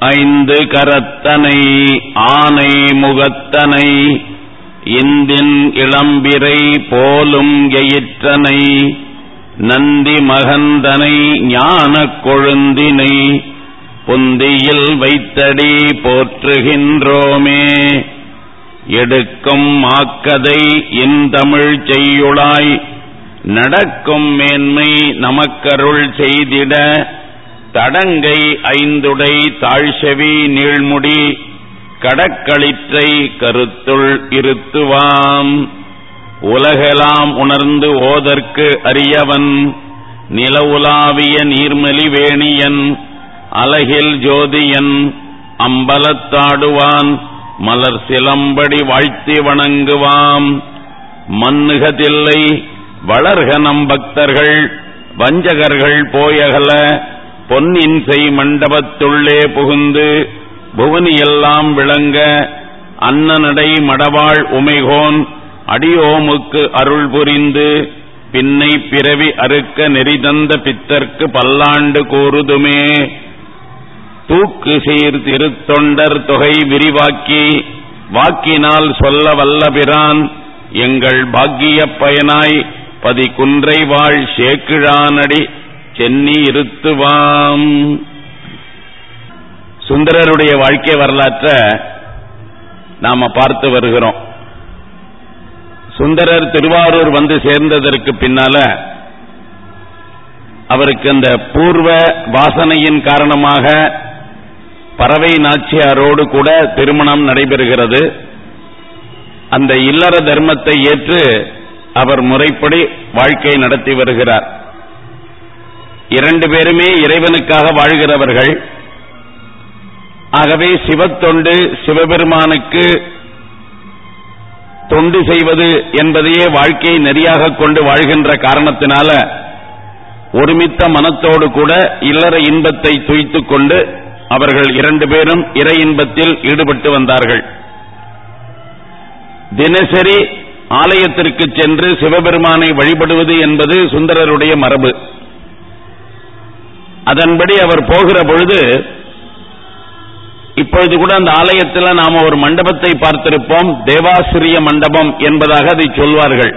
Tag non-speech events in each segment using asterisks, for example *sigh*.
ஐந்து கரத்தனை ஆனை முகத்தனை இந்தின் இளம்பிரை போலும் எயிற்றனை நந்தி மகந்தனை ஞானக் கொழுந்தினை புந்தியில் வைத்தடி போற்றுகின்றோமே. எடுக்கும் மாக்கதை இந்தமிழ் செய்யுளாய் நடக்கும் மேன்மை நமக்கருள் செய்திட தடங்கை ஐந்துடை தாழ்செவி நீழ்முடி கடக்களிற்றை கருத்துள் இருத்துவாம். உலகெலாம் உணர்ந்து ஓதற்கு அறியவன் நிலவுலாவிய நீர்மலி வேணியன் அலகில் ஜோதியன் அம்பலத்தாடுவான் மலர் சிலம்படி வாழ்த்தி வணங்குவாம். மன்னுகதில்லை வளர்க நம் பக்தர்கள் வஞ்சகர்கள் போயகல பொன்னின்சை மண்டபத்துள்ளே புகுந்து புவனியெல்லாம் விளங்க அன்னநடை மடவாள் உமைகோன் அடியோமுக்கு அருள் புரிந்து பின்னை பிறவி அறுக்க நெறிதந்த பித்தர்க்கு பல்லாண்டு கூறுதுமே தூக்கு சீர் திருத்தொண்டர் தொகை விரிவாக்கி வாக்கினால் சொல்ல வல்லபிரான் எங்கள் பாக்கியப் பயனாய் பதி குன்றை வாழ் சேக்கிழானடி சென்னி இருத்துவாம் சுந்தரருடைய வாழ்க்கை வரலாற்ற நாம பார்த்து வருகிறோம். சுந்தரர் திருவாரூர் வந்து சேர்ந்ததற்கு பின்னால அவருக்கு அந்த பூர்வ வாசனையின் காரணமாக பறவை நாச்சியாரோடு கூட திருமணம் நடைபெறுகிறது. அந்த இல்லற தர்மத்தை ஏற்று அவர் முறைப்படி வாழ்க்கை நடத்தி வருகிறார். இரண்டு பேருமே இறைவனுக்காக வாழ்கிறவர்கள். ஆகவே சிவத்தொண்டு சிவபெருமானுக்கு தொண்டு செய்வது என்பதையே வாழ்க்கையை நெறியாக கொண்டு வாழ்கின்ற காரணத்தினால ஒருமித்த மனத்தோடு கூட இல்லற இன்பத்தை துய்த்துக் கொண்டு அவர்கள் இரண்டு பேரும் இறை இன்பத்தில் ஈடுபட்டு வந்தார்கள். தினசரி ஆலயத்திற்கு சென்று சிவபெருமானை வழிபடுவது என்பது சுந்தரருடைய மரபு. அதன்படி அவர் போகிற பொழுது இப்பொழுது கூட அந்த ஆலயத்தில் நாம் ஒரு மண்டபத்தை பார்த்திருப்போம் தேவாசிரிய மண்டபம் என்பதாக அதை சொல்வார்கள்.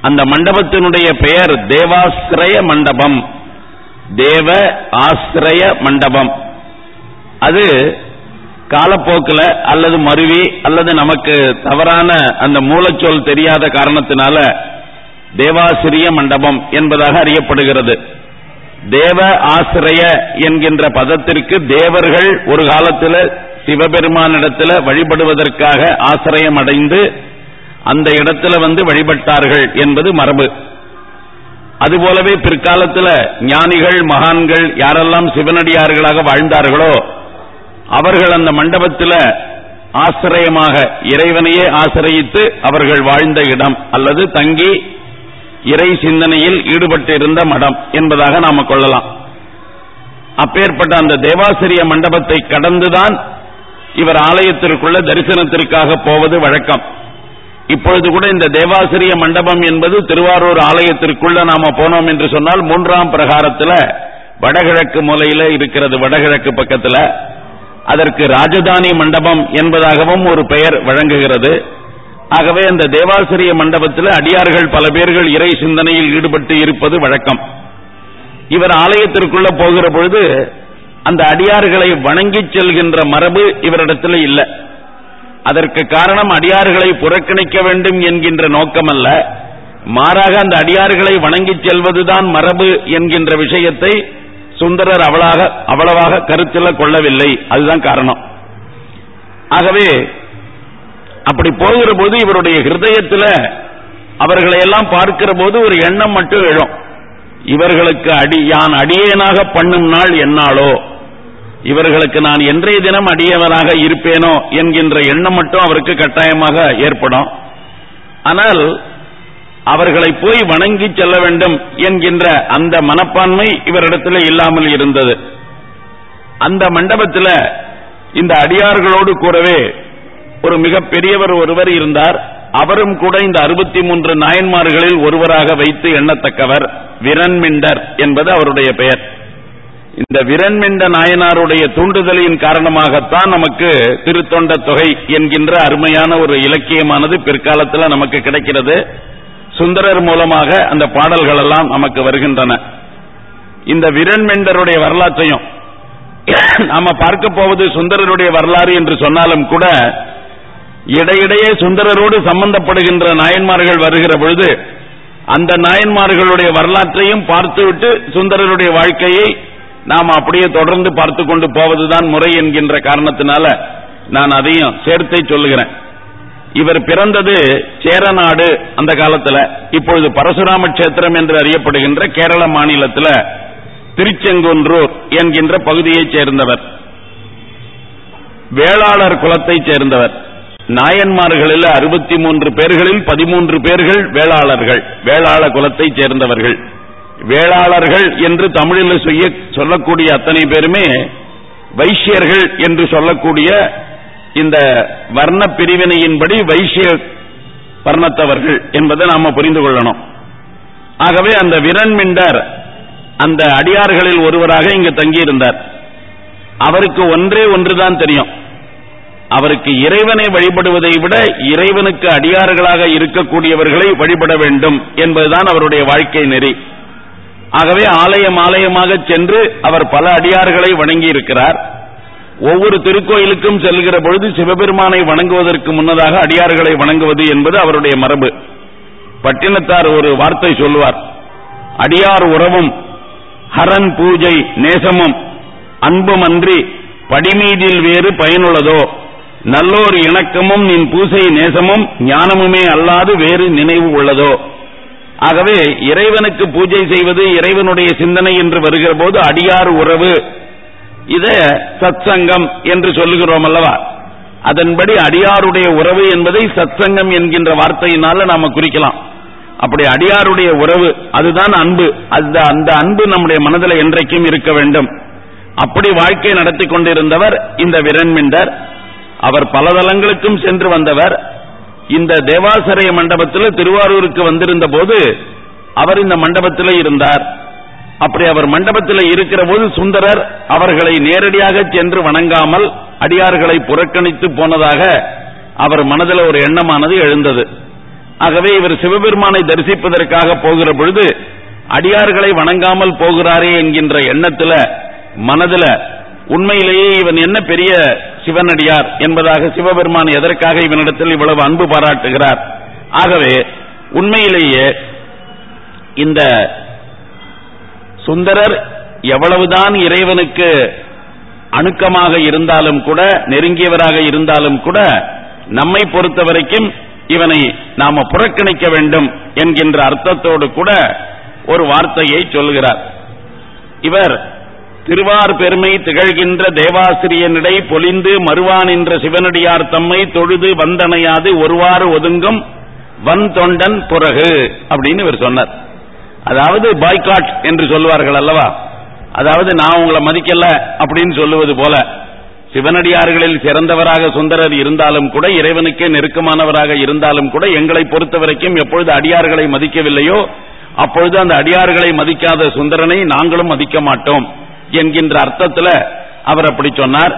அந்த மண்டபத்தினுடைய பெயர் தேவாசிரய மண்டபம். தேவ ஆசிரய மண்டபம். அது காலப்போக்கில் அல்லது மருவி அல்லது நமக்கு தவறான அந்த மூலச்சொல் தெரியாத காரணத்தினால தேவாசிரிய மண்டபம் என்பதாக அறியப்படுகிறது. தேவ ஆசிரிய என்கின்ற பதத்திற்கு தேவர்கள் ஒரு காலத்தில் சிவபெருமானிடத்தில் வழிபடுவதற்காக ஆசிரியம் அடைந்து அந்த இடத்துல வந்து வழிபட்டார்கள் என்பது மரபு. அதுபோலவே பிற்காலத்தில் ஞானிகள் மகான்கள் யாரெல்லாம் சிவனடியார்களாக வாழ்ந்தார்களோ அவர்கள் அந்த மண்டபத்தில் ஆசிரியமாக இறைவனையே ஆசிரயித்து அவர்கள் வாழ்ந்த இடம் அல்லது தங்கி இறை சிந்தனையில் ஈடுபட்டிருந்த மடம் என்பதாக நாம கொள்ளலாம். அப்பேற்பட்ட அந்த தேவாசிரிய மண்டபத்தை கடந்துதான் இவர் ஆலயத்திற்குள்ள தரிசனத்திற்காக போவது வழக்கம். இப்பொழுது கூட இந்த தேவாசிரிய மண்டபம் என்பது திருவாரூர் ஆலயத்திற்குள்ள நாம போனோம் என்று சொன்னால் மூன்றாம் பிரகாரத்தில் வடகிழக்கு மூலையில இருக்கிறது வடகிழக்கு பக்கத்தில். அதற்கு ராஜதானி மண்டபம் என்பதாகவும் ஒரு பெயர் வழங்குகிறது. ஆகவே அந்த தேவாசிரிய மண்டபத்தில் அடியார்கள் பல பேர்கள் இறை சிந்தனையில் ஈடுபட்டு இருப்பது வழக்கம். இவர் ஆலயத்திற்குள்ள போகிற பொழுது அந்த அடியார்களை வணங்கி செல்கின்ற மரபு இவரிடத்தில் இல்லை. அதற்கு காரணம் அடியார்களை புறக்கணிக்க வேண்டும் என்கின்ற நோக்கமல்ல. மாறாக அந்த அடியார்களை வணங்கிச் செல்வதுதான் மரபு என்கின்ற விஷயத்தை சுந்தரர் அவளாக அவ்வளவாக கருத்தில் கொள்ளவில்லை. அதுதான் காரணம். ஆகவே அப்படி போகிற போது இவருடைய ஹிருதயத்தில் அவர்களை எல்லாம் பார்க்கிற போது ஒரு எண்ணம் மட்டும் எழும். இவர்களுக்கு அடி யான் அடியேனாக பண்ணும் நாள் என்னாலோ இவர்களுக்கு நான் என்றைய தினம் அடியவனாக இருப்பேனோ என்கின்ற எண்ணம் மட்டும் அவருக்கு கட்டாயமாக ஏற்படும். ஆனால் அவர்களை போய் வணங்கி செல்ல வேண்டும் என்கின்ற அந்த மனப்பான்மை இவரிடத்தில் இல்லாமல் இருந்தது. அந்த மண்டபத்தில் இந்த அடியார்களோடு கூடவே ஒரு மிக பெரியவர் ஒருவர் இருந்தார். அவரும் கூட இந்த அறுபத்தி மூன்று நாயன்மார்களில் ஒருவராக வைத்து எண்ணத்தக்கவர் விரண்மிண்டர் என்பது அவருடைய பெயர். இந்த விரண்மிண்ட நாயனாருடைய தூண்டுதலின் காரணமாகத்தான் நமக்கு திருத்தொண்ட தொகை என்கின்ற அருமையான ஒரு இலக்கியமானது பிற்காலத்தில் நமக்கு கிடைக்கிறது. சுந்தரர் மூலமாக அந்த பாடல்கள் எல்லாம் நமக்கு வருகின்றன. இந்த விரண்மெண்டருடைய வரலாற்றையும் நாம பார்க்க போவது சுந்தரருடைய வரலாறு என்று சொன்னாலும் கூட இடையிடையே சுந்தரரோடு சம்பந்தப்படுகின்ற நாயன்மார்கள் வருகிற பொழுது அந்த நாயன்மார்களுடைய வரலாற்றையும் பார்த்துவிட்டு சுந்தரருடைய வாழ்க்கையை நாம் அப்படியே தொடர்ந்து பார்த்து கொண்டு போவதுதான் முறை என்கின்ற காரணத்தினால நான் அதையும் சேர்த்தை சொல்லுகிறேன். இவர் பிறந்தது சேரநாடு அந்த காலத்துல இப்பொழுது பரசுராம கஷேத்திரம் என்று அறியப்படுகின்ற கேரள மாநிலத்தில் திருச்செங்குன்றூர் என்கின்ற பகுதியைச் சேர்ந்தவர். வேளாளர் குலத்தைச் சேர்ந்தவர். நாயன்மார்களில் அறுபத்தி மூன்று பேர்களில் பதிமூன்று பேர்கள் வேளாளர்கள் வேளாள குலத்தைச் சேர்ந்தவர்கள். வேளாளர்கள் என்று தமிழில் செய்ய சொல்லக்கூடிய அத்தனை பேருமே வைசியர்கள் என்று சொல்லக்கூடிய இந்த வர்ண பிரிவினையின்படி வைசிய வர்ணத்தவர்கள் என்பதை நாம புரிந்து கொள்ளணும். ஆகவே அந்த விரண்மிண்டர் அந்த அடியார்களில் ஒருவராக இங்கு தங்கியிருந்தார். அவருக்கு ஒன்றே ஒன்றுதான் தெரியும். அவருக்கு இறைவனை வழிபடுவதை விட இறைவனுக்கு அடியார்களாக இருக்கக்கூடியவர்களை வழிபட வேண்டும் என்பதுதான் அவருடைய வாழ்க்கை நெறி. ஆகவே ஆலயம் ஆலயமாக சென்று அவர் பல அடியார்களை வணங்கி இருக்கிறார் ஒவ்வொரு திருக்கோயிலுக்கும் செல்கிற பொழுது சிவபெருமானை வணங்குவதற்கு முன்னதாக அடியார்களை வணங்குவது என்பது அவருடைய மரபு. பட்டினத்தார் ஒரு வார்த்தை சொல்லுவார். அடியார் உறவும் ஹரன் பூஜை நேசமும் அன்பும் அன்றி படிமீதில் வேறு பயனுள்ளதோ? நல்லோர் இணக்கமும் நின் பூசை நேசமும் ஞானமுமே அல்லாது வேறு நினைவு உள்ளதோ? ஆகவே இறைவனுக்கு பூஜை செய்வது இறைவனுடைய சிந்தனை என்று வருகிற போது அடியார் உறவு. இத சத்சங்கம் என்று சொல்லுகிறோம் அல்லவா? அதன்படி அடியாருடைய உறவு என்பதை சத்சங்கம் என்கின்ற வார்த்தையினால நாம குறிக்கலாம். அப்படி அடியாருடைய உறவு அதுதான் அன்பு. அந்த அந்த அன்பு நம்முடைய மனதில் என்றைக்கும் இருக்க வேண்டும். அப்படி வாழ்க்கை நடத்தி கொண்டிருந்தவர் இந்த விரண்மிண்டர். அவர் பல தலங்களுக்கும் சென்று வந்தவர். இந்த தேவாசரய மண்டபத்தில் திருவாரூருக்கு வந்திருந்த போது அவர் இந்த மண்டபத்தில் இருந்தார். அப்படி அவர் மண்டபத்தில் இருக்கிற போது சுந்தரர் அவர்களை நேரடியாக சென்று வணங்காமல் அடியார்களை புறக்கணித்து போனதாக அவர் மனதில் ஒரு எண்ணமானது எழுந்தது. ஆகவே இவர் சிவபெருமானை தரிசிப்பதற்காக போகிற பொழுது அடியார்களை வணங்காமல் போகிறாரே என்கின்ற எண்ணத்தில் மனதில் உண்மையிலேயே இவன் என்ன பெரிய சிவனடியார் என்பதாக சிவபெருமான் எதற்காக இவனிடத்தில் இவ்வளவு அன்பு பாராட்டுகிறார்? ஆகவே உண்மையிலேயே இந்த சுந்தரர் எவ்வளவுதான் இறைவனுக்கு அணுக்கமாக இருந்தாலும் கூட நெருங்கியவராக இருந்தாலும் கூட நம்மை பொறுத்த வரைக்கும் இவனை நாம புறக்கணிக்க வேண்டும் என்கின்ற அர்த்தத்தோடு கூட ஒரு வார்த்தையை சொல்கிறார். இவர் திருவார் பெருமை திகழ்கின்ற தேவாசிரியனிடை பொலிந்து மறுவான் என்ற சிவனடியார் தம்மை தொழுது வந்தனையாது ஒருவாறு ஒதுங்கும் வன் தொண்டன் புறகு அப்படின்னு இவர் சொன்னார். அதாவது பாய்காட் என்று சொல்வார்கள் அல்லவா? அதாவது நான் உங்களை மதிக்கல அப்படின்னு சொல்லுவது போல. சிவனடியார்களில் சிறந்தவராக சுந்தரர் இருந்தாலும் கூட இறைவனுக்கே நெருக்கமானவராக இருந்தாலும் கூட எங்களை பொறுத்த வரைக்கும் எப்பொழுது அடியார்களை மதிக்கவில்லையோ அப்பொழுது அந்த அடியார்களை மதிக்காத சுந்தரனை நாங்களும் மதிக்க மாட்டோம். என்கின்ற அர்த்தத்தில் அவர் அப்படி சொன்னார்.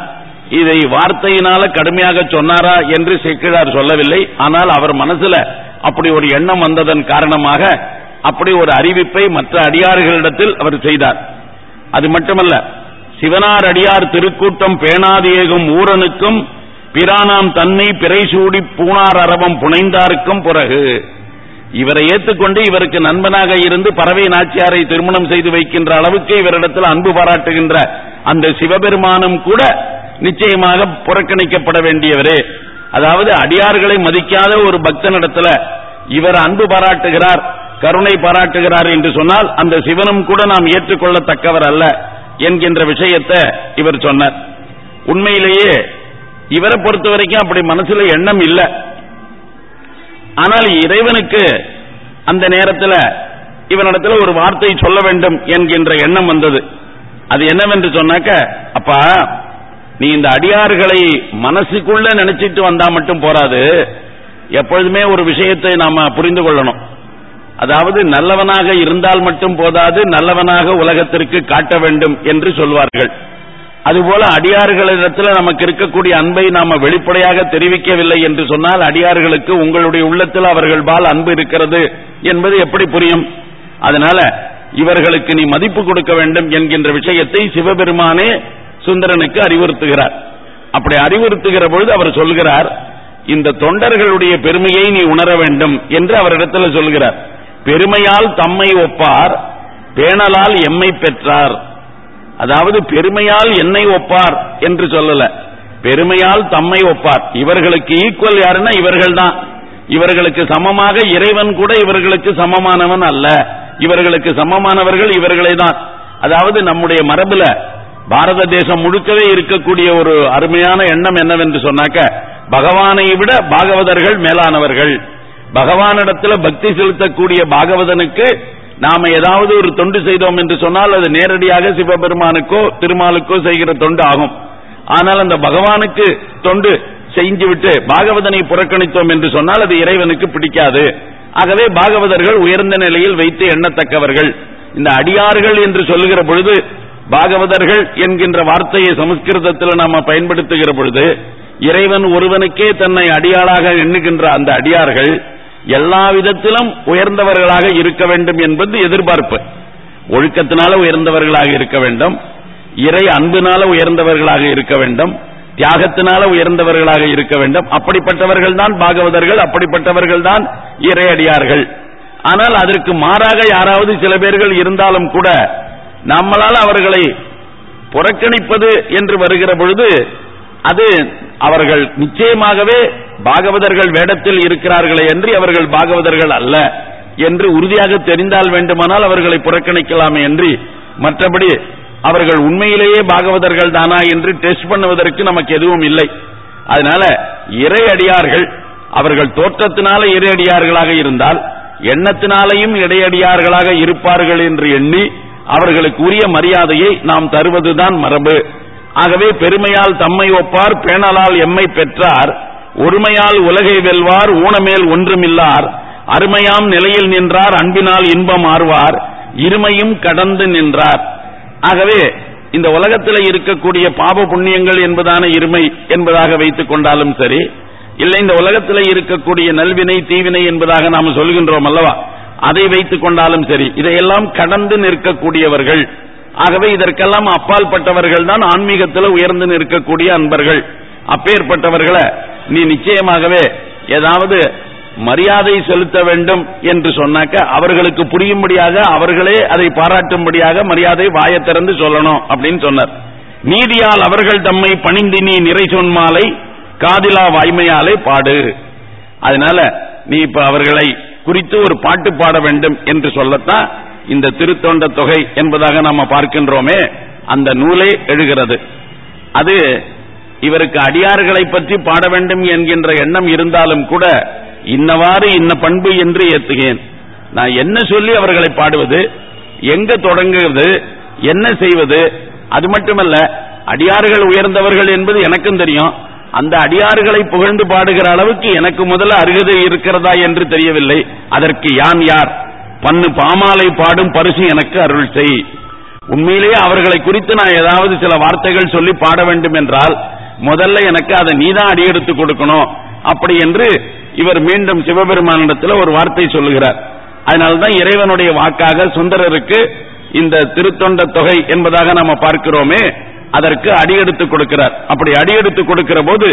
இதை வார்த்தையினால கடுமையாக சொன்னாரா என்று சேக்கிழார் சொல்லவில்லை. ஆனால் அவர் மனசுல அப்படி ஒரு எண்ணம் வந்ததன் காரணமாக அப்படி ஒரு அறிவிப்பை மற்ற அடியார்களிடத்தில் அவர் செய்தார். அது மட்டுமல்ல சிவனார் அடியார் திருக்கூட்டம் பேணாதியேகும் ஊரனுக்கும் பிரானாம் தன்னை பிறை சூடி பூனார் அரவம் புனைந்தாருக்கும் பிறகு இவரை ஏற்றுக்கொண்டு இவருக்கு நண்பனாக இருந்து பறவை நாச்சியாரை திருமணம் செய்து வைக்கின்ற அளவுக்கு இவரிடத்தில் அன்பு பாராட்டுகின்ற அந்த சிவபெருமானும் கூட நிச்சயமாக புறக்கணிக்கப்பட வேண்டியவரே. அதாவது அடியார்களை மதிக்காத ஒரு பக்தனிடத்துல இவர் அன்பு பாராட்டுகிறார் கருணை பாராட்டுகிறார் என்று சொன்னால் அந்த சிவனும் கூட நாம் ஏற்றுக்கொள்ளத்தக்கவர் அல்ல என்கின்ற விஷயத்தை இவர் சொன்னார். உண்மையிலேயே இவரை பொறுத்த வரைக்கும் அப்படி மனசுல எண்ணம் இல்லை. ஆனால் இறைவனுக்கு அந்த நேரத்தில் இவனிடத்தில் ஒரு வார்த்தை சொல்ல வேண்டும் என்கின்ற எண்ணம் வந்தது. அது என்னவென்று சொன்னாக்க அப்பா நீ இந்த அடியார்களை மனசுக்குள்ள நினைச்சிட்டு வந்தா மட்டும் போராது. எப்பொழுதுமே ஒரு விஷயத்தை நாம புரிந்து கொள்ளணும். அதாவது நல்லவனாக இருந்தால் மட்டும் போதாது நல்லவனாக உலகத்திற்கு காட்ட வேண்டும் என்று சொல்வார்கள். அதுபோல அடியார்களிடத்தில் நமக்கு இருக்கக்கூடிய அன்பை நாம வெளிப்படையாக தெரிவிக்கவில்லை என்று சொன்னால் அடியார்களுக்கு உங்களுடைய உள்ளத்தில் அவர்கள் பால் அன்பு இருக்கிறது என்பது எப்படி புரியும்? அதனால இவர்களுக்கு நீ மதிப்பு கொடுக்க வேண்டும் என்கின்ற விஷயத்தை சிவபெருமானே சுந்தரனுக்கு அறிவுறுத்துகிறார். அப்படி அறிவுறுத்துகிற பொழுது அவர் சொல்கிறார் இந்த தொண்டர்களுடைய பெருமையை நீ உணர வேண்டும் என்று அவரிடத்தில் சொல்கிறார். பெருமையால் தம்மை ஒப்பார் பேணலால் எம்மை பெற்றார். அதாவது பெருமையால் என்னை ஒப்பார் என்று சொல்லல. பெருமையால் தம்மை ஒப்பார். இவர்களுக்கு ஈக்குவல் யாருன்னா இவர்கள் தான் இவர்களுக்கு சமமாக இறைவன் கூட இவர்களுக்கு சமமானவன் அல்ல. இவர்களுக்கு சமமானவர்கள் இவர்களே தான் அதாவது நம்முடைய மரபுல பாரத தேசம் முழுக்கவே இருக்கக்கூடிய ஒரு அருமையான எண்ணம் என்னவென்று சொன்னாக்க பகவானை விட பாகவதர்கள் மேலானவர்கள். பகவானிடத்தில் பக்தி செலுத்தக்கூடிய பாகவதனுக்கு நாம ஏதாவது ஒரு தொண்டு செய்தோம் என்று சொன்னால் அது நேரடியாக சிவபெருமானுக்கோ திருமாலுக்கோ செய்கிற தொண்டு ஆகும். ஆனால் அந்த பகவானுக்கு தொண்டு செஞ்சுவிட்டு பாகவதனை புறக்கணித்தோம் என்று சொன்னால் அது இறைவனுக்கு பிடிக்காது. ஆகவே பாகவதர்கள் உயர்ந்த நிலையில் வைத்து எண்ணத்தக்கவர்கள். இந்த அடியார்கள் என்று சொல்லுகிற பொழுது பாகவதர்கள் என்கின்ற வார்த்தையை சமஸ்கிருதத்தில் நாம பயன்படுத்துகிற பொழுது இறைவன் ஒருவனுக்கே தன்னை அடியாளாக எண்ணுகின்ற அந்த அடியார்கள் எல்லா விதத்திலும் உயர்ந்தவர்களாக இருக்க வேண்டும் என்பது எதிர்பார்ப்பு. ஒழுக்கத்தினால உயர்ந்தவர்களாக இருக்க வேண்டும். இறை அன்பினால உயர்ந்தவர்களாக இருக்க வேண்டும். தியாகத்தினால உயர்ந்தவர்களாக இருக்க வேண்டும். அப்படிப்பட்டவர்கள் தான் பாகவதர்கள் அப்படிப்பட்டவர்கள் தான் இறையடியார்கள். ஆனால் அதற்கு மாறாக யாராவது சில பேர்கள் இருந்தாலும் கூட நம்மளால் அவர்களை புறக்கணிப்பது என்று வருகிற பொழுது அது அவர்கள் நிச்சயமாகவே பாகவதர்கள் வேடத்தில் இருக்கிறார்களே என்று அவர்கள் பாகவதர்கள் அல்ல என்று உறுதியாக தெரிந்தால் வேண்டுமானால் அவர்களை புறக்கணிக்கலாமே என்று மற்றபடி அவர்கள் உண்மையிலேயே பாகவதர்கள் தானா என்று டெஸ்ட் பண்ணுவதற்கு நமக்கு எதுவும் இல்லை. அதனால இறை அடியார்கள் அவர்கள் தோற்றத்தினால இறையடியார்களாக இருந்தால் எண்ணத்தினாலையும் இடையடியார்களாக இருப்பார்கள் என்று எண்ணி அவர்களுக்கு உரிய மரியாதையை நாம் தருவதுதான் மரபு. ஆகவே பெருமையால் தம்மை ஒப்பார் பேணலால் எம்மை பெற்றார். ஒருமையால் உலகை வெல்வார் ஊனமேல் ஒன்றுமில்லார். அருமையாம் நிலையில் நின்றார் அன்பினால் இன்பம் ஆர்வார். இருமையும் கடந்து நின்றார். ஆகவே இந்த உலகத்தில் இருக்கக்கூடிய பாப புண்ணியங்கள் என்பதான இருமை என்பதாக வைத்துக் கொண்டாலும் சரி இல்லை இந்த உலகத்தில் இருக்கக்கூடிய நல்வினை தீவினை என்பதாக நாம் சொல்கின்றோம் அல்லவா? அதை வைத்துக் கொண்டாலும் சரி இதையெல்லாம் கடந்து நிற்கக்கூடியவர்கள் ஆகவே இதற்கெல்லாம் அப்பால் பட்டவர்கள் தான் ஆன்மீகத்தில் உயர்ந்து நிற்கக்கூடிய அன்பர்கள். அப்பேற்பட்டவர்களை நீ நிச்சயமாகவே ஏதாவது மரியாதை செலுத்த வேண்டும் என்று சொன்னாக்க அவர்களுக்கு புரியும்படியாக அவர்களே அதை பாராட்டும்படியாக மரியாதை வாய திறந்து சொல்லணும் அப்படின்னு சொன்னார். நீதியால் அவர்கள் தம்மை பணிந்து நீ நிறை சொன்மாலை காதிலா வாய்மையாலே பாடு. அதனால நீ இப்ப அவர்களை குறித்து ஒரு பாட்டு பாட வேண்டும் என்று சொல்லத்தான் இந்த திருத்தொண்ட தொகை என்பதாக நாம் பார்க்கின்றோமே அந்த நூலே எழுகிறது. அது இவருக்கு அடியார்களை பற்றி பாட வேண்டும் என்கின்ற எண்ணம் இருந்தாலும் கூட இன்னவாறு இன்ன பண்பு என்று ஏத்துகிறேன். நான் என்ன சொல்லி அவர்களை பாடுவது எங்க தொடங்குவது என்ன செய்வது அது மட்டுமல்ல அடியார்கள் உயர்ந்தவர்கள் என்பது எனக்கும் தெரியும். அந்த அடியார்களை புகழ்ந்து பாடுகிற அளவுக்கு எனக்கு முதல்ல அருகதை இருக்கிறதா என்று தெரியவில்லை. அதற்கு யான் யார்? பண்ணு பாமாலை பாடும் பரிசு எனக்கு அருள் செய். உண்மையிலேயே அவர்களை குறித்து நான் ஏதாவது சில வார்த்தைகள் சொல்லி பாட வேண்டும் என்றால் முதல்ல எனக்கு அதை நீதான் அடியெடுத்து கொடுக்கணும். அப்படி என்று இவர் மீண்டும் சிவபெருமானிடத்தில் ஒரு வார்த்தை சொல்லுகிறார். அதனால்தான் இறைவனுடைய வாக்காக சுந்தரருக்கு இந்த திருத்தொண்ட தொகை என்பதாக நாம பார்க்கிறோமே அதற்கு அடியெடுத்து கொடுக்கிறார். அப்படி அடியெடுத்து கொடுக்கிற போது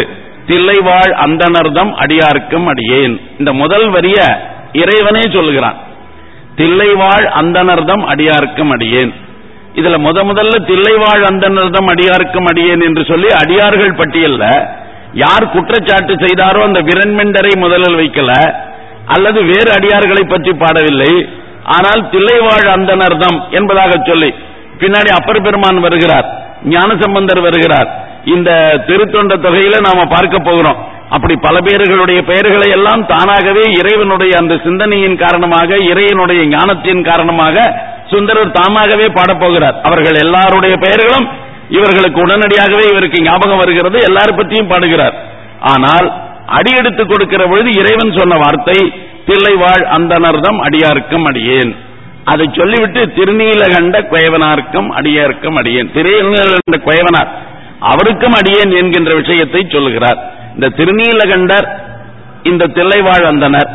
தில்லைவாழ் அந்தனர்தம் அடியார்க்கும் அடியேன். இந்த முதல் வரிய இறைவனே சொல்லுகிறான். தில்லைவாழ் அந்தனர்தம் அடியார்க்கும் அடியேன். இதுல முத முதல்ல தில்லைவாழ் அந்தனர்தம் அடியார்க்கும் அடியேன் என்று சொல்லி அடியார்கள் பட்டியல்ல. யார் குற்றச்சாட்டு செய்தாரோ அந்த விரண்மெண்டரை முதலில் வைக்கல. அல்லது வேறு அடியார்களை பற்றி பாடவில்லை. ஆனால் தில்லைவாழ் அந்தனர்தம் என்பதாக சொல்லி பின்னாடி அப்பர் பெருமான் வருகிறார் ஞானசம்பந்தர் வருகிறார். இந்த திருத்தொண்ட தொகையில நாம பார்க்க போகிறோம். அப்படி பல பேர்களுடைய பெயர்களை எல்லாம் தானாகவே இறைவனுடைய அந்த சிந்தனையின் காரணமாக இறைவனுடைய ஞானத்தின் காரணமாக சுந்தரர் தாமாகவே பாடப்போகிறார் அவர்கள் எல்லாருடைய பெயர்களும் இவர்களுக்கு உடனடியாகவே இவருக்கு ஞாபகம் வருகிறது. எல்லாரும் பற்றியும் பாடுகிறார். ஆனால் அடியெடுத்து கொடுக்கிற பொழுது இறைவன் சொன்ன வார்த்தை தில்லைவாழ் அந்தனர்தம் அடியார்க்கும் அடியேன். அதை சொல்லிவிட்டு திருநீலகண்ட குயவனார்க்கும் அடியார்க்கும் அடியேன். திருநீலகண்ட குயவனார் அவருக்கும் அடியேன் என்கின்ற விஷயத்தை சொல்லுகிறார். இந்த திருநீலகண்டர் இந்த தில்லைவாழ் வந்தனர்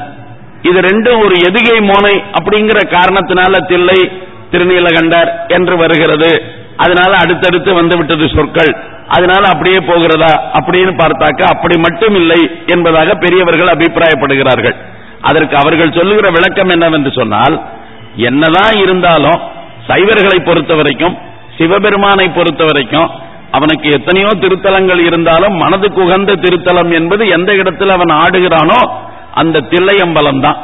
இது ரெண்டும் ஒரு எதுகை மோனை அப்படிங்கிற காரணத்தினால தில்லை திருநீலகண்டர் என்று வருகிறது. அதனால அடுத்தடுத்து வந்து விட்டது சொற்கள். அதனால அப்படியே போகிறதா அப்படின்னு பார்த்தாக்க அப்படி மட்டும் இல்லை என்பதாக பெரியவர்கள் அபிப்பிராயப்படுகிறார்கள். அதற்கு அவர்கள் சொல்லுகிற விளக்கம் என்னவென்று சொன்னால் என்னதான் இருந்தாலும் சைவர்களை பொறுத்த வரைக்கும் சிவபெருமானை பொறுத்த வரைக்கும் அவனுக்கு எத்தனையோ திருத்தலங்கள் இருந்தாலும் மனதுக்கு உகந்த திருத்தலம் என்பது எந்த இடத்தில் அவன் ஆடுகிறானோ அந்த தில்லையம்பலம் தான்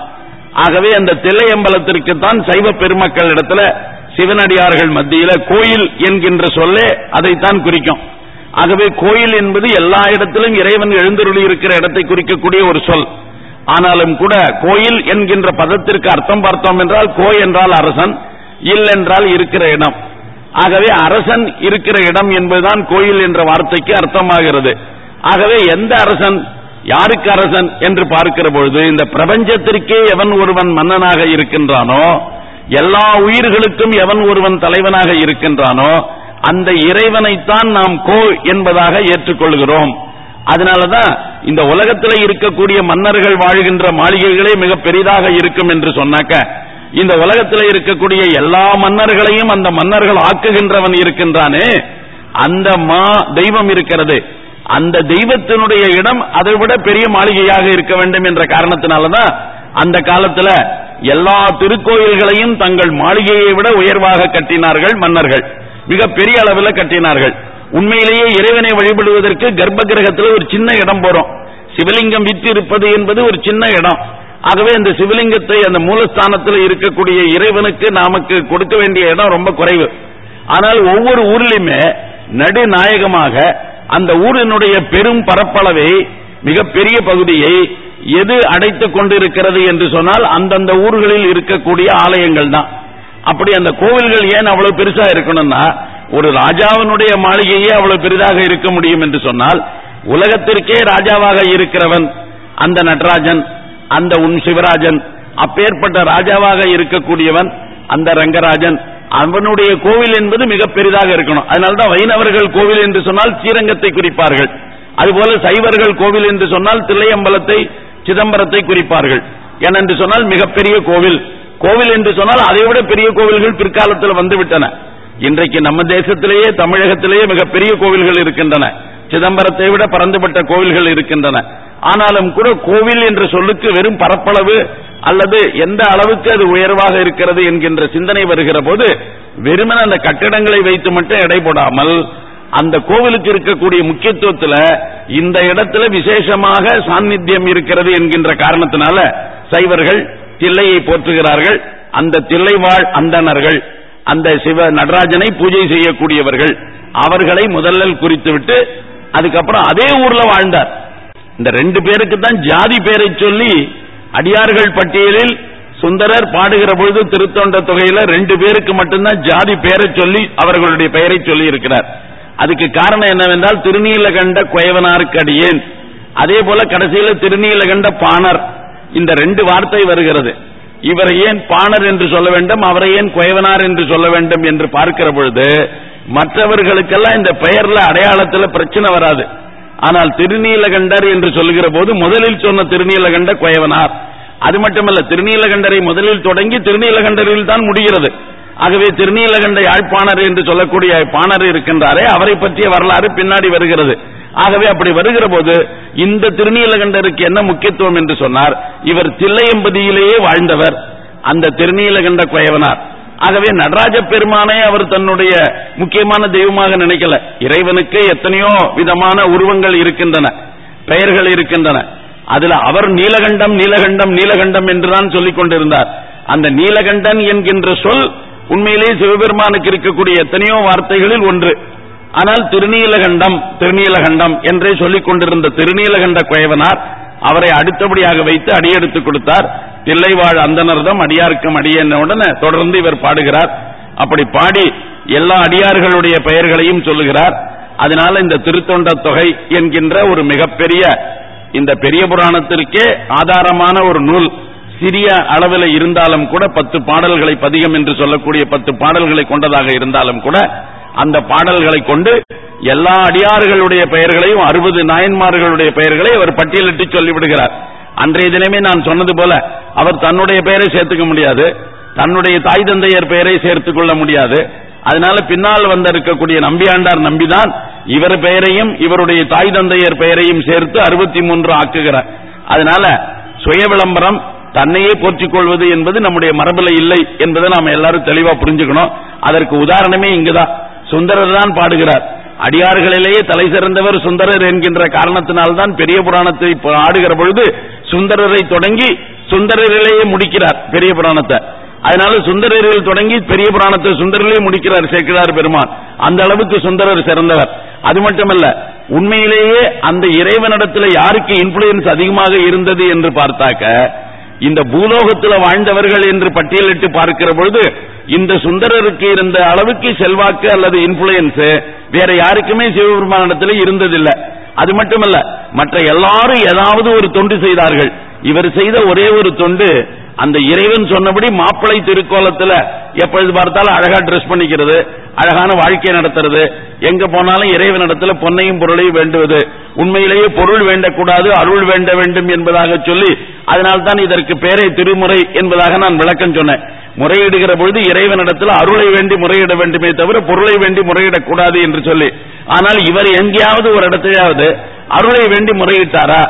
ஆகவே அந்த தில்லையம்பலத்திற்கு தான் சைவ பெருமக்கள் இடத்துல சிவனடியார்கள் மத்தியில கோயில் என்கின்ற சொல்லே அதைத்தான் குறிக்கும். ஆகவே கோயில் என்பது எல்லா இடத்திலும் இறைவன் எழுந்தருளி இருக்கிற இடத்தை குறிக்கக்கூடிய ஒரு சொல். ஆனாலும் கூட கோயில் என்கின்ற பதத்திற்கு அர்த்தம் பார்த்தோம் என்றால் கோ என்றால் அரசன் இல் என்றால் இருக்கிற இடம். ஆகவே அரசன் இருக்கிற இடம் என்பதுதான் கோயில் என்ற வார்த்தைக்கு அர்த்தமாகிறது. ஆகவே எந்த அரசன் யாருக்கு அரசன் என்று பார்க்கிற பொழுது இந்த பிரபஞ்சத்திற்கே எவன் ஒருவன் மன்னனாக இருக்கின்றானோ எல்லா உயிர்களுக்கும் எவன் ஒருவன் தலைவனாக இருக்கின்றானோ அந்த இறைவனைத்தான் நாம் கோ என்பதாக ஏற்றுக்கொள்கிறோம். அதனாலதான் இந்த உலகத்தில் இருக்கக்கூடிய மன்னர்கள் வாழ்கின்ற மாளிகைகளே மிக பெரிதாக இருக்கும் என்று சொன்னாக்க இந்த உலகத்தில் இருக்கக்கூடிய எல்லா மன்னர்களையும் அந்த மன்னர்கள் ஆக்குகின்றவன் இருக்கின்றானே. அந்த மா தெய்வம் இருக்கிறது. அந்த தெய்வத்தினுடைய இடம் அதை விட பெரிய மாளிகையாக இருக்க வேண்டும் என்ற காரணத்தினாலதான் அந்த காலத்துல எல்லா திருக்கோயில்களையும் தங்கள் மாளிகையை விட உயர்வாக கட்டினார்கள் மன்னர்கள். மிக பெரிய அளவில் கட்டினார்கள். உண்மையிலேயே இறைவனை வழிபடுவதற்கு கர்ப்ப கிரகத்தில் ஒரு சின்ன இடம் போறோம். சிவலிங்கம் விற்று இருப்பது என்பது ஒரு சின்ன இடம். ஆகவே அந்த சிவலிங்கத்தை அந்த மூலஸ்தானத்தில் இருக்கக்கூடிய இறைவனுக்கு நமக்கு கொடுக்க வேண்டிய இடம் ரொம்ப குறைவு. ஆனால் ஒவ்வொரு ஊரிலுமே நடுநாயகமாக அந்த ஊரினுடைய பெரும் பரப்பளவை மிகப்பெரிய பகுதியை எது அடைத்துக் கொண்டிருக்கிறது என்று சொன்னால் அந்தந்த ஊர்களில் இருக்கக்கூடிய ஆலயங்கள் தான். அப்படி அந்த கோவில்கள் ஏன் அவ்வளவு பெருசா இருக்கணும்னா ஒரு ராஜாவினுடைய மாளிகையே அவ்வளவு பெரிதாக இருக்க முடியும் என்று சொன்னால் உலகத்திற்கே ராஜாவாக இருக்கிறவன் அந்த நடராஜன் அந்த உன் சிவராஜன். அப்பேற்பட்ட ராஜாவாக இருக்கக்கூடியவன் அந்த ரங்கராஜன். அவனுடைய கோவில் என்பது மிக பெரிதாக இருக்கணும். அதனால்தான் வைணவர்கள் கோவில் என்று சொன்னால் ஸ்ரீரங்கத்தை குறிப்பார்கள். அதுபோல சைவர்கள் கோவில் என்று சொன்னால் தில்லையம்பலத்தை சிதம்பரத்தை குறிப்பார்கள். ஏனென்று சொன்னால் மிகப்பெரிய கோவில். கோவில் என்று சொன்னால் அதைவிட பெரிய கோவில்கள் பிற்காலத்தில் வந்துவிட்டன. இன்றைக்கு நம்ம தேசத்திலேயே தமிழகத்திலேயே மிகப்பெரிய கோவில்கள் இருக்கின்றன. சிதம்பரத்தை விட பறந்துபட்ட கோவில்கள் இருக்கின்றன. ஆனாலும் கூட கோவில் என்ற சொல்லுக்கு வெறும் பரப்பளவு அல்லது எந்த அளவுக்கு அது உயர்வாக இருக்கிறது என்கின்ற சிந்தனை வருகிற போது வெறுமன அந்த கட்டிடங்களை வைத்து மட்டும் எடை போடாமல் அந்த கோவிலுக்கு இருக்கக்கூடிய முக்கியத்துவத்தில் இந்த இடத்துல விசேஷமாக சாநித்தியம் இருக்கிறது என்கின்ற காரணத்தினால சைவர்கள் தில்லையை போற்றுகிறார்கள். அந்த தில்லை வாழ் அந்தனர்கள் அந்த சிவ நடராஜனை பூஜை செய்யக்கூடியவர்கள் அவர்களை முதல்ல குறித்துவிட்டு அதுக்கப்புறம் அதே ஊர்ல வாழ்ந்தார். இந்த ரெண்டு பேருக்கு தான் ஜாதி பேரை சொல்லி அடியார்கள் பட்டியலில் சுந்தரர் பாடுகிற பொழுது திருத்தொண்ட தொகையில ரெண்டு பேருக்கு மட்டும்தான் ஜாதி பெயரை சொல்லி அவர்களுடைய பெயரை சொல்லி இருக்கிறார். அதுக்கு காரணம் என்னவென்றால் திருநீலகண்ட குயவனாருக்கு அடியேன். அதே போல கடைசியில திருநீலகண்ட பாணர். இந்த ரெண்டு வார்த்தை வருகிறது. இவரை ஏன் பாணர் என்று சொல்ல வேண்டும் அவரை ஏன் குயவனார் என்று சொல்ல வேண்டும் என்று பார்க்கிற பொழுது மற்றவர்களுக்கெல்லாம் இந்த பெயர்ல அடையாளத்தில் பிரச்சனை வராது. ஆனால் திருநீலகண்டர் என்று சொல்லுகிற போது முதலில் சொன்ன திருநீலகண்ட குயவனார். அது மட்டுமல்ல திருநீலகண்டரை முதலில் தொடங்கி திருநீலகண்டரில் தான் முடிகிறது. ஆகவே திருநீலகண்ட யாழ்ப்பாணர் என்று சொல்லக்கூடிய பாணர் இருக்கின்றாரே அவரை பற்றிய வரலாறு பின்னாடி வருகிறது. ஆகவே அப்படி வருகிற போது இந்த திருநீலகண்டருக்கு என்ன முக்கியத்துவம் என்று சொன்னார்? இவர் தில்லையம்பதியிலேயே வாழ்ந்தவர் அந்த திருநீலகண்ட குயவனார். ஆகவே நடராஜ பெருமானை அவர் தன்னுடைய முக்கியமான தெய்வமாக நினைக்கல. இறைவனுக்கு எத்தனையோ விதமான உருவங்கள் இருக்கின்றன பெயர்கள் இருக்கின்றன. அதுல அவர் நீலகண்டம் நீலகண்டம் நீலகண்டம் என்றுதான் சொல்லிக் கொண்டிருந்தார். அந்த நீலகண்டன் என்கின்ற சொல் உண்மையிலே சிவபெருமானுக்கு இருக்கக்கூடிய எத்தனையோ வார்த்தைகளில் ஒன்று. ஆனால் திருநீலகண்டம் திருநீலகண்டம் என்றே சொல்லிக் கொண்டிருந்த திருநீலகண்ட குயவனார் அவரை அடுத்தபடியாக வைத்து அடியெடுத்து கொடுத்தார். தில்லைவாழ் அந்தனர்தம் அடியார்க்கும் அடியன தொடர்ந்து இவர் பாடுகிறார். அப்படி பாடி எல்லா அடியார்களுடைய பெயர்களையும் சொல்லுகிறார். அதனால இந்த திருத்தொண்ட தொகை என்கின்ற ஒரு மிகப்பெரிய இந்த பெரிய புராணத்திற்கே ஆதாரமான ஒரு நூல். சிறிய அளவில் இருந்தாலும் கூட பத்து பாடல்களை பதிகம் என்று சொல்லக்கூடிய பத்து பாடல்களை கொண்டதாக இருந்தாலும் கூட அந்த பாடல்களை கொண்டு எல்லா அடியார்களுடைய பெயர்களையும் அறுபது நாயன்மார்களுடைய பெயர்களை அவர் பட்டியலிட்டு சொல்லிவிடுகிறார். அன்றைய தினமே நான் சொன்னது போல அவர் தன்னுடைய பெயரை சேர்த்துக்க முடியாது தன்னுடைய தாய் தந்தையர் பெயரை சேர்த்துக் கொள்ள முடியாது. அதனால பின்னால் வந்திருக்கக்கூடிய நம்பியாண்டார் நம்பிதான் இவர் பெயரையும் இவருடைய தாய் தந்தையர் பெயரையும் சேர்த்து அறுபத்தி மூன்று ஆக்குகிறார். அதனால சுய விளம்பரம் தன்னையே போற்றிக் கொள்வது என்பது நம்முடைய மரபில் இல்லை என்பதை நாம் எல்லாரும் தெளிவா புரிஞ்சுக்கணும். அதற்கு உதாரணமே இங்குதான். சுந்தரர் தான் பாடுகிறார். அடியார்களிலேயே தலை சிறந்தவர் சுந்தரர் என்கின்ற காரணத்தினால்தான் பெரிய புராணத்தை ஆடுகிற பொழுது சுந்தரரை தொடங்கி சுந்தரரிலேயே முடிக்கிறார் பெரிய புராணத்தை. அதனால சுந்தரரில் தொடங்கி பெரிய புராணத்தை சுந்தரிலே முடிக்கிறார் சேர்க்கிறார் பெருமான். அந்த அளவுக்கு சுந்தரர் சிறந்தவர். அது மட்டுமல்ல உண்மையிலேயே அந்த இறைவனிடத்தில் யாருக்கு இன்ஃபுளுயன்ஸ் அதிகமாக இருந்தது என்று பார்த்தாக்க இந்த பூலோகத்தில் வாழ்ந்தவர்கள் என்று பட்டியலிட்டு பார்க்கிற பொழுது இந்த சுந்தரருக்கு இருந்த அளவுக்கு செல்வாக்கு அல்லது இன்ஃபுளுயன்ஸ் வேற யாருக்குமே சிவபெருமானிடத்தில் இருந்ததில்லை. அது மட்டுமல்ல மற்ற எல்லாரும் ஏதாவது ஒரு தொண்டு செய்தார்கள். இவர் செய்த ஒரே ஒரு தொண்டு அந்த இறைவன் சொன்னபடி மாப்பிளை திருக்கோலத்துல எப்பொழுது பார்த்தாலும் அழகா ட்ரெஸ் பண்ணிக்கிறது அழகான வாழ்க்கை நடத்துறது. எங்க போனாலும் இறைவன் இடத்துல பொன்னையும் பொருளையும் வேண்டுவது. உண்மையிலேயே பொருள் வேண்டக்கூடாது அருள் வேண்ட வேண்டும் என்பதாக சொல்லி அதனால்தான் இதற்கு பேரே திருமுறை என்பதாக நான் விளக்கம் சொன்னேன். முறையிடுகிற பொழுது இறைவனிடத்தில் அருளை வேண்டி முறையிட வேண்டுமே தவிர பொருளை வேண்டி முறையிடக்கூடாது என்று சொல்லி. ஆனால் இவர் எங்கேயாவது ஒரு இடத்தையாவது அருளை வேண்டி முறையிட்டாரா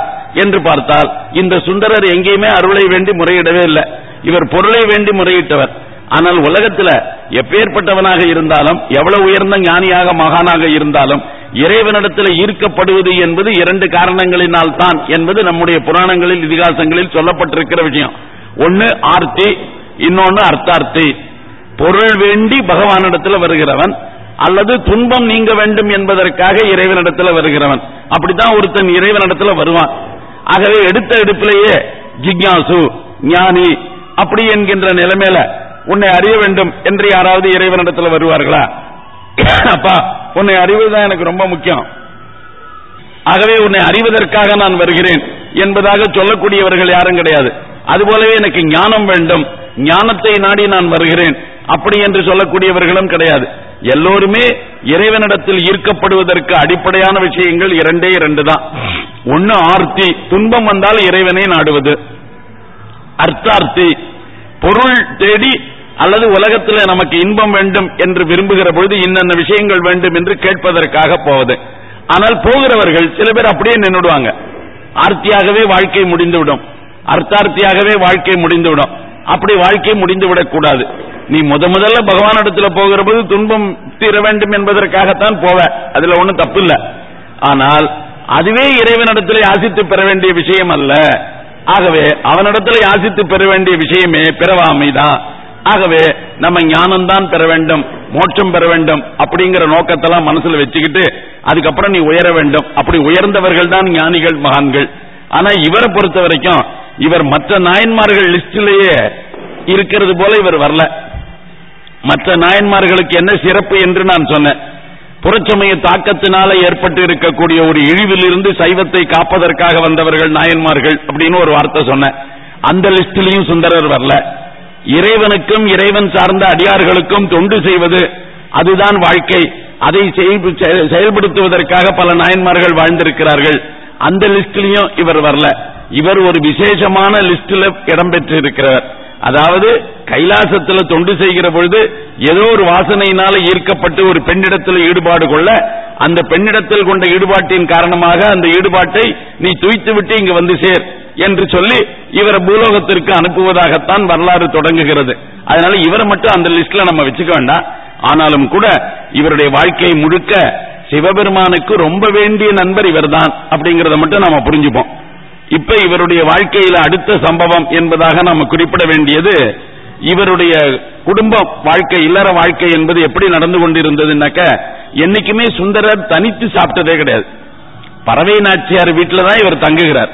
என்று பார்த்தால் இந்த சுந்தரர் எங்கேயுமே அருளை வேண்டி முறையிடவே இல்லை. இவர் பொருளை வேண்டி முறையிட்டவர். ஆனால் உலகத்தில் எப்பேற்பட்டவனாக இருந்தாலும் எவ்வளவு உயர்ந்த ஞானியாக மகானாக இருந்தாலும் இறைவனிடத்தில் ஈர்க்கப்படுவது என்பது இரண்டு காரணங்களினால் தான் என்பது நம்முடைய புராணங்களில் இதிகாசங்களில் சொல்லப்பட்டிருக்கிற விஷயம். ஒன்னு ஆர்த்தி இன்னொன்னு அர்த்தார்த்தி. பொருள் வேண்டி பகவானிடத்தில் வருகிறவன் அல்லது துன்பம் நீங்க வேண்டும் என்பதற்காக இறைவனிடத்தில் வருகிறவன். அப்படித்தான் ஒருத்தன் இறைவனிடத்தில் வருவான். ஆகவே எடுத்த எடுப்பிலேயே ஜிக்யாசு ஞானி அப்படி என்கின்ற நிலைமையில உன்னை அறிய வேண்டும் என்று யாராவது இறைவனிடத்தில் வருவார்களா? அப்பா உன்னை அறிவதுதான் எனக்கு ரொம்ப முக்கியம். ஆகவே உன்னை அறிவதற்காக நான் வருகிறேன் என்பதாக சொல்லக்கூடியவர்கள் யாரும் கிடையாது. அதுபோலவே எனக்கு ஞானம் வேண்டும். ஞானத்தை நாடி நான் வருகிறேன். அப்படி என்று சொல்லக்கூடியவர்களும் கிடையாது. எல்லோருமே இறைவனிடத்தில் ஈர்க்கப்படுவதற்கு அடிப்படையான விஷயங்கள் இரண்டே இரண்டு தான். ஒன்னு ஆர்த்தி துன்பம் வந்தால் இறைவனை நாடுவது. அர்த்தார்த்தி பொருள் தேடி அல்லது உலகத்தில் நமக்கு இன்பம் வேண்டும் என்று விரும்புகிற பொழுது இன்னென்ன விஷயங்கள் வேண்டும் என்று கேட்பதற்காக போவது. ஆனால் போகிறவர்கள் சில பேர் அப்படியே நின்றுடுவாங்க ஆர்த்தியாகவே வாழ்க்கை முடிந்துவிடும். அர்த்தார்த்தியாகவே வாழ்க்கை முடிந்துவிடும். அப்படி வாழ்க்கை முடிந்துவிடக் கூடாது. நீ முத முதல்ல பகவானிடத்துல போகிற போது துன்பம் தீர வேண்டும் என்பதற்காகத்தான் போவ. அதுல ஒன்னும் தப்பு இல்ல ஆனால் அதுவே இறைவனிடத்தில் யாசித்து பெற வேண்டிய விஷயம் அல்ல. ஆகவே அவனிடத்தில் யாசித்து பெற வேண்டிய விஷயமே பிறவாமைதான் ஆகவே நம்ம ஞானம்தான் பெற வேண்டும் மோட்சம் பெற வேண்டும் அப்படிங்கிற நோக்கத்தெல்லாம் மனசுல வச்சுக்கிட்டு அதுக்கப்புறம் நீ உயர வேண்டும். அப்படி உயர்ந்தவர்கள் தான் ஞானிகள் மகான்கள். ஆனா இவரை பொறுத்த வரைக்கும் இவர் மற்ற நாயன்மார்கள் லிஸ்டிலேயே இருக்கிறது போல இவர் வரல. மற்ற நாயன்மார்களுக்கு என்ன சிறப்பு என்று நான் சொன்னேன். புறச்சமய தாக்கத்தினால ஏற்பட்டு இருக்கக்கூடிய ஒரு இழிவிலிருந்து சைவத்தை காப்பதற்காக வந்தவர்கள் நாயன்மார்கள் அப்படின்னு ஒரு வார்த்தை சொன்னேன். அந்த லிஸ்டிலையும் சுந்தரர் வரல. இறைவனுக்கும் இறைவன் சார்ந்த அடியார்களுக்கும் தொண்டு செய்வது அதுதான் வாழ்க்கை. அதை செயல்படுத்துவதற்காக பல நாயன்மார்கள் வாழ்ந்திருக்கிறார்கள். அந்த லிஸ்டிலையும் இவர் வரல. இவர் ஒரு விசேஷமான லிஸ்டில் இடம்பெற்று இருக்கிறார் அதாவது கைலாசத்தில் தொண்டு செய்கிற பொழுது ஏதோ ஒரு வாசனையினால ஈர்க்கப்பட்டு ஒரு பெண்ணிடத்தில் ஈடுபாடு கொள்ள அந்த பெண்ணிடத்தில் கொண்ட ஈடுபாட்டின் காரணமாக அந்த ஈடுபாட்டை நீ துய்த்து விட்டு இங்கு வந்து சேர் என்று சொல்லி இவரை பூலோகத்திற்கு அனுப்புவதாகத்தான் வரலாறு தொடங்குகிறது. அதனால இவரை மட்டும் அந்த லிஸ்ட்ல நம்ம வச்சுக்க வேண்டாம். ஆனாலும் கூட இவருடைய வாழ்க்கை முழுக்க சிவபெருமானுக்கு ரொம்ப வேண்டிய நண்பர் இவர்தான் அப்படிங்கறத மட்டும் நாம புரிஞ்சுப்போம். இப்ப இவருடைய வாழ்க்கையில அடுத்த சம்பவம் என்பதாக நாம குறிப்பிட வேண்டியது இவருடைய குடும்ப வாழ்க்கை இல்லற வாழ்க்கை என்பது எப்படி நடந்து கொண்டிருந்ததுனாக்க என்னைக்குமே சுந்தரர் தனித்து சாப்பிட்டதே கிடையாது. பறவை நாச்சியார் வீட்டில் தான் இவர் தங்குகிறார்.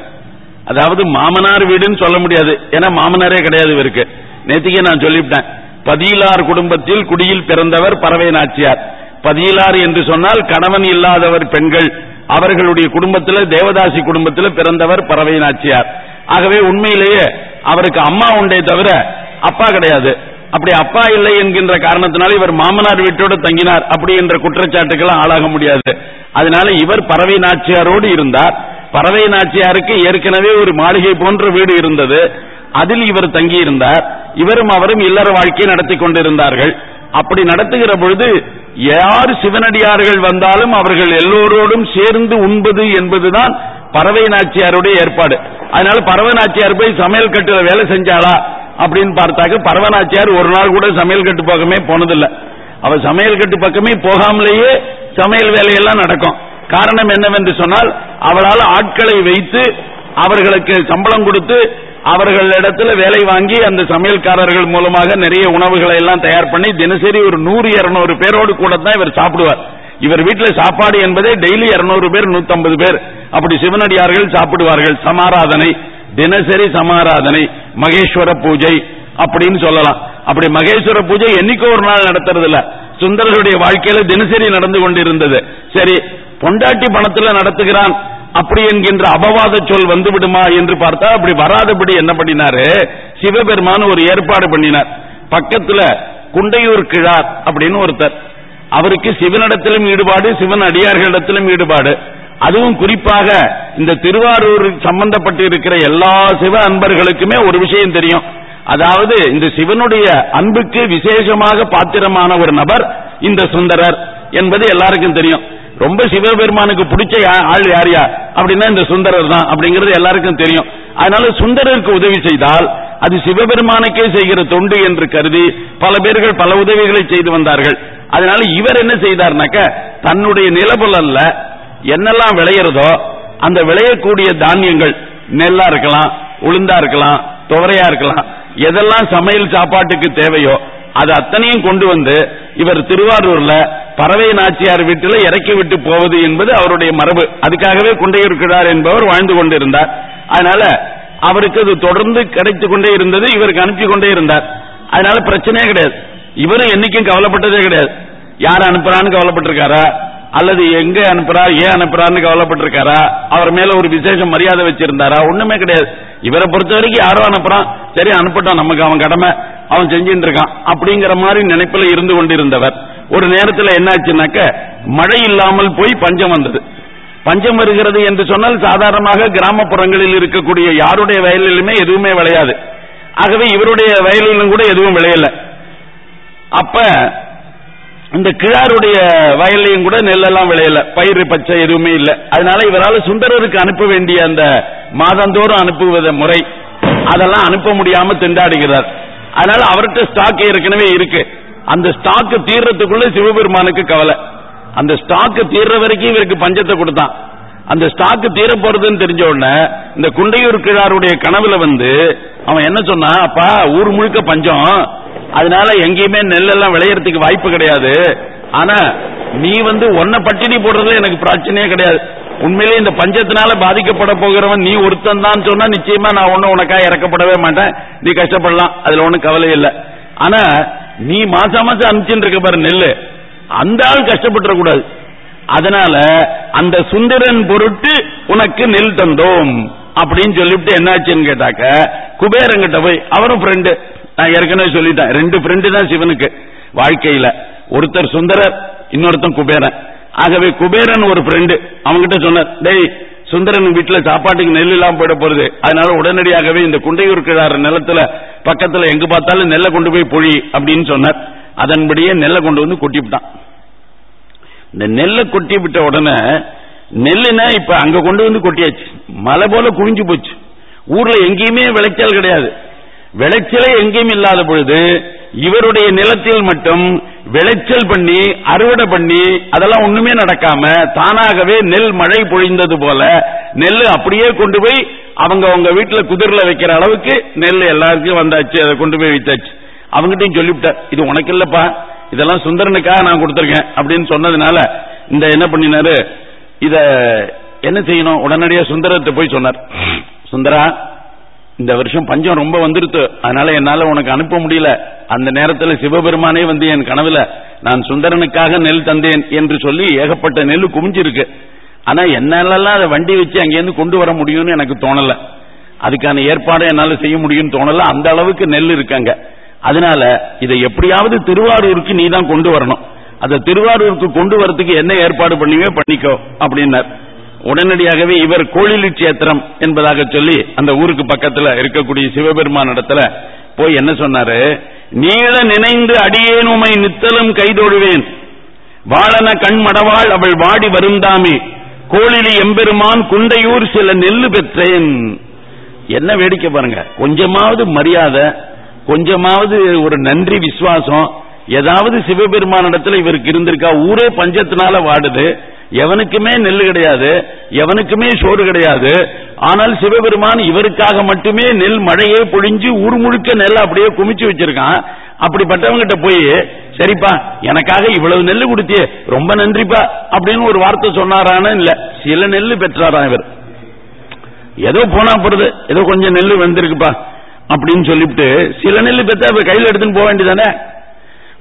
அதாவது மாமனார் வீடுன்னு சொல்ல முடியாது. ஏன்னா மாமனாரே கிடையாது இவருக்கு. நேத்திக்கே நான் சொல்லிவிட்டேன். பதிலார் குடும்பத்தில் குடியில் பிறந்தவர் பறவை நாச்சியார். பதிலார் என்று சொன்னால் கணவன் இல்லாதவர் பெண்கள் அவர்களுடைய குடும்பத்தில் தேவதாசி குடும்பத்தில் பிறந்தவர் பறவை நாச்சியார் ஆகவே உண்மையிலேயே அவருக்கு அம்மா உண்டே தவிர அப்பா கிடையாது. அப்படி அப்பா இல்லை என்கின்ற காரணத்தினால இவர் மாமனார் வீட்டோடு தங்கினார் அப்படி என்ற குற்றச்சாட்டுக்கெல்லாம் ஆளாக முடியாது. அதனால இவர் பறவை நாச்சியாரோடு இருந்தார். பறவை நாச்சியாருக்கு ஏற்கனவே ஒரு மாளிகை போன்ற வீடு இருந்தது. அதில் இவர் தங்கியிருந்தார். இவரும் அவரும் இல்லற வாழ்க்கை நடத்தி கொண்டிருந்தார்கள். அப்படி நடத்துகிற பொழுது யார் சிவனடியார்கள் வந்தாலும் அவர்கள் எல்லோரோடும் சேர்ந்து உண்பது என்பதுதான் பறவை நாச்சியாருடைய ஏற்பாடு. அதனால பறவை நாச்சியார் போய் சமையல் கட்டுல வேலை செஞ்சாளா அப்படின்னு பார்த்தாக்க பறவை நாச்சியார் ஒரு நாள் கூட சமையல் கட்டு பக்கமே போனதில்லை. அவ சமையல் கட்டு பக்கமே போகாமலேயே சமையல் வேலையெல்லாம் நடக்கும். காரணம் என்னவென்று சொன்னால் அவளால் ஆட்களை வைத்து அவர்களுக்கு சம்பளம் கொடுத்து அவர்களிடத்துல வேலை வாங்கி அந்த சமையல்காரர்கள் மூலமாக நிறைய உணவுகளை எல்லாம் தயார் பண்ணி தினசரி ஒரு நூறு இருநூறு பேரோடு கூட தான் இவர் சாப்பிடுவார். இவர் வீட்டில் சாப்பாடு என்பதே டெய்லி இருநூறு பேர் நூத்தம்பது பேர். அப்படி சிவனடியார்கள் சாப்பிடுவார்கள். சமாராதனை. தினசரி சமாராதனை. மகேஸ்வர பூஜை அப்படின்னு சொல்லலாம். அப்படி மகேஸ்வர பூஜை என்னைக்கு ஒரு நாள் நடத்துறது இல்ல சுந்தரருடைய வாழ்க்கையில தினசரி நடந்து கொண்டிருந்தது. சரி பொண்டாட்டி பணத்துல நடத்துகிறான். அப்படி என்கின்ற அபவாத சொல் வந்து விடுமா என்று பார்த்தா அப்படி வராதபடி என்ன பண்ணினாரு? சிவபெருமான் ஒரு ஏற்பாடு பண்ணினார். பக்கத்துல குண்டையூர் கிழார் அப்படின்னு ஒருத்தர். அவருக்கு சிவனிடத்திலும் ஈடுபாடு சிவன் அடியார்களிடத்திலும் ஈடுபாடு. அதுவும் குறிப்பாக இந்த திருவாரூர் சம்பந்தப்பட்டு இருக்கிற எல்லா சிவ அன்பர்களுக்குமே ஒரு விஷயம் தெரியும். அதாவது இந்த சிவனுடைய அன்புக்கு விசேஷமாக பாத்திரமான ஒரு நபர் இந்த சுந்தரர் என்பது எல்லாருக்கும் தெரியும். ரொம்ப சிவபெருமானுக்கு பிடிச்ச யா- ஆள் யார் யார் அப்படின்னா இந்த சுந்தரர் தான் அப்படிங்கிறது எல்லாருக்கும் தெரியும். அதனால சுந்தரருக்கு உதவி செய்தால் அது சிவபெருமானுக்கே செய்கிற தொண்டு என்று கருதி பல பேர்கள் பல உதவிகளை செய்து வந்தார்கள். அதனால இவர் என்ன செய்தார்னாக்க தன்னுடைய நிலபுலல்ல என்னெல்லாம் விளையிறதோ அந்த விளையக்கூடிய தானியங்கள் நெல்லா இருக்கலாம் உளுந்தா இருக்கலாம் துவரையா இருக்கலாம் எதெல்லாம் சமையல் சாப்பாட்டுக்கு தேவையோ அது அத்தனையும் கொண்டு வந்து இவர் திருவாரூர்ல பறவை நாச்சியார் வீட்டில் இறக்கி விட்டு போவது என்பது அவருடைய மரபு. அதுக்காகவே குண்டையூர்கிறார் என்பவர் வாழ்ந்து கொண்டிருந்தார். அதனால அவருக்கு அது தொடர்ந்து கிடைத்துக் கொண்டே இருந்தது இவருக்கு அனுப்பி கொண்டே இருந்தார். அதனால பிரச்சனையே கிடையாது. இவரும் என்னைக்கும் கவலைப்பட்டதே கிடையாது. யார் அனுப்புறான்னு கவலைப்பட்டிருக்காரா? அல்லது எங்க அனுப்புறா ஏன் அனுப்புறான்னு கவலைப்பட்டிருக்காரா? அவர் மேல ஒரு விசேஷம் மரியாதை வச்சிருந்தாரா? ஒண்ணுமே கிடையாது. இவரை பொறுத்த வரைக்கும் யாரோ அனுப்புறான். சரி அனுப்பட்டான் நமக்கு அவன் கடமை. அவன் செஞ்சுட்டு இருக்கான் அப்படிங்கிற மாதிரி நினைப்புல இருந்து கொண்டிருந்தவர். ஒரு நேரத்தில் என்னாச்சுனாக்க மழை இல்லாமல் போய் பஞ்சம் வந்தது. பஞ்சம் வருகிறது என்று சொன்னால் சாதாரணமாக கிராமப்புறங்களில் இருக்கக்கூடிய யாருடைய வயலிலுமே எதுவுமே விளையாது. ஆகவே இவருடைய வயலிலும் கூட எதுவும் விளையல. அப்ப இந்த கிழாருடைய வயல்லையும் கூட நெல்லெல்லாம் விளையல. பயிர் பச்சை எதுவுமே இல்லை. அதனால இவரால் சுந்தரருக்கு அனுப்ப வேண்டிய அந்த மாதந்தோறும் அனுப்புவத முறை அதெல்லாம் அனுப்ப முடியாம திண்டாடுகிறார். அதனால அவர்கிட்ட ஸ்டாக் ஏற்கனவே இருக்கு. அந்த ஸ்டாக் தீர்றதுக்குள்ள சிவபெருமானுக்கு கவலை. அந்த ஸ்டாக் தீர்ற வரைக்கும் இவருக்கு பஞ்சத்தை கொடுத்தான். அந்த ஸ்டாக்கு தீர போறதுன்னு தெரிஞ்ச உடனே இந்த குண்டையூர் கிழாருடைய கனவுல வந்து அவன் என்ன சொன்னா அப்பா ஊர் முழுக்க பஞ்சம். அதனால எங்கேயுமே நெல்லெல்லாம் விளையறதுக்கு வாய்ப்பு கிடையாது. ஆனா நீ வந்து ஒன்ன பட்டினி போடுறது எனக்கு பிரச்சனையே கிடையாது. உண்மையிலே இந்த பஞ்சத்தினால பாதிக்கப்பட போகிறவன் நீ ஒருத்தன் தான் சொன்னா நிச்சயமா நான் ஒன்னும் உனக்கா இறக்கப்படவே மாட்டேன். நீ கஷ்டப்படலாம் அதுல ஒன்னும் கவலை இல்லை. ஆனா நீ மாசம் மாசம் அனுப்பிச்சுட்டு இருக்க பாரு நெல்லு. அந்த ஆள் கஷ்டப்பட்டுற கூடாது அதனால அந்த சுந்தரன் பொருட்டு உனக்கு நெல் தந்தோம் அப்படின்னு சொல்லிவிட்டு என்னாச்சுன்னு கேட்டாக்க குபேரங்கிட்ட போய் அவரும் ஃப்ரெண்டு நான் ஏற்கனவே சொல்லிட்டேன் ரெண்டு ஃப்ரெண்டு தான் சிவனுக்கு வாழ்க்கையில. ஒருத்தர் சுந்தரர் இன்னொருத்தன் குபேரன். ஆகவே குபேரன் ஒரு ஃப்ரெண்டு அவங்கிட்ட சொன்னார் டேய் சுந்தரன் வீட்டுல சாப்பாட்டுக்கு நெல் இல்லாம போயிட போறது அதனால உடனடியாகவே இந்த குண்டையூர் கிழாறு நிலத்துல பக்கத்துல எங்க பார்த்தாலும் நெல்லை கொண்டு போய் பொழி அப்படின்னு சொன்னார். அதன்படியே நெல்லை கொண்டு வந்து கொட்டிவிட்டான். இந்த நெல்லை கொட்டி விட்ட உடனே நெல்லுனா இப்ப அங்க கொண்டு வந்து கொட்டியாச்சு. மலை போல குனிஞ்சு போச்சு. ஊர்ல எங்கேயுமே விளைச்சல் கிடையாது. விளைச்சலே எங்கேயும் இல்லாத பொழுது இவருடைய நிலத்தில் மட்டும் விளைச்சல் பண்ணி அறுவடை பண்ணி அதெல்லாம் ஒண்ணுமே நடக்காம தானாகவே நெல் மழை பொழிந்தது போல நெல் அப்படியே கொண்டு போய் அவங்க அவங்க வீட்டுல குதிரில் வைக்கிற அளவுக்கு நெல் எல்லாருக்கும் வந்தாச்சு அதை கொண்டு போய் வைத்தாச்சு. அவங்ககிட்டயும் சொல்லிவிட்டார் இது உனக்கு இல்லப்பா. இதெல்லாம் சுந்தரனுக்காக நான் கொடுத்திருக்கேன் அப்படின்னு சொன்னதுனால இந்த என்ன பண்ணினாரு? இத என்ன செய்யணும்? உடனடியா சுந்தரத்தை போய் சொன்னார். சுந்தரா இந்த வருஷம் பஞ்சம் ரொம்ப வந்துருத்து. அதனால என்னால உனக்கு அனுப்ப முடியல. அந்த நேரத்தில் சிவபெருமானே வந்து என் கனவுல நான் சுந்தரனுக்காக நெல் தந்தேன் என்று சொல்லி ஏகப்பட்ட நெல் குமிஞ்சிருக்கு ஆனா என்னாலெல்லாம் அதை வண்டி வச்சு அங்கேருந்து கொண்டு வர முடியும்னு எனக்கு தோணல. அதுக்கான ஏற்பாடு என்னால செய்ய முடியும்னு தோணல. அந்த அளவுக்கு நெல் இருக்காங்க அதனால இதை எப்படியாவது திருவாரூருக்கு நீ தான் கொண்டு வரணும். அதை திருவாரூருக்கு கொண்டு வரதுக்கு என்ன ஏற்பாடு பண்ணுவே பண்ணிக்கோ அப்படின்னார். உடனடியாகவே இவர் கோழிலி சேத்திரம் என்பதாக சொல்லி அந்த ஊருக்கு பக்கத்துல இருக்கக்கூடிய சிவபெருமான் இடத்துல போய் என்ன சொன்னாரு? நீள நினைந்து அடியேனுமை நித்தலும் கைதொழுவேன். வாழன கண்மடவாள் அவள் வாடி வருந்தாமே. கோழிலி எம்பெருமான் குண்டையூர் சில நெல்லு பெற்றேன். என்ன வேடிக்கை பாருங்க. கொஞ்சமாவது மரியாதை கொஞ்சமாவது ஒரு நன்றி விசுவாசம். ஏதாவது சிவபெருமானிடத்துல இவருக்கு இருந்திருக்கா? ஊரே பஞ்சத்தினால வாடுது. எவனுக்குமே நெல் கிடையாது. எவனுக்குமே சோறு கிடையாது. ஆனால் சிவபெருமான் இவருக்காக மட்டுமே நெல் மழையே பொழிஞ்சு ஊர் முழுக்க நெல் அப்படியே குமிச்சு வச்சிருக்கான். அப்படிப்பட்டவங்கிட்ட போய் சரிப்பா எனக்காக இவ்வளவு நெல் கொடுத்தியே ரொம்ப நன்றிப்பா அப்படின்னு ஒரு வார்த்தை சொன்னாரான்னு இல்ல. சில நெல் பெற்றாராம் இவர். ஏதோ போனா போறது. ஏதோ கொஞ்சம் நெல் வந்திருக்குப்பா. அப்படின்னு சொல்லிவிட்டு சில நெல் பெற்றா இப்ப கையில் எடுத்துன்னு போக வேண்டியதானே?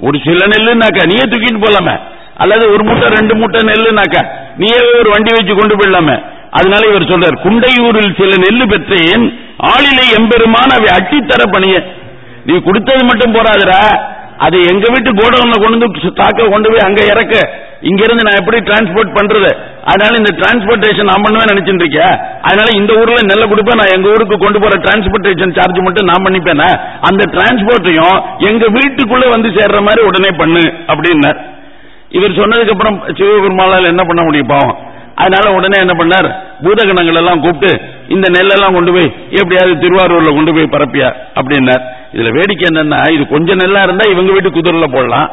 ஒரு சில நெல்லுனாக்கா நீயே தூக்கிட்டு போலாமே. அல்லது ஒரு மூட்டை ரெண்டு மூட்டை நெல்லுனாக்கா நீயே ஒரு வண்டி வச்சு கொண்டு போயிடலாமே. அதனால இவர் சொல்றார் குண்டையூரில் சில நெல்லு பெற்றேன் ஆளிலை எம்பெருமான் அவை அட்டித்தர பணிய. நீ கொடுத்தது மட்டும் போறாதுரா அது எங்க வீட்டு கோடவுன்ல கொண்டு வந்து தாக்க கொண்டு போய் அங்க இறக்க. இங்க இருந்து நான் எப்படி டிரான்ஸ்போர்ட் பண்றது? அதனால இந்த டிரான்ஸ்போர்டேஷன் நான் பண்ணுவேன் நினைச்சிட்டு அதனால இந்த ஊர்ல நெல்ல கொடுப்பேன் நான் எங்க ஊருக்கு கொண்டு போற டிரான்ஸ்போர்டேஷன் சார்ஜ் மட்டும் நான் பண்ணிப்பேனா? அந்த டிரான்ஸ்போர்ட்டையும் எங்க வீட்டுக்குள்ள வந்து சேர்ற மாதிரி உடனே பண்ணு அப்படின்னார். இவர் சொன்னதுக்கு அப்புறம் சிவபெருமாளால் என்ன பண்ண முடியும் பாவம்? அதனால உடனே என்ன பண்ணார்? பூதகணங்கள் எல்லாம் கூப்பிட்டு இந்த நெல்லெல்லாம் கொண்டு போய் எப்படியாவது திருவாரூர்ல கொண்டு போய் பரப்பியா அப்படின்னார். இதுல வேடிக்கை என்னன்னா இது கொஞ்சம் நெல்லா இருந்தா இவங்க வீட்டு குதிரைல போடலாம்.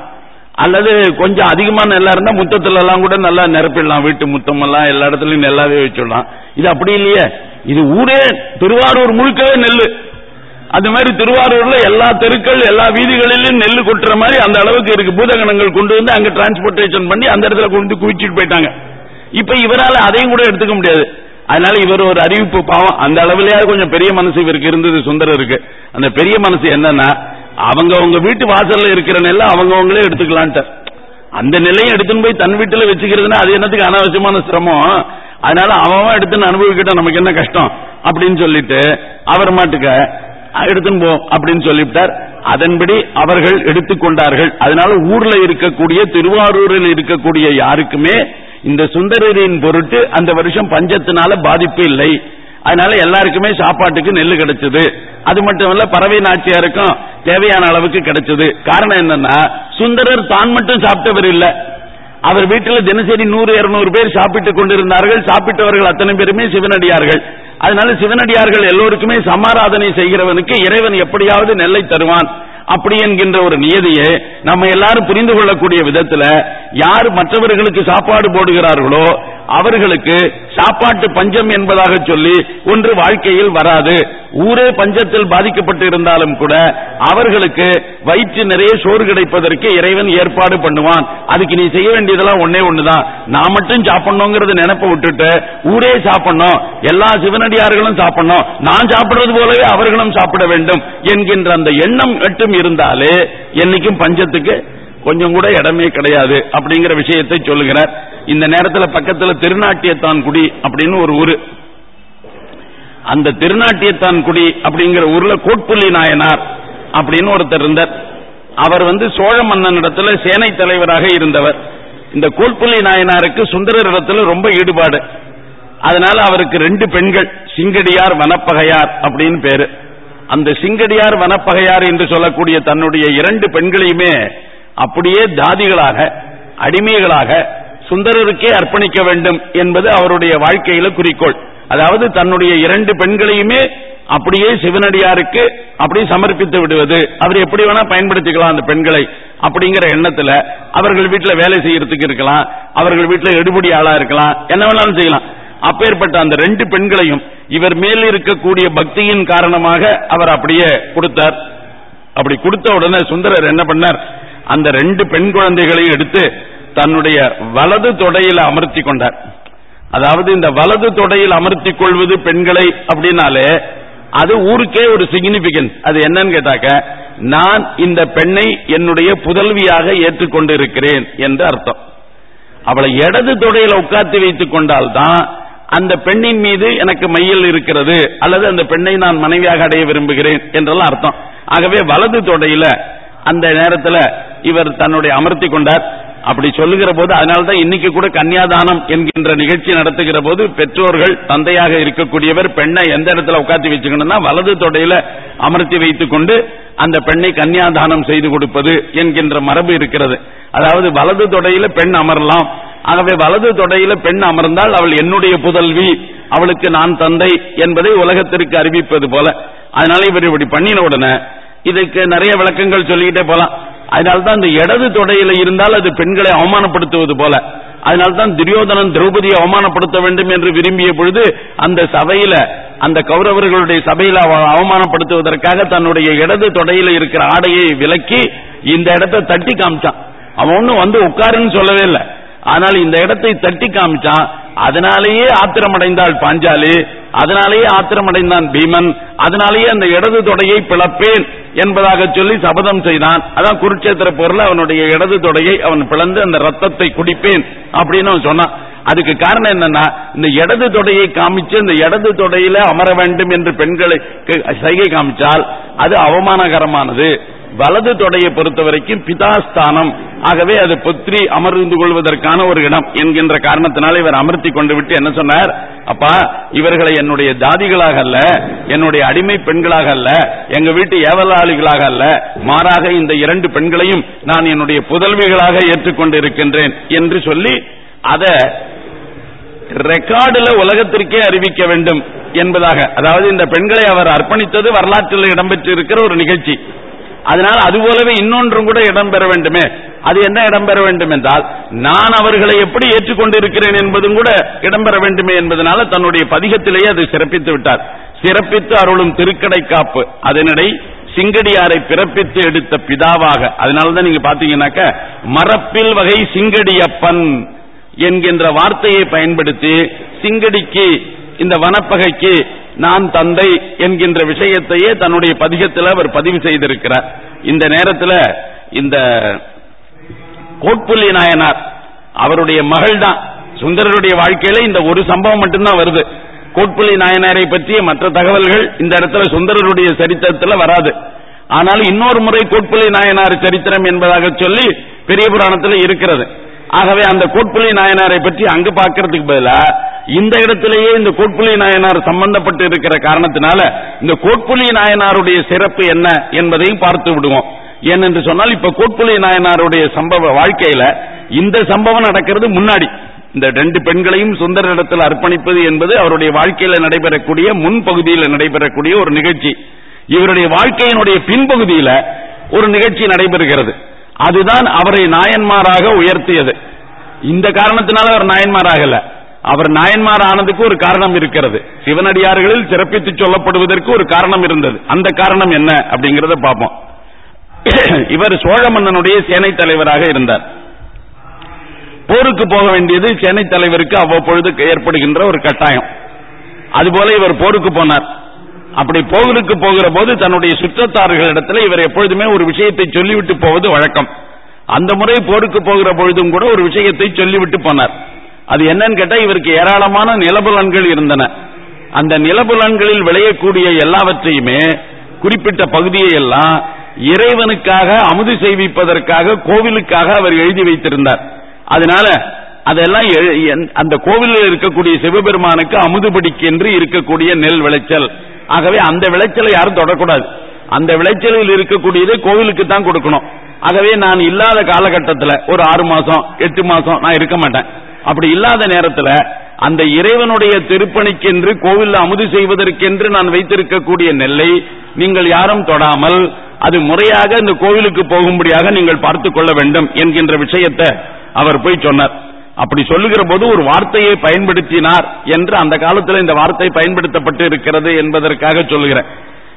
அல்லது கொஞ்சம் அதிகமான நெல்லா இருந்தா முத்தத்துல எல்லாம் கூட நல்லா நிரப்பிடலாம். வீட்டு முத்தம் எல்லாம் எல்லா இடத்துலயும் நெல்லாவே வச்சிடலாம். இது அப்படி இல்லையே. இது ஊரே திருவாரூர் முழுக்கவே நெல்லு. அது மாதிரி திருவாரூர்ல எல்லா தெருக்கள் எல்லா வீதிகளிலும் நெல் கொட்டுற மாதிரி அந்த அளவுக்கு இருக்கு. பூதகணங்கள் கொண்டு வந்து அங்க டிரான்ஸ்போர்டேஷன் பண்ணி அந்த இடத்துல கொண்டு வந்து குவிச்சிட்டு போயிட்டாங்க. இப்ப இவரால் அதையும் கூட எடுத்துக்க முடியாது. அதனால இவர் ஒரு அறிவிப்பு பாவம். அந்த அளவுலயாவது கொஞ்சம் பெரிய மனசு இவருக்கு இருந்தது சுந்தரருக்கு. அந்த பெரிய மனசு என்னன்னா அவங்க உங்க வீட்டு வாசல்ல இருக்கிற நெல்லை அவங்கவங்களே எடுத்துக்கலான்ட்டு. அந்த நிலையை எடுத்துன்னு போய் தன் வீட்டுல வச்சுக்கிறதுனா அது என்னத்துக்கு அனாவசியமான சிரமம்? அதனால அவன் எடுத்துன்னு அனுபவிக்கிட்ட நமக்கு என்ன கஷ்டம்? அப்படின்னு சொல்லிட்டு அவர் மாட்டுக்க எடுத்துன்னு போ அப்படின்னு சொல்லிவிட்டார். அதன்படி அவர்கள் எடுத்துக்கொண்டார்கள் அதனால ஊர்ல இருக்கக்கூடிய திருவாரூரில் இருக்கக்கூடிய யாருக்குமே இந்த சுந்தரரின் பொருட்டு அந்த வருஷம் பஞ்சத்தினால பாதிப்பு இல்லை. அதனால எல்லாருக்குமே சாப்பாட்டுக்கு நெல் கிடைச்சது. அது மட்டும் இல்ல பறவை நாச்சியாருக்கும் தேவையான அளவுக்கு கிடைச்சது. காரணம் என்னன்னா சுந்தரர் தான் மட்டும் சாப்பிட்டவர் இல்ல. அவர் வீட்டில் தினசரி நூறு இருநூறு பேர் சாப்பிட்டுக் கொண்டிருந்தார்கள். சாப்பிட்டவர்கள் அத்தனை பேருமே சிவனடியார்கள். அதனால சிவனடியார்கள் எல்லோருக்குமே சமாராதனை செய்கிறவனுக்கு இறைவன் எப்படியாவது நெல்லை தருவான். அப்படி என்கின்ற ஒரு நியதியை நம்ம எல்லாரும் புரிந்து கொள்ளக்கூடிய விதத்துல யார் மற்றவர்களுக்கு சாப்பாடு போடுகிறார்களோ அவர்களுக்கு சாப்பாட்டு பஞ்சம் என்பதாக சொல்லி ஒன்று வாழ்க்கையில் வராது. ஊரே பஞ்சத்தில் பாதிக்கப்பட்டு இருந்தாலும் கூட அவர்களுக்கு வயிற்று நிறைய சோறு கிடைப்பதற்கு இறைவன் ஏற்பாடு பண்ணுவான். அதுக்கு நீ செய்ய வேண்டியதெல்லாம் ஒன்னே ஒண்ணுதான். நான் மட்டும் சாப்பிடணுங்கிறது நினைப்ப விட்டுட்டு ஊரே சாப்பிடணும். எல்லா சிவனடியார்களும் சாப்பிடணும். நான் சாப்பிடுறது போலவே அவர்களும் சாப்பிட வேண்டும் என்கின்ற அந்த எண்ணம் மட்டும் இருந்தாலே என்னைக்கும் பஞ்சத்துக்கு கொஞ்சம் கூட இடமே கிடையாது அப்படிங்கிற விஷயத்தை சொல்லுகிறார். இந்த நேரத்தில் பக்கத்துல திருநாட்டியத்தான் குடி அப்படின்னு ஒரு ஊரு. அந்த திருநாட்டியத்தான் குடி அப்படிங்கிற ஊர்ல கோட்புள்ளி நாயனார் அப்படின்னு ஒருத்தர் இருந்தார். அவர் வந்து சோழ மன்னனிடத்துல சேனை தலைவராக இருந்தவர். இந்த கோட்புள்ளி நாயனாருக்கு சுந்தரரிடத்துல ரொம்ப ஈடுபாடு. அதனால அவருக்கு ரெண்டு பெண்கள் சிங்கடியார் வனப்பகையார் அப்படின்னு பேரு. அந்த சிங்கடியார் வனப்பகையார் என்று சொல்லக்கூடிய தன்னுடைய இரண்டு பெண்களையுமே அப்படியே தாதிகளாக அடிமைகளாக சுந்தரருக்கே அர்ப்பணிக்க வேண்டும் என்பது அவருடைய வாழ்க்கையில குறிக்கோள். அதாவது தன்னுடைய இரண்டு பெண்களையுமே அப்படியே சிவனடியாருக்கு அப்படி சமர்ப்பித்து விடுவது. அவர் எப்படி வேணா பயன்படுத்திக்கலாம் அந்த பெண்களை அப்படிங்கிற எண்ணத்துல அவர்கள் வீட்டுல வேலை செய்யறதுக்கு இருக்கலாம் அவர்கள் வீட்டுல எடுபடி ஆளா இருக்கலாம் என்ன வேணாலும் செய்யலாம். அப்பேற்பட்ட அந்த ரெண்டு பெண்களையும் இவர் மேல் இருக்கக்கூடிய பக்தியின் காரணமாக அவர் அப்படியே கொடுத்தார். அப்படி கொடுத்த உடனே சுந்தரர் என்ன பண்ணார்? அந்த ரெண்டு பெண் குழந்தைகளையும் எடுத்து தன்னுடைய வலது தொடையில் அமர்த்தி கொண்டார். அதாவது இந்த வலது தொடையில் அமர்த்தி கொள்வது பெண்களை அப்படின்னாலே அது ஊருக்கே ஒரு சிக்னிபிகன்ஸ் அது என்னன்னு கேட்டாக்க நான் இந்த பெண்ணை என்னுடைய புதல்வியாக ஏற்றுக்கொண்டு இருக்கிறேன் என்று அர்த்தம். அவளை இடது தொடையில உட்கார்த்தி வைத்துக் கொண்டால்தான் அந்த பெண்ணின் மீது எனக்கு மையல் இருக்கிறது அல்லது அந்த பெண்ணை நான் மனைவியாக அடைய விரும்புகிறேன் என்றெல்லாம் அர்த்தம். ஆகவே வலது தொடையில அந்த நேரத்தில் இவர் தன்னுடைய அமர்த்தி கொண்டார். அப்படி சொல்லுகிற போது அதனால்தான் இன்னைக்கு கூட கன்னியாதானம் என்கின்ற நிகழ்ச்சி நடத்துகிற போது பெற்றோர்கள் தந்தையாக இருக்கக்கூடியவர் பெண்ணை எந்த இடத்துல உட்காந்து வச்சுக்கணும்னா வலது தொடையில அமர்த்தி வைத்துக் கொண்டு அந்த பெண்ணை கன்னியாதானம் செய்து கொடுப்பது என்கின்ற மரபு இருக்கிறது. அதாவது வலது தொடையில பெண் அமரலாம். ஆகவே வலது தொடையில பெண் அமர்ந்தால் அவள் என்னுடைய புதல்வி அவளுக்கு நான் தந்தை என்பதை உலகத்திற்கு அறிவிப்பது போல. அதனால இவர் இப்படி பண்ணின உடனே இதுக்கு நிறைய விளக்கங்கள் சொல்லிக்கிட்டே போலாம். அதனால்தான் இந்த இடது தொடையில இருந்தால் அது பெண்களை அவமானப்படுத்துவது போல. அதனால்தான் துரியோதனன் திரௌபதியை அவமானப்படுத்த வேண்டும் என்று விரும்பிய பொழுது அந்த சபையில அந்த கௌரவர்களுடைய சபையில அவமானப்படுத்துவதற்காக தன்னுடைய இடது தொடையில இருக்கிற ஆடையை விலக்கி இந்த இடத்தை தட்டி காமிச்சான். அவன் ஒன்னும் வந்து உட்காருன்னு சொல்லவே இல்லை. ஆனால் இந்த இடத்தை தட்டி காமிச்சான் அதனாலேயே ஆத்திரமடைந்தாள் பாஞ்சாலி அதனாலேயே ஆத்திரமடைந்தான் பீமன் அதனாலேயே அந்த இடது தொடையை பிளப்பேன் என்பதாக சொல்லி சபதம் செய்தான். அதான் குருட்சேத்திர போர்ல அவனுடைய இடது தொடையை அவன் பிளந்து அந்த ரத்தத்தை குடிப்பேன் அப்படின்னு அவன் சொன்னான். அதுக்கு காரணம் என்னன்னா இந்த இடது தொடையை காமிச்சு இந்த இடது தொடையில அமர வேண்டும் என்று பெண்களை சைகை காமிச்சால் அது அவமானகரமானது. வலது தொடையை பொறுத்த வரைக்கும் பிதாஸ்தானம் ஆகவே அது புத்திரி அமர்ந்து கொள்வதற்கான ஒரு இடம் என்கின்ற காரணத்தினால் இவர் அமர்த்தி கொண்டு விட்டு என்ன சொன்னார்? அப்பா இவர்களை என்னுடைய தாதிகளாக அல்ல என்னுடைய அடிமை பெண்களாக அல்ல எங்க வீட்டு ஏவலாளிகளாக அல்ல மாறாக இந்த இரண்டு பெண்களையும் நான் என்னுடைய புதல்விகளாக ஏற்றுக்கொண்டு இருக்கின்றேன் என்று சொல்லி அதை ரெக்கார்டுல உலகத்திற்கே அறிவிக்க வேண்டும் என்பதாக. அதாவது இந்த பெண்களை அவர் அர்ப்பணித்தது வரலாற்றில் இடம்பெற்று இருக்கிற ஒரு நிகழ்ச்சி. அதனால் அதுபோலவே இன்னொன்றும் கூட இடம்பெற வேண்டுமே. அது என்ன இடம்பெற வேண்டும் என்றால் நான் அவர்களை எப்படி ஏற்றுக்கொண்டிருக்கிறேன் என்பதும் கூட இடம்பெற வேண்டுமே என்பதனால தன்னுடைய பதிகத்திலேயே அதை சிறப்பித்து விட்டார். சிறப்பித்து அருளும் திருக்கடை காப்பு. அதனிடை சிங்கடியாரை பிறப்பித்து எடுத்த பிதாவாக. அதனாலதான் நீங்க பாத்தீங்கன்னாக்க மரப்பில் வகை சிங்கடியப்பன் என்கின்ற வார்த்தையை பயன்படுத்தி சிங்கடிக்கு இந்த வனப்பகைக்கு நான் தந்தை என்கின்ற விஷயத்தையே தன்னுடைய பதிகத்தில் அவர் பதிவு செய்திருக்கிறார். இந்த நேரத்தில் இந்த கோட்புள்ளி நாயனார் அவருடைய மகள் தான் சுந்தரருடைய வாழ்க்கையில இந்த ஒரு சம்பவம் மட்டும்தான் வருது. கோட்புள்ளி நாயனாரை பற்றிய மற்ற தகவல்கள் இந்த இடத்துல சுந்தரருடைய சரித்திரத்தில் வராது. ஆனால் இன்னொரு முறை கோட்புள்ளி நாயனார் சரித்திரம் என்பதாக சொல்லி பெரிய புராணத்தில் இருக்கிறது. ஆகவே அந்த கோட்புள்ளி நாயனாரை பற்றி அங்கு பார்க்கறதுக்கு பதிலா இந்த இடத்திலேயே இந்த கோட்புலி நாயனார் சம்பந்தப்பட்டு இருக்கிற காரணத்தினால இந்த கோட்புலி நாயனாருடைய சிறப்பு என்ன என்பதையும் பார்த்து விடுவோம். ஏனென்று சொன்னால் இப்ப கோட்புலி நாயனாருடைய சம்பவ வாழ்க்கையில இந்த சம்பவம் நடக்கிறது முன்னாடி. இந்த ரெண்டு பெண்களையும் சுந்தர இடத்தில் அர்ப்பணிப்பது என்பது அவருடைய வாழ்க்கையில நடைபெறக்கூடிய முன்பகுதியில் நடைபெறக்கூடிய ஒரு நிகழ்ச்சி. இவருடைய வாழ்க்கையினுடைய பின்பகுதியில ஒரு நிகழ்ச்சி நடைபெறுகிறது. அதுதான் அவரை நாயன்மாராக உயர்த்தியது. இந்த காரணத்தினால அவர் நாயன்மாராகல. அவர் நாயன்மார் ஆனதுக்கு ஒரு காரணம் இருக்கிறது. சிவனடியார்களில் சிறப்பித்து சொல்லப்படுவதற்கு ஒரு காரணம் இருந்தது. அந்த காரணம் என்ன அப்படிங்கறத பார்ப்போம். *clears throat* இவர் சோழ மன்னனுடைய சேனை தலைவராக இருந்தார். போருக்கு போக வேண்டியது சேனை தலைவருக்கு அவ்வப்பொழுது ஏற்படுகின்ற ஒரு கட்டாயம். அதுபோல இவர் போருக்கு போனார். அப்படி போருக்கு போகிற போது தன்னுடைய சுற்றத்தார்களிடத்தில் இவர் எப்பொழுதுமே ஒரு விஷயத்தை சொல்லிவிட்டு போவது வழக்கம். அந்த முறை போருக்கு போகிற பொழுதும் கூட ஒரு விஷயத்தை சொல்லிவிட்டு போனார். அது என்னன்னு கேட்டா இவருக்கு ஏராளமான நிலபுலன்கள் இருந்தன. அந்த நிலபுலன்களில் விளையக்கூடிய எல்லாவற்றையுமே குறிப்பிட்ட பகுதியை எல்லாம் இறைவனுக்காக அமுது செய்விப்பதற்காக கோவிலுக்காக அவர் எழுதி வைத்திருந்தார். அதனால அதெல்லாம் அந்த கோவிலில் இருக்கக்கூடிய சிவபெருமானுக்கு அமுதுபடிக்கென்று இருக்கக்கூடிய நெல் விளைச்சல். ஆகவே அந்த விளைச்சலை யாரும் தொடக்கூடாது. அந்த விளைச்சலில் இருக்கக்கூடியதை கோவிலுக்கு தான் கொடுக்கணும். ஆகவே நான் இல்லாத காலகட்டத்தில் ஒரு ஆறு மாசம் எட்டு மாசம் நான் இருக்க மாட்டேன். அப்படி இல்லாத நேரத்தில் அந்த இறைவனுடைய திருப்பணிக்கென்று கோவில் அமுது செய்வதற்கென்று நான் வைத்திருக்கக்கூடிய நெல்லை நீங்கள் யாரும் தொடாமல் அது முறையாக இந்த கோவிலுக்கு போகும்படியாக நீங்கள் பார்த்துக் கொள்ள வேண்டும் என்கின்ற விஷயத்தை அவர் போய் சொன்னார். அப்படி சொல்லுகிற போது ஒரு வார்த்தையை பயன்படுத்தினார் என்று அந்த காலத்தில் இந்த வார்த்தை பயன்படுத்தப்பட்டு இருக்கிறது என்பதற்காக சொல்லுகிறேன்.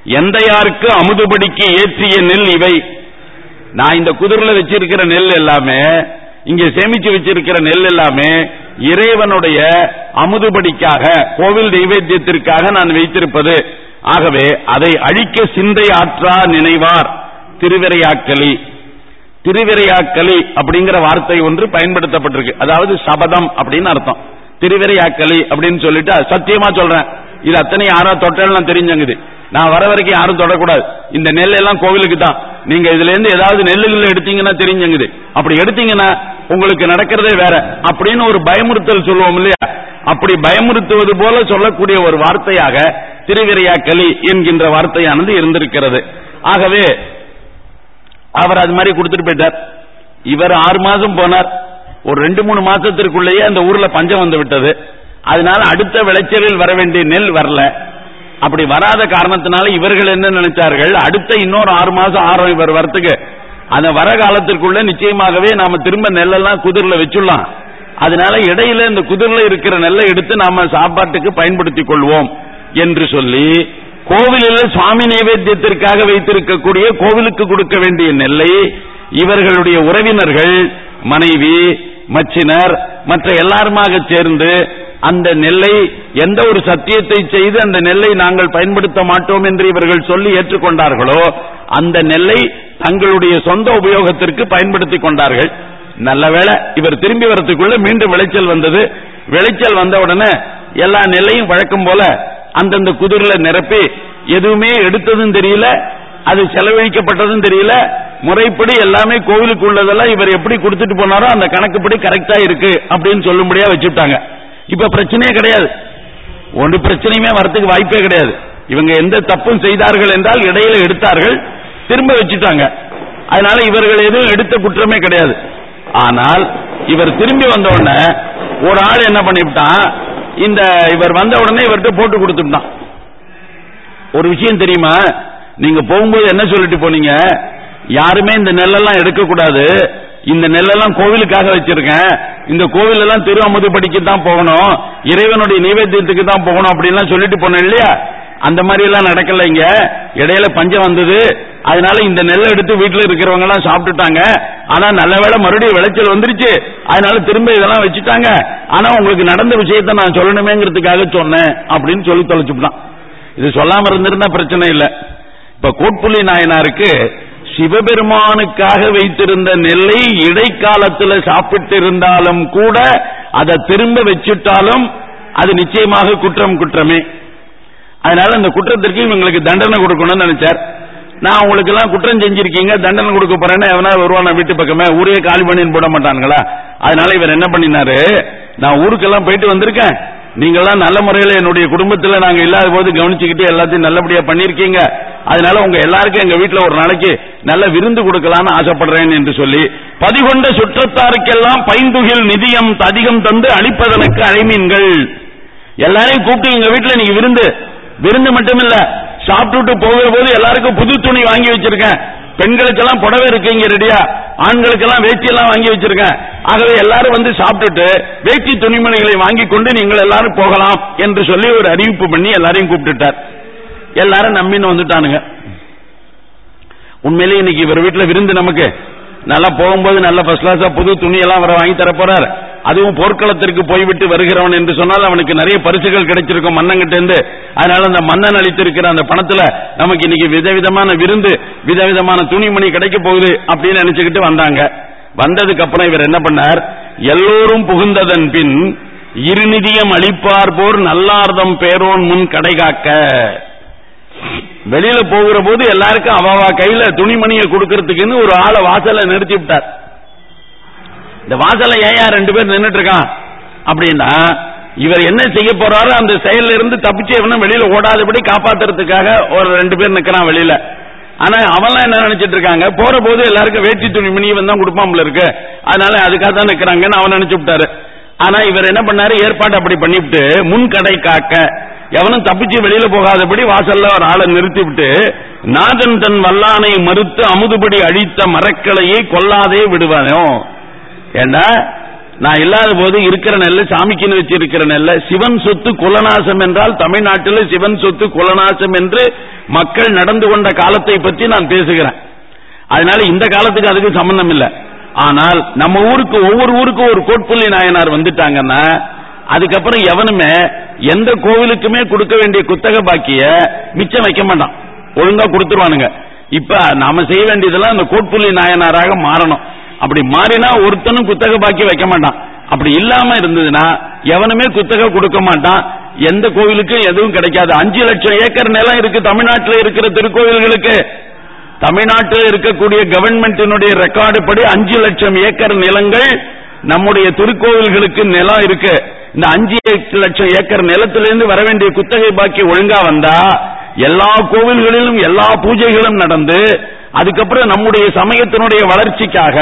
எந்த யாருக்கு அமுதுபடிக்கு ஏற்றிய நெல் இவை? நான் இந்த குதிரில் வச்சிருக்கிற நெல் எல்லாமே இங்கே சேமிச்சு வச்சிருக்கிற நெல் எல்லாமே இறைவனுடைய அமுதுபடிக்காக கோவில் நைவேத்தியத்திற்காக நான் வைத்திருப்பது. ஆகவே அதை அழிக்க சிந்தை ஆற்றா நினைவார் திருவிரையாக்கலி. திருவிரையாக்கலி அப்படிங்கிற வார்த்தை ஒன்று பயன்படுத்தப்பட்டிருக்கு. அதாவது சபதம் அப்படின்னு அர்த்தம். திருவிரையாக்களி அப்படின்னு சொல்லிட்டு சத்தியமா சொல்றேன். இது அத்தனை யாரோ தொட்டலாம் தெரிஞ்சங்குது. நான் வர வரைக்கும் யாரும் தொடக்கூடாது. இந்த நெல் எல்லாம் கோவிலுக்கு தான் நீங்க இதுல இருந்து ஏதாவது நெல்லுகள் எடுத்தீங்கன்னா தெரிஞ்சங்குது. அப்படி எடுத்தீங்கன்னா உங்களுக்கு நடக்கிறதே வேற. அப்படின்னு ஒரு பயமுறுத்தல் சொல்லுவோம் இல்லையா? அப்படி பயமுறுத்துவது போல சொல்லக்கூடிய ஒரு வார்த்தையாக திருவிரையாக்களி என்கின்ற வார்த்தையானது இருந்திருக்கிறது. ஆகவே அவர் அது மாதிரி கொடுத்துட்டு போயிட்டார். இவர் ஆறு மாசம் போனார். ஒரு ரெண்டு மூணு மாசத்திற்குள்ளேயே அந்த ஊர்ல பஞ்சம் வந்து விட்டது. அதனால அடுத்த விளைச்சலில் வர வேண்டிய நெல் வரல. அப்படி வராத காரணத்தினால இவர்கள் என்ன நினைச்சார்கள்? அடுத்த இன்னொரு ஆறு மாசம் ஆறு இவர் வரத்துக்கு. அந்த வர காலத்திற்குள்ள நிச்சயமாகவே நாம திரும்ப நெல்லெல்லாம் குதிரில வச்சுடலாம். அதனால இடையில இந்த குதிரில இருக்கிற நெல்லை எடுத்து நாம சாப்பாட்டுக்கு பயன்படுத்திக் கொள்வோம் என்று சொல்லி கோவிலில் சுவாமி நைவேத்தியத்திற்காக வைத்திருக்கக்கூடிய கோவிலுக்கு கொடுக்க வேண்டிய நெல்லை இவர்களுடைய உறவினர்கள் மனைவி மச்சினர் மற்ற எல்லாருமாக சேர்ந்து அந்த நெல்லை எந்த ஒரு சத்தியத்தை செய்து அந்த நெல்லை நாங்கள் பயன்படுத்த மாட்டோம் என்று இவர்கள் சொல்லி ஏற்றுக்கொண்டார்களோ அந்த நெல்லை தங்களுடைய சொந்த உபயோகத்திற்கு பயன்படுத்தி கொண்டார்கள். நல்ல வேளை இவர் திரும்பி வரத்துக்குள்ள மீண்டும் விளைச்சல் வந்தது. விளைச்சல் வந்த உடனே எல்லா நெல்லையும் வழக்கம் போல அந்தந்த குதிரில நிரப்பி எதுவுமே எடுத்ததும் தெரியல அது செலவழிக்கப்பட்டதும் தெரியல. முறைப்படி எல்லாமே கோவிலுக்கு உள்ளதெல்லாம் இவர் எப்படி கொடுத்துட்டு போனாரோ அந்த கணக்குப்படி கரெக்டா இருக்கு அப்படின்னு சொல்லும்படியா வச்சுட்டாங்க. இப்ப பிரச்சனையே கிடையாது. ஒன்று பிரச்சனையுமே வரத்துக்கு வாய்ப்பே கிடையாது. இவங்க எந்த தப்பும் செய்தார்கள் என்றால் இடையில எடுத்தார்கள் திரும்ப வச்சுட்டாங்க. அதனால இவர்கள் எதுவும் எடுத்த குற்றமே கிடையாது. ஆனால் இவர் திரும்பி வந்த உடனே ஒரு ஆள் என்ன பண்ணிவிட்டான்? இந்த இவர் வந்த உடனே இவர்கிட்ட போட்டு கொடுத்துட்டான். ஒரு விஷயம் தெரியுமா? நீங்க போகும்போது என்ன சொல்லிட்டு போனீங்க? யாருமே இந்த நெல்லெல்லாம் எடுக்கக்கூடாது. இந்த நெல்லெல்லாம் கோவிலுக்காக வச்சிருக்கேன். இந்த கோவில் எல்லாம் திரு படிக்கு தான் போகணும். இறைவனுடைய நைவேத்தியத்துக்கு தான் போகணும் அப்படின்லாம் சொல்லிட்டு போனேன் இல்லையா? அந்த மாதிரி எல்லாம் நடக்கல இங்க. இடையில பஞ்சம் வந்தது. அதனால இந்த நெல்லை எடுத்து வீட்டுல இருக்கிறவங்க எல்லாம் சாப்பிட்டுட்டாங்க. ஆனா நல்ல வேளை மறுபடியும் விளைச்சல் வந்துருச்சு. அதனால திரும்ப இதெல்லாம் வச்சுட்டாங்க. ஆனா உங்களுக்கு நடந்த விஷயத்த நான் சொல்லணுமேங்கிறதுக்காக சொன்னேன் அப்படின்னு சொல்லி தொலைச்சுட்டான். இது சொல்லாம இருந்திருந்தா பிரச்சனை இல்ல. இப்ப கோட்புள்ளி நாயனாருக்கு சிவபெருமானுக்காக வைத்திருந்த நெல்லை இடைக்காலத்தில் சாப்பிட்டு இருந்தாலும் கூட அதை திரும்ப வச்சுட்டாலும் அது நிச்சயமாக குற்றம் குற்றமே. அதனால அந்த குற்றத்திற்கு இவங்களுக்கு தண்டனை கொடுக்கணும்னு நினைச்சார். நான் உங்களுக்கு எல்லாம் குற்றம் செஞ்சிருக்கீங்க தண்டனை கொடுக்க போறேன்னு எவனா வருவான் வீட்டு பக்கமே ஊரே காலி பண்ணின்னு போட மாட்டானுங்களா? அதனால இவர் என்ன பண்ணினாரு? நான் ஊருக்கெல்லாம் போயிட்டு வந்திருக்கேன். நீங்கெல்லாம் நல்ல முறையில் என்னுடைய குடும்பத்தில் நாங்கள் இல்லாத போது கவனிச்சுக்கிட்டு எல்லாத்தையும் நல்லபடியா பண்ணியிருக்கீங்க. அதனால உங்க எல்லாருக்கும் எங்க வீட்டில் ஒரு நாளைக்கு நல்ல விருந்து கொடுக்கலாம்னு ஆசைப்படுறேன் என்று சொல்லி பதிகொண்ட சுற்றத்தாருக்கெல்லாம் பைந்துகில் நிதியம் அதிகம் தந்து அளிப்பதனுக்கு அழைமீன்கள். எல்லாரையும் கூப்பிட்டு எங்க வீட்டில் நீங்க விருந்து விருந்து மட்டும் இல்ல சாப்பிட்டுட்டு போகிற போது எல்லாருக்கும் புது துணி வாங்கி வச்சிருக்கேன். பெண்களுக்கெல்லாம் புடவை இருக்கு இங்க ரெடியா? ஆண்களுக்கெல்லாம் வேட்டி எல்லாம் வாங்கி வச்சிருக்கேன். ஆகவே எல்லாரும் வந்து சாப்பிட்டுட்டு வேட்டி துணிமணிகளை வாங்கி கொண்டு நீங்கள் எல்லாரும் போகலாம் என்று சொல்லி ஒரு அறிவிப்பு பண்ணி எல்லாரையும் கூப்பிட்டுட்டார். எல்லாரும் நம்பின்னு வந்துட்டானுங்க. உண்மையிலேயே இன்னைக்கு இவர் வீட்டுல விருந்து நமக்கு நல்லா போகும்போது நல்ல ஃபர்ஸ்ட் கிளாஸா புது துணி எல்லாம் வர வாங்கி தர அதுவும் போர்க்களத்திற்கு போய்விட்டு வருகிறவன் என்று சொன்னால் அவனுக்கு நிறைய பரிசுகள் கிடைச்சிருக்கும் மன்னங்கிட்ட இருந்து. அதனால அந்த மன்னன் அளித்திருக்கிற அந்த பணத்துல நமக்கு இன்னைக்கு விதவிதமான விருந்து விதவிதமான துணிமணி கிடைக்க போகுது அப்படின்னு நினைச்சுக்கிட்டு வந்தாங்க. வந்ததுக்கு அப்புறம் இவர் என்ன பண்ணார்? எல்லோரும் புகுந்ததன் பின் இருநிதியம் அளிப்பார் போர் நல்லார்தம் பேரோன் முன் கடை காக்க வெளியில போகிற போது எல்லாருக்கும் அவாவா கையில துணிமணியை கொடுக்கறதுக்குன்னு ஒரு ஆளை வாசல்ல நிறுத்தி விட்டார். இந்த வாசல்ல ஏயா ரெண்டு பேர் நின்றுட்டு இருக்கான் அப்படின்னா இவர் என்ன செய்ய போறாரு அந்த செயல்ல இருந்து தப்பிச்சு இவனும் வெளியில ஓடாதபடி காப்பாத்துறதுக்காக ஒரு ரெண்டு பேர் நிக்கிறான் வெளியில. ஆனா அவன்லாம் என்ன நினைச்சிட்டு இருக்காங்க போற போது எல்லாருக்கும் வேட்டி துணி மணி தான் கொடுப்பான்ல இருக்கு. அதனால அதுக்காக தான் நிக்கிறாங்கன்னு அவன் நினைச்சு விட்டாரு. ஆனா இவர் என்ன பண்ணாரு? ஏற்பாடு அப்படி பண்ணிவிட்டு முன் கடை காக்க எவனும் தப்பிச்சு வெளியில போகாதபடி வாசல்ல ஒரு ஆளை நிறுத்திவிட்டு நாதன் தன் வல்லானை மறுத்து அமுதுபடி அழித்த மரக்கலையை கொல்லாதே விடுவானோ? ஏண்டா? நான் இல்லாத போது இருக்கிற நெல்ல சாமிக்குன்னு வச்சிருக்கிற நெல்ல சிவன் சொத்து குலநாசம் என்றால் தமிழ்நாட்டில் சிவன் சொத்து குலநாசம் என்று மக்கள் நடந்து கொண்ட காலத்தை பற்றி நான் பேசுகிறேன். அதனால இந்த காலத்துக்கு அதுக்கு சம்பந்தம் இல்லை. ஆனால் நம்ம ஊருக்கு ஒவ்வொரு ஊருக்கும் ஒரு கோட்புள்ளி நாயனார் வந்துட்டாங்கன்னா அதுக்கப்புறம் எவனுமே எந்த கோவிலுக்குமே கொடுக்க வேண்டிய குத்தக பாக்கிய மிச்சம் வைக்க மாட்டான். ஒழுங்கா கொடுத்துருவானுங்க. இப்ப நாம செய்ய வேண்டியதெல்லாம் அந்த கோட்புள்ளி நாயனாராக மாறணும். அப்படி மாறினா ஒருத்தனும் குத்தக பாக்கி வைக்க மாட்டான். அப்படி இல்லாம இருந்ததுன்னா எவனுமே குத்தகை கொடுக்க மாட்டான். எந்த கோவிலுக்கும் எதுவும் கிடைக்காது. அஞ்சு லட்சம் ஏக்கர் நிலம் இருக்கு தமிழ்நாட்டில் இருக்கிற திருக்கோவில்களுக்கு. தமிழ்நாட்டில் இருக்கக்கூடிய கவர்மெண்டினுடைய ரெக்கார்டு படி அஞ்சு லட்சம் ஏக்கர் நிலங்கள் நம்முடைய திருக்கோவில்களுக்கு நிலம் இருக்கு. இந்த அஞ்சு லட்சம் ஏக்கர் நிலத்திலிருந்து வர வேண்டிய குத்தகை பாக்கி ஒழுங்கா வந்தா எல்லா கோவில்களிலும் எல்லா பூஜைகளும் நடந்து அதுக்கப்புறம் நம்முடைய சமயத்தினுடைய வளர்ச்சிக்காக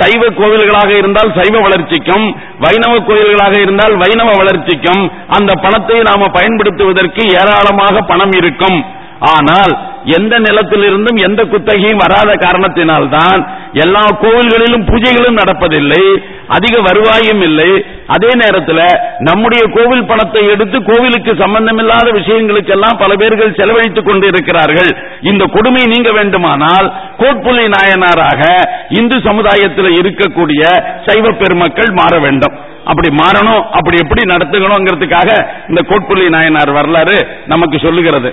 சைவ கோவில்களாக இருந்தால் சைவ வளர்ச்சிக்கும் வைணவ கோவில்களாக இருந்தால் வைணவ வளர்ச்சிக்கும் அந்த பணத்தை நாம பயன்படுத்துவதற்கு ஏராளமாக பணம் இருக்கும். ஆனால் எந்த நிலத்திலிருந்தும் எந்த குத்தகையும் வராத காரணத்தினால்தான் எல்லா கோவில்களிலும் பூஜைகளும் நடப்பதில்லை அதிக வருவாயும் இல்லை. அதே நேரத்தில் நம்முடைய கோவில் பணத்தை எடுத்து கோவிலுக்கு சம்பந்தமில்லாத விஷயங்களுக்கெல்லாம் பல பேர்கள் செலவழித்துக் கொண்டிருக்கிறார்கள். இந்த கொடுமை நீங்க வேண்டுமானால் கோட்புலி நாயனாராக இந்து சமுதாயத்தில் இருக்கக்கூடிய சைவ பெருமக்கள் மாற வேண்டும். அப்படி மாறணும் அப்படி எப்படி நடத்துகணும்ங்கிறதுக்காக இந்த கோட்புலி நாயனார் வரலாறு நமக்கு சொல்லுகிறது.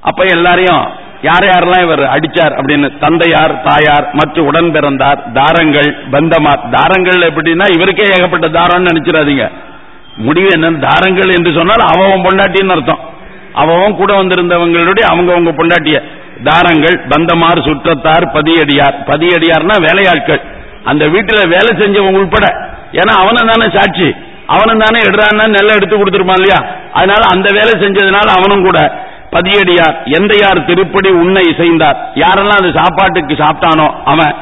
அப்ப எல்லாரையும் யார் யாரெல்லாம் இவர் அடிச்சார் அப்படின்னு தந்தையார் தாயார் மற்றும் உடன் பிறந்தார் தாரங்கள் பந்தமார் தாரங்கள் எப்படின்னா இவருக்கே ஏகப்பட்ட தாரம்னு நினைச்சிடாதீங்க. முடிவு என்ன தாரங்கள் என்று சொன்னால் அவன் பொண்டாட்டின்னு அர்த்தம். அவன் கூட வந்திருந்தவங்களுடைய அவங்கவுங்க பொண்டாட்டிய. தாரங்கள் பந்தமார் சுற்றத்தார் பதியடியார். பதியடியார்னா வேலையாட்கள். அந்த வீட்டுல வேலை செஞ்சவங்க உள்பட. ஏன்னா அவனை தானே சாட்சி. அவனும் தானே எடுறான்னா நெல்லை எடுத்து கொடுத்துருப்பான் இல்லையா? அதனால அந்த வேலை செஞ்சதுனால அவனும் கூட. பதியடியார் எந்தையார் திருப்படி உன்னை இசைந்தார். யாரெல்லாம் அந்த சாப்பாட்டுக்கு சாப்பிட்டானோ அவன்.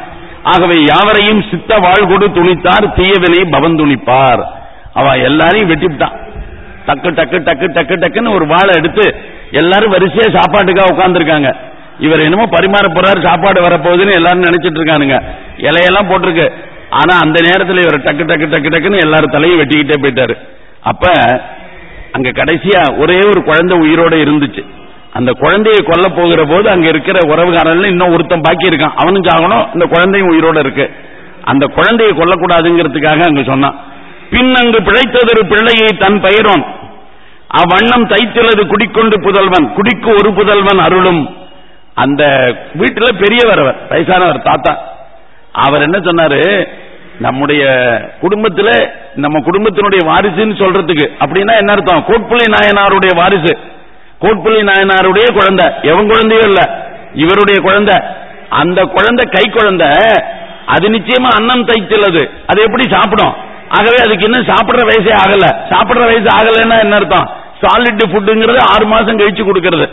ஆகவே யாவரையும் சித்த வாழ்கொடு துணித்தார் தீயவினை பவந்துணிப்பார். அவன் எல்லாரையும் வெட்டிவிட்டான். டக்கு டக்கு டக்கு டக்கு டக்குன்னு ஒரு வாழை எடுத்து எல்லாரும் வரிசையா சாப்பாட்டுக்காக உட்கார்ந்துருக்காங்க. இவர் என்னமோ பரிமாற போறாரு சாப்பாடு வரப்போகுதுன்னு எல்லாரும் நினைச்சிட்டு இருக்கானுங்க. இலையெல்லாம் போட்டிருக்கு. ஆனா அந்த நேரத்தில் இவர் டக்கு டக்கு டக்கு டக்குன்னு எல்லாரும் தலையும் வெட்டிக்கிட்டே போயிட்டாரு. அப்ப அங்க கடைசியா ஒரே ஒரு குழந்தை உயிரோட இருந்துச்சு. அந்த குழந்தையை கொல்ல போகிற போது அங்க இருக்கிற உறவுகாரன் இன்னும் ஒருத்தன் பாக்கி இருக்கான். அவனும் சாகணும் இந்த குழந்தையும் உயிரோட இருக்கு. அந்த குழந்தையை கொல்லக்கூடாதுங்கிறதுக்காக அங்க சொன்னான். பின் அங்கு பிழைத்ததொரு பிள்ளையை தன் பெயரோன். அவ்வண்ணம் தைத்துள்ளது குடிக்கொண்டு புதல்வன். குடிக்கு ஒரு புதல்வன் அருளும். அந்த வீட்டுல பெரியவர் அவர் வயசானவர் தாத்தா. அவர் என்ன சொன்னாரு? நம்முடைய குடும்பத்தில் நம்ம குடும்பத்தினுடைய வாரிசுன்னு சொல்றதுக்கு. அப்படின்னா என்ன அர்த்தம்? கோட்புலி நாயனாருடைய வாரிசு. கோட்புலி நாயனாருடைய குழந்தை. எவன் குழந்தையும் இல்ல. இவருடைய குழந்தை. அந்த குழந்தை கை குழந்தை. அது நிச்சயமா அன்னம் தைத்துள்ளது அது. எப்படி சாப்பிடும்? ஆகவே அதுக்கு இன்னும் சாப்பிடுற வயசே ஆகல. சாப்பிடுற வயசு ஆகலைன்னா என்ன அர்த்தம்? சாலிட் ஃபுட்டுங்கிறது ஆறு மாசம் கழிச்சு கொடுக்கறது.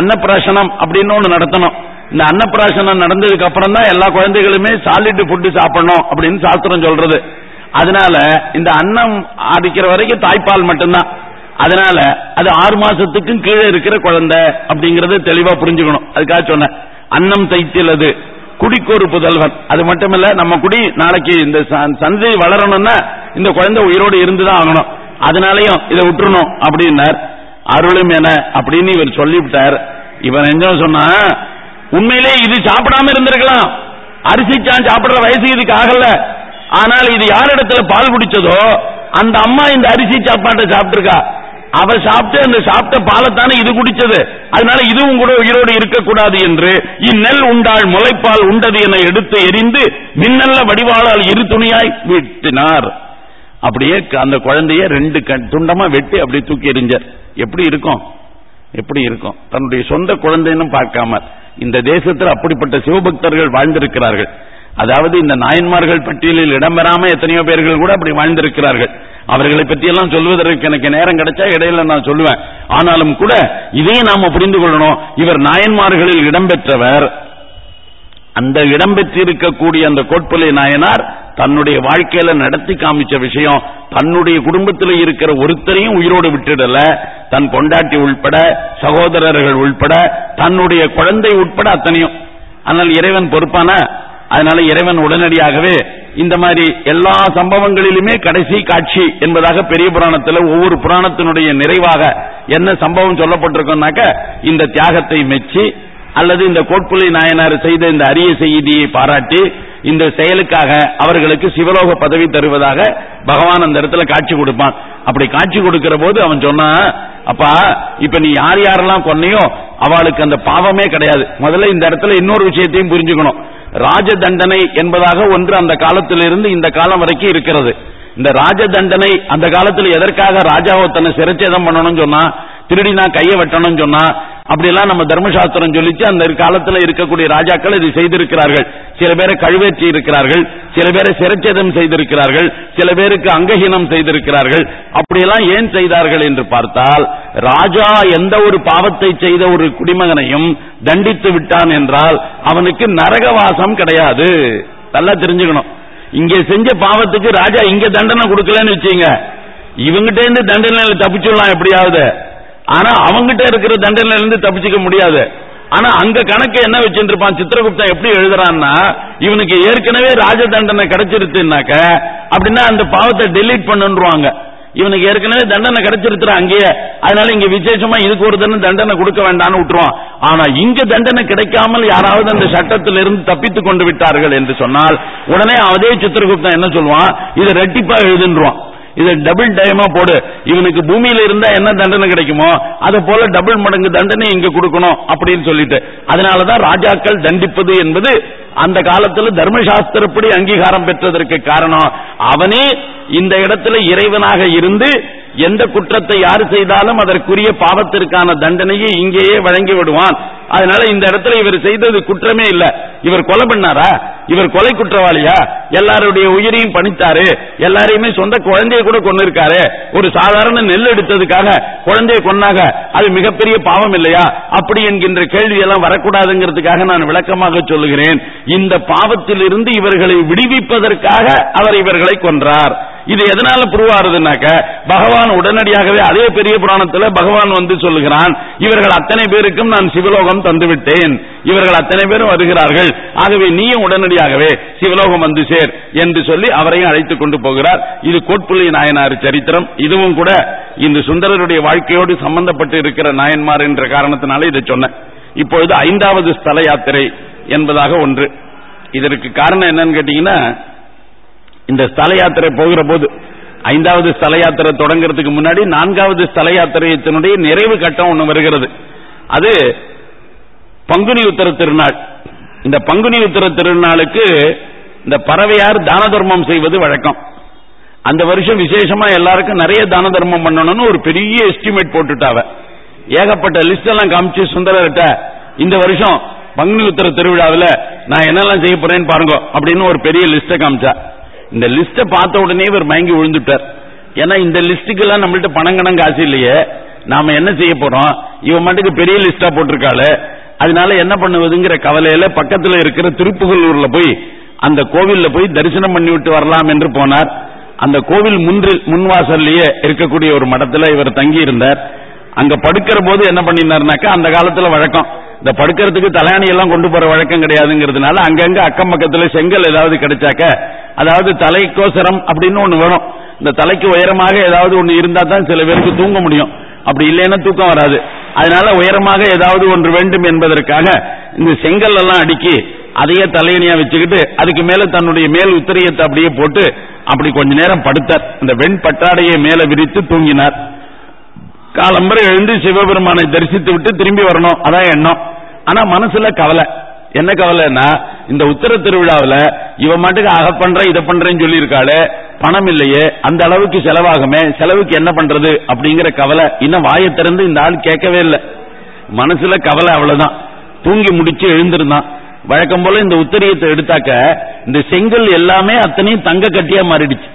அன்னப்பிராசனம் அப்படின்னு ஒண்ணு நடத்தணும். இந்த அன்னப்பிராசனம் நடந்ததுக்கு அப்புறம் தான் எல்லா குழந்தைகளுமே சாலிட் ஃபுட்டு சாப்பிடணும் அப்படின்னு சாஸ்திரம் சொல்றது. அதனால இந்த அன்னம் ஆதிக்கிற வரைக்கும் தாய்ப்பால் மட்டும்தான். அதனால அது ஆறு மாசத்துக்கும் கீழே இருக்கிற குழந்தை அப்படிங்கறத தெளிவா புரிஞ்சுக்கணும். அதுக்காக சொன்னேன். அன்னம் தைத்திலது குடிக்கு புதல்வன். அது மட்டுமல்ல நம்ம குடி நாளைக்கு இந்த சந்தை வளரணும்னா இந்த குழந்தை உயிரோடு இருந்துதான் ஆகணும். அதனாலையும் இதை விட்டுறணும் அப்படின்னார். அருளும் என அப்படின்னு இவர் சொல்லிவிட்டார். இவன் என்ன சொன்னா உண்மையிலே இது சாப்பிடாம இருந்திருக்கலாம். அரிசிச்சான் சாப்பிடுற வயசு இதுக்கு ஆகல. ஆனால் இது யாரிடத்துல பால் குடிச்சதோ அந்த அம்மா இந்த அரிசி சாப்பாட்டை சாப்பிட்டுருக்கா. அவர் சாப்பிட்டு அந்த சாப்பிட்ட பாலத்தானே இது குடிச்சது. அதனால இதுவும் கூட உயிரோடு இருக்கக்கூடாது என்று இந்நெல் உண்டாள் முளைப்பால் உண்டது என எடுத்து எரிந்து மின்னல்ல வடிவாளால் இரு துணியாய் வீட்டினார். அப்படியே அந்த குழந்தைய ரெண்டு துண்டமா வெட்டி அப்படியே தூக்கி எறிஞ்சார். எப்படி இருக்கும்? எப்படி இருக்கும்? தன்னுடைய சொந்த குழந்தைன்னு பார்க்காம இந்த தேசத்தில் அப்படிப்பட்ட சிவபக்தர்கள் வாழ்ந்திருக்கிறார்கள். அதாவது இந்த நாயன்மார்கள் பட்டியலில் இடம்பெறாம எத்தனையோ பேர்கள் கூட அப்படி வாழ்ந்திருக்கிறார்கள். அவர்களை பற்றியெல்லாம் சொல்வதற்கு எனக்கு நேரம் கிடைச்சா இடையில நான் சொல்லுவேன். ஆனாலும் கூட இதை நாம புரிந்து கொள்ளணும். இவர் நாயன்மார்களில் இடம்பெற்றவர். அந்த இடம்பெற்றிருக்கக்கூடிய அந்த கோட்புலை நாயனார் தன்னுடைய வாழ்க்கையில நடத்தி காமிச்ச விஷயம். தன்னுடைய குடும்பத்தில் இருக்கிற ஒருத்தரையும் உயிரோடு விட்டுடல. தன் பொண்டாட்டி உள்பட சகோதரர்கள் உள்பட தன்னுடைய குழந்தை உட்பட அத்தனையும். ஆனால் இறைவன் பொறுப்பான அதனால இறைவன் உடனடியாகவே இந்த மாதிரி எல்லா சம்பவங்களிலுமே கடைசி காட்சி என்பதாக பெரிய புராணத்தில் ஒவ்வொரு புராணத்தினுடைய நிறைவாக என்ன சம்பவம் சொல்லப்பட்டிருக்கோம்னாக்க இந்த தியாகத்தை மெச்சி அல்லது இந்த கோட்புலி நாயனார் செய்த இந்த அரிய செய்தியை பாராட்டி இந்த செயலுக்காக அவர்களுக்கு சிவலோக பதவி தருவதாக பகவான் அந்த இடத்துல காட்சி கொடுப்பான். அப்படி காட்சி கொடுக்கிற போது அவன் சொன்னா அப்பா இப்ப நீ யார் யாரெல்லாம் கொன்னையோ அவளுக்கு அந்த பாவமே கிடையாது. முதல்ல இந்த இடத்துல இன்னொரு விஷயத்தையும் புரிஞ்சுக்கணும். ராஜ தண்டனை என்பதாக ஒன்று அந்த காலத்திலிருந்து இந்த காலம் வரைக்கும் இருக்கிறது. இந்த ராஜ தண்டனை அந்த காலத்தில் எதற்காக ராஜாவை தன்னை சிரச்சேதம் பண்ணணும்னு சொன்னா திருடினா கையை வெட்டணும்னு சொன்னா அப்படியெல்லாம் நம்ம தர்மசாஸ்திரம் சொல்லிச்சு அந்த காலத்தில் இருக்கக்கூடிய ராஜாக்கள் இது செய்திருக்கிறார்கள். சில பேரை கழுவேற்றி இருக்கிறார்கள் சில பேரை சிரச்சேதம் செய்திருக்கிறார்கள் சில பேருக்கு அங்கஹீனம் செய்திருக்கிறார்கள். அப்படியெல்லாம் ஏன் செய்தார்கள் என்று பார்த்தால் ராஜா எந்த ஒரு பாவத்தை செய்த ஒரு குடிமகனையும் தண்டித்து விட்டான் என்றால் அவனுக்கு நரகவாசம் கிடையாது. நல்லா தெரிஞ்சுக்கணும். இங்க செஞ்ச பாவத்துக்கு ராஜா இங்க தண்டனை கொடுக்கலன்னு வச்சீங்க இவங்கிட்ட இருந்து தண்டனையில தப்பிச்சுடலாம் எப்படியாவது. ஆனா அவங்கிட்ட இருக்கிற தண்டனையில இருந்து தப்பிச்சுக்க முடியாது. ஆனா அங்க கணக்கு என்ன வச்சிருப்பான்? சித்திரகுப்தன் எப்படி எழுதுறான்னா இவனுக்கு ஏற்கனவே ராஜ தண்டனை கிடைச்சிருச்சுனாக்க அப்படின்னா அந்த பாவத்தை டெலீட் பண்ணுவாங்க இவனுக்கு ஏற்கனவே தண்டனை கிடைச்சிருக்கிற அங்கேயே அதனால இங்க விசேஷமா இதுக்கு ஒரு தண்டனை தண்டனை கொடுக்க வேண்டாம்னு விட்டுருவான். ஆனா இங்க தண்டனை கிடைக்காமல் யாராவது அந்த சட்டத்திலிருந்து தப்பித்துக் கொண்டு விட்டார்கள் என்று சொன்னால் உடனே அதே சித்திரகுப்தன் என்ன சொல்லுவான்? இதை ரெட்டிப்பா எழுதுன்றான் இதை டபுள் டைமா போடு. இவனுக்கு பூமியில இருந்தா என்ன தண்டனை கிடைக்குமோ அதை போல டபுள் மடங்கு தண்டனை இங்க கொடுக்கணும் அப்படின்னு சொல்லிட்டு. அதனாலதான் ராஜாக்கள் தண்டிப்பது என்பது அந்த காலத்துல தர்மசாஸ்திரப்படி அங்கீகாரம் பெற்றதற்கு காரணம். அவனே இந்த இடத்துல இறைவனாக இருந்து எந்த குற்றத்தை யார் செய்தாலும் அதற்குரிய பாவத்திற்கான தண்டனையை இங்கேயே வழங்கி விடுவான். அதனால இந்த இடத்துல இவர் செய்தது குற்றமே இல்ல. இவர் கொலை பண்ணாரா? இவர் கொலை குற்றவாளியா? எல்லாருடைய உயிரையும் பணித்தாரு. எல்லாரையுமே சொந்த குழந்தைய கூட கொண்டு இருக்காரு ஒரு சாதாரண நெல் எடுத்ததுக்காக குழந்தைய கொன்னாக அது மிகப்பெரிய பாவம் இல்லையா? அப்படி என்கின்ற கேள்வி எல்லாம் வரக்கூடாதுங்கிறதுக்காக நான் விளக்கமாக சொல்லுகிறேன். இந்த பாவத்தில் இருந்து இவர்களை விடுவிப்பதற்காக அவர் இவர்களை கொன்றார். இது எதனால ப்ரூவ் ஆறுதுனாக்க பகவான் உடனடியாகவே அதே பெரிய புராணத்துல பகவான் வந்து சொல்லுகிறான் இவர்கள் அத்தனை பேருக்கும் நான் சிவலோகம் தந்துவிட்டேன் இவர்கள் அத்தனை பேரும் வருகிறார்கள் ஆகவே நீயும் உடனடியாகவே சிவலோகம் வந்து சேர் என்று சொல்லி அவரையும் அழைத்துக் கொண்டு போகிறார். இது கோட்புள்ளி நாயனார் சரித்திரம். இதுவும் கூட இந்த சுந்தரருடைய வாழ்க்கையோடு சம்பந்தப்பட்டு இருக்கிற நாயன்மார் என்ற காரணத்தினால இதை சொன்னேன். இப்பொழுது ஐந்தாவது ஸ்தல யாத்திரை என்பதாக ஒன்று. இதற்கு காரணம் என்னன்னு கேட்டீங்கன்னா இந்த ஸ்தல யாத்திரை போகிற போது ஐந்தாவது ஸ்தல யாத்திரை தொடங்குறதுக்கு முன்னாடி நான்காவது ஸ்தல யாத்திரையத்தினுடைய நிறைவு கட்டம் ஒன்று வருகிறது. அது பங்குனி உத்தர திருநாள். இந்த பங்குனி உத்தர திருநாளுக்கு இந்த பறவையார் தான தர்மம் செய்வது வழக்கம். அந்த வருஷம் விசேஷமா எல்லாருக்கும் நிறைய தான தர்மம் பண்ணணும்னு ஒரு பெரிய எஸ்டிமேட் போட்டுட்டாவ. ஏகப்பட்ட லிஸ்ட் எல்லாம் காமிச்சு சுந்தரர்கிட்ட இந்த வருஷம் பங்குனி உத்தர திருவிழாவில் நான் என்னெல்லாம் செய்ய போறேன்னு பாருங்க அப்படின்னு ஒரு பெரிய லிஸ்ட காமிச்சா. இந்த லிஸ்ட பார்த்த உடனே இவர் மயங்கி விழுந்துட்டார். ஏன்னா இந்த லிஸ்டுக்கு எல்லாம் நம்மள்ட்ட பணம் கணம் காசு இல்லையே. நாம என்ன செய்ய போறோம்? இவன் மட்டுக்கு பெரிய லிஸ்டா போட்டிருக்காளு. அதனால என்ன பண்ணுவதுங்கிற கவலையில பக்கத்துல இருக்கிற திருப்புகலூர்ல போய் அந்த கோவில்ல போய் தரிசனம் பண்ணி விட்டு வரலாம் என்று போனார். அந்த கோவில் முன்றில் முன்வாசல்லையே இருக்கக்கூடிய ஒரு மடத்துல இவர் தங்கி இருந்தார் அங்க படுக்கிற போது என்ன பண்ணினார்னாக்கா அந்த காலத்துல வழக்கம். இந்த படுக்கிறதுக்கு தலையாணி எல்லாம் கொண்டு போற வழக்கம் கிடையாதுங்கிறதுனால அங்கங்க அக்கம் பக்கத்துல செங்கல் ஏதாவது கிடைச்சாக்க அதாவது தலைக்கோசரம் அப்படின்னு ஒண்ணு வேணும். இந்த தலைக்கு உயரமாக ஏதாவது ஒண்ணு இருந்தா தான் சில பேருக்கு தூங்க முடியும். அப்படி இல்லைன்னா தூக்கம் வராது. அதனால உயரமாக ஏதாவது ஒன்று வேண்டும் என்பதற்காக இந்த செங்கல் எல்லாம் அடுக்கி அதையே தலையணியா வச்சுக்கிட்டு அதுக்கு மேல தன்னுடைய மேல் உத்தரியத்தை அப்படியே போட்டு அப்படி கொஞ்ச நேரம் படுத்தார். இந்த வெண் பட்டாடையை மேல விரித்து தூங்கினார். காலம்பரை எழுந்து சிவபெருமானை தரிசித்து விட்டு திரும்பி வரணும். அதான் எண்ணம். ஆனா மனசுல கவலை. என்ன கவலைன்னா இந்த உத்தர திருவிழாவில் இவன் மாட்டுக்கு அக பண்ற இதை பண்றேன்னு சொல்லியிருக்காளே. பணம் இல்லையே. அந்த அளவுக்கு செலவாகுமே. செலவுக்கு என்ன பண்றது அப்படிங்கிற கவலை. இன்னும் வாயை திறந்து இந்த ஆள் கேட்கவே இல்லை. மனசுல கவலை அவ்வளவுதான். தூங்கி முடிச்சு எழுந்திருந்தான். வழக்கம் போல இந்த உத்தரியத்தை எடுத்தாக்க இந்த செங்கல் எல்லாமே அத்தனையும் தங்க கட்டியா மாறிடுச்சு.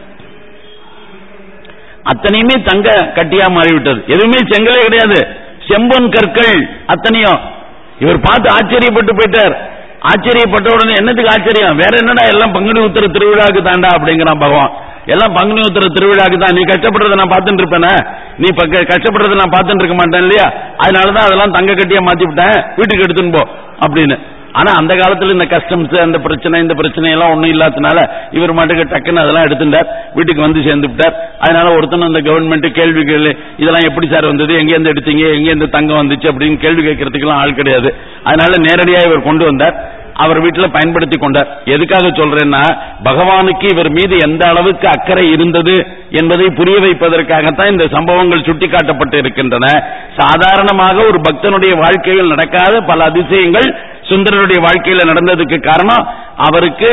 அத்தனையுமே தங்க கட்டியா மாறிவிட்டது. எதுவுமே செங்கலே கிடையாது. செம்பொன் கற்கள் அத்தனையும். இவர் பார்த்து ஆச்சரியப்பட்டு போயிட்டார். ஆச்சரியப்பட்ட உடனே என்னத்துக்கு ஆச்சரியம்? வேற என்னடா எல்லாம் பங்குனி உத்தர திருவிழாவுக்கு தாண்டா? அப்படிங்கிறான் பகவான். எல்லாம் பங்குனி உத்தர திருவிழாக்கு தான். நீ கஷ்டப்படுறத நான் பார்த்துட்டு இருப்பேனே? நீ கஷ்டப்படுறத நான் பார்த்துட்டு இருக்க மாட்டேன் இல்லையா? அதனாலதான் அதெல்லாம் தங்க கட்டியா மாத்தி விட்டேன் வீட்டுக்கு எடுத்துன்னு போ. அப்படின்னு. ஆனா அந்த காலத்துல இந்த கஸ்டம்ஸ் அந்த பிரச்சனை இந்த பிரச்சனை எல்லாம் ஒண்ணும் இல்லாதனால இவர் மாட்டுக்கு டக்குன்னு அதெல்லாம் எடுத்துட்டார். வீட்டுக்கு வந்து சேர்ந்து விட்டார். அதனால ஒருத்தன் அந்த கவர்மெண்ட் கேள்வி கேள்வி இதெல்லாம் எப்படி சார் வந்தது? எங்க இருந்து எடுத்தீங்க? எங்க இருந்து தங்கம் வந்துச்சு? அப்படின்னு கேள்வி கேட்கறதுக்கெல்லாம் ஆள் கிடையாது. அதனால நேரடியா இவர் கொண்டு வந்தார். அவர் வீட்டில் பயன்படுத்தி கொண்டார். எதுக்காக சொல்றேன்னா பகவானுக்கு இவர் மீது எந்த அளவுக்கு அக்கறை இருந்தது என்பதை புரிய வைப்பதற்காகத்தான் இந்த சம்பவங்கள் சுட்டிக்காட்டப்பட்டு இருக்கின்றன. சாதாரணமாக ஒரு பக்தனுடைய வாழ்க்கையில் நடக்காத பல அதிசயங்கள் சுந்தரனுடைய வாழ்க்கையில நடந்ததுக்கு காரணம் அவருக்கு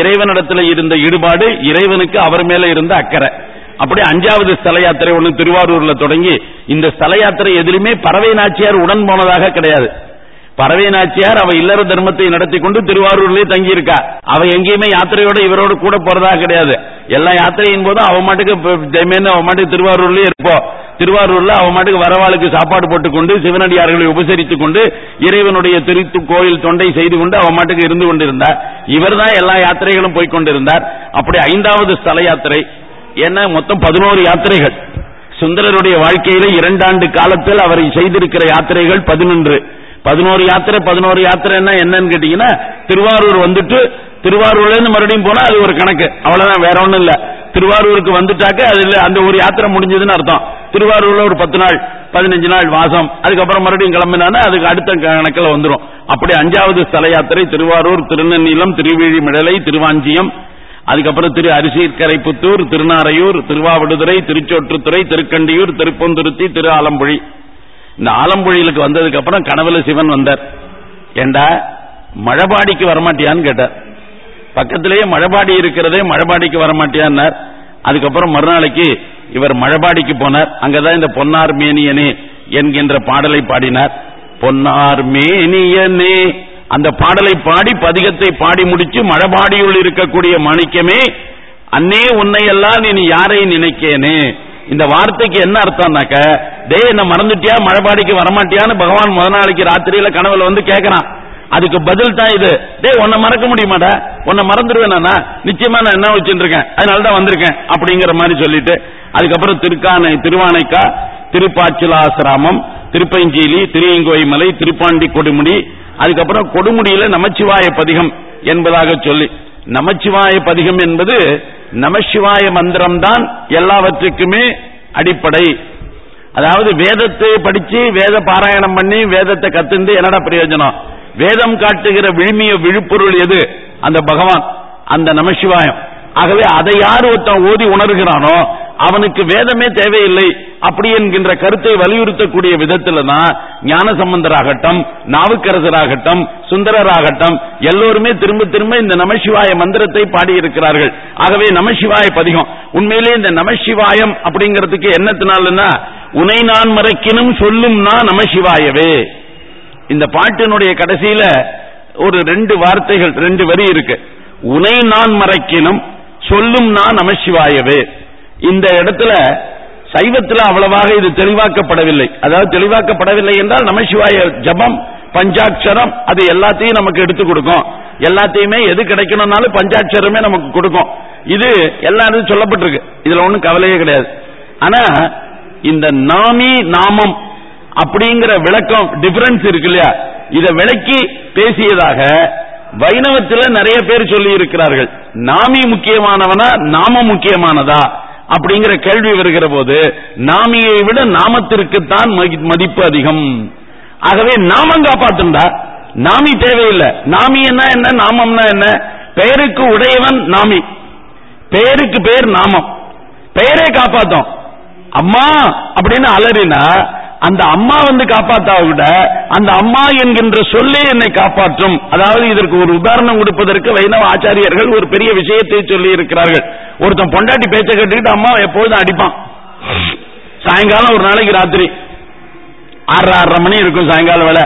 இறைவனிடத்துல இருந்த ஈடுபாடு இறைவனுக்கு அவர் மேல இருந்த அக்கறை. அப்படி அஞ்சாவது ஸ்தல யாத்திரை ஒன்று திருவாரூர்ல தொடங்கி இந்த ஸ்தல யாத்திரை எதிலுமே பறவை நாச்சியார் உடன் போனதாக கிடையாது. பறவை நாச்சியார் அவ இல்லற தர்மத்தை நடத்தி கொண்டு திருவாரூர்லயே தங்கியிருக்கா. அவ எங்கேயுமே யாத்திரையோட இவரோட கூட போறதா கிடையாது. எல்லா யாத்திரையின் போதும் அவ மாட்டுக்கு இப்ப அவ மாட்டுக்கு திருவாரூர்லயே இருப்போம் திருவாரூர்ல அவ மாட்டுக்கு வரவாளுக்கு சாப்பாடு போட்டுக்கொண்டு சிவனடியார்களை உபசரித்துக் கொண்டு இறைவனுடைய திருத்து கோயில் தொண்டை செய்து கொண்டு அவ மாட்டுக்கு இருந்து கொண்டிருந்தார் இவர்தான் எல்லா யாத்திரைகளும் போய்க் கொண்டிருந்தார். அப்படி ஐந்தாவது ஸ்தல யாத்திரை. என்ன? மொத்தம் பதினோரு யாத்திரைகள். சுந்தரருடைய வாழ்க்கையில இரண்டாண்டு காலத்தில் அவர் செய்திருக்கிற யாத்திரைகள் பதினொன்று. பதினோரு யாத்திரை பதினோரு யாத்திரைன்னா என்னன்னு கேட்டீங்கன்னா திருவாரூர் வந்துட்டு திருவாரூர்ல இருந்து மறுபடியும் போனா அது ஒரு கணக்கு. அவ்வளவுதான் வேற ஒண்ணும் இல்ல. திருவாரூருக்கு வந்துட்டாக்க அது இல்ல அந்த ஒரு யாத்திரை முடிஞ்சதுன்னு அர்த்தம். திருவாரூர்ல ஒரு பத்து நாள் பதினஞ்சு நாள் வாசம். அதுக்கப்புறம் மறுபடியும் கிளம்பினானா அதுக்கு அடுத்த கணக்கில் வந்துடும் அப்படி அஞ்சாவது ஸ்தல யாத்திரை திருவாரூர் திருநெல்லிலம் திருவிழிமிடலை திருவாஞ்சியம். அதுக்கப்புறம் திரு அரிசீர்கரைப்புத்தூர் திருநாரையூர் திருவாவடுதுறை திருச்சோற்றுத்துறை திருக்கண்டியூர் திருப்பந்துருத்தி திரு ஆலம்புழி இந்த ஆலம்புழியிலுக்கு வந்ததுக்கு அப்புறம் கனவுல சிவன் வந்தார். ஏண்டா மழபாடிக்கு வரமாட்டியான்னு கேட்டார். பக்கத்திலேயே மழபாடி இருக்கிறதே மழபாடிக்கு வரமாட்டியான்னார். அதுக்கப்புறம் மறுநாளைக்கு இவர் மழபாடிக்கு போனார். அங்கதான் இந்த பொன்னார் மேனியனே என்கின்ற பாடலை பாடினார். பொன்னார் மேனியனே அந்த பாடலை பாடி பதிகத்தை பாடி முடிச்சு மழபாடியுள் இருக்கக்கூடிய மாணிக்கமே அன்னே உன்னை எல்லாம் நீ யாரை நினைக்கேனே? இந்த வார்த்தைக்கு என்ன அர்த்தம்னாக்க டே என்ன மறந்துட்டியா? மழைபாடிக்கு வரமாட்டியான்னு பகவான் முத நாளைக்கு ராத்திரியில கனவுல வந்து கேட்கறான் அதுக்கு பதில் தான் இது. டே உன்னை மறக்க முடியுமாடா? உன்னை மறந்துடுவேனா நிச்சயமா நான் என்ன வச்சுட்டு இருக்கேன் அதனாலதான் வந்திருக்கேன் அப்படிங்கிற மாதிரி சொல்லிட்டு அதுக்கப்புறம் திருக்கானை திருவானைக்கா திருப்பாச்சிலாசிராமம் திருப்பைஞ்சீலி திருயங்கோய்மலை திருப்பாண்டி கொடுமுடி அதுக்கப்புறம் கொடுமுடியில நமச்சிவாய பதிகம் என்பதாக சொல்லி நமச்சிவாய பதிகம் என்பது நமசிவாய மந்திரம்தான் எல்லாவற்றுக்குமே அடிப்படை. அதாவது வேதத்தை படிச்சு வேத பாராயணம் பண்ணி வேதத்தை கத்துண்டு என்னடா பிரயோஜனம்? வேதம் காட்டுகிற விழுமிய விழுப்பொருள் எது? அந்த பகவான் அந்த நமசிவாயம் ஆகவே அதை யார் ஒருத்தன் ஓதி உணர்கிறானோ அவனுக்கு வேதமே தேவையில்லை. அப்படி என்கின்ற கருத்தை வலியுறுத்தக்கூடிய விதத்துல தான் ஞான சம்பந்தராகட்டும் நாவுக்கரசராகட்டும் சுந்தரராகட்டும் எல்லோருமே திரும்ப திரும்ப இந்த நமசிவாய மந்திரத்தை பாடியிருக்கிறார்கள். ஆகவே நமசிவாய பதிகம். உண்மையிலே இந்த நமசிவாயம் அப்படிங்கிறதுக்கு என்னத்தினாலன்னா உனை நான் மறைக்கினும் சொல்லும்னா நமசிவாயவே. இந்த பாட்டினுடைய கடைசியில ஒரு ரெண்டு வார்த்தைகள் ரெண்டு வரி இருக்கு. உனை நான் மறைக்கினும் சொல்லும் நான் நமசிவாயவே இந்த இடத்துல சைவத்தில் அவ்வளவாக இது தெளிவாக்கப்படவில்லை. அதாவது தெளிவாக்கப்படவில்லை என்றால் நமசிவாய ஜபம் பஞ்சாட்சரம் அது எல்லாத்தையும் நமக்கு எடுத்து கொடுக்கும். எல்லாத்தையுமே எது கிடைக்கணும்னாலும் பஞ்சாட்சரமே நமக்கு கொடுக்கும். இது எல்லாரும் சொல்லப்பட்டிருக்கு. இதுல ஒன்றும் கவலையே கிடையாது. ஆனா இந்த நாமி நாமம் அப்படிங்கிற விளக்கம் டிஃபரன்ஸ் இருக்கு இல்லையா? இதை விளக்கி பேசியதாக வைணவத்தில் நிறைய பேர் சொல்லி இருக்கிறார்கள். நாமி முக்கியமானவனா நாம முக்கியமானதா? அப்படிங்கிற கேள்வி வருகிற போது நாமியை விட நாமத்திற்குத்தான் மதிப்பு அதிகம். ஆகவே நாமம் காப்பாத்துண்டா நாமி தேவையில்லை. நாமி என்ன? என்ன நாமம்னா என்ன? பெயருக்கு உடையவன் நாமி. பெயருக்கு பெயர் நாமம். பெயரே காப்பாத்தோம். அம்மா! அப்படின்னு அலறினா அந்த அம்மா வந்து காப்பாத்தா விட அந்த அம்மா என்கின்ற சொல்லே என்னை காப்பாற்றும். அதாவது இதற்கு ஒரு உதாரணம் கொடுப்பதற்கு வைணவ ஆச்சாரியர்கள் ஒரு பெரிய விஷயத்தை சொல்லி இருக்கிறார்கள் ஒருத்தன் பொண்டாட்டி பேச்ச கட்டுக்கிட்டு அம்மா எப்போதும் அடிப்பான். சாயங்காலம் ஒரு நாளைக்கு ராத்திரி. ஆறரை ஆறரை மணி இருக்கும் சாயங்காலம் வேலை.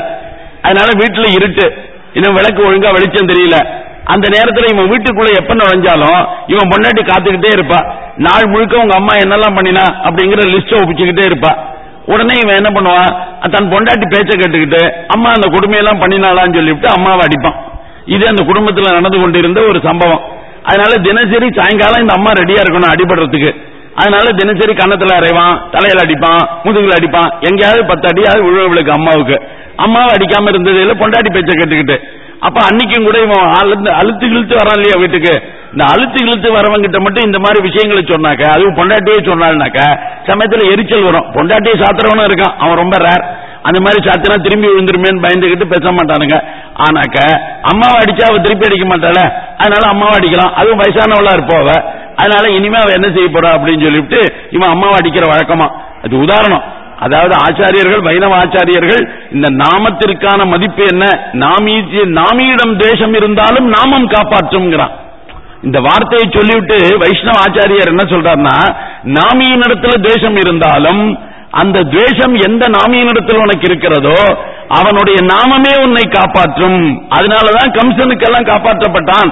அதனால வீட்டுல இருட்டு. இன்னும் விளக்கு ஒழுங்கா வெளிச்சம் தெரியல. அந்த நேரத்தில் இவன் வீட்டுக்குள்ள எப்ப நுழைஞ்சாலும் இவன் பொண்டாட்டி காத்துக்கிட்டே இருப்பா. நாள் முழுக்க உங்க அம்மா என்னெல்லாம் பண்ணினா அப்படிங்கிற லிஸ்ட ஒப்பிச்சுக்கிட்டே இருப்பா. உடனே இவன் என்ன பண்ணுவான்? தன் பொண்டாட்டி பேச்ச கேட்டுக்கிட்டு அம்மா அந்த கொடுமையெல்லாம் பண்ணினாலான்னு சொல்லிவிட்டு அம்மாவை அடிப்பான். இது அந்த குடும்பத்தில் நடந்து கொண்டிருந்த ஒரு சம்பவம். அதனால தினசரி சாயங்காலம் இந்த அம்மா ரெடியா இருக்கணும் அடிபடுறதுக்கு. அதனால தினசரி கன்னத்துல அரைவான் தலையில அடிப்பான் முதுகுல அடிப்பான். எங்கேயாவது பத்து அடியாவது விழுவளுக்கு அம்மாவுக்கு. அம்மாவை அடிக்காம இருந்தது இல்ல பொண்டாட்டி பேச்ச கேட்டுக்கிட்டு. அப்ப அன்னைக்கும் கூட இவன் அழுத்து இழுத்து வரான் இல்லையா வீட்டுக்கு? இந்த அழுத்து இழுத்து வரவங்கிட்ட மட்டும் இந்த மாதிரி விஷயங்களை சொன்னாக்க அதுவும் பொண்டாட்டியே சொன்னால்னாக்க சமயத்தில் எரிச்சல் வரும். பொண்டாட்டியை சாத்திரவனும் இருக்கான். அவன் ரொம்ப ரேர் அந்த மாதிரி சாத்தினா திரும்பி விழுந்துருமேன்னு பயந்துகிட்டு பேச மாட்டானுங்க. ஆனாக்க அம்மாவை அடிச்சா அவ திருப்பி அடிக்க மாட்டாள. அதனால அம்மாவை அடிக்கலாம். அதுவும் வயசானவளா இருப்போவ அதனால இனிமே அவ என்ன செய்ய போறா அப்படின்னு சொல்லிவிட்டு இவன் அம்மாவை அடிக்கிற வழக்கமா. அது உதாரணம். அதாவது ஆச்சாரியர்கள் வைணவ ஆச்சாரியர்கள் இந்த நாமத்திற்கான மதிப்பு என்ன? நாமீ நாமியிடம் தேசம் இருந்தாலும் நாமம் காப்பாற்றும்ங்கிறான். இந்த வார்த்தையை சொல்லிவிட்டு வைஷ்ணவ ஆச்சாரியர் என்ன சொல்றாருன்னா நாமியினிடத்துல துவேஷம் இருந்தாலும் அந்த துவேஷம் எந்த நாமியினிடத்தில் உனக்கு இருக்கிறதோ அவனுடைய நாமமே உன்னை காப்பாற்றும். அதனாலதான் கம்சனுக்கெல்லாம் காப்பாற்றப்பட்டான்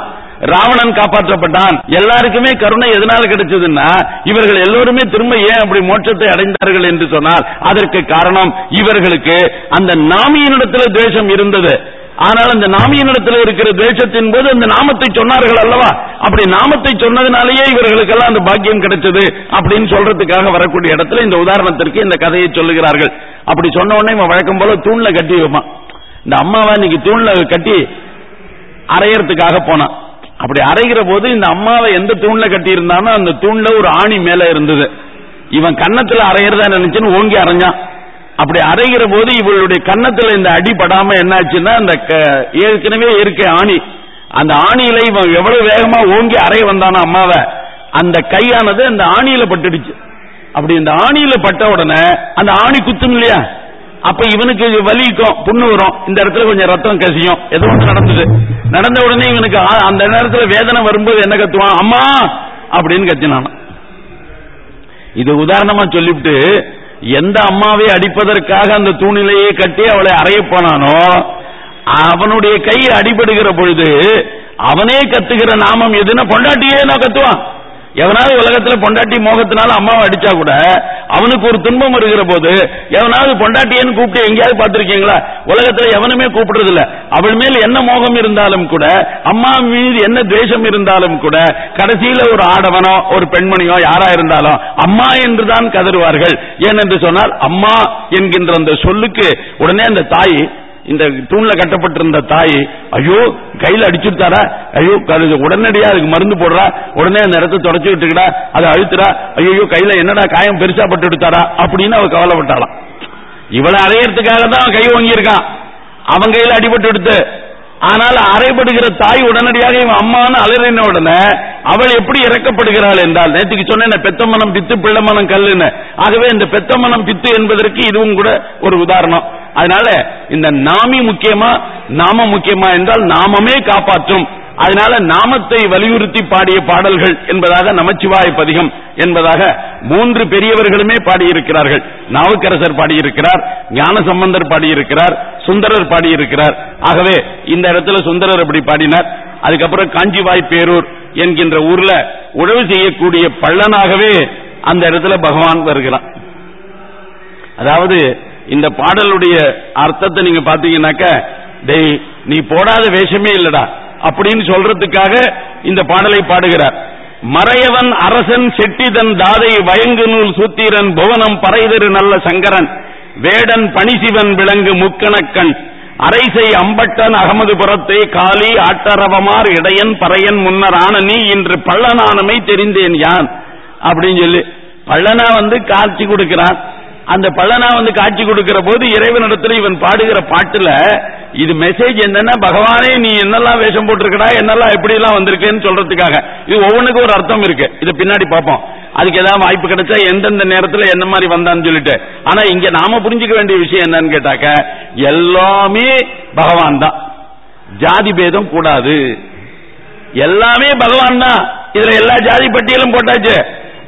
ராவணன் காப்பாற்றப்பட்டான். எல்லாருக்குமே கருணை எதனால கிடைச்சதுன்னா இவர்கள் எல்லோருமே திரும்ப ஏன் அப்படி மோட்சத்தை அடைந்தார்கள் என்று சொன்னால் அதற்கு காரணம் இவர்களுக்கு அந்த நாமியினிடத்தில் துவேஷம் இருந்தது. ஆனால் அந்த நாமியனிடத்தில் இருக்கிற தேசத்தின் போது அந்த நாமத்தை சொன்னார்கள் அல்லவா? அப்படி நாமத்தை சொன்னதுனாலேயே இவர்களுக்கெல்லாம் அந்த பாக்கியம் கிடைச்சது அப்படின்னு சொல்றதுக்காக வரக்கூடிய இடத்துல இந்த உதாரணத்திற்கு இந்த கதையை சொல்லுகிறார்கள். அப்படி சொன்ன உடனே இவன் வழக்கம் போல தூண்ல கட்டி வைப்பான். இந்த அம்மாவை இன்னைக்கு தூண்ல கட்டி அரையறதுக்காக போனான். அப்படி அரைகிற போது இந்த அம்மாவை எந்த தூண்ல கட்டி இருந்தானோ அந்த தூண்ல ஒரு ஆணி மேல இருந்தது. இவன் கன்னத்துல அரைகிறதா நினைச்சுன்னு ஓங்கி அரைஞ்சான். அப்படி அரைகிற போது இவளுடைய கன்னத்துல இந்த அடி படாம என்னாச்சுன்னா அந்த க- ஏற்கனவே இருக்க ஆணி. அந்த ஆணியில இவன் எவ்வளவு வேகமா ஓங்கி அறைய வந்தானா அம்மாவை? அந்த கையானது அந்த ஆணியில பட்டுடுச்சு. அப்படி இந்த ஆணியில பட்ட உடனே அந்த ஆணி குத்தும் இல்லையா? அப்ப இவனுக்கு வலிக்கும் புண்ணு வரும். இந்த இடத்துல கொஞ்சம் ரத்தம் கசியும். ஏதோ ஒன்று நடந்தது. நடந்த உடனே இவனுக்கு அந்த நேரத்துல வேதனை வரும்போது என்ன கத்துவான்? அம்மா! அப்படின்னு கத்தினான். இது உதாரணமா சொல்லிவிட்டு எந்த அம்மாவை அடிப்பதற்காக அந்த தூணிலேயே கட்டி அவளை அறைய போனானோ அவனுடைய கை அடிபடுகிற பொழுது அவனே கத்துகிற நாமம் எதுன்னா பொண்டாட்டியே நான் கத்துவான்? எவனாவது உலகத்துல பொண்டாட்டி மோகத்தினால அம்மாவை அடிச்சா கூட அவனுக்கு ஒரு துன்பம் வருகிற போது எவனாவது பொண்டாட்டியன்னு கூப்பிட்டு எங்கேயாவது பார்த்திருக்கீங்களா? உலகத்துல எவனுமே கூப்பிடுறது இல்ல அவள் மேல் என்ன மோகம் இருந்தாலும் கூட அம்மா மீது என்ன துவேஷம் இருந்தாலும் கூட கடைசியில ஒரு ஆடவனோ ஒரு பெண்மணியோ யாரா இருந்தாலும் அம்மா என்றுதான் கதறுவார்கள். ஏனென்று சொன்னால் அம்மா என்கின்ற அந்த சொல்லுக்கு உடனே அந்த தாய் இந்த தூண்ல கட்டப்பட்டிருந்த தாய் ஐயோ கையில அடிச்சுட்டாரா? ஐயோ உடனடியா அதுக்கு மருந்து போடுறா? உடனே அந்த இடத்த தொடச்சு விட்டுக்கடா அதை அழுத்துறா? ஐயோ கையில என்னடா காயம் பெருசா பட்டு எடுத்தாரா? அப்படின்னு அவ கவலைப்பட்டாளாம். இவளை அறையறதுக்காக தான் கை வாங்கியிருக்கான் அவன் கையில அடிபட்டு எடுத்து ஆனால் அறைப்படுகிற தாய் உடனடியாக இவன் அம்மான்னு அலறின உடனே அவள் எப்படி இறக்கப்படுகிறாள் என்றால் நேற்றுக்கு சொன்னேன் பெத்தமனம் பித்து பிள்ளமனம் கல்லுன்னு. ஆகவே இந்த பெத்தமனம் பித்து என்பதற்கு இதுவும் கூட ஒரு உதாரணம். அதனால இந்த நாமி முக்கியமா நாம முக்கியமா என்றால் நாமமே காப்பாற்றும். அதனால நாமத்தை வலியுறுத்தி பாடிய பாடல்கள் என்பதாக நமச்சிவாய பதிகம் என்பதாக மூன்று பெரியவர்களுமே பாடியிருக்கிறார்கள். நாவுக்கரசர் பாடியிருக்கிறார் ஞானசம்பந்தர் பாடியிருக்கிறார் சுந்தரர் பாடியிருக்கிறார். ஆகவே இந்த இடத்துல சுந்தரர் அப்படி பாடினார். அதுக்கப்புறம் காஞ்சிவாய் பேரூர் என்கின்ற ஊர்ல உழவு செய்யக்கூடிய பள்ளனாகவே அந்த இடத்துல பகவான் வருகிறான் அதாவது இந்த பாடலுடைய அர்த்தத்தை நீங்க பாத்தீங்கன்னாக்க டேய் நீ போடாத வேஷமே இல்லடா. அப்படின்னு சொல்றதுக்காக இந்த பாடலை பாடுகிறார். மறையவன் அரசன் செட்டிதன் தாதை வயங்கு நூல் சூத்திரன் புவனம் பறைதரு நல்ல சங்கரன். வேடன் பணிசிவன் விளங்கு முக்கணக்கண். அரைசை அம்பட்டன் அகமதுபுரத்தை காளி ஆட்டரவமார் இடையன் பறையன் முன்னர் ஆன நீ இன்று பள்ளனானமை தெரிந்தேன் யான். அப்படின்னு சொல்லி பள்ளனா வந்து காட்சி கொடுக்கிறான். அந்த பள்ளனா வந்து காட்சி கொடுக்கிற போது இறைவனிடத்துல இவன் பாடுகிற பாட்டுல இது மெசேஜ் என்னன்னா பகவானே நீ என்னெல்லாம் வேஷம் போட்டிருக்கடா என்னெல்லாம் எப்படி எல்லாம் வந்திருக்கேன்னு சொல்றதுக்காக. இது ஒவ்வொன்றுக்கும் ஒரு அர்த்தம் இருக்கு. இதை பின்னாடி பார்ப்போம். அதுக்கு ஏதாவது வாய்ப்பு கிடைச்சா எந்தெந்த நேரத்துல என்ன மாதிரி வந்தான்னு சொல்லிட்டு. ஆனா இங்க நாம புரிஞ்சுக்க வேண்டிய விஷயம் என்னன்னு கேட்டாக்க எல்லாமே பகவான் தான். ஜாதி பேதம் கூடாது. எல்லாமே பகவான் தான். இதுல எல்லா ஜாதி பட்டியலும் போட்டாச்சு.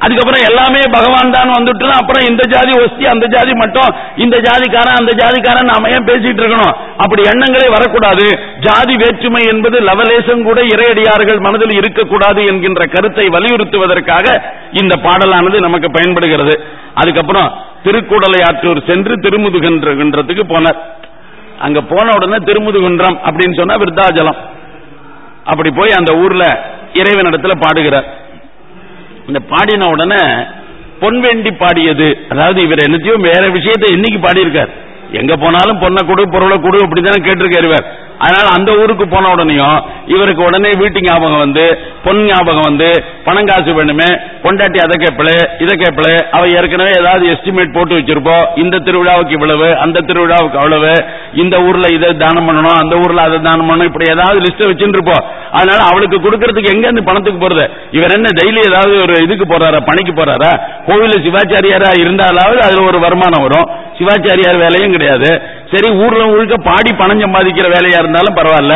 அதுக்கப்புறம் எல்லாமே பகவான் தான் வந்துட்டு அப்புறம் இந்த ஜாதி ஒஸ்தி அந்த ஜாதி மட்டும் இந்த ஜாதிக்காரன் அந்த ஜாதிக்காரன் நாம ஏன் பேசிட்டு இருக்கணும்? அப்படி எண்ணங்களே வரக்கூடாது. ஜாதி வேற்றுமை என்பது லவலேசம் கூட இறையடியார்கள் மனதில் இருக்கக்கூடாது என்கின்ற கருத்தை வலியுறுத்துவதற்காக இந்த பாடலானது நமக்கு பயன்படுகிறது. அதுக்கப்புறம் திருக்குடலை ஆற்றூர் சென்று திருமுதுகின்றதுக்கு போனார். அங்க போன உடனே திருமுதுகுன்றம் அப்படின்னு சொன்னா விருத்தாஜலம். அப்படி போய் அந்த ஊர்ல இறைவனிடத்துல பாடுகிறார். இந்த பாடின உடனே பொன்வேண்டி பாடியது. அதாவது இவர் என்னத்தையும் வேற விஷயத்தை என்னைக்கு பாடியிருக்கார்? எங்க போனாலும் பொண்ணை கொடு பொருளை கொடு அப்படித்தானே கேட்டிருக்காரு இவர். அதனால அந்த ஊருக்கு போன உடனேயும் இவருக்கு உடனே வீட்டு ஞாபகம் வந்து பொன் ஞாபகம் வந்து பணம் காசு வேணுமே பொண்டாட்டி அதை கேட்பல இதை கேட்பல அவ ஏற்கனவே ஏதாவது எஸ்டிமேட் போட்டு வச்சிருப்போம் இந்த திருவிழாவுக்கு இவ்வளவு அந்த திருவிழாவுக்கு அவ்வளவு இந்த ஊர்ல இதை தானம் பண்ணணும் அந்த ஊர்ல அதை தானம் பண்ணணும் இப்படி ஏதாவது லிஸ்ட் வச்சுட்டு இருப்போம் அதனால அவளுக்கு கொடுக்கறதுக்கு எங்க இருந்து பணத்துக்கு போறது? இவர் என்ன டெய்லி ஏதாவது ஒரு இதுக்கு போறாரா பணிக்கு போறாரா? கோவில சிவாச்சாரியாரா இருந்தாலாவது அதுல ஒரு வருமானம் வரும். சிவாச்சாரியார் வேலையும் கிடையாது. சரி ஊர்ல முழுக்க பாடி பணம் சம்பாதிக்கிற வேலையா இருந்தாலும் பரவாயில்ல.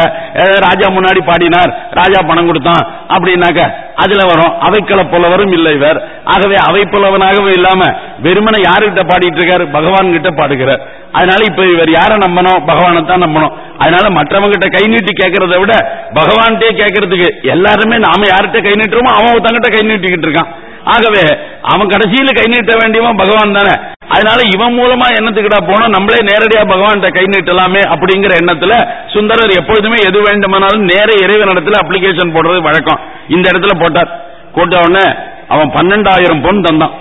ராஜா முன்னாடி பாடினார் ராஜா பணம் கொடுத்தான் அப்படின்னாக்க அதுல வரும். அவைக்கள புலவரும் இல்லை இவர். ஆகவே அவை புலவனாகவும் இல்லாம வெறுமனை யாருகிட்ட பாடிட்டு இருக்காரு? பகவான் கிட்ட பாடுகிறார். அதனால இப்ப இவர் யாரை நம்பணும்? பகவானை தான் நம்பணும். அதனால மற்றவங்க கிட்ட கை நீட்டி கேட்கறத விட பகவான்கிட்டே கேட்கறதுக்கு எல்லாருமே நாம யார்கிட்ட கை நீட்டுறோமோ அவன் தங்கிட்ட கை நீட்டிக்கிட்டு இருக்கான். ஆகவே அவன் கடைசியில கை நீட்ட வேண்டியவன் பகவான் தானே. அதனால இவன் மூலமா என்னத்துக்கிட்டா போனோம்? நம்மளே நேரடியா பகவான்கிட்ட கை நீட்டலாமே அப்படிங்கிற எண்ணத்துல சுந்தரர் எப்பொழுதுமே எது வேண்டுமானாலும் நேர இறைவனிடத்துல அப்ளிகேஷன் போடுறது வழக்கம். இந்த இடத்துல போட்டார். போட்ட உடனே அவன் பன்னெண்டாயிரம் பொன் தந்தான்.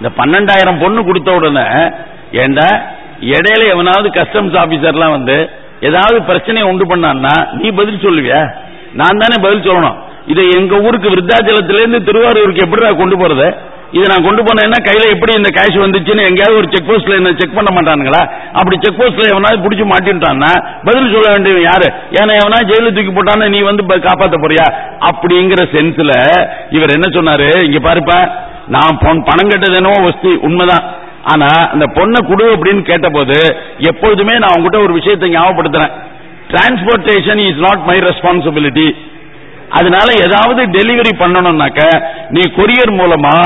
இந்த பன்னெண்டாயிரம் பொண்ணு கொடுத்த உடனே ஏண்டா இடையில எவனாவது கஸ்டம்ஸ் ஆபீசர்லாம் வந்து ஏதாவது பிரச்சனையை உண்டு பண்ணான்னா நீ பதில் சொல்லுவியா? நான் தானே பதில் சொல்லணும். இதை எங்க ஊருக்கு விருத்தாச்சலத்திலிருந்து திருவாரூருக்கு எப்படி நான் கொண்டு போறது? இதை நான் கொண்டு போனேன்னா கையில எப்படி இந்த கேஷ் வந்துச்சுன்னு எங்கேயாவது ஒரு செக் போஸ்ட்ல என்ன செக் பண்ண மாட்டானுங்களா? அப்படி செக் போஸ்ட்ல எவனாவது பிடிச்சி மாட்டின்ட்டான்னா பதில் சொல்ல வேண்டியவன் யாரு? ஏன்னா எவனா ஜெயில தூக்கி போட்டான்னு நீ வந்து காப்பாத்த போறியா? அப்படிங்கிற சென்ஸ்ல இவர் என்ன சொன்னாரு? இங்க பாருப்பா நான் பொன்- பணம் கட்டது என்னவோ வஸ்தி உண்மைதான். ஆனா அந்த பொண்ணை குடு அப்படின்னு கேட்டபோது எப்பொழுதுமே நான் உங்ககிட்ட ஒரு விஷயத்தை ஞாபகப்படுத்துறேன். Transportation is not my responsibility அதனால ஏதாவது டெலிவரி பண்ணணும்னாக்க நீ கொரியர் மூலமா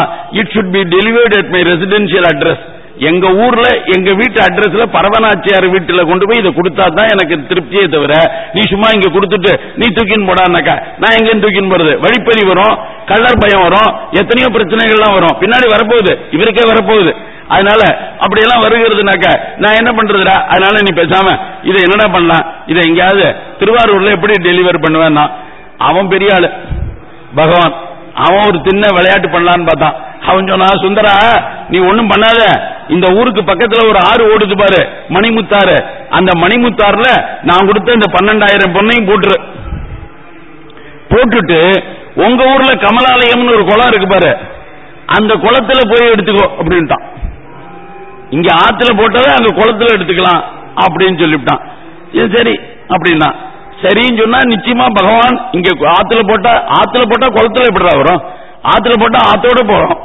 it should be delivered at my residential address எங்க ஊர்ல எங்க வீட்டு அட்ரஸ்ல பரவநாச்சியார் வீட்டுல கொண்டு போய் இதை கொடுத்தா தான் எனக்கு திருப்தியே தவிர நீ சும்மா இங்க கொடுத்துட்டு நீ தூக்கின்னு போடானாக்கா நான் எங்க தூக்கின்னு போறது? வழிப்பறி வரும் கலர் பயம் வரும் எத்தனையோ பிரச்சனைகள்லாம் வரும். பின்னாடி வரப்போகுது இவருக்கே வரப்போகுது. அதனால அப்படியெல்லாம் வருகிறதுனாக்க நான் என்ன பண்றதுடா? அதனால நீ பேசாம இதை என்னடா பண்ணலாம்? இதை எங்கேயாவது திருவாரூர்ல எப்படி டெலிவர் பண்ணுவேன்னா அவன் பெரிய ஆளு. பகவான் அவன் ஒரு சின்ன விளையாட்டு பண்ணலான்னு பார்த்தான். அவன் சொன்னா சுந்தரா நீ ஒண்ணும் பண்ணாத. இந்த ஊருக்கு பக்கத்துல ஒரு ஆறு ஓடுது பாரு மணிமுத்தாறு. அந்த மணிமுத்தாறுல நான் கொடுத்த இந்த பன்னெண்டாயிரம் பொண்ணையும் போட்டுரு. போட்டுட்டு உங்க ஊர்ல கமலாலயம்னு ஒரு குளம் இருக்கு பாரு. அந்த குளத்துல போய் எடுத்துக்கோ அப்படின்ட்டான். இங்க ஆத்துல போட்டதை அங்க குளத்துல எடுத்துக்கலாம் அப்படின்னு சொல்லிவிட்டான். இது சரி அப்படின்னா சரின்னு சொன்னா நிச்சயமா பகவான் இங்க ஆத்துல போட்டா ஆத்துல போட்டா குளத்துல எப்படிடா வரும்? ஆத்துல போட்டா ஆத்தோட போறோம்.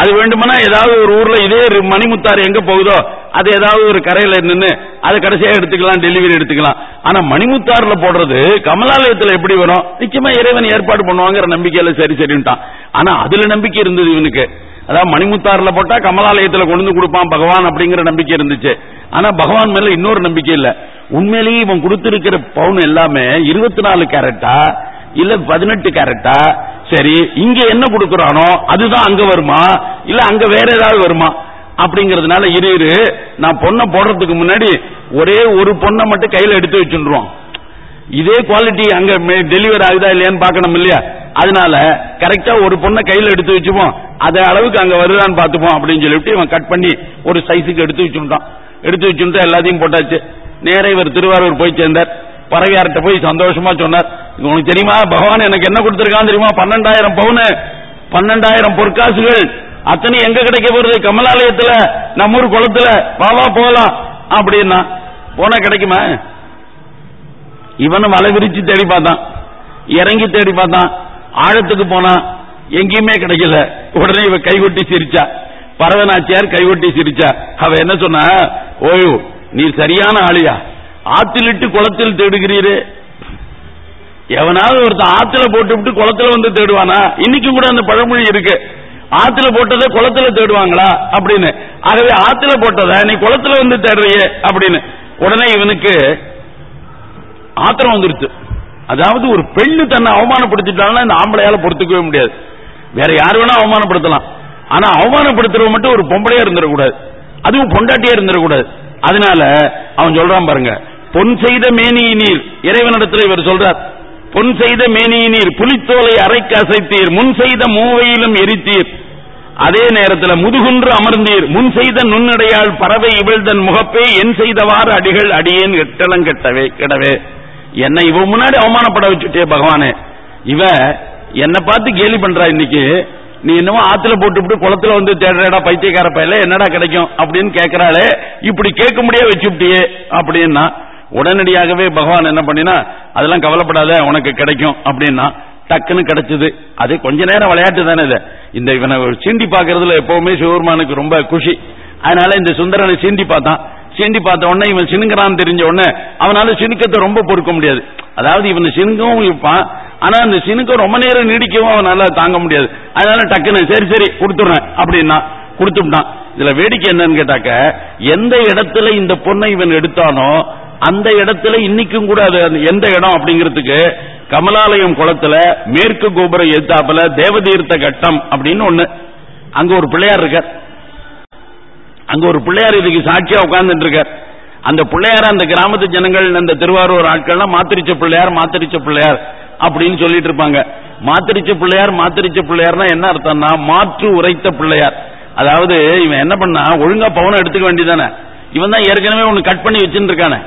அது வேண்டுமானா ஏதாவது ஒரு ஊர்ல இதே மணிமுத்தாறு எங்க போகுதோ அது ஏதாவது ஒரு கரையில நின்று அதை கடைசியா எடுத்துக்கலாம் டெலிவரி எடுத்துக்கலாம். ஆனா மணிமுத்தாறுல போடுறது கமலாலயத்துல எப்படி வரும்? நிச்சயமா இறைவன் ஏற்பாடு பண்ணுவாங்கிற நம்பிக்கையில சரி சரின்ட்டான் ஆனா அதுல நம்பிக்கை இருந்தது இவனுக்கு. அதாவது மணிமுத்தாறுல போட்டா கமலாலயத்துல கொண்டு வந்து கொடுப்பான் பகவான் அப்படிங்கிற நம்பிக்கை இருந்துச்சு. ஆனா பகவான் மேல இன்னொரு நம்பிக்கை இல்ல. உண்மையிலேயே இவன் கொடுத்திருக்கிற பவுன் எல்லாமே இருபத்தி நாலு கேரட்டா இல்ல பதினெட்டு கேரட்டா. சரி இங்க என்ன கொடுக்கறானோ அதுதான் அங்க வருமா? இல்ல அங்க வேற ஏதாவது வருமா? அப்படிங்கறதுனால இரு இரு நான் பொண்ணை போடுறதுக்கு முன்னாடி ஒரே ஒரு பொண்ணை மட்டும் கையில எடுத்து வச்சுருவான் இதே குவாலிட்டி அங்க டெலிவரி ஆகுதா இல்லையான்னு பார்க்கணும் இல்லையா? அதனால கரெக்டா ஒரு பொண்ணை கையில எடுத்து வச்சுப்போம். அதே அளவுக்கு அங்க வருதான்னு பார்த்துப்போம் அப்படின்னு சொல்லிட்டு இவன் கட் பண்ணி ஒரு சைஸுக்கு எடுத்து வச்சுட்டான். எடுத்து வச்சுட்டு எல்லாத்தையும் போட்டாச்சு. நேரா இவர் திருவாரூர் போய் சேர்ந்தார். பறவையார்ட்ட போய் சந்தோஷமா சொன்னார். உனக்கு தெரியுமா பகவான் எனக்கு என்ன கொடுத்திருக்கான் தெரியுமா? பன்னெண்டாயிரம் பவுனு. பன்னெண்டாயிரம் பொற்காசுகள். அத்தனை எங்க கிடைக்க போறது? கமலாலயத்துல நம்ம ஊர் குளத்துல. வாவா போகலாம். அப்படின்னா போனா கிடைக்குமா? இவனும் வலை விரிச்சு தேடி பார்த்தான். இறங்கி தேடி பார்த்தான். ஆழத்துக்கு போனான் எங்கேயுமே கிடைக்கல. உடனே இவ கைகொட்டி சிரிச்சா. பரவநாச்சியார் கைகொட்டி சிரிச்சா. அவ என்ன சொன்னா ஓயோ நீ சரியான ஆளியா? ஆத்திலிட்டு குளத்தில் தேடுகிறீரே. எவனாவது ஒருத்தன் ஆத்துல போட்டுவிட்டு குளத்துல வந்து தேடுவானா? இன்னைக்கு கூட அந்த பழமொழி இருக்கு. ஆத்துல போட்டதை குளத்துல தேடுவாங்களா? அப்படின்னு. ஆகவே ஆத்துல போட்டத நீ குளத்துல வந்து தேடுறியே அப்படின்னு. உடனே இவனுக்கு ஆத்திரம் வந்துருச்சு. அதாவது ஒரு பெண்ணு தன்னை அவமானப்படுத்திட்டாங்கன்னா இந்த ஆம்பளையால பொறுத்துக்கவே முடியாது. வேற யார் வேணா அவமானப்படுத்தலாம். ஆனா அவமானப்படுத்துறவ மட்டும் ஒரு பொம்பளையா இருந்துடக்கூடாது. அதுவும் பொண்டாட்டியா இருந்துடக்கூடாது. அதனால அவன் சொல்றான் பாருங்க பொன் செய்த மேனியினீர் இறைவனிடத்தில் இவர் சொல்றார் பொன் செய்த மேனியினீர் புலித்தோலை அரைக்கு அசைத்தீர் முன் செய்த மூவையிலும் எரித்தீர். அதே நேரத்தில் முதுகுன்று அமர்ந்தீர் முன் செய்த நுண்ணடையாள் பறவை இவள்தன் முகப்பே என் செய்தவாறு அடிகள் அடியேன் எட்டலம் கெட்டவே கிடவே. என்னை இவ முன்னாடி அவமானப்பட வச்சுட்டே பகவானே. இவ என்னை பார்த்து கேலி பண்றா இன்னைக்கு. நீ என்னமோ ஆத்துல போட்டுவிட்டு குளத்துல வந்து தேடுறடா பைத்தியக்கார பையில என்னடா கிடைக்கும் அப்படின்னு கேட்கிறாளே இப்படி கேட்க முடியா வச்சுட்டியே அப்படின்னா உடனடியாகவே பகவான் என்ன பண்ணினா அதெல்லாம் கவலைப்படாத உனக்கு கிடைக்கும் அப்படின்னா டக்குன்னு கிடைச்சது. அது கொஞ்ச நேரம் விளையாட்டு தானே இது. இந்த இவனை சீண்டி பாக்குறதுல எப்பவுமே சிவபெருமானுக்கு ரொம்ப குஷி. அதனால இந்த சுந்தரனை சீண்டி பார்த்தான். சீண்டி பார்த்த உடனே இவன் சினுங்கிறான்னு தெரிஞ்ச உடனே அவனால சினுக்கத்தை ரொம்ப பொறுக்க முடியாது. அதாவது இவன் சினுங்கவும் இருப்பான் ஆனா அந்த சினுக்கம் ரொம்ப நேரம் நீடிக்கவும் அவனால தாங்க முடியாது. அதனால டக்குன்னு சரி சரி கொடுத்துடுறேன் அப்படின்னா கொடுத்துட்டான். இதுல வேடிக்கை என்னன்னு கேட்டாக்க எந்த இடத்துல இந்த பொண்ணை இவன் எடுத்தானோ அந்த இடத்துல இன்னைக்கும் கூட அது அந்த எந்த இடம் அப்படிங்கிறதுக்கு கமலாலயம் குளத்துல மேற்கு கோபுரம் எத்தாப்புல தேவதீர்த்த கட்டம் அப்படின்னு ஒண்ணு. அங்க ஒரு பிள்ளையார் இருக்கார். அங்க ஒரு பிள்ளையார் இதுக்கு சாட்சியா உட்கார்ந்துட்டு இருக்கார் அந்த பிள்ளையார் அந்த கிராமத்து ஜனங்கள் அந்த திருவாரூர் ஆட்கள்லாம் மாத்திரிச்ச பிள்ளையார் மாத்திரிச்ச பிள்ளையார் அப்படின்னு சொல்லிட்டு இருப்பாங்க. மாத்திரிச்ச பிள்ளையார் மாத்திரிச்ச பிள்ளையார்னா என்ன அர்த்தம்னா மாற்று உரைத்த பிள்ளையார். அதாவது இவன் என்ன பண்ணா ஒழுங்கா பவுனை எடுத்துக்க வேண்டியதானே இவன் தான் ஏற்கனவே ஒன்னு கட் பண்ணி வச்சுட்டு இருக்கானே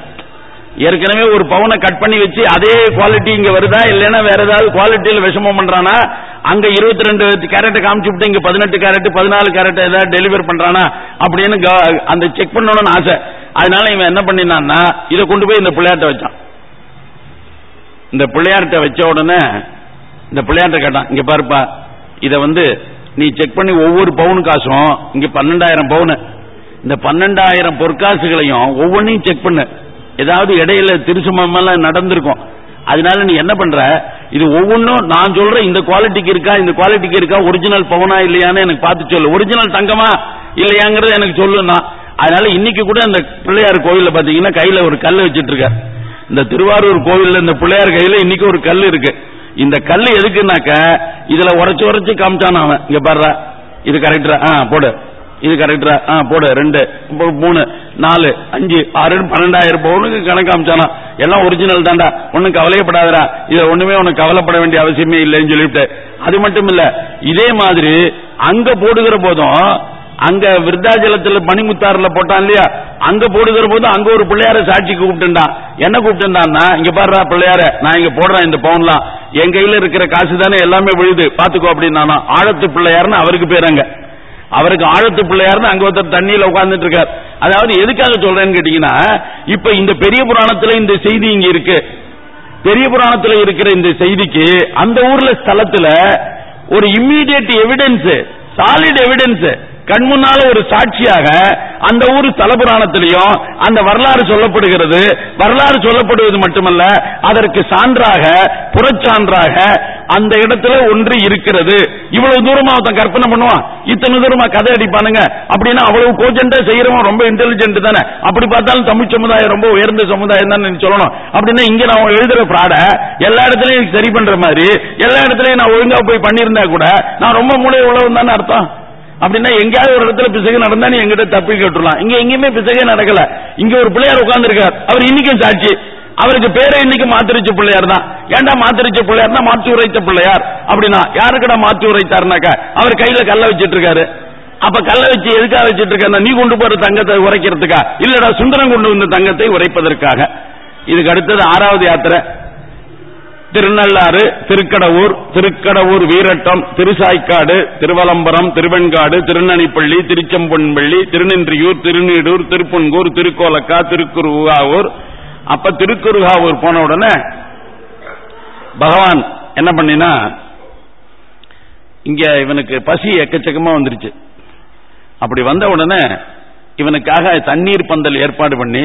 ஏற்கனவே ஒரு பவுனை கட் பண்ணி வச்சு அதே குவாலிட்டி இங்க வருதா இல்லைன்னா வேற ஏதாவது குவாலிட்டியில விஷமம் பண்றானா? அங்க இருபத்தி ரெண்டு கேரட் காமிச்சு விட்டு இங்க பதினெட்டு கேரட் பதினாலு கேரட் ஏதாவது டெலிவரி பண்றானா அப்படின்னு அந்த செக் பண்ணணும்னு ஆசை. அதனால இவன் என்ன பண்ணினான்னா இதை கொண்டு போய் இந்த பிள்ளையாட்ட வச்சான். இந்த பிள்ளையார்ட்ட வச்ச உடனே இந்த பிள்ளையார்ட்ட கேட்டான் இங்க பாருப்பா இத வந்து நீ செக் பண்ணி ஒவ்வொரு பவுன் காசும் இங்க பன்னெண்டாயிரம் பவுன். இந்த பன்னெண்டாயிரம் பொற்காசுகளையும் ஒவ்வொன்றையும் செக் பண்ணு. ஏதாவது இடையில திருச்சமெல்லாம் நடந்திருக்கும். அதனால நீ என்ன பண்ற இது ஒவ்வொன்றும் நான் சொல்ற இந்த குவாலிட்டிக்கு இருக்கா இந்த குவாலிட்டிக்கு இருக்கா ஒரிஜினல் பவுனா இல்லையான்னு எனக்கு பார்த்து சொல்லு. ஒரிஜினல் தங்கமா இல்லையாங்கிறத எனக்கு சொல்லுன்னா அதனால இன்னைக்கு கூட அந்த பிள்ளையார் கோயில்ல பாத்தீங்கன்னா கையில ஒரு கல் வச்சிட்டு இருக்கார் இந்த திருவாரூர் கோவில்ல இந்த பிள்ளையார் கையில இன்னைக்கு ஒரு கல் இருக்கு. இந்த கல் எதுக்குனாக்க இதுல உரைச்சு உரைச்சு காமிச்சான் அவன். இங்க பாடுறா இது கரெக்டா ஆ போடு. இது கரெக்டா ஆ போடு ரெண்டு மூணு நாலு அஞ்சு ஆறு பன்னெண்டாயிரம் பவுனுக்கு கணக்கு எல்லாம் ஒரிஜினல் தான்டா. ஒன்னும் கவலையப்படாதரா இது ஒண்ணுமே உனக்கு கவலைப்பட வேண்டிய அவசியமே இல்லைன்னு சொல்லிவிட்டு. அது மட்டும் இல்ல இதே மாதிரி அங்க போடுகிற போதும் அங்க விருத்தாச்சலத்தில் பனிமுத்தாறுல போட்டான் இல்லையா? அங்க போடுகிற போது அங்க ஒரு பிள்ளையார சாட்சி கூப்பிட்டுட்டான் என்ன கூப்பிட்டுட்டான்னா இங்க பாடுறா பிள்ளையார நான் இங்க போடுறேன் இந்த பவுன்லாம். என் கையில இருக்கிற காசு தானே எல்லாமே விழுது. பாத்துக்கோ அப்படின்னு ஆழத்து பிள்ளையாருன்னு அவருக்கு பேருங்க அவருக்கு ஆழத்து பிள்ளையார்னு அங்க ஒருத்தர் தண்ணியில உட்கார்ந்துட்டு இருக்கார். அதாவது எதுக்காக சொல்றேன்னு கேட்டீங்கன்னா இப்ப இந்த பெரிய புராணத்துல இந்த செய்தி இங்க இருக்கு. பெரிய புராணத்துல இருக்கிற இந்த செய்திக்கு அந்த ஊர்ல ஸ்தலத்துல ஒரு இம்மீடியட் எவிடன்ஸ் சாலிட் எவிடன்ஸ் கண் முன்னால ஒரு சாட்சியாக அந்த ஊர் தலபுராணத்திலையும் அந்த வரலாறு சொல்லப்படுகிறது. வரலாறு சொல்லப்படுவது மட்டுமல்ல அதற்கு சான்றாக புறச்சான்றாக அந்த இடத்துல ஒன்று இருக்கிறது. இவ்வளவு தூரமா அவன் கற்பனை பண்ணுவான். இத்தனை தூரமா கதை அடிப்பானுங்க. அப்படின்னா அவ்வளவு கோஜெண்டா செய்யறவன் ரொம்ப இன்டெலிஜென்ட் தானே. அப்படி பார்த்தாலும் தமிழ் சமுதாயம் ரொம்ப உயர்ந்த சமுதாயம் தான் சொல்லணும். அப்படின்னா இங்க நான் எழுதுற பிராட எல்லா இடத்துலயும் சரி பண்ற மாதிரி எல்லா இடத்துலயும் நான் ஒழுங்கா போய் பண்ணியிருந்தா கூட நான் ரொம்ப மூளை உழவு தானே அர்த்தம். அப்படின்னா எங்கேயாவது ஒரு இடத்துல பிசகு நடந்தா நீ எங்கிட்ட தப்பி கேட்டுலாம் இங்க எங்கேயுமே பிசகே நடக்கல. இங்க ஒரு பிள்ளையார் உட்கார்ந்திருக்கார். அவர் இன்னைக்கும் சாட்சி. அவருக்கு பேரை இன்னைக்கு மாத்திரிச்ச பிள்ளையார் தான். ஏன்டா மாத்திரிச்ச பிள்ளையார்னா மாற்றி உரைத்த பிள்ளையார். அப்படின்னா யாருக்கடா மாற்றி உரைத்தாருனாக்கா? அவர் கையில கல்ல வச்சிட்டு இருக்காரு அப்ப கல்ல வச்சு எதுக்காக வச்சிட்டு இருக்க நீ கொண்டு போற தங்கத்தை உரைக்கிறதுக்கா? இல்லடா சுந்தரம் கொண்டு வந்த தங்கத்தை உரைப்பதற்காக. இதுக்கு அடுத்தது ஆறாவது யாத்திரை. திருநள்ளாறு திருக்கடவூர் திருக்கடவூர் வீரட்டம் திருசாய்க்காடு திருவலம்பரம் திருவெண்காடு திருநனிப்பள்ளி திருச்செம்பொன்பள்ளி திருநின்றியூர் திருநீடூர் திருப்புன்கூர் திருக்கோலக்கா திருக்குருகாவூர். அப்ப திருக்குருகாவூர் போன உடனே பகவான் என்ன பண்ணினா இங்க இவனுக்கு பசி எக்கச்சக்கமா வந்துருச்சு. அப்படி வந்த உடனே இவனுக்காக தண்ணீர் பந்தல் ஏற்பாடு பண்ணி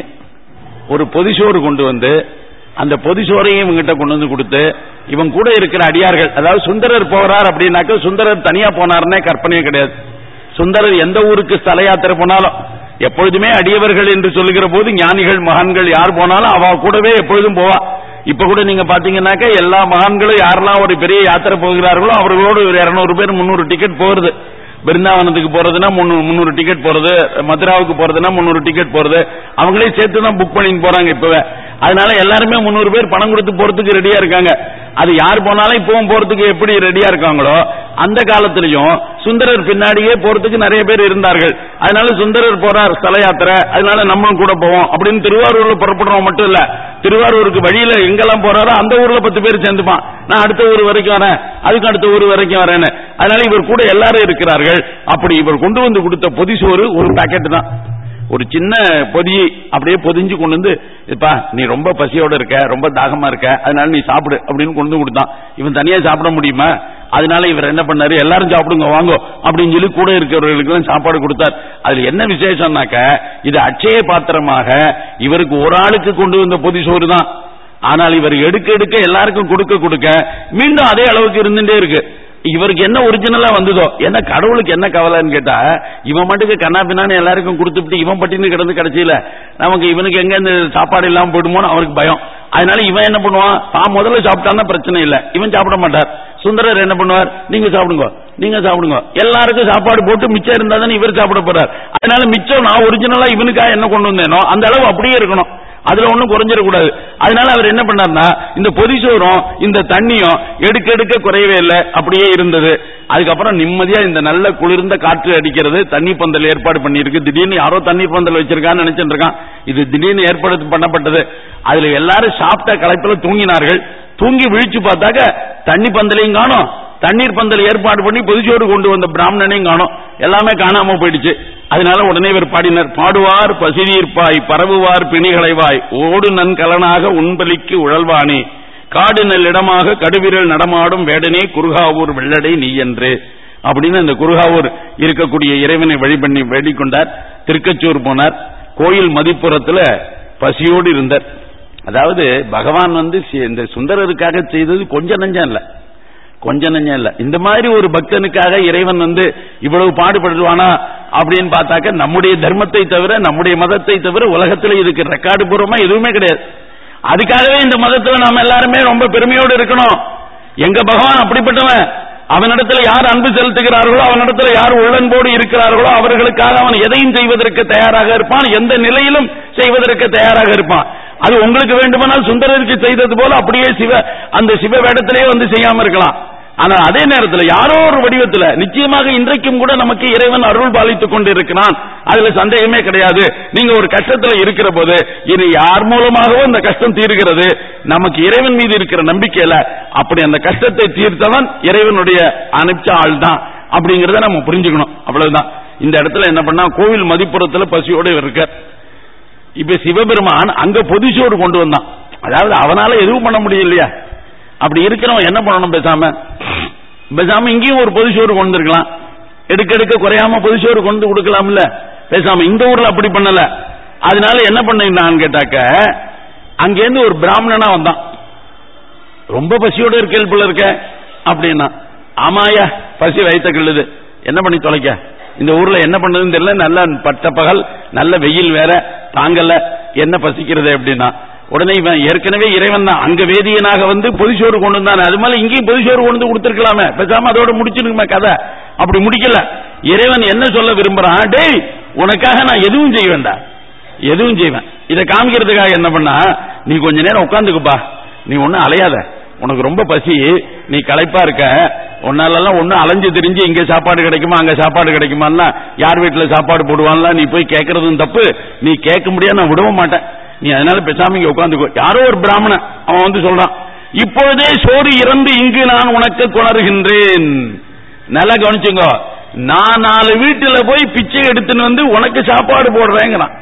ஒரு பொதிசோறு கொண்டு வந்து அந்த பொது சோரையும் இவங்கிட்ட கொண்டு வந்து கொடுத்து இவன் கூட இருக்கிற அடியார்கள் அதாவது சுந்தரர் போகிறார் அப்படின்னாக்க சுந்தரர் தனியா போனார்னே கற்பனையே கிடையாது. சுந்தரர் எந்த ஊருக்கு ஸ்தல யாத்திரை போனாலும் எப்பொழுதுமே அடியவர்கள் என்று சொல்லுகிற போது ஞானிகள் மகான்கள் யார் போனாலும் அவ கூடவே எப்பொழுதும் போவா. இப்ப கூட நீங்க பாத்தீங்கன்னாக்க எல்லா மகான்களும் யாரெல்லாம் ஒரு பெரிய யாத்திரை போகிறார்களோ அவர்களோடு ஒரு இருநூறு பேர் முன்னூறு டிக்கெட் போறது. பிருந்தாவனத்துக்கு போறதுன்னா முன்னூறு டிக்கெட் போறது மதுராவுக்கு போறதுன்னா முன்னூறு டிக்கெட் போறது. அவங்களே சேர்த்து தான் புக் பண்ணின்னு போறாங்க இப்பவே. அதனால எல்லாருமே முன்னூறு பேர் பணம் கொடுத்து போறதுக்கு ரெடியா இருக்காங்க. அது யார் போனாலும் இப்பவும் போறதுக்கு எப்படி ரெடியா இருக்காங்களோ அந்த காலத்திலையும் சுந்தரர் பின்னாடியே போறதுக்கு நிறைய பேர் இருந்தார்கள். அதனால சுந்தரர் போறார் ஸ்தல யாத்திரை அதனால நம்ம கூட போவோம் அப்படின்னு திருவாரூர்ல புறப்படுறோம் மட்டும் இல்ல. திருவாரூருக்கு வழியில எங்கெல்லாம் போறாரோ அந்த ஊர்ல பத்து பேர் சேர்ந்துப்பான். நான் அடுத்த ஊர் வரைக்கும் வரேன் அதுக்கு அடுத்த ஊர் வரைக்கும் வரேன்னு. அதனால இவர் கூட எல்லாரும் இருக்கிறார்கள். அப்படி இவர் கொண்டு வந்து கொடுத்த பொதிசோறு ஒரு பாக்கெட் தான். ஒரு சின்ன பொதி அப்படியே பொதிஞ்சு கொண்டு வந்து இப்பா நீ ரொம்ப பசியோட இருக்க ரொம்ப தாகமா இருக்க அதனால நீ சாப்பிடு அப்படின்னு கொண்டு வந்து கொடுத்தான். இவன் தனியா சாப்பிட முடியுமா? அதனால இவர் என்ன பண்ணாரு? எல்லாரும் சாப்பிடுங்க வாங்கோ அப்படின்னு சொல்லி கூட இருக்கிறவர்களுக்கு சாப்பாடு கொடுத்தார். அதுல என்ன விசேஷம்னாக்க இது அச்சய பாத்திரமாக இவருக்கு ஒரு ஆளுக்கு கொண்டு வந்த பொதி சோறு தான். ஆனால் இவர் எடுக்க எடுக்க எல்லாருக்கும் கொடுக்க கொடுக்க மீண்டும் அதே அளவுக்கு இருந்துட்டே இருக்கு. இவருக்கு என்ன ஒரிஜினலா வந்ததோ என்ன கடவுளுக்கு என்ன கவலைன்னு கேட்டா இவன் மட்டுக்கு கண்ணா பின்னான்னு எல்லாருக்கும் கொடுத்துட்டு இவன் பட்டினு கிடந்து கிடைச்சியில நமக்கு இவனுக்கு எங்க இந்த சாப்பாடு இல்லாம போயிடுமோன்னு அவருக்கு பயம். அதனால இவன் என்ன பண்ணுவான்? தான் முதல்ல சாப்பிட்டான்னா பிரச்சனை இல்ல. இவன் சாப்பிட மாட்டார். சுந்தரர் என்ன பண்ணுவார்? நீங்க சாப்பிடுங்க. நீங்க சாப்பிடுங்க. எல்லாருக்கும் சாப்பாடு போட்டு மிச்சம் இருந்தா தானே இவர் சாப்பிட போறார். அதனால மிச்சம் நான் ஒரிஜினலா இவனுக்காக என்ன கொண்டு வந்தேனோ அந்த அளவு அப்படியே இருக்கணும். அதுல ஒண்ணும் குறைஞ்சிடக்கூடாது. அதனால அவர் என்ன பண்ணார்னா இந்த பொதிசோறும் இந்த தண்ணியும் எடுக்க எடுக்க குறையவே இல்லை. அப்படியே இருந்தது. அதுக்கப்புறம் நிம்மதியா இந்த நல்ல குளிர்ந்த காற்று அடிக்கிறது தண்ணி பந்தல் ஏற்பாடு பண்ணிருக்கு திடீர்னு யாரோ தண்ணி பந்தல் வச்சிருக்கான்னு நினைச்சிட்டு இருக்கான். இது திடீர்னு ஏற்பாடு பண்ணப்பட்டது. அதுல எல்லாரும் சாப்பிட்ட களத்துல தூங்கினார்கள். தூங்கி விழிச்சு பார்த்தாக்க தண்ணி பந்தலையும் காணும். தண்ணீர் பந்தல் ஏற்பாடு பண்ணி பொதுச்சோறு கொண்டு வந்த பிராமணனையும் காணும். எல்லாமே காணாம போயிடுச்சு. அதனால உடனே இவர் பாடினர் பாடுவார் பசிதீர்ப்பாய் பரவுவார் பிணிகளைவாய் ஓடு நன்கலனாக உண்பலிக்கு உழல்வானே. காடு நெல் இடமாக கடுவிரல் நடமாடும் வேடனே குருகாவூர் வெள்ளடை நீ என்று. அப்படின்னு அந்த குருகாவூர் இருக்கக்கூடிய இறைவனை வழி பண்ணி வேடிக்கொண்டார் திருக்கச்சூர் போனார். கோயில் மதிப்புறத்துல பசியோடு இருந்தார். அதாவது பகவான் வந்து இந்த சுந்தரருக்காக செய்தது கொஞ்சம் நஞ்சம் இல்ல. கொஞ்சம் நஞ்சம் இல்ல. இந்த மாதிரி ஒரு பக்தனுக்காக இறைவன் வந்து இவ்வளவு பாடுபடுவானா அப்படின்னு பார்த்தாக்க நம்முடைய தர்மத்தை தவிர நம்முடைய மதத்தை தவிர உலகத்தில் இதுக்கு ரெக்கார்டு பூர்வமா எதுவுமே கிடையாது. அதுக்காகவே இந்த மதத்துல நாம எல்லாருமே ரொம்ப பெருமையோடு இருக்கணும். எங்க பகவான் அப்படிப்பட்டவன். அவனிடத்தில் யார் அன்பு செலுத்துகிறார்களோ அவனிடத்தில் யார் உள்ளன்போடு இருக்கிறார்களோ அவர்களுக்காக அவன் எதையும் செய்வதற்கு தயாராக இருப்பான். எந்த நிலையிலும் செய்வதற்கு தயாராக இருப்பான். அது உங்களுக்கு வேண்டுமானால் சுந்தரருக்கு செய்தது போல அப்படியே சிவ அந்த சிவ வேடத்திலேயே வந்து செய்யாம இருக்கலாம். ஆனால் அதே நேரத்தில் யாரோ ஒரு வடிவத்தில் நிச்சயமாக இன்றைக்கும் கூட நமக்கு இறைவன் அருள் பாலித்துக் கொண்டு இருக்கிறான் அதுல சந்தேகமே கிடையாது. நீங்க ஒரு கஷ்டத்தில் இருக்கிற போது இது யார் மூலமாகவோ இந்த கஷ்டம் தீர்கிறது. நமக்கு இறைவன் மீது இருக்கிற நம்பிக்கையில அப்படி அந்த கஷ்டத்தை தீர்த்தவன் இறைவனுடைய அனுப்பிச்ச ஆள் தான் அப்படிங்கறத நம்ம புரிஞ்சுக்கணும். அவ்வளவுதான். இந்த இடத்துல என்ன பண்ணா கோவில் மதிப்புறத்துல பசியோட இருக்க. இப்ப சிவபெருமான் அங்க பொதிச்சோடு கொண்டு வந்தான். அதாவது அவனால எதுவும் பண்ண முடியும் இல்லையா அப்படி இருக்கிறவன் என்ன பண்ணணும் பேசாம? பேசாம இங்கேயும் ஒரு பொதுச்சோறு கொண்டு இருக்கலாம் எடுக்க எடுக்க குறையாம பொதுச்சோறு கொண்டு கொடுக்கலாம்ல. பேசாம இந்த ஊர்ல அப்படி பண்ணல. அதனால என்ன பண்ணான்னு கேட்டாக்க அங்கேருந்து ஒரு பிராமணனா வந்தான். ரொம்ப பசியோட இருக்க போல இருக்க அப்படின்னா. ஆமாயா பசி வைத்த கிள்ளுது. என்ன பண்ணி தொலைக்க? இந்த ஊர்ல என்ன பண்ணதுன்னு தெரியல. நல்ல பட்ட பகல் நல்ல வெயில் வேற தாங்கல. என்ன பசிக்கிறது அப்படின்னா உடனே இவன் ஏற்கனவே இறைவன் தான். அங்க வேதியனாக வந்து பொதுச்சோறு கொண்டு வந்தானே. அது மாதிரி இங்கேயும் பொதுச்சோறு கொண்டு வந்து கொடுத்துருக்கலாமே. பேசாம அதோட முடிச்சிருக்குமே கதை. அப்படி முடிக்கல. இறைவன் என்ன சொல்ல விரும்புறான்? டேய் உனக்காக நான் எதுவும் செய்ய வேண்டாம் எதுவும் செய்வேன். இதை காமிக்கிறதுக்காக என்ன பண்ணா? நீ கொஞ்ச நேரம் உட்காந்துக்குப்பா. நீ ஒன்னும் அலையாத. உனக்கு ரொம்ப பசி. நீ களைப்பா இருக்க. உன்னாலெல்லாம் ஒன்னும் அலைஞ்சு தெரிஞ்சு இங்க சாப்பாடு கிடைக்குமா அங்க சாப்பாடு கிடைக்குமா யார் வீட்டுல சாப்பாடு போடுவான்லாம் நீ போய் கேட்கறதும் தப்பு. நீ கேட்க முடியாது நான் விடவும் மாட்டேன். நீ அதனால பேசாம இங்க உட்காந்துக்கோ யாரோ ஒரு பிராமணன் அவன் வந்து சொல்றான் இப்பொழுதே சோறு இறந்து இங்கு நான் உனக்கு கொணர்கின்றேன். நல்லா கவனிச்சுங்க நான் நாலு வீட்டுல போய் பிச்சை எடுத்துன்னு வந்து உனக்கு சாப்பாடு போடுறேங்கிறான்.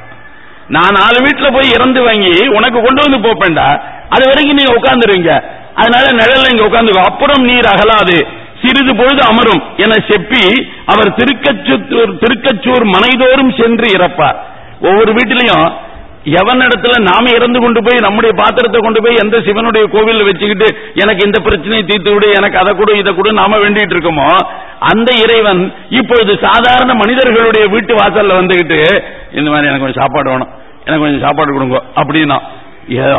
நான் நாலு வீட்டுல போய் இறந்து வாங்கி உனக்கு கொண்டு வந்து போப்பேன்டா. அது வரைக்கும் நீங்க உட்காந்துருவீங்க அதனால நிழல்ல இங்க உட்காந்துக்கோ அப்புறம் நீர் அகலாது. சிறிது பொழுது அமரும். என செப்பி அவர் திருக்கச்சூர் திருக்கச்சூர் மனைதோறும் சென்று இறப்பார். ஒவ்வொரு வீட்டிலையும் எவனிடத்துல நாம இறந்து கொண்டு போய் நம்முடைய பாத்திரத்தை கொண்டு போய் எந்த சிவனுடைய கோவில் வச்சுக்கிட்டு எனக்கு இந்த பிரச்சனையை தீர்த்து விடு எனக்கு அதை கூட இதை கூட நாம வேண்டிட்டு இருக்கோமோ? அந்த இறைவன் இப்பொழுது சாதாரண மனிதர்களுடைய வீட்டு வாசல்ல வந்துகிட்டு இந்த மாதிரி எனக்கு கொஞ்சம் சாப்பாடு வேணும் எனக்கு கொஞ்சம் சாப்பாடு கொடுங்க அப்படின்னா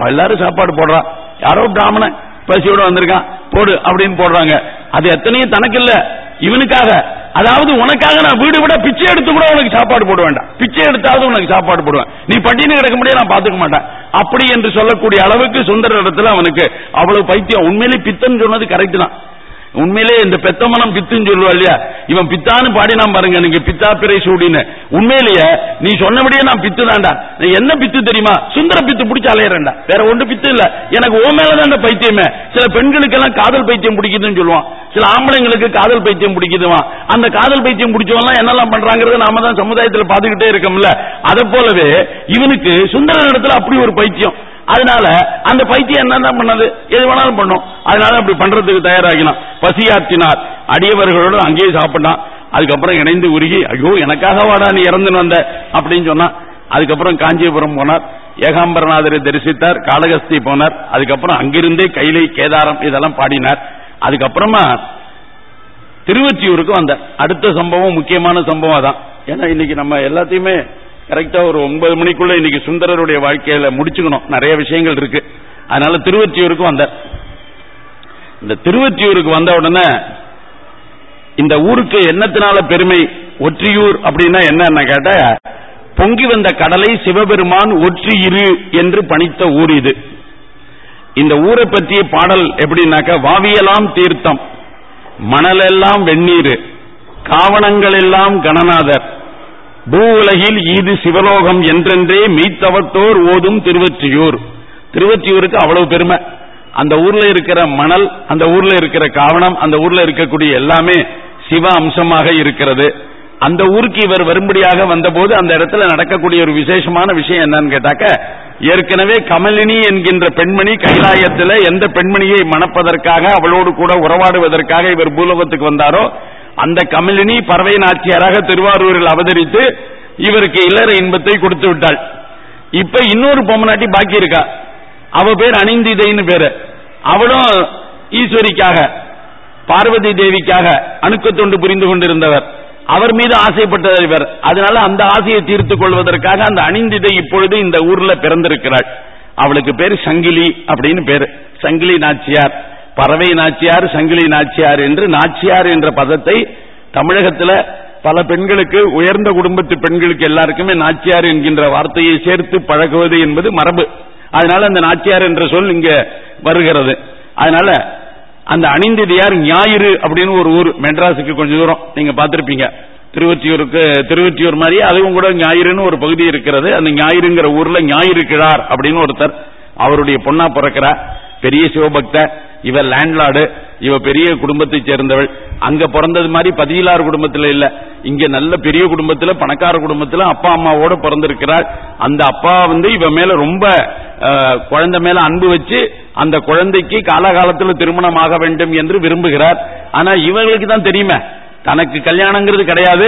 எல்லாரும் சாப்பாடு போடுறான் யாரோ பிராமணன் பசியோட வந்திருக்கான் போடு அப்படின்னு போடுறாங்க. அது எத்தனையும் தனக்கு இல்ல இவனுக்காக. அதாவது உனக்காக நான் வீடு விட பிச்சை எடுத்து கூட உனக்கு சாப்பாடு போட வேண்டாம். பிச்சை எடுத்தாவது உனக்கு சாப்பாடு போடுவேன். நீ பட்டினி கிடக்க முடியாது நான் பாத்துக்க மாட்டேன். அப்படி என்று சொல்லக்கூடிய அளவுக்கு சுந்தர இடத்துல அவனுக்கு அவ்வளவு பைத்தியம். உண்மையிலே பித்தன் சொன்னது கரெக்ட் தான். உண்மையிலே இந்த பெத்தமனம் பித்துன்னு சொல்லுவா இல்லையா இவன் பித்தான்னு பாடினா பாருங்க நீங்க பித்தா பிறை சூடின்னு. உண்மையிலேயே நீ சொன்னபடியே நான் பித்து தான்டா என்ன பித்து தெரியுமா? சுந்தர பித்து பிடிச்ச அலையறேன்டா. வேற ஒன்று பித்து இல்ல. எனக்கு ஓ மேலதான் பைத்தியமே. சில பெண்களுக்கு எல்லாம் காதல் பைத்தியம் பிடிக்குதுன்னு சொல்லுவான். சில ஆம்பளைங்களுக்கு காதல் பைத்தியம் பிடிக்குதுவான். அந்த காதல் பைத்தியம் பிடிச்சவங்க என்னெல்லாம் பண்றாங்கிறது நாம தான் சமுதாயத்தில் பாத்துக்கிட்டே இருக்கோம்ல. அதை போலவே இவனுக்கு சுந்தர இடத்துல அப்படி ஒரு பைத்தியம். அதனால அந்த பைத்தியம் என்னதான் பண்ணது? எது வேணாலும் பண்ணும். அதனால அப்படி பண்றதுக்கு தயாராகினான். பசியாற்றினார். அடியவர்களோடு அங்கேயே சாப்பிட்டான். அதுக்கப்புறம் இணைந்து உருகி ஐயோ எனக்காக வாடா நீ இறந்துன்னு வந்த. அப்படின்னு சொன்னா அதுக்கப்புறம் காஞ்சிபுரம் போனார். ஏகாம்பரநாதரை தரிசித்தார். காளகஸ்தி போனார். அதுக்கப்புறம் அங்கிருந்தே கைலை கேதாரம் இதெல்லாம் பாடினார். அதுக்கப்புறமா திருவொற்றியூருக்கு வந்தார். அடுத்த சம்பவம் முக்கியமான சம்பவம் தான் ஏன்னா இன்னைக்கு நம்ம எல்லாத்தையுமே கரெக்டா ஒரு ஒன்பது மணிக்குள்ள இன்னைக்கு சுந்தரருடைய வாழ்க்கையில முடிச்சுக்கணும். நிறைய விஷயங்கள் இருக்கு. அதனால திருவொற்றியூருக்கு வந்தார் இந்த திருவொற்றியூருக்கு வந்த உடனே இந்த ஊருக்கு என்னத்தினால பெருமை? ஒற்றியூர் அப்படின்னா என்ன கேட்ட பொங்கி வந்த கடலை சிவபெருமான் ஒற்றியிரு என்று பணித்த ஊர் இது. இந்த ஊரை பற்றிய பாடல் எப்படின்னாக்க வாவியலாம் தீர்த்தம் மணலெல்லாம் வெந்நீர் காவணங்கள் எல்லாம் கணநாதர். பூ உலகில் ஈது சிவலோகம் என்றென்றே மீத்தவத்தோர் ஓதும் திருவற்றியூர். திருவற்றியூருக்கு அவ்வளவு பெருமை. அந்த ஊர்ல இருக்கிற மணல் அந்த ஊர்ல இருக்கிற காவணம் அந்த ஊர்ல இருக்கக்கூடிய எல்லாமே சிவ அம்சமாக இருக்கிறது. அந்த ஊருக்கு இவர் வரும்படியாக வந்தபோது அந்த இடத்துல நடக்கக்கூடிய ஒரு விசேஷமான விஷயம் என்னன்னு கேட்டாக்க ஏற்கனவே கமலினி என்கின்ற பெண்மணி கைலாயத்தில் எந்த பெண்மணியை மணப்பதற்காக அவளோடு கூட உறவாடுவதற்காக இவர் பூலோகத்துக்கு வந்தாரோ அந்த கமலினி பறவை நாச்சியாராக திருவாரூரில் அவதரித்து இவருக்கு இல்லற இன்பத்தை கொடுத்து விட்டாள். இப்ப இன்னொரு பொம்மநாட்டி பாக்கி இருக்கா? அவ பேர் அணிந்திதைன்னு பேரு. அவளும் ஈஸ்வரிக்காக பார்வதி தேவிக்காக அணுக்கத்தொண்டு புரிந்து கொண்டிருந்தவர். அவர் மீது ஆசைப்பட்டவர் இவர். அதனால அந்த ஆசையை தீர்த்துக் கொள்வதற்காக அந்த அணிந்திதை இப்பொழுது இந்த ஊர்ல பிறந்திருக்கிறாள். அவளுக்கு பேர் சங்கிலி அப்படின்னு பேரு. சங்கிலி நாச்சியார். பறவை நாச்சியார் சங்கிலி நாச்சியார் என்று நாச்சியார் என்ற பதத்தை தமிழகத்தில் பல பெண்களுக்கு உயர்ந்த குடும்பத்து பெண்களுக்கு எல்லாருக்குமே நாச்சியார் என்கின்ற வார்த்தையை சேர்த்து பழகுவது என்பது மரபு. அதனால அந்த நாச்சியார் என்ற சொல் இங்க வருகிறது. அதனால அந்த அணிந்ததியார் ஞாயிறு அப்படின்னு ஒரு ஊர் மெட்ராஸுக்கு கொஞ்சம் தூரம். நீங்க பார்த்திருப்பீங்க. திருவொற்றியூருக்கு திருவொற்றியூர் மாதிரி அதுவும் கூட ஞாயிறுன்னு ஒரு பகுதி இருக்கிறது. அந்த ஞாயிறுங்கிற ஊர்ல ஞாயிறு கிழார் அப்படின்னு ஒருத்தர் அவருடைய பொண்ணா பிறக்கிறார். பெரிய சிவபக்த இவர் லேண்ட்லார்டு இவ பெரிய குடும்பத்தை சேர்ந்தவள். அங்க பிறந்தது மாதிரி பதியிலாறு குடும்பத்தில் இல்ல. இங்க நல்ல பெரிய குடும்பத்துல பணக்கார குடும்பத்துல அப்பா அம்மாவோட பிறந்திருக்கிறாள். அந்த அப்பா வந்து இவ மேல ரொம்ப குழந்தை மேல அன்பு வச்சு அந்த குழந்தைக்கு காலகாலத்தில் திருமணம் ஆக வேண்டும் என்று விரும்புகிறார். ஆனா இவங்களுக்கு தான் தெரியுமே. தனக்கு கல்யாணங்கிறது கிடையாது.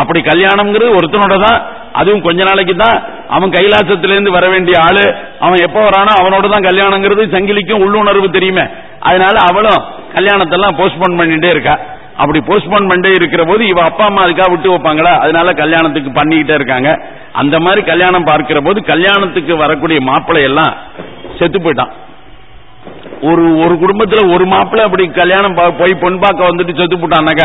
அப்படி கல்யாணம்ங்கிறது ஒருத்தனோட தான் அதுவும் கொஞ்ச நாளைக்கு தான். அவன் கைலாசத்திலிருந்து வர வேண்டிய ஆளு அவன் எப்ப வரானோ அவனோட தான் கல்யாணங்கிறது சங்கிலிக்கும் உள்ளுணர்வு தெரியுமே. அதனால அவளும் கல்யாணத்தெல்லாம் போஸ்ட்போன் பண்ணிட்டே இருக்கா. அப்படி போஸ்ட்போன் பண்ணிட்டே இருக்கிற போது இவ அப்பா அம்மா அதுக்காக விட்டு வைப்பாங்களா? அதனால கல்யாணத்துக்கு பண்ணிக்கிட்டே இருக்காங்க. அந்த மாதிரி கல்யாணம் பார்க்கிற போது கல்யாணத்துக்கு வரக்கூடிய மாப்பிள்ளை எல்லாம் செத்து போயிட்டான். ஒரு ஒரு குடும்பத்துல ஒரு மாப்பிள்ளை அப்படி கல்யாணம் போய் பொன் பார்க்க வந்துட்டு செத்து போட்டான்னாக்க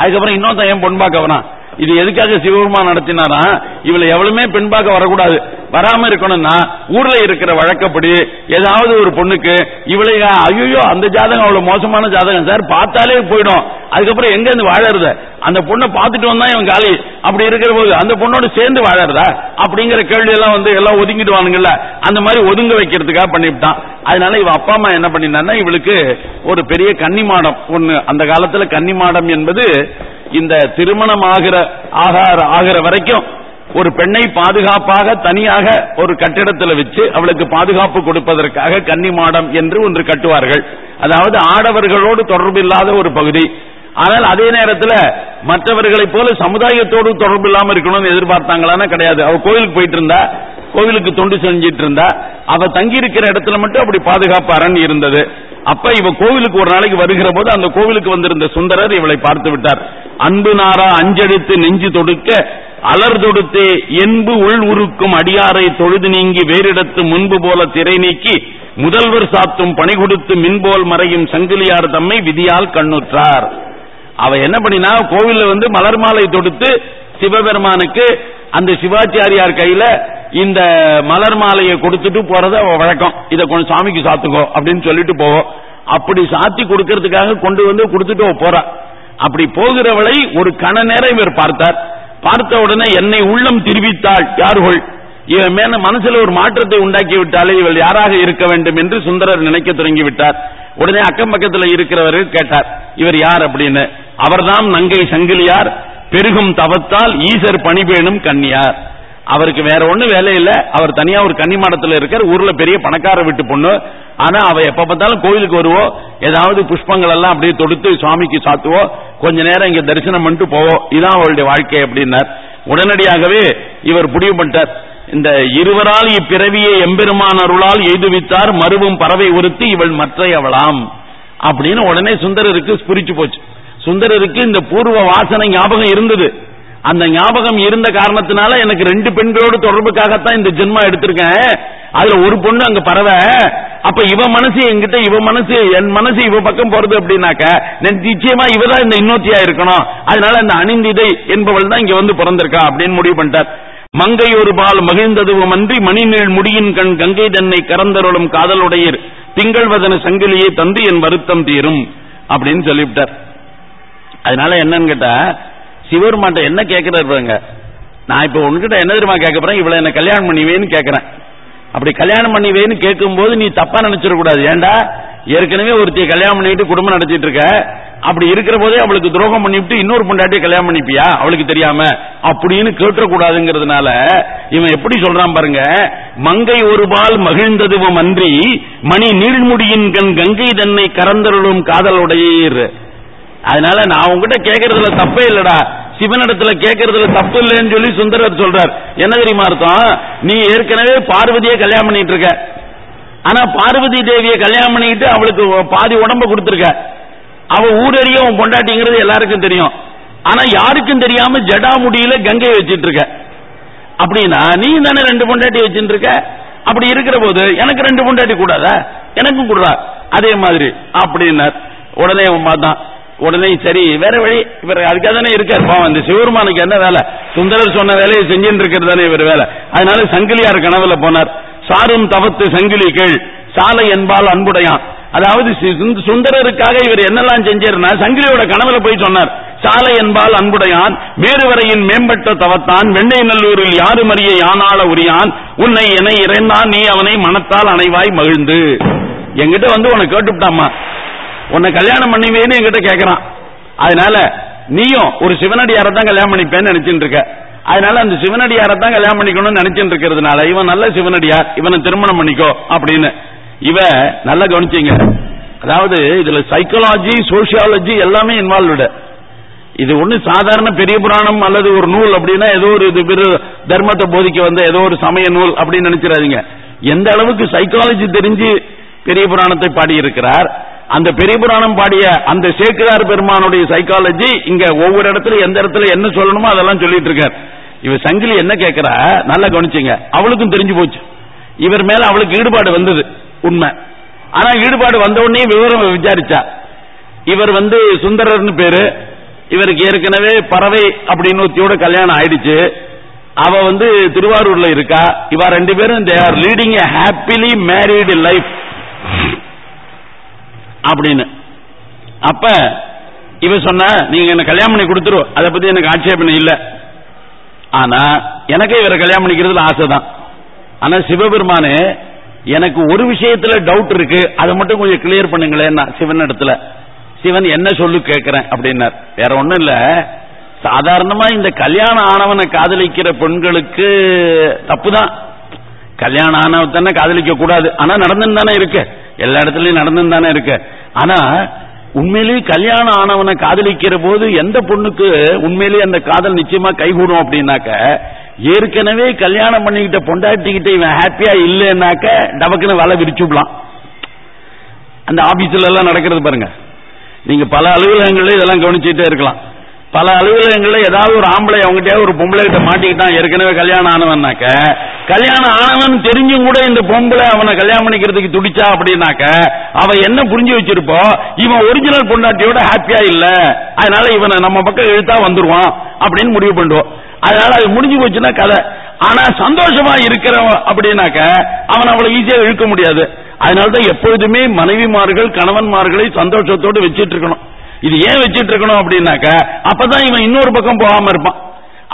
அதுக்கப்புறம் இன்னொருத்தன் ஏன் பொன் பார்க்க வரான்? இது எதுக்காக சிவபெருமான் நடத்தினாரா? இவளை எவ்வளவுமே பெண்பாக வரக்கூடாது. வராம இருக்கணும்னா ஊர்ல இருக்கிற வழக்கப்படி ஏதாவது ஒரு பொண்ணுக்கு இவளை ஐயோ அந்த ஜாதகம் அவ்வளவு மோசமான ஜாதகம் சார் பார்த்தாலே போயிடும். அதுக்கப்புறம் எங்க இருந்து வாழறத? அந்த பொண்ணை பார்த்துட்டு வந்தா இவன் காலி. அப்படி இருக்கிற போது அந்த பொண்ணோட சேர்ந்து வாழறதா? அப்படிங்கிற கேள்வி எல்லாம் வந்து எல்லாம் ஒதுங்கிடுவானுங்கல்ல அந்த மாதிரி ஒதுங்க வைக்கிறதுக்காக பண்ணிவிட்டான். அதனால இவ அப்பா அம்மா என்ன பண்ணினா இவளுக்கு ஒரு பெரிய கன்னிமாடம் ஒண்ணு அந்த காலத்துல கன்னிமாடம் என்பது இந்த திருமணம் ஆகிற ஆகிற வரைக்கும் ஒரு பெண்ணை பாதுகாப்பாக தனியாக ஒரு கட்டிடத்தில் வச்சு அவளுக்கு பாதுகாப்பு கொடுப்பதற்காக கன்னிமாடம் என்று ஒன்று கட்டுவார்கள். அதாவது ஆடவர்களோடு தொடர்பு இல்லாத ஒரு பகுதி. ஆனால் அதே நேரத்தில் மற்றவர்களைப் போல சமுதாயத்தோடு தொடர்பு இல்லாம இருக்கணும்னு எதிர்பார்த்தாங்களான்னா கிடையாது. அவ கோயிலுக்கு போயிட்டு இருந்தா கோவிலுக்கு தொண்டு செஞ்சிட்டு இருந்தா அவ தங்கி இருக்கிற இடத்துல மட்டும் அப்படி பாதுகாப்பு அரண் இருந்தது. அப்ப இவ கோவிலுக்கு ஒரு நாளைக்கு வருகிற போது அந்த கோவிலுக்கு வந்திருந்த சுந்தரர் இவளை பார்த்து விட்டார். அன்பு நாரா அஞ்செடுத்து நெஞ்சு தொடுக்க அலர் தொடுத்தே என்பு உள் உருக்கும் அடியாரை தொழுது நீங்கி வேறிடத்து முன்பு போல திரை நீக்கி முதல்வர் சாத்தும் பணி கொடுத்து மின்போல் மறையும் சங்கிலியார் தம்மை விதியால் கண்ணுற்றார். அவ என்ன பண்ணினா கோவில்ல வந்து மலர் மாலை தொடுத்து சிவபெருமானுக்கு அந்த சிவாச்சாரியார் கையில இந்த மலர் மாலையை கொடுத்துட்டு போறது அவ வழக்கம். இதை கொஞ்சம் சாமிக்கு சாத்துக்கோ அப்படின்னு சொல்லிட்டு போவோம் அப்படி சாத்தி கொடுக்கறதுக்காக கொண்டு வந்து கொடுத்துட்டு போறான் போறா. அப்படி போகிறவளை ஒரு கண நேரம் இவர் பார்த்தார். பார்த்த உடனே என்னை உள்ளம் திருவித்தாள். யார்கள்? இவன் மேல மனசுல ஒரு மாற்றத்தை உண்டாக்கி விட்டாலே இவள் யாராக இருக்க வேண்டும் என்று சுந்தரர் நினைக்க தொடங்கி விட்டார் உடனே அக்கம் பக்கத்தில் இருக்கிறவர்கள் கேட்டார் இவர் யார்? அப்படின்னு. அவர்தான் நங்கை சங்கிலியார் பெருகும் தவத்தால் ஈசர் பணிபேணும் கன்னியார். அவருக்கு வேற ஒண்ணு வேலை இல்ல. அவர் தனியா ஒரு கன்னிமாடத்துல இருக்கார். ஊர்ல பெரிய பணக்கார வீட்டு பொண்ணு. ஆனா அவ எப்ப பார்த்தாலும் கோயிலுக்கு வருவோம் ஏதாவது புஷ்பங்கள் எல்லாம் அப்படியே தொடுத்து சுவாமிக்கு சாத்துவோம் கொஞ்ச நேரம் இங்க தரிசனம் பண்ணிட்டு போவோம் இதான் அவளுடைய வாழ்க்கை அப்படின்னார். உடனடியாகவே இவர் முடிவு பண்ணிட்டார். இந்த இருவரால் இப்பிறவியை எம்பெருமான் அருளால் எய்துவித்தார். மறுவும் பறவை உறுத்தி இவள் மற்றையவளாம் அப்படின்னு உடனே சுந்தரருக்கு புரிச்சு போச்சு. சுந்தரருக்கு இந்த பூர்வ வாசனை ஞாபகம் இருந்தது. அந்த ஞாபகம் இருந்த காரணத்தினால எனக்கு ரெண்டு பெண்களோடு தொடர்புக்காகத்தான் இந்த ஜென்மா எடுத்திருக்கேன். அதுல ஒரு பொண்ணு அங்க பறவை. அப்ப இவ மனசு என்கிட்ட இவ மனசு என் மனசு இவ பக்கம் போறது அப்படின்னாக்க நிச்சயமா இவதான் இந்த இன்னொத்தியா இருக்கணும். அதனால இந்த அணிந்திதை என்பவள் தான் இங்க வந்து பிறந்திருக்கா அப்படின்னு முடிவு பண்ணிட்டார். மங்கை ஒரு பால் மகிழ்ந்ததுவும் அன்றி மணிநீள் முடியின் கண் கங்கை தன்னை கறந்தருளும் காதலுடையர். திங்கள் வதன சங்கிலியை தந்து என் வருத்தம் தீரும் அப்படின்னு சொல்லிவிட்டார். அதனால என்னன்னு கேட்டா சிவருமாட்ட என்ன கேட்கிறாரு பாருங்க. நான் இப்ப உன்கிட்ட என்ன தெரியுமா கேட்க போறேன்? இவ்வளவு என்ன கல்யாணம் பண்ணிவேன்னு கேட்கறேன். அப்படி கல்யாணம் பண்ணிவேன்னு கேட்கும்போது நீ தப்பா நினைச்சிடக்கூடாது ஏண்டா? ஏற்கனவே ஒருத்திய கல்யாணம் பண்ணிட்டு குடும்பம் நடத்திட்டு இருக்க. அப்படி இருக்கிற போதே அவளுக்கு துரோகம் பண்ணிவிட்டு இன்னொரு பொண்டாட்டிய கல்யாணம் பண்ணிப்பியா? அவளுக்கு தெரியாம. அப்படின்னு கேட்டக்கூடாதுங்கிறதுனால இவன் எப்படி சொல்றான் பாருங்க. மங்கை ஒருபால் மகிழ்ந்ததுவம் அன்றி மணி நீழ்முடியின் கண் கங்கை தன்னை கறந்தருளும் காதலுடையீர். அதனால நான் உங்ககிட்ட கேட்கறதுல தப்பே இல்லடா. சிவனிடத்துல கேட்கறதுல தப்பு இல்லைன்னு சொல்லி சுந்தரர் சொல்றார். என்ன தெரியுமா அர்த்தம்? நீ ஏற்கனவே பார்வதியை கல்யாணம் பண்ணிட்டு இருக்க. ஆனா பார்வதி தேவியை கல்யாணம் பண்ணிட்டு அவளுக்கு பாதி உடம்ப கொடுத்துருக்க. அவ ஊரறிய உன் பொண்டாட்டிங்கிறது எல்லாருக்கும் தெரியும். ஆனா யாருக்கும் தெரியாம ஜடா முடியில கங்கையை வச்சிட்டு இருக்க. அப்படின்னா நீ தானே ரெண்டு பொண்டாட்டி வச்சுட்டு இருக்க. அப்படி இருக்கிற போது எனக்கு ரெண்டு பொண்டாட்டி கூடாதா? எனக்கும் கூடுறா அதே மாதிரி. அப்படின்னார். உடனே அவன் பார்த்தான். உடனே சரி வேற வழி இவர் அதுக்காக தானே இருக்கார். பாவம் இந்த சிவருமானுக்கு என்ன வேலை? சுந்தரர் சொன்ன வேலையை செஞ்சுட்டு இருக்கிறது தானே இவர் வேலை. அதனால சங்கிலியார் கனவுல போனார். சாரும் தவத்து சங்கிலி கீழ் சாலை என்பால் அன்புடையான். அதாவது சுந்தரருக்காக இவர் என்னெல்லாம் செஞ்சாருன்னா சங்கிலியோட கனவுல போய் சொன்னார். சாலை என்பால் அன்புடையான் மேருவரையின் மேம்பட்ட தவத்தான் வெண்ணை நல்லூரில் யாரு மறிய யானால உரியான் உன்னை என இறைந்தான் நீ அவனை மனத்தால் அணைவாய் மகிழ்ந்து. எங்கிட்ட வந்து உன்னை கேட்டுவிட்டாமா உன்னை கல்யாணம் பண்ணிவேன்னு என்கிட்ட கேட்கறான் அதனால நீயும் ஒரு சிவனடியாரை தான் கல்யாணம் பண்ணிப்பேன்னு நினைச்சிட்டு இருக்க. அதனால அந்த சிவனடியாரை தான் கல்யாணம் பண்ணிக்கணும்னு நினைச்சிட்டு இருக்கிறதுனால இவன் நல்ல சிவனடியார் இவனை திருமணம் பண்ணிக்கோ அப்படின்னு. இவ நல்லா கவனிச்சிங்க. அதாவது இதுல சைக்காலஜி சோசியாலஜி எல்லாமே இன்வால்வ்டு இது ஒண்ணு சாதாரண பெரிய புராணம் அல்லது ஒரு நூல் அப்படின்னா ஏதோ ஒரு இது தர்மத்தை போதிக்க வந்த ஏதோ ஒரு சமய நூல் அப்படின்னு நினைச்சிடாதீங்க. எந்த அளவுக்கு சைக்காலஜி தெரிஞ்சு பெரிய புராணத்தை பாடியிருக்கிறார் அந்த பெரிய புராணம் பாடிய அந்த சேக்கிரார் பெருமானுடைய சைக்காலஜி இங்க ஒவ்வொரு இடத்துல எந்த இடத்துல என்ன சொல்லணுமோ அதெல்லாம் சொல்லிட்டு இருக்காரு. இவ சங்கிலி என்ன கேட்கிறா? நல்லா கவனிச்சுங்க. அவளுக்கும் தெரிஞ்சு போச்சு. இவர் மேல அவளுக்கு ஈடுபாடு வந்தது. உண்மை. ஆனா ஈடுபாடு வந்த உடனே விவரம் விசாரிச்சா. இவர் வந்து சுந்தரர்னு பேரு. இவருக்கு ஏற்கனவே பறவை அப்படின்னு கல்யாணம் ஆயிடுச்சு. அவ வந்து திருவாரூர்ல இருக்கா. இவ ரெண்டு பேரும் they are leading happily married life அப்படின்னு. அப்ப இவ சொன்ன நீங்க என்ன கல்யாணம் பண்ணி கொடுத்துருவோம் அதை பத்தி எனக்கு ஆட்சேபனை இல்ல. ஆனா எனக்கு இவரை கல்யாணம் பண்ணிக்கிறதுல ஆசைதான். ஆனா சிவபெருமானு எனக்கு ஒரு விஷயத்துல டவுட் இருக்கு. அதை மட்டும் கொஞ்சம் கிளியர் பண்ணுங்களேன் சிவன் இடத்துல. சிவன் என்ன சொல்லு கேட்கிறேன் அப்படின்னார். வேற ஒண்ணும் இல்ல. சாதாரணமா இந்த கல்யாணம் ஆனவனை காதலிக்கிற பெண்களுக்கு தப்புதான். கல்யாணம் ஆனவன் தானே காதலிக்க கூடாது. ஆனா நடந்துன்னு தானே இருக்கு. எல்லா இடத்துலயும் நடந்துன்னு தானே இருக்கு. ஆனா உண்மையிலேயே கல்யாணம் ஆனவனை காதலிக்கிற போது எந்த பொண்ணுக்கு உண்மையிலேயே அந்த காதல் நிச்சயமா கைகூடும் அப்படின்னாக்க ஏற்கனவே கல்யாணம் பண்ணிக்கிட்ட பொண்டாட்டிக்கிட்ட இவன் ஹாப்பியா இல்லைன்னாக்க டபக்குன்னு வலை விரிச்சுடலாம் அந்த ஆபீஸ்ல எல்லாம் நடக்கிறது பாருங்க. நீங்க பல அலுவலகங்களில் இதெல்லாம் கவனிச்சுட்டே இருக்கலாம். பல அலுவலகங்கள்ல ஏதாவது ஒரு ஆம்பளை அவங்ககிட்ட ஒரு பொம்பளை கிட்ட மாட்டிக்கிட்டான். ஏற்கனவே கல்யாணம் ஆனவன்னாக்க கல்யாணம் ஆனவன் தெரிஞ்சும் கூட இந்த பொம்பளை அவனை கல்யாணம் பண்ணிக்கிறதுக்கு துடிச்சா அப்படின்னாக்க அவ என்ன புரிஞ்சு வச்சிருப்போ இவன் ஒரிஜினல் பொண்டாட்டியோட ஹாப்பியா இல்ல. அதனால இவனை நம்ம பக்கம் இழுத்தா வந்துருவான் அப்படின்னு முடிவு பண்ணுவோம் அதனால அது முடிஞ்சு போச்சுன்னா கதை. ஆனா சந்தோஷமா இருக்கிறவன் அப்படின்னாக்க அவன் அவளை ஈஸியா இழுக்க முடியாது. அதனாலதான் எப்பொழுதுமே மனைவிமார்கள் கணவன்மார்களை சந்தோஷத்தோடு வச்சிட்டு இருக்கணும். இது ஏன் வச்சிட்டு இருக்கணும் அப்படின்னாக்க அப்பதான் இவன் இன்னொரு பக்கம் போகாம இருப்பான்.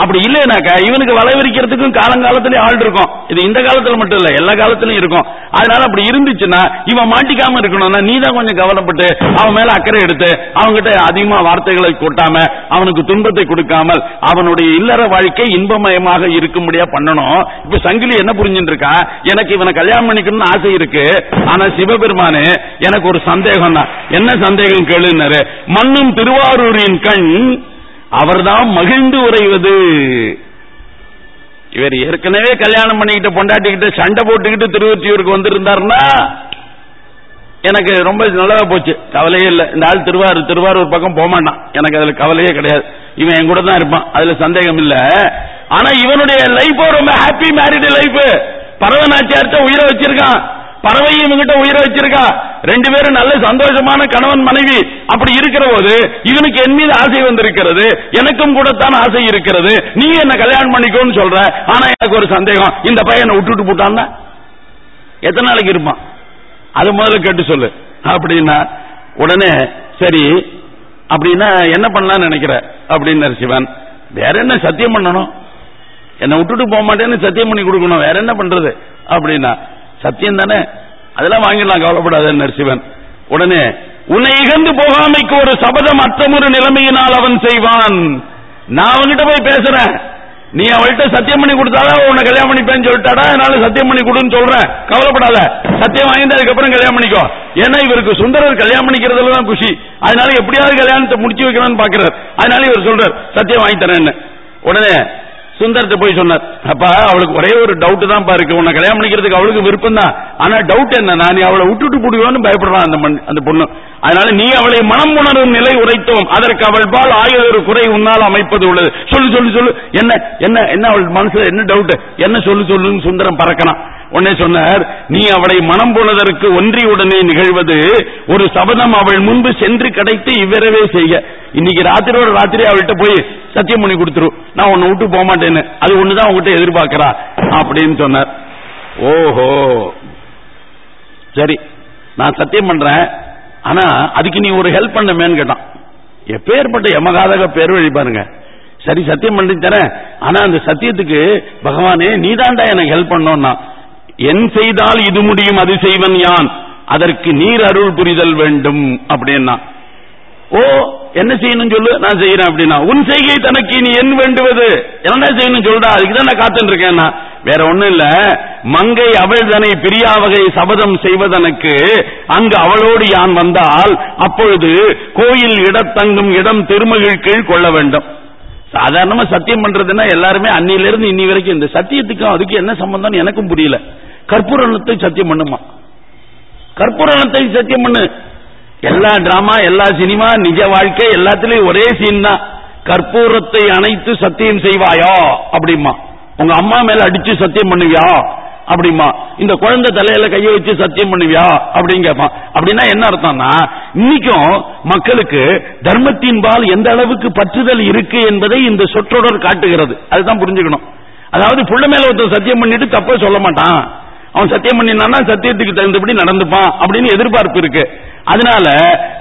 அப்படி இல்லைனாக்கா இவனுக்கு வளைவரிக்கிறதுக்கும் காலங்காலத்திலே ஆள் இருக்கும். இது இந்த காலத்துல மட்டும் இல்ல எல்லா காலத்திலயும் இருக்கும். அதனால அப்படி இருந்துச்சுன்னா இவன் மாட்டிக்காம இருக்கணும்னா நீ தான் கொஞ்சம் கவலைப்பட்டு அவன் மேல அக்கறை எடுத்து அவன்கிட்ட அதிகமா வார்த்தைகளை கொட்டாம அவனுக்கு துன்பத்தை கொடுக்காமல் அவனுடைய இல்லற வாழ்க்கை இன்பமயமாக இருக்கும்படியா பண்ணணும். இப்ப சங்கிலி என்ன புரிஞ்சுட்டு இருக்கா? எனக்கு இவனை கல்யாணம் பண்ணிக்கணும்னு ஆசை இருக்கு. ஆனா சிவபெருமானு எனக்கு ஒரு சந்தேகம் தான் என்ன சந்தேகம் கேளுன்னாரு? மண்ணும் திருவாரூரின் கண் அவர்தான் மகிழ்ந்து உறைவது. இவர் ஏற்கனவே கல்யாணம் பண்ணிக்கிட்டு பொண்டாட்டிக்கிட்டு சண்டை போட்டுக்கிட்டு திருவொற்றியூருக்கு வந்திருந்தாருன்னா எனக்கு ரொம்ப நல்லதா போச்சு. கவலையே இல்லை. இந்த ஆள் திருவாரூர் திருவாரூர் பக்கம் போமாட்டான். எனக்கு அதுல கவலையே கிடையாது. இவன் என் கூட தான் இருப்பான். அதுல சந்தேகம் இல்ல. ஆனா இவனுடைய லைஃப் ரொம்ப ஹாப்பி மேரிடு லைஃப் பரவநாச்சியார்த்த உயிரை வச்சிருக்கான். பறவையும் இவங்கிட்ட உயிரை வச்சிருக்கா? ரெண்டு பேரும் நல்ல சந்தோஷமான கணவன் மனைவி அப்படி இருக்கிற போது இவனுக்கு என் மீது ஆசை வந்திருக்கிறது எனக்கும் கூட தான் ஆசை இருக்கிறது. நீ என்ன கல்யாணம் பண்ணிக்கோன்னு சொல்ற ஆனா எனக்கு ஒரு சந்தேகம். இந்த பையனை விட்டுட்டு போட்டான் எத்தனை நாளைக்கு இருப்பான்? அது முதல்ல கேட்டு சொல்லு. அப்படின்னா உடனே சரி அப்படின்னா என்ன பண்ணலாம்னு நினைக்கிற? அப்படின்னு சிவன். வேற என்ன சத்தியம் பண்ணணும்? என்னை விட்டுட்டு போக மாட்டேன்னு சத்தியம் பண்ணி கொடுக்கணும். வேற என்ன பண்றது? அப்படின்னா சத்தியம் தானே? அதெல்லாம் வாங்கிடலாம் கவலைப்படாத நரசிவன் உடனே உன்னை இகழ்ந்து போகாமைக்கு ஒரு சபதம் அற்றமொரு நிலைமையினால் அவன் செய்வான். நான் அவன்கிட்ட போய் பேசுறேன். நீ அவள்கிட்ட சத்தியம் பண்ணி கொடுத்தாதான் உன்னை கல்யாணம் பண்ணிப்பேன்னு சொல்லிட்டாடா அதனால சத்தியம் பண்ணி கொடுன்னு சொல்றேன். கவலைப்படாத. சத்தியம் வாங்கிட்டு அதுக்கப்புறம் கல்யாணம் பண்ணிக்கோ. ஏன்னா இவருக்கு சுந்தரர் கல்யாணம் பண்ணிக்கிறதுல தான் குஷி. அதனால எப்படியாவது கல்யாணத்தை முடிச்சு வைக்கணும்னு பாக்குறாரு. அதனால இவர் சொல்றார் சத்தியம் வாங்கி தரேன்னு. உடனே சுந்தரத்தை போய் சொன்னார் அப்பா அவளுக்கு ஒரே ஒரு டவுட் தான் பாருக்கு உன்னை கல்யாணம் பண்ணிக்கிறதுக்கு அவளுக்கு விருப்பம் தான் ஆனா டவுட் என்ன? நீ அவளை விட்டுட்டு போடுவோன்னு பயப்படுறான் அந்த அந்த பொண்ணு. அதனால நீ அவளை மனம் உணரும் நிலை உரைத்தோம். அதற்கு அவள் பால் ஆயிரம் குறை உன்னால் அமைப்பது உள்ளது. சொல்லு சொல்லு சொல்லு. என்ன என்ன என்ன அவள் மனசுல என்ன டவுட் என்ன சொல்லு சொல்லுன்னு சுந்தரம் பறக்கலாம் உடனே சொன்னார் நீ அவளை மனம் போனதற்கு ஒன்றியுடனே நிகழ்வது ஒரு சபதம் அவள் முன்பு சென்று கிடைத்து இவ்வரவே செய்ய இன்னைக்கு ராத்திரியோட ராத்திரி அவள்கிட்ட போய் சத்தியம் பண்ணி கொடுத்துரு. நான் உன்னை விட்டு போக மாட்டேன்னு அது ஒண்ணுதான் உங்ககிட்ட எதிர்பார்க்கிறா? அப்படின்னு சொன்னார். ஓஹோ. சரி நான் சத்தியம் பண்றேன். ஆனா அதுக்கு நீ ஒரு ஹெல்ப் பண்ணமேன்னு கேட்டான். எப்பேற்பட்ட யமகாதக பேர் வழி பாருங்க. சரி சத்தியம் பண்ணி தரேன் ஆனா அந்த சத்தியத்துக்கு பகவானே நீதாண்டா எனக்கு ஹெல்ப் பண்ணோம்னா என் செய்தால் இது முடியும் அது செய்வன் யான். அதற்கு நீர் அருள் புரிதல் வேண்டும் அப்படின்னா. ஓ என்ன செய்யணும் சொல்லு? நான் செய்யறேன் அப்படின்னா. உன் செய்கை தனக்கு நீ என் வேண்டுவது. என்ன செய்யணும் சொல்றா? அதுக்குதான் நான் காத்துட்டு இருக்கேன் நான். வேற ஒண்ணும் இல்ல. மங்கை அவள் தனை பிரியாவகை சபதம் செய்வதனுக்கு அங்கு அவளோடு யான் வந்தால் அப்பொழுது கோயில் இடத்தங்கும் இடம் திருமகிழ் கீழ் கொள்ள வேண்டும். சாதாரணமா சத்தியம் பண்றதுன்னா எல்லாருமே அன்னில இருந்து இன்னி வரைக்கும் இந்த சத்தியத்துக்கும் அதுக்கு என்ன சம்பந்தம் எனக்கும் புரியல. கற்பூரணத்தை சத்தியம் பண்ணுமா? கற்பூரணத்தை சத்தியம் பண்ணு. எல்லா டிராமா எல்லா சினிமா நிஜ வாழ்க்கை எல்லாத்துலயும் ஒரே சீன் தான். கற்பூரத்தை அணைத்து சத்தியம் செய்வாயா? அப்படிமா உங்க அம்மா மேல அடிச்சு சத்தியம் பண்ணுவியா? அப்படிமா இந்த குழந்தை தலையில கைய வச்சு சத்தியம் பண்ணுவியா? அப்படின்னு கேட்பான் அப்படின்னா என்ன அர்த்தம்னா இன்னைக்கும் மக்களுக்கு தர்மத்தின்பால் எந்த அளவுக்கு பற்றுதல் இருக்கு என்பதை இந்த சொற்றொடர் காட்டுகிறது. அதுதான் புரிஞ்சுக்கணும். அதாவது புள்ள மேல ஒருத்தன் சத்தியம் பண்ணிட்டு தப்ப சொல்ல மாட்டான். அவன் சத்தியம் பண்ணினான்னா சத்தியத்துக்கு தகுந்தபடி நடந்துப்பான் அப்படின்னு எதிர்பார்ப்பு இருக்கு. அதனால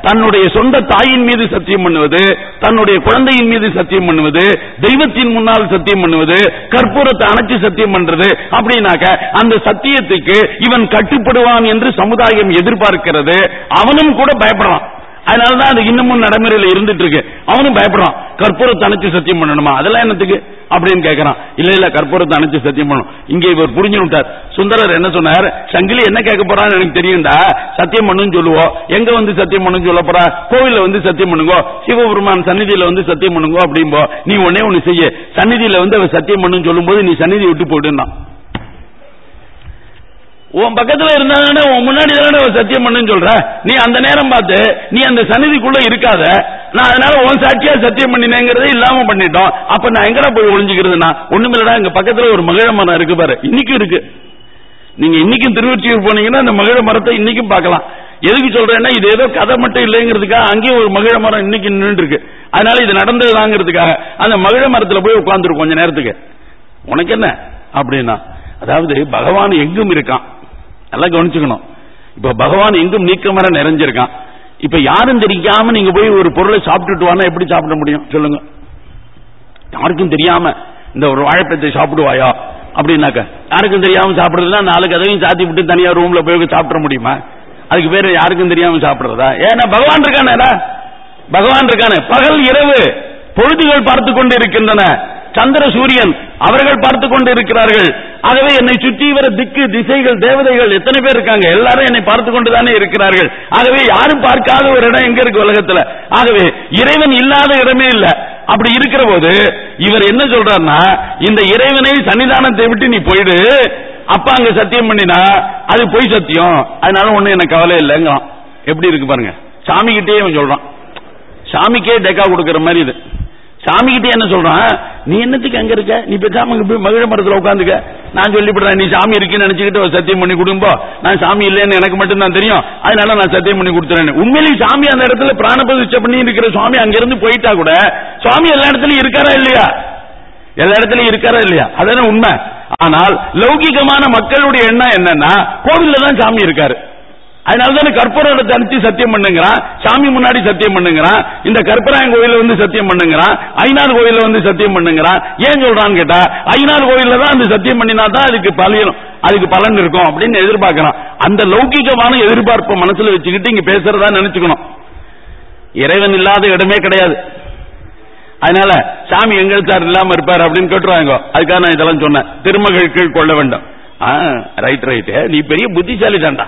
தன்னுடைய சொந்த தாயின் மீது சத்தியம் பண்ணுவது தன்னுடைய குழந்தையின் மீது சத்தியம் பண்ணுவது தெய்வத்தின் முன்னால் சத்தியம் பண்ணுவது கற்பூரத்தை அணைச்சு சத்தியம் பண்றது அப்படின்னாக்க அந்த சத்தியத்துக்கு இவன் கட்டுப்படுவான் என்று சமுதாயம் எதிர்பார்க்கிறது. அவனும் கூட பயப்படுறான் அதனாலதான் அது இன்னமும் நடைமுறையில் இருந்துட்டு இருக்கு. அவனும் பயப்படுறான் கற்பூரத்தை அணைச்சு சத்தியம் பண்ணணுமா? அதெல்லாம் என்னத்துக்கு? அப்படின்னு கேட்கறான் இல்ல இல்ல கற்பூரத்தை அணைச்சு சத்தியம் பண்ணும் இங்க இவர் புரிஞ்சு விட்டார். சுந்தரர் என்ன சொன்னார்? சங்கிலி என்ன கேட்க போறான்னு எனக்கு தெரியும்டா. சத்தியம் பண்ணுன்னு சொல்லுவோம் எங்க வந்து சத்தியம் பண்ணுன்னு சொல்ல போறா? கோவில்ல வந்து சத்தியம் பண்ணுங்க. சிவபெருமான் சந்நிதியில வந்து சத்தியம் பண்ணுங்க அப்படிம்போ. நீ ஒன்னே ஒண்ணு செய்ய. சன்னிதியில வந்து அவர் சத்தியம் பண்ணுன்னு சொல்லும்போது நீ சன்னிதி விட்டு போயிடுன்னா. உன் பக்கத்துல இருந்தானே உன் முன்னாடி தானே சத்தியம் பண்ணுன்னு சொல்ற? நீ அந்த நேரம் பார்த்து நீ அந்த சன்னிதிக்குள்ள இருக்காத. நான் அதனால உன் சாட்சியா சத்தியம் பண்ணினேங்கிறதே இல்லாம பண்ணிட்டோம். அப்ப நான் எங்கடா போய் ஒளிஞ்சுக்கிறதுனா ஒண்ணுமில்லடா எங்க பக்கத்துல ஒரு மகிழ மரம் இருக்கு பாரு. இன்னைக்கும் இருக்கு. நீங்க இன்னைக்கும் திருவொற்றியூர் போனீங்கன்னா அந்த மகிழ மரத்தை இன்னைக்கும் பார்க்கலாம். எதுக்கு சொல்றேன்னா இது ஏதோ கதை மட்டும் இல்லைங்கிறதுக்காக அங்கேயும் ஒரு மகிழ மரம் இன்னைக்கு நின்று இருக்கு அதனால இது நடந்ததுதாங்கிறதுக்காக. அந்த மகிழ மரத்துல போய் உட்காந்துருக்கும் கொஞ்ச நேரத்துக்கு. உனக்கு என்ன? அப்படின்னா அதாவது பகவான் எங்கும் இருக்கான். நல்லா கவனிச்சுக்கணும். இப்ப பகவான் எங்கும் நீக்கமர நிறைஞ்சிருக்கான். இப்ப யாரும் தெரியாம நீங்க போய் ஒரு பொருளை சாப்பிட்டுட்டு வானா எப்படி சாப்பிட முடியும்? சொல்லுங்க. யாருக்கும் தெரியாம இந்த ஒரு வாழைப்பழத்தை சாப்பிடுவாயா? அப்படின்னாக்க யாருக்கும் தெரியாம சாப்பிடுறதுனா நாலு கதையும் சாத்தி விட்டு தனியா ரூம்ல போய் சாப்பிட முடியுமா? அதுக்கு பேரு யாருக்கும் தெரியாம சாப்பிடுறதா? ஏன்னா பகவான் இருக்கானே பகவான் இருக்கானே. பகல் இரவு பொழுதுகள் பார்த்து கொண்டு இருக்கின்றன சந்திர சூரியன் அவர்கள் பார்த்து கொண்டு இருக்கிறார்கள் ஆகவே என்னை சுற்றி வர திக்கு திசைகள் தேவதைகள் எத்தனை பேர் இருக்காங்க? எல்லாரும் என்னை பார்த்து கொண்டுதானே இருக்கிறார்கள். ஆகவே யாரும் பார்க்காத ஒரு இடம் எங்க இருக்கு உலகத்துல? ஆகவே இறைவன் இல்லாத இடமே இல்ல. அப்படி இருக்கிற போது இவர் என்ன சொல்றாருன்னா இந்த இறைவனை சன்னிதானத்தை விட்டு நீ போயிடு. அப்பா அங்க சத்தியம் பண்ணினா அது பொய் சத்தியம். அதனால ஒண்ணு எனக்கு கவலை இல்லைங்கிறான். எப்படி இருக்கு பாருங்க. சாமி கிட்டே அவன் சொல்றான். சாமிக்கே டெக்கா கொடுக்கற மாதிரி இது. சாமி கிட்டே என்ன சொல்றான்? நீ என்னத்துக்கு அங்க இருக்க? நீ பேசாம போய் மகிழ மரத்துல உட்காந்துக்க. நான் சொல்லிவிடுறேன் நீ சாமி இருக்குன்னு நினைச்சுக்கிட்டு ஒரு சத்தியம் பண்ணி கொடுப்போ நான் சாமி இல்லைன்னு எனக்கு மட்டும் தான் தெரியும். அதனால நான் சத்தியம் பண்ணி கொடுத்துறேன் உண்மையிலேயே சாமி அந்த இடத்துல பிராணபிரதிஷ்டை பண்ணி இருக்கிற சுவாமி அங்கிருந்து போயிட்டா கூட சுவாமி எல்லா இடத்துலயும் இருக்காரா இல்லையா? எல்லா இடத்துலயும் இருக்காரா இல்லையா? அதான உண்மை. ஆனால் லௌகிகமான மக்களுடைய எண்ணம் என்னன்னா கோவில்ல தான் சாமி இருக்காரு. அதனால தானே கற்பூரத்தை அனுப்பிச்சு சத்தியம் பண்ணுங்கிறான். சாமி முன்னாடி சத்தியம் பண்ணுங்கிறான். இந்த கற்பராயன் கோயில வந்து சத்தியம் பண்ணுங்கிறான். ஐநாறு கோயில வந்து சத்தியம் பண்ணுங்கிறான். ஏன் சொல்றான்னு கேட்டா ஐநாறு கோயில்ல தான் அந்த சத்தியம் பண்ணினா தான் அதுக்கு பலன் அதுக்கு பலன் இருக்கும் அப்படின்னு எதிர்பார்க்கிறான். அந்த லௌகிகமான எதிர்பார்ப்பை மனசுல வச்சுக்கிட்டு இங்க பேசுறதா நினைச்சுக்கணும். இறைவன் இல்லாத இடமே கிடையாது. அதனால சாமி எங்கள் சார் இல்லாம இருப்பார் அப்படின்னு கேட்டுருவாங்க. அதுக்காக நான் இதெல்லாம் சொன்னேன். திருமகள் கீழ் கொள்ள வேண்டும். ரைட் ரைட் நீ பெரிய புத்திசாலி தான்டா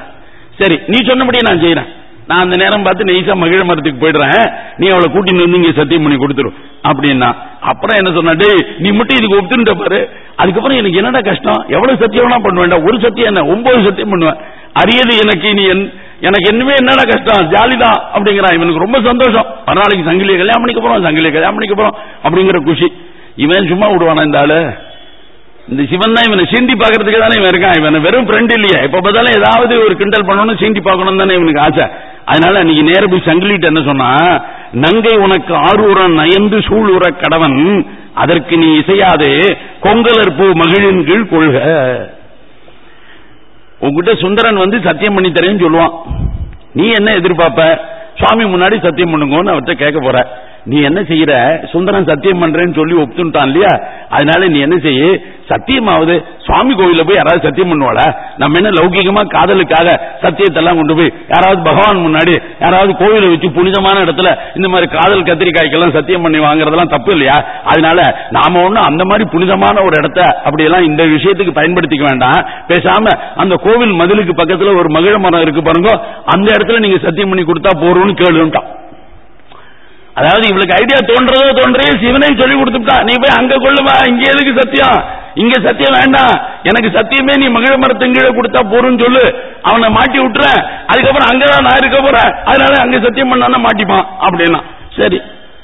சரி நீ சொன்னபடியே நான் செய்யறேன் நான் அந்த நேரம் பார்த்து நெய்சா மகிழ மரத்துக்கு போயிடுறேன். நீ அவளை கூட்டின்னு வந்து இங்க சத்தியம் பண்ணி கொடுத்துரும் அப்படின்னா அப்புறம் என்ன சொன்ன நீ மட்டும் இதுக்கு ஒத்துட்ட பாரு. அதுக்கப்புறம் எனக்கு என்னடா கஷ்டம்? எவ்வளவு சத்தியம் பண்ணுவேன் ஒரு சத்தியம் என்ன? ஒன்பது சத்தியம் பண்ணுவேன். அரியது எனக்கு நீ என் எனக்கு என்னமே என்னடா கஷ்டம்? ஜாலிதான் அப்படிங்கிறான் இவனுக்கு ரொம்ப சந்தோஷம். மறுநாளைக்கு சங்கிலியை கல்யாணம் பண்ணிக்க போறோம் சங்கிலியை கல்யாணம் பண்ணிக்க போறோம் அப்படிங்கிற குஷி. இவன் சும்மா விடுவானா இந்த ஆளு? இந்த சிவன் தான் இவனை சீண்டி பாக்குறதுக்கு தானே இவன் இருக்கான். இவன் வெறும் ஃப்ரெண்ட் இல்லையா. இப்ப பார்த்தாலும் ஏதாவது ஒரு கிண்டல் பண்ணணும் சீண்டி பார்க்கணும் தானே இவனுக்கு ஆசை. அதனால நீங்க நேர போய் சங்கிலிட்டு என்ன சொன்னா நங்கை உனக்கு ஆரூர நயந்து சூளுற கடவன் அதற்கு நீ இசையாதே கொங்கலர் பூ மகிழின் கீழ் கொள்க. உங்ககிட்ட சுந்தரன் வந்து சத்தியம் பண்ணி தரேன்னு சொல்லுவான். நீ என்ன எதிர்பார்ப்ப? சுவாமி முன்னாடி சத்தியம் பண்ணுங்கன்னு அவர்கிட்ட கேட்க போற. நீ என்ன செய்யற? சுந்தரன் சத்தியம் பண்றேன்னு சொல்லி ஒப்புட்டான் இல்லையா? அதனால நீ என்ன செய்ய? சத்தியமாவது சுவாமி கோவில போய் யாராவது சத்தியம் பண்ணுவாளா? நம்ம என்ன லௌகிகமா காதலுக்காக சத்தியத்தெல்லாம் கொண்டு போய் யாராவது பகவான் முன்னாடி யாராவது கோவில வச்சு புனிதமான இடத்துல இந்த மாதிரி காதல் கத்திரிக்காய்க்கெல்லாம் சத்தியம் பண்ணி வாங்குறதெல்லாம் தப்பு இல்லையா? அதனால நாம ஒண்ணு அந்த மாதிரி புனிதமான ஒரு இடத்த அப்படியெல்லாம் இந்த விஷயத்துக்கு பயன்படுத்திக்க வேண்டாம். பேசாம அந்த கோவில் மதிலுக்கு பக்கத்துல ஒரு மகிழ மரம் இருக்கு பாருங்க. அந்த இடத்துல நீங்க சத்தியம் பண்ணி கொடுத்தா போறோம்னு கேளுட்டான் அதாவது இவளுக்கு ஐடியா தோன்றதோ தோன்றே சிவனையும் சொல்லி கொடுத்துட்டா. நீ போய் அங்க கொள்ளுமா இங்க எதுக்கு சத்தியம்? இங்க சத்தியம் வேண்டாம். எனக்கு சத்தியமே நீ மகிழ மரத்தின் கீழே கொடுத்தா போறோம்னு சொல்லு. அவனை மாட்டி விட்டுறேன். அதுக்கப்புறம் அங்கதான் நான் இருக்க போறேன். அதனால அங்க சத்தியம் பண்ணா மாட்டிப்பான் அப்படின்னா. சரி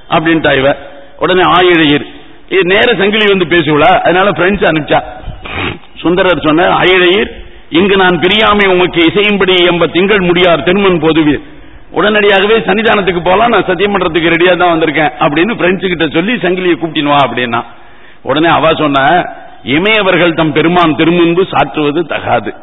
அப்படின்ட்டா இவ. உடனே ஆயிழையர். இது நேர சங்கிலி வந்து பேசுவல அதனால பிரெண்ட்ஸ் அனுப்பிச்சா. சுந்தரர் சொன்ன ஆயிழையர் இங்கு நான் பிரியாமை உமக்கு இசையும்படி எம்ப திங்கள் முடியார் தென்மன் பொதுவீர் உடனடியாகவே சன்னிதானத்துக்கு போலாம் நான் சத்தியம் பண்றதுக்கு ரெடியா தான் வந்திருக்கேன் அப்படின்னு பிரெஞ்சு கிட்ட சொல்லி சங்கிலியை கூப்பிட்டின் அப்படின்னா. உடனே அவ சொன்ன இமையவர்கள் தம் பெருமான் திருமுன்பு சாற்றுவது தகாது.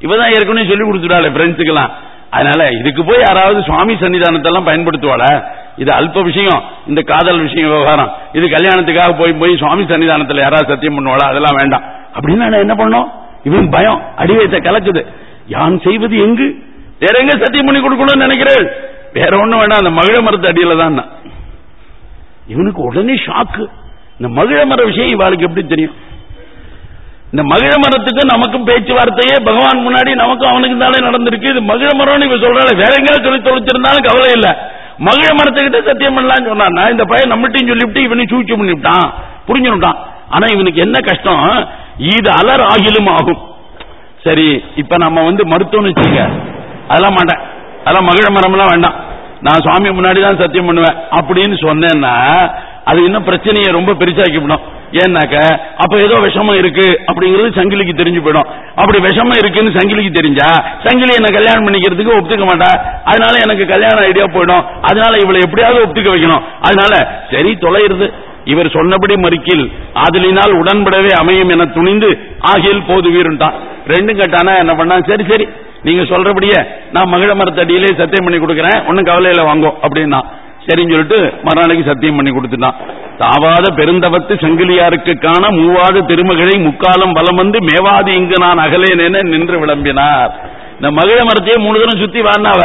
இவதான் ஏற்கனவே சொல்லி கொடுத்துட்டாளே பிரெஞ்சுக்கெல்லாம் அதனால இதுக்கு போய் யாராவது சுவாமி சன்னிதானத்தெல்லாம் பயன்படுத்துவாள? இது அல்ப விஷயம் இந்த காதல் விஷயம் விவகாரம். இது கல்யாணத்துக்காக போய் போய் சுவாமி சன்னிதானத்தில் யாராவது சத்தியம் பண்ணுவாளா? அதெல்லாம் வேண்டாம். அப்படின்னு நான் என்ன பண்ணோம்? இவன் பயம் அடிவயத்தை கலக்குது. யான் செய்வது எங்கு? வேற எங்க சத்தியம் பண்ணி கொடுக்கணும்னு நினைக்கிறேன். வேற ஒண்ணும் வேண்டாம் அந்த மகிழ மரத்து அடியில தான் இவனுக்கு உடனே ஷாக்கு இந்த மகிழ மர விஷயம் இவாளுக்கு எப்படி தெரியும்? இந்த மகிழ மரத்துக்கு நமக்கும் பேச்சுவார்த்தையே பகவான் முன்னாடி நமக்கும் அவனுக்கு தானே நடந்திருக்கு. இது மகிழ மரம்னு இவ சொல்றாள் வேற எங்கேயாவது சொல்லி தொலைச்சிருந்தாலும் கவலை இல்ல. மகிழ மரத்துக்கிட்ட சத்தியம் பண்ணலாம்னு சொன்னா இந்த பையன் நம்மகிட்டையும் சொல்லிவிட்டு இவனையும் சூழ்ச்சி பண்ணிவிட்டான். புரிஞ்சுட்டான் ஆனா இவனுக்கு என்ன கஷ்டம்? இது அலர் ஆகிலும் ஆகும். சரி இப்ப நம்ம வந்து மருத்துவம் வச்சுக்க அதெல்லாம் மாட்டேன். அதெல்லாம் மகிழ மரம்லாம் வேண்டாம். நான் சுவாமி முன்னாடி தான் சத்தியம் பண்ணுவேன். அப்படின்னு சொன்னேன்னா அது இன்னும் பிரச்சனையை ரொம்ப பெருசாக்கிவிடும் ஏன்னாக்க அப்ப ஏதோ விஷமம் இருக்கு அப்படிங்கிறது சங்கிலிக்கு தெரிஞ்சு போயிடும். அப்படி விஷமம் இருக்குன்னு சங்கிலிக்கு தெரிஞ்சா சங்கிலி என்ன கல்யாணம் பண்ணிக்கிறதுக்கு ஒத்துக்க மாட்டா. அதனால எனக்கு கல்யாணம் ஐடியா போயிடும். அதனால இவளை எப்படியாவது ஒத்துக்க வைக்கணும். அதனால சரி தொலைகிறது இவர் சொன்னபடி மறுக்கில் ஆதலினால் உடன்படவே அமையும் என துணிந்து ஆகியில் போது வீருன்ட்டான். ரெண்டும் கேட்டானா என்ன பண்ணா சரி சரி. நீங்க சொல்றபடியே நான் மகிழ மரத்தடியிலே சத்தியம் பண்ணி கொடுக்கறேன். ஒன்னும் கவலையில வாங்கும் அப்படின்னா. சரின்னு சொல்லிட்டு மறுநாளைக்கு சத்தியம் பண்ணி கொடுத்துட்டான். தாவாத பெருந்தவத்து சங்கிலியாருக்கு காண மூவாத திருமகளை முக்காலம் வலம் வந்து மேவாது இங்கு நான் அகலேனேன நின்று விளம்பினார். இந்த மகிழ மரத்தையே மூணு தரம் சுத்தி வாடினாவ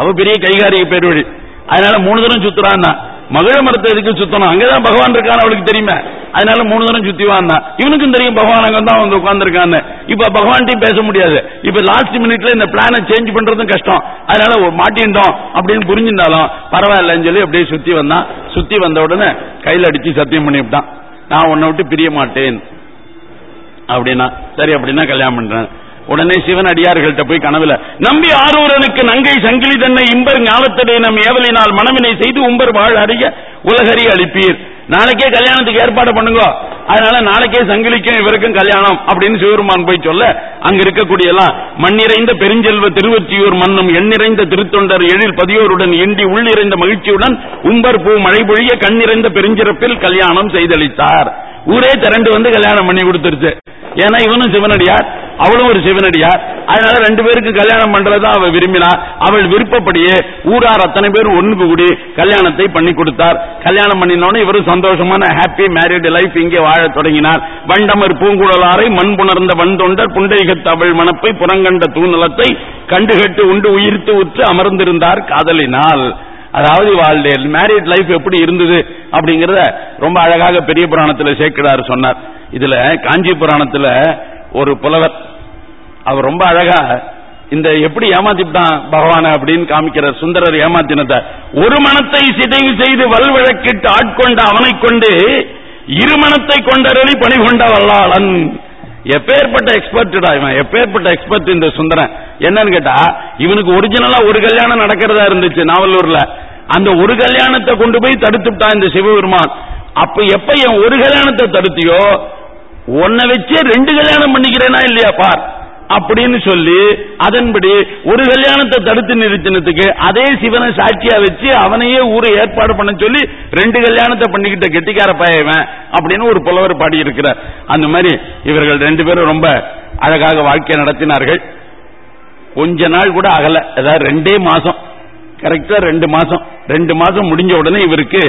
அவ பெரிய கைகாரிய பேர்வழி அதனால மூணு தரம் சுத்துறான்னா. மகிழ மரத்தை எதுக்கு சுத்தணும்? அங்கதான் பகவான் இருக்கான்னு அவளுக்கு தெரியுமே. அதனால மூணு தரம் சுத்தி வான்னா இவனுக்கும் தெரியும் பகவான் அங்க தான் வந்து உட்கார்ந்துருக்கான்னு. இப்ப பகவான்ட்டையும் பேச முடியாது. இப்ப லாஸ்ட் மினிட்ல இந்த பிளானை சேஞ்ச் பண்றதும் கஷ்டம். அதனால ஒரு மாட்டின்றோம் அப்படின்னு புரிஞ்சிருந்தாலும் பரவாயில்லன்னு சொல்லி அப்படியே சுத்தி வந்தான் சுத்தி வந்த உடனே கையில அடிச்சு சத்தியம் பண்ணிவிட்டான் நான் உன்னை விட்டு பிரிய மாட்டேன். அப்படின்னா சரி அப்படின்னா கல்யாணம் பண்றேன். உடனே சிவன் அடியார்கள்ட்ட போய் கனவுல நம்பி ஆரூரனுக்கு நங்கை சங்கிலி தன்னை இம்பர் ஞாபகத்தடை நம் ஏவலினால் மனவினை செய்து உம்பர் வாழ் அறிய உலகறி அளிப்பீர். நாளைக்கே கல்யாணத்துக்கு ஏற்பாடு பண்ணுங்க. அதனால நாளைக்கே சங்கிலிக்கும் இவருக்கும் கல்யாணம் அப்படின்னு சிவருமான் போய் சொல்ல அங்க இருக்கக்கூடிய எல்லாம் மண்ணிறைந்த பெருஞ்செல்வ திருவொற்றியூர் மன்னும் எண்ணிறைந்த திருத்தொண்டர் எழில் பதியோருடன் எண்டி உள்ளிறைந்த மகிழ்ச்சியுடன் உம்பர் பூ மழை பொழிய கண்ணிறைந்த பெருஞ்சிறப்பில் கல்யாணம் செய்தளித்தார். ஊரே திரண்டு வந்து கல்யாணம் பண்ணி கொடுத்துருச்சு. ஏன்னா இவனும் சிவனடியார் அவளும் ஒரு சிவனடியார். அதனால ரெண்டு பேருக்கு கல்யாணம் பண்றதா அவ விரும்பினா அவள் விருப்பப்படியே ஊரார் அத்தனை பேர் ஒண்ணுக்கு கூடி கல்யாணத்தை பண்ணி கொடுத்தார். கல்யாணம் பண்ணினோன்னு இவரும் சந்தோஷமான ஹாப்பி மேரிட் லைஃப் இங்கே வாழ தொடங்கினார். வண்டமர் பூங்குழலாரை மண் புணர்ந்த வந்தொண்டர் புண்டைகத் அவள் மனப்பை புறங்கண்ட தூநலத்தை கண்டுகட்டு உண்டு உயிர்த்து உற்று அமர்ந்திருந்தார் காதலினால். அதாவது வாழ்டைய மேரிட் லைஃப் எப்படி இருந்தது அப்படிங்கறத ரொம்ப அழகாக பெரிய புராணத்துல சேர்க்கிறார் சொன்னார். இதுல காஞ்சி புராணத்துல ஒரு புலவர் அவர் ரொம்ப அழகா இந்த எப்படி ஏமாத்திட்டான் பகவான அப்படின்னு காமிக்கிறார். சுந்தரர் ஏமாத்தினத. ஒரு மனத்தை சிதைவு செய்து வல்வழக்கிட்டு ஆட்கொண்ட அவனை கொண்டு இருமணத்தை கொண்டரளி பணி கொண்ட வல்லாளன். எப்பேற்பட்ட எக்ஸ்பர்ட்டா இவன்? எப்பேற்பட்ட எக்ஸ்பர்ட் இந்த சுந்தரன்? என்னன்னு கேட்டா இவனுக்கு ஒரிஜினலா ஒரு கல்யாணம் நடக்கிறதா இருந்துச்சு நாவலூர்ல. அந்த ஒரு கல்யாணத்தை கொண்டு போய் தடுத்துட்டான் இந்த சிவபெருமான். அப்ப எப்ப என் ஒரு கல்யாணத்தை தடுத்தியோ உன்னை வச்சே ரெண்டு கல்யாணம் பண்ணிக்கிறேனா இல்லையா பார்? அப்படின்னு சொல்லி அதன்படி ஒரு கல்யாணத்தை தடுத்து நிறுத்தினதுக்கு அதே சிவனை சாட்சியா வச்சு அவனையே ஊரை ஏற்பாடு பண்ண சொல்லி ரெண்டு கல்யாணத்தை பண்ணிக்கிட்ட கெட்டிக்கார பயவன் அப்படின்னு ஒரு புலவர் பாடி இருக்கிறார் அந்த மாதிரி இவர்கள் ரெண்டு பேரும் ரொம்ப அழகாக வாழ்க்கை நடத்தினார்கள். கொஞ்ச நாள் கூட அகல. அதாவது ரெண்டே மாசம். கரெக்டா ரெண்டு மாசம். ரெண்டு மாசம் முடிஞ்ச உடனே இவருக்கு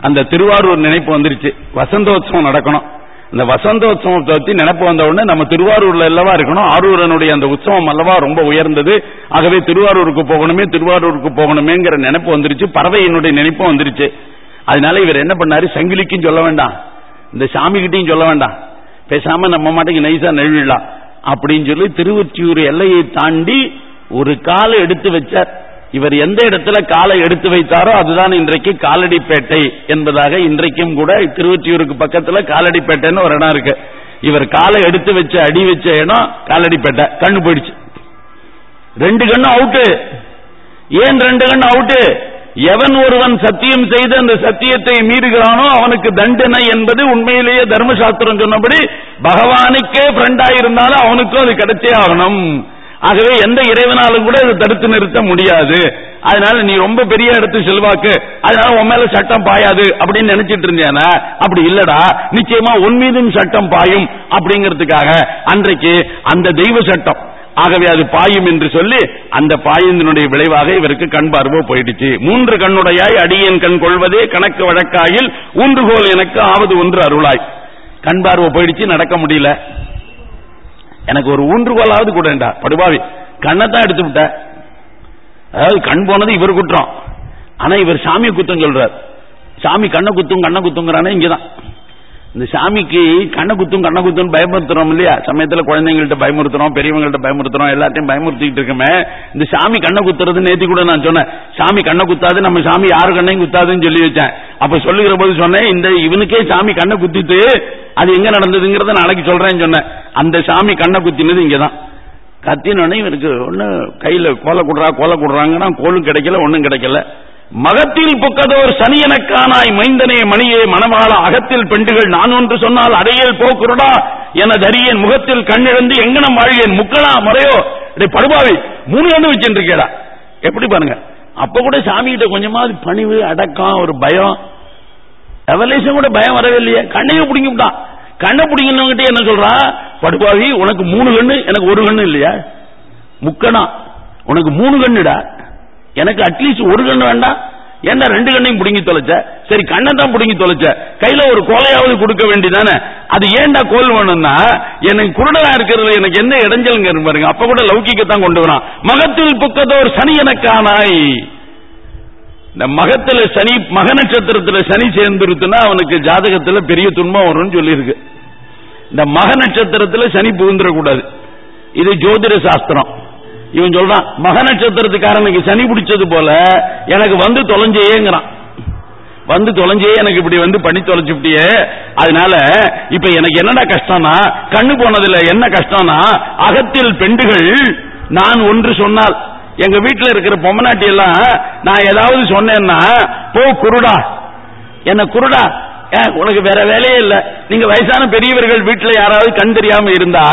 அந்த திருவாரூர் நினைப்பு வந்துருச்சு. வசந்தோத்சவம் நடக்கணும். இந்த வசந்தோத்சவத்தை பற்றி நினைப்பு வந்த உடனே நம்ம திருவாரூர்ல அல்லவா இருக்கணும். ஆரூரனுடைய அந்த உற்சவம் அல்லவா ரொம்ப உயர்ந்தது. ஆகவே திருவாரூருக்கு போகணுமே திருவாரூருக்கு போகணுமேங்கிற நினைப்பு வந்துருச்சு. பறவையினுடைய நினைப்பு வந்துருச்சு. அதனால இவர் என்ன பண்ணாரு? சங்கிலிக்கும் சொல்ல வேண்டாம். இந்த சாமி கிட்டையும் சொல்ல வேண்டாம். பேசாம நம்ம மாட்டுக்கு நைசா நழுவிடலாம். அப்படின்னு சொல்லி திருவொற்றியூர் எல்லையை தாண்டி ஒரு காலை எடுத்து வச்சார். இவர் எந்த இடத்துல காலை எடுத்து வைத்தாரோ அதுதான் இன்றைக்கு காலடிப்பேட்டை என்பதாக இன்றைக்கும் கூட திருவொற்றியூருக்கு பக்கத்துல காலடிப்பேட்டைன்னு ஒரு இடம் இருக்கு. இவர் காலை எடுத்து வச்ச அடி வச்ச இடம் காலடிப்பேட்டை. கண்ணு போயிடுச்சு. ரெண்டு கண்ணு அவுட்டு. ஏன் ரெண்டு கண்ணு அவுட்டு? எவன் ஒருவன் சத்தியம் செய்து அந்த சத்தியத்தை மீறுகிறானோ அவனுக்கு தண்டனை என்பது உண்மையிலேயே தர்மசாஸ்திரம் சொன்னபடி பகவானுக்கே ஃப்ரெண்டாயிருந்தாலும் அவனுக்கும் அது கிடைச்சே ஆகணும். ஆகவே எந்த இறைவனாலும் கூட தடுத்து நிறுத்த முடியாது. அதனால நீ ரொம்ப பெரிய இடத்து செல்வாக்கு. அதனால உன் மேல சட்டம் பாயாது அப்படின்னு நினைச்சிட்டு இருந்தேனா? அப்படி இல்லடா. நிச்சயமா உன் மீதும் சட்டம் பாயும் அப்படிங்கிறதுக்காக அன்றைக்கு அந்த தெய்வ சட்டம். ஆகவே அது பாயும் என்று சொல்லி அந்த பாயினுடைய விளைவாக இவருக்கு கண் பார்வை போயிடுச்சு. மூன்று கண்ணுடையாய் அடியேன் கண் கொள்வதே கணக்கு வழக்காயில் ஊன்றுகோல் எனக்கு ஆவது ஒன்று அருளாய். கண் பார்வை போயிடுச்சு நடக்க முடியல. எனக்கு ஒரு ஊன்றுகோலாவது கூடண்டா படுபாவி. கண்ணத்தான் எடுத்து விட்ட. அதாவது கண் போனது இவர் குற்றம். ஆனா இவர் சாமி குத்தம் சொல்றார். சாமி கண்ணை குத்தும் கண்ணை குத்துங்கிறானே இங்கதான். இந்த சாமிக்கு கண்ணை குத்தும் கண்ணை குத்தும் பயமுறுத்துறோம் இல்லையா? சமயத்துல குழந்தைங்கள்ட்ட பயமுறுத்துறோம் பெரியவங்கள்ட்ட பயமுறுத்துறோம் எல்லாத்தையும் பயமுறுத்திட்டு இருக்கமே. இந்த சாமி கண்ணை குத்துறது நேத்தி கூட நான் சொன்னேன். சாமி கண்ணை குத்தாது நம்ம சாமி யாரு கண்ணையும் குத்தாதுன்னு சொல்லி வச்சேன். அப்ப சொல்லுகிற போது சொன்னேன் இந்த இவனுக்கே சாமி கண்ணை குத்திட்டு அது எங்க நடந்ததுங்கிறத நாளைக்கு சொல்றேன்னு சொன்னேன். அந்த சாமி கண்ணை குத்தினது இங்கதான். கத்தினோடனே இவருக்கு ஒன்னு கையில கோலை குடுறா கோலை குடுறாங்கன்னா கோலும் கிடைக்கல ஒன்னும் கிடைக்கல. மகத்தில் புக்கதோர் சனியனக்கானாய் மைந்தனே மணியே மணவாள அகத்தில் பெண்டுகள் நான் ஒன்று சொன்னால் அடையல் போக்குருடா என தரியேன் முகத்தில் கண்ணிழந்து எங்கனம் வாழ்வேன்? முக்களா முறையோ? படுபாவி மூணு கண்ணு வச்சுருக்கேடா எப்படி பாருங்க? அப்ப கூட சாமி கிட்ட கொஞ்சமாவது பணிவு அடக்கம் ஒரு பயம். எவலேஷன் கூட பயம் வரவே இல்லையே. கண்ணையே பிடிங்கிவிட்டான் கண்ணை பிடிங்கினவங்கிட்ட என்ன சொல்றா? படுபாவி உனக்கு மூணு கண்ணு எனக்கு ஒரு கண்ணு இல்லையா? முக்கணா உனக்கு மூணு கண்ணுடா. எனக்கு அட்லீஸ்ட் ஒரு கண்ணு வேண்டாம். ஏன்டா ரெண்டு கண்ணையும் பிடுங்கி தொலைச்ச? சரி கண்ணை தான் பிடுங்கி தொலைச்ச. கையில ஒரு கோலையாவது கொடுக்க வேண்டியதானே அது ஏன்டா கோல் வேணும்னா எனக்கு குருடனா இருக்கிறது எனக்கு என்ன இடைஞ்சலுங்க பாருங்க. அப்ப கூட லௌகிக்கத்தான் கொண்டு வரான். மகத்தில் புக்கத்தோர் சனி எனக்கானாய் இந்த மகத்துல சனி மக நட்சத்திரத்துல சனி சேர்ந்துருத்துனா அவனுக்கு ஜாதகத்துல பெரிய துன்பம் வரும்னு சொல்லியிருக்கு. இந்த மக நட்சத்திரத்துல சனி புகுந்துடக்கூடாது இது ஜோதிட சாஸ்திரம். இவன் சொல்றான் மக நட்சத்திரத்துக்காரனுக்கு சனி பிடிச்சது போல எனக்கு வந்து தொலைஞ்சேங்கிறான். வந்து தொலைஞ்சே எனக்கு இப்படி வந்து பண்ணி தொலைச்சுட்டியே அதனால இப்ப எனக்கு என்னடா கஷ்டம்னா கண்ணு போனதுல என்ன கஷ்டம்னா அகத்தில் பெண்டுகள் நான் ஒன்று சொன்னால் எங்க வீட்டுல இருக்கிற பொம்மநாட்டி எல்லாம் நான் ஏதாவது சொன்னேன்னா போ குருடா. என்ன குருடா? உனக்கு வேற வேலையே இல்ல. நீங்க வயசான பெரியவர்கள் வீட்டுல யாராவது கண் தெரியாம இருந்தா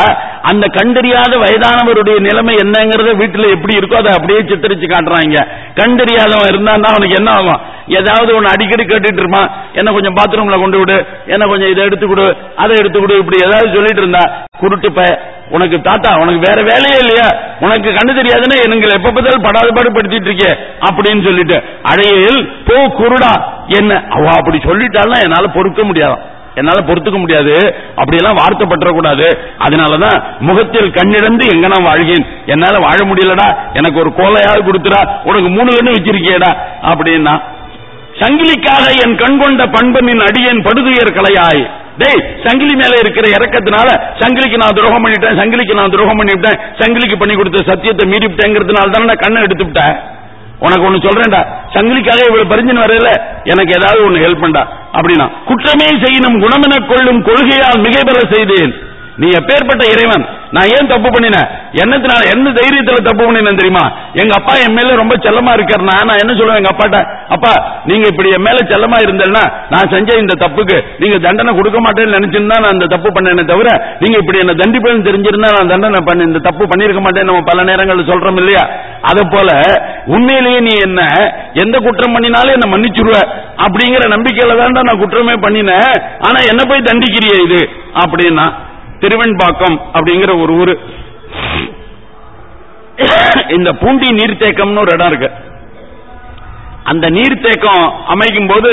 அந்த கண் தெரியாத வயதானவருடைய நிலைமை என்னங்கறத வீட்டுல எப்படி இருக்கோ அதை அப்படியே சித்தரிச்சு காட்டுறாங்க. கண் தெரியாதவன் இருந்தான்னா அவனுக்கு என்ன ஆகும்? ஏதாவது ஒன்னு அடிக்கடி கேட்டுட்டு இருப்பான். என்ன கொஞ்சம் பாத்ரூம்ல கொண்டு விடு என்ன கொஞ்சம் இதை எடுத்து கொடு அதை எடுத்து கொடு இப்படி ஏதாவது சொல்லிட்டு இருந்தா குருட்டு பய உனக்கு தாத்தா உனக்கு வேற வேலையே இல்லையா? உனக்கு கண்ணு தெரியாதுன்னு எங்களை எப்ப பார்த்தாலும் படாதுபாடுபடுத்திட்டு இருக்கே அப்படின்னு சொல்லிட்டு அழையில் போ குருடா என்ன? அவ அப்படி சொல்லிட்டாலும் என்னால பொறுக்க முடியாது. என்னால பொறுத்துக்க முடியாது. அப்படியெல்லாம் வார்த்தைப்பட்டுற கூடாது அதனாலதான் முகத்தில் கண்ணிழந்து எங்க நான் வாழ்கிறேன்? என்னால வாழ முடியலடா. எனக்கு ஒரு கோலையாவது கொடுத்துடா. உனக்கு மூணு கண்ணு வச்சிருக்கியடா. அப்படின்னா சங்கிலிக்காக என் கண் கொண்ட பண்பனின் அடியேன் படுதுயர் கலையாய். டேய் சங்கிலி மேல இருக்கிற இறக்கத்தினால சங்கிலிக்கு நான் துரோகம் பண்ணிட்டேன் சங்கிலிக்கு நான் துரோகம் பண்ணிவிட்டேன் சங்கிலிக்கு பண்ணி கொடுத்த சத்தியத்தை மீறிவிட்டேங்கிறதுனால தானே நான் கண்ணை எடுத்து விட்டேன்? உனக்கு ஒண்ணு சொல்றேன்டா சங்கிலிக்காக இவ்வளவு பரிஞ்சன் வரையில எனக்கு ஏதாவது ஒண்ணு ஹெல்ப் பண்ணா அப்படின்னா குற்றமே செய்யணும் குணமென கொள்ளும் கொள்கையால் மிகைபெற செய்தேன். நீ எப்பேற்பட்ட இறைவன்? நான் ஏன் தப்பு பண்ணினேன் என்னத்தினால என்ன தைரியத்துல தப்பு பண்ணினேன் தெரியுமா? எங்க அப்பா என் மேல ரொம்ப செல்லமா இருக்கிறனா நான் என்ன சொல்லுவேன் எங்க அப்பாட்ட? அப்பா நீங்க இப்படி என் மேல செல்லமா இருந்தேன்னா நான் செஞ்ச இந்த தப்புக்கு நீங்க தண்டனை கொடுக்க மாட்டேன்னு நினைச்சிருந்தா நான் இந்த தப்பு பண்ணேனே தவிர நீங்க இப்படி என்ன தண்டிப்பேன்னு தெரிஞ்சிருந்தா நான் தண்டனை பண்ண இந்த தப்பு பண்ணிருக்க மாட்டேன் நம்ம பல நேரங்களில் சொல்றோம் இல்லையா? அதே போல உண்மையிலேயே நீ என்ன எந்த குற்றம் பண்ணினாலும் என்ன மன்னிச்சிருவ அப்படிங்கிற நம்பிக்கையில தான் நான் குற்றமே பண்ணினேன். ஆனா என்ன போய் தண்டிக்கிறிய இது? அப்படின்னா திருவெண்பாக்கம் அப்படிங்கிற ஒரு ஊரு. இந்த பூண்டி நீர்த்தேக்கம்னு ஒரு இடம் இருக்கு. அந்த நீர்த்தேக்கம் அமைக்கும் போது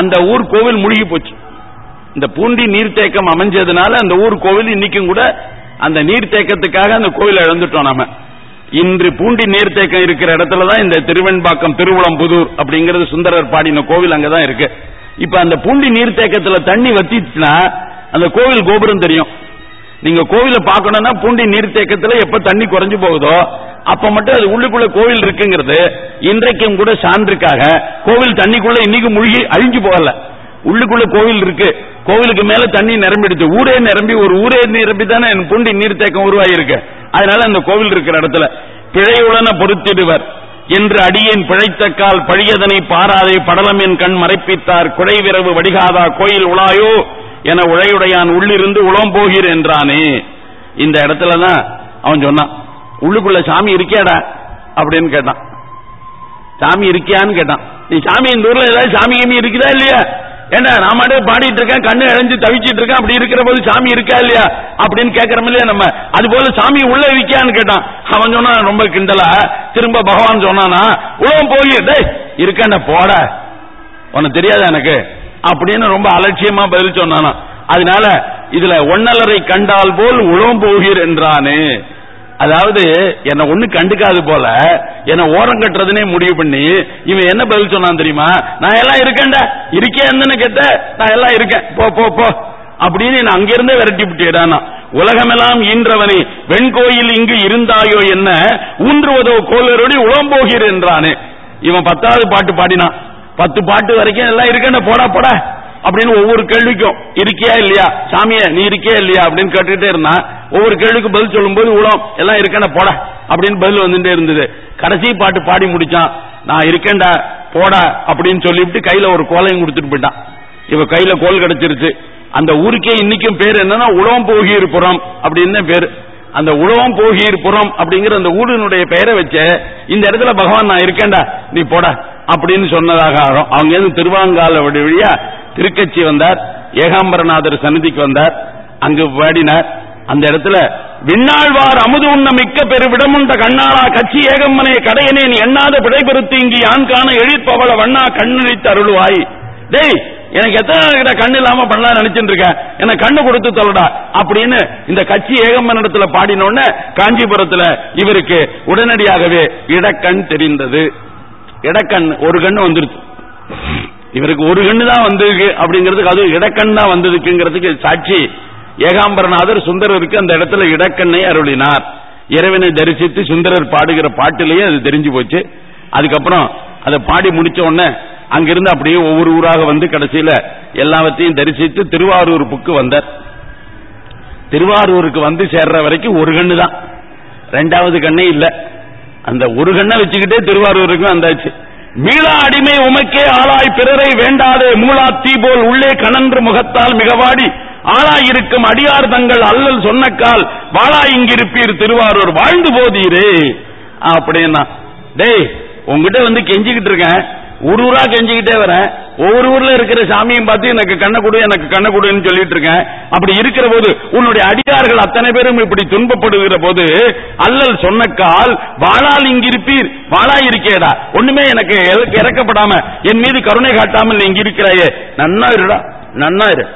அந்த ஊர் கோவில் முழுகி போச்சு. இந்த பூண்டி நீர்த்தேக்கம் அமைஞ்சதுனால அந்த ஊர் கோவில் இன்னைக்கும் கூட அந்த நீர்த்தேக்கத்துக்காக அந்த கோவில் இழந்துட்டோம் நாம. இன்று பூண்டி நீர்த்தேக்கம் இருக்கிற இடத்துல தான் இந்த திருவெண்பாக்கம் திருவுளம்புதூர் அப்படிங்கிறது சுந்தரர் பாடின கோவில் அங்கதான் இருக்கு. இப்ப அந்த பூண்டி நீர்த்தேக்கத்துல தண்ணி வத்திச்சுன்னா அந்த கோவில் கோபுரம் தெரியும். நீங்க கோவில பார்க்கணும்னா பூண்டி நீர்த்தேக்கத்துல எப்ப தண்ணி குறைஞ்சு போகுதோ அப்ப மட்டும் அது உள்ளுக்குள்ள கோவில் இருக்குங்கிறது. இன்றைக்கும் கூட சான்றுக்காக கோவில் தண்ணிக்குள்ள இன்னைக்கு மூழ்கி அழிஞ்சு போகல. உள்ளுக்குள்ள கோவில் இருக்கு. கோவிலுக்கு மேல தண்ணி நிரம்பிடுச்சு. ஊரே நிரம்பி ஒரு ஊரே நிரம்பி தானே பூண்டி நீர்த்தேக்கம் உருவாயிருக்கு அதனால அந்த கோவில் இருக்கிற இடத்துல பிழையுடன பொருத்திடுவர் என்று அடியேன் பிழைத்தக்கால் பழியதனை பாராதே படலம் என் கண் மறைப்பித்தார். குழை விரவு வடிகாதா கோயில் உலாயோ. என உழையுடையான் உள்ளிருந்து உளம் போகிறேன் என்றானே. இந்த இடத்துலதான் அவன் சொன்னான் உள்ளுக்குள்ள சாமி இருக்கியாடா? அப்படின்னு கேட்டான். சாமி இருக்கியான்னு கேட்டான். நீ சாமி இந்த ஊர்ல ஏதாவது சாமி கீமி இருக்குதா இல்லையா? ஏண்டா நான் மாட்டே பாடிட்டு இருக்கேன் கண்ணு இழைஞ்சு தவிச்சிட்டு இருக்கேன் அப்படி இருக்கிற போது சாமி இருக்கா இல்லையா? அப்படின்னு கேட்கறோம் இல்லையா நம்ம. அது போல சாமி உள்ள இருக்கியான்னு கேட்டான். அவன் சொன்னா ரொம்ப கிண்டலா? திரும்ப பகவான் சொன்னானா? உலகம் போய் டேய் இருக்கேன்டா போட. உனக்கு தெரியாதா எனக்கு? அப்படின்னு ரொம்ப அலட்சியமா பதில் சொன்னானா. அதனால இதுல ஒன்னலரை கண்டால் போல் உளம் போகீர் என்றானே. அதாவது என்ன ஒண்ணு கண்டுக்காது போல என்ன ஓரம் கட்டுறதுனே முடிவு பண்ணி இவன் என்ன பதில் சொன்னான் தெரியுமா? நான் எல்லாம் இருக்கேன்டா. இருக்கேன்னு கேட்ட. நான் எல்லாம் இருக்கேன். போ போ போ. அப்படின்னு நான் அங்கிருந்தே விரட்டி விட்டேடானா உலகமெல்லாம் ஈன்றவனே வெண்கோயில் இங்கு இருந்தாயோ என்ன? ஊன்றுவதோ கோலரோடி உளம்போகிறேன் என்றானே. இவன் பத்தாவது பாட்டு பாடினான். பத்து பாட்டு வரைக்கும் எல்லாம் இருக்கேன்டா போடா போடா அப்படின்னு ஒவ்வொரு கேள்விக்கும் இருக்கியா இல்லையா? சாமிய நீ இருக்கியா இல்லையா? அப்படின்னு கேட்டுட்டே இருந்தா ஒவ்வொரு கேள்விக்கும் பதில் சொல்லும்போது உலம் எல்லாம் இருக்கேன்டா போட அப்படின்னு பதில் வந்துட்டே இருந்தது. கடைசி பாட்டு பாடி முடிச்சான். நான் இருக்கேன்டா போடா அப்படின்னு சொல்லிவிட்டு கையில ஒரு கோலையும் கொடுத்துட்டு போயிட்டான். இவ கையில கோல் கிடைச்சிருச்சு. அந்த ஊருக்கே இன்னைக்கும் பேர் என்னன்னா உழவம் போகி இருக்கிறோம் அப்படின்னு பேரு. அந்த உழவம் போகீர் புறம் அப்படிங்கிற அந்த ஊரினுடைய பெயரை வச்ச இந்த இடத்துல பகவான் நான் இருக்கேன்டா நீ போட அப்படின்னு சொன்னதாக ஆகும். அவங்க இருந்து திருவாங்கால வழியா திருக்கட்சி வந்தார் ஏகாம்பரநாதர் சந்நிதிக்கு வந்தார் அங்கு வாடினார். அந்த இடத்துல விண்ணாழ்வார் அமுது உண்ண மிக்க பெருவிடமுண்ட கண்ணாளா கட்சி ஏகம்மனே நீ எண்ணாத பிழைபெருத்தி இங்கு யான் காண எழிற்பவள வண்ணா கண்ணளித்து அருள்வாய் டேய் எனக்கு எத்தனை கிட்ட கண்ணு இல்லாம பண்ணலாம் நினைச்சிட்டு இருக்கேன். எனக்கு கண்ணு கொடுத்து தொல்லடா அப்படின்னு இந்த கட்சி ஏகம்மன் இடத்துல பாடினோன்னு காஞ்சிபுரத்துல இவருக்கு உடனடியாகவே இடக்கண் தெரிந்தது. இடக்கண் ஒரு கண்ணு வந்துருச்சு. இவருக்கு ஒரு கண்ணு தான் வந்திருக்கு அப்படிங்கிறதுக்கு அது இடக்கண் தான் வந்ததுக்குங்கிறதுக்கு சாட்சி. ஏகாம்பரநாதர் சுந்தரருக்கு அந்த இடத்துல இடக்கண்ணை அருளினார். இறைவனை தரிசித்து சுந்தரர் பாடுகிற பாட்டிலேயே அது தெரிஞ்சு போச்சு. அதுக்கப்புறம் அதை பாடி முடிச்ச உடனே அங்கிருந்து அப்படியே ஒவ்வொரு ஊராக வந்து கடைசியில எல்லாவற்றையும் தரிசித்து திருவாரூருக்கு வந்தார். திருவாரூருக்கு வந்து சேர்ற வரைக்கும் ஒரு கண்ணு தான். ரெண்டாவது கண்ணே இல்ல. அந்த ஒரு கண்ணை வச்சுக்கிட்டே திருவாரூருக்கு வந்தாச்சு. மீளா அடிமை உமக்கே ஆளாய் பிறரை வேண்டாதே. மூலா தீ போல் உள்ளே கணன்று முகத்தால் மிகவாடி ஆளாயிருக்கும் அடியார் தங்கள் அல்லல் சொன்னக்கால் வாழா இங்கிருப்பீர் திருவாரூர். வாழ்ந்து போதீரே. அப்படின்னா டேய் உங்ககிட்ட வந்து கெஞ்சிக்கிட்டு இருக்கேன். ஒரு ஊரா கெஞ்சிக்கிட்டே வரேன். ஒவ்வொரு ஊர்ல இருக்கிற சாமியும் பார்த்து எனக்கு கண்ண கொடு எனக்கு கண்ண கொடுன்னு சொல்லிட்டு இருக்கேன். அப்படி இருக்கிற போது உன்னுடைய அடியார்கள் அத்தனை பேரும் இப்படி துன்பப்படுகிற போது அல்லல் சொன்னக்கால் வாழால் இங்கிருப்பீர் வாழா இருக்கேடா ஒண்ணுமே எனக்கு இறக்கப்படாம என் மீது கருணை காட்டாமல் இங்க இருக்கிறாயே நன்னா இருடா நன்னா இரு.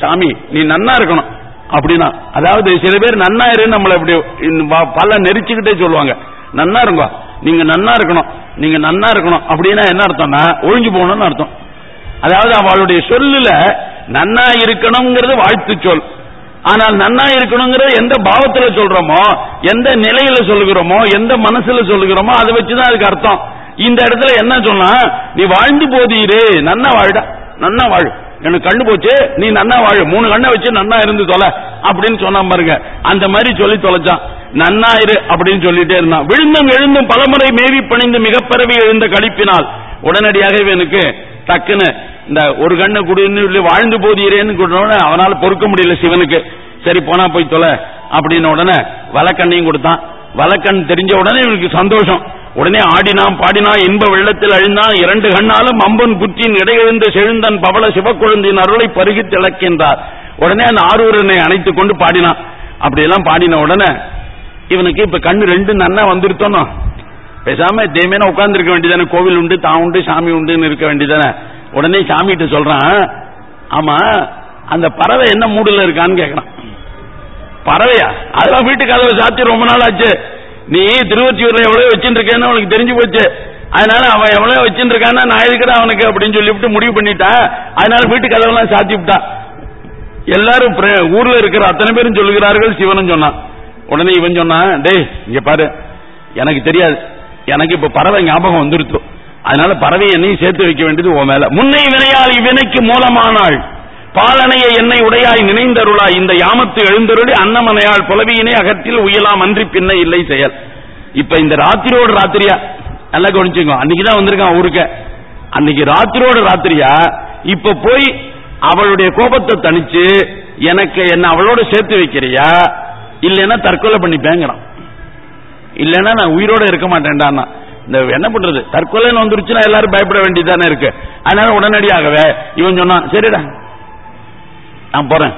சாமி நீ நன்னா இருக்கணும். அப்படின்னா அதாவது சில பேர் நன்னா இரு நம்மள இப்படி பல நெரிச்சுக்கிட்டே சொல்லுவாங்க. நன்னா இருங்க. நீங்க நன்னா இருக்கணும். நீங்க நன்னா இருக்கணும். அப்படின்னா என்ன அர்த்தம்னா ஒழிஞ்சு போகணும்னு அர்த்தம். அதாவது அவளுடைய சொல்லுல நன்னா இருக்கணுங்கிறது வாழ்த்து சொல். ஆனால் நன்னா இருக்கணுங்கிறது எந்த பாவத்துல சொல்றோமோ எந்த நிலையில சொல்லுகிறோமோ எந்த மனசுல சொல்லுகிறோமோ அதை வச்சுதான் அதுக்கு அர்த்தம். இந்த இடத்துல என்ன சொன்னா நீ வாழ்ந்து போதீரு நன்னா வாழ்டா நன்னா வாழ். எனக்கு கண்ணு போச்சு. நீ நன்னா வாழு. மூணு கண்ணை வச்சு நன்னா இருந்து தொலை. அப்படின்னு சொன்னா பாருங்க. அந்த மாதிரி சொல்லி தொலைச்சான். நன்னாயிரு அப்படின்னு சொல்லிட்டே இருந்தான். விழுந்தும் எழுந்தும் பலமுறை மேவி பணிந்து மிகப்பரவி எழுந்த கழிப்பினால் உடனடியாக இவனுக்கு டக்குன்னு இந்த ஒரு கண்ணை குடின்னு சொல்லி வாழ்ந்து போதீரேன்னு கொடுத்தோடனே அவனால பொறுக்க முடியல சிவனுக்கு. சரி போனா போய் தொலை அப்படின்னு உடனே வலக்கண்ணையும் கொடுத்தான். வலக்கண் தெரிஞ்ச உடனே இவனுக்கு சந்தோஷம். உடனே ஆடினான் பாடினான் இன்ப வெள்ளத்தில் அழிந்தான். இரண்டு கண்ணாலும் அம்பன் குற்றின் இடையெழுந்து செழுந்தன் பவள சிவக்குழந்தையின் அருளை பருகி திளக்கின்றார். உடனே அந்த ஆரூரனை அணைத்துக் கொண்டு பாடினான். அப்படியெல்லாம் பாடின உடனே இவனுக்கு இப்ப கண்ணு ரெண்டு நன்னா வந்துருத்தோனோ? பேசாம தேமேன உட்கார்ந்து இருக்க வேண்டியதானே? கோவில் உண்டு தான் உண்டு சாமி உண்டுன்னு இருக்க வேண்டியதானே? உடனே சாமிகிட்ட சொல்றான் ஆமா அந்த பறவை என்ன மூடுல இருக்கான்னு கேக்குறான். பறவையா? அதெல்லாம் வீட்டுக்கு கதவை சாத்தி ரொம்ப நாள் ஆச்சு. நீ திருவொற்றியூர்ல எவ்வளவு வச்சுட்டு இருக்கேன்னு அவனுக்கு தெரிஞ்சு போச்சு. அதனால அவன் எவ்வளவு வச்சுட்டு இருக்கான்னா நான் எதுக்குடா அவனுக்கு அப்படின்னு சொல்லிவிட்டு முடிவு பண்ணிட்டான். அதனால வீட்டு கதவெல்லாம் சாத்தி விட்டான். எல்லாரும் ஊர்ல இருக்கிற அத்தனை பேரும் சொல்லுகிறார்கள் சிவனும் சொன்னான். உடனே இவன் சொன்னான் டேய் இங்க பாரு. எனக்கு தெரியாது. எனக்கு இப்ப பறவை ஞாபகம் வந்துருத்து அதனால பறவை என்னையும் சேர்த்து வைக்க வேண்டியது உன் மேல முன்னை வினையால் இவ்வினைக்கு மூலமானாள். பாலனைய என்னை உடையாய் நினைந்தருளாய். இந்த யாமத்து எழுந்தருளி அன்னமனையாள் புலவியினை அகற்றில் உயலாம் அன்றி பின்ன இல்லை செயல். இப்ப இந்த ராத்திரியோடு ராத்திரியா? நல்லா கவனிச்சுங்க அன்னைக்குதான் வந்திருக்கான் ஊருக்க. அன்னைக்கு ராத்திரியோடு ராத்திரியா? இப்ப போய் அவளுடைய கோபத்தை தணிச்சு எனக்கு என்ன அவளோட சேர்த்து வைக்கிறியா? இல்லைன்னா தற்கொலை பண்ணிப்பேங்கிறான். இல்லைன்னா நான் உயிரோட இருக்க மாட்டேன்டான்னா. இந்த என்ன பண்றது? தற்கொலைன்னு வந்துருச்சுன்னா எல்லாரும் பயப்பட வேண்டியதானே இருக்கு. அதனால உடனடியாகவே இவன் சொன்னான் சரிடா நான் போறேன்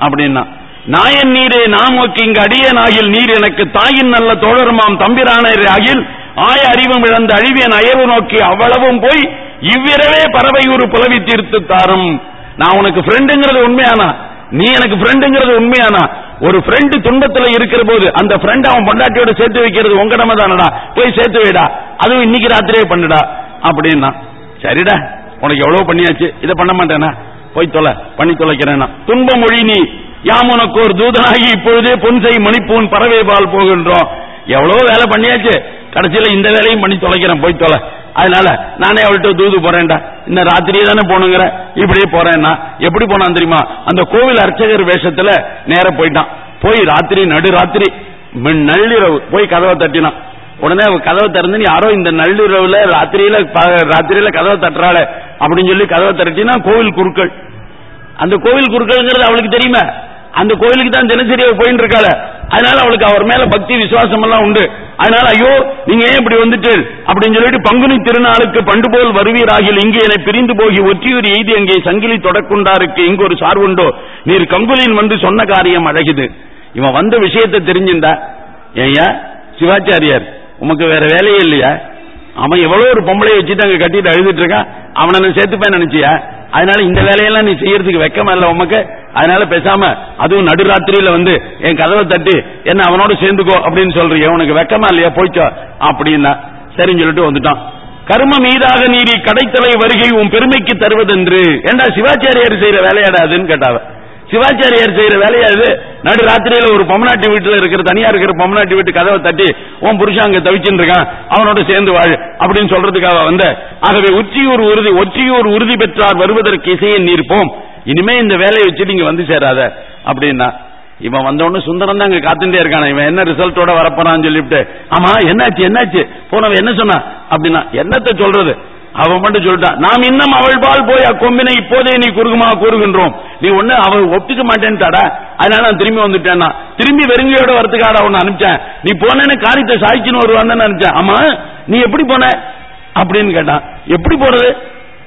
அப்படின்னா. நாயன் நீரே நாம் நோக்கி இங்கு அடியன் ஆகில் நீர் எனக்கு தாயின் நல்ல தோழருமாம் தம்பிரானரே ஆகில் ஆய அறிவும் இழந்த அழிவேன் அயவு நோக்கி அவ்வளவும் போய் இவ்விரவே பறவையூர் புலவி தீர்த்து தாரும். நான் உனக்கு ஃப்ரெண்டுங்கிறது உண்மையானா? நீ எனக்கு ஃப்ரெண்டுங்கிறது உண்மையானா? ஒரு ஃப்ரெண்டு துன்பத்துல இருக்கிற போது அந்த ஃப்ரெண்ட் அவன் பொண்டாட்டியோட சேர்த்து வைக்கிறது உங்க கடமை தானடா? போய் சேர்த்து வைடா. அதுவும் இன்னைக்கு ராத்திரியே பண்ணுடா. அப்படின்னா சரிடா உனக்கு எவ்வளவு பண்ணியாச்சு. இதை பண்ண மாட்டேனா? போய் தொலை பண்ணி தொலைக்கிறேன்னா துன்ப மொழி நீ. யாம் உனக்கு ஒரு தூதனாகி இப்பொழுதே பொன்சை மணிப்பூன் பறவை பால் போகின்றோம். எவ்வளவு வேலை பண்ணியாச்சு. கடைசியில இந்த வேலையும் பண்ணி தொலைக்கிறேன் போய் தொலை. அதனால நானே அவள்கிட்ட தூது போறேன்டா. இந்த ராத்திரியே தானே போனுங்கிற இப்படியே போறேன்னா எப்படி போனான் தெரியுமா? அந்த கோவில் அர்ச்சகர் வேஷத்துல நேர போயிட்டான். போய் ராத்திரி நடு ராத்திரி நள்ளிரவு போய் கதவை தட்டினான். உடனே கதவை திறந்து யாரோ இந்த நள்ளிரவுல ராத்திரியில ராத்திரியில கதவை தட்டுறாள அப்படின்னு சொல்லி கதவை தட்டினா கோவில் குருக்கள். அந்த கோவில் குருக்கள்ங்கிறது அவளுக்கு தெரியுமா. அந்த கோயிலுக்கு தான் தினசரி போயிட்டு இருக்காள. அதனால அவளுக்கு அவர் மேல பக்தி விசுவாசம் எல்லாம் உண்டு. அதனால ஐயோ நீங்க ஏன் இப்படி வந்துட்டு? அப்படின்னு சொல்லிட்டு பங்குனி திருநாளுக்கு பண்டு போல் வருவீராகில் இங்கே என்னை பிரிந்து போகி ஒற்றியூர் எய்தி அங்கே சங்கிலி தொடக்குண்டாருக்கு இங்கு ஒரு சார்வுண்டோ நீர் கங்குலின் வந்து சொன்ன காரியம் அழகுது. இவன் வந்த விஷயத்தை தெரிஞ்சிருந்தா ஏய்யா சிவாச்சாரியார் உமக்கு வேற வேலையே இல்லையா? அவன் எவ்வளவு ஒரு பொம்பளை வச்சுட்டு அங்க கட்டிட்டு அழுதுட்டு இருக்கான். அவனை நான் சேர்த்துப்பேன் நினைச்சியா? அதனால இந்த வேலையெல்லாம் நீ செய்யறதுக்கு வெக்கமா இல்ல உமக்கு. அதனால பேசாம அதுவும் நடுராத்திரியில வந்து என் கதவை தட்டி என்ன அவனோட சேர்ந்துக்கோ அப்படின்னு சொல்றீங்க. உனக்கு வெக்கமா இல்லையா? போய்ச்சோ? அப்படின்னா. சரின்னு சொல்லிட்டு வந்துட்டான். கர்ம மீதாக நீரி கடைத்தலை வருகை உன் பெருமைக்கு தருவதென்று. ஏண்டா சிவாச்சாரியார் செய்யற வேலையாடாதுன்னு கேட்டாவ. சிவாச்சாரியார் செய்யற வேலையா இது? நடு ராத்திரியில ஒரு பொம்மநாட்டி வீட்டுல இருக்கிற தனியா இருக்கிற பொம்மநாட்டி வீட்டு கதவை தட்டி உன் புருஷன் அங்க தவிச்சுட்டு இருக்கான் அவனோட சேர்ந்து வாழ் அப்படின்னு சொல்றதுக்காக வந்த. ஆகவே உச்சியூர் உறுதி ஒற்றியூர் உறுதி பெற்றார் வருவதற்கு இசையை நீர்ப்போம். இனிமே இந்த வேலையை வச்சு நீங்க வந்து சேராத அப்படின்னா. இவன் வந்தவொடனே சுந்தரம் தான் அங்க காத்துட்டே இருக்கான இவன் என்ன ரிசல்ட்டோட வரப்போறான்னு சொல்லிவிட்டு ஆமா என்னாச்சு என்னாச்சு? போனவன் என்ன சொன்னா அப்படின்னா என்னத்த சொல்றது? அவன் மட்டும் சொல்லிட்டான் நாம் இன்னும் அவள் பால் போய் அக்கொம்பினை இப்போதே நீ குறுகுமா கூறுகின்றோம். நீ ஒண்ணு அவள் ஒத்துக்க மாட்டேன்ட்டாடா. அதனால நான் திரும்பி வந்துட்டேன்னா திரும்பி வெறுங்கையோட வரத்துக்காடா அவனை அனுப்பிச்சேன். நீ போனேன்னு காரியத்தை சாய்ச்சின்னு வருவான்னு அனுப்பிச்சேன். ஆமா நீ எப்படி போன? அப்படின்னு கேட்டான். எப்படி போறது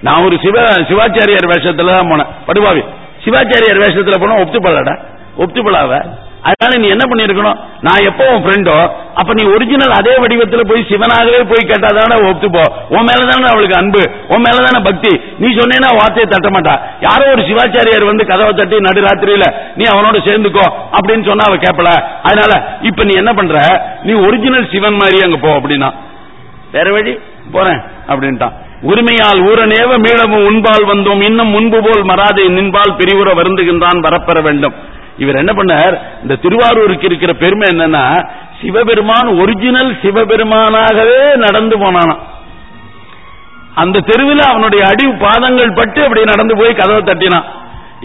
நான் ஒரு சிவ சிவாச்சாரியார் வேஷத்துல தான் போனேன். படுபாவி சிவாச்சாரியார் வேஷத்துல போனா ஒத்துப்படலடா ஒத்துப்படாவ அதனால நீ என்ன பண்ணிருக்கணும்? நான் எப்போ உன் ஃப்ரெண்டோ அப்ப நீ ஒரிஜினல் அதே வடிவத்தில் போய் சிவனாகவே போய் கேட்டாதானே ஒத்துப்போ? உன் மேலதானே அவளுக்கு அன்பு? உன் மேலதானே பக்தி? நீ சொன்னேன்னா வார்த்தையை தட்ட மாட்டா. யாரோ ஒரு சிவாச்சாரியார் வந்து கதவை தட்டி நடுராத்திரியில நீ அவனோட சேர்ந்துக்கோ அப்படின்னு சொன்னா அவ கேப்பல. அதனால இப்ப நீ என்ன பண்ற? நீ ஒரிஜினல் சிவன் மாதிரி அங்க போ அப்படின்னா. வேற வழி? போறேன் அப்படின்ட்டான். உரிமையால் ஊரநேவ மீளவும் உன்பால் வந்தோம். இன்னும் முன்பு போல் மராதை நின்பால் பிரிவுற வருந்துகின்றான். வரப்பெற வேண்டும். இவர் என்ன பண்ணார்? இந்த திருவாரூருக்கு இருக்கிற பெருமை என்னன்னா சிவபெருமான் ஒரிஜினல் சிவபெருமானாகவே நடந்து போனானாம். அந்த தெருவில் அவனுடைய அடி பாதங்கள் பட்டு அப்படி நடந்து போய் கதவை தட்டினான்.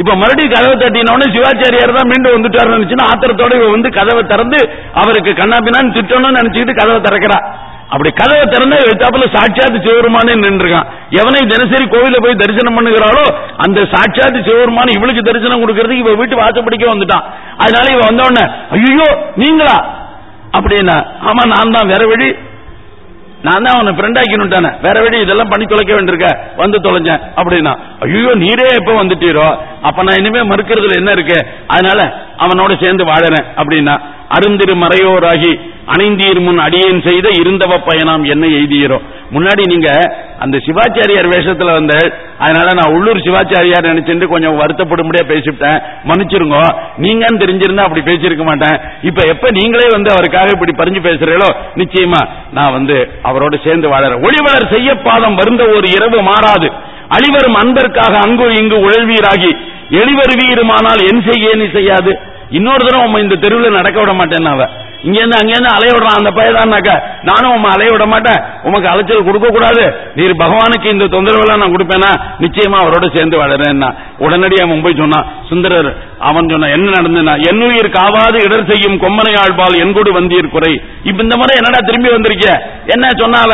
இப்ப மறுபடியும் கதவை தட்டினோடனே சிவாச்சாரியார் தான் மீண்டும் வந்துட்டாரு நினைச்சுன்னா ஆத்திரத்தோட இவ வந்து கதவை திறந்து அவருக்கு கண்ணாபினான்னு திட்டணும்னு நினைச்சுக்கிட்டு கதவை திறக்கிறா அப்படி கதவை திறந்து எடுத்தாப்புல சாட்சாத்து சிவருமானே நின்றுருக்கான். எவனை தினசரி கோவில போய் தரிசனம் பண்ணுகிறாளோ அந்த சாட்சாத்து சிவருமான இவளுக்கு தரிசனம் கொடுக்கறதுக்கு இவ வீட்டு வாசப்படிக்க வந்துட்டான். அதனால இவ வந்த உடனே ஐயோ நீங்களா? அப்படின்னா ஆமா நான் தான் வேற வழி நான் தான் அவனை ஃப்ரெண்ட் ஆக்கினுட்டானே வேற வழி இதெல்லாம் பண்ணி தொலைக்க வேண்டியிருக்க. வந்து தொலைஞ்சேன் அப்படின்னா. ஐயோ நீரே எப்ப வந்துட்டீரோ. அப்ப நான் இனிமே மறுக்கிறதுல என்ன இருக்கு? அதனால அவனோட சேர்ந்து வாழறேன் அப்படின்னா அருந்திரு மறையோராகி அணைந்தீர் முன் அடியேன் செய்த இருந்தவ பயணம் என்ன எய்தியரோ முன்னாடி நீங்க அந்த சிவாச்சாரியார் வேஷத்துல வந்த அதனால நான் உள்ளூர் சிவாச்சாரியார் நினைச்சிட்டு கொஞ்சம் வருத்தப்படும்படியா பேசிவிட்டேன். மன்னிச்சிருங்க நீங்கன்னு தெரிஞ்சிருந்தா அப்படி பேசியிருக்க மாட்டேன். இப்ப எப்ப நீங்களே வந்து அவருக்காக இப்படி பறிஞ்சு பேசுறீங்களோ நிச்சயமா நான் வந்து அவரோட சேர்ந்து வாழற ஒளிவளர் செய்ய பாதம் வருந்த ஒரு இரவு மாறாது. அழிவரும் அன்பர்க்காக அங்கு இங்கு உழல்வீராகி எளிவருவீருமானால் என் செய்ய நீ செய்யாது. இன்னொரு தடவை இந்த தெருவில் நடக்க விட மாட்டேன் அவன் இங்க இருந்து அங்க இருந்து அலைய விடுறான் அந்த பையதான்னாக்க நானும் உன் அலைய விட மாட்டேன். உமக்கு அலைச்சல் கொடுக்க கூடாது நீர் பகவானுக்கு இந்த தொந்தரவு எல்லாம் நான் கொடுப்பேனா? நிச்சயமா அவரோட சேர்ந்து வளரேன்னா. உடனடியா மும்பை சொன்னான் சுந்தரர் அவன் சொன்ன என்ன நடந்ததுன்னா என்னுயிர் காவாது இடர் செய்யும் கொம்மனை ஆழ்பால் என்கூடு வந்தீர் குறை. இப்ப இந்த முறை என்னடா திரும்பி வந்திருக்க என்ன சொன்னால?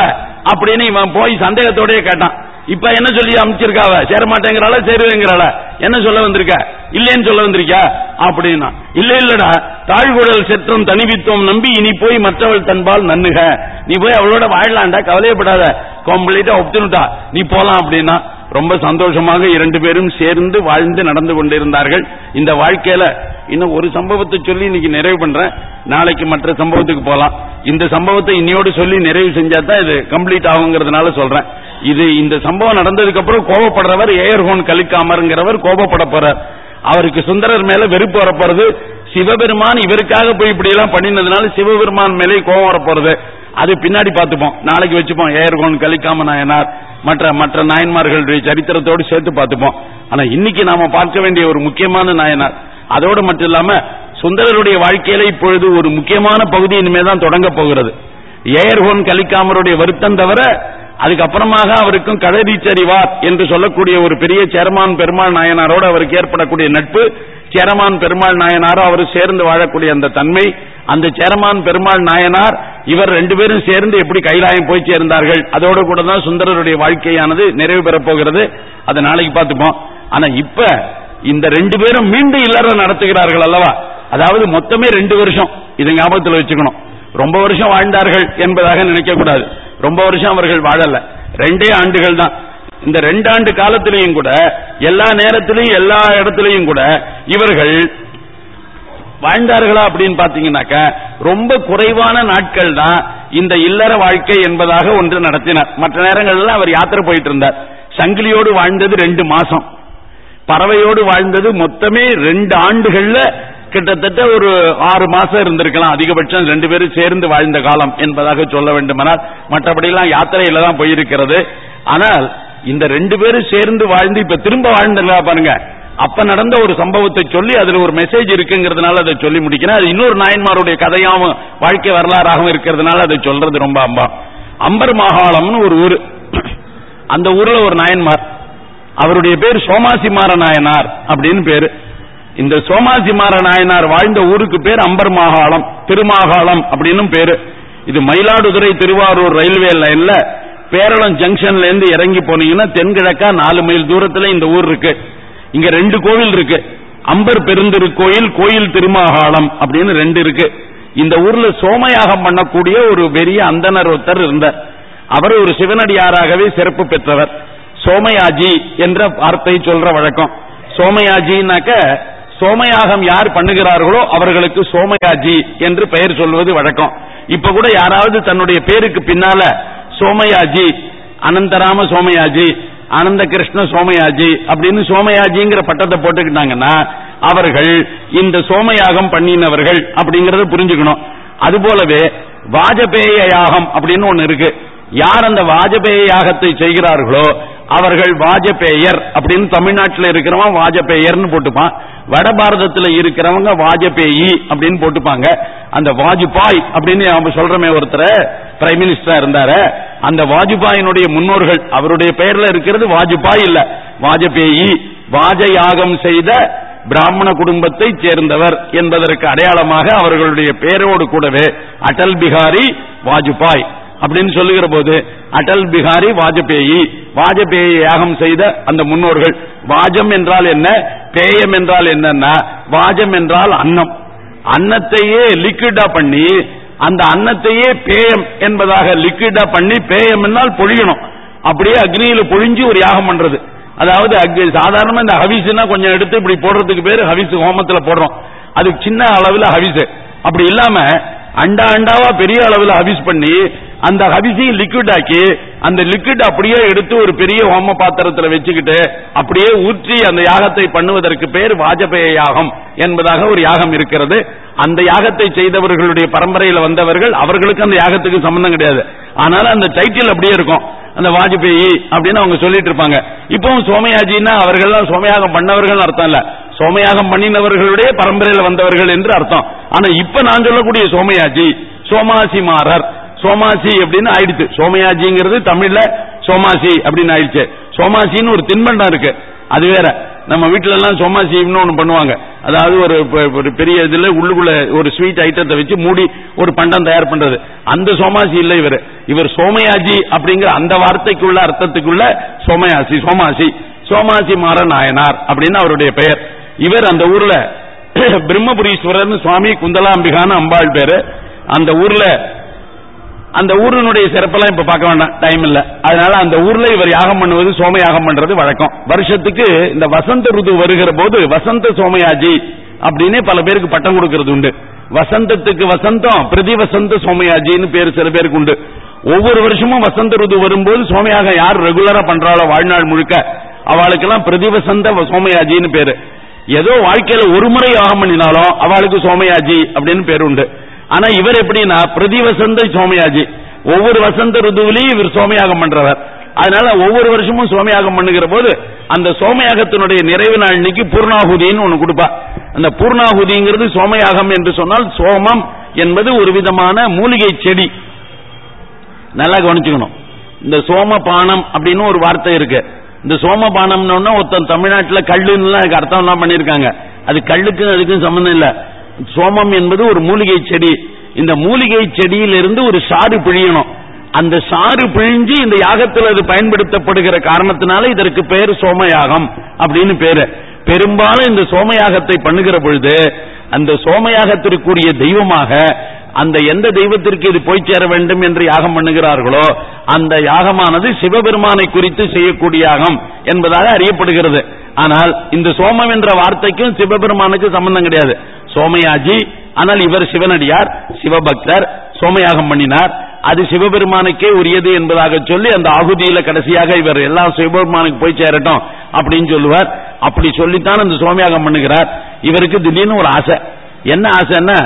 அப்படின்னு இவன் போய் சந்தேகத்தோடயே கேட்டான். இப்ப என்ன சொல்லி அமைச்சிருக்காவ? சேர மாட்டேங்கிறாள சேருவேங்கிறாள? என்ன சொல்ல வந்திருக்க? இல்லேன்னு சொல்ல வந்திருக்க அப்படின்னா. இல்ல இல்லடா. தாழ்குழல் செற்றம் தனிவித்தோம் நம்பி இனி போய் மற்றவள் தன்பால் நன்னுக. நீ போய் அவளோட வாழலாண்டா கவலையப்படாத. கம்ப்ளீட்டா ஒப்துனுட்டா நீ போலாம் அப்படின்னா. ரொம்ப சந்தோஷமாக இரண்டு பேரும் சேர்ந்து வாழ்ந்து நடந்து கொண்டிருந்தார்கள். இந்த வாழ்க்கையில இன்னும் ஒரு சம்பவத்தை சொல்லி இன்னைக்கு நிறைவு பண்றேன். நாளைக்கு மற்ற சம்பவத்துக்கு போலாம். இந்த சம்பவத்தை இன்னையோடு சொல்லி நிறைவு செஞ்சா தான் இது கம்ப்ளீட் ஆகுங்கிறதுனால சொல்றேன். இது இந்த சம்பவம் நடந்ததுக்கு அப்புறம் கோபப்படுறவர் ஏர்ஹோன் கலிக்காமருங்கிறவர் கோபப்பட போறார். அவருக்கு சுந்தரர் மேல வெறுப்பு வரப்போறது. சிவபெருமான் இவருக்காக போய் இப்படி எல்லாம் பண்ணினதுனால சிவபெருமான் மேலே கோபம் வரப்போறது. அது பின்னாடி பார்த்துப்போம். நாளைக்கு வச்சுப்போம். ஏர்கோன் கலிக்காம நாயனார் மற்ற மற்ற நாயன்மார்களுடைய சரித்திரத்தோடு சேர்த்து பார்த்துப்போம். ஆனா இன்னைக்கு நாம பார்க்க வேண்டிய ஒரு முக்கியமான நாயனார். அதோடு மட்டும் இல்லாம சுந்தரருடைய வாழ்க்கையில இப்பொழுது ஒரு முக்கியமான பகுதி இனிமே தான் தொடங்க போகிறது. ஏர்ஹோன் கலிக்காமருடைய வருத்தம் தவிர அதுக்கப்புறமாக அவருக்கும் கதறீச்சறிவார் என்று சொல்லக்கூடிய ஒரு பெரிய சேரமான் பெருமாள் நாயனாரோடு அவருக்கு ஏற்படக்கூடிய நட்பு சேரமான் பெருமாள் நாயனாரோ அவர் சேர்ந்து வாழக்கூடிய அந்த தன்மை அந்த சேரமான் பெருமாள் நாயனார் இவர் ரெண்டு பேரும் சேர்ந்து எப்படி கைலாயம் போய் சேர்ந்தார்கள் அதோடு கூட தான் சுந்தரருடைய வாழ்க்கையானது நிறைவு பெறப் போகிறது அதை நாளைக்கு பார்த்துப்போம். ஆனா இப்ப இந்த ரெண்டு பேரும் மீண்டும் இல்லற நடத்துகிறார்கள் அல்லவா? அதாவது மொத்தமே ரெண்டு வருஷம் இதை ஞாபகத்தில் வச்சுக்கணும். ரொம்ப வருஷம் வாழ்ந்தார்கள் என்பதாக நினைக்க கூடாது. ரொம்ப வருஷம் அவர்கள் வாழல. ரெண்டே ஆண்டுகள் தான். இந்த ரெண்டாண்டு காலத்திலையும் கூட எல்லா நேரத்திலையும் எல்லா இடத்திலையும் கூட இவர்கள் வாழ்ந்தார்களா அப்படின்னு பாத்தீங்கன்னாக்க ரொம்ப குறைவான நாட்கள் தான் இந்த இல்லற வாழ்க்கை என்பதாக ஒன்று நடத்தினார். மற்ற நேரங்கள்ல அவர் யாத்திரை போயிட்டு இருந்தார். சங்கிலியோடு வாழ்ந்தது ரெண்டு மாசம். பறவையோடு வாழ்ந்தது மொத்தமே ரெண்டு ஆண்டுகள்ல கிட்டத்தட்ட ஒரு ஆறு மாசம் இருந்திருக்கலாம். அதிகபட்சம் ரெண்டு பேரும் சேர்ந்து வாழ்ந்த காலம் என்பதாக சொல்ல வேண்டுமானால் மற்றபடியெல்லாம் யாத்திரையில தான் போயிருக்கிறது. ஆனால் இந்த ரெண்டு பேரும் சேர்ந்து வாழ்ந்து இப்ப திரும்ப வாழ்ந்தா பாருங்க. அப்ப நடந்த ஒரு சம்பவத்தை சொல்லி அதுல ஒரு மெசேஜ் இருக்குங்கிறதுனால அதை சொல்லி முடிக்கிறேன். அது இன்னொரு நாயன்மாருடைய கதையாகவும் வாழ்க்கை வரலாறாகவும் இருக்கிறதுனால அதை சொல்றது ரொம்ப அம்பா. அம்பர் மாகாளம்னு ஒரு ஊர். அந்த ஊர்ல ஒரு நாயன்மார். அவருடைய பேர் சோமாசிமார நாயனார் அப்படின்னு பேரு. இந்த சோமாஜிமார நாயனார் வாழ்ந்த ஊருக்கு பேர் அம்பர் மாகாளம் திருமாகாளம் அப்படின்னு பேரு. இது மயிலாடுதுறை திருவாரூர் ரயில்வே லைன்ல பேரளம் ஜங்ஷன்ல இருந்து இறங்கி போனீங்கன்னா தென்கிழக்கா நாலு மைல் தூரத்துல இந்த ஊர் இருக்கு. இங்க ரெண்டு கோவில் இருக்கு. அம்பர் பெருந்திரு கோயில் கோயில் திருமாகாளம் அப்படின்னு ரெண்டு இருக்கு. இந்த ஊர்ல சோமயாகம் பண்ணக்கூடிய ஒரு பெரிய அந்தனர் ஒருத்தர் இருந்தார். அவர் ஒரு சிவனடியாராகவே சிறப்பு பெற்றவர். சோமயாஜி என்ற வார்த்தை சொல்ற வழக்கம். சோமயாஜினாக்க சோமயாகம் யார் பண்ணுகிறார்களோ அவர்களுக்கு சோமயாஜி என்று பெயர் சொல்வது வழக்கம். இப்ப கூட யாராவது தன்னுடைய பேருக்கு பின்னால சோமயாஜி அனந்தராம சோமயாஜி அனந்த கிருஷ்ண சோமயாஜி அப்படின்னு சோமயாஜிங்கிற பட்டத்தை போட்டுக்கிட்டாங்கன்னா அவர்கள் இந்த சோமயாகம் பண்ணினவர்கள் அப்படிங்கறத புரிஞ்சுக்கணும். அது போலவே வாஜபேய யாகம் அப்படின்னு ஒன்னு இருக்கு. யார் அந்த வாஜபேய யாகத்தை செய்கிறார்களோ அவர்கள் வாஜபேயர் அப்படின்னு தமிழ்நாட்டில் இருக்கிறவன் வாஜபேயர்னு போட்டுப்பான். வட பாரதத்தில் இருக்கிறவங்க வாஜபேயி அப்படின்னு போட்டுப்பாங்க. அந்த வாஜ்பாய் அப்படின்னு அவங்க சொல்றமே ஒருத்தர் பிரைம் மினிஸ்டரா இருந்தாரு. அந்த வாஜ்பாயினுடைய முன்னோர்கள் அவருடைய பெயர்ல இருக்கிறது வாஜ்பாய் இல்ல வாஜபேயி. வாஜ யாகம் செய்த பிராமண குடும்பத்தை சேர்ந்தவர் என்பதற்கு அடையாளமாக அவர்களுடைய பெயரோடு கூடவே அடல் பிகாரி வாஜ்பாய். அப்படின்னு சொல்லுகிற போது அடல் பிகாரி வாஜபேயி வாஜபேயி யாகம் செய்த அந்த முன்னோர்கள் வாஜம் என்றால் என்ன பேயம் என்றால் என்னன்னா வாஜம் என்றால் அன்னம். அன்னத்தையே லிக்விடா பண்ணி அந்த அன்னத்தையே பேயம் என்பதாக லிக்விடா பண்ணி பேயம் என்னால் பொழியணும். அப்படியே அக்னியில பொழிஞ்சு ஒரு யாகம் பண்றது. அதாவது அக்னி- சாதாரணமா இந்த ஹவிசுனா கொஞ்சம் எடுத்து இப்படி போடுறதுக்கு பேரு ஹவிஸ் ஹோமத்துல போடுறோம். அது சின்ன அளவில் ஹவிசு அப்படி இல்லாம அண்டா அண்டாவா பெரிய அளவில் ஹவிஸ் பண்ணி அந்த ஹவிஸையும் லிக்விட் ஆக்கி அந்த லிக்விட் அப்படியே எடுத்து ஒரு பெரிய ஹோம பாத்திரத்துல வச்சுக்கிட்டு அப்படியே ஊற்றி அந்த யாகத்தை பண்ணுவதற்கு பேர் வாஜபேய யாகம் என்பதாக ஒரு யாகம் இருக்கிறது. அந்த யாகத்தை செய்தவர்களுடைய பரம்பரையில் வந்தவர்கள் அவர்களுக்கு அந்த யாகத்துக்கு சம்பந்தம் கிடையாது. ஆனாலும் அந்த டைட்டில் அப்படியே இருக்கும். அந்த வாஜ்பேயி அப்படின்னு அவங்க சொல்லிட்டு இருப்பாங்க. இப்பவும் சோமயாஜின்னா அவர்கள் சோமயாகம் பண்ணவர்கள் அர்த்தம் இல்ல. சோமயாகம் பண்ணினவர்களுடைய பரம்பரையில வந்தவர்கள் என்று அர்த்தம். ஆனா இப்ப நான் சொல்லக்கூடிய சோமயாஜி சோமாசிமாரர் சோமாசி அப்படின்னு ஆயிடுச்சு. சோமயாஜிங்கிறது தமிழ்ல சோமாசி அப்படின்னு ஆயிடுச்சு. சோமாசின்னு ஒரு தின்பண்டம் இருக்கு. அது வேற. நம்ம வீட்ல எல்லாம் சோமாசின்னு ஒண்ணு பண்ணுவாங்க. அதாவது ஒரு ஒரு பெரிய இதுல உள்ளுக்குள்ள ஒரு ஸ்வீட் ஐட்டத்தை வச்சு மூடி ஒரு பண்டம் தயார் பண்றது. அந்த சோமாசி இல்ல இவர். இவர் சோமயாஜி அப்படிங்கிற அந்த வார்த்தைக்குள்ள அர்த்தத்துக்குள்ள சோமயாசி சோமாசி. சோமாசி மாற நாயனார் அப்படின்னு அவருடைய பெயர். இவர் அந்த ஊர்ல *clears throat* பிரம்மபுரீஸ்வரர்னு சுவாமி குந்தலாம்பிகான்னு அம்பாள் பேரு. அந்த ஊர்ல அந்த ஊரினுடைய சிறப்பெல்லாம் இப்ப பார்க்க வேண்டாம். டைம் இல்ல. அதனால அந்த ஊர்ல இவர் யாகம் பண்ணுவது சோம யாகம் பண்றது வழக்கம். வருஷத்துக்கு இந்த வசந்த ருது வருகிற போது வசந்த சோமயாஜி அப்படின்னு பல பேருக்கு பட்டம் கொடுக்கறது உண்டு. வசந்தத்துக்கு வசந்தம் பிரதி வசந்த சோமயாஜின்னு பேர் சில பேருக்கு உண்டு. ஒவ்வொரு வருஷமும் வசந்த ருது வரும்போது சோமயாகம் யார் ரெகுலரா பண்றாளோ வாழ்நாள் முழுக்க அவளுக்கெல்லாம் பிரதிவசந்த சோமயாஜின்னு பேரு. ஏதோ வாழ்க்கையில ஒரு முறை யாகம் பண்ணினாலும் அவளுக்கு சோமயாஜி அப்படின்னு பேர் உண்டு. ஆனா இவர் எப்படின்னா பிரதி வசந்த சோமயாஜி ஒவ்வொரு வசந்த ருதுவிலையும் இவர் சோமயாகம் பண்றவர். அதனால ஒவ்வொரு வருஷமும் சோமயாகம் பண்ணுகிற போது அந்த சோமயாகத்தினுடைய நிறைவு நாள் இன்னைக்கு பூர்ணாகுதின்னு ஒண்ணு கொடுப்பா. அந்த பூர்ணாகுதிங்கிறது சோமயாகம் என்று சொன்னால் சோமம் என்பது ஒரு விதமான மூலிகை செடி. நல்லா கவனிச்சுக்கணும். இந்த சோமபானம் அப்படின்னு ஒரு வார்த்தை இருக்கு. இந்த சோமபானம்னு ஒருத்தன் தமிழ்நாட்டுல கல்லுன்னு அதுக்கு அர்த்தம் எல்லாம் பண்ணிருக்காங்க அது கல்லுக்கும் அதுக்கும் சம்பந்தம் இல்ல. சோமம் என்பது ஒரு மூலிகை செடி. இந்த மூலிகை செடியிலிருந்து ஒரு சாறு பிழியணும். அந்த சாறு பிழிஞ்சு இந்த யாகத்தில் அது பயன்படுத்தப்படுகிற காரணத்தினால இதற்கு பேர் சோமயாகம் அப்படின்னு பேரு. பெரும்பாலும் இந்த சோமயாகத்தை பண்ணுகிற பொழுது அந்த சோமயாகத்திற்குரிய தெய்வமாக அந்த எந்த தெய்வத்திற்கு இது போய் சேர வேண்டும் என்று யாகம் பண்ணுகிறார்களோ அந்த யாகமானது சிவபெருமானை குறித்து செய்யக்கூடிய யாகம் என்பதாக அறியப்படுகிறது. ஆனால் இந்த சோமம் என்ற வார்த்தைக்கும் சிவபெருமானுக்கு சம்பந்தம் கிடையாது. சோமயாஜி. ஆனால் இவர் சிவனடியார் சிவபக்தர் சோமயாகம் பண்ணினார். அது சிவபெருமானுக்கே உரியது என்பதாக சொல்லி அந்த ஆகுதியில கடைசியாக இவர் எல்லாம் சிவபெருமானுக்கு போய் சேரட்டும் அப்படின்னு சொல்லுவார். அப்படி சொல்லித்தான் அந்த சோமயாகம் பண்ணுகிறார். இவருக்கு திடீர்னு ஒரு ஆசை. என்ன ஆசைன்னா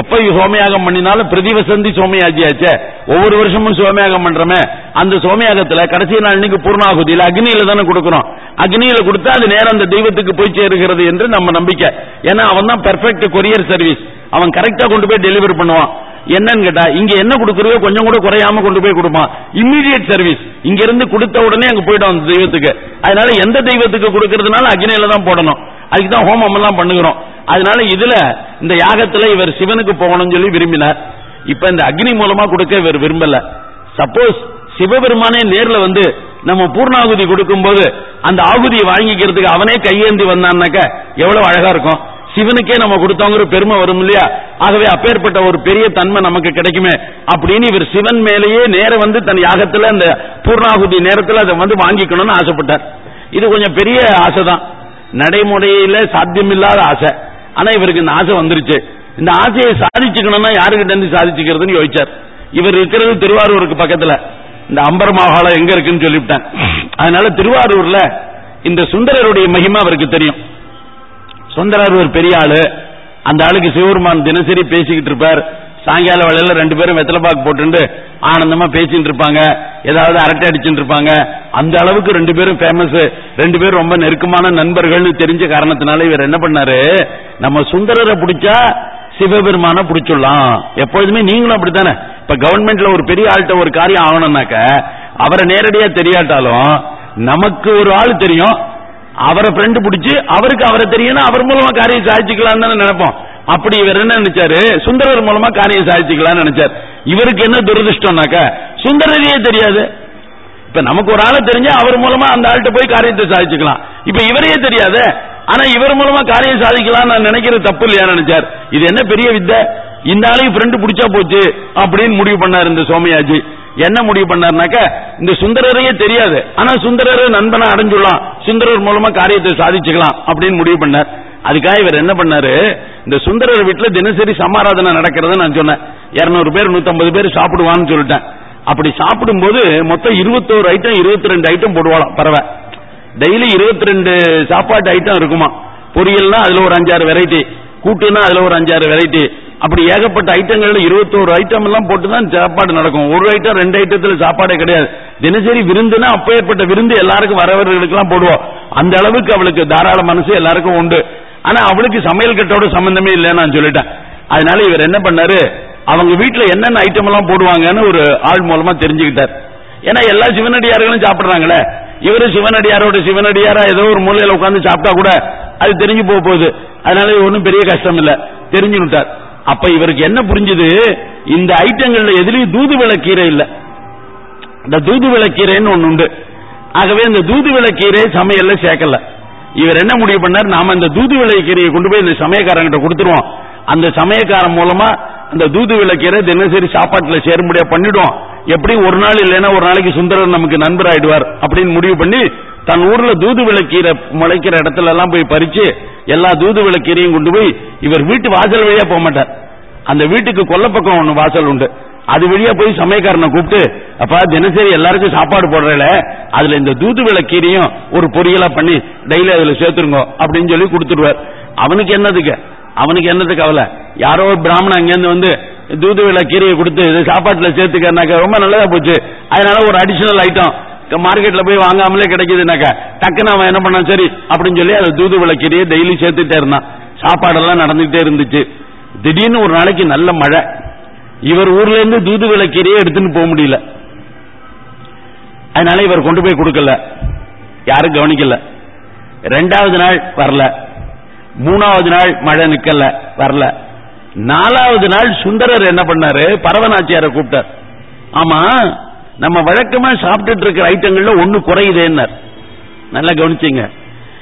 எப்ப சோமயாகம் பண்ணினாலும் பிரதிவசந்தி சோமயாஜியாச்சே ஒவ்வொரு வருஷமும் சோமயாகம் பண்றமே. அந்த சோமயாகத்துல கடைசி நாள் இன்னைக்கு பூர்ணாகுதியில அக்னியில தானே கொடுக்கறோம் அக்னியில கொடுத்தா அது நேரம் அந்த தெய்வத்துக்கு போய் சேருகிறது என்று நம்ம நம்பிக்கை. ஏன்னா அவன் தான் பெர்ஃபெக்ட் கொரியர் சர்வீஸ் அவன் கரெக்டா கொண்டு போய் டெலிவரி பண்ணுவான். என்னன்னு கேட்டா இங்க என்ன கொடுக்கறதோ கொஞ்சம் கூட குறையாம கொண்டு போய் கொடுப்பான். இம்மீடியட் சர்வீஸ் இங்க இருந்து கொடுத்த உடனே அங்க போயிடும் அந்த தெய்வத்துக்கு. அதனால எந்த தெய்வத்துக்கு கொடுக்கறதுனால அக்னியில தான் போடணும். அதுக்கு தான் ஹோமம் எல்லாம் பண்ணுகிறோம். அதனால இதுல இந்த யாகத்துல இவர் சிவனுக்கு போகணும்னு சொல்லி விரும்பினார். இப்ப இந்த அக்னி மூலமா கொடுக்க இவர் விரும்பல. சப்போஸ் சிவபெருமானே நேர்ல வந்து நம்ம பூர்ணாகுதி கொடுக்கும்போது அந்த ஆகுதியை வாங்கிக்கிறதுக்கு அவனே கையேந்தி வந்தான்னாக்க எவ்வளவு அழகா இருக்கும். சிவனுக்கே நம்ம கொடுத்தோங்கிற பெருமை வரும் இல்லையா? ஆகவே அப்பேற்பட்ட ஒரு பெரிய தன்மை நமக்கு கிடைக்குமே அப்படின்னு இவர் சிவன் மேலேயே நேர வந்து தன் யாகத்துல அந்த பூர்ணாகுதி நேரத்தில் அதை வந்து வாங்கிக்கணும்னு ஆசைப்பட்டார். இது கொஞ்சம் பெரிய ஆசை தான் நடைமுறையில சாத்தியமில்லாத ஆசை. ஆனா இவருக்கு இந்த ஆசை வந்துருச்சு. இந்த ஆசையை சாதிச்சுக்கணும்னா யாருக்கிட்ட இருந்து சாதிச்சுக்கிறதுன்னு யோசிச்சார். இவர் இருக்கிறது திருவாரூருக்கு பக்கத்துல. இந்த அம்பர் மாகாளம் எங்க இருக்குன்னு சொல்லிவிட்டேன். அதனால திருவாரூர்ல இந்த சுந்தரருடைய மகிமை அவருக்கு தெரியும். சுந்தரர் ஒரு பெரிய ஆளு. அந்த ஆளுக்கு சிவபெருமான் தினசரி பேசிக்கிட்டு இருப்பார். சாயங்கால வேலையில ரெண்டு பேரும் வெத்தலை பாக்கு போட்டு ஆனந்தமா பேசிட்டு இருப்பாங்க. ஏதாவது அரட்டை அடிச்சுட்டு இருப்பாங்க. அந்த அளவுக்கு ரெண்டு பேரும் ஃபேமஸ் ரெண்டு பேரும் ரொம்ப நெருக்கமான நண்பர்கள்னு தெரிஞ்ச காரணத்தினால இவர் என்ன பண்ணாரு? நம்ம சுந்தரரை பிடிச்சா சிவபெருமான பிடிச்சிடலாம். எப்பொழுதுமே நீங்களும் அப்படித்தானே? இப்ப கவர்மெண்ட்ல ஒரு பெரிய ஆள்கிட்ட ஒரு காரியம் ஆகணும்னாக்க அவரை நேரடியா தெரியாட்டாலும் நமக்கு ஒரு ஆள் தெரியும். அவரை ஃப்ரெண்டு பிடிச்சி அவருக்கு அவரை தெரியும் அவர் மூலமா காரியம் சாதிச்சுக்கலாம்னு தானே நினைப்போம். அப்படி இவர் என்ன நினைச்சாரு? சுந்தரர் மூலமா காரியம் சாதிச்சுக்கலாம்னு நினைச்சார். இவருக்கு என்ன துரதிருஷ்டம்னாக்க சுந்தரரையே தெரியாது. இப்ப நமக்கு ஒரு ஆளை தெரிஞ்சா அவர் மூலமா அந்த ஆள்கிட்ட போய் காரியத்தை சாதிச்சுக்கலாம். இப்ப இவரையே தெரியாது. ஆனா இவர் மூலமா காரியம் சாதிக்கலாம் நான் நினைக்கிறது தப்பு இல்லையா நினைச்சார். இது என்ன பெரிய வித்தை? இந்த ஆளையும் ஃப்ரெண்டு பிடிச்சா போச்சு அப்படின்னு முடிவு பண்ணார் இந்த சோமயாஜி. என்ன முடிவு பண்ணார்னாக்க இந்த சுந்தரரையே தெரியாது. ஆனா சுந்தரரை நண்பனை அடைஞ்சுடலாம். சுந்தரர் மூலமா காரியத்தை சாதிச்சுக்கலாம் அப்படின்னு முடிவு பண்ணார். அதுக்காக இவர் என்ன பண்ணாரு? இந்த சுந்தரர் வீட்டுல தினசரி சமாராதனை நடக்கிறத நான் சொன்னேன். இருநூறு பேர் நூத்தம்பது பேர் சாப்பிடுவான்னு சொல்லிட்டேன். அப்படி சாப்பிடும்போது மொத்தம் இருபத்தோரு ஐட்டம் இருபத்தி ரெண்டு ஐட்டம் போடுவாளாம் பறவை. டெய்லி இருபத்தி ரெண்டு சாப்பாட்டு ஐட்டம் இருக்குமா? பொரியல்னா அதுல ஒரு அஞ்சாறு வெரைட்டி கூட்டுனா அதுல ஒரு அஞ்சாறு வெரைட்டி அப்படி ஏகப்பட்ட ஐட்டங்கள்ல இருபத்தோரு ஐட்டம் எல்லாம் போட்டு தான் சாப்பாடு நடக்கும். ஒரு ஐட்டம் ரெண்டு ஐட்டத்துல சாப்பாடே கிடையாது. தினசரி விருந்துனா அப்பேற்பட்ட விருந்து எல்லாருக்கும் வரவர்களுக்கு எல்லாம் போடுவோம். அந்த அளவுக்கு அவளுக்கு தாராள மனசு எல்லாருக்கும் உண்டு. ஆனா அவளுக்கு சமையல் கட்டோட சம்பந்தமே இல்லைன்னு நான் சொல்லிட்டேன். அதனால இவர் என்ன பண்ணாரு? அவங்க வீட்டுல என்னென்ன ஐட்டம் எல்லாம் போடுவாங்கன்னு ஒரு ஆள் மூலமா தெரிஞ்சுக்கிட்டார். ஏன்னா எல்லா சிவனடியார்களும் சாப்பிடுறாங்களே. இவரு சிவனடியாரோட சிவனடியாரா ஏதோ ஒரு மூலையில உட்காந்து சாப்பிட்டா கூட அது தெரிஞ்சு போக போகுது. அதனால ஒன்றும் பெரிய கஷ்டம் இல்ல. தெரிஞ்சு விட்டார். அப்ப இவருக்கு என்ன புரிஞ்சுது? இந்த ஐட்டங்கள்ல எதுலயும் தூதுவளை கீரை இல்ல. இந்த தூதுவளை கீரைன்னு ஒண்ணு உண்டு. ஆகவே இந்த தூதுவளை கீரை சமையல்ல சேர்க்கல. இவர் என்ன முடிவு பண்ணார்? நாம இந்த தூது விளைக்கீரையை கொண்டு போய் இந்த சமயக்காரங்கிட்ட கொடுத்துருவோம். அந்த சமயக்காரன் மூலமா அந்த தூது விளக்கீரை தினசரி சாப்பாட்டுல சேரும்படியா பண்ணிடுவோம். எப்படி ஒரு நாள் இல்லைன்னா ஒரு நாளைக்கு சுந்தரர் நமக்கு நண்பர் ஆயிடுவார் அப்படின்னு முடிவு பண்ணி தன் ஊர்ல தூது விளக்கீரை முளைக்கிற இடத்துல எல்லாம் போய் பறிச்சு எல்லா தூது விளக்கீரையும் கொண்டு போய் இவர் வீட்டு வாசல் வழியா போக மாட்டார். அந்த வீட்டுக்கு கொல்லப்பக்கம் ஒன்று வாசல் உண்டு. அது வழியா போய் சமயக்காரனை கூப்பிட்டு அப்ப தினசரி எல்லாருக்கும் சாப்பாடு போடுறல அதுல இந்த தூது விளக்கீரையும் ஒரு பொரியலா பண்ணி டெய்லி அதுல சேர்த்துருங்க அப்படின்னு சொல்லி கொடுத்துருவார் அவனுக்கு என்னதுக்கு? அவனுக்கு என்னது கவலை? யாரோ ஒரு பிராமணன் அங்கேருந்து வந்து தூதுவில கீரையை கொடுத்து இது சாப்பாட்டுல சேர்த்துக்கனாக்க ரொம்ப நல்லதா போச்சு. அதனால ஒரு அடிஷனல் ஐட்டம் மார்க்கெட்ல போய் வாங்காமலே கிடைக்குதுனாக்கா டக்குன்னு அவன் என்ன பண்ணான்? சரி அப்படின்னு சொல்லி அதை தூது கீரையை டெய்லி சேர்த்துட்டே இருந்தான். சாப்பாடெல்லாம் நடந்துகிட்டே இருந்துச்சு. திடீர்னு ஒரு நாளைக்கு நல்ல மழை. இவர் ஊர்ல இருந்து தூது விளக்கீரையே எடுத்துன்னு போக முடியல. அதனால இவர் கொண்டு போய் கொடுக்கல. யாரும் கவனிக்கல. ரெண்டாவது நாள் வரல. மூணாவது நாள் மழை நிக்கல. வரல. நாலாவது நாள் சுந்தரர் என்ன பண்ணாரு? பரவநாச்சியார கூப்பிட்டார். ஆமா நம்ம வழக்கமா சாப்பிட்டுட்டு இருக்கிற ஐட்டங்கள்ல ஒண்ணு குறையுதேன்னார். நல்லா கவனிச்சிங்க.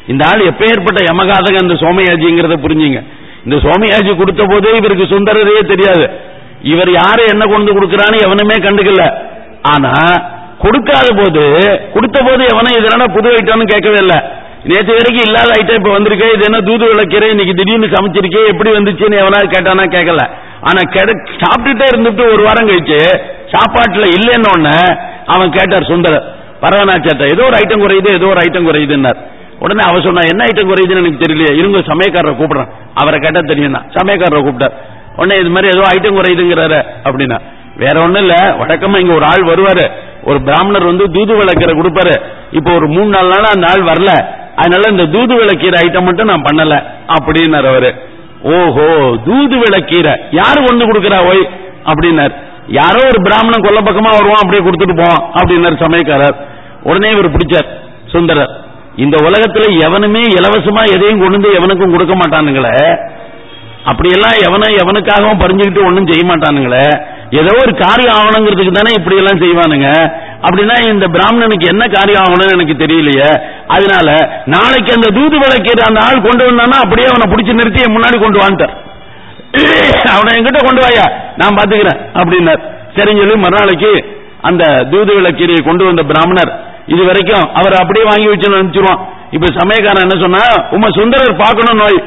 இந்த ஆள் எப்பேற்பட்ட யமகாதக இந்த சோமயாஜிங்கிறத புரிஞ்சுங்க. இந்த சோமயாஜி கொடுத்த போதே இவருக்கு சுந்தரரே தெரியாது. இவர் யாரு என்ன கொண்டு கொடுக்கிறான்னு எவனுமே கண்டுக்கல. ஆனா கொடுக்காத போது கொடுத்த போது எவனும் இதனால புது ஐட்டம்னு கேட்கவே இல்லை. நேற்று வரைக்கும் இல்லாத ஐட்டம் இப்ப வந்திருக்கே இது என்ன தூது விளக்கிறேன் இன்னைக்கு திடீர்னு சமைச்சிருக்கே எப்படி வந்துச்சுன்னு எவனாவது கேட்டானா கேட்கல. ஆனா கிடை- சாப்பிட்டுட்டே இருந்துட்டு ஒரு வாரம் கழிச்சு சாப்பாட்டுல இல்லைன்னு ஒன்னு அவன் கேட்டார் சுந்தரர் பரவனாச்சாட்ட ஏதோ ஒரு ஐட்டம் குறையுது ஏதோ ஒரு ஐட்டம் குறையுதுன்னார். உடனே அவர் சொன்னா என்ன ஐட்டம் குறையுதுன்னு எனக்கு தெரியலையே இருங்க சமயக்காரரை கூப்பிடுறேன். அவரை கேட்டா தெரியும் சமயக்காரரை கூப்பிட்டார். உடனே இது மாதிரி ஏதோ ஐட்டம் குறையுதுங்கிறாரு அப்படின்னா. வேற ஒண்ணும் இல்ல வழக்கமா இங்க ஒரு ஆள் வருவாரு. ஒரு பிராமணர் வந்து தூது விளக்கீரை கொடுப்பாரு. இப்போ ஒரு மூணு நாலு நாள் அந்த ஆள் வரல. அதனால இந்த தூது விளக்கீரை ஐட்டம் மட்டும் நான் பண்ணல அப்படின்னாரு அவரு. ஓஹோ தூது விளக்கீரை. யாரு கொண்டு கொடுக்கறா ஓய்? அப்படின்னார். யாரோ ஒரு பிராமணன் கொல்ல பக்கமா வருவான் அப்படியே கொடுத்துட்டு போவான் அப்படின்னாரு சமயக்காரர். உடனே இவர் பிடிச்சார் சுந்தரர். இந்த உலகத்துல எவனுமே இலவசமா எதையும் கொண்டு வந்து எவனுக்கும் கொடுக்க மாட்டானுங்களே. அப்படியெல்லாம் எவனும் எவனுக்காகவும் பறிஞ்சுக்கிட்டு ஒன்றும் செய்ய மாட்டானுங்களே. ஏதோ ஒரு காரியம் ஆகணுங்கிறதுக்கு தானே இப்படி எல்லாம் செய்வானுங்க. அப்படின்னா இந்த பிராமணனுக்கு என்ன காரியம் ஆகணும்னு எனக்கு தெரியலையே. அதனால நாளைக்கு அந்த தூது விளக்கீர் அந்த ஆள் கொண்டு வந்தானா அப்படியே அவனை பிடிச்சி நிறுத்தி முன்னாடி கொண்டு வான்ட்டார். *clears throat* அவனை என்கிட்ட கொண்டு வாயா நான் பாத்துக்கிறேன் அப்படின்னார். சரின்னு சொல்லி மறுநாளைக்கு அந்த தூது விளக்கீரியை கொண்டு வந்த பிராமணர் இது வரைக்கும் அவர் அப்படியே வாங்கி வச்சு நினைச்சிருவான். இப்ப சமயக்காரன் என்ன சொன்னா உம சுந்தரர் பார்க்கணும் நோய்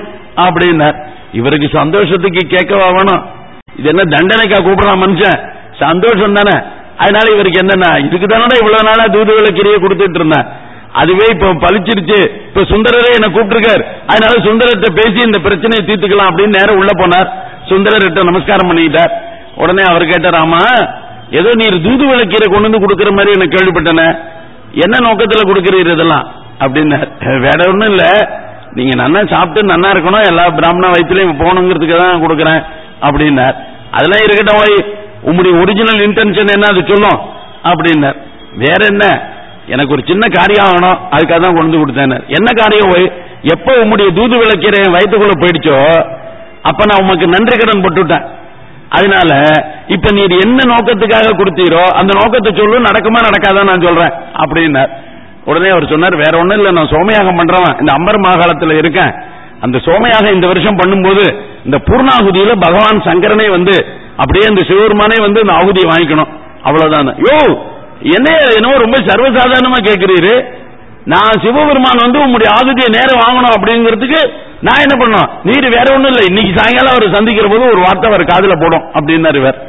அப்படின்னார். இவருக்கு சந்தோஷத்துக்கு கேட்கவா வேணும். இது என்ன தண்டனைக்கா கூப்பிடுறான் மனுஷன்? சந்தோஷம் தானே? அதனால இவருக்கு என்னன்னா இதுக்கு தானே இவ்வளவு நாளா தூதுகளை கிரிய கொடுத்துட்டு இருந்தேன். அதுவே இப்ப பழிச்சிருச்சு. இப்ப சுந்தரரே என்ன கூப்பிட்டுருக்காரு. அதனால சுந்தரத்தை பேசி இந்த பிரச்சனையை தீர்த்துக்கலாம் அப்படின்னு நேரம் உள்ள போனார். சுந்தரர்கிட்ட நமஸ்காரம் பண்ணிக்கிட்டார். உடனே அவர் கேட்டார் ஆமா ஏதோ நீர் தூது விளக்கீரை கொண்டு வந்து கொடுக்கற மாதிரி எனக்கு கேள்விப்பட்டன. என்ன நோக்கத்துல கொடுக்கிறீர் இதெல்லாம்? அப்படின்னார். வேற ஒண்ணும் இல்ல. நீங்க நல்லா சாப்பிட்டு நல்லா இருக்கணும் எல்லா பிராமண வயிற்றுலயும் போகணுங்கிறதுக்கு தான் கொடுக்கறேன் அப்படின்னார். அதெல்லாம் இருக்கட்டும் ஓய் உங்களுடைய ஒரிஜினல் இன்டென்ஷன் என்ன அது சொல்லும் அப்படின்னார். வேற என்ன? எனக்கு ஒரு சின்ன காரியம் ஆகணும் அதுக்காக தான் கொண்டு கொடுத்தேன் என்ன காரியம் ஓய் எப்ப உம்முடைய தூது விளக்கிற என் வயிற்றுக்குள்ள போயிடுச்சோ அப்ப நான் உமக்கு நன்றி கடன் போட்டுவிட்டேன். அதனால இப்ப நீர் என்ன நோக்கத்துக்காக கொடுத்தீரோ அந்த நோக்கத்தை சொல்லு நடக்குமா நடக்காதா நான் சொல்றேன் அப்படின்னார். உடனே அவர் சொன்னார் வேற ஒண்ணும் இல்ல நான் சோமயாகம் பண்றவன். இந்த அம்பர் மாகாளத்துல இருக்கேன். அந்த சோமயாகம் இந்த வருஷம் பண்ணும்போது இந்த பூர்ணாகுதியில பகவான் சங்கரனே வந்து அப்படியே இந்த சிவபெருமானே வந்து இந்த ஆகுதியை வாங்கிக்கணும். அவ்வளவுதான். யோ என்ன என்னவோ ரொம்ப சர்வசாதாரணமா கேட்கிறீரு நான் சிவபெருமான் வந்து உங்களுடைய ஆகுதியை நேரம் வாங்கணும் அப்படிங்கிறதுக்கு நான் என்ன பண்ணும் நீர் வேற ஒண்ணும் இல்லை. இன்னைக்கு சாயங்காலம் அவர் சந்திக்கிற போது ஒரு வார்த்தை அவர் காதுல போடும் அப்படின்னாரு இவர்.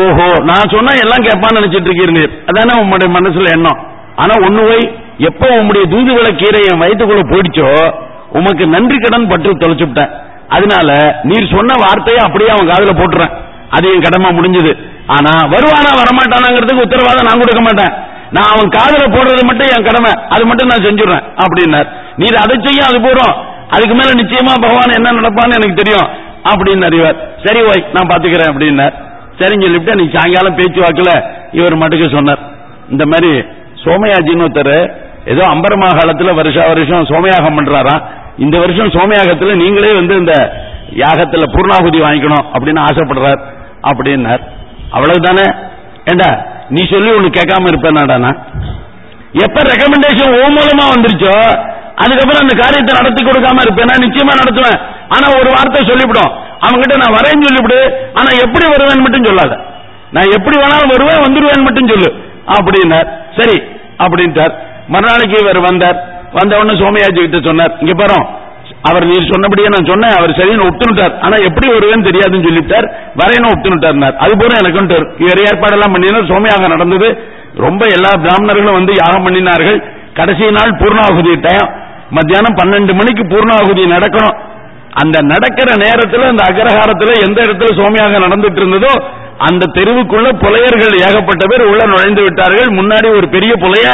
ஓஹோ நான் சொன்னா எல்லாம் கேட்பான்னு நினைச்சிட்டு இருக்கீர் நீர். அதானே உங்களுடைய மனசுல எண்ணம். ஆனா ஒண்ணு போய் எப்போ உன்னுடைய தூதுவளை கீரை என் வயிற்றுக்குள்ள போயிடுச்சோ உமக்கு நன்றி கடன் பற்று தொலைச்சுட்டேன் அதனால நீர் சொன்ன வார்த்தையை அப்படியே அவன் காதல போட்டுறேன். அது என் கடமை முடிஞ்சது. ஆனா வருவானா வரமாட்டானாங்கிறதுக்கு உத்தரவாதம் நான் கொடுக்க மாட்டேன். நான் அவன் காதல போடுறது மட்டும் என் கடமை. அது மட்டும் நான் செஞ்சுடுறேன் அப்படின்னார். நீர் அதை செய்யும் அது போறோம். அதுக்கு மேல நிச்சயமா பகவான் என்ன நடப்பான்னு எனக்கு தெரியும் அப்படின்னு அறிவார் சரி ஓய் நான் பாத்துக்கிறேன் அப்படின்னார். சரின்னு சொல்லிவிட்டு நீ சாயங்காலம் பேச்சு வாக்குல இவர் மட்டுக்கு சொன்னார். இந்த மாதிரி சோமயாஜின்னு ஒருத்தர் ஏதோ அம்பரமாகாலத்துல வருஷா வருஷம் சோமயாகம் பண்றாராம். இந்த வருஷம் சோமயாகத்துல நீங்களே வந்து இந்த யாகத்துல பூர்ணாகுதி வாங்கிக்கணும் அப்படின்னு ஆசைப்படுறார் அப்படின்னார். அவ்வளவுதானே? ஏண்டா நீ சொல்லி ஒண்ணு கேட்காம இருப்பேனாடானா நான் எப்ப ரெக்கமெண்டேஷன் ஓ மூலமா வந்துருச்சோ அதுக்கப்புறம் அந்த காரியத்தை நடத்தி கொடுக்காம இருப்பேன். நிச்சயமா நடத்துவேன். ஆனா ஒரு வார்த்தை சொல்லிவிடும். அவன்கிட்ட நான் வரேன்னு சொல்லிவிடு. ஆனா எப்படி வருவேன் மட்டும் சொல்லாத. நான் எப்படி வேணாலும் வருவேன் வந்துருவேன் மட்டும் சொல்லு. அப்படின்னார். சரி அப்படின்ட்டார். மறுநாளைக்கு இவர் வந்தார். வந்த உடனே சோமயாஜி கிட்ட சொன்னார். இங்க பாரு அவர் நீர் சொன்னபடியே நான் சொன்னேன். அவர் சரின்னு ஒத்துனுட்டார். ஆனா எப்படி வருவேன்னு தெரியாதுன்னு சொல்லிட்டார். வரையணும் ஒத்துனுட்டார் அது போல எனக்கு இவர் ஏற்பாடெல்லாம் பண்ணினார் சோமயாகம் நடந்தது. ரொம்ப எல்லா பிராமணர்களும் வந்து யாகம் பண்ணினார்கள். கடைசி நாள் பூர்ணாகுதி டைம் மத்தியானம் பன்னெண்டு மணிக்கு பூர்ணாகுதி நடக்கணும். அந்த நடக்கிற நேரத்தில் அந்த அக்ரஹாரத்தில் எந்த இடத்துல சோமியாக நடந்துட்டு இருந்ததோ அந்த தெருவுக்குள்ள புலையர்கள் ஏகப்பட்ட பேர் உள்ள நுழைந்து விட்டார்கள். முன்னாடி ஒரு பெரிய புலைய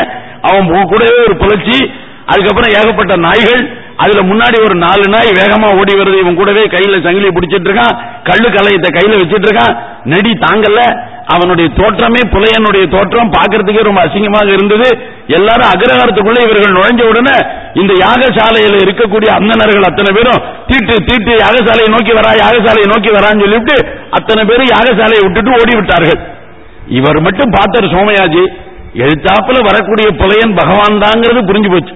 அவன் கூடவே ஒரு புலச்சி அதுக்கப்புறம் ஏகப்பட்ட நாய்கள் அதுல முன்னாடி ஒரு நாலு நாய் வேகமா ஓடி வருது. இவன் கூடவே கையில சங்கிலி பிடிச்சிட்டு இருக்கான். கள்ளு கலையத்தை கையில வச்சிட்டு இருக்கான். நெடி தாங்கல. அவனுடைய தோற்றமே புலையனுடைய தோற்றம். பார்க்கறதுக்கே ரொம்ப அசிங்கமாக இருந்தது. எல்லாரும் அக்ரஹாரத்துக்குள்ள இவர்கள் நுழைஞ்ச உடனே இந்த யாகசாலையில் இருக்கக்கூடிய அந்தனர்கள் அத்தனை பேரும் தீட்டு தீட்டு யாகசாலையை நோக்கி வரா யாகசாலையை நோக்கி வரான்னு சொல்லிவிட்டு அத்தனை பேரும் யாகசாலையை விட்டுட்டு ஓடி விட்டார்கள் இவர் மட்டும் பார்த்தார் சோமயாஜி எழுத்தாப்புல வரக்கூடிய புலையன் பகவான் தாங்கிறது புரிஞ்சு போச்சு.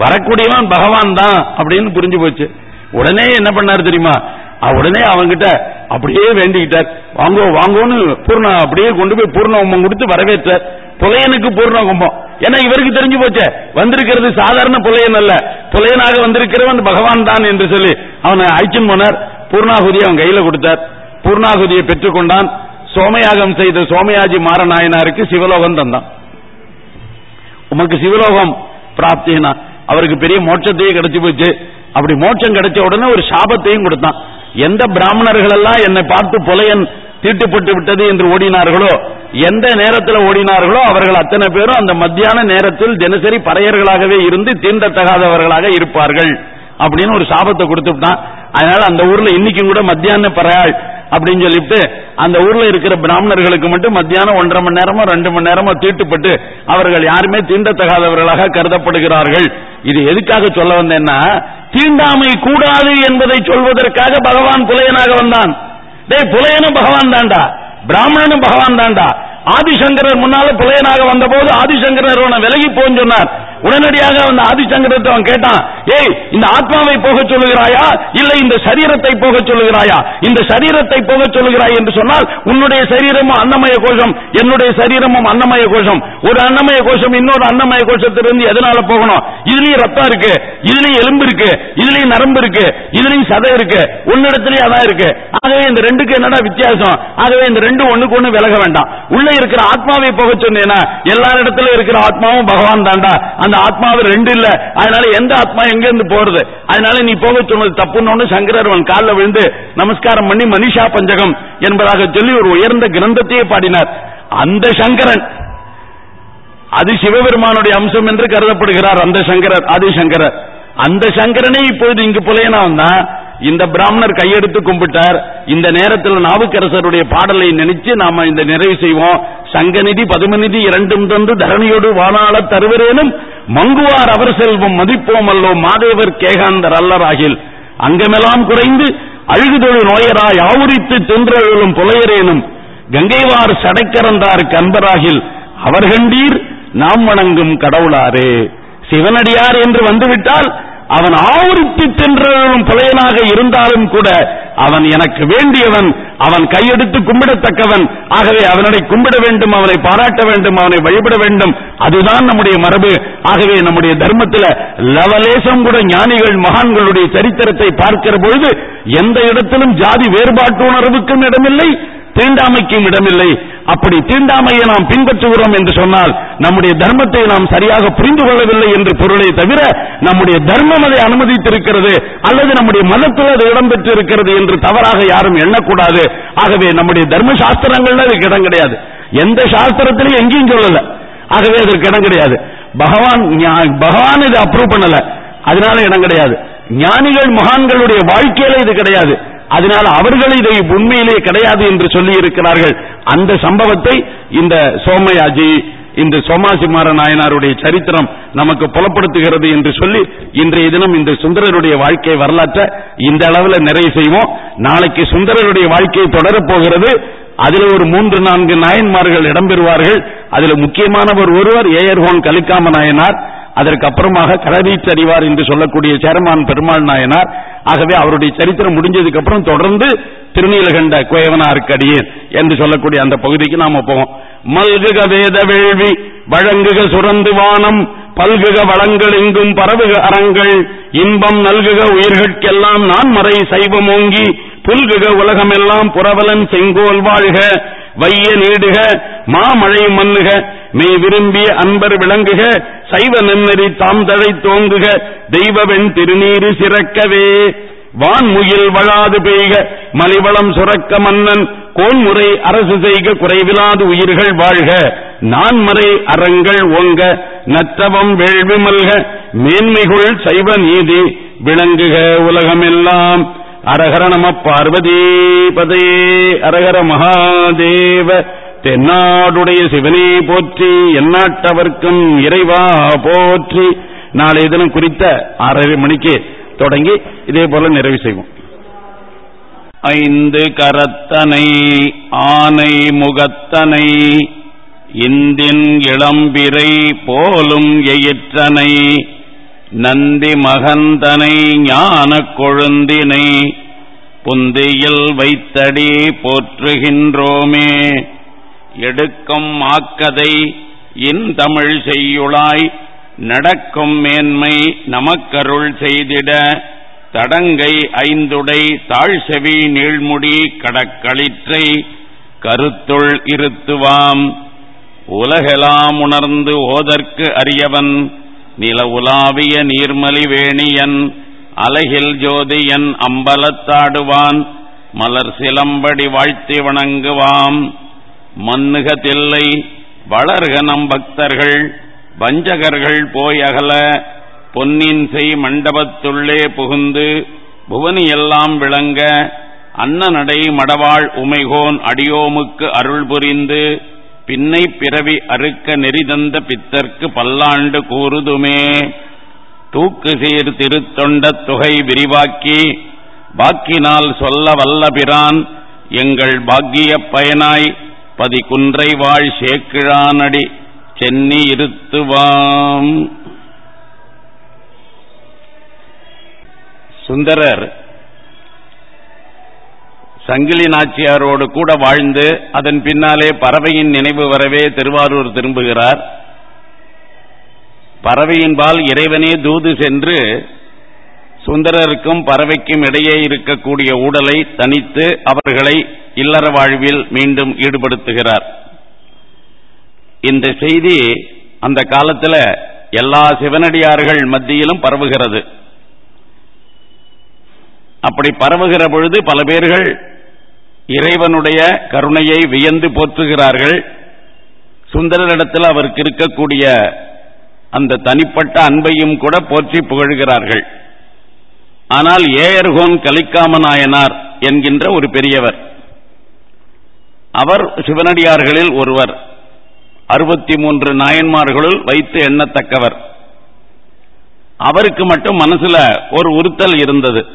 வரக்கூடியவன் பகவான் தான் அப்படின்னு புரிஞ்சு போச்சு. உடனே என்ன பண்ணாரு தெரியுமா? உடனே அவங்கிட்ட அப்படியே வேண்டிக்கிட்டார். வாங்கோ வாங்கோன்னு பூர்ண அப்படியே கொண்டு போய் பூர்ண கும்பம் கொடுத்து வரவேற்றார். புலையனுக்கு பூர்ண கும்பம். ஏன்னா இவருக்கு தெரிஞ்சு போச்சே. வந்திருக்கிறது சாதாரண புலையன் அல்ல. புலையனாக வந்திருக்கிறவன் பகவான் தான் என்று சொல்லி அவனை அழிச்சுன்னு போனார். பூர்ணாகுதியை அவன் கையில கொடுத்தார். பூர்ணாகுதியை பெற்றுக்கொண்டான். சோமயாகம் செய்த சோமயாஜி மாறநாயனாருக்கு சிவலோகம் தந்தான். உமக்கு சிவலோகம் பிராப்தினா? அவருக்கு பெரிய மோட்சத்தையே கிடைச்சு போச்சு. அப்படி மோட்சம் கிடைச்ச உடனே ஒரு சாபத்தையும் கொடுத்தான். எந்த பிராமணர்கள் எல்லாம் என்னை பார்த்து புலையன் தீட்டுப்பட்டு விட்டது என்று ஓடினார்களோ எந்த நேரத்தில் ஓடினார்களோ அவர்கள் அத்தனை பேரும் அந்த மத்தியான நேரத்தில் தினசரி பறையர்களாகவே இருந்து தீண்டத்தகாதவர்களாக இருப்பார்கள் அப்படின்னு ஒரு சாபத்தை கொடுத்துட்டான் அதனால அந்த ஊர்ல இன்னைக்கும் கூட மத்தியான பறையாள் அப்படின்னு சொல்லிட்டு அந்த ஊர்ல இருக்கிற பிராமணர்களுக்கு மட்டும் மத்தியானம் ஒன்றரை மணி நேரமோ ரெண்டு மணி நேரமோ தீட்டுப்பட்டு அவர்கள் யாருமே தீண்டத்தகாதவர்களாக கருதப்படுகிறார்கள். இது எதுக்காக சொல்ல வந்தேன்னா தீண்டாமை கூடாது என்பதை சொல்வதற்காக பகவான் புலையனாக வந்தான். டேய் புலையனும் பகவான் தாண்டா. பிராமணனும் பகவான் தாண்டா. ஆதிசங்கரர் முன்னால புலையனாக வந்தபோது ஆதிசங்கரர் அவனை விலகி போன்னு சொன்னார். உடனடியாக அந்த ஆதிசங்கரத்தை அவன் கேட்டான் ஏய் இந்த ஆத்மாவை போக சொல்லுகிறாயா? இல்லை இந்த சரீரத்தை போக சொல்லுகிறாயா? இந்த சரீரத்தை போக சொல்லுகிறாய்? என்று சொன்னால் உன்னுடைய சரீரமும் அன்னமய கோஷம் என்னுடைய சரீரமும் அன்னமய கோஷம். ஒரு அன்னமய கோஷம் இன்னொரு அன்னமய கோஷத்திலிருந்து எதனால போகணும்? இதுலயும் ரத்தம் இருக்கு இதுலயும் எலும்பு இருக்கு இதுலயும் நரம்பு இருக்கு இதுலயும் சதை இருக்கு உன்னிடத்திலயும் அதான் இருக்கு. ஆகவே இந்த ரெண்டுக்கு என்னடா வித்தியாசம்? ஆகவே இந்த ரெண்டு ஒண்ணுக்கு ஒண்ணு விலக வேண்டாம். உள்ள இருக்கிற ஆத்மாவை போக சொன்னேனா? எல்லா இடத்துல இருக்கிற ஆத்மாவும் பகவான் தாண்டா அந்த ஆத்மாவை ரெண்டு இல்ல. அதனால எந்த ஆத்மா எங்க இருந்து போறது? அதனால நீ போக சொன்னது தப்புன்னு சங்கரர் அவன் காலில் விழுந்து நமஸ்காரம் பண்ணி மனிஷா பஞ்சகம் என்பதாக சொல்லி ஒரு உயர்ந்த கிரந்தத்தையே பாடினார். அந்த சங்கரன். அது சிவபெருமானுடைய அம்சம் என்று கருதப்படுகிறார் அந்த சங்கரர் ஆதிசங்கரர். அந்த சங்கரனே இப்பொழுது இங்கு புலையனா தான். இந்த பிராமணர் கையெடுத்து கும்பிட்டார். இந்த நேரத்தில் நாவுக்கரசருடைய பாடலை நினைச்சு நாம இந்த நிறைவு செய்வோம். சங்கநிதி பதுமநிதி இரண்டும் தந்து தரணியோடு வாழாள தருவரேனும் மங்குவார் அவர் செல்வம் மதிப்போம் அல்லோ மாதேவர் கேகாந்தர் அல்லராகில். அங்கமெல்லாம் குறைந்து அழுகுதொழு நோயராய் ஆவுரித்து தின்றழும் புலையரேனும். கங்கைவார் சடைக்கரந்தார் கன்பராகில் அவர்கண்டீர் நாம் வணங்கும் கடவுளாரே. சிவனடியார் என்று வந்துவிட்டால் அவன் ஆவரித்து சென்றவனும் புலையனாக இருந்தாலும் கூட அவன் எனக்கு வேண்டியவன் அவன் கையெடுத்து கும்பிடத்தக்கவன். ஆகவே அவனை கும்பிட வேண்டும் அவனை பாராட்ட வேண்டும் அவனை வழிபட வேண்டும். அதுதான் நம்முடைய மரபு. ஆகவே நம்முடைய தர்மத்தில் லவலேசம் கூட ஞானிகள் மகான்களுடைய சரித்திரத்தை பார்க்கிற பொழுது எந்த இடத்திலும் ஜாதி வேறுபாட்டு உணர்வுக்கும் இடமில்லை. தீண்டாமைக்கும் இடமில்லை. அப்படி தீண்டாமையை நாம் பின்பற்றுகிறோம் என்று சொன்னால் நம்முடைய தர்மத்தை நாம் சரியாக புரிந்து கொள்ளவில்லை என்று பொருளை தவிர நம்முடைய தர்மம் அதை அனுமதித்திருக்கிறது அல்லது நம்முடைய மதத்தில் அது இடம்பெற்றிருக்கிறது என்று தவறாக யாரும் எண்ணக்கூடாது. ஆகவே நம்முடைய தர்ம சாஸ்திரங்கள்ல அதுக்கு இடம் கிடையாது. எந்த சாஸ்திரத்திலையும் எங்கேயும் சொல்லல. ஆகவே அதற்கு இடம் கிடையாது. பகவான் பகவான் இதை அப்ரூவ் பண்ணல. அதனால இடம் கிடையாது. ஞானிகள் மகான்களுடைய வாழ்க்கையில இது கிடையாது. அதனால அவர்கள் இதை உண்மையிலே கிடையாது என்று சொல்லி இருக்கிறார்கள் அந்த சம்பவத்தை இந்த சோமயாஜி இந்த சோமாசிமார நாயனாருடைய சரித்திரம் நமக்கு புலப்படுத்துகிறது என்று சொல்லி இன்றைய தினம் இந்த சுந்தரருடைய வாழ்க்கை வரலாற்றை இந்த அளவில் நிறைவு செய்வோம். நாளைக்கு சுந்தரருடைய வாழ்க்கை தொடரப் போகிறது. அதில் ஒரு மூன்று நான்கு நாயன்மார்கள் இடம்பெறுவார்கள். அதில் முக்கியமானவர் ஒருவர் ஏயர்ஹோன் கலிக்காம நாயனார். அதற்கு அப்புறமாக கடலீச்சறிவார் என்று சொல்லக்கூடிய சேரமான் பெருமாள் நாயனார் ஆகவே அவருடைய சரித்திரம் முடிஞ்சதுக்கு அப்புறம் தொடர்ந்து திருநீலகண்ட குயவனார்க்கடியேன் என்று சொல்லக்கூடிய அந்த பகுதிக்கு நாம போவோம். மல்குக வேத வேள்வி வழங்குக சுரந்து வானம் பல்குக வளங்கள் எங்கும் பரவுக அறங்கள் இன்பம் நல்குக உயிர்கட்கெல்லாம் நான் மறை சைவமோங்கி புல்குக உலகமெல்லாம் புறவலன் செங்கோல் வாழ்க வைய நீடுக மாமழை மண்ணுக மெய் விரும்பிய அன்பர் விளங்குக சைவ நன்னறி தாம் தழை தோங்குக தெய்வவெண் திருநீரு சிறக்கவே. வான்முயில் வழாது பெய்க மலிவளம் சுரக்க மன்னன் கோன்முறை அரசு செய்க குறைவிலாது உயிர்கள் வாழ்க. நான்மறை அறங்கள் ஓங்க நற்றவம் வேள்வி மல்க மேன்மைகுள் சைவ நீதி விளங்குக உலகமெல்லாம். அரகர நம பார்வதி பதையே மகாதேவ தென்னாடுடைய சிவனே போற்றி எந்நாட்டவர்க்கும் இறைவா போற்றி. நாளைய தினம் குறித்த ஆறரை மணிக்கு தொடங்கி இதே போல நிறைவு செய்வோம். ஐந்து கரத்தனை ஆனை முகத்தனை இந்தின் இளம்பிரை போலும் எயிற்றனை நந்தி மகந்தனை ஞான கொழுந்தினை புந்தியில் வைத்தடி போற்றுகின்றோமே. எடுக்கும் ஆக்கதை இன்தமிழ் செய்யுளாய் நடக்கும் மேன்மை நமக்கருள் செய்திட தடங்கை ஐந்துடை தாழ்செவி நீழ்முடி கடக்களிற்றை கருத்துள் இருத்துவாம். உலகெலாம் உணர்ந்து ஓதற்கு அறியவன் நில உலாவிய நீர்மலி வேணியன் அலகில் ஜோதியன் அம்பலத்தாடுவான் மலர் சிலம்படி வாழ்த்தி வணங்குவாம். மன்னுக தில்லை வளர்க நம் பக்தர்கள். வஞ்சகர்கள் போய் அகல. பொன்னின் செய் மண்டபத்துள்ளே புகுந்து புவனியெல்லாம் விளங்க. விளங்க அன்னநடை மடவாள் உமைகோன் அடியோமுக்கு அருள் புரிந்து. பின்னை பிறவி அறுக்க நெறிதந்த பித்தர்க்கு பல்லாண்டு கூறுதுமே. தூக்கு சீர் திருத்தொண்ட தொகை விரிவாக்கி. பாக்கினால் சொல்ல வல்ல பிரான் எங்கள் பாக்கிய பயனாய் பதி வாழ் சேக்கிழானடி சென்னி இருத்துவாம். சுந்தரர் சங்கிலி நாச்சியாரோடு கூட வாழ்ந்து அதன் பின்னாலே பறவையின் நினைவு வரவே திருவாரூர் திரும்புகிறார். பறவையின்பால் இறைவனே தூது சென்று சுந்தரருக்கும் பறவைக்கும் இடையே இருக்கக்கூடிய ஊடலை தனித்து அவர்களை இல்லற வாழ்வில் மீண்டும் ஈடுபடுத்துகிறார். இந்த செய்தி அந்த காலத்தில் எல்லா சிவனடியார்கள் மத்தியிலும் பரவுகிறது. அப்படி பரவுகிற பொழுது பல பேர்கள் இறைவனுடைய கருணையை வியந்து போற்றுகிறார்கள். சுந்தரரிடத்தில் அவருக்கு இருக்கக்கூடிய அந்த தனிப்பட்ட அன்பையும் கூட போற்றி புகழ்கிறார்கள். ஆனால் ஏயர்கோன் கலிக்காம நாயனார் என்கின்ற ஒரு பெரியவர். அவர் சிவனடியார்களில் ஒருவர். அறுபத்தி மூன்று நாயன்மார்களுள் வைத்து எண்ணத்தக்கவர். அவருக்கு மட்டும் மனசுல ஒரு உறுத்தல் இருந்தது.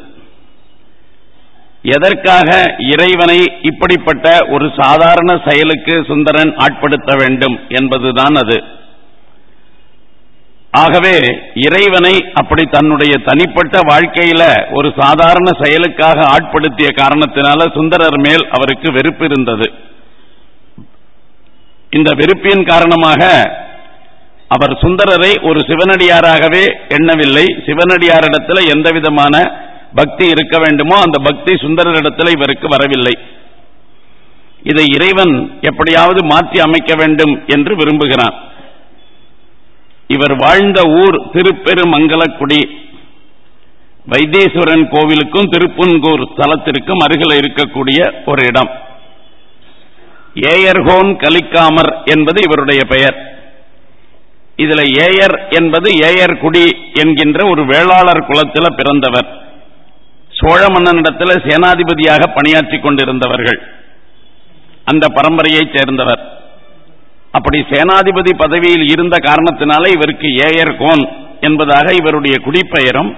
எதற்காக இறைவனை இப்படிப்பட்ட ஒரு சாதாரண செயலுக்கு சுந்தரன் ஆட்படுத்த வேண்டும் என்பதுதான் அது. ஆகவே இறைவனை அப்படி தன்னுடைய தனிப்பட்ட வாழ்க்கையில ஒரு சாதாரண செயலுக்காக ஆட்படுத்திய காரணத்தினால சுந்தரர் மேல் அவருக்கு வெறுப்பு இருந்தது. இந்த வெறுப்பின் காரணமாக அவர் சுந்தரரை ஒரு சிவனடியாராகவே எண்ணவில்லை. சிவனடியாரிடத்தில் எந்த விதமான பக்தி இருக்க வேண்டுமோ அந்த பக்தி சுந்தரரிடத்தில் இவருக்கு வரவில்லை. இதை இறைவன் எப்படியாவது மாற்றி அமைக்க வேண்டும் என்று விரும்புகிறான். இவர் வாழ்ந்த ஊர் திருப்பெருமங்கலக்குடி. வைத்தீஸ்வரன் கோவிலுக்கும் திருப்புன்கூர் ஸ்தலத்திற்கும் அருகில் இருக்கக்கூடிய ஒரு இடம். ஏயர்ஹோன் கலிக்காமர் என்பது இவருடைய பெயர். இதுல ஏயர் என்பது ஏயர்குடி என்கின்ற ஒரு வேளாளர் குலத்தில் பிறந்தவர். சோழ மன்னனிடத்தில் சேனாதிபதியாக பணியாற்றிக் கொண்டிருந்தவர்கள். அந்த பரம்பரையைச் சேர்ந்தவர். அப்படி சேனாதிபதி பதவியில் இருந்த காரணத்தினால இவருக்கு ஏயர் கோன் என்பதாக இவருடைய குடிப்பெயரும்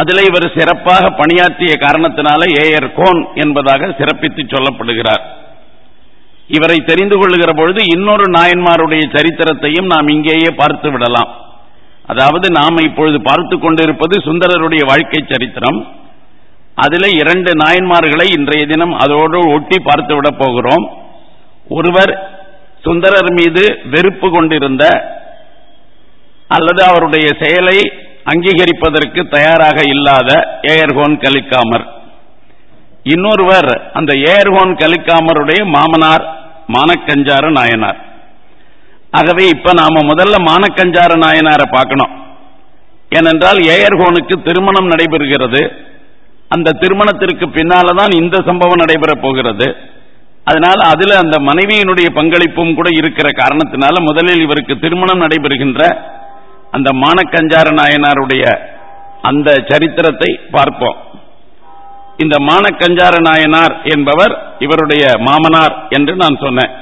அதில் இவர் சிறப்பாக பணியாற்றிய காரணத்தினால ஏயர் கோன் என்பதாக சிறப்பித்து சொல்லப்படுகிறார். இவரை தெரிந்து கொள்ளுகிற பொழுது இன்னொரு நாயன்மாருடைய சரித்திரத்தையும் நாம் இங்கேயே பார்த்து விடலாம். அதாவது நாம் இப்பொழுது பார்த்து கொண்டிருப்பது சுந்தரருடைய வாழ்க்கை சரித்திரம். அதில் இரண்டு நாயன்மார்களை இன்றைய தினம் அதோடு ஒட்டி பார்த்து விட போகிறோம். ஒருவர் சுந்தரர் மீது வெறுப்பு கொண்டிருந்த அல்லது அவருடைய செயலை அங்கீகரிப்பதற்கு தயாராக இல்லாத ஏயர்கோன் கலிக்காமர். இன்னொருவர் அந்த ஏர்கோன் கலிக்காமருடைய மாமனார் மானக்கஞ்சார நாயனார். ஆகவே இப்ப நாம முதல்ல மானக்கஞ்சார நாயனாரை பார்க்கணும். ஏனென்றால் ஏயர்கோனுக்கு திருமணம் நடைபெறுகிறது. அந்த திருமணத்திற்கு பின்னால்தான் இந்த சம்பவம் நடைபெறப் போகிறது. அதனால் அதுல அந்த மனைவியினுடைய பங்களிப்பும் கூட இருக்கிற காரணத்தினால முதலில் இவருக்கு திருமணம் நடைபெறுகின்ற அந்த மானக்கஞ்சார நாயனாருடைய அந்த சரித்திரத்தை பார்ப்போம். இந்த மானக்கஞ்சார நாயனார் என்பவர் இவருடைய மாமனார் என்று நான் சொன்னேன்.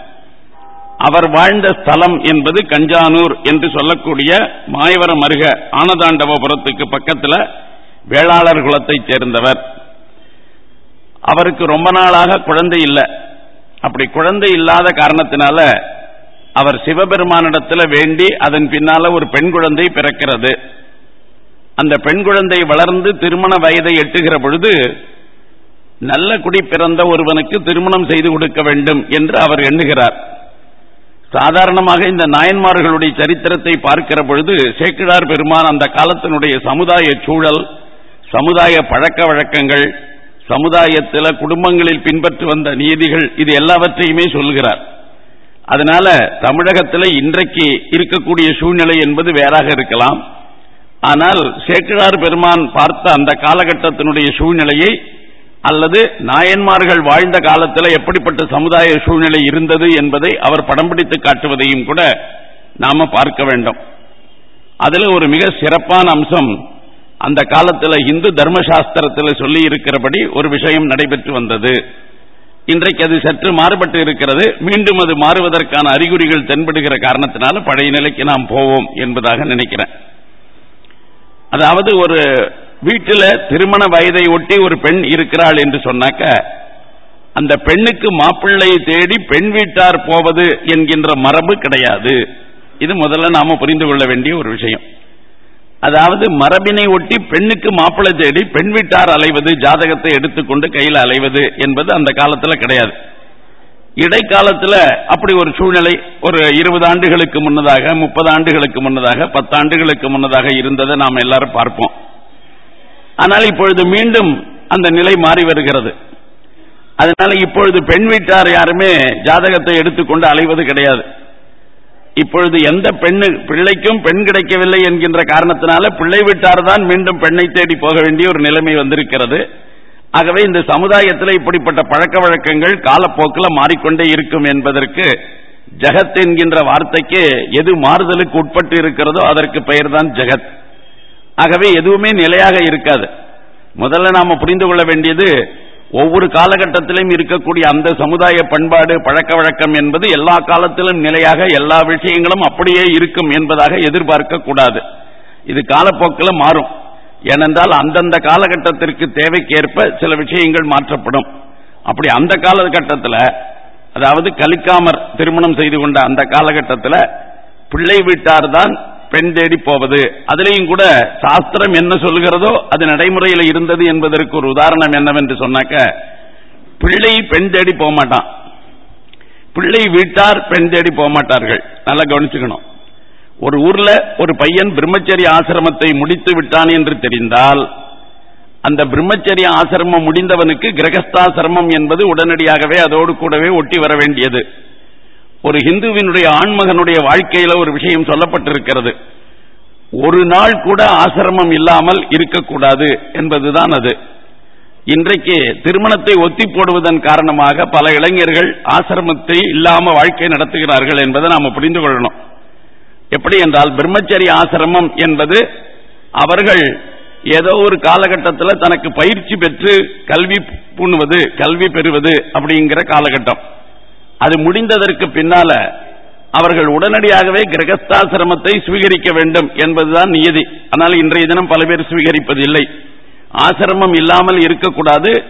அவர் வாழ்ந்த ஸ்தலம் என்பது கஞ்சானூர் என்று சொல்லக்கூடிய மாயவரம் அருக ஆனதாண்டவபுரத்துக்கு பக்கத்தில் வேளாளர் குலத்தைச் சேர்ந்தவர். அவருக்கு ரொம்ப நாளாக குழந்தை இல்லை. அப்படி குழந்தை இல்லாத காரணத்தினால அவர் சிவபெருமானிடத்தில் வேண்டி அதன் பின்னால ஒரு பெண் குழந்தை பிறக்கிறது. அந்த பெண் குழந்தை வளர்ந்து திருமண வயதை எட்டுகிற பொழுது நல்ல குடி பிறந்த ஒருவனுக்கு திருமணம் செய்து கொடுக்க வேண்டும் என்று அவர் எண்ணுகிறார். சாதாரணமாக இந்த நாயன்மார்களுடைய சரித்திரத்தை பார்க்கிற பொழுது சேக்கிழார் பெருமான் அந்த காலத்தினுடைய சமுதாய சூழல் சமுதாய பழக்க வழக்கங்கள் சமுதாயத்தில் குடும்பங்களில் பின்பற்றி வந்த நீதிகள் இது எல்லாவற்றையுமே சொல்கிறார். அதனால தமிழகத்தில் இன்றைக்கு இருக்கக்கூடிய சூழ்நிலை என்பது வேறாக இருக்கலாம். ஆனால் சேக்கிழார் பெருமான் பார்த்த அந்த காலகட்டத்தினுடைய சூழ்நிலையை அல்லது நாயன்மார்கள் வாழ்ந்த காலத்தில் எப்படிப்பட்ட சமுதாய சூழ்நிலை இருந்தது என்பதை அவர் படம் பிடித்து காட்டுவதையும் கூட நாம பார்க்க வேண்டும். அதில் ஒரு மிக சிறப்பான அம்சம் அந்த காலத்தில் இந்து தர்மசாஸ்திரத்தில் சொல்லி இருக்கிறபடி ஒரு விஷயம் நடைபெற்று வந்தது. இன்றைக்கு அது சற்று மாறுபட்டு இருக்கிறது. மீண்டும் அது மாறுவதற்கான அறிகுறிகள் தென்படுகிற காரணத்தினால பழைய நிலைக்கு நாம் போவோம் என்பதாக நினைக்கிறேன். அதாவது ஒரு வீட்டில் திருமண வயதை ஒட்டி ஒரு பெண் இருக்கிறாள் என்று சொன்னாக்க அந்த பெண்ணுக்கு மாப்பிள்ளையை தேடி பெண் வீட்டார் போவது என்கின்ற மரபு கிடையாது. இது முதல்ல நாம புரிந்து கொள்ள வேண்டிய ஒரு விஷயம். அதாவது மரபினை ஒட்டி பெண்ணுக்கு மாப்பிள்ளை தேடி பெண் வீட்டார் அலைவது ஜாதகத்தை எடுத்துக்கொண்டு கையில் அலைவது என்பது அந்த காலத்தில் கிடையாது. இடைக்காலத்தில் அப்படி ஒரு சூழ்நிலை ஒரு இருபது ஆண்டுகளுக்கு முன்னதாக முப்பது ஆண்டுகளுக்கு முன்னதாக பத்து ஆண்டுகளுக்கு முன்னதாக இருந்ததை நாம் எல்லாரும் பார்ப்போம். ஆனால் இப்பொழுது மீண்டும் அந்த நிலை மாறி வருகிறது. அதனால இப்பொழுது பெண் வீட்டார் யாருமே ஜாதகத்தை எடுத்துக்கொண்டு அலைவது கிடையாது. இப்பொழுது எந்த பெண்ணு பிள்ளைக்கும் பெண் கிடைக்கவில்லை என்கின்ற காரணத்தினால பிள்ளை வீட்டார் தான் மீண்டும் பெண்ணை தேடி போக வேண்டிய ஒரு நிலைமை வந்திருக்கிறது. ஆகவே இந்த சமுதாயத்தில் இப்படிப்பட்ட பழக்க வழக்கங்கள் காலப்போக்கில் மாறிக்கொண்டே இருக்கும் என்பதற்கு ஜெகத் என்கின்ற வார்த்தைக்கு எது மாறுதலுக்கு உட்பட்டு இருக்கிறதோ அதற்கு பெயர்தான் ஜெகத். ஆகவே எதுவுமே நிலையாக இருக்காது. முதல்ல நாம புரிந்து கொள்ள வேண்டியது ஒவ்வொரு காலகட்டத்திலும் இருக்கக்கூடிய அந்த சமுதாய பண்பாடு பழக்க வழக்கம் என்பது எல்லா காலத்திலும் நிலையாக எல்லா விஷயங்களும் அப்படியே இருக்கும் என்பதாக எதிர்பார்க்க கூடாது. இது காலப்போக்கில் மாறும். ஏனென்றால் அந்தந்த காலகட்டத்திற்கு தேவைக்கேற்ப சில விஷயங்கள் மாற்றப்படும். அப்படி அந்த காலகட்டத்தில் அதாவது கலிக்காமர் திருமணம் செய்து கொண்ட அந்த காலகட்டத்தில் பிள்ளை வீட்டார் தான் பெண் தேடி போவது. அதுலேயும் கூட சாஸ்திரம் என்ன சொல்கிறதோ அது நடைமுறையில் இருந்தது என்பதற்கு ஒரு உதாரணம் என்னவென்று சொன்னாக்க பிள்ளை பெண் தேடி போக மாட்டான் பிள்ளை வீட்டார் பெண் தேடி போக மாட்டார்கள் நல்லா கவனிச்சுக்கணும். ஒரு ஊர்ல ஒரு பையன் பிரம்மச்சரிய ஆசிரமத்தை முடித்து விட்டான் என்று தெரிந்தால் அந்த பிரம்மச்சரிய ஆசிரமம் முடிந்தவனுக்கு கிரகஸ்தாசிரமம் என்பது உடனடியாகவே அதோடு கூடவே ஒட்டி வர வேண்டியது. ஒரு ஹிந்துவினுடைய ஆண்மகனுடைய வாழ்க்கையில ஒரு விஷயம் சொல்லப்பட்டிருக்கிறது. ஒரு நாள் கூட ஆசிரமம் இல்லாமல் இருக்கக்கூடாது என்பதுதான் அது. இன்றைக்கு திருமணத்தை ஒத்தி போடுவதன் காரணமாக பல இளைஞர்கள் ஆசிரமத்தை இல்லாம வாழ்க்கை நடத்துகிறார்கள் என்பதை நாம் புரிந்து கொள்ளணும். எப்படி என்றால் பிரம்மச்சரிய ஆசிரமம் என்பது அவர்கள் ஏதோ ஒரு காலகட்டத்தில் தனக்கு பயிற்சி பெற்று கல்வி பூணுவது கல்வி பெறுவது அப்படிங்கிற காலகட்டம். அது முடிந்ததற்கு பின்னால அவர்கள் உடனடியாகவே கிரகஸ்தாசிரமத்தை சுவீகரிக்க வேண்டும் என்பதுதான் நியதி. ஆனால் இன்றைய தினம் பல பேர் சுவீகரிப்பதில்லை. ஆசிரமம் இல்லாமல் இருக்கக்கூடாது.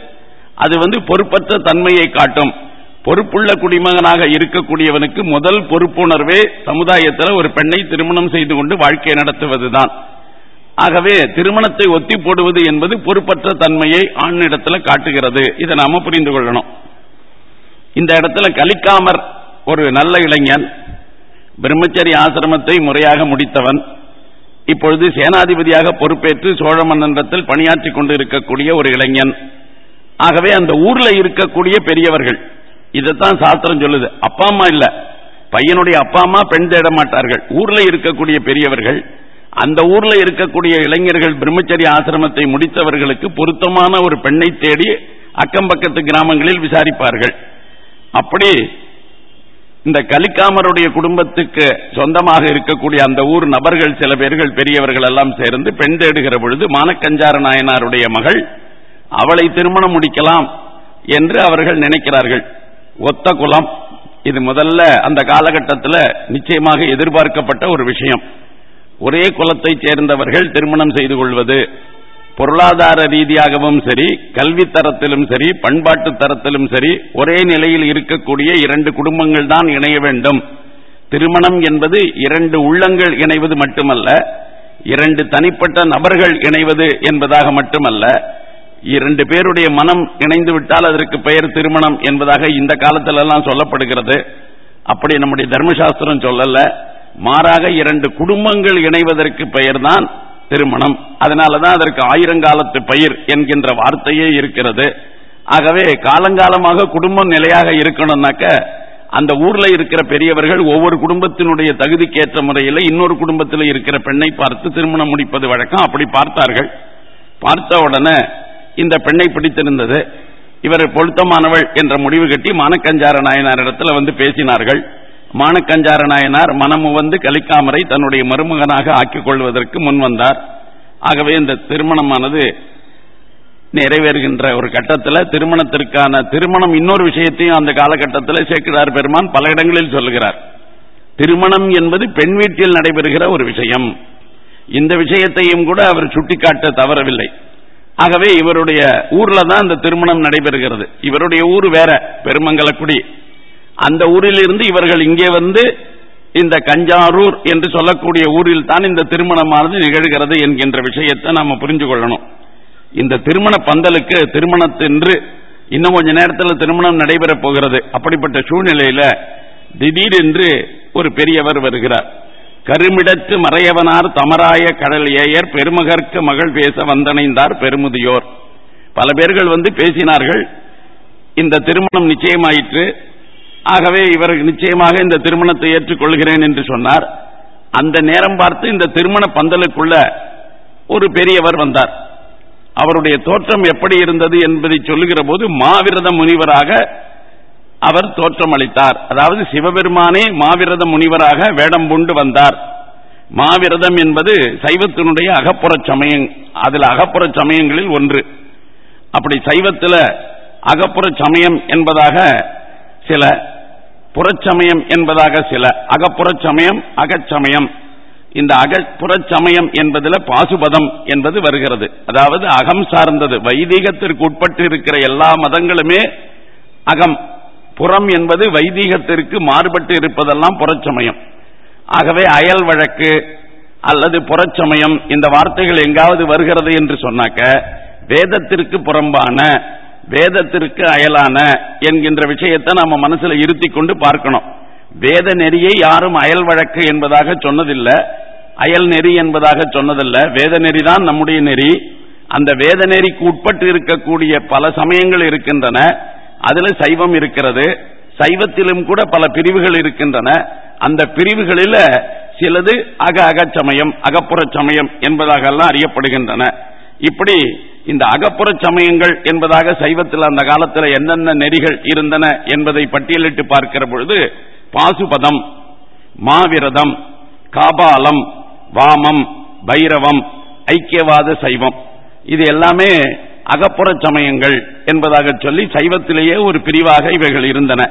அது வந்து பொறுப்பற்ற தன்மையை காட்டும். பொறுப்புள்ள குடிமகனாக இருக்கக்கூடியவனுக்கு முதல் பொறுப்புணர்வே சமுதாயத்தில் ஒரு பெண்ணை திருமணம் செய்து கொண்டு வாழ்க்கை நடத்துவதுதான். ஆகவே திருமணத்தை ஒத்தி போடுவது என்பது பொறுப்பற்ற தன்மையை ஆணிடத்தில் காட்டுகிறது. இதை நாம புரிந்து கொள்ளணும். இந்த இடத்துல கலிக்காமர் ஒரு நல்ல இளைஞன் பிரம்மச்சரி ஆசிரமத்தை முறையாக முடித்தவன் இப்பொழுது சேனாதிபதியாக பொறுப்பேற்று சோழ மன்னன்றத்தில் பணியாற்றிக் கொண்டு இருக்கக்கூடிய ஒரு இளைஞன். ஆகவே அந்த ஊர்ல இருக்கக்கூடிய பெரியவர்கள் இதைத்தான் சாஸ்திரம் சொல்லுது. அப்பா அம்மா இல்ல பையனுடைய அப்பா அம்மா பெண் தேட மாட்டார்கள். ஊர்ல இருக்கக்கூடிய பெரியவர்கள் அந்த ஊர்ல இருக்கக்கூடிய இளைஞர்கள் பிரம்மச்சரிய ஆசிரமத்தை முடித்தவர்களுக்கு பொருத்தமான ஒரு பெண்ணை தேடி அக்கம் பக்கத்து கிராமங்களில் விசாரிப்பார்கள். அப்படி இந்த கலிக்காமருடைய குடும்பத்துக்கு சொந்தமாக இருக்கக்கூடிய அந்த ஊர் நபர்கள் சில பேர்கள் பெரியவர்கள் எல்லாம் சேர்ந்து பெண் தேடுகிற பொழுது மானக்கஞ்சார நாயனாருடைய மகள் அவளை திருமணம் முடிக்கலாம் என்று அவர்கள் நினைக்கிறார்கள். ஒத்த குலம். இது முதல்ல அந்த காலகட்டத்தில் நிச்சயமாக எதிர்பார்க்கப்பட்ட ஒரு விஷயம். ஒரே குலத்தைச் சேர்ந்தவர்கள் திருமணம் செய்து கொள்வது பொருளாதார ரீதியாகவும் சரி கல்வி தரத்திலும் சரி பண்பாட்டு தரத்திலும் சரி ஒரே நிலையில் இருக்கக்கூடிய இரண்டு குடும்பங்கள் தான் இணைய வேண்டும். திருமணம் என்பது இரண்டு உள்ளங்கள் இணைவது மட்டுமல்ல இரண்டு தனிப்பட்ட நபர்கள் இணைவது என்பதாக மட்டுமல்ல இரண்டு பேருடைய மனம் இணைந்து விட்டால் அதற்கு பெயர் திருமணம் என்பதாக இந்த காலத்திலெல்லாம் சொல்லப்படுகிறது. அப்படி நம்முடைய தர்மசாஸ்திரம் சொல்லல மாறாக இரண்டு குடும்பங்கள் இணைவதற்கு பெயர்தான் திருமணம். அதனாலதான் அதற்கு ஆயிரங்காலத்து பயிர் என்கின்ற வார்த்தையே இருக்கிறது. ஆகவே காலங்காலமாக குடும்பம் நிலையாக இருக்கணும்னாக்க அந்த ஊர்ல இருக்கிற பெரியவர்கள் ஒவ்வொரு குடும்பத்தினுடைய தகுதிக்கேற்ற முறையில் இன்னொரு குடும்பத்தில் இருக்கிற பெண்ணை பார்த்து திருமணம் முடிப்பது வழக்கம். அப்படி பார்த்தார்கள். பார்த்த உடனே இந்த பெண்ணை பிடித்திருந்தது. இவர் பொருத்தமானவள் என்ற முடிவு கட்டி மானக்கஞ்சார நாயனார் இடத்துல வந்து பேசினார்கள். மானக்கஞ்சார நாயனார் மனமு வந்து கலிக்காமரை தன்னுடைய மருமகனாக ஆக்கிக் கொள்வதற்கு முன் வந்தார். ஆகவே இந்த திருமணமானது நிறைவேறுகின்ற ஒரு கட்டத்தில் திருமணத்திற்கான திருமணம் இன்னொரு விஷயத்தையும் அந்த காலகட்டத்தில் சேர்க்கிறார் பெருமான் பல இடங்களில் சொல்லுகிறார். திருமணம் என்பது பெண் வீட்டில் நடைபெறுகிற ஒரு விஷயம். இந்த விஷயத்தையும் கூட அவர் சுட்டிக்காட்ட தவறவில்லை. ஆகவே இவருடைய ஊர்ல தான் இந்த திருமணம் நடைபெறுகிறது. இவருடைய ஊர் வேற பெருமங்கலக்குடி. அந்த ஊரிலிருந்து இவர்கள் இங்கே வந்து இந்த கஞ்சாரூர் என்று சொல்லக்கூடிய ஊரில் தான் இந்த திருமணமானது நிகழ்கிறது என்கின்ற விஷயத்தை நாம புரிஞ்சு கொள்ளணும். இந்த திருமண பந்தலுக்கு திருமணத்தின்று இன்னும் கொஞ்ச நேரத்தில் திருமணம் நடைபெறப் போகிறது. அப்படிப்பட்ட சூழ்நிலையில திடீரென்று ஒரு பெரியவர் வருகிறார். கருமிடத்து மறையவனார் தமராய கடல் ஏயர் பெருமகர்க்கு மகள் பேச வந்தணைந்தார் பெருமுதியோர். பல பேர்கள் வந்து பேசினார்கள். இந்த திருமணம் நிச்சயமாயிற்று. ஆகவே இவர் நிச்சயமாக இந்த திருமணத்தை ஏற்றுக்கொள்கிறேன் என்று சொன்னார். அந்த நேரம் பார்த்து இந்த திருமண பந்தலுக்குள்ள ஒரு பெரியவர் வந்தார். அவருடைய தோற்றம் எப்படி இருந்தது என்பதை சொல்லுகிற போது மாவிரத முனிவராக அவர் தோற்றம் அளித்தார். அதாவது சிவபெருமானே மாவிரத முனிவராக வேடம் பூண்டு வந்தார். மாவிரதம் என்பது சைவத்தினுடைய அகப்புற சமயம் அதில் அகப்புற சமயங்களில் ஒன்று. அப்படி சைவத்தில் அகப்புற சமயம் என்பதாக சில புறச்சமயம் என்பதாக சில. அகப்புறச்சமயம் அகச்சமயம். இந்த அகப்புறச்சமயம் என்பதில் பாசுபதம் என்பது வருகிறது. அதாவது அகம் சார்ந்தது. வைதீகத்திற்கு உட்பட்டு இருக்கிற எல்லா மதங்களுமே அகம். புறம் என்பது வைதீகத்திற்கு மாறுபட்டு இருப்பதெல்லாம் புறச்சமயம். ஆகவே அயல் வழக்கு அல்லது புறச்சமயம் இந்த வார்த்தைகள் எங்காவது வருகிறது என்று சொன்னாக்க வேதத்திற்கு புறம்பான வேதத்திற்கு அயலான என்கின்ற விஷயத்தை நம்ம மனசுல இருத்தி கொண்டு பார்க்கணும். வேத நெறியை யாரும் அயல் வழக்கு என்பதாக சொன்னதில்லை. அயல் நெறி என்பதாக சொன்னதில்லை. வேத நெறிதான் நம்முடைய நெறி. அந்த வேத நெறிக்கு உட்பட்டு இருக்கக்கூடிய பல சமயங்கள் இருக்கின்றன. அதுல சைவம் இருக்கிறது. சைவத்திலும் கூட பல பிரிவுகள் இருக்கின்றன. அந்த பிரிவுகளில் சிலது அக அகச்சமயம் அகப்புற சமயம் என்பதாக எல்லாம் அறியப்படுகின்றன. இப்படி இந்த அகப்புற சமயங்கள் என்பதாக சைவத்தில் அந்த காலத்தில் என்னென்ன நெறிகள் இருந்தன என்பதை பட்டியலிட்டு பார்க்கிற பொழுது பாசுபதம் மாவிரதம் காபாலம் வாமம் பைரவம் ஐக்கியவாத சைவம். இது எல்லாமே அகப்புற சமயங்கள் என்பதாக சொல்லி சைவத்திலேயே ஒரு பிரிவாக இவைகள் இருந்தன.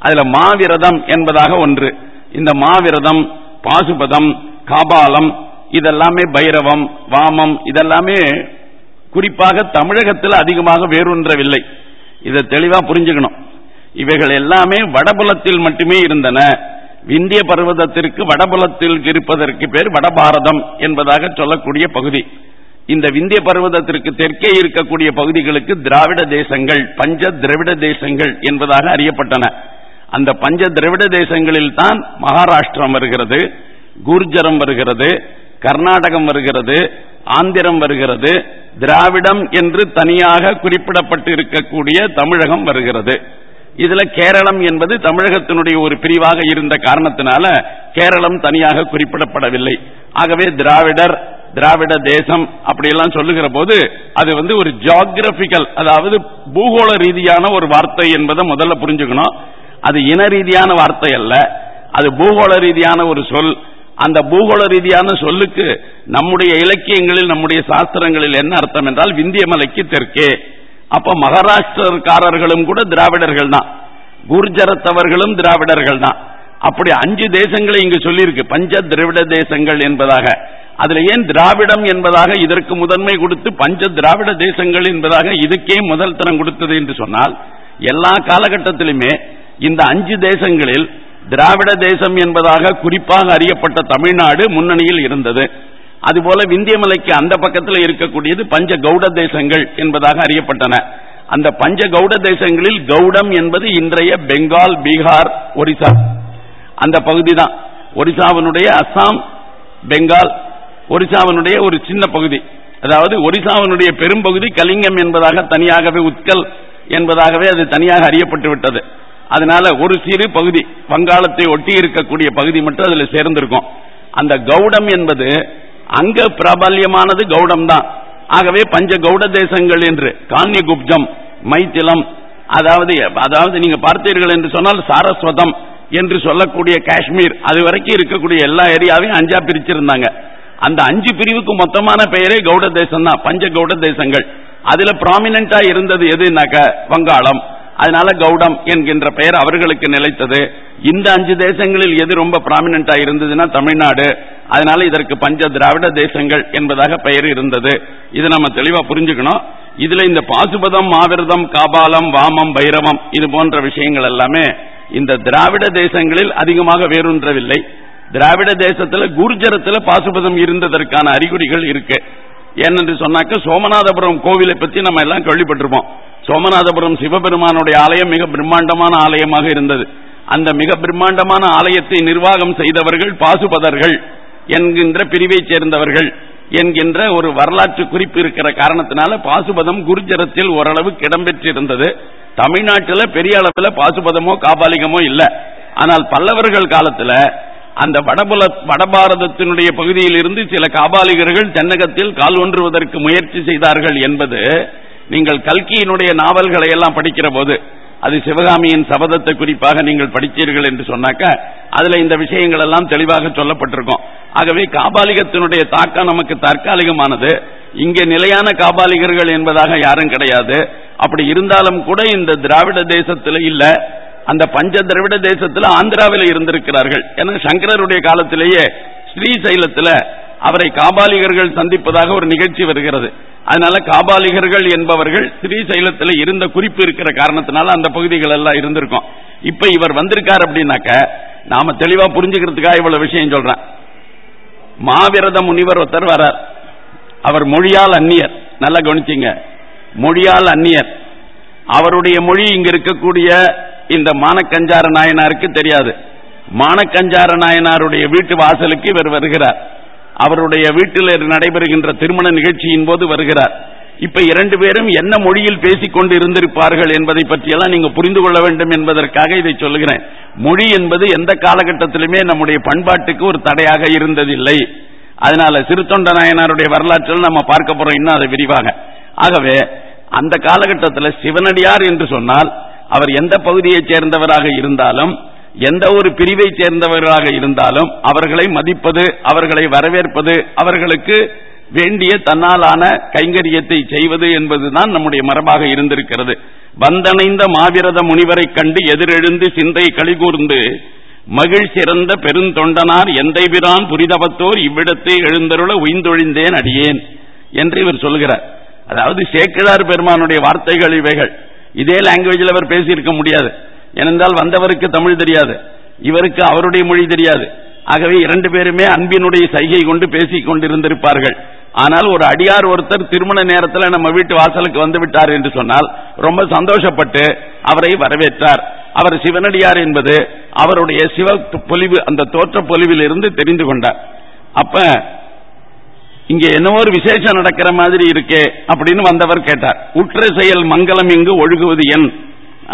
அதுல மாவிரதம் என்பதாக ஒன்று. இந்த மாவிரதம் பாசுபதம் காபாலம் இதெல்லாமே பைரவம் வாமம் இதெல்லாமே குறிப்பாக தமிழகத்தில் அதிகமாக வேரூன்றவில்லை. இதை தெளிவா புரிஞ்சுக்கணும். இவைகள் எல்லாமே வடபுலத்தில் மட்டுமே இருந்தன. விந்திய பர்வதத்திற்கு வடபுலத்தில் இருப்பதற்கு பேர் வடபாரதம் என்பதாக சொல்லக்கூடிய பகுதி. இந்த விந்திய பர்வதத்திற்கு தெற்கே இருக்கக்கூடிய பகுதிகளுக்கு திராவிட தேசங்கள் பஞ்ச திராவிட தேசங்கள் என்பதாக அறியப்பட்டன. அந்த பஞ்ச திராவிட தேசங்களில் தான் மகாராஷ்டிரம் வருகிறது கூர்ஜரம் வருகிறது கர்நாடகம் வருகிறது ஆந்திரம் வருகிறது திராவிடம் என்று தனியாக குறிப்பிடப்பட்டு இருக்கக்கூடிய தமிழகம் வருகிறது. இதுல கேரளம் என்பது தமிழகத்தினுடைய ஒரு பிரிவாக இருந்த காரணத்தினால கேரளம் தனியாக குறிப்பிடப்படவில்லை. ஆகவே திராவிடர் திராவிட தேசம் அப்படியெல்லாம் சொல்லுகிற போது அது வந்து ஒரு ஜியாகிரபிக்கல் அதாவது பூகோள ரீதியான ஒரு வார்த்தை என்பதை முதல்ல புரிஞ்சுக்கணும். அது இன ரீதியான வார்த்தை அல்ல. அது பூகோள ரீதியான ஒரு சொல் அந்த பூகோள ரீதியான சொல்லுக்கு நம்முடைய இலக்கியங்களில் நம்முடைய சாஸ்திரங்களில் என்ன அர்த்தம் என்றால் விந்திய மலைக்கு தெற்கே. அப்ப மகாராஷ்டிரக்காரர்களும் கூட திராவிடர்கள் தான். குர்ஜரத்தவர்களும் திராவிடர்கள் தான். அப்படி அஞ்சு தேசங்களை இங்கு சொல்லியிருக்கு. பஞ்ச திராவிட தேசங்கள் என்பதாக. அதுல ஏன் திராவிடம் என்பதாக இதற்கு முதன்மை கொடுத்து பஞ்ச திராவிட தேசங்கள் என்பதாக இதுக்கே முதல் தரம் கொடுத்தது என்று சொன்னால் எல்லா காலகட்டத்திலுமே இந்த அஞ்சு தேசங்களில் திராவிட தேசம் என்பதாக குறிப்பாக அறியப்பட்ட தமிழ்நாடு முன்னணியில் இருந்தது. அதுபோல விந்தியமலைக்கு அந்த பக்கத்தில் இருக்கக்கூடியது பஞ்ச கவுட தேசங்கள் என்பதாக அறியப்பட்டன. அந்த பஞ்ச கவுட தேசங்களில் கவுடம் என்பது இன்றைய பெங்கால் பீகார் ஒரிசா. அந்த பகுதி தான் ஒரிசாவினுடைய அஸ்ஸாம் பெங்கால் ஒரிசாவினுடைய ஒரு சின்ன பகுதி. அதாவது ஒரிசாவினுடைய பெரும்பகுதி கலிங்கம் என்பதாக தனியாகவே உத்கல் என்பதாகவே அது தனியாக அறியப்பட்டு விட்டது அதனால ஒரு சிறு பகுதி வங்காளத்தை ஒட்டி இருக்கக்கூடிய பகுதி மட்டும் அதில் சேர்ந்திருக்கும். அந்த கௌடம் என்பது அங்க பிரபல்யமானது கௌடம் தான். ஆகவே பஞ்ச கௌட தேசங்கள் என்று கான்யகுப்ஜம் மைத்திலம் அதாவது அதாவது நீங்க பார்த்தீர்கள் என்று சொன்னால் சாரஸ்வதம் என்று சொல்லக்கூடிய காஷ்மீர் அது வரைக்கும் இருக்கக்கூடிய எல்லா ஏரியாவையும் அஞ்சா பிரிச்சிருந்தாங்க. அந்த அஞ்சு பிரிவுக்கு மொத்தமான பெயரே கௌட தேசம் தான் பஞ்ச கௌட தேசங்கள். அதுல ப்ராமினா இருந்தது எதுனாக்க வங்காளம். அதனால கவுடம் என்கின்ற பெயர் அவர்களுக்கு நிலைத்தது. இந்த அஞ்சு தேசங்களில் எது ரொம்ப ப்ராமினண்டா இருந்ததுன்னா தமிழ்நாடு. அதனால இதற்கு பஞ்ச திராவிட தேசங்கள் என்பதாக பெயர் இருந்தது. இது நம்ம தெளிவா புரிஞ்சுக்கணும். இதுல இந்த பாசுபதம் மாவிரதம் காபாலம் வாமம் பைரவம் இது போன்ற விஷயங்கள் எல்லாமே இந்த திராவிட தேசங்களில் அதிகமாக வேறுன்றவில்லை திராவிட தேசத்துல குர்ஜரத்துல பாசுபதம் இருந்ததற்கான அறிகுறிகள் இருக்கு. ஏனென்று சொன்னாக்க சோமநாதபுரம் கோவிலை பற்றி நம்ம எல்லாம் கேள்விப்பட்டிருப்போம். சோமநாதபுரம் சிவபெருமானுடைய ஆலயம் மிக பிரம்மாண்டமான ஆலயமாக இருந்தது. அந்த மிக பிரம்மாண்டமான ஆலயத்தை நிர்வாகம் செய்தவர்கள் பாசுபதர்கள் என்கின்ற பிரிவை சேர்ந்தவர்கள் என்கின்ற ஒரு வரலாற்று குறிப்பு இருக்கிற காரணத்தினால பாசுபதம் குருஜரத்தில் ஓரளவு இடம்பெற்றிருந்தது. தமிழ்நாட்டில் பெரிய அளவில் பாசுபதமோ காபாலிகமோ இல்லை. ஆனால் பல்லவர்கள் காலத்தில் அந்த வடபுல வடபாரதத்தினுடைய பகுதியில் இருந்து சில காபாலிகர்கள் தென்னகத்தில் கால் ஒன்றுவதற்கு முயற்சி செய்தார்கள் என்பது நீங்கள் கல்கியினுடைய நாவல்களை எல்லாம் படிக்கிற போது அது சிவகாமியின் சபதத்தை குறிப்பாக நீங்கள் படித்தீர்கள் என்று சொன்னாக்க அதுல இந்த விஷயங்கள் எல்லாம் தெளிவாக சொல்லப்பட்டிருக்கும். ஆகவே காபாலிகத்தினுடைய தாக்கம் நமக்கு தற்காலிகமானது. இங்கே நிலையான காபாலிகர்கள் என்பதாக யாரும் கிடையாது. அப்படி இருந்தாலும் கூட இந்த திராவிட தேசத்தில் இல்ல. அந்த பஞ்ச திராவிட தேசத்தில் ஆந்திராவில் இருந்திருக்கிறார்கள். ஏன்னா சங்கரருடைய காலத்திலேயே ஸ்ரீசைலத்தில் அவரை காபாலிகர்கள் சந்திப்பதாக ஒரு நிகழ்ச்சி வருகிறது. அதனால காபாலிகர்கள் என்பவர்கள் ஸ்ரீசைலத்தில் இருந்த குறிப்பு இருக்கிற காரணத்தினால அந்த பகுதிகள் எல்லாம் இருந்திருக்கும். இப்ப இவர் வந்திருக்கார் அப்படின்னாக்க நாம தெளிவா புரிஞ்சுக்கிறதுக்காக இவ்வளவு விஷயம் சொல்றேன். மாவிரத முனிவர் ஒருத்தர் வரார். அவர் மொழியால் அந்நியர். நல்லா கவனிச்சிங்க. மொழியால் அந்நியர். அவருடைய மொழி இங்க இருக்கக்கூடிய இந்த மானக்கஞ்சார நாயனாருக்கு தெரியாது. மானக்கஞ்சார நாயனாருடைய வீட்டு வாசலுக்கு இவர் வருகிறார். அவருடைய வீட்டில் நடைபெறுகின்ற திருமண நிகழ்ச்சியின் போது வருகிறார். இப்ப இரண்டு பேரும் என்ன மொழியில் பேசிக் கொண்டு இருந்திருப்பார்கள் என்பதை பற்றியெல்லாம் நீங்க புரிந்து கொள்ள வேண்டும் என்பதற்காக இதை சொல்லுகிறேன். மொழி என்பது எந்த காலகட்டத்திலுமே நம்முடைய பண்பாட்டுக்கு ஒரு தடையாக இருந்ததில்லை. அதனால சிறுத்தொண்ட நாயனாருடைய வரலாற்றில் நம்ம பார்க்க போறோம் இன்னும் அதை விரிவாக. ஆகவே அந்த காலகட்டத்தில் சிவனடியார் என்று சொன்னால் அவர் எந்த பகுதியைச் சேர்ந்தவராக இருந்தாலும் எந்த ஒரு பிரிவை சேர்ந்தவர்களாக இருந்தாலும் அவர்களை மதிப்பது அவர்களை வரவேற்பது அவர்களுக்கு வேண்டிய தன்னாலான கைங்கரியத்தை செய்வது என்பதுதான் நம்முடைய மரபாக இருந்திருக்கிறது. வந்தணைந்த மாவிரத முனிவரைக் கண்டு எதிரெழுந்து சிந்தை கழிகூர்ந்து மகிழ் சிறந்த பெருந்தொண்டனார் எந்தை பிரான் புரிதவத்தோர் இவ்விடத்தை எழுந்தருள உய்ந்தொழிந்தேன் அடியேன் என்று இவர் சொல்கிறார். அதாவது சேக்கிழார் பெருமானுடைய வார்த்தைகள் இவைகள். இதே லாங்குவேஜில் அவர் பேசியிருக்க முடியாது. ஏனென்றால் வந்தவருக்கு தமிழ் தெரியாது. இவருக்கு அவருடைய மொழி தெரியாது. ஆகவே இரண்டு பேருமே அன்பினுடைய சைகை கொண்டு பேசிக் கொண்டிருந்திருப்பார்கள். ஆனால் ஒரு அடியார் ஒருத்தர் திருமண நேரத்தில் நம்ம வீட்டு வாசலுக்கு வந்து விட்டார் என்று சொன்னால் ரொம்ப சந்தோஷப்பட்டு அவரை வரவேற்றார். அவர் சிவனடியார் என்பது அவருடைய சிவ பொலிவு அந்த தோற்ற பொலிவில் இருந்து தெரிந்து கொண்டார். அப்ப இங்க என்னவோ ஒரு விசேஷம் நடக்கிற மாதிரி இருக்கே அப்படின்னு வந்தவர் கேட்டார். உற்ற செயல் மங்களம் இங்கு ஒழுகுவது என்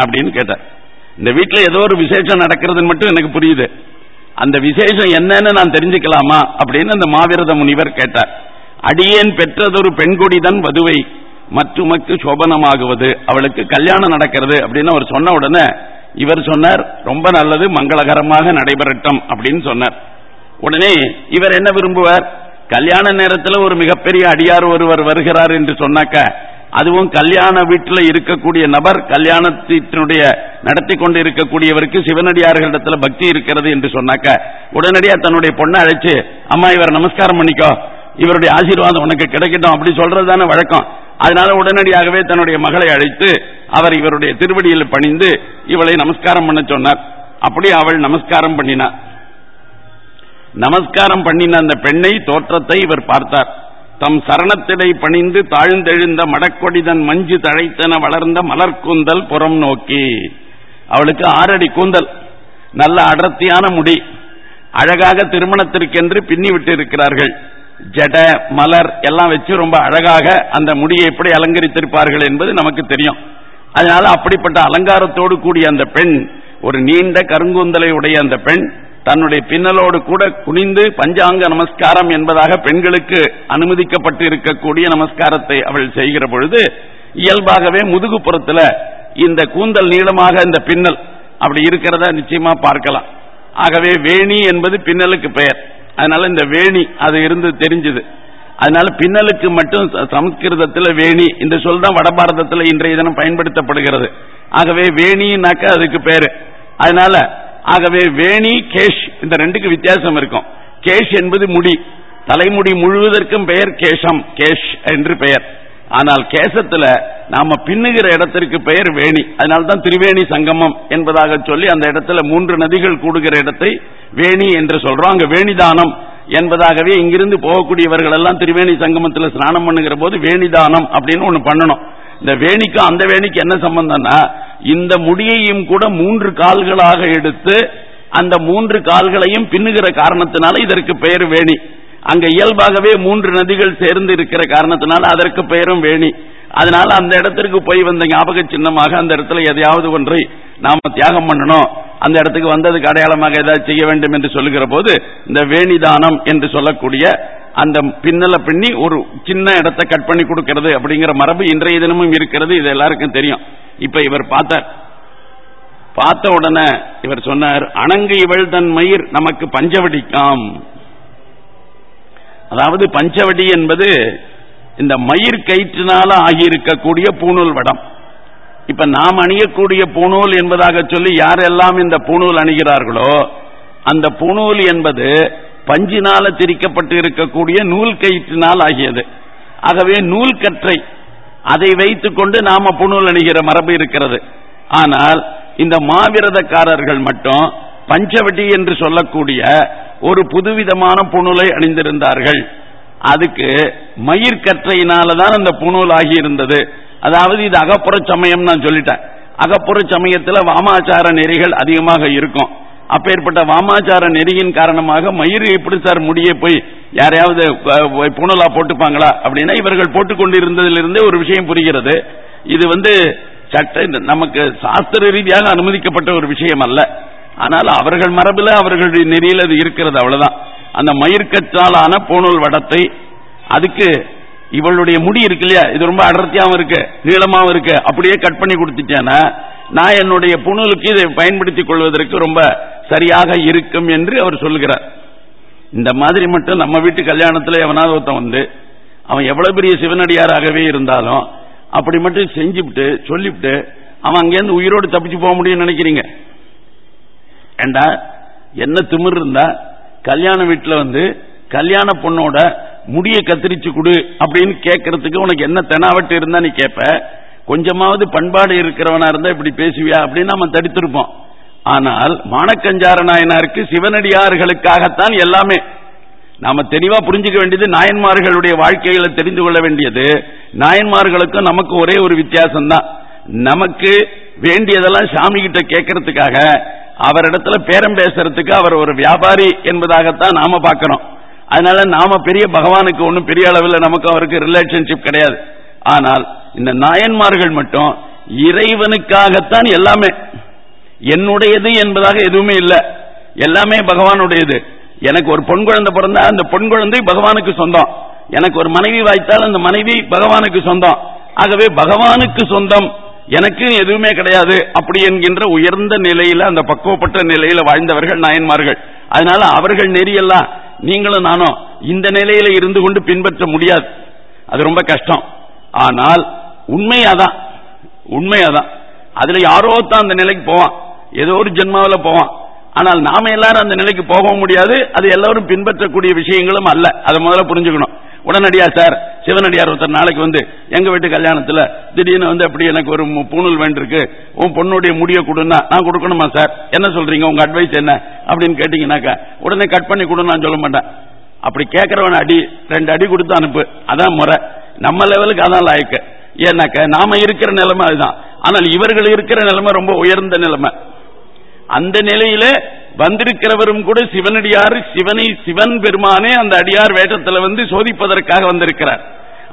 அப்படின்னு கேட்டார். இந்த வீட்டில் ஏதோ ஒரு விசேஷம் நடக்கிறதுன்னு மட்டும் எனக்கு புரியுது. அந்த விசேஷம் என்னன்னு நான் தெரிஞ்சுக்கலாமா அப்படின்னு அந்த மாவிரத முனிவர் கேட்டார். அடியேன் பெற்றதொரு பெண்குடிதன் வதுவை மற்றுமக்கு சோபனமாகுவது அவளுக்கு கல்யாணம் நடக்கிறது அப்படின்னு அவர் சொன்ன உடனே இவர் சொன்னார் ரொம்ப நல்லது மங்களகரமாக நடைபெறட்டும் அப்படின்னு சொன்னார். உடனே இவர் என்ன விரும்புவார்? கல்யாண நேரத்தில் ஒரு மிகப்பெரிய அடியார் ஒருவர் வருகிறார் என்று சொன்னாக்க அதுவும் கல்யாண வீட்டில் இருக்கக்கூடிய நபர் கல்யாணத்தினுடைய நடத்தி கொண்டு இருக்கக்கூடியவருக்கு சிவனடியார்களிடத்துல பக்தி இருக்கிறது என்று சொன்னாக்க உடனடியா தன்னுடைய பொண்ணை அழைச்சு அம்மா இவர் நமஸ்காரம் பண்ணிக்கோ. இவருடைய ஆசீர்வாதம் உனக்கு கிடைக்கட்டும். அப்படி சொல்றதுதானே வழக்கம். அதனால உடனடியாகவே தன்னுடைய மகளை அழைத்து அவர் இவருடைய திருவடியில் பணிந்து இவளை நமஸ்காரம் பண்ண சொன்னார். அப்படி அவள் நமஸ்காரம் பண்ணினார் நமஸ்காரம் பண்ணின அந்த பெண்ணை தோற்றத்தை இவர் பார்த்தார். தம் சரணத்திடை பணிந்து தாழ்ந்தெழுந்த மடக்கொடிதன் மஞ்சு தழைத்தன வளர்ந்த மலர்கூந்தல் புறம் நோக்கி. அவளுக்கு ஆறடி கூந்தல் நல்ல அடர்த்தியான முடி. அழகாக திருமணத்திற்கென்று பின்னி விட்டு இருக்கிறார்கள் ஜட மலர் எல்லாம் வச்சு ரொம்ப அழகாக அந்த முடியை எப்படி அலங்கரித்திருப்பார்கள் என்பது நமக்கு தெரியும். அதனால அப்படிப்பட்ட அலங்காரத்தோடு கூடிய அந்த பெண் ஒரு நீண்ட கருங்கூந்தலை உடைய அந்த பெண் தன்னுடைய பின்னலோடு கூட குனிந்து பஞ்சாங்க நமஸ்காரம் என்பதாக பெண்களுக்கு அனுமதிக்கப்பட்டு இருக்கக்கூடிய நமஸ்காரத்தை அவள் செய்கிற பொழுது இயல்பாகவே முதுகுப்புறத்துல இந்த கூந்தல் நீளமாக இந்த பின்னல் அப்படி இருக்கிறத நிச்சயமா பார்க்கலாம். ஆகவே வேணி என்பது பின்னலுக்கு பெயர். அதனால இந்த வேணி அது இருந்து தெரிஞ்சது. அதனால பின்னலுக்கு மட்டும் சமஸ்கிருதத்தில் வேணி இந்த சொல் தான் வட பாரதத்தில் இன்றைய தினம் பயன்படுத்தப்படுகிறது. ஆகவே வேணினாக்க அதுக்கு பேரு அதனால ஆகவே வேணி கேஷ் இந்த ரெண்டுக்கு வித்தியாசம் இருக்கும். கேஷ் என்பது முடி. தலைமுடி முழுவதற்கும் பெயர் கேஷம் கேஷ் என்று பெயர். ஆனால் கேசத்துல நாம பின்னுகிற இடத்திற்கு பெயர் வேணி. அதனால்தான் திரிவேணி சங்கமம் என்பதாக சொல்லி அந்த இடத்துல மூன்று நதிகள் கூடுகிற இடத்தை வேணி என்று சொல்றோம். அங்க வேணிதானம் என்பதாகவே இங்கிருந்து போகக்கூடியவர்கள் எல்லாம் திரிவேணி சங்கமத்தில் ஸ்நானம் பண்ணுகிற போது வேணிதானம் அப்படின்னு ஒன்று பண்ணணும். இந்த வேணிக்கும் அந்த வேணிக்கு என்ன சம்பந்தம்னா இந்த முடியையும் கூட மூன்று கால்களாக எடுத்து அந்த மூன்று கால்களையும் பின்னுகிற காரணத்தினால இதற்கு பெயர் வேணி. அங்க இயல்பாகவே மூன்று நதிகள் சேர்ந்து இருக்கிற காரணத்தினால அதற்கு பெயரும் வேணி. அதனால அந்த இடத்திற்கு போய் வந்த ஞாபக சின்னமாக அந்த இடத்துல எதையாவது ஒன்றை நாம தியாகம் பண்ணணும். அந்த இடத்துக்கு வந்ததுக்கு அடையாளமாக ஏதாவது செய்ய வேண்டும் என்று சொல்லுகிற போது இந்த வேணிதானம் என்று சொல்லக்கூடிய அந்த பின்னல பின்னி ஒரு சின்ன இடத்தை கட் பண்ணி கொடுக்கிறது அப்படிங்கிற மரபு இன்றைய தினமும் இருக்கிறது. இது எல்லாருக்கும் தெரியும். இப்ப இவர் பார்த்தார். பார்த்த உடனே இவர் சொன்னார் அணங்கு இவள் தன் மயிர் நமக்கு பஞ்சவடிக்காம். அதாவது பஞ்சவடி என்பது இந்த மயிர் கயிற்றினால ஆகியிருக்கக்கூடிய பூணூல் வடம். இப்ப நாம் அணியக்கூடிய பூணூல் என்பதாக சொல்லி யாரெல்லாம் இந்த பூணூல் அணிகிறார்களோ அந்த பூணூல் என்பது பஞ்சினால திரிக்கப்பட்டு இருக்கக்கூடிய நூல் கயிற்றினால் ஆகியது. ஆகவே நூல் கற்றை அதை வைத்துக் கொண்டு நாம புணூல் அணிகிற மரபு இருக்கிறது. ஆனால் இந்த மாவிரதக்காரர்கள் மட்டும் பஞ்சவட்டி என்று சொல்லக்கூடிய ஒரு புதுவிதமான புணூலை அணிந்திருந்தார்கள். அதுக்கு மயிர்கற்றையினாலதான் அந்த புணூல் ஆகியிருந்தது. அதாவது இது அகப்புற சமயம் நான் சொல்லிட்டேன். அகப்புற சமயத்தில் வாமாச்சார நெறிகள் அதிகமாக இருக்கும். அப்பேற்பட்ட வாமாச்சார நெறியின் காரணமாக மயிர் எப்படி சார் முடிய போய் யாரையாவது புனலா போட்டுப்பாங்களா அப்படின்னா இவர்கள் போட்டுக்கொண்டிருந்ததிலிருந்தே ஒரு விஷயம் புரிகிறது. இது வந்து சட்ட நமக்கு சாஸ்திர ரீதியாக அனுமதிக்கப்பட்ட ஒரு விஷயம் அல்ல. ஆனால் அவர்கள் மரபில் அவர்களுடைய நெறியில் அது இருக்கிறது அவ்வளவுதான். அந்த மயிர்கச்சாலான பூணூல் வடத்தை அதுக்கு இவளுடைய முடி இருக்கு இல்லையா? இது ரொம்ப அடர்த்தியாவும் இருக்கு நீளமாவும் இருக்கு. அப்படியே கட் பண்ணி கொடுத்துட்டேன்னா நான் என்னுடைய புணலுக்கு இதை பயன்படுத்திக் கொள்வதற்கு ரொம்ப சரியாக இருக்கும் என்று அவர் சொல்லுகிறார். இந்த மாதிரி மட்டும் நம்ம வீட்டு கல்யாணத்தில் எவனாவது ஒருத்தன் வந்து அவன் எவ்வளவு பெரிய சிவனடியாராகவே இருந்தாலும் அப்படி மட்டும் செஞ்சுவிட்டு சொல்லிவிட்டு அவன் அங்கேருந்து உயிரோடு தப்பிச்சு போக முடியும்னு நினைக்கிறீங்க? ஏண்டா என்ன திமிர் இருந்தா கல்யாண வீட்டில் வந்து கல்யாண பொண்ணோட முடிய கத்திரிச்சு கொடு அப்படின்னு கேட்கறதுக்கு உனக்கு என்ன தெனாவட்டு இருந்தா நீ கேட்ப கொஞ்சமாவது பண்பாடு இருக்கிறவனா இருந்தா இப்படி பேசுவியா அப்படின்னு நம்ம தடுத்திருப்போம். ஆனால் மானக்கஞ்சார நாயனாருக்கு சிவனடியார்களுக்காகத்தான் எல்லாமே. நாம தெளிவா புரிஞ்சுக்க வேண்டியது நாயன்மார்களுடைய வாழ்க்கைகளை தெரிந்து கொள்ள வேண்டியது. நாயன்மார்களுக்கும் நமக்கு ஒரே ஒரு வித்தியாசம் தான் நமக்கு வேண்டியதெல்லாம் சாமி கிட்ட கேட்கறதுக்காக அவரிடத்துல பேரம் பேசுறதுக்கு அவர் ஒரு வியாபாரி என்பதாகத்தான் நாம பார்க்கிறோம். அதனால நாம பெரிய பகவானுக்கு ஒன்றும் பெரிய அளவில் நமக்கு அவருக்கு ரிலேஷன்ஷிப் கிடையாது. ஆனால் இந்த நாயன்மார்கள் மட்டும் இறைவனுக்காகத்தான் எல்லாமே. என்னுடையது என்பதாக எதுவுமே இல்லை. எல்லாமே பகவானுடையது. எனக்கு ஒரு பொன் குழந்தை பிறந்தா அந்த பொன் குழந்தை பகவானுக்கு சொந்தம். எனக்கு ஒரு மனைவி வாய்த்தால் அந்த மனைவி பகவானுக்கு சொந்தம். ஆகவே பகவானுக்கு சொந்தம் எனக்கு எதுவுமே கிடையாது அப்படி என்கின்ற உயர்ந்த நிலையில அந்த பக்குவப்பட்ட நிலையில வாழ்ந்தவர்கள் நாயன்மார்கள். அதனால அவர்கள் நெறியெல்லாம் நீங்களும் நானும் இந்த நிலையில இருந்து கொண்டு பின்பற்ற முடியாது. அது ரொம்ப கஷ்டம். ஆனால் உண்மையாதான் உண்மையாதான். அதுல யாரோ தான் அந்த நிலைக்கு போவான். ஏதோ ஒரு ஜென்மாவில் போவான். ஆனால் நாம எல்லாரும் அந்த நிலைக்கு போக முடியாது. அது எல்லாரும் பின்பற்றக்கூடிய விஷயங்களும் அல்ல. அதை முதல்ல புரிஞ்சுக்கணும். உடனடியா சார் சிவனடியார் ஒருத்தர் நாளைக்கு வந்து எங்க வீட்டு கல்யாணத்துல திடீர்னு வந்து அப்படி எனக்கு ஒரு பூணல் பூணூல் வேண்டியிருக்கு உன் பொண்ணுடைய முடிய கொடுன்னா நான் கொடுக்கணுமா சார்? என்ன சொல்றீங்க? உங்க அட்வைஸ் என்ன? அப்படின்னு கேட்டீங்கன்னாக்கா உடனே கட் பண்ணி கொடுன்னு நான் சொல்ல மாட்டேன். அப்படி கேட்கறவன் அடி ரெண்டு அடி கொடுத்து அனுப்பு. அதான் முறை. நம்ம லெவலுக்கு அதான் லாய்க்கு. ஏன்னாக்க நாம இருக்கிற நிலைமை அதுதான். ஆனால் இவர்கள் இருக்கிற நிலைமை ரொம்ப உயர்ந்த நிலைமை. அந்த நிலையில வந்திருக்கிறவரும் கூட சிவனடியார் சிவனை சிவன் பெருமானே அந்த அடியார் வேட்டத்தில் வந்து சோதிப்பதற்காக வந்திருக்கிறார்.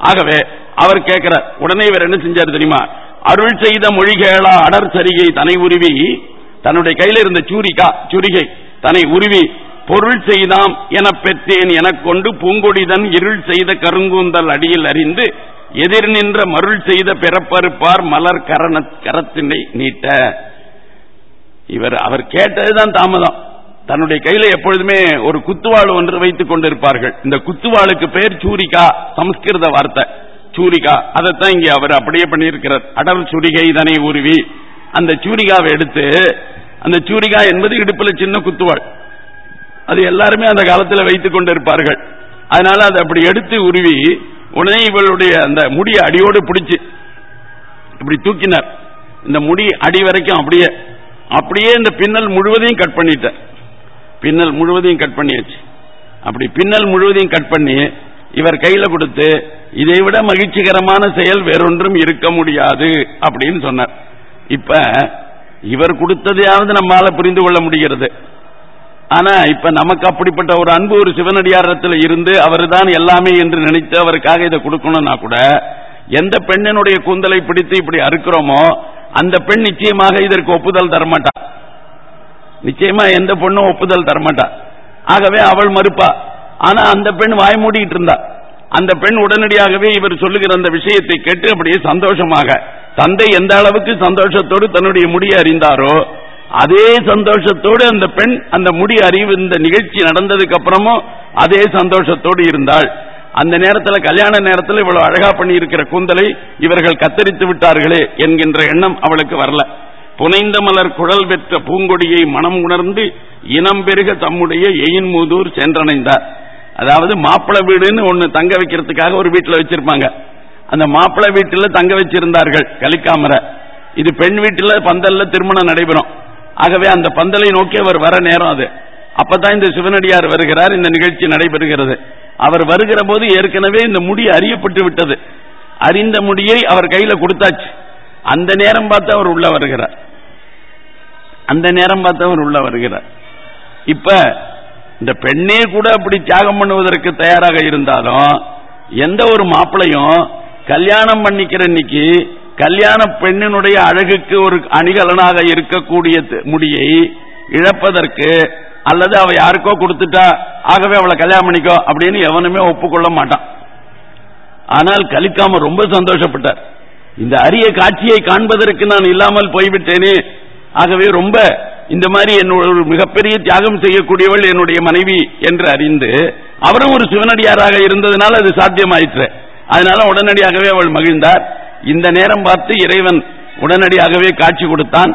ஆகவே அவர் கேட்கிறார் உடனே இவர் என்ன செஞ்சார் தெரியுமா? அருள் செய்த மொழிகேளா அடர் சரிகை தனை உருவி தன்னுடைய கையில் இருந்த சூரிகா சுரிகை தன்னை உருவி பொருள் செய்தாம் என பெற்றேன் எனக் கொண்டு பூங்கொடிதன் இருள் செய்த கருங்கூந்தல் அடியில் அறிந்து எதிர் நின்ற மருள் செய்த பிறப்பறுப்பார் மலர் கரண கரத்தினை நீட்ட. இவர் அவர் கேட்டதுதான் தாமதம். தன்னுடைய கையில எப்பொழுதுமே ஒரு குத்துவாள் ஒன்று வைத்துக் கொண்டிருப்பார்கள். இந்த குத்துவாளுக்கு பேர் சூரிகா சமஸ்கிருத வார்த்தை. சூரிகா அதைத்தான் இங்கே அவர் அப்படியே பண்ணியிருக்கிறார். அடல் சுரிகை தனி உருவி அந்த சூரிகாவை எடுத்து அந்த சூரிகா என்பது இடுப்புல சின்ன குத்துவாள். அது எல்லாருமே அந்த காலத்தில் வைத்துக் கொண்டிருப்பார்கள். அதனால அதை அப்படி எடுத்து உருவி உடனே இவளுடைய அந்த முடியை அடியோடு பிடிச்சு இப்படி தூக்கினார். இந்த முடி அடி வரைக்கும் அப்படியே அப்படியே இந்த பின்னல் முழுவதையும் கட் பண்ணிட்டேன் பின்னல் முழுவதையும் கட் பண்ணியாச்சு. அப்படி பின்னல் முழுவதையும் கட் பண்ணி இவர் கையில கொடுத்து இதை விட மகிழ்ச்சிகரமான செயல் வேறொன்றும் இருக்க முடியாது அப்படின்னு சொன்னார். இப்ப இவர் கொடுத்ததையாவது நம்மால புரிந்து கொள்ள முடிகிறது. ஆனா இப்ப நமக்கு அப்படிப்பட்ட ஒரு அன்பு ஒரு சிவனடியாரத்தில் இருந்து அவர்தான் எல்லாமே என்று நினைத்து அவருக்காக இதை கொடுக்கணும்னா கூட எந்த பெண்ணினுடைய கூந்தலை பிடித்து இப்படி அறுக்கிறோமோ அந்த பெண் நிச்சயமாக இதற்கு ஒப்புதல் தரமாட்டா. நிச்சயமா எந்த பொண்ணும் ஒப்புதல் தரமாட்டா. ஆகவே அவள் மறுப்பா. ஆனா அந்த பெண் வாய் மூடிட்டு இருந்தா. அந்த பெண் உடனடியாகவே இவர் சொல்லுகிற அந்த விஷயத்தை கேட்டு அப்படியே சந்தோஷமாக தந்தை எந்த அளவுக்கு சந்தோஷத்தோடு தன்னுடைய முடியை அறிந்தாரோ அதே சந்தோஷத்தோடு அந்த பெண் அந்த முடி அறிவு இந்த நிகழ்ச்சி நடந்ததுக்கு அப்புறமும் அதே சந்தோஷத்தோடு இருந்தாள். அந்த நேரத்தில் கல்யாண நேரத்தில் இவ்வளவு அழகா பண்ணி இருக்கிற கூந்தலை இவர்கள் கத்தரித்து விட்டார்களே என்கின்ற எண்ணம் அவளுக்கு வரல. புனைந்த மலர் குழல் பெற்ற பூங்கொடியை மனம் உணர்ந்து இனம் பெருக தம்முடைய எயின்மூதூர் சென்றடைந்தார். அதாவது மாப்பிளை வீடுன்னு ஒன்னு தங்க வைக்கிறதுக்காக ஒரு வீட்டில் வச்சிருப்பாங்க. அந்த மாப்பிள வீட்டில் தங்க வச்சிருந்தார்கள் கலிக்காமரை. இது பெண் வீட்டில் பந்தல்ல திருமணம் நடைபெறும். ஆகவே அந்த பந்தலை நோக்கி அவர் வர நேரம் அது. அப்பதான் இந்த சிவனடியார் வருகிறார் இந்த நிகழ்ச்சி நடைபெறுகிறது. அவர் வருகிற போது ஏற்கனவே இந்த முடி அறியப்பட்டு விட்டது. அறிந்த முடியை அவர் கையில கொடுத்தாச்சு. அந்த நேரம் பார்த்து அவர் உள்ள வருகிறார். அந்த நேரம் பார்த்து அவர் உள்ள வருகிறார். இப்ப இந்த பெண்ணே கூட அப்படி தியாகம் பண்ணுவதற்கு தயாராக இருந்தாலும் எந்த ஒரு மாப்பிளையும் கல்யாணம் பண்ணிக்கிற இன்னைக்கு கல்யாண பெண்ணினுடைய அழகுக்கு ஒரு அணிகலனாக இருக்கக்கூடிய முடியை இழப்பதற்கு அல்லது அவ யாருக்கோ கொடுத்துட்டா ஆகவே அவளை கல்யாணம் பண்ணிக்கோ அப்படின்னு எவனுமே ஒப்புக்கொள்ள மாட்டான். ஆனால் கலிக்காம ரொம்ப சந்தோஷப்பட்டார். இந்த அரிய காட்சியை காண்பதற்கு நான் இல்லாமல் போய்விட்டேனே. ஆகவே ரொம்ப இந்த மாதிரி என்னோட மிகப்பெரிய தியாகம் செய்யக்கூடியவள் என்னுடைய மனைவி என்று அறிந்து அவரும் ஒரு சிவனடியாராக இருந்ததுனால அது சாத்தியமாயிற்று. அதனால உடனடியாகவே அவள் மகிழ்ந்தார். இந்த நேரம் பார்த்து இறைவன் உடனடியாகவே காட்சி கொடுத்தான்.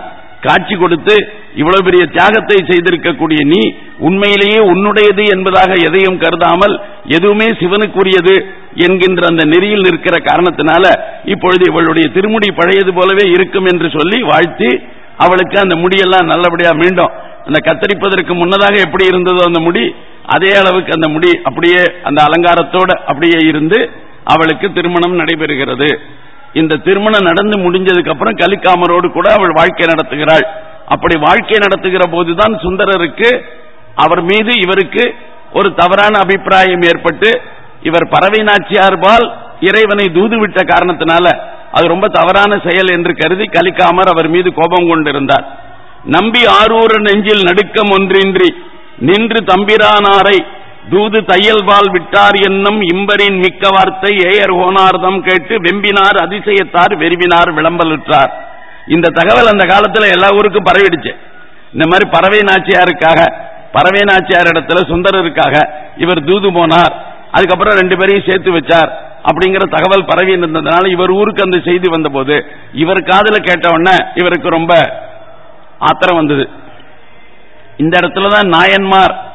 காட்சி கொடுத்து இவ்வளவு பெரிய தியாகத்தை செய்திருக்கக்கூடிய நீ உண்மையிலேயே உன்னுடையது என்பதாக எதையும் கருதாமல் எதுவுமே சிவனுக்குரியது என்கின்ற அந்த நெறியில் நிற்கிற காரணத்தினால இப்பொழுது இவளுடைய திருமுடி பழையது போலவே இருக்கும் என்று சொல்லி வாழ்த்தி அவளுக்கு அந்த முடியெல்லாம் நல்லபடியா மீண்டும் அந்த கத்தரிப்பதற்கு முன்னதாக எப்படி இருந்ததோ அந்த முடி அதே அளவுக்கு அந்த முடி அப்படியே அந்த அலங்காரத்தோட அப்படியே இருந்து அவளுக்கு திருமணம் நடைபெறுகிறது. இந்த திருமணம் நடந்து முடிஞ்சதுக்கு அப்புறம் கலிக்காமரோடு கூட அவள் வாழ்க்கை நடத்துகிறாள். அப்படி வாழ்க்கை நடத்துகிற போதுதான் சுந்தரருக்கு அவர் மீது இவருக்கு ஒரு தவறான அபிப்பிராயம் ஏற்பட்டு இவர் பறவை நாச்சியார்பால் இறைவனை தூதுவிட்ட காரணத்தினால அது ரொம்ப தவறான செயல் என்று கருதி கலிக்காமர் அவர் மீது கோபம் கொண்டிருந்தார். நம்பி ஆரூர நெஞ்சில் நடுக்கம் ஒன்றின்றி நின்று தம்பிரானாரை தூது தையல்வால் விட்டார் என்னும் இம்பரின் மிக்க வார்த்தை ஏயர் ஹோனார்தம் கேட்டு வெம்பினார் அதிசயத்தார் வெறிவினார் விளம்பலுற்றார். இந்த தகவல் அந்த காலத்தில் எல்லா ஊருக்கும் பரவிடுச்சு. இந்த மாதிரி பறவை நாச்சியாருக்காக பறவை நாச்சியார் இடத்துல சுந்தரருக்காக இவர் தூது போனார். அதுக்கப்புறம் ரெண்டு பேரையும் சேர்த்து வச்சார். அப்படிங்கிற தகவல் பரவி இருந்ததுனால இவர் ஊருக்கு அந்த செய்தி வந்தபோது இவர் காதல கேட்டவுடனே இவருக்கு ரொம்ப ஆத்திரம் வந்தது. இந்த இடத்துலதான் நாயன்மார்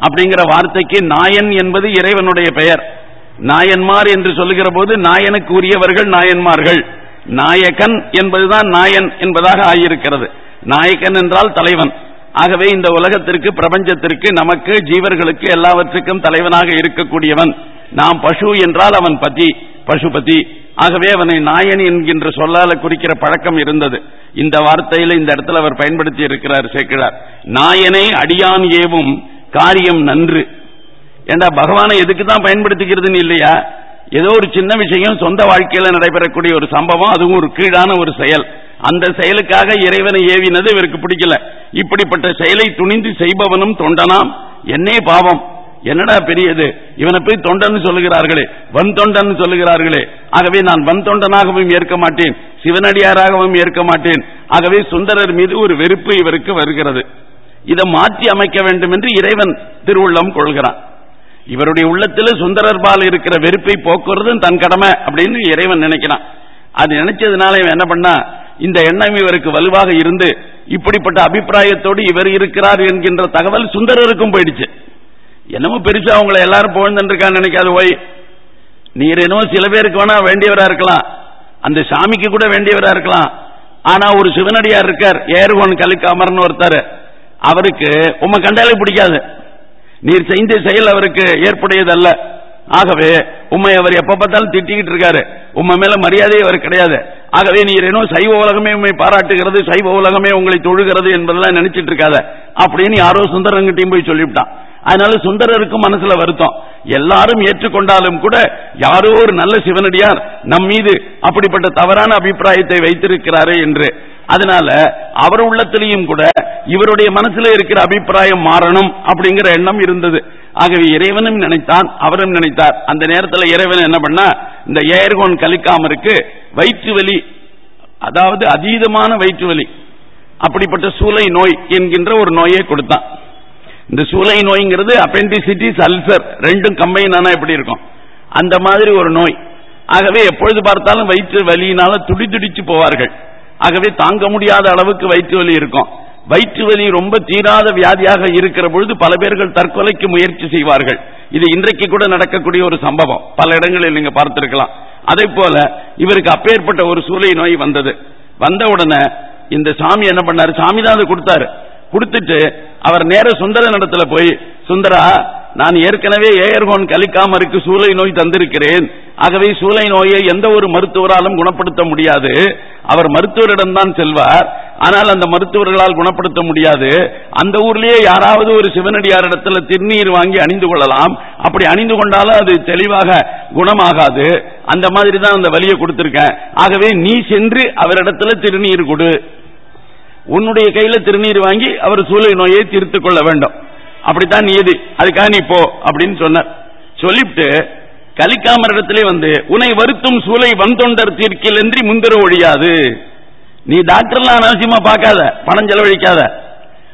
அப்படிங்கிற வார்த்தைக்கு நாயன் என்பது இறைவனுடைய பெயர். நாயன்மார் என்று சொல்லுகிற போது நாயனுக்கு உரியவர்கள் நாயன்மார்கள். நாயகன் என்பதுதான் நாயன் என்பதாக ஆகியிருக்கிறது. நாயகன் என்றால் தலைவன். ஆகவே இந்த உலகத்திற்கு பிரபஞ்சத்திற்கு நமக்கு ஜீவர்களுக்கு எல்லாவற்றுக்கும் தலைவனாக இருக்கக்கூடியவன். நாம் பசு என்றால் அவன் பதி பசுபதி. ஆகவே அவனை நாயன் என்கின்ற சொல்லால குறிக்கிற பழக்கம் இருந்தது. இந்த வார்த்தையில இந்த இடத்துல அவர் பயன்படுத்தி இருக்கிறார் சேர்க்கிறார் நாயனை அடியான் ஏவும் காரியம் நன்று. ஏண்டா பகவானை எதுக்கு தான் பயன்படுத்திக்கிறதுன்னு இல்லையா? ஏதோ ஒரு சின்ன விஷயம் சொந்த வாழ்க்கையில நடைபெறக்கூடிய ஒரு சம்பவம் அதுவும் ஒரு கீழான ஒரு செயல். அந்த செயலுக்காக இறைவனை ஏவினது இவருக்கு பிடிக்கல. இப்படிப்பட்ட செயலை துணிந்து செய்பவனும் தொண்டனாம். என்னே பாவம். என்னடா பெரியது இவனை போய் தொண்டன் சொல்லுகிறார்களே. வன் தொண்டன் சொல்லுகிறார்களே. ஆகவே நான் வன் தொண்டனாகவும் ஏற்க மாட்டேன். சிவனடியாராகவும் ஏற்க மாட்டேன். ஆகவே சுந்தரர் மீது ஒரு வெறுப்பு இவருக்கு வருகிறது. இதை மாற்றி அமைக்க வேண்டும் என்று இறைவன் திருவுள்ளம் கொள்கிறான். இவருடைய உள்ளத்தில் சுந்தரர்பால் இருக்கிற வெறுப்பை போக்குறதும் தன் கடமை அப்படின்னு இறைவன் நினைக்கிறான். அது நினைச்சதுனால இவன் என்ன பண்ணா இந்த எண்ணம் இவருக்கு வலுவாக இருந்து இப்படிப்பட்ட அபிப்பிராயத்தோடு இவர் இருக்கிறார் என்கின்ற தகவல் சுந்தரருக்கும் போயிடுச்சு. என்னமோ பெருசா அவங்களை எல்லாரும் புகழ்ந்துருக்கான்னு நினைக்காது ஓய் நீர் என்னமோ சில பேருக்கு வேணா வேண்டியவரா இருக்கலாம். அந்த சாமிக்கு கூட வேண்டியவரா இருக்கலாம். ஆனா ஒரு சிவனடியார் இருக்கார் ஏர்கோன் கலிக்காமர்னு ஒருத்தர். அவருக்கு உம்ம கண்டாலே பிடிக்காது. நீர் செய்த செயல் அவருக்கு ஏற்புடையது அல்ல ஆகவே உண்மை அவர் எப்ப பார்த்தாலும் திட்டிக்கிட்டு இருக்காரு. உண்மை மேல மரியாதை அவர் கிடையாது. ஆகவே நீர் என்ன சைவ உலகமே உண்மை பாராட்டுகிறது சைவ உலகமே உங்களை தொழுகிறது என்பதெல்லாம் நினைச்சிட்டு இருக்காத. அப்படின்னு யாரோ சுந்தரங்கிட்டையும் போய் சொல்லிவிட்டான். அதனால சுந்தரருக்கும் மனசுல வருத்தம். எல்லாரும் ஏற்றுக்கொண்டாலும் கூட யாரோ ஒரு நல்ல சிவனடியார் நம் மீது அப்படிப்பட்ட தவறான அபிப்பிராயத்தை வைத்திருக்கிறாரே என்று. அதனால அவர் உள்ளத்திலையும் கூட இவருடைய மனசுல இருக்கிற அபிப்பிராயம் மாறணும் அப்படிங்கிற எண்ணம் இருந்தது. ஆகவே இறைவனும் நினைத்தான் அவரும் நினைத்தார். அந்த நேரத்தில் இறைவன் என்ன பண்ண இந்த ஏர்கோன் கலிக்காமருக்கு வயிற்று வலி அதாவது அதீதமான வயிற்று வலி அப்படிப்பட்ட சூளை நோய் என்கின்ற ஒரு நோயை கொடுத்தான். இந்த சூளை நோய்ங்கிறது அப்பெண்டிசிட்டிஸ் அல்சர் ரெண்டும் கம்பைன் ஆனா எப்படி இருக்கும்? அந்த மாதிரி ஒரு நோய். ஆகவே எப்பொழுது பார்த்தாலும் வயிற்று வலியினால துடி துடிச்சு போவார்கள். ஆகவே தாங்க முடியாத அளவுக்கு வயிற்று வலி இருக்கும். வயிற்று வலி ரொம்ப தீராத வியாதியாக இருக்கிற பொழுது பல பேர்கள் தற்கொலைக்கு முயற்சி செய்வார்கள். இது இன்றைக்கு கூட நடக்கக்கூடிய ஒரு சம்பவம். பல இடங்களில் நீங்க பார்த்திருக்கலாம். அதே போல இவருக்கு அப்பேற்பட்ட ஒரு சூளை நோய் வந்தது. வந்த உடனே இந்த சாமி என்ன பண்ணாரு? சாமி தான் கொடுத்தாரு. கொடுத்துட்டு அவர் நேர சுந்தர நடத்துல போய் சுந்தரா நான் ஏற்கனவே ஏயர்கோன் கலிக்காமருக்கு சூளை நோய் தந்திருக்கிறேன். ஆகவே சூளை நோயை எந்த ஒரு மருத்துவராலும் குணப்படுத்த முடியாது. அவர் மருத்துவரிடம் தான் செல்வார். ஆனால் அந்த மருத்துவர்களால் குணப்படுத்த முடியாது. அந்த ஊர்லயே யாராவது ஒரு சிவனடியாரிடத்துல திருநீர் வாங்கி அணிந்து கொள்ளலாம். அப்படி அணிந்து கொண்டாலும் அது தெளிவாக குணமாகாது. அந்த மாதிரி தான் அந்த வழியை கொடுத்திருக்கேன். ஆகவே நீ சென்று அவரிடத்துல திருநீர் கொடு. உன்னுடைய கையில திருநீர் வாங்கி அவர் சூளை நோயை தீர்த்து கொள்ள வேண்டும். அப்படித்தான் நீதி அதுக்காக நீ போ அப்படின்னு சொன்னார். சொல்லிவிட்டு கலிக்காமரிடத்திலே வந்து உன்னை வருத்தும் சூளை வந்தொண்டர் தீர்க்கில் என்று முந்திர ஒழியாது. நீ டாக்டர்லாம் அனாவசியமா பார்க்காத பணம் செலவழிக்காத.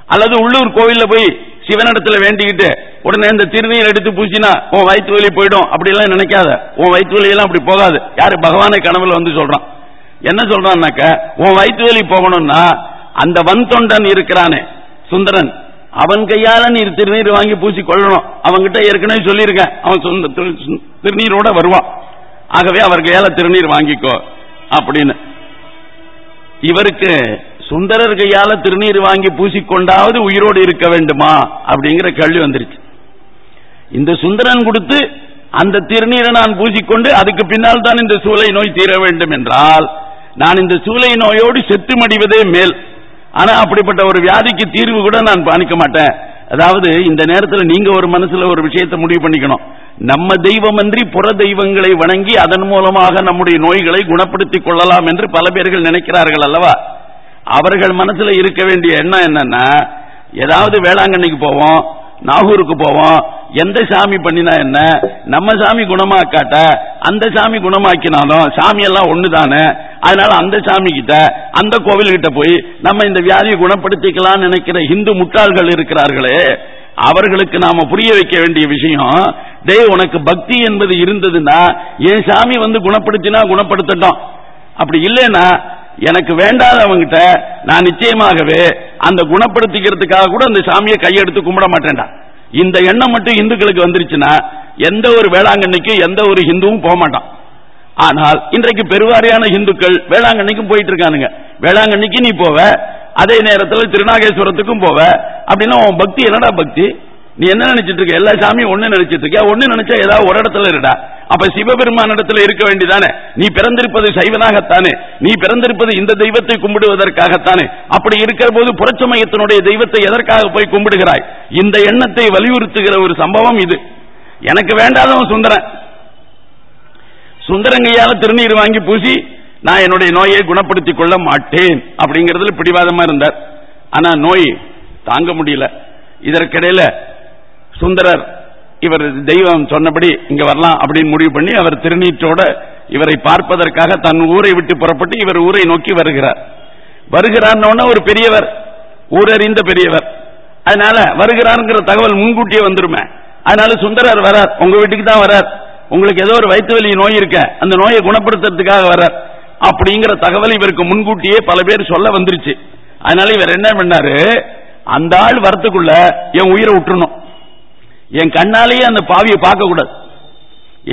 அல்லது உள்ளூர் கோவில்ல போய் சிவனிடத்துல வேண்டிக்கிட்டு உடனே இந்த திருநீர் எடுத்து பூசினா உன் வயிற்று வலி போயிடும். அப்படிலாம் நினைக்காத. உன் வயிற்று வலியெல்லாம் அப்படி போகாது. யாரு? பகவானை கனவுல வந்து சொல்றான். என்ன சொல்றான்னாக்க உன் வயிற்று வலி போகணும்னா அந்த வன் தொண்டன் இருக்கிறானே சுந்தரன். அவன் கையால நீர் திருநீர் வாங்கி பூசி கொள்ளணும். அவன்கிட்ட ஏற்கனவே சொல்லியிருக்கேன். அவன் சொந்த திருநீரோட வருவான் ஆகவே அவர் கையால திருநீர் வாங்கிக்கோ. அப்படின்னு. இவருக்கு சுந்தரர் கையால திருநீர் வாங்கி பூசிக்கொண்டாவது உயிரோடு இருக்க வேண்டுமா? அப்படிங்கிற கேள்வி வந்துருச்சு. இந்த சுந்தரன் கொடுத்து அந்த திருநீரை நான் பூசிக்கொண்டு அதுக்கு பின்னால் தான் இந்த சூளை நோய் தீர வேண்டும் என்றால் நான் இந்த சூளை நோயோடு செத்து மடிவதே மேல். ஆனா அப்படிப்பட்ட ஒரு வியாதிக்கு தீர்வு கூட நான் பாணிக்க மாட்டேன். அதாவது இந்த நேரத்தில் நீங்க ஒரு மனசுல ஒரு விஷயத்தை முடிவு பண்ணிக்கணும். நம்ம தெய்வமன்றி புற தெய்வங்களை வணங்கி அதன் மூலமாக நம்முடைய நோய்களை குணப்படுத்திக் கொள்ளலாம் என்று பல பேர்கள் நினைக்கிறார்கள் அல்லவா? அவர்கள் மனசுல இருக்க வேண்டிய எண்ணம் என்னன்னா ஏதாவது வேளாங்கண்ணிக்கு போவோம் நாகூருக்கு போவோம். எந்த சாமி பண்ணினா என்ன? நம்ம சாமி குணமாக்காட்ட அந்த சாமி குணமாக்கினாலும் சாமி எல்லாம் ஒண்ணுதானே? அதனால அந்த சாமி கிட்ட அந்த கோவில் கிட்ட போய் நம்ம இந்த வியாதியை குணப்படுத்திக்கலாம் நினைக்கிற இந்து முட்டாள்கள் இருக்கிறார்களே அவர்களுக்கு நாம புரிய வைக்க வேண்டிய விஷயம் டேய் உனக்கு பக்தி என்பது இருந்ததுன்னா என் சாமி வந்து குணப்படுத்தினா குணப்படுத்தட்டும். அப்படி இல்லைன்னா எனக்கு வேண்டாதவங்கிட்ட நான் நிச்சயமாகவே அந்த குணப்படுத்திக்கிறதுக்காக கூட அந்த சாமியை கையெடுத்து கும்பிட மாட்டேன்டா. இந்த எண்ணம் மட்டும் இந்துக்களுக்கு வந்துருச்சுன்னா எந்த ஒரு வேளாங்கண்ணிக்கும் எந்த ஒரு ஹிந்துவும் போக மாட்டான். ஆனால் இன்றைக்கு பெருவாரியான இந்துக்கள் வேளாங்கண்ணிக்கும் போயிட்டு இருக்கானுங்க வேளாங்கண்ணிக்கு நீ போவ அதே நேரத்தில் திருநாகேஸ்வரத்துக்கும் போவ அப்படின்னா உன் பக்தி என்னடா பக்தி? நீ என்ன நினைச்சிட்டு இருக்க? எல்லா சாமியும் ஒண்ணு நினைச்சிட்டு இருக்கியா? ஒண்ணு நினைச்சா ஏதாவது ஒரு இடத்துல இருடா. அப்ப சிவபெருமான இடத்துல இருக்க வேண்டியதானே? நீ பிறந்திருப்பது சைவனாகத்தானே? நீ பிறந்திருப்பது இந்த தெய்வத்தை கும்பிடுவதற்காகத்தானே? அப்படி இருக்கிற போது புறச்சமயத்தினுடைய தெய்வத்தை எதற்காக போய் கும்பிடுகிறாய்? இந்த எண்ணத்தை வலியுறுத்துகிற ஒரு சம்பவம் இது. எனக்கு வேண்டாதவன் சுந்தரன். சுந்தரங்கையால திருநீர் வாங்கி பூசி நான் என்னுடைய நோயை குணப்படுத்திக் கொள்ள மாட்டேன் அப்படிங்கறதுல பிடிவாதமா இருந்தார். ஆனா நோய் தாங்க முடியல. இதற்கிடையில சுந்தரர் இவர் தெய்வம் சொன்னபடி இங்க வரலாம் அப்படின்னு முடிவு பண்ணி அவர் திருநீற்றோட இவரை பார்ப்பதற்காக தன் ஊரை விட்டு புறப்பட்டு இவர் ஊரை நோக்கி வருகிறார். வருகிறார் ஒரு பெரியவர் ஊரறிந்த பெரியவர். அதனால வருகிறாருங்கிற தகவல் முன்கூட்டியே வந்துருமே. அதனால சுந்தரர் வரார் உங்க வீட்டுக்கு தான் வரார். உங்களுக்கு ஏதோ ஒரு வயிற்று வலி நோய் இருக்க அந்த நோயை குணப்படுத்துறதுக்காக வரார். அப்படிங்கிற தகவல் இவருக்கு முன்கூட்டியே பல பேர் சொல்ல வந்துருச்சு. அதனால இவர் என்ன பண்ணாரு? அந்த ஆள் வரத்துக்குள்ள என் உயிரை விட்டுணும் என் கண்ணாலேயே அந்த பாவியை பார்க்க கூடாது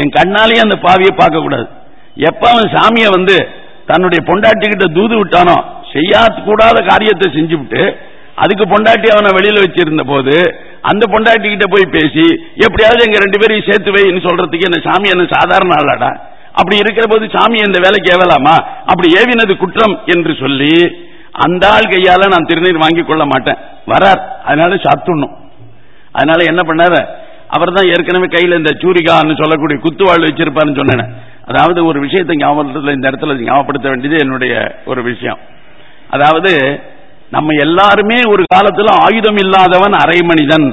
என் கண்ணாலேயே அந்த பாவியை பார்க்க கூடாது எப்ப அவன் சாமியை வந்து தன்னுடைய பொண்டாட்டிக்கிட்ட தூது விட்டானோ செய்யாத கூடாத காரியத்தை செஞ்சு விட்டு அதுக்கு பொண்டாட்டி அவனை வெளியில வச்சிருந்த போது அந்த பொண்டாட்டி கிட்ட போய் பேசி எப்படியாவது எங்க ரெண்டு பேரையும் சேர்த்து வைன்னு சொல்றதுக்கு என்ன சாமி என்ன சாதாரண ஆளாடா? அப்படி இருக்கிற போது சாமி இந்த வேலைக்கு ஏவலாமா? அப்படி ஏவினது குற்றம் என்று சொல்லி அந்த ஆள் கையால நான் திருநீர் வாங்கி கொள்ள மாட்டேன். வரார். அதனால சாத்துணும். அதனால என்ன பண்ணாரு? அவர் தான் ஏற்கனவே கையில இந்த சூரிகான்னு சொல்லக்கூடிய குத்துவாள் வச்சிருப்பாருன்னு சொன்னேன். அதாவது ஒரு விஷயத்தை ஞாபகத்தில் இந்த இடத்துல ஞாபகப்படுத்த வேண்டியது என்னுடைய ஒரு விஷயம். அதாவது நம்ம எல்லாருமே ஒரு காலத்தில் ஆயுதம் இல்லாதவன் அரை மனிதன்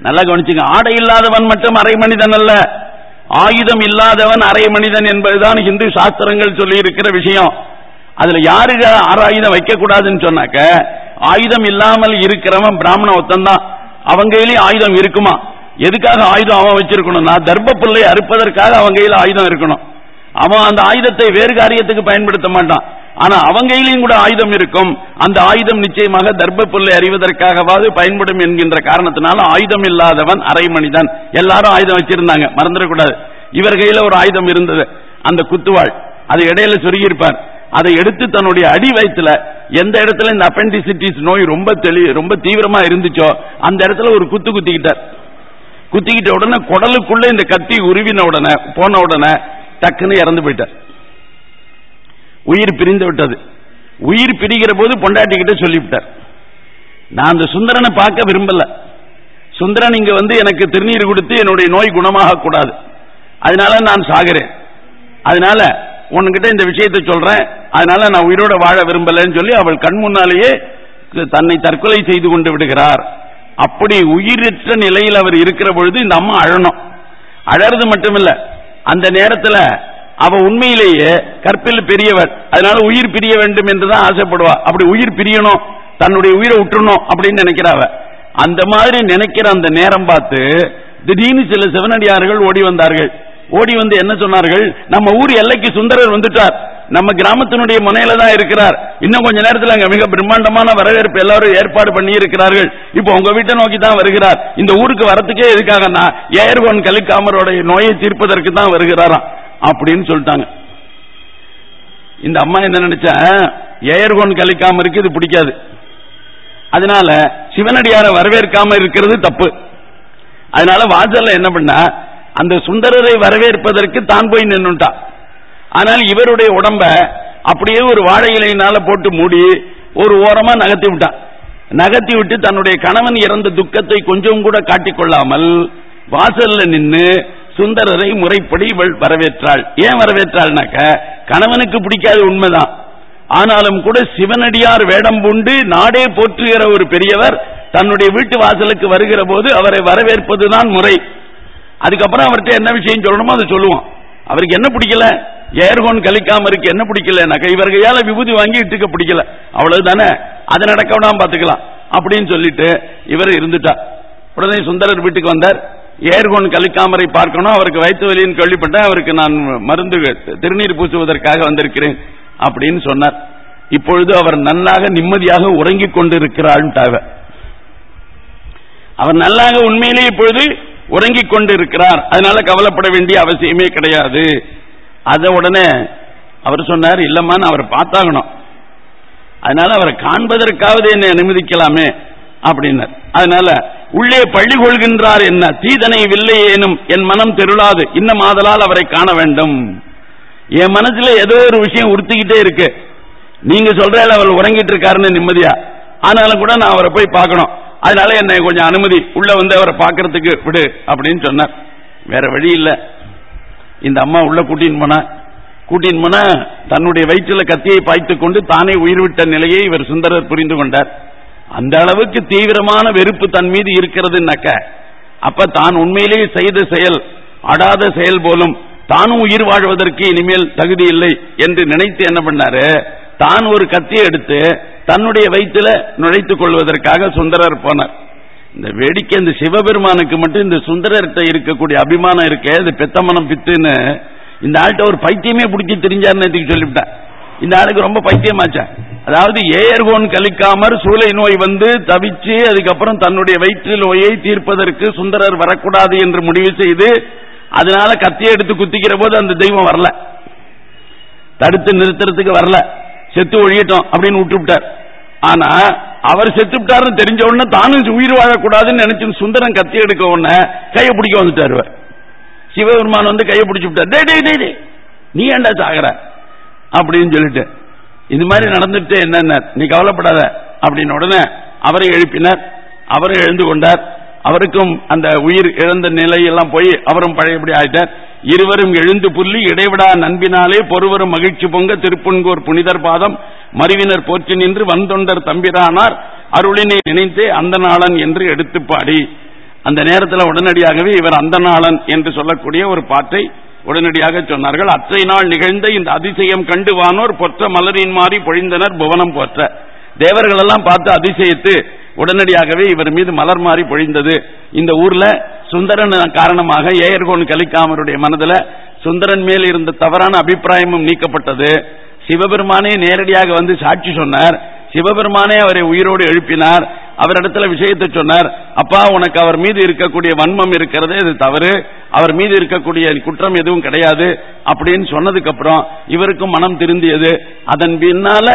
நல்லா கவனிச்சுங்க. ஆடை இல்லாதவன் மட்டும் அரை மனிதன் அல்ல. ஆயுதம் இல்லாதவன் அரை மனிதன் என்பதுதான் இந்து சாஸ்திரங்கள் சொல்லி இருக்கிற விஷயம். அதுல யாருக்கு ஆயுதம் வைக்க கூடாதுன்னு சொன்னாக்க ஆயுதம் இல்லாமல் இருக்கிறவன் பிராமண ஒத்தந்தான். அவங்க கையிலேயும் ஆயுதம் இருக்குமா? எதுக்காக ஆயுதம் அவன் வச்சிருக்கணும்னா தர்ப்ப பிள்ளை அறுப்பதற்காக அவங்க கையில ஆயுதம் இருக்கணும். அவன் அந்த ஆயுதத்தை வேறு காரியத்துக்கு பயன்படுத்த மாட்டான். ஆனா அவங்க கையிலையும் கூட ஆயுதம் இருக்கும். அந்த ஆயுதம் நிச்சயமாக தர்ப்ப பிள்ளை அறிவதற்காகவாது பயன்படும் என்கின்ற காரணத்தினால ஆயுதம் இல்லாதவன் அரை மனிதன். எல்லாரும் ஆயுதம் வச்சிருந்தாங்க. மறந்துடக்கூடாது. இவர் கையில ஒரு ஆயுதம் இருந்தது. அந்த குத்துவாள். அது இடையில சொருகியிருப்பார். அதை எடுத்து தன்னுடைய அடி வயத்துல எந்த இடத்துல இந்த அப்பெண்டிசிட்டிஸ் நோய் ரொம்ப தெளி ரொம்ப தீவிரமா இருந்துச்சோ அந்த இடத்துல ஒரு குத்து குத்திக்கிட்டார். குத்திக்கிட்ட உடனே குடலுக்குள்ள இந்த கத்தி உருவின உடனே போன உடனே டக்குன்னு இறந்து போயிட்டார். உயிர் பிரிந்து விட்டது. உயிர் பிரிகிற போது பொண்டாட்டி கிட்ட சொல்லிவிட்டார். நான் அந்த சுந்தரனை பார்க்க விரும்பல. சுந்தரன் இங்க வந்து எனக்கு திருநீர் கொடுத்து என்னுடைய நோய் குணமாக கூடாது. அதனால நான் சாகிறேன். அதனால உன்கிட்ட இந்த விஷயத்தை சொல்றேன். அதனால நான் உயிரோட வாழ விரும்பலன்னு சொல்லி அவள் கண் முன்னாலேயே தன்னை தற்கொலை செய்து கொண்டு விடுகிறார். அப்படி உயிரற்ற நிலையில் அவர் இருக்கிற பொழுது இந்த அம்மா அழணும். அழறது மட்டுமில்ல அந்த நேரத்தில் அவ உண்மையிலேயே கற்பில் பெரியவர். அதனால உயிர் பிரிய வேண்டும் என்றுதான் ஆசைப்படுவா. அப்படி உயிர் பிரியணும் தன்னுடைய உயிரை விட்டுறணும் அப்படின்னு நினைக்கிறாவ அந்த மாதிரி நினைக்கிற அந்த நேரம் பார்த்து திடீர்னு சில சிவனடியார்கள் ஓடி வந்தார்கள். ஓடி வந்து என்ன சொன்னார்கள்? நம்ம ஊர் எல்லைக்கு சுந்தரர் வந்துட்டார். நம்ம கிராமத்தினுடைய முனையில தான் இருக்கிறார். இன்னும் கொஞ்ச நேரத்தில் அங்க மிக பிரம்மாண்டமான வரவேற்பு எல்லாரும் ஏற்பாடு பண்ணி இருக்கிறார்கள் இப்போ உங்க வீட்டை நோக்கி தான் வருகிறார். இந்த ஊருக்கு வரத்துக்கே எதுக்காகனா ஏர்கோன் கலிக்காமரோட நோயை தீர்ப்பதற்கு தான் வருகிறாராம். அப்படின்னு சொல்லிட்டாங்க. இந்த அம்மா என்ன நினைச்சா ஏர்கோன் கழிக்காம இருக்கு இது பிடிக்காது. அதனால சிவனடியார வரவேற்காம இருக்கிறது தப்பு. அதனால வாசல்ல என்ன பண்ண அந்த சுந்தரரை வரவேற்பதற்கு தான் போய் நின்றுட்டா ஆனால் இவருடைய உடம்ப அப்படியே ஒரு வாழை இலையினால போட்டு மூடி ஒரு ஓரமா நகர்த்தி விட்டான் நகர்த்தி விட்டு தன்னுடைய கணவன் இறந்த துக்கத்தை கொஞ்சம் கூட காட்டிக்கொள்ளாமல் வாசல்ல நின்று சுந்தரரை முறைப்படி இவள் வரவேற்றாள். ஏன் வரவேற்றாள்னாக்க கணவனுக்கு பிடிக்காத உண்மைதான். ஆனாலும் கூட சிவனடியார் வேடம் பூண்டு நாடே போற்றுகிற ஒரு பெரியவர் தன்னுடைய வீட்டு வாசலுக்கு வருகிற போது அவரை வரவேற்பதுதான் முறை. அதுக்கப்புறம் அவர்கிட்ட என்ன விஷயம் சொல்லணுமோ அதை சொல்லுவோம். அவருக்கு என்ன பிடிக்கல? ஏர்கோன் கழிக்காம இருக்கு என்ன பிடிக்கல? இவர்கையால விபூதி வாங்கி இட்டுக்க பிடிக்கல. அவ்வளவுதானே? அதை நடக்க பாத்துக்கலாம் அப்படின்னு சொல்லிட்டு இவர் இருந்துட்டா. உடனே சுந்தரர் வீட்டுக்கு வந்தார். ஏர்கோன் கலிக்காமரை பார்க்கணும். அவருக்கு வயிற்று வலின்னு கேள்விப்பட்டேன் அவருக்கு நான் மருந்து திருநீர் பூசுவதற்காக வந்திருக்கிறேன் அப்படின்னு சொன்னார். இப்பொழுது அவர் நல்லாக நிம்மதியாக உறங்கிக் கொண்டிருக்கிறாள் அவர் நல்லாக உண்மையிலே இப்பொழுது உறங்கிக் கொண்டிருக்கிறார். அதனால கவலைப்பட வேண்டிய அவசியமே கிடையாது. அத உடனே அவர் சொன்னார் இல்லம்மா அவரை பார்த்தாகணும். அதனால அவரை காண்பதற்காவது என்னை அனுமதிக்கலாமே அப்படின்னார். அதனால உள்ளே பள்ளி கொள்கின்றார் என்ன? தீதனை வில்லை ஏனும்? என் மனம் தெருளாது. இன்னும் ஆதலால் அவரை காண வேண்டும். என் மனசுல ஏதோ ஒரு விஷயம் உறுத்திக்கிட்டே இருக்கு. நீங்க சொல்ற அவர் உறங்கிட்டு இருக்காருன்னு நிம்மதியா? ஆனாலும் கூட நான் அவரை போய் பார்க்கணும். அதனால என்னை கொஞ்சம் அனுமதி உள்ள வந்து அவரை பார்க்கறதுக்கு விடு அப்படின்னு சொன்னார். வேற வழி இல்லை. இந்த அம்மா உள்ள கூட்டின்னு போனா கூட்டின்னு போனா தன்னுடைய வயிற்றில் கத்தியை பாய்த்து கொண்டு தானே உயிர்விட்ட நிலையை இவர் சுந்தரர் புரிந்து கொண்டார். அந்த அளவுக்கு தீவிரமான வெறுப்பு தன் மீது இருக்கிறதுனாக்க அப்ப தான் உண்மையிலேயே செய்த செயல் அடாத செயல் போலும் தானும் உயிர் வாழ்வதற்கு இனிமேல் தகுதி இல்லை என்று நினைத்து என்ன பண்ணாரு? தான் ஒரு கத்தியை எடுத்து தன்னுடைய வயிற்றுல நுழைத்துக் கொள்வதற்காக சுந்தரர் போனார். இந்த வேடிக்கை இந்த சிவபெருமானுக்கு மட்டும் இந்த சுந்தரர்கிட்ட இருக்கக்கூடிய அபிமானம் இருக்க இது பெத்தமனம் பித்துன்னு இந்த ஆள்கிட்ட ஒரு பைத்தியமே பிடிச்சி தெரிஞ்சாருன்னு சொல்லிவிட்டேன் இந்த ஆளுக்கு ரொம்ப பைத்தியமாச்சா. அதாவது ஏயர்கோன் கலிக்காமற் சூளை நோய் வந்து தவிச்சு அதுக்கப்புறம் தன்னுடைய வயிற்று நோயை தீர்ப்பதற்கு சுந்தரர் வரக்கூடாது என்று முடிவு செய்து அதனால கத்தியை எடுத்து குத்திக்கிற போது அந்த தெய்வம் வரல. தடுத்து நிறுத்துறதுக்கு வரல. செத்து ஒழியட்டும் அப்படின்னு விட்டுவிட்டார். ஆனா அவர் செத்து விட்டாருன்னு தெரிஞ்ச உடனே தானும் உயிர் வாழக்கூடாதுன்னு நினைச்சு சுந்தரம் கத்தி எடுக்க உடனே கையை பிடிக்க வந்துட்டாரு சிவபெருமான் வந்து கையை பிடிச்சு விட்டார். நீ ஏண்டா சாகுற? அப்படின்னு சொல்லிட்டு இது மாதிரி நடந்துட்டு என்ன நீ கவலைப்படாத. அப்படின்னு உடனே அவரை எழுப்பினார். அவரை எழுந்து கொண்டார். அவருக்கும் அந்த உயிர் இழந்த நிலையெல்லாம் போய் அவரும் பழையபடி ஆயிட்டார். இருவரும் எழுந்து புள்ளி இடைவிடா நண்பினாலே பொறுவரும் மகிழ்ச்சி பொங்க திருப்புன்கோர் புனிதர் பாதம். மறிவினர் போற்றி நின்று வந்தொண்டர் தம்பிரானார். அருளினை நினைத்தே அந்த நாளன் என்று எடுத்து பாடி. அந்த நேரத்தில் உடனடியாகவே இவர் அந்த நாளன் என்று சொல்லக்கூடிய ஒரு பாட்டை உடனடியாக சொன்னார்கள். அற்றை நாள் நிகழ்ந்த இந்த அதிசயம் கண்டு வானோர் பொற்ற மலரின் மாறி பொழிந்தனர் புவனம் போற்ற. தேவர்களெல்லாம் பார்த்து அதிசயித்து உடனடியாகவே இவர் மீது மலர் மாறி பொழிந்தது. இந்த ஊர்ல சுந்தரன் காரணமாக ஏயர்கோன் கலிக்காமருடைய மனதில் சுந்தரன் மேல் இருந்த தவறான அபிப்பிராயமும் நீக்கப்பட்டது. சிவபெருமானே நேரடியாக வந்து சாட்சி சொன்னார். சிவபெருமானே அவரை உயிரோடு எழுப்பினார். அவரிடத்துல விஷயத்தை சொன்னார். அப்பா உனக்கு அவர் மீது இருக்கக்கூடிய வன்மம் இருக்கிறது இது தவறு. அவர் மீது இருக்கக்கூடிய குற்றம் எதுவும் கிடையாது அப்படின்னு சொன்னதுக்கு அப்புறம் இவருக்கும் மனம் திருந்தியது. அதன் பின்னால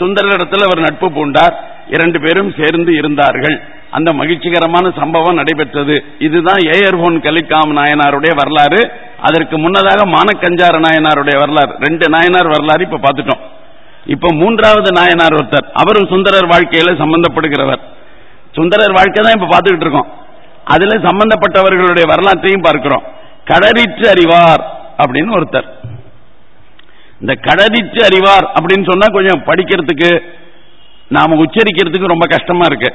சுந்தரிடத்தில் அவர் நட்பு பூண்டார். இரண்டு பேரும் சேர்ந்து இருந்தார்கள். அந்த மகிழ்ச்சிகரமான சம்பவம் நடைபெற்றது. இதுதான் ஏயர்போன் கலிகாம் நாயனாருடைய வரலாறு. அதற்கு முன்னதாக மானக்கஞ்சார நாயனாருடைய வரலாறு. ரெண்டு நாயனார் வரலாறு இப்ப பார்த்துட்டோம். இப்ப மூன்றாவது நாயனார் ஒருத்தர். அவரும் சுந்தரர் வாழ்க்கையில சம்பந்தப்படுகிறவர். சுந்தரர் வாழ்க்கை தான் இப்ப பார்த்துக்கிட்டு இருக்கோம். அதுல சம்பந்தப்பட்டவர்களுடைய வரலாற்றையும் பார்க்கிறோம். கடறிற்று அறிவார் அப்படின்னு ஒருத்தர். இந்த கடறிற்று அறிவார் அப்படின்னு சொன்னா கொஞ்சம் படிக்கிறதுக்கு நாம உச்சரிக்கிறதுக்கு ரொம்ப கஷ்டமா இருக்கு.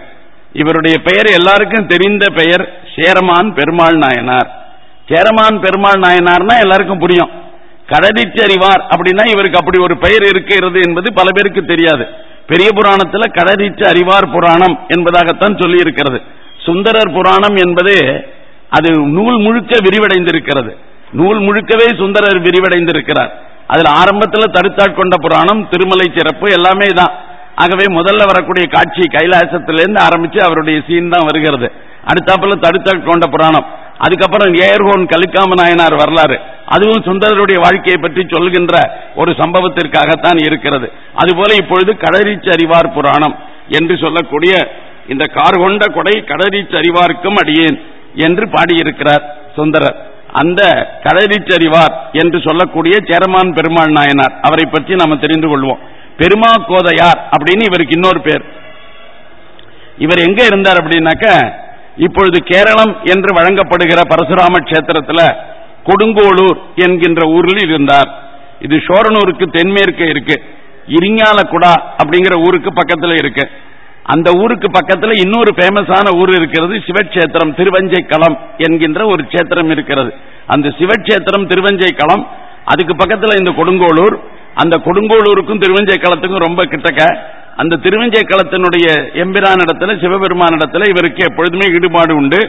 இவருடைய பெயர் எல்லாருக்கும் தெரிந்த பெயர் சேரமான் பெருமாள் நாயனார். சேரமான் பெருமாள் நாயனார்னா எல்லாருக்கும் புரியும். கடதிச்சு அறிவார் அப்படின்னா இவருக்கு அப்படி ஒரு பெயர் இருக்கிறது என்பது பல பேருக்கு தெரியாது. பெரிய புராணத்தில் கடதிச்ச அறிவார் புராணம் என்பதாகத்தான் சொல்லி இருக்கிறது சுந்தரர் புராணம் என்பது அது நூல் முழுக்க விரிவடைந்திருக்கிறது. நூல் முழுக்கவே சுந்தரர் விரிவடைந்திருக்கிறார். அதில் ஆரம்பத்தில் தடுத்தாட்கொண்ட புராணம் திருமலை சிறப்பு எல்லாமே தான் ஆகவே முதல்ல வரக்கூடிய காட்சி கைலாசத்திலிருந்து ஆரம்பிச்சு அவருடைய சீன் தான் வருகிறது. அடுத்தாப்புல தடுத்த கொண்ட புராணம். அதுக்கப்புறம் ஏர்ஹோன் கலிக்காம நாயனார் வரலாறு. அதுவும் சுந்தரருடைய வாழ்க்கையை பற்றி சொல்கின்ற ஒரு சம்பவத்திற்காகத்தான் இருக்கிறது. அதுபோல இப்பொழுது கடறீச்சு அறிவார் புராணம் என்று சொல்லக்கூடிய இந்த கார் கொண்ட கொடை கடறீச்சு அறிவார்க்கும் அடியேன் என்று பாடியிருக்கிறார் சுந்தரர். அந்த கடறீச்சறிவார் என்று சொல்லக்கூடிய சேரமான் பெருமாள் நாயனார். அவரை பற்றி நாம் தெரிந்து கொள்வோம். பெருமா கோதையார் அப்படின்னு இவருக்கு இன்னொரு பேர். இவர் எங்க இருந்தார் அப்படின்னாக்க இப்பொழுது கேரளம் என்று வழங்கப்படுகிற பரசுராம கஷேத்திரத்தில் கொடுங்கோளூர் என்கின்ற ஊரில் இருந்தார். இது சோரனூருக்கு தென்மேற்கே இருக்கு. இரிங்காலக்குடா அப்படிங்கிற ஊருக்கு பக்கத்தில் இருக்கு. அந்த ஊருக்கு பக்கத்தில் இன்னொரு பேமஸான ஊர் இருக்கிறது சிவக்ஷேத்திரம் திருவஞ்சை களம் என்கின்ற ஒரு கஷேத்திரம் இருக்கிறது. அந்த சிவக்ஷேத்திரம் திருவஞ்சை களம் அதுக்கு பக்கத்தில் இந்த கொடுங்கோளூர் அந்த கொடுங்கோளூருக்கும் திருவஞ்சை களத்துக்கும் ரொம்ப கிட்டக்க. அந்த திருவஞ்சைக்களத்தினுடைய எம்பிரான் இடத்துல சிவபெருமான் இடத்துல இவருக்கு எப்பொழுதுமே ஈடுபாடு உண்டு.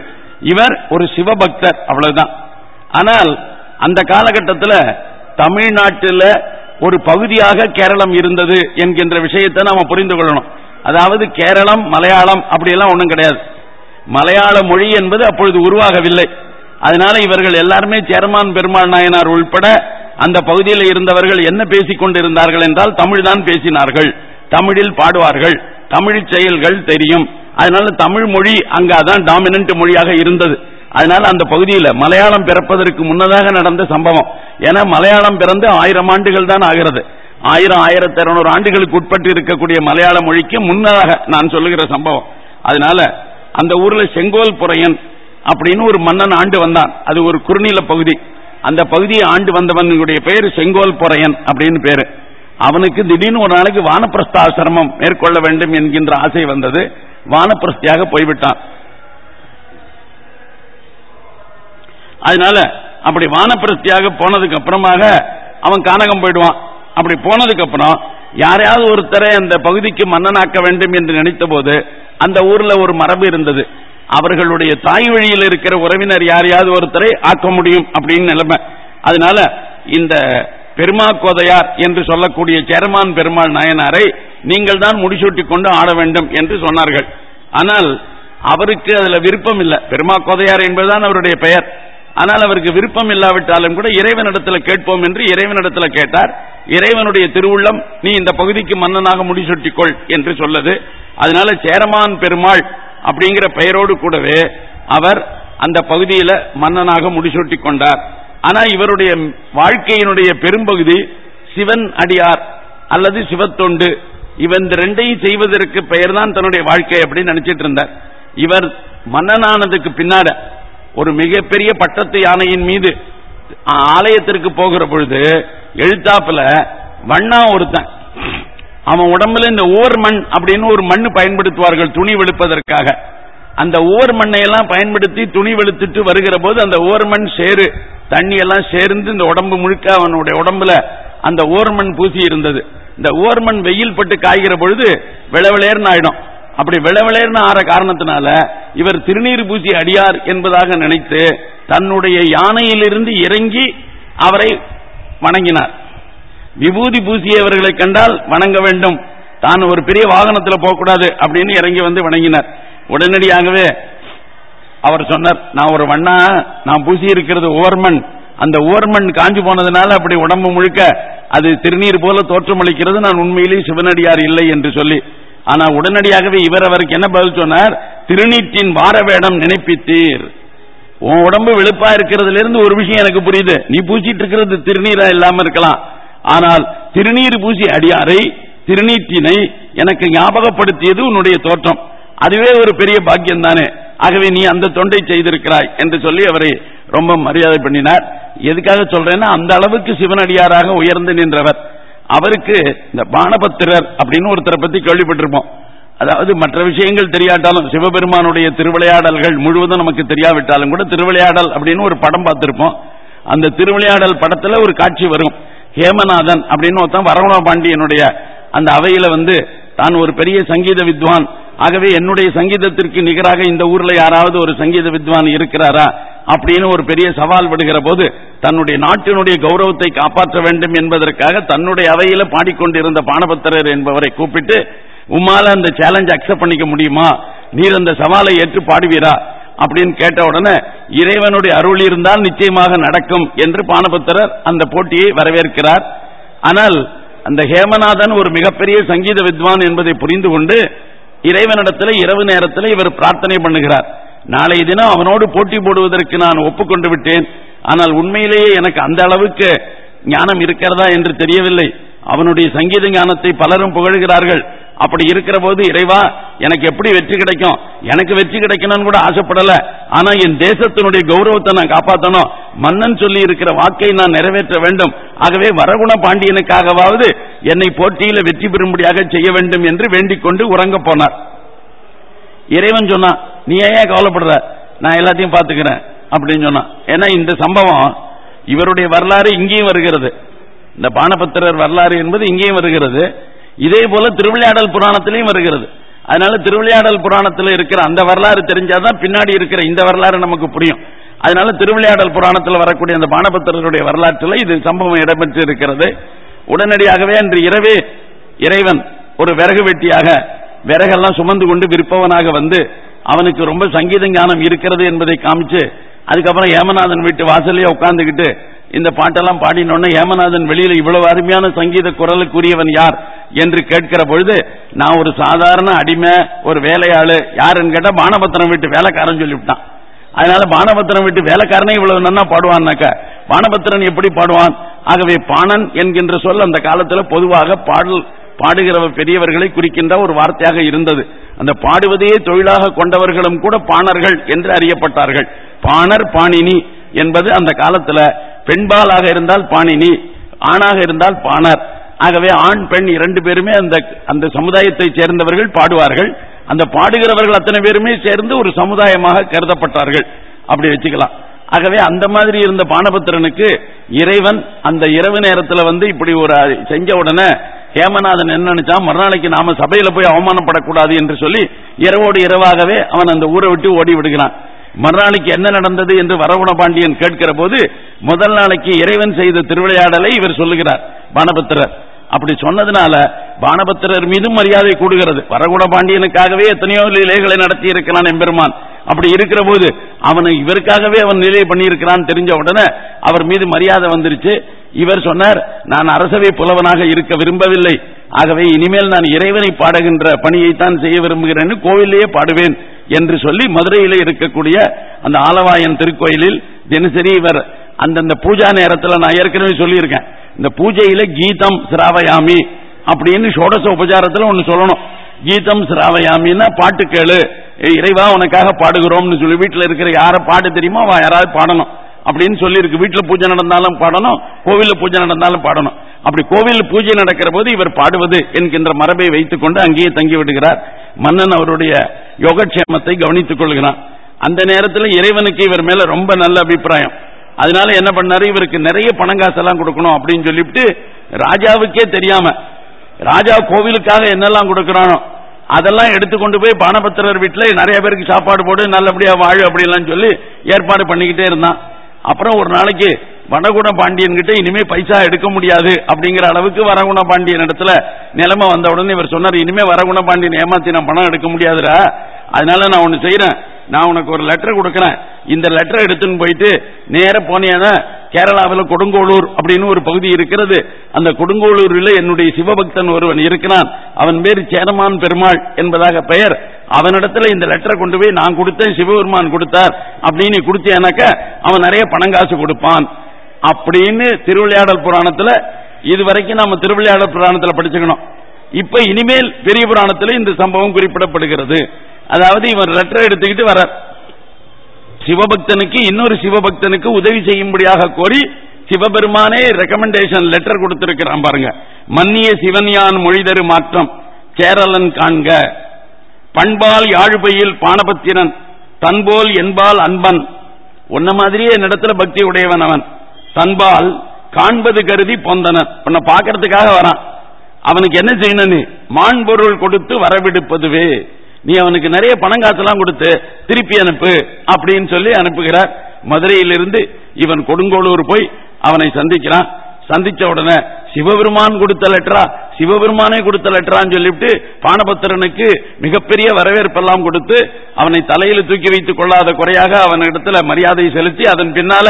இவர் ஒரு சிவபக்தர் அவ்வளவுதான். ஆனால் அந்த காலகட்டத்தில் தமிழ்நாட்டில் ஒரு பகுதியாக கேரளம் இருந்தது என்கின்ற விஷயத்தை நாம புரிந்து கொள்ளணும். அதாவது கேரளம் மலையாளம் அப்படியெல்லாம் ஒன்றும் கிடையாது. மலையாள மொழி என்பது அப்பொழுது உருவாகவில்லை. அதனால இவர்கள் எல்லாருமே சேர்மான் பெருமாள் நாயனார் உள்பட அந்த பகுதியில் இருந்தவர்கள் என்ன பேசிக் கொண்டிருந்தார்கள் என்றால் தமிழ் தான் பேசினார்கள். தமிழில் பாடுவார்கள். தமிழ் செயல்கள் தெரியும். அதனால தமிழ் மொழி அங்கு அதான் டாமினன்ட் மொழியாக இருந்தது. அதனால அந்த பகுதியில் மலையாளம் பிறப்பதற்கு முன்னதாக நடந்த சம்பவம். ஏன்னா மலையாளம் பிறந்து ஆயிரம் ஆண்டுகள் தான் ஆகிறது. ஆயிரம் ஆயிரத்தி இருநூறு ஆண்டுகளுக்கு உட்பட்டு இருக்கக்கூடிய மலையாள மொழிக்கு முன்னதாக நான் சொல்லுகிற சம்பவம். அதனால அந்த ஊர்ல செங்கோல் புறையன் அப்படின்னு ஒரு மன்னன் ஆண்டு வந்தான். அது ஒரு குறுநில பகுதி. அந்த பகுதியை ஆண்டு வந்தவனுடைய பெயர் செங்கோல் பொறையன் அப்படின்னு பேரு. அவனுக்கு திடீர்னு ஒரு நாளைக்கு வானப்பிரஸ்தாசிரமம் மேற்கொள்ள வேண்டும் என்கின்ற ஆசை வந்தது. வானப்பிரஸ்தியாக போய்விட்டான். அதனால அப்படி வானப்பிரஸ்தியாக போனதுக்கு அப்புறமாக அவன் கானகம் போயிடுவான். அப்படி போனதுக்கு அப்புறம் யாரையாவது ஒருத்தரை அந்த பகுதிக்கு மன்னனாக்க வேண்டும் என்று நினைத்த போது அந்த ஊர்ல ஒரு மரபு இருந்தது. அவர்களுடைய தாய் வழியில் இருக்கிற உறவினர் யாரையாவது ஒருத்தரை ஆக்க முடியும் அப்படின்னு நிலைமை. அதனால இந்த பெருமா கோதையார் என்று சொல்லக்கூடிய சேரமான் பெருமாள் நாயனாரை நீங்கள் தான் முடிசூட்டி கொண்டு ஆட வேண்டும் என்று சொன்னார்கள். ஆனால் அவருக்கு அதுல விருப்பம் இல்லை. பெருமா கோதையார் என்பதுதான் அவருடைய பெயர். ஆனால் அவருக்கு விருப்பம் இல்லாவிட்டாலும் கூட இறைவனிடத்தில் கேட்போம் என்று இறைவனிடத்தில் கேட்டார். இறைவனுடைய திருவுள்ளம் நீ இந்த பகுதிக்கு மன்னனாக முடிசூட்டிக்கொள் என்று சொல்லது. அதனால சேரமான் பெருமாள் அப்படிங்கிற பெயரோடு கூடவே அவர் அந்த பகுதியில மன்னனாக முடிசூட்டி கொண்டார். ஆனா இவருடைய வாழ்க்கையினுடைய பெரும்பகுதி சிவன் அடியார் அல்லது சிவத்தொண்டு. இவன் ரெண்டையும் செய்வதற்கு பெயர் தான் தன்னுடைய வாழ்க்கை அப்படின்னு நினைச்சிட்டு இருந்தார். இவர் மன்னனானதுக்கு பின்னால ஒரு மிகப்பெரிய பட்டத்து யானையின் மீது ஆலயத்திற்கு போகிற பொழுது எழுத்தாப்புல வண்ணா ஒருத்தன் அவன் உடம்புல இந்த ஓர் மண் அப்படின்னு ஒரு மண் பயன்படுத்துவார்கள் துணி வெளுப்பதற்காக அந்த ஓர் மண்ணை எல்லாம் பயன்படுத்தி துணி வெளுத்துட்டு வருகிற போது அந்த ஓர் மண் சேரு தண்ணி எல்லாம் சேர்ந்து இந்த உடம்பு முழுக்க அவனுடைய உடம்புல அந்த ஓர்மண் பூசி இருந்தது. இந்த ஓர்மண் வெயில் பட்டு காய்கிற பொழுது விளவிளேர்னு ஆயிடும். அப்படி விளவிளேர்னு ஆற காரணத்தினால இவர் திருநீர் பூசி அடியார் என்பதாக நினைத்து தன்னுடைய யானையிலிருந்து இறங்கி அவரை வணங்கினார். விபூதி பூசியவர்களை கண்டால் வணங்க வேண்டும். தான் ஒரு பெரிய வாகனத்தில் போகக்கூடாது அப்படின்னு இறங்கி வந்து வணங்கினார். உடனடியாகவே அவர் சொன்னார் நான் ஒரு வண்ணா நான் பூசி இருக்கிறது ஓர்மன். அந்த ஓர்மன் காஞ்சு போனதுனால அப்படி உடம்பு முழுக்க அது திருநீர் போல தோற்றமளிக்கிறது நான் உண்மையிலேயே சிவனடியார் இல்லை என்று சொல்லி. ஆனா உடனடியாகவே இவர் அவருக்கு என்ன பதில் சொன்னார்? திருநீற்றின் வார வேடம் நினைப்பித்தீர். உன் உடம்பு வெளுப்பா இருக்கிறதுல இருந்து ஒரு விஷயம் எனக்கு புரியுது. நீ பூச்சிட்டு இருக்கிறது திருநீரா இல்லாம இருக்கலாம். ஆனால் திருநீர் பூசி அடியாரை திருநீற்றினை எனக்கு ஞாபகப்படுத்தியது உன்னுடைய தோற்றம். அதுவே ஒரு பெரிய பாக்கியம் தானே ஆகவே நீ அந்த தொண்டை செய்திருக்கிறாய் என்று சொல்லி அவரை ரொம்ப மரியாதை பண்ணினார். எதுக்காக சொல்றேன்னா அந்த அளவுக்கு சிவனடியாராக உயர்ந்து நின்றவர். அவருக்கு இந்த பானபத்திரர் அப்படின்னு ஒருத்தரை பத்தி கேள்விப்பட்டிருப்போம். அதாவது மற்ற விஷயங்கள் தெரியாட்டாலும் சிவபெருமானுடைய திருவிளையாடல்கள் முழுவதும் நமக்கு தெரியாவிட்டாலும் கூட திருவிளையாடல் அப்படின்னு ஒரு படம் பார்த்திருப்போம். அந்த திருவிளையாடல் படத்துல ஒரு காட்சி வரும். ஹேமநாதன் அப்படின்னு ஒருத்தன் வரவண பாண்டியனுடைய அந்த அவையில வந்து தான் ஒரு பெரிய சங்கீத வித்வான். ஆகவே என்னுடைய சங்கீதத்திற்கு நிகராக இந்த ஊர்ல யாராவது ஒரு சங்கீத வித்வான் இருக்கிறாரா? அப்படின்னு ஒரு பெரிய சவால் விடுகிற போது தன்னுடைய நாட்டினுடைய கௌரவத்தை காப்பாற்ற வேண்டும் என்பதற்காக தன்னுடைய அவையில பாடிக்கொண்டிருந்த பானபத்திரர் என்பவரை கூப்பிட்டு உம்மால அந்த சேலஞ்ச் அக்செப்ட் பண்ணிக்க முடியுமா? நீர் அந்த சவாலை ஏற்று பாடுவீரா? அப்படின்னு கேட்ட உடனே இறைவனுடைய அருள் இருந்தால் நிச்சயமாக நடக்கும் என்று பானபத்திரர் அந்த போட்டியை வரவேற்கிறார். ஆனால் அந்த ஹேமநாதன் ஒரு மிகப்பெரிய சங்கீத வித்வான் என்பதை புரிந்து கொண்டு இறைவனிடத்தில் இரவு நேரத்தில் இவர் பிரார்த்தனை பண்ணுகிறார். நாளைய தினம் அவனோடு போட்டி போடுவதற்கு நான் ஒப்புக்கொண்டு விட்டேன். ஆனால் உண்மையிலேயே எனக்கு அந்த அளவுக்கு ஞானம் இருக்கிறதா என்று தெரியவில்லை. அவனுடைய சங்கீத ஞானத்தை பலரும் புகழ்கிறார்கள். அப்படி இருக்கிற போது இறைவா எனக்கு எப்படி வெற்றி கிடைக்கும்? எனக்கு வெற்றி கிடைக்கணும்னு கூட ஆசைப்படல. ஆனா என் தேசத்தினுடைய கௌரவத்தை நான் காப்பாற்றணும் மன்னன் சொல்லி இருக்கிற வாக்கை நான் நிறைவேற்ற வேண்டும். ஆகவே வரகுண பாண்டியனுக்காகவாவது என்னை போட்டியில வெற்றி பெறும்படியாக செய்ய வேண்டும் என்று வேண்டிக் கொண்டு உறங்க போனார். இறைவன் சொன்னான் நீ ஏன் கவலைப்படுற? நான் எல்லாத்தையும் பாத்துக்கிறேன் அப்படின்னு சொன்னான். ஏன்னா இந்த சம்பவம் இவருடைய வரலாறு இங்கேயும் வருகிறது. இந்த பானபத்திரர் வரலாறு என்பது இங்கேயும் வருகிறது. இதே போல திருவிளையாடல் புராணத்திலையும் வருகிறது. அதனால திருவிளையாடல் புராணத்தில் இருக்கிற அந்த வரலாறு தெரிஞ்சாதான் பின்னாடி இருக்கிற இந்த வரலாறு நமக்கு புரியும். அதனால திருவிளையாடல் புராணத்தில் வரக்கூடிய அந்த பானபத்திரருடைய வரலாற்றில் இது சம்பவம் இடம்பெற்று இருக்கிறது. உடனடியாகவே அன்று இரவே இறைவன் ஒரு விறகு வெட்டியாக விறகெல்லாம் சுமந்து கொண்டு விற்பவனாக வந்து அவனுக்கு ரொம்ப சங்கீத ஞானம் இருக்கிறது என்பதை காமிச்சு அதுக்கப்புறம் ஏமநாதன் வீட்டு வாசலே உட்கார்ந்துகிட்டு இந்த பாட்டெல்லாம் பாடினோடனே ஏமநாதன் வெளியில இவ்வளவு அருமையான சங்கீத குரலுக்குரியவன் யார்? என்று கேட்கிற பொழுது நான் ஒரு சாதாரண அடிமை ஒரு வேலையாளு யாருன்னு கேட்டா பானபத்திரம் வீட்டு வேலைக்காரன் சொல்லிவிட்டான். அதனால பானபத்திரம் வீட்டு வேலைக்காரனே இவ்வளவு நன்னா பாடுவான்னாக்க பானபத்திரன் எப்படி பாடுவான்? ஆகவே பாணன் என்கின்ற சொல் அந்த காலத்தில் பொதுவாக பாடல் பாடுகிற பெரியவர்களை குறிக்கின்ற ஒரு வார்த்தையாக இருந்தது. அந்த பாடுவதையே தொழிலாக கொண்டவர்களும் கூட பாணர்கள் என்று அறியப்பட்டார்கள். பாணர் பாணினி என்பது அந்த காலத்தில் பெண்பாலாக இருந்தால் பாணினி ஆணாக இருந்தால் பாணர். ஆகவே ஆண் பெண் இரண்டு பேருமே அந்த அந்த சமுதாயத்தை சேர்ந்தவர்கள் பாடுவார்கள். அந்த பாடுகிறவர்கள் அத்தனை பேருமே சேர்ந்து ஒரு சமுதாயமாக கருதப்பட்டார்கள். அப்படி வச்சுக்கலாம். ஆகவே அந்த மாதிரி இருந்த பானபத்திரனுக்கு இறைவன் அந்த இரவு நேரத்தில் வந்து இப்படி ஒரு செஞ்ச உடனே ஹேமநாதன் என்ன நினைச்சா மறுநாளைக்கு நாம சபையில போய் அவமானப்படக்கூடாது என்று சொல்லி இரவோடு இரவாகவே அவன் அந்த ஊரை விட்டு ஓடி விடுகிறான். மறுநாளைக்கு என்ன நடந்தது என்று வரகுண பாண்டியன் கேட்கிற போது முதல் நாளைக்கு இறைவன் செய்த திருவிளையாடலை இவர் சொல்லுகிறார் பானபத்திரர். அப்படி சொன்னதுனால பானபத்திரர் மீதும் மரியாதை கூடுகிறது. வரகுட பாண்டியனுக்காகவே எத்தனையோ நிலைகளை நடத்தி இருக்கிறான் எம்பெருமான். அப்படி இருக்கிற போது அவனை இவருக்காகவே அவன் நிலை பண்ணியிருக்கிறான் தெரிஞ்ச உடனே அவர் மீது மரியாதை வந்துருச்சு. இவர் சொன்னார் நான் அரசவை புலவனாக இருக்க விரும்பவில்லை. ஆகவே இனிமேல் நான் இறைவனை பாடுகின்ற பணியைத்தான் செய்ய விரும்புகிறேன் கோவிலேயே பாடுவேன் என்று சொல்லி மதுரையிலே இருக்கக்கூடிய அந்த ஆலவாயன் திருக்கோயிலில் தினசரி இவர் அந்தந்த பூஜா நேரத்தில் நான் ஏற்கனவே சொல்லியிருக்கேன். இந்த பூஜையில கீதம் சிராவயாமி அப்படின்னு சோடச உபச்சாரத்தில் ஒன்று சொல்லணும். கீதம் சிராவயாமின்னா பாட்டு கேளு. இறைவா உனக்காக பாடுகிறோம்னு சொல்லி வீட்டில் இருக்கிற யார பாடு தெரியுமோ அவ யாராவது பாடணும். அப்படின்னு சொல்லியிருக்கு. வீட்டில் பூஜை நடந்தாலும் பாடணும் கோவிலில் பூஜை நடந்தாலும் பாடணும். அப்படி கோவில் பூஜை நடக்கிற போது இவர் பாடுவது என்கின்ற மரபை வைத்துக் கொண்டு அங்கேயே தங்கி விடுகிறார். மன்னன் அவருடைய யோகக்ஷேமத்தை கவனித்துக் கொள்கிறான். அந்த நேரத்தில் இறைவனுக்கு இவர் மேல ரொம்ப நல்ல அபிப்பிராயம். அதனால என்ன பண்ணாரு? இவருக்கு நிறைய பணங்காசெல்லாம் கொடுக்கணும் அப்படின்னு சொல்லிவிட்டு ராஜாவுக்கே தெரியாம ராஜா கோவிலுக்காக என்னெல்லாம் கொடுக்கறானோ அதெல்லாம் எடுத்துக்கொண்டு போய் பானபத்திரர் வீட்டில் நிறைய பேருக்கு சாப்பாடு போடு நல்லபடியா வாழு அப்படின்லாம் சொல்லி ஏற்பாடு பண்ணிக்கிட்டே இருந்தான். அப்புறம் ஒரு நாளைக்கு வடகுண பாண்டியன் கிட்ட இனிமே பைசா எடுக்க முடியாது அப்படிங்கிற அளவுக்கு வரகுண பாண்டியன் இடத்துல நிலைமை வந்த உடனே இவர் சொன்னார் இனிமே வரகுண பாண்டியன் ஏமாத்தி நான் பணம் எடுக்க முடியாதுரா அதனால நான் ஒன்னு செய்யறேன் நான் உனக்கு ஒரு லெட்டர் கொடுக்கறேன். இந்த லெட்டர் எடுத்துன்னு போயிட்டு நேர போனேன்னா கேரளாவில் கொடுங்கோளூர் அப்படின்னு ஒரு பகுதி இருக்கிறது. அந்த கொடுங்கோளூரில் என்னுடைய சிவபக்தன் ஒருவன் இருக்கிறான். அவன் பேர் சேரமான் பெருமாள் என்பதாக பெயர். அவனிடத்துல இந்த லெட்டரை கொண்டு போய் நான் கொடுத்தேன் சிவபெருமான் கொடுத்தார் அப்படின்னு கொடுத்தேனாக்க அவன் நிறைய பணம் காசு கொடுப்பான். அப்படின்னு திருவிளையாடல் புராணத்துல இதுவரைக்கும் நம்ம திருவிளையாடல் புராணத்துல படிச்சுக்கணும். இப்ப இனிமேல் பெரிய புராணத்தில் இந்த சம்பவம் குறிப்பிடப்படுகிறது. அதாவது இவர் லெட்டர் எடுத்துக்கிட்டு வர சிவபக்தனுக்கு இன்னொரு சிவபக்தனுக்கு உதவி செய்யும்படியாக கோரி சிவபெருமானே ரெக்கமெண்டேஷன் லெட்டர் கொடுத்திருக்கிறான் பாருங்க. மன்னிய சிவன்யான் மொழிதரு மாற்றம் சேரலன் காண்க. பண்பால் யாழ்பையில் பானபத்திரன் தன்போல் என்பால் அன்பன். உன்ன மாதிரியே என்னிடத்துல பக்தி உடையவன் அவன். தன்பால் காண்பது கருதி பொந்தனன். உன்னை பாக்கிறதுக்காக வரான். அவனுக்கு என்ன செய்யணும் மாண்பொருள் கொடுத்து வரவிடுப்பதுவே. நீ அவனுக்கு நிறைய பணம் காசெல்லாம் கொடுத்து திருப்பி அனுப்பு அப்படின்னு சொல்லி அனுப்புகிறார். மதுரையிலிருந்து இவன் கொடுங்கோளூர் போய் அவனை சந்திக்கிறான். சந்திச்ச உடனே சிவபெருமான் கொடுத்த லெட்டரா சிவபெருமானே கொடுத்த லெட்டரான்னு சொல்லிவிட்டு பானபத்திரனுக்கு மிகப்பெரிய வரவேற்பெல்லாம் கொடுத்து அவனை தலையில் தூக்கி வைத்துக் கொள்ளாத குறையாக அவனிடத்துல மரியாதை செலுத்தி அதன் பின்னால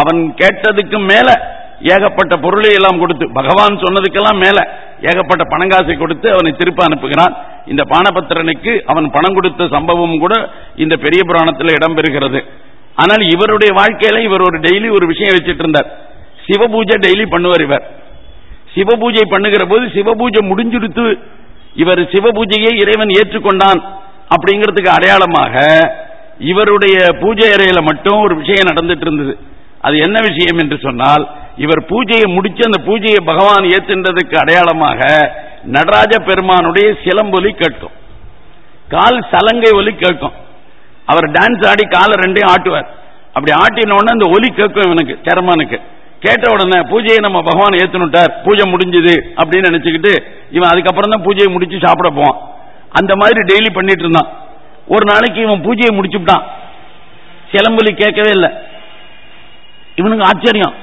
அவன் கேட்டதுக்கு மேல ஏகப்பட்ட பொருளை எல்லாம் கொடுத்து பகவான் சொன்னதுக்கெல்லாம் மேல ஏகப்பட்ட பணங்காசை கொடுத்து அவனை திருப்ப அனுப்புகிறான். இந்த பானபத்திரனுக்கு அவன் பணம் கொடுத்த சம்பவம் கூட இந்த பெரிய புராணத்தில் இடம்பெறுகிறது ஆனால் இவருடைய வாழ்க்கையில இவர் ஒரு டெய்லி ஒரு விஷயம் வச்சிட்டு இருந்தார். சிவபூஜை டெய்லி பண்ணுவார் இவர். சிவபூஜை பண்ணுகிற போது சிவபூஜை முடிஞ்சிருத்து இவர் சிவபூஜையை இறைவன் ஏற்றுக்கொண்டான் அப்படிங்கிறதுக்கு அடையாளமாக இவருடைய பூஜை அறையில மட்டும் ஒரு விஷயம் நடந்துட்டு இருந்தது. அது என்ன விஷயம் என்று சொன்னால் இவர் பூஜையை முடிச்சு அந்த பூஜையை பகவான் ஏற்றுன்றதுக்கு அடையாளமாக நடராஜ பெருமானுடைய சிலம்பொலி கேட்கும். கால் சலங்கை ஒலி கேட்கும். அவர் டான்ஸ் ஆடி காலை ரெண்டையும் ஆட்டுவார். அப்படி ஆட்டினோடனே அந்த ஒலி கேட்கும் இவனுக்கு சரமானுக்கு. கேட்ட உடனே பூஜையை நம்ம பகவான் ஏத்துனுட்டார் பூஜை முடிஞ்சது அப்படின்னு நினைச்சுக்கிட்டு இவன் அதுக்கப்புறம் தான் பூஜையை முடிச்சு சாப்பிட போவான். அந்த மாதிரி டெய்லி பண்ணிட்டு இருந்தான். ஒரு நாளைக்கு இவன் பூஜையை முடிச்சுட்டான். சிலம்பொலி கேட்கவே இல்லை. இவனுக்கு ஆச்சரியம்.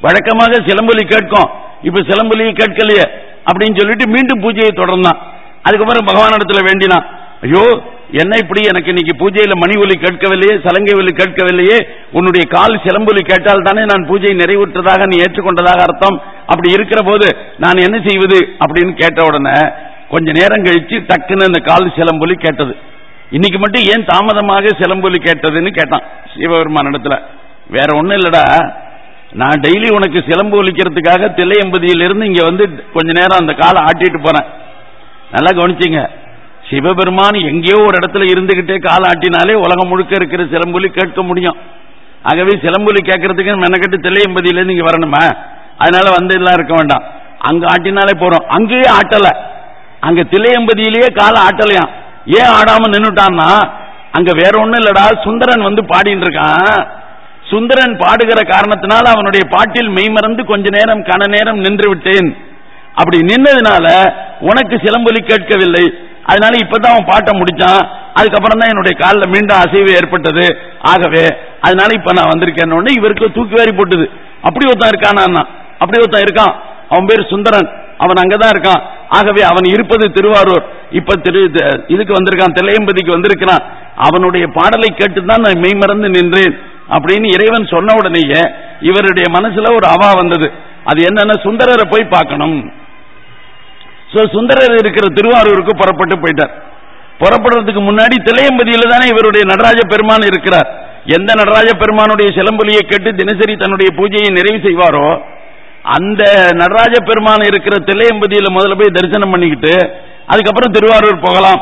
வழக்கமாக சிலம்பொலி கேட்கும். இப்ப சிலம்பொலியை கேட்கலையே. அப்படின்னு சொல்லிட்டு மீண்டும் பூஜையை தொடர்ந்தான். அதுக்கப்புறம் பகவான் இடத்துல வேண்டினான். ஐயோ என்ன இப்படி? எனக்கு இன்னைக்கு பூஜையில மணி ஒலி கேட்கவில்லையே சலங்கை ஒலி கேட்கவில்லையே. உன்னுடைய கால் சிலம்பொலி கேட்டால் தானே நான் பூஜையை நிறைவுற்றதாக நீ ஏற்றுக்கொண்டதாக அர்த்தம். அப்படி இருக்கிற போது நான் என்ன செய்வது அப்படின்னு கேட்ட உடனே கொஞ்ச நேரம் கழிச்சு டக்குன்னு அந்த கால் சிலம்பொலி கேட்டது. இன்னைக்கு மட்டும் ஏன் தாமதமாக சிலம்பொலி கேட்டதுன்னு கேட்டான் சிவபெருமான் இடத்துல. வேற ஒண்ணும் இல்லடா. நான் டெய்லி உனக்கு சிலம்பு ஒலிக்கிறதுக்காக தில்லையம்பதியிலிருந்து இங்க வந்து கொஞ்ச நேரம் அந்த காலை ஆட்டிட்டு போறேன். நல்லா கவனிச்சிங்க. சிவபெருமான் எங்கேயோ ஒரு இடத்துல இருந்துகிட்டே காலை ஆட்டினாலே உலகம் முழுக்க இருக்கிற சிலம்புலி கேட்க முடியும். ஆகவே சிலம்புலி கேட்கறதுக்கு மெனக்கட்டு தில்லையம்பதியிலேருந்து இங்க வரணுமா? அதனால வந்து எல்லாம் இருக்க வேண்டாம். அங்க ஆட்டினாலே போறோம். அங்கேயே ஆட்டல. அங்க தில்லையம்பதியிலேயே காலை ஆட்டலையாம். ஏன் ஆடாம நின்னுட்டான்னா அங்க வேற ஒண்ணும் இல்லடா சுந்தரன் வந்து பாடிட்டு இருக்கான். சுந்தரன் பாடுகிற காரணத்தினால அவனுடைய பாட்டில் மெய்மறந்து கொஞ்ச நேரம் கன நேரம் நின்று விட்டேன் அப்படி நின்னதுனால உனக்கு சிலம்பொலி கேட்கவில்லை. அதனால இப்பதான் அவன் பாட்டை முடிச்சான். அதுக்கப்புறம் தான் என்னுடைய காலில் மீண்டும் அசைவு ஏற்பட்டது. ஆகவே அதனால இப்ப நான் வந்திருக்கேன் இவருக்கு தூக்கி வாரி போட்டுது. அப்படி ஒருத்தன் இருக்கானா அப்படி ஒருத்தன் இருக்கான். அவன் பேர் சுந்தரன். அவன் அங்கதான் இருக்கான். ஆகவே அவன் இருப்பது திருவாரூர். இப்ப திரு இதுக்கு வந்திருக்கான் தில்லையம்பதிக்கு வந்திருக்கிறான். அவனுடைய பாடலை கேட்டுதான் நான் மெய்மறந்து நின்றேன். அப்படின்னு இறைவன் சொன்ன உடனேயே இவருடைய மனசுல ஒரு அவா வந்தது. அது என்னன்னா சுந்தரரை போய் பார்க்கணும். சுந்தரர் இருக்கிற திருவாரூருக்கு புறப்பட்டு போயிட்டார். புறப்படுறதுக்கு முன்னாடி தில்லையம்பதியில தானே இவருடைய நடராஜ பெருமான் இருக்கிறார். எந்த நடராஜ பெருமானுடைய சிலம்பொலியை கேட்டு தினசரி தன்னுடைய பூஜையை நிறைவு செய்வாரோ அந்த நடராஜ பெருமான் இருக்கிற தில்லையம்பதியில முதல்ல போய் தரிசனம் பண்ணிக்கிட்டு அதுக்கப்புறம் திருவாரூர் போகலாம்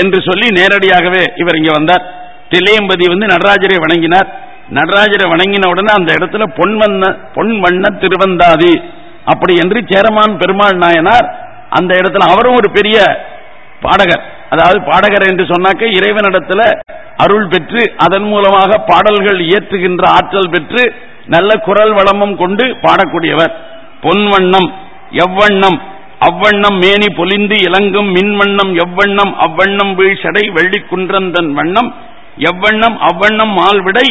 என்று சொல்லி நேரடியாகவே இவர் இங்க வந்தார். திளையம்பதி வந்து நடராஜரை வணங்கினார். நடராஜரை வணங்கின உடனே அந்த இடத்துல பொன்வண்ண பொன் வண்ண திருவந்தாதி. அப்படி என்று சேரமான் பெருமாள் நாயனார் அந்த இடத்துல அவரும் ஒரு பெரிய பாடகர். அதாவது பாடகர் என்று சொன்னாக்க இறைவனிடத்துல அருள் பெற்று அதன் மூலமாக பாடல்கள் இயற்றுகின்ற ஆற்றல் பெற்று நல்ல குரல் வளமும் கொண்டு பாடக்கூடியவர். பொன்வண்ணம் எவ்வண்ணம் அவ்வண்ணம் மேனி பொலிந்து இலங்கும் மின்வண்ணம் எவ்வண்ணம் அவ்வண்ணம் வீழ்ச்சடை வெள்ளி குன்றந்தன் வண்ணம் எவ்வண்ணம் அவ்வண்ணம் மால்விடை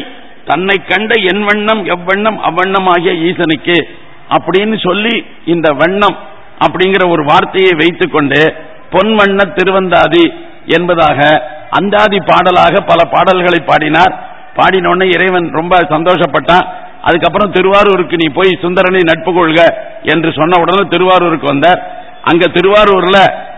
தன்னை கண்ட என் வண்ணம் எவ்வண்ணம் அவ்வண்ணம் ஆகிய ஈசனுக்கு அப்படின்னு சொல்லி இந்த வண்ணம் அப்படிங்கிற ஒரு வார்த்தையை வைத்துக் கொண்டு பொன்வண்ண திருவந்தாதி என்பதாக அந்தாதி பாடலாக பல பாடல்களை பாடினார். பாடினோடனே இறைவன் ரொம்ப சந்தோஷப்பட்டான். அதுக்கப்புறம் திருவாரூருக்கு நீ போய் சுந்தரனை நட்பு கொள்க என்று சொன்ன உடனே திருவாரூருக்கு வந்தார். அங்க திருவாரூர்ல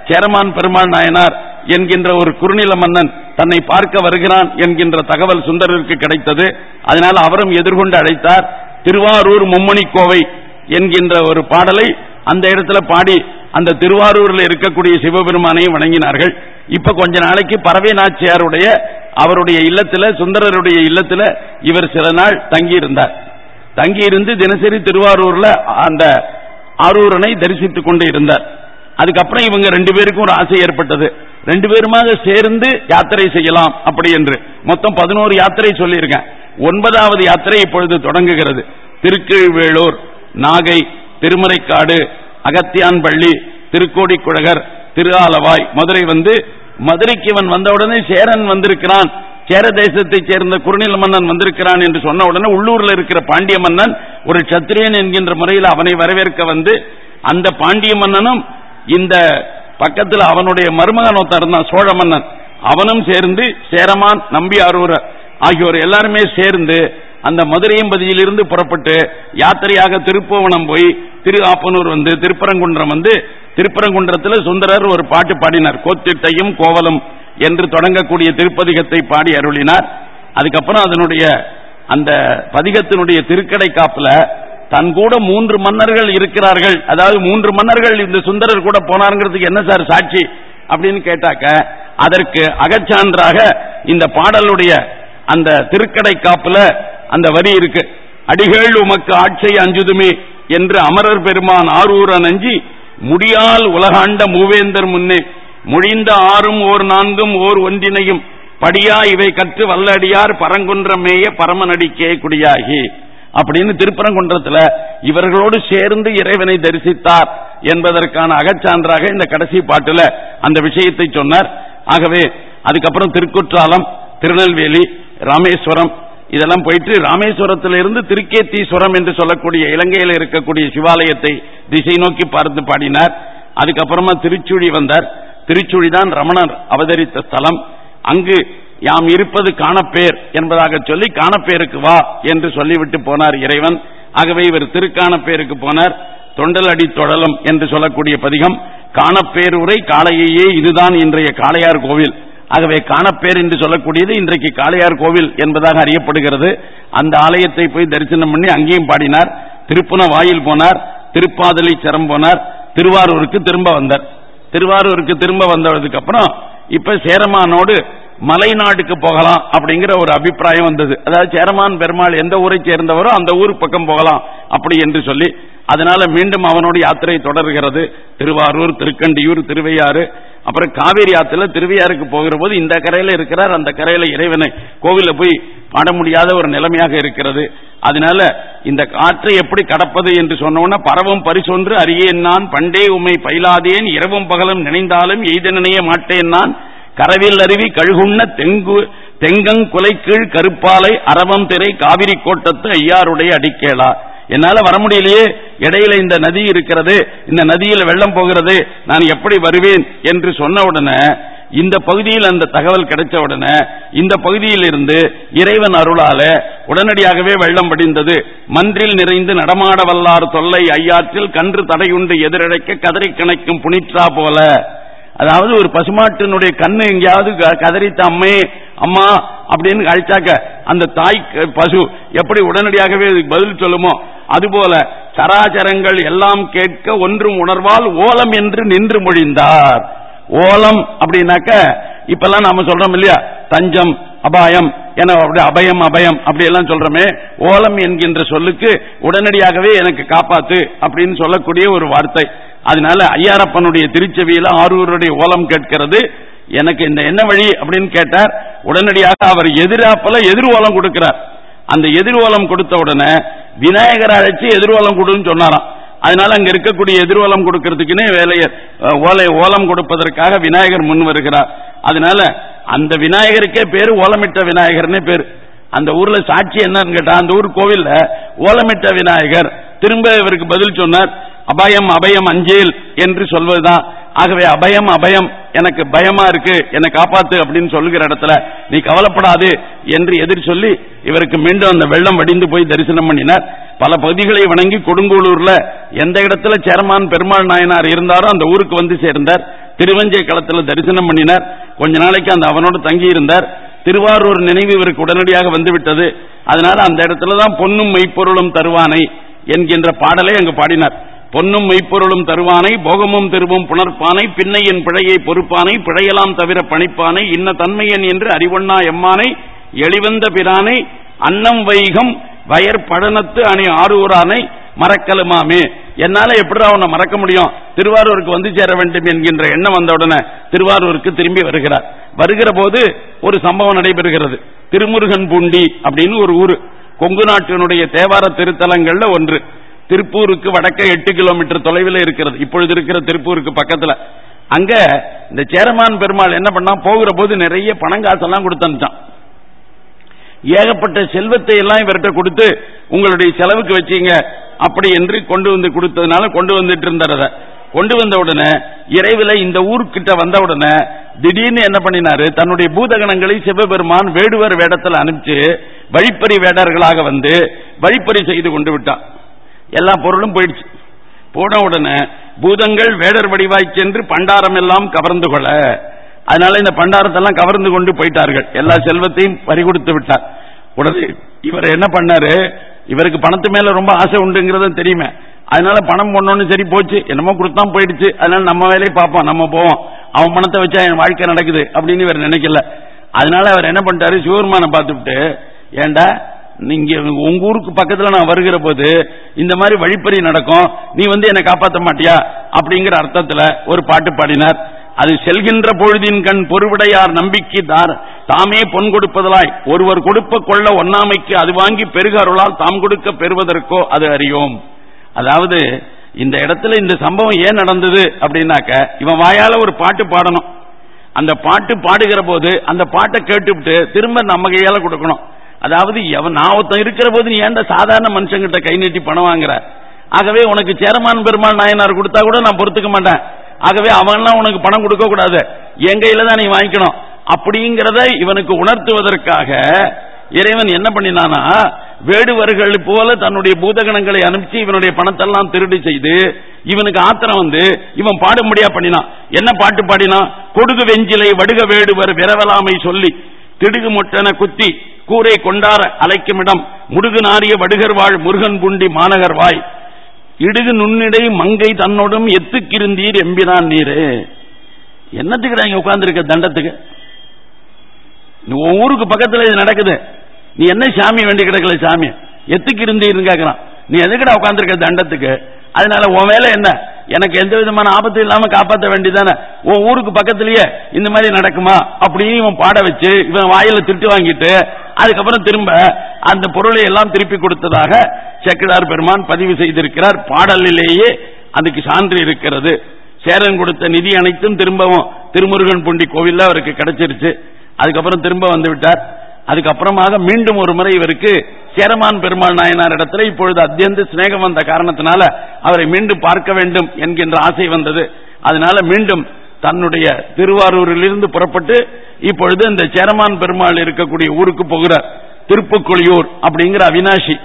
சேரமான் பெருமாள் நாயனார் என்கின்ற ஒரு குறுநில மன்னன் தன்னை பார்க்க வருகிறான் என்கின்ற தகவல் சுந்தரருக்கு கிடைத்தது. அதனால் அவரும் எதிர்கொண்டு அழைத்தார். திருவாரூர் மும்மணி கோவை என்கின்ற ஒரு பாடலை அந்த இடத்துல பாடி அந்த திருவாரூரில் இருக்கக்கூடிய சிவபெருமானையும் வணங்கினார்கள். இப்ப கொஞ்ச நாளைக்கு பறவை நாச்சியாருடைய அவருடைய இல்லத்துல சுந்தரருடைய இல்லத்துல இவர் சில நாள் தங்கியிருந்தார். தங்கியிருந்து தினசரி திருவாரூர்ல அந்த ஆரூரனை தரிசித்துக் கொண்டு இருந்தார். அதுக்கப்புறம் இவங்க ரெண்டு பேருக்கும் ஒரு ஆசை ஏற்பட்டது. ரெண்டு பேருமாக சேர்ந்து யாத்திரை செய்யலாம் அப்படி என்று. மொத்தம் பதினோரு யாத்திரை சொல்லியிருக்கேன். ஒன்பதாவது யாத்திரை இப்பொழுது தொடங்குகிறது. திருக்கீழ்வேளூர் நாகை திருமறைக்காடு அகத்தியான்பள்ளி திருக்கோடிக்குழகர் திருஆலவாய். மதுரை வந்து மதுரைக்கு இவன் வந்தவுடனே சேரன் வந்திருக்கிறான். சேர தேசத்தைச் சேர்ந்த குறுநில மன்னன் வந்திருக்கிறான் என்று சொன்ன உடனே உள்ளூரில் இருக்கிற பாண்டிய மன்னன் ஒரு சத்திரியன் என்கின்ற முறையில் அவனை வரவேற்க வந்து அந்த பாண்டிய மன்னனும் இந்த பக்கத்தில் அவனுடைய மருமகன் ஒருத்தன் இருந்தான் சோழ மன்னன். அவனும் சேர்ந்து சேரமான் நம்பி நம்பியாரூர் ஆகியோர் எல்லாருமே சேர்ந்து அந்த மதுரையம்பதியிலிருந்து புறப்பட்டு யாத்திரையாக திருப்போவனம் போய் திரு ஆப்பனூர் வந்து திருப்பரங்குன்றம் வந்து திருப்பரங்குன்றத்தில் சுந்தரர் ஒரு பாட்டு பாடினார் கோத்திட்டையும் கோவலும் என்று தொடங்கக்கூடிய திருப்பதிகத்தை பாடி அருளினார். அதுக்கப்புறம் அதனுடைய அந்த பதிகத்தினுடைய திருக்கடை காப்புல தன் கூட மூன்று மன்னர்கள் இருக்கிறார்கள். அதாவது மூன்று மன்னர்கள் இந்த சுந்தரர் கூட போனாருங்கிறதுக்கு என்ன சார் சாட்சி? அப்படின்னு கேட்டாக்க அதற்கு அகச்சான்றாக இந்த பாடலுடைய அந்த திருக்கடை காப்புல அந்த வரி இருக்கு. அடிகள் உமக்கு ஆட்சை அஞ்சுதுமே என்று அமரர் பெருமான் ஆரூர நஞ்சி முடியால் உலகாண்ட மூவேந்தர் முன்னே முடிந்த ஆறும் ஓர் நான்கும் ஓர் ஒன்றினையும் படியா இவை கற்று வல்லடியார் பரங்குன்ற மேய பரமநடிக்கே குடியாகி. அப்படின்னு திருப்பரங்குன்றத்தில் இவர்களோடு சேர்ந்து இறைவனை தரிசித்தார் என்பதற்கான அகச்சான்றாக இந்த கடைசி பாட்டுல அந்த விஷயத்தை சொன்னார். ஆகவே அதுக்கப்புறம் திருக்குற்றாலம் திருநெல்வேலி ராமேஸ்வரம் இதெல்லாம் போயிட்டு ராமேஸ்வரத்திலிருந்து திருக்கேத்தீஸ்வரம் என்று சொல்லக்கூடிய இலங்கையில் இருக்கக்கூடிய சிவாலயத்தை திசை நோக்கி பார்த்து பாடினார். அதுக்கப்புறமா திருச்சுழி வந்தார். திருச்சுழி தான் ரமணர் அவதரித்த ஸ்தலம். அங்கு யாம் இருப்பது காணப்பேர் என்பதாக சொல்லி காணப்பேருக்கு வா என்று சொல்லிவிட்டு போனார் இறைவன். ஆகவே இவர் திருக்காணப்பேருக்கு போனார். தொண்டல் அடி தொடலம் என்று சொல்லக்கூடிய பதிகம். காணப்பேருரை காளையையே இதுதான் இன்றைய காளையார் கோவில். ஆகவே காணப்பேர் என்று சொல்லக்கூடியது இன்றைக்கு காளையார் கோவில் என்பதாக அறியப்படுகிறது. அந்த ஆலயத்தை போய் தரிசனம் பண்ணி அங்கேயும் பாடினார். திருப்புன வாயில் போனார். திருப்பாதலி சரம் போனார். திருவாரூருக்கு திரும்ப வந்தார். திருவாரூருக்கு திரும்ப வந்ததுக்கு அப்புறம் இப்ப சேரமானோடு மலை நாட்டுக்கு போகலாம் அப்படிங்கிற ஒரு அபிப்பிராயம் வந்தது. அதாவது சேரமான் பெருமாள் எந்த ஊரை சேர்ந்தவரோ அந்த ஊர் பக்கம் போகலாம் அப்படி என்று சொல்லி அதனால மீண்டும் அவனோட யாத்திரை தொடர்கிறது. திருவாரூர் திருக்கண்டியூர் திருவையாறு அப்புறம் காவேரி ஆத்துல திருவையாருக்கு போகிற போது இந்த கரையில இருக்கிறார் அந்த கரையில இறைவனை கோவில போய் பாட முடியாத ஒரு நிலைமையாக இருக்கிறது. அதனால இந்த காற்றை எப்படி கடப்பது என்று சொன்னோன்னா பரவும் பரிசொன்று அறியேன் நான் பண்டே உமை பயிலாதேன் இரவும் பகலும் நினைந்தாலும் எய்த நினைய மாட்டேன் நான் கரவில் அருவி கழுகுண்ண தெங்கு தெங்கங் குலைக்கீழ் கருப்பாலை அரவம் திரை காவிரி கோட்டத்து ஐயாருடைய அடிக்கேளா? என்னால வர முடியலையே. இடையில இந்த நதி இருக்கிறது. இந்த நதியில் வெள்ளம் போகிறது. நான் எப்படி வருவேன் என்று சொன்ன உடனே இந்த பகுதியில் அந்த தகவல் கிடைச்ச உடனே இந்த பகுதியில் இருந்து இறைவன் அருளால உடனடியாகவே வெள்ளம் படிந்தது. மன்றில் நிறைந்து நடமாட வல்லார் தொல்லை ஐயாற்றில் கன்று தடையுண்டு எதிரழைக்க கதறி கணக்கும் புனிற்றா போல. அதாவது ஒரு பசுமாட்டினுடைய கண்ணு எங்கேயாவது கதறித்த அம்மே அம்மா அப்படின்னு அழைச்சாக்க அந்த தாய் பசு எப்படி உடனடியாகவே பதில் சொல்லுமோ அதுபோல சராச்சரங்கள் எல்லாம் கேட்க ஒன்றும் உணர்வால் ஓலம் என்று நின்று மொழிந்தார். ஓலம் அப்படின்னாக்க இப்பெல்லாம் நாம சொல்றோம் இல்லையா? தஞ்சம் அபாயம் என அபயம் அபயம் அப்படி எல்லாம் சொல்றோமே. ஓலம் என்கின்ற சொல்லுக்கு உடனடியாகவே எனக்கு காப்பாத்து அப்படின்னு சொல்லக்கூடிய ஒரு வார்த்தை. அதனால ஐயாரப்பனுடைய திருச்செவியில ஆரூருடைய ஓலம் கேட்கிறது. எனக்கு இந்த என்ன வழி அப்படின்னு கேட்டார். உடனடியாக அவர் எதிராப்பல எதிர்வோலம் கொடுக்கிறார். அந்த எதிர்வோலம் கொடுத்த உடனே விநாயகர் அழைச்சி எதிர்வோலம் கொடுன்னு சொன்னாராம். அதனால அங்க இருக்கக்கூடிய எதிர்வலம் கொடுக்கறதுக்குன்னு வேலையை ஓலை ஓலம் கொடுப்பதற்காக விநாயகர் முன் வருகிறார். அதனால அந்த விநாயகருக்கே பேரு ஓலமிட்ட விநாயகர்னே பேரு. அந்த ஊர்ல சாட்சி என்னன்னு கேட்டா அந்த ஊர் கோவில்ல ஓலமிட்ட விநாயகர். திரும்ப இவருக்கு பதில் சொன்னார். அபயம் அபயம் அஞ்சேல் என்று சொல்வதுதான். ஆகவே அபயம் அபயம் எனக்கு பயமா இருக்கு என்னை காப்பாத்து அப்படின்னு சொல்லுகிற இடத்துல நீ கவலைப்படாது என்று எதிர் சொல்லி இவருக்கு மீண்டும் அந்த வெள்ளம் வடிந்து போய் தரிசனம் பண்ணினார். பல பகுதிகளை வணங்கி கொடுங்கோளூர்ல எந்த இடத்துல சேரமான் பெருமாள் நாயனார் இருந்தாரோ அந்த ஊருக்கு வந்து சேர்ந்தார். திருவஞ்சை களத்தில் தரிசனம் பண்ணினார். கொஞ்ச நாளைக்கு அந்த அவனோடு தங்கி இருந்தார் திருவாரூர் நினைவு இவருக்கு உடனடியாக வந்துவிட்டது. அதனால அந்த இடத்துலதான் பொன்னும் மெய்ப்பொருளும் தருவானை என்கின்ற பாடலை அங்கு பாடினார். பொன்னும் மெய்ப்பொருளும் தருவானை போகமும் திருவும் புணர்ப்பானை பின்னையின் பிழையை பொறுப்பானை பிழையலாம் தவிர பணிப்பானை இன்ன தன்மையன் என்று அறிவொண்ணா எம்மானை எளிவந்த பிரானை அன்னம் வைகம் வயர் பழனத்து அணி ஆரூரானை மறக்கலுமாமே. என்னால எப்படி அவனை மறக்க முடியும்? திருவாரூருக்கு வந்து சேர வேண்டும் என்கின்ற எண்ணம் வந்தவுடனே திருவாரூருக்கு திரும்பி வருகிறார். வருகிற போது ஒரு சம்பவம் நடைபெறுகிறது. திருமுருகன் பூண்டி அப்படின்னு ஒரு ஊரு. கொங்கு நாட்டினுடைய தேவார திருத்தலங்கள்ல ஒன்று. திருப்பூருக்கு வடக்க எட்டு கிலோமீட்டர் தொலைவில் இருக்கிறது. இப்பொழுது இருக்கிற திருப்பூருக்கு பக்கத்தில். அங்க இந்த சேரமான் பெருமாள் என்ன பண்ணா போகிற போது நிறைய பணங்காசெல்லாம் கொடுத்து அனுப்பிச்சான். ஏகப்பட்ட செல்வத்தை எல்லாம் இவர்கிட்ட கொடுத்து உங்களுடைய செலவுக்கு வச்சீங்க. அப்படி என்று கொண்டு வந்து கொடுத்ததுனால கொண்டு வந்துட்டு இருந்தார் கொண்டு வந்த உடனே இறைவில இந்த ஊருக்கிட்ட வந்த உடனே திடீர்னு என்ன பண்ணினாரு? தன்னுடைய பூதகணங்களை சிவபெருமான் வேடுவர் வேடத்தில் அனுப்பிச்சு வழிப்பறி வேடர்களாக வந்து வழிப்பறி செய்து கொண்டு விட்டான். எல்லா பொருளும் போயிடுச்சு. போன உடனே பூதங்கள் வேடர் வடிவாய் சென்று பண்டாரம் எல்லாம் கவர்ந்து கொள்ள. அதனால இந்த பண்டாரத்தெல்லாம் கவர்ந்து கொண்டு போயிட்டார்கள். எல்லா செல்வத்தையும் பறி கொடுத்து விட்டார். உடனே இவர் என்ன பண்ணாரு? இவருக்கு பணத்து மேல ரொம்ப ஆசை உண்டுங்கிறது தெரியுமே. அதனால பணம் பொண்ணு சரி போச்சு. என்னமோ கொடுத்தான் போயிடுச்சு. அதனால நம்ம வேலையை பார்ப்போம். நம்ம போவோம். அவன் பணத்தை வச்சா என் வாழ்க்கை நடக்குது அப்படின்னு இவர் நினைக்கல. அதனால அவர் என்ன பண்ணிட்டாரு? சிவருமான பார்த்துட்டு ஏண்டா நீங்க உங்க ஊருக்கு பக்கத்துல நான் வருகிற போது இந்த மாதிரி வழிப்பறி நடக்கும். நீ வந்து என்னை காப்பாற்ற மாட்டியா? அப்படிங்கிற அர்த்தத்துல ஒரு பாட்டு பாடினார். அது செல்கின்ற பொழுதின் கண் பொறுவிடையார் நம்பிக்கை தார் தாமே பொன் கொடுப்பதலாய். ஒருவர் கொடுப்ப கொள்ள ஒன்னாமைக்கு அது வாங்கி பெருக அருளால் தாம் கொடுக்க பெறுவதற்கோ அது அறியோம். அதாவது இந்த இடத்துல இந்த சம்பவம் ஏன் நடந்தது அப்படின்னாக்க இவன் வாயால ஒரு பாட்டு பாடணும். அந்த பாட்டு பாடுகிற போது அந்த பாட்டை கேட்டுவிட்டு திரும்ப நம்ம கையால கொடுக்கணும். அதாவது எவன் நான் ஒருத்தன் இருக்கிற போது நீ ஏன்டா சாதாரண மனுஷங்கிட்ட கை நீட்டி பணம் வாங்குற? ஆகவே உனக்கு சேரமான் பெருமாள் நாயனார் கொடுத்தா கூட நான் பொறுத்துக்க மாட்டேன். ஆகவே அவன்லாம் உனக்கு பணம் கொடுக்க கூடாது. என் கையில தான் நீ வாங்கிக்கணும். அப்படிங்கிறத இவனுக்கு உணர்த்துவதற்காக இறைவன் என்ன பண்ணினானா வேடுவர்கள் போல தன்னுடைய பூதகணங்களை அனுப்பிச்சு இவனுடைய பணத்தெல்லாம் திருடி செய்து இவனுக்கு ஆத்திரம் வந்து இவன் பாடும்படியா பண்ணினான். என்ன பாட்டு பாடினான்? கொடுகு வெஞ்சிலை வடுக வேடுவர் விரவலாமை சொல்லி. திடுகு மொட்டன குத்தி கூரை கொண்டார அலைக்குமிடம் முடுகு நாரிய வடுகர் வாழ் முருகன் புண்டி மாநகர் வாய். இடுகு நுண்ணிடை மங்கை தன்னோடும் எத்துக்கிருந்தீர் எம்பினான் நீரு. என்னத்துக்கு இங்க உட்கார்ந்துருக்க தண்டத்துக்கு? உன் ஊருக்கு பக்கத்தில் இது நடக்குது. நீ என்ன சாமி வேண்டி கிடக்கல சாமி? எத்துக்கு இருந்தீர்னு கேட்கறான் நீ எதுக்கடா உட்காந்துருக்க தண்டத்துக்கு? அதனால உன் வேலை என்ன? எனக்கு எந்த விதமான ஆபத்து இல்லாம காப்பாற்ற வேண்டியதானே உன் ஊருக்கு பக்கத்திலேயே இந்த மாதிரி நடக்குமா? அப்படின்னு இவன் பாட வச்சு இவன் வாயில திட்டு வாங்கிட்டு அதுக்கப்புறம் திரும்ப அந்த பொருளை எல்லாம் திருப்பி கொடுத்ததாக செக்கிடார் பெருமான் பதிவு செய்திருக்கிறார். பாடலிலேயே அதுக்கு சான்று இருக்கிறது. சேரன் கொடுத்த நிதி அனைத்தும் திரும்பவும் திருமுருகன் பூண்டி கோவில்ல அவருக்கு கிடைச்சிருச்சு. அதுக்கப்புறம் திரும்ப வந்து விட்டார். அதுக்கப்புறமாக மீண்டும் ஒரு முறை இவருக்கு சேரமான் பெருமாள் நாயனார் இடத்துல இப்பொழுது அத்தியந்த சிநேகம் வந்த காரணத்தினால அவரை மீண்டும் பார்க்க வேண்டும் என்கின்ற ஆசை வந்தது. அதனால மீண்டும் தன்னுடைய திருவாரூரிலிருந்து புறப்பட்டு இப்பொழுது இந்த சேரமான் பெருமாள் இருக்கக்கூடிய ஊருக்கு போகிறார். திருப்புக்குழியூர் அப்படிங்கிற அவினாஷி.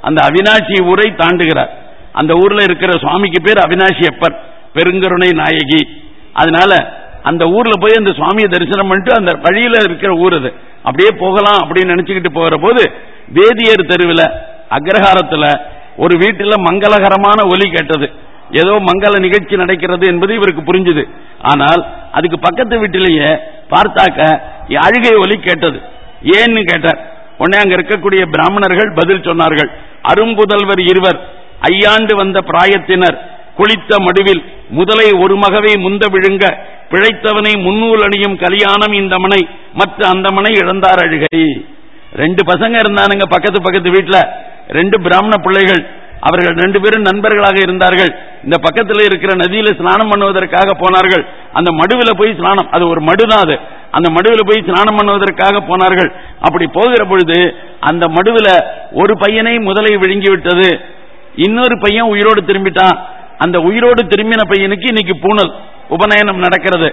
அந்த அவினாஷி ஊரை தாண்டுகிறார். அந்த ஊர்ல இருக்கிற சுவாமிக்கு பேர் அவினாஷி அப்பர். பெருங்கருணை நாயகி. அதனால அந்த ஊர்ல போய் அந்த சுவாமியை தரிசனம் பண்ணிட்டு அந்த வழியில இருக்கிற ஊர் அது. அப்படியே போகலாம் அப்படின்னு நினைச்சுக்கிட்டு போகிற போது வேதியர் தெருவில் அக்ரஹாரத்தில் ஒரு வீட்டில் மங்களகரமான ஒலி கேட்டது. ஏதோ மங்கள நிகழ்ச்சி நடக்கிறது என்பது இவருக்கு புரிஞ்சுது. ஆனால் அதுக்கு பக்கத்து வீட்டிலேயே பார்த்தாக்க அழுகை ஒலி கேட்டது. ஏன்னு கேட்டார். உடனே அங்க இருக்கக்கூடிய பிராமணர்கள் பதில் சொன்னார்கள். அரும்புதல்வர் இருவர் ஐயாண்டு வந்த பிராயத்தினர். குளித்த மடுவில் முதலை ஒரு மகவை முந்த விழுங்க பிழைத்தவனை முன்னூல் அணியும் கல்யாணம் இந்த மனை மற்ற அந்த மனை இழந்தார் அழுகை. ரெண்டு பசங்க இருந்தானுங்க பக்கத்து பக்கத்து வீட்டுல ரெண்டு பிராமண பிள்ளைகள் அவர்கள் ரெண்டு பேரும் நண்பர்களாக இருந்தார்கள். இந்த பக்கத்தில் இருக்கிற நதியில ஸ்நானம் பண்ணுவதற்காக போனார்கள். அந்த மடுவில் போய் ஸ்நானம் அது ஒரு மடுதான் அது. அந்த மடுவில் போய் ஸ்நானம் பண்ணுவதற்காக போனார்கள். அப்படி போகிற பொழுது அந்த மடுவில் ஒரு பையனை முதலை விழுங்கி விட்டது இன்னொரு பையன் உயிரோடு திரும்பிட்டான். அந்த உயிரோடு திரும்பின பையனுக்கு இன்னைக்கு பூனல் உபநயனம் நடக்கிறது.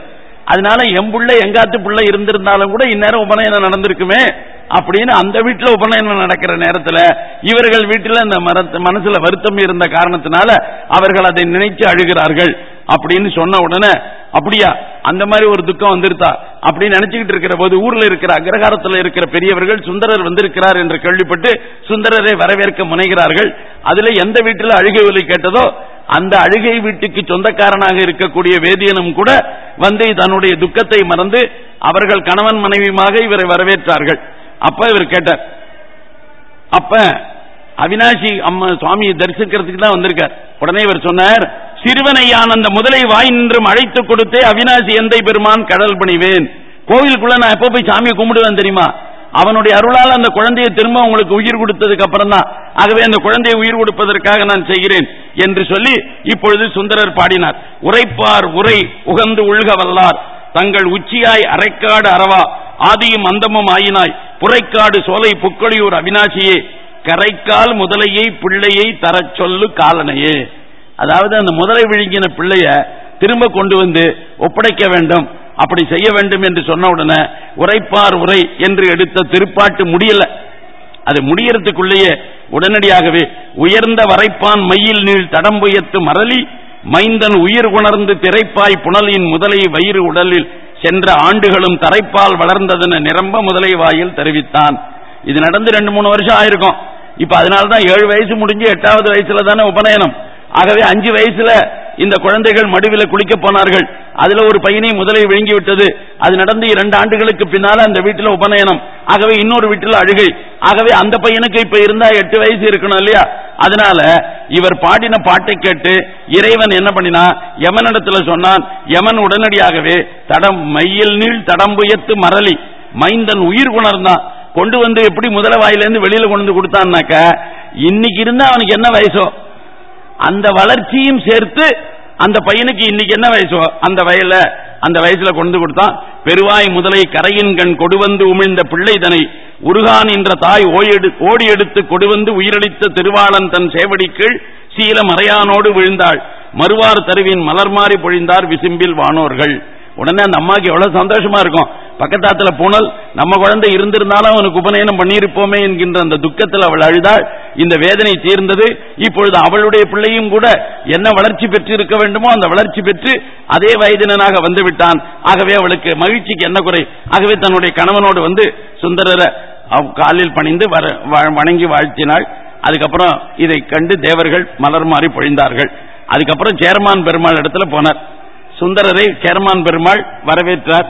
அதனால எம்புள்ள எங்காத்து புள்ள இருந்திருந்தாலும் கூட இந்நேரம் உபநயனம் நடந்திருக்குமே அப்படின்னு அந்த வீட்டுல உபநயனம் நடக்கிற நேரத்தில் இவர்கள் வீட்டில் அந்த மனசுல வருத்தம் இருந்த காரணத்தினால அவர்கள் அதை நினைச்சு அழுகிறார்கள். அப்படின்னு சொன்ன உடனே அப்படியா அந்த மாதிரி ஒரு துக்கம் வந்துருத்தா? அப்படின்னு நினைச்சுக்கிட்டு இருக்கிற போது ஊர்ல இருக்கிற அக்ரஹாரத்தில் இருக்கிற பெரியவர்கள் சுந்தரர் வந்திருக்கிறார் என்று கேள்விப்பட்டு சுந்தரரை வரவேற்க முனைகிறார்கள். அதுல எந்த வீட்டில் அழுகை ஒலி கேட்டதோ அந்த அழுகை வீட்டுக்கு சொந்தக்காரனாக இருக்கக்கூடிய வேதியனும் கூட வந்து தன்னுடைய துக்கத்தை மறந்து அவர்கள் கணவன் மனைவியுமாக இவரை வரவேற்றார்கள். அப்ப இவர் கேட்டார். அப்ப அவினாசி அம்மா சுவாமியை தரிசிக்கிறதுக்கு தான் வந்திருக்கார். உடனே இவர் சொன்னார் சிறுவனையான் அந்த முதலை வாய் நின்றும் அழைத்துக் கொடுத்தே அவினாசி எந்தை பெருமான் கடல் பணிவேன். கோவிலுக்குள்ள நான் எப்ப போய் சாமியை கும்பிடுவேன் தெரியுமா? அவனுடைய அருளால் அந்த குழந்தையை திரும்ப உங்களுக்கு உயிர் கொடுத்ததுக்கு அப்புறம் தான். ஆகவே அந்த குழந்தையை உயிர் கொடுப்பதற்காக நான் செய்கிறேன் என்று சொல்லி இப்பொழுது சுந்தரர் பாடினார். உரைப்பார் உரை உகந்து உள்க வல்லார். தங்கள் உச்சியாய் அரைக்காடு அறவா. ஆதியும் அந்தமும் ஆயினாய். புரைக்காடு சோலை புக்கொழியூர் அவினாசியே. கரைக்கால் முதலையை பிள்ளையை தரச் சொல்லு காலனையே. அதாவது அந்த முதலை விழுங்கின பிள்ளைய திரும்ப கொண்டு வந்து ஒப்படைக்க வேண்டும். அப்படி செய்ய வேண்டும் என்று சொன்ன உடனே உரைப்பார் உரை என்று எடுத்த திருப்பாட்டு முடியல. அது முடியறதுக்குள்ளேயே உடனடியாகவே உயர்ந்த வரைப்பான் மையில் நீள் தடம்புயத்து மரளி மைந்தன் உயிர் உணர்ந்து திரைப்பாய் புனலின் முதலை வயிறு உடலில் சென்ற ஆண்டுகளும் தரைப்பால் வளர்ந்ததென நிரம்ப முதலை வாயில் தெரிவித்தான். இது நடந்து ரெண்டு மூணு வருஷம் ஆயிருக்கும். இப்ப அதனால்தான் ஏழு வயசு முடிஞ்சு எட்டாவது வயசுல தானே உபநயனம். ஆகவே அஞ்சு வயசுல இந்த குழந்தைகள் மடுவில குளிக்க போனார்கள். அதுல ஒரு பையனை முதலை விழுங்கி விட்டது அது நடந்து இரண்டு ஆண்டுகளுக்கு பின்னால அந்த வீட்டில் உபநயனம். ஆகவே இன்னொரு வீட்டில் அழுகை. ஆகவே அந்த பையனுக்கு இப்ப இருந்தா எட்டு வயசு இருக்கணும் இல்லையா? அதனால இவர் பாடின பாட்டை கேட்டு இறைவன் என்ன பண்ணினா யமனிடத்துல சொன்னான் யமன் உடனடியாகவே தடம் மையில் நீள் தடம்புயத்து மரளி. மைந்தன் உயிர் குணர்ந்தான் கொண்டு வந்து எப்படி முதல வாயிலிருந்து வெளியில கொண்டு வந்து கொடுத்தான்னாக்க இன்னைக்கு இருந்தா அவனுக்கு என்ன வயசோ? அந்த வளர்ச்சியும் சேர்த்து அந்த பையனுக்கு இன்னைக்கு என்ன வயசோ? அந்த வயல அந்த வயசுல கொண்டு கொடுத்தான். பெருவாய் முதலை கரையின் கண் கொடுவந்து உமிழ்ந்த பிள்ளை தனை உருகான் என்ற தாய் ஓடி எடுத்து கொடுவந்து உயிரளித்த திருவாளன் தன் சேவடி கீழ் சீல மறையானோடு விழுந்தாள். மறுவார் தருவின் மலர் மாறி பொழிந்தார் விசிம்பில் வானோர்கள். உடனே அந்த அம்மாக்கு எவ்வளவு சந்தோஷமா இருக்கும். பக்கத்தாத்துல பூனல் நம்ம குழந்தை இருந்திருந்தாலும் அவனுக்கு உபநயனம் பண்ணியிருப்போமே என்கின்ற அந்த துக்கத்தில் அவள் அழுதாள். இந்த வேதனை தீர்ந்தது. இப்பொழுது அவளுடைய பிள்ளையும் கூட என்ன வளர்ச்சி பெற்று இருக்க வேண்டுமோ அந்த வளர்ச்சி பெற்று அதே வயதினனாக வந்து விட்டான் ஆகவே அவளுக்கு மகிழ்ச்சிக்கு என்ன குறை? ஆகவே தன்னுடைய கணவனோடு வந்து சுந்தரரை காலில் பணிந்து வணங்கி வாழ்த்தினாள். அதுக்கப்புறம் இதை கண்டு தேவர்கள் மலர் மாறி பொழிந்தார்கள். அதுக்கப்புறம் சேர்மான் பெருமாள் இடத்துல போனார். சுந்தரரை சேர்மான் பெருமாள் வரவேற்றார்.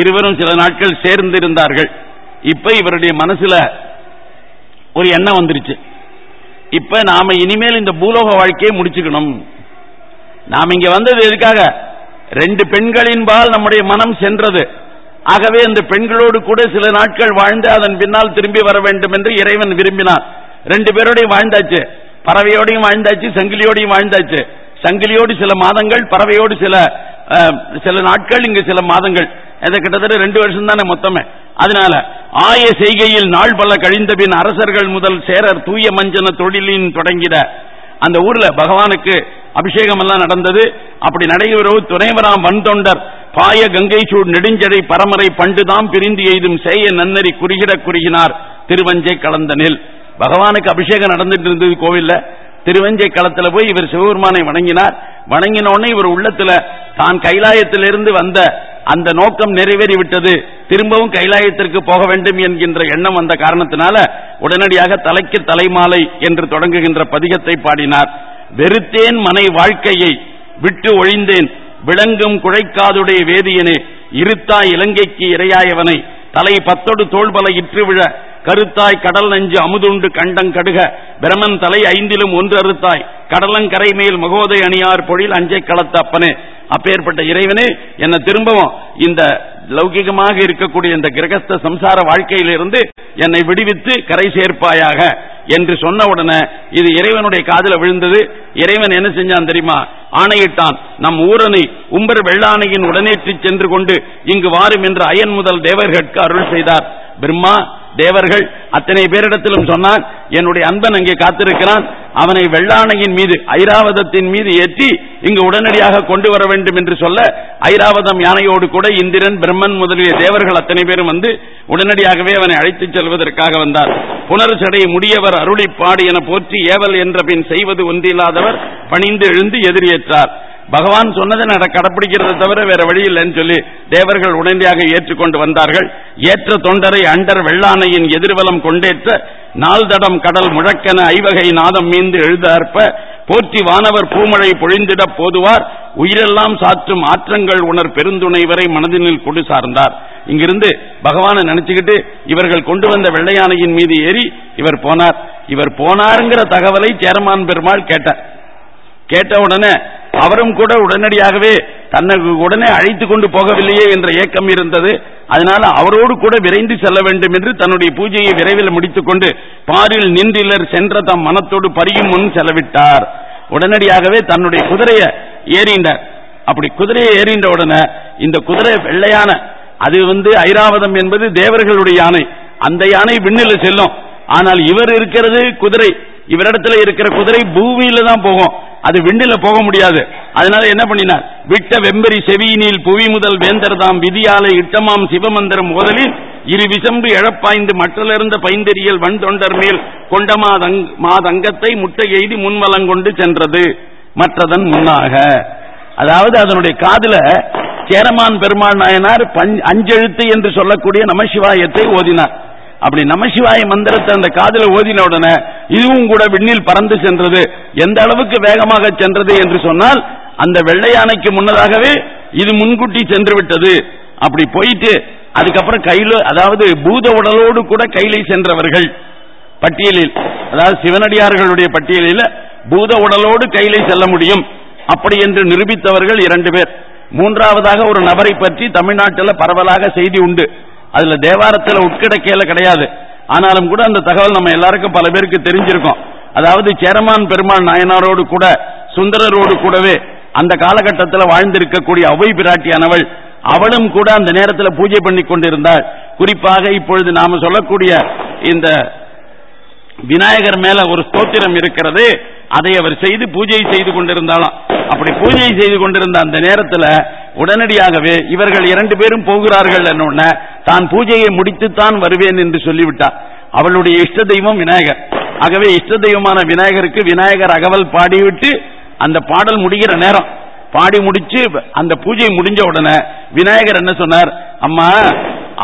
இருவரும் சில நாட்கள் சேர்ந்து இருந்தார்கள் இப்ப இவருடைய மனசுல ஒரு எண்ணம் வந்துருச்சு. இப்ப நாம இனிமேல் இந்த பூலோக வாழ்க்கையை முடிச்சுக்கணும். நாம் இங்க வந்தது எதுக்காக? ரெண்டு பெண்களின்பால் நம்முடைய மனம் சென்றது. ஆகவே அந்த பெண்களோடு கூட சில நாட்கள் வாழ்ந்து அதன் பின்னால் திரும்பி வர வேண்டும் என்று இறைவன் விரும்பினார். ரெண்டு பேரோடையும் வாழ்ந்தாச்சு. பறவையோடையும் வாழ்ந்தாச்சு சங்கிலியோடையும் வாழ்ந்தாச்சு. சங்கிலியோடு சில மாதங்கள் பறவையோடு சில சில நாட்கள் இங்கு சில மாதங்கள். கிட்டத்தட்ட ரெண்டு வருஷம் தானே மொத்தமே. அதனால ஆய செய்கையில் நாள் பல கழிந்த பின் அரசர்கள் முதல் சேரர் தூய மஞ்சன தொழிலின் தொடங்கிட அந்த ஊர்ல பகவானுக்கு அபிஷேகம் எல்லாம் நடந்தது. அப்படி நடைபெறவு துணைவராம் வந்தொண்டர் பாய கங்கை சூட் நெடுஞ்சடை பரமரை பண்டுதாம் பிரிந்து எய்தும் சேய நன்னறி குறுகிட குறுகினார் திருவஞ்சை கலந்தனில். பகவானுக்கு அபிஷேகம் நடந்துட்டு இருந்தது கோவில்ல. திருவஞ்சை களத்துல போய் இவர் சிவபெருமானை வணங்கினார். வணங்கின உடனே இவர் உள்ளத்துல தான் கைலாயத்திலிருந்து வந்த அந்த நோக்கம் நிறைவேறிவிட்டது. திரும்பவும் கைலாயத்திற்கு போக வேண்டும் என்கின்ற எண்ணம் வந்த காரணத்தினால உடனடியாக தலைக்கு தலைமாலை என்று தொடங்குகின்ற பதிகத்தை பாடினார். வெறுத்தேன் மனை வாழ்க்கையை விட்டு ஒழிந்தேன். விளங்கும் குழைக்காதுடைய வேதியனே. இருத்தாய் இலங்கைக்கு இரையாயவனை. தலை பத்தொடு தோள்பலை இற்று விழ கருத்தாய் கடல் நஞ்சு அமுதுண்டு கண்டம் கடுக. பிரமன் தலை ஐந்திலும் ஒன்று அறுத்தாய். கடலங்கரை மேல் மகோதை அணியார் பொழில் அஞ்சை களத்த அப்பனே. அப்பேற்பட்ட இறைவனே என்ன திரும்பவும் இந்த லௌகிகமாக இருக்கக்கூடிய இந்த கிரகஸ்த சம்சார வாழ்க்கையிலிருந்து என்னை விடுவித்து கரை சேர்ப்பாயாக என்று சொன்ன உடனே இது இறைவனுடைய காதல விழுந்தது. இறைவன் என்ன செஞ்சான் தெரியுமா? ஆணையிட்டான் நம் ஊரனை உம்பர் வெள்ளானையின் உடனேற்றி சென்று கொண்டு இங்கு வாரும் என்று அயன் முதல் தேவர்களுக்கு அருள் செய்தார். பிரம்மா தேவர்கள் அத்தனை பேரிடத்திலும் சொன்னான் என்னுடைய அன்பன் அங்கே காத்திருக்கிறான். அவனை வெள்ளானையின் மீது ஐராவதத்தின் மீது ஏற்றி இங்கு உடனடியாக கொண்டு வர வேண்டும் என்று சொல்ல ஐராவதம் யானையோடு கூட இந்திரன் பிரம்மன் முதலிய தேவர்கள் அத்தனை பேரும் வந்து உடனடியாகவே அவனை அழைத்துச் செல்வதற்காக வந்தார். புனர் சடை முடியவர் அருளிப்பாடு என போற்றி ஏவல் என்ற பின் செய்வது ஒன்றில்லாதவர் பணிந்து எழுந்து எதிரியேற்றார். பகவான் சொன்னதை நட கடைப்பிடிக்கிறத தவிர வேற வழி இல்லைன்னு சொல்லி தேவர்கள் உடனடியாக ஏற்றுக்கொண்டு வந்தார்கள். ஏற்ற தொண்டரை அண்டர் வெள்ளானையின் எதிர்வலம் கொண்டேற்ற நாள்தடம் கடல் முழக்கென ஐவகை நாதம் மீந்து எழுதற்ப போற்றி வானவர் பூமழை பொழிந்திட போதுவார் உயிரெல்லாம் சாற்றும் ஆற்றங்கள் உணர் பெருந்துணை வரை மனதினில் கொண்டு சார்ந்தார். இங்கிருந்து பகவானை நினைச்சுக்கிட்டு இவர்கள் கொண்டு வந்த வெள்ளையானையின் மீது ஏறி இவர் போனார். இவர் போனாருங்கிற தகவலை சேரமான் பெருமாள் கேட்டார். கேட்ட உடனே அவரும் கூட உடனடியாகவே தன்னை உடனே அழைத்துக் கொண்டு போகவில்லையே என்ற ஏக்கம் இருந்தது. அதனால அவரோடு கூட விரைந்து செல்ல வேண்டும் என்று தன்னுடைய பூஜையை விரைவில் முடித்துக் கொண்டு பாரில் நின்றிலர் சென்ற தம் மனத்தோடு பரியும் முன் செலவிட்டார். உடனடியாகவே தன்னுடைய குதிரையை ஏறிண்டார் அப்படி குதிரையை ஏறின்ற உடனே இந்த குதிரை வெள்ளையான அது வந்து ஐராவதம் என்பது தேவர்களுடைய யானை. அந்த யானை விண்ணில் செல்லும். ஆனால் இவர் இருக்கிறது குதிரை. இவரிடத்துல இருக்கிற குதிரை பூமியில தான் போகும். அது விண்டில போக முடியாது. அதனால என்ன பண்ணினார்? விட்ட வெம்பரி செவியினில் புவி முதல் வேந்தர் தாம் விதியாலை இட்டமாம் சிவமந்திரம் முதலில் இரு விசம்பு எழப்பாய்ந்து மற்றலிருந்த பைந்தெறியல் வன் தொண்டர் மேல் கொண்ட மாதங்கத்தை முட்டை எய்தி முன்வலங்கொண்டு சென்றது. மற்றதன் முன்னாக. அதாவது அதனுடைய காதல சேரமான் பெருமாள் நாயனார் அஞ்செழுத்து என்று சொல்லக்கூடிய நமசிவாயத்தை ஓதினார். அப்படி நமசிவாய மந்திரத்தை அந்த காதல ஓதின உடனே இதுவும் கூட விண்ணில் பறந்து சென்றது. எந்த அளவுக்கு வேகமாக சென்றது என்று சொன்னால் அந்த வெள்ளையானைக்கு முன்னதாகவே இது முன்கூட்டி சென்று விட்டது அப்படி போயிட்டு அதுக்கப்புறம் கையில அதாவது பூத உடலோடு கூட கையிலை சென்றவர்கள் பட்டியலில் அதாவது சிவனடியார்களுடைய பட்டியலில் பூத உடலோடு கையிலை செல்ல முடியும். அப்படி என்று நிரூபித்தவர்கள் இரண்டு பேர். மூன்றாவதாக ஒரு நபரை பற்றி தமிழ்நாட்டில் பரவலாக செய்தி உண்டு. அதுல தேவாரத்தில் உட்கிடக்கையில கிடையாது. ஆனாலும் கூட அந்த தகவல் நம்ம எல்லாருக்கும் பல பேருக்கு தெரிஞ்சிருக்கும். அதாவது சேரமான் பெருமாள் நாயனாரோடு கூட சுந்தரரோடு கூடவே அந்த காலகட்டத்தில் வாழ்ந்திருக்கக்கூடிய அவை பிராட்டியானவள் அவளும் கூட அந்த நேரத்தில் பூஜை பண்ணி கொண்டிருந்தாள். குறிப்பாக இப்பொழுது நாம சொல்லக்கூடிய இந்த விநாயகர் மேல ஒரு ஸ்தோத்திரம் இருக்கிறது. அதை அவர் செய்து பூஜை செய்து கொண்டிருந்தாலும் அப்படி பூஜை செய்து கொண்டிருந்த அந்த நேரத்தில் உடனடியாகவே இவர்கள் இரண்டு பேரும் போகிறார்கள் என்ன தான் பூஜையை முடித்துத்தான் வருவேன் என்று சொல்லிவிட்டார். அவளுடைய இஷ்ட தெய்வம் விநாயகர். ஆகவே இஷ்ட தெய்வமான விநாயகருக்கு விநாயகர் அகவல் பாடிவிட்டு அந்த பாடல் முடிகிற நேரம். பாடி முடிச்சு அந்த பூஜை முடிஞ்ச உடனே விநாயகர் என்ன சொன்னார் அம்மா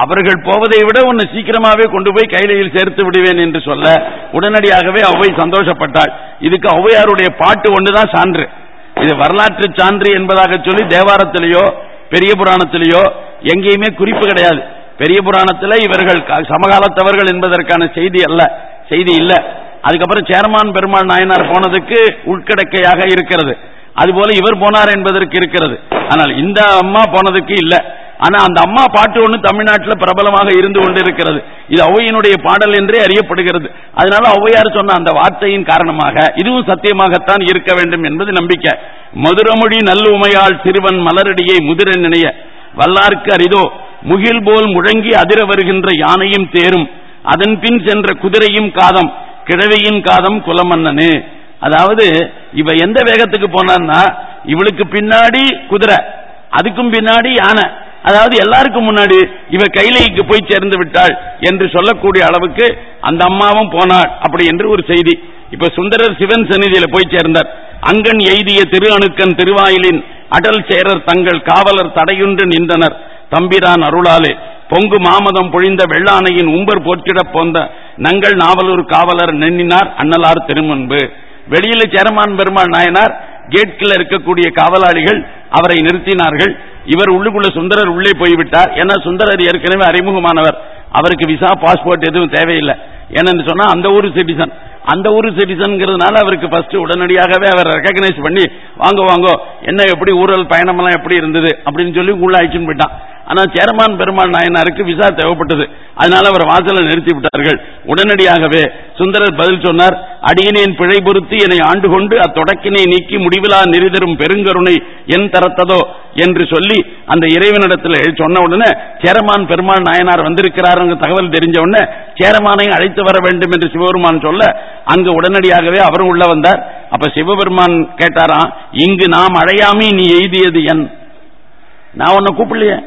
அவர்கள் போவதை விட உன்னை சீக்கிரமாவே கொண்டு போய் கைலையில் சேர்த்து விடுவேன் என்று சொல்ல உடனடியாகவே அவை சந்தோஷப்பட்டாள். இதுக்கு ஔவையாருடைய பாட்டு ஒன்றுதான் சான்று. இது வரலாற்று சான்று என்பதாக சொல்லி தேவாரத்திலேயோ பெரிய புராணத்திலேயோ எங்கேயுமே குறிப்பு கிடையாது. பெரிய புராணத்தில் இவர்கள் சமகாலத்தவர்கள் என்பதற்கான செய்தி அல்ல செய்தி இல்ல. அதுக்கப்புறம் சேர்மான் பெருமாள் நாயனார் போனதுக்கு உட்கடக்கையாக இருக்கிறது. அதுபோல இவர் போனார் என்பதற்கு இருக்கிறது. ஆனால் இந்த அம்மா போனதுக்கு இல்லை. ஆனா அந்த அம்மா பாட்டு ஒண்ணு தமிழ்நாட்டில் பிரபலமாக இருந்து கொண்டிருக்கிறது. இது ஔவையினுடைய பாடல் என்றே அறியப்படுகிறது. அதனால ஔவையார் சொன்ன அந்த வார்த்தையின் காரணமாக இதுவும் சத்தியமாகத்தான் இருக்க வேண்டும் என்பது நம்பிக்கை. மதுரமொழி நல்லுமையால் சிறுவன் மலரடியை முதிர நினைய. வல்லார்க்கு அரிதோ முகில் போல் முழங்கி அதிர வருகின்ற யானையும் தேரும். அதன் பின் சென்ற குதிரையும் காதம் கிழவையின் காதம் குலமன்னனு. அதாவது இவ எந்த வேகத்துக்கு போனான்னா இவளுக்கு பின்னாடி குதிரை அதுக்கும் பின்னாடி யானை. அதாவது எல்லாருக்கும் முன்னாடி இவ கைலைக்கு போய் சேர்ந்து விட்டாள் என்று சொல்லக்கூடிய அளவுக்கு அந்த அம்மாவும் போனாள். அப்படி என்று ஒரு செய்தி. இப்ப சுந்தரர் சிவன் சந்நிதியில போய் சேர்ந்தார். அங்கன் எய்திய திரு அணுக்கன் திருவாயிலின் அடல் சேரர் தங்கள் காவலர் தடையுன்று நின்றனர். தம்பிரான் அருளாலே. பொங்கு மாமதம் பொழிந்த வெள்ளானையின் உம்பர் போற்றிட போந்த நங்கள் நாவலூர் காவலர் நின்னினார் அன்னலார் திருமுன்பு. வெளியில சேரமான் பெருமாள் நாயனார் கேட்கில் இருக்கக்கூடிய காவலாளிகள் அவரை நிறுத்தினார்கள். இவர் உள்ளுக்குள்ள சுந்தரர் உள்ளே போய்விட்டார். ஏன்னா சுந்தரர் ஏற்கனவே அறிமுகமானவர். அவருக்கு விசா பாஸ்போர்ட் எதுவும் தேவையில்லை. ஏன்னு சொன்னா அந்த ஊர் சிட்டிசன் அந்த ஊர் சிட்டிசன்ங்கிறதுனால அவருக்கு ஃபர்ஸ்ட் உடனடியாகவே அவர் ரெக்கக்னைஸ் பண்ணி வாங்க வாங்க என்ன எப்படி ஊரல் பயணமெல்லாம் எப்படி இருந்தது? அப்படின்னு சொல்லி உள்ள அழிச்சுன்னு போயிட்டான். ஆனா சேரமான் பெருமாள் நாயனாருக்கு விசா தேவைப்பட்டது. அதனால அவர் வாசலை நிறுத்தி விட்டார்கள். உடனடியாகவே சுந்தரர் பதில் சொன்னார் அடியினேன் பிழை பொறுத்து என்னை ஆண்டு கொண்டு அத்தொடக்கினை நீக்கி முடிவிலா நெறிதரும் பெருங்கருணை என் தரத்ததோ? என்று சொல்லி அந்த இறைவனிடத்தில் சொன்ன உடனே சேரமான் பெருமாள் நாயனார் வந்திருக்கிறார் தகவல் தெரிஞ்ச உடனே சேரமானை அழைத்து வர வேண்டும் என்று சிவபெருமான் சொல்ல அங்கு உடனடியாகவே அவரும் உள்ள வந்தார். அப்ப சிவபெருமான் கேட்டாராம் இங்கு நாம் அழையாமே நீ எய்தியது என். நான் உன்னை கூப்பிடலையே.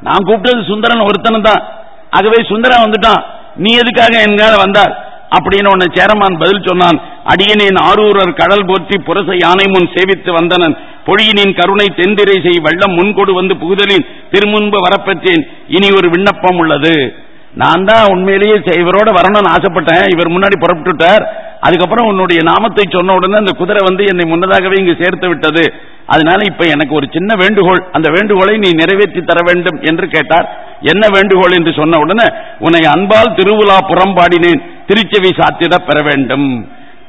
நான் கூப்பிட்டது சுந்தரன் ஒருத்தன் தான். ஆகவே சுந்தரன் வந்துட்டான். நீ எதுக்காக என்கால வந்தார் அப்படின்னு உன்னை சேரமான் பதில் சொன்னான். அடியனின் ஆரூரர் கடல் போற்றி புரச யானை முன் சேவித்து வந்தனன். பொழியினின் கருணை தென்திரை செய் வெள்ளம் முன்கொடு வந்து புகுதலின் திருமுன்பு வரப்பெற்றேன். இனி ஒரு விண்ணப்பம் உள்ளது. நான் தான் உண்மையிலேயே இவரோட வரணும்னு ஆசைப்பட்டேன். இவர் முன்னாடி புறப்பட்டுட்டார். அதுக்கப்புறம் உன்னுடைய நாமத்தை சொன்ன உடனே அந்த குதிரை வந்து என்னை முன்னதாகவே இங்கு சேர்த்து விட்டது. அதனால இப்ப எனக்கு ஒரு சின்ன வேண்டுகோள் அந்த வேண்டுகோளை நீ நிறைவேற்றி தர வேண்டும் என்று கேட்டார். என்ன வேண்டுகோள் என்று சொன்ன உடனே உன்னை அன்பால் திருவிழா புறம்பாடினேன் திருச்செவி சாத்திட பெற வேண்டும்.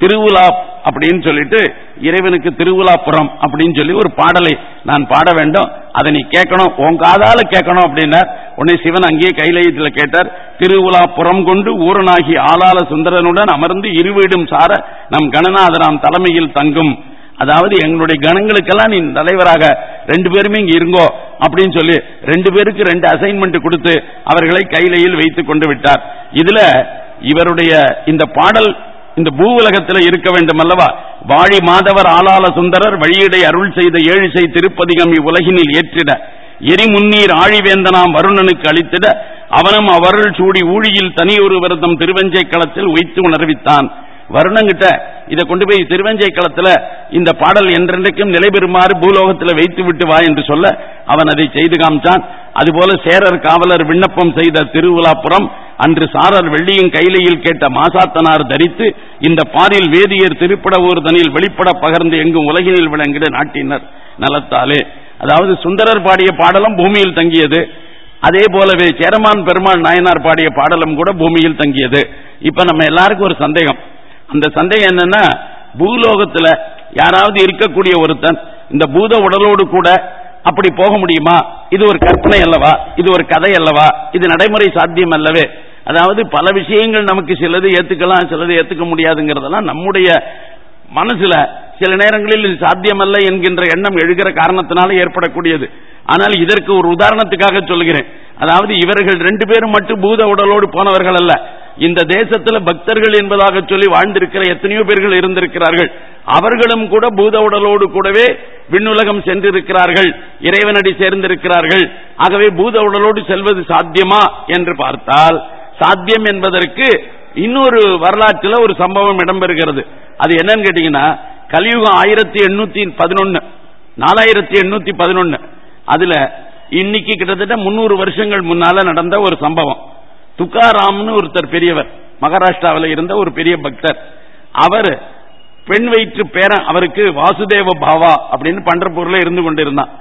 திருவிழா அப்படின்னு சொல்லிட்டு இறைவனுக்கு திருவிழாபுரம் அப்படின்னு சொல்லி ஒரு பாடலை நான் பாட வேண்டும். அதை நீ கேட்கணும். உன் காதால கேட்கணும் அப்படின்னா உன்னை சிவன் அங்கேயே கைலயத்தில் கேட்டார். திருவிழாபுரம் கொண்டு ஊரனாகி ஆளாள சுந்தரனுடன் அமர்ந்து இருவீடும் சார நம் கணநாதராம் தலைமையில் தங்கும். அதாவது எங்களுடைய கணங்களுக்கெல்லாம் நீ தலைவராக ரெண்டு பேருமே இங்க இருங்கோ அப்படின்னு சொல்லி ரெண்டு பேருக்கு ரெண்டு அசைன்மெண்ட் கொடுத்து அவர்களை கைலையில் வைத்துக் கொண்டு விட்டார். இதுல இவருடைய இந்த பாடல் இந்த பூ உலகத்தில் இருக்க வேண்டும் அல்லவா வாழி மாதவர் ஆளாள சுந்தரர் வழியிடை அருள் செய்த ஏழிசை திருப்பதிகம் இவ்வுலகினில் ஏற்றிட. எரி முன்னீர் ஆழிவேந்தனாம் வருணனுக்கு அளித்திட. அவனும் அவருள் சூடி ஊழியில் தனியொரு விரதம் திருவஞ்சை களத்தில் உய்த்து உணர்வித்தான். வருணங்கிட்ட இதை கொண்டு போய் திருவஞ்சை களத்துல இந்த பாடல் என்றென்றைக்கும் நிலை பெறுமாறு பூலோகத்தில் வைத்து விட்டு வா என்று சொல்ல அவன் அதை செய்து காமிச்சான். அதுபோல சேரர் காவலர் விண்ணப்பம் செய்த திருவிழாப்புறம் அன்று சாரர் வெள்ளியின் கைலையில் கேட்ட மாசாத்தனார் தரித்து இந்த பாரில் வேதியர் திருப்படவூர் தனில் வெளிப்பட பகர்ந்து எங்கும் உலகினில் விளங்கிட நாட்டினர். நலத்தாலே. அதாவது சுந்தரர் பாடிய பாடலும் பூமியில் தங்கியது. அதே போலவே சேரமான் பெருமாள் நாயனார் பாடிய பாடலும் கூட பூமியில் தங்கியது. இப்ப நம்ம எல்லாருக்கும் ஒரு சந்தேகம். அந்த சந்தேகம் என்னன்னா பூலோகத்துல யாராவது இருக்கக்கூடிய ஒருத்தன் இந்த பூத உடலோடு கூட அப்படி போக முடியுமா? இது ஒரு கற்பனை அல்லவா? இது ஒரு கதை அல்லவா? இது நடைமுறை சாத்தியம் அல்லவே. அதாவது பல விஷயங்கள் நமக்கு சிலது ஏத்துக்கலாம் சிலது ஏத்துக்க முடியாதுங்கிறதெல்லாம் நம்முடைய மனசுல சில நேரங்களில் இது சாத்தியமல்ல என்கின்ற எண்ணம் எழுகிற காரணத்தினால ஏற்படக்கூடியது. ஆனால் இதற்கு ஒரு உதாரணத்துக்காக சொல்கிறேன். அதாவது இவர்கள் ரெண்டு பேரும் மட்டும் பூத உடலோடு போனவர்கள் அல்ல. இந்த தேசத்துல பக்தர்கள் என்பதாக சொல்லி வாழ்ந்திருக்கிற எத்தனையோ பேர்கள் இருந்திருக்கிறார்கள். அவர்களும் கூட பூத உடலோடு கூடவே விண்ணுலகம் சென்றிருக்கிறார்கள். இறைவனடி சேர்ந்திருக்கிறார்கள். ஆகவே பூத உடலோடு செல்வது சாத்தியமா என்று பார்த்தால் சாத்தியம் என்பதற்கு இன்னொரு வரலாற்றில் ஒரு சம்பவம் இடம்பெறுகிறது. அது என்னன்னு கேட்டீங்கன்னா கலியுகம் ஆயிரத்தி எண்ணூத்தி பதினொன்னு நாலாயிரத்தி எண்ணூத்தி பதினொன்னு. அதுல இன்னைக்கு கிட்டத்தட்ட முன்னூறு வருஷங்கள் முன்னால நடந்த ஒரு சம்பவம். துக்காராம்னு ஒருத்தர் பெரியவர் மகாராஷ்டிராவில் இருந்த ஒரு பெரிய பக்தர். அவர் பெண் வயிற்று பேரன் அவருக்கு வாசுதேவ பாவா அப்படின்னு பண்டர்பூர்ல இருந்து கொண்டிருந்தான்.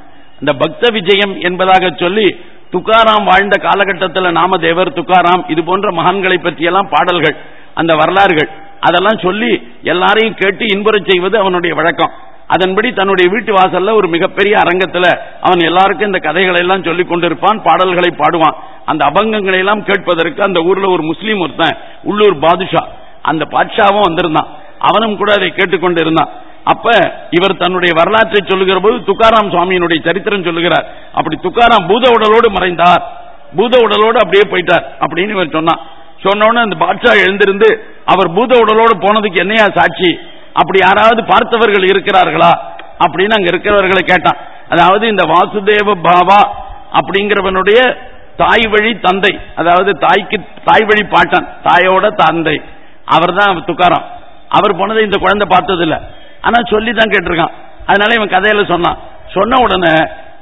இந்த பக்த விஜயம் என்பதாக சொல்லி துக்காராம் வாழ்ந்த காலகட்டத்தில் நாமதேவர் துக்காராம் இது போன்ற மகான்களை பற்றியெல்லாம் பாடல்கள் அந்த வரலாறுகள் அதெல்லாம் சொல்லி எல்லாரையும் கேட்டு இன்புறச் செய்வது அவனுடைய வழக்கம். அதன்படி தன்னுடைய வீட்டு வாசல்ல ஒரு மிகப்பெரிய அரங்கத்துல அவன் எல்லாருக்கும் இந்த கதைகளை எல்லாம் சொல்லிக் கொண்டிருப்பான் பாடல்களை பாடுவான். அந்த அபங்கங்களை எல்லாம் கேட்பதற்கு அந்த ஊர்ல ஒரு முஸ்லீம் ஒருத்தன் உள்ளூர் பாதுஷா. அந்த பாட்ஷாவும் வந்திருந்தான். அவனும் கூட அதை கேட்டுக்கொண்டு இருந்தான் அப்ப இவர் தன்னுடைய வரலாற்றை சொல்லுகிற போது துக்காராம் சுவாமியினுடைய சரித்திரம் சொல்லுகிறார். அப்படி துக்காராம் பூத உடலோடு மறைந்தார். பூத உடலோடு அப்படியே போயிட்டார் அப்படின்னு இவர் சொன்னான். சொன்னோன்னு அந்த பாட்ஷா எழுந்திருந்து அவர் பூத உடலோடு போனதுக்கு என்னையா சாட்சி? அப்படி யாராவது பார்த்தவர்கள் இருக்கிறார்களா? அப்படின்னு அங்க இருக்கிறவர்களை கேட்டான். அதாவது இந்த வாசுதேவ பாபா அப்படிங்கிறவனுடைய தாய் வழி தந்தை அதாவது தாய்க்கு தாய் வழி பாட்டன் தாயோட தந்தை. அவர் தான் துக்காராம். அவர் போனதை இந்த குழந்தை பார்த்தது இல்ல ஆனா சொல்லி தான் கேட்டிருக்கான். அதனால இவன் கதையில சொன்னான். சொன்ன உடனே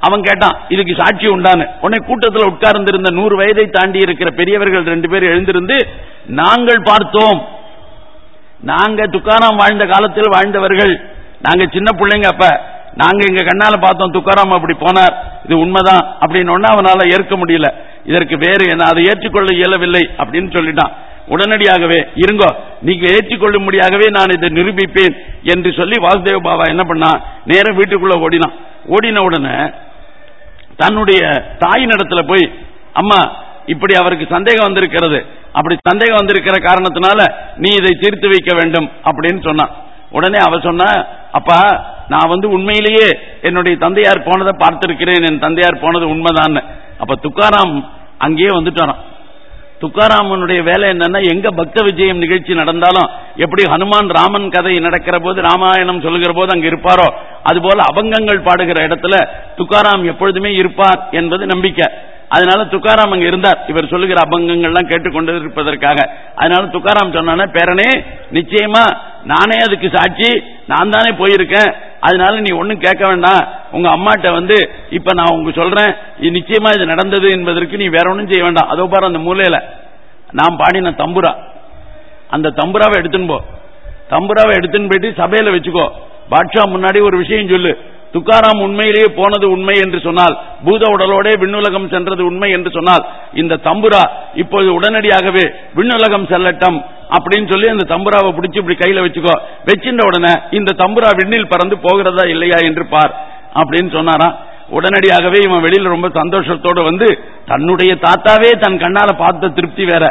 அவன் கேட்டான் இதுக்கு சாட்சி உண்டானு உடனே கூட்டத்தில் உட்கார்ந்திருந்த நூறு வயதை தாண்டி இருக்கிற பெரியவர்கள் ரெண்டு பேர் எழுந்திருந்து நாங்கள் பார்த்தோம். நாங்க துக்காராம் வாழ்ந்த காலத்தில் வாழ்ந்தவர்கள். நாங்க சின்ன பிள்ளைங்க அப்ப. நாங்க எங்க கண்ணால பார்த்தோம் துக்காராம் அப்படி போனார். இது உண்மைதான். அப்படின்னு அவனால ஏற்க முடியல. இதற்கு வேறு என்ன? அதை ஏற்றுக்கொள்ள இயலவில்லை அப்படின்னு சொல்லிட்டான். உடனடியாகவே இருங்கோ நீங்க ஏற்றுக்கொள்ளும் முடியாகவே நான் இதை நிரூபிப்பேன் என்று சொல்லி வாசுதேவ பாபா என்ன பண்ணா? நேரம் வீட்டுக்குள்ள ஓடினான். ஓடின உடனே தன்னுடைய தாயின் இடத்துல போய் அம்மா இப்படி அவருக்கு சந்தேகம் வந்திருக்கிறது. அப்படி சந்தேகம் வந்திருக்கிற காரணத்தினால நீ இதை தீர்த்து வைக்க வேண்டும் அப்படின்னு சொன்னான். உடனே அவ சொன்ன அப்பா நான் வந்து உண்மையிலேயே என்னுடைய தந்தையார் போனதை பார்த்திருக்கிறேன். என் தந்தையார் போனது உண்மைதான் அப்ப துக்காராம் அங்கேயே வந்துட்டாராம். துக்காராமனுடைய வேலை என்னன்னா எங்க பக்த விஜயம் நிகழ்ச்சி நடந்தாலும் எப்படி ஹனுமான் ராமன் கதை நடக்கிற போது ராமாயணம் சொல்லுகிற போது அங்க இருப்பாரோ அதுபோல அபங்கங்கள் பாடுகிற இடத்துல துக்காராம் எப்பொழுதுமே இருப்பார் என்பது நம்பிக்கை. அதனால துக்காராம் அங்க இருந்தார். இவர் சொல்லுகிற அபங்கங்கள்லாம் கேட்டுக்கொண்டு இருப்பதற்காக அதனால துக்காராம் சொன்ன பேரனே நிச்சயமா நானே அதுக்கு சாட்சி நான் தானே போயிருக்கேன். அதனால நீ ஒன்னும் கேட்க வேண்டாம். உங்க அம்மாட்ட வந்து இப்ப நான் உங்க சொல்றேன் நிச்சயமா இது நடந்தது என்பதற்கு நீ வேற ஒன்றும் செய்ய வேண்டாம். அதோ பாரு அந்த மூலையில. நான் பாடின தம்புரா. அந்த தம்புராவை எடுத்துன்னு போ. தம்புராவை எடுத்துன்னு போயிட்டு சபையில வச்சுக்கோ. பாட்ஷா முன்னாடி ஒரு விஷயம் சொல்லு. துக்காராம் உண்மையிலேயே போனது உண்மை என்று சொன்னால் பூத உடலோட விண்ணுலகம் சென்றது உண்மை என்று சொன்னால் இந்த தம்புரா இப்போது உடனடியாகவே விண்ணுலகம் செல்லட்டம் அப்படின்னு சொல்லி அந்த தம்புராவை பிடிச்சி இப்படி கையில வச்சுக்கோ. வச்சிருந்த உடனே இந்த தம்புரா விண்ணில் பறந்து போகிறதா இல்லையா என்று பார் அப்படின்னு சொன்னாராம். உடனடியாகவே இவன் வெளியில ரொம்ப சந்தோஷத்தோடு வந்து தன்னுடைய தாத்தாவே தன் கண்ணால பார்த்த திருப்தி வேற.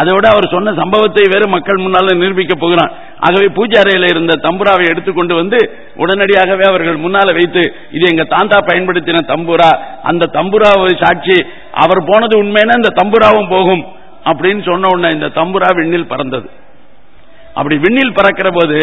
அதோட அவர் சொன்ன சம்பவத்தை வேறு மக்கள் முன்னால் நிரூபிக்க போகிறான். ஆகவே பூஜை அறையில் இருந்த தம்புராவை எடுத்துக்கொண்டு வந்து உடனடியாகவே அவர்கள் முன்னால வைத்து இது எங்க தாந்தா பயன்படுத்தின தம்புரா அந்த தம்புராவை சாட்சி அவர் போனது உண்மைன்னா இந்த தம்புராவும் போகும் அப்படின்னு சொன்ன உடனே இந்த தம்புரா விண்ணில் பறந்தது. அப்படி விண்ணில் பறக்கிற போது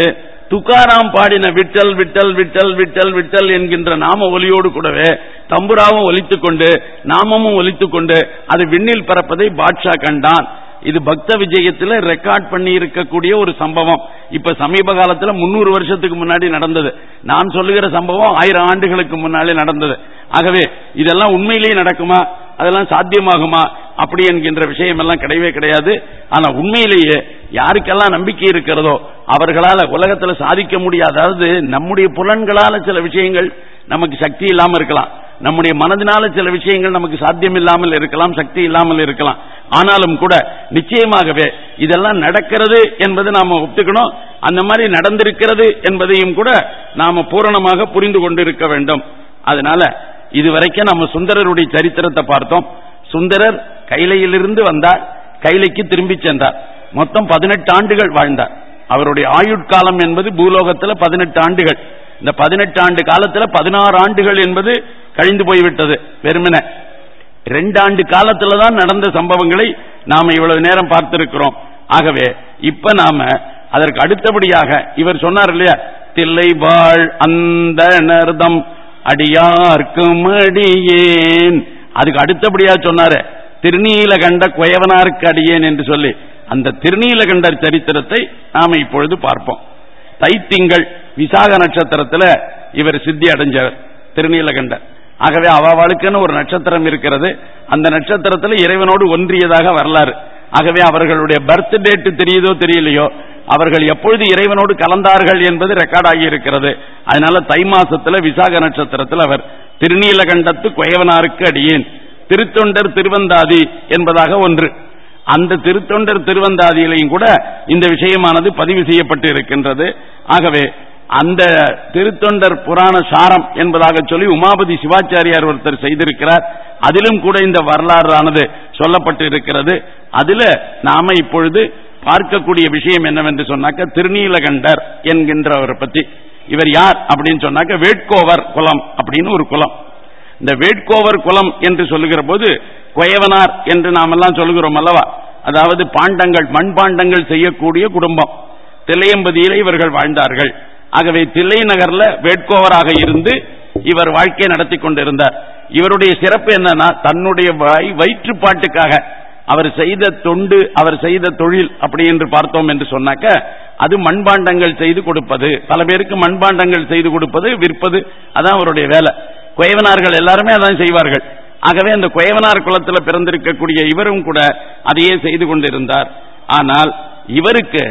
துக்காராம் பாடின விட்டல் விட்டல் விட்டல் விட்டல் விட்டல் என்கின்ற நாம ஒலியோடு கூடவே தம்புராவும் ஒலித்துக் கொண்டு நாமமும் ஒலித்துக் கொண்டு அது விண்ணில் பறப்பதை பாட்ஷா கண்டான். இது பக்த விஜயத்தில் ரெக்கார்ட் பண்ணி இருக்கக்கூடிய ஒரு சம்பவம். இப்ப சமீப காலத்துல முன்னூறு வருஷத்துக்கு முன்னாடி நடந்தது. நான் சொல்லுகிற சம்பவம் ஆயிரம் ஆண்டுகளுக்கு முன்னாலே நடந்தது. ஆகவே இதெல்லாம் உண்மையிலேயே நடக்குமா? அதெல்லாம் சாத்தியமாகுமா? அப்படி என்கின்ற விஷயம் எல்லாம் கிடையவே கிடையாது. ஆனா உண்மையிலேயே யாருக்கெல்லாம் நம்பிக்கை இருக்கிறதோ அவர்களால உலகத்துல சாதிக்க முடியாது அதாவது நம்முடைய புலன்களால சில விஷயங்கள் நமக்கு சக்தி இல்லாம இருக்கலாம். நம்முடைய மனதினால சில விஷயங்கள் நமக்கு சாத்தியம் இல்லாமல் இருக்கலாம் சக்தி இல்லாமல் இருக்கலாம். ஆனாலும் கூட நிச்சயமாகவே இதெல்லாம் நடக்கிறது என்பது நாம ஒத்துக்கணும். அந்த மாதிரி நடந்திருக்கிறது என்பதையும் கூட நாம பூரணமாக புரிந்து கொண்டிருக்க வேண்டும். அதனால இதுவரைக்கும் நம்ம சுந்தரருடைய சரித்திரத்தை பார்த்தோம். சுந்தரர் கைலையிலிருந்து வந்தார். கைலைக்கு திரும்பி சென்றார். மொத்தம் பதினெட்டு ஆண்டுகள் வாழ்ந்தார். அவருடைய ஆயுட்காலம் என்பது பூலோகத்தில் பதினெட்டு ஆண்டுகள். இந்த பதினெட்டு ஆண்டு காலத்தில் பதினாறு ஆண்டுகள் என்பது கழிந்து போய்விட்டது. வெறுமன. ரெண்டு ஆண்டு காலத்துல தான் நடந்த சம்பவங்களை நாம இவ்வளவு நேரம் பார்த்திருக்கிறோம். ஆகவே இப்ப நாம அதற்கு அடுத்தபடியாக இவர் சொன்னார் இல்லையா? தில்லை வாழ் அந்த நர்தம் அடியார்க்கும் அடியேன். அதுக்கு அடுத்தபடியா சொன்னாரு திருநீலகண்ட குயவனாருக்கு அடியேன் என்று சொல்லி. அந்த திருநீலகண்டர் சரித்திரத்தை நாம இப்பொழுது பார்ப்போம். தைத்திங்கள் விசாக நட்சத்திரத்தில் இவர் சித்தி அடைஞ்சவர் திருநீலகண்டர் ஆகவே அவளுக்குன்னு ஒரு நட்சத்திரம் இருக்கிறது. அந்த நட்சத்திரத்தில் இறைவனோடு ஒன்றியதாக வரலாறு. ஆகவே அவர்களுடைய பர்த் டேட் தெரியுதோ தெரியலையோ அவர்கள் எப்பொழுது இறைவனோடு கலந்தார்கள் என்பது ரெக்கார்ட் ஆகி இருக்கிறது. அதனால தை மாசத்துல விசாக நட்சத்திரத்தில் அவர் திருநீலகண்டத்து குயவனாருக்கு அடியேன். திருத்தொண்டர் திருவந்தாதி என்பதாக ஒன்று. அந்த திருத்தொண்டர் திருவந்தாதியிலையும் கூட இந்த விஷயமானது பதிவு செய்யப்பட்டு இருக்கின்றது ஆகவே அந்த திருத்தொண்டர் புராண சாரம் என்பதாக சொல்லி உமாபதி சிவாச்சாரியார் ஒருத்தர் செய்திருக்கிறார். அதிலும் கூட இந்த வரலாறானது சொல்லப்பட்டு இருக்கிறது அதுல நாம இப்பொழுது பார்க்கக்கூடிய விஷயம் என்னவென்று சொன்னாக்க திருநீலகண்டர் என்கின்றவரை பற்றி இவர் யார் அப்படின்னு சொன்னாக்க வேட்கோவர் குலம் அப்படின்னு ஒரு குலம். இந்த வேட்கோவர் குலம் என்று சொல்லுகிற போது குயவனார் என்று நாமெல்லாம் சொல்லுகிறோம் அல்லவா? அதாவது பாண்டங்கள் மண்பாண்டங்கள் செய்யக்கூடிய குடும்பம். தில்லையம்பதியிலே இவர்கள் வாழ்ந்தார்கள். ஆகவே தில்லை நகர்ல வேட்கோவராக இருந்து இவர் வாழ்க்கையை நடத்தி கொண்டிருந்தார். இவருடைய சிறப்பு என்னன்னா தன்னுடைய வயிற்றுப்பாட்டுக்காக அவர் செய்த தொண்டு அவர் செய்த தொழில் அப்படி என்று பார்த்தோம் என்று சொன்னாக்க அது மண்பாண்டங்கள் செய்து கொடுப்பது பல பேருக்கு மண்பாண்டங்கள் செய்து கொடுப்பது விற்பது அதான் அவருடைய வேலை. குயவனார்கள் எல்லாருமே அதான் செய்வார்கள். ஆகவே அந்த குயவனார் குலத்தில் பிறந்திருக்கக்கூடிய இவரும் கூட அதையே செய்து கொண்டிருந்தார். ஆனால் இவருக்கு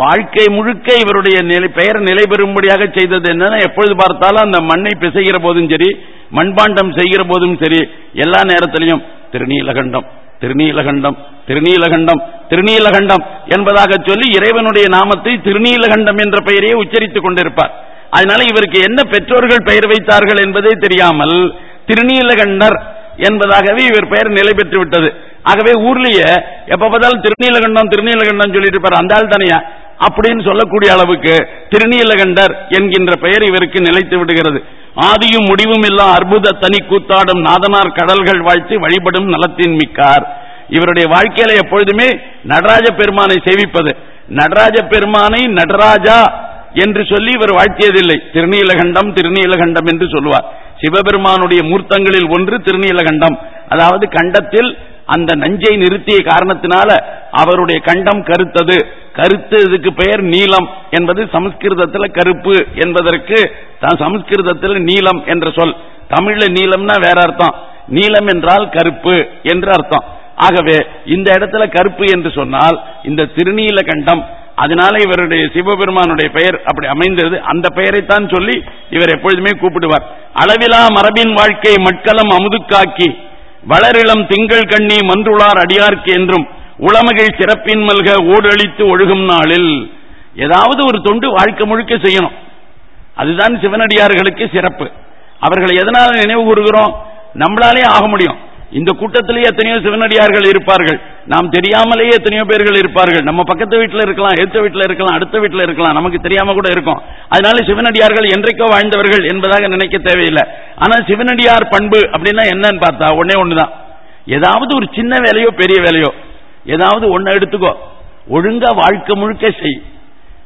வாழ்க்கை முழுக்க இவருடைய நிலை பெயர் நிலை பெறும்படியாக செய்தது என்னன்னா எப்பொழுது பார்த்தாலும் அந்த மண்ணை பிசைகிற போதும் சரி மண்பாண்டம் செய்கிற போதும் சரி எல்லா நேரத்திலையும் திருநீலகண்டம் திருநீலகண்டம் திருநீலகண்டம் திருநீலகண்டம் என்பதாக சொல்லி இறைவனுடைய நாமத்தை திருநீலகண்டம் என்ற பெயரையே உச்சரித்துக் கொண்டிருப்பார். அதனால இவருக்கு என்ன பெற்றோர்கள் பெயர் வைத்தார்கள் என்பதே தெரியாமல் திருநீலகண்டர் என்பதாகவே இவர் பெயர் நிலை பெற்று விட்டது ஆகவே ஊர்லயே எப்ப பார்த்தாலும் திருநீலகண்டம் திருநீலகண்டம் சொல்லிட்டு இருப்பார். அந்த ஆள் தானையா? அப்படின்னு சொல்லக்கூடிய அளவுக்கு திருநீலகண்டர் என்கின்ற பெயர் இவருக்கு நிலைத்து விடுகிறது. ஆதியும் முடிவும் இல்லா அற்புத தனி கூத்தாடும் நாதனார் கடல்கள் வாழ்த்து வழிபடும் நலத்தின் மிக்கார். இவருடைய வாழ்க்கையில எப்பொழுதுமே நடராஜ பெருமானை சேவிப்பது. நடராஜ பெருமானை நடராஜா என்று சொல்லி இவர் வாழ்த்தியதில்லை. திருநீலகண்டம் திருநீலகண்டம் என்று சொல்லுவார். சிவபெருமானுடைய மூர்த்தங்களில் ஒன்று திருநீலகண்டம். அதாவது கண்டத்தில் அந்த நஞ்சை நிறுத்திய காரணத்தினால அவருடைய கண்டம் கருத்தது. கருத்து இதுக்கு பெயர் நீலம் என்பது சமஸ்கிருதத்தில் கருப்பு என்பதற்கு சமஸ்கிருதத்தில் நீலம் என்ற சொல். தமிழ்ல நீலம்னா வேற அர்த்தம். நீலம் என்றால் கருப்பு என்று அர்த்தம். ஆகவே இந்த இடத்துல கருப்பு என்று சொன்னால் இந்த திருநீல கண்டம் அதனால இவருடைய சிவபெருமானுடைய பெயர் அப்படி அமைந்தது. அந்த பெயரைத்தான் சொல்லி இவர் எப்பொழுதுமே கூப்பிடுவார். அளவிலா மரபின் வாழ்க்கை மட்களம் அமுதுக்காக்கி. வளரிளம் திங்கள் கண்ணி மன்றுளார் அடியார்க்கு என்றும் உளமகிழ் சிறப்பின் மல்க ஓடழித்து ஒழுகும் நாளில். ஏதாவது ஒரு தொண்டு வாழ்க்கை முழுக்க செய்யணும். அதுதான் சிவனடியார்களுக்கு சிறப்பு. அவர்களை எதனால நினைவு கூறுகிறோம்? நம்மளாலே ஆக முடியும். இந்த கூட்டத்திலேயே எத்தனையோ சிவனடியார்கள் இருப்பார்கள். நாம் தெரியாமலேயே எத்தனையோ பேர்கள் இருப்பார்கள். நம்ம பக்கத்து வீட்டில் இருக்கலாம் எடுத்த வீட்டில் இருக்கலாம் அடுத்த வீட்டில் இருக்கலாம். நமக்கு தெரியாம கூட இருக்கும். அதனால சிவனடியார்கள் என்றைக்கோ வாழ்ந்தவர்கள் என்பதாக நினைக்க தேவையில்லை. ஆனா சிவனடியார் பண்பு அப்படின்னா என்னன்னு பார்த்தா ஒன்னே ஒண்ணுதான். ஏதாவது ஒரு சின்ன வேலையோ பெரிய வேலையோ ஏதாவது ஒன்னு எடுத்துக்கோ. ஒழுங்கா வாழ்க்கை முழுக்க செய்.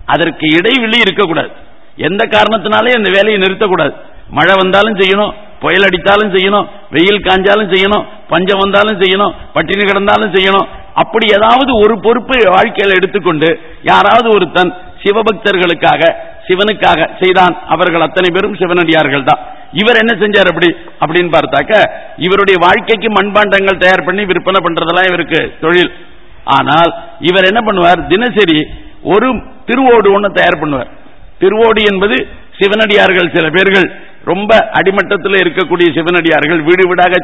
அதற்கு இடைவெளி இருக்கக்கூடாது. எந்த காரணத்தினாலே அந்த வேலையை நிறுத்தக்கூடாது. மழை வந்தாலும் செய்யணும் புயல் அடித்தாலும் செய்யணும் வெயில் காஞ்சாலும் செய்யணும் பஞ்சம் வந்தாலும் செய்யணும் பட்டினி கிடந்தாலும் செய்யணும். அப்படி ஏதாவது ஒரு பொறுப்பு வாழ்க்கையில் எடுத்துக்கொண்டு யாராவது ஒருத்தன் சிவபக்தர்களுக்காக சிவனுக்காக செய்தான். அவர்கள் அத்தனை பேரும் சிவனடியார்கள் தான். இவர் என்ன செஞ்சார் அப்படி? அப்படின்னு பார்த்தாக்க இவருடைய வாழ்க்கைக்கு மண்பாண்டங்கள் தயார் பண்ணி விற்பனை பண்றதெல்லாம் இவருக்கு தொழில். ஆனால் இவர் என்ன பண்ணுவார்? தினசரி ஒரு திருவோடு ஒன்று தயார் பண்ணுவார். திருவோடு என்பது சிவனடியார்கள் சில பேர்கள் ரொம்ப அடிமட்டத்தில் இருக்கக்கூடிய சிவனடியார்கள் வீடு வீடாக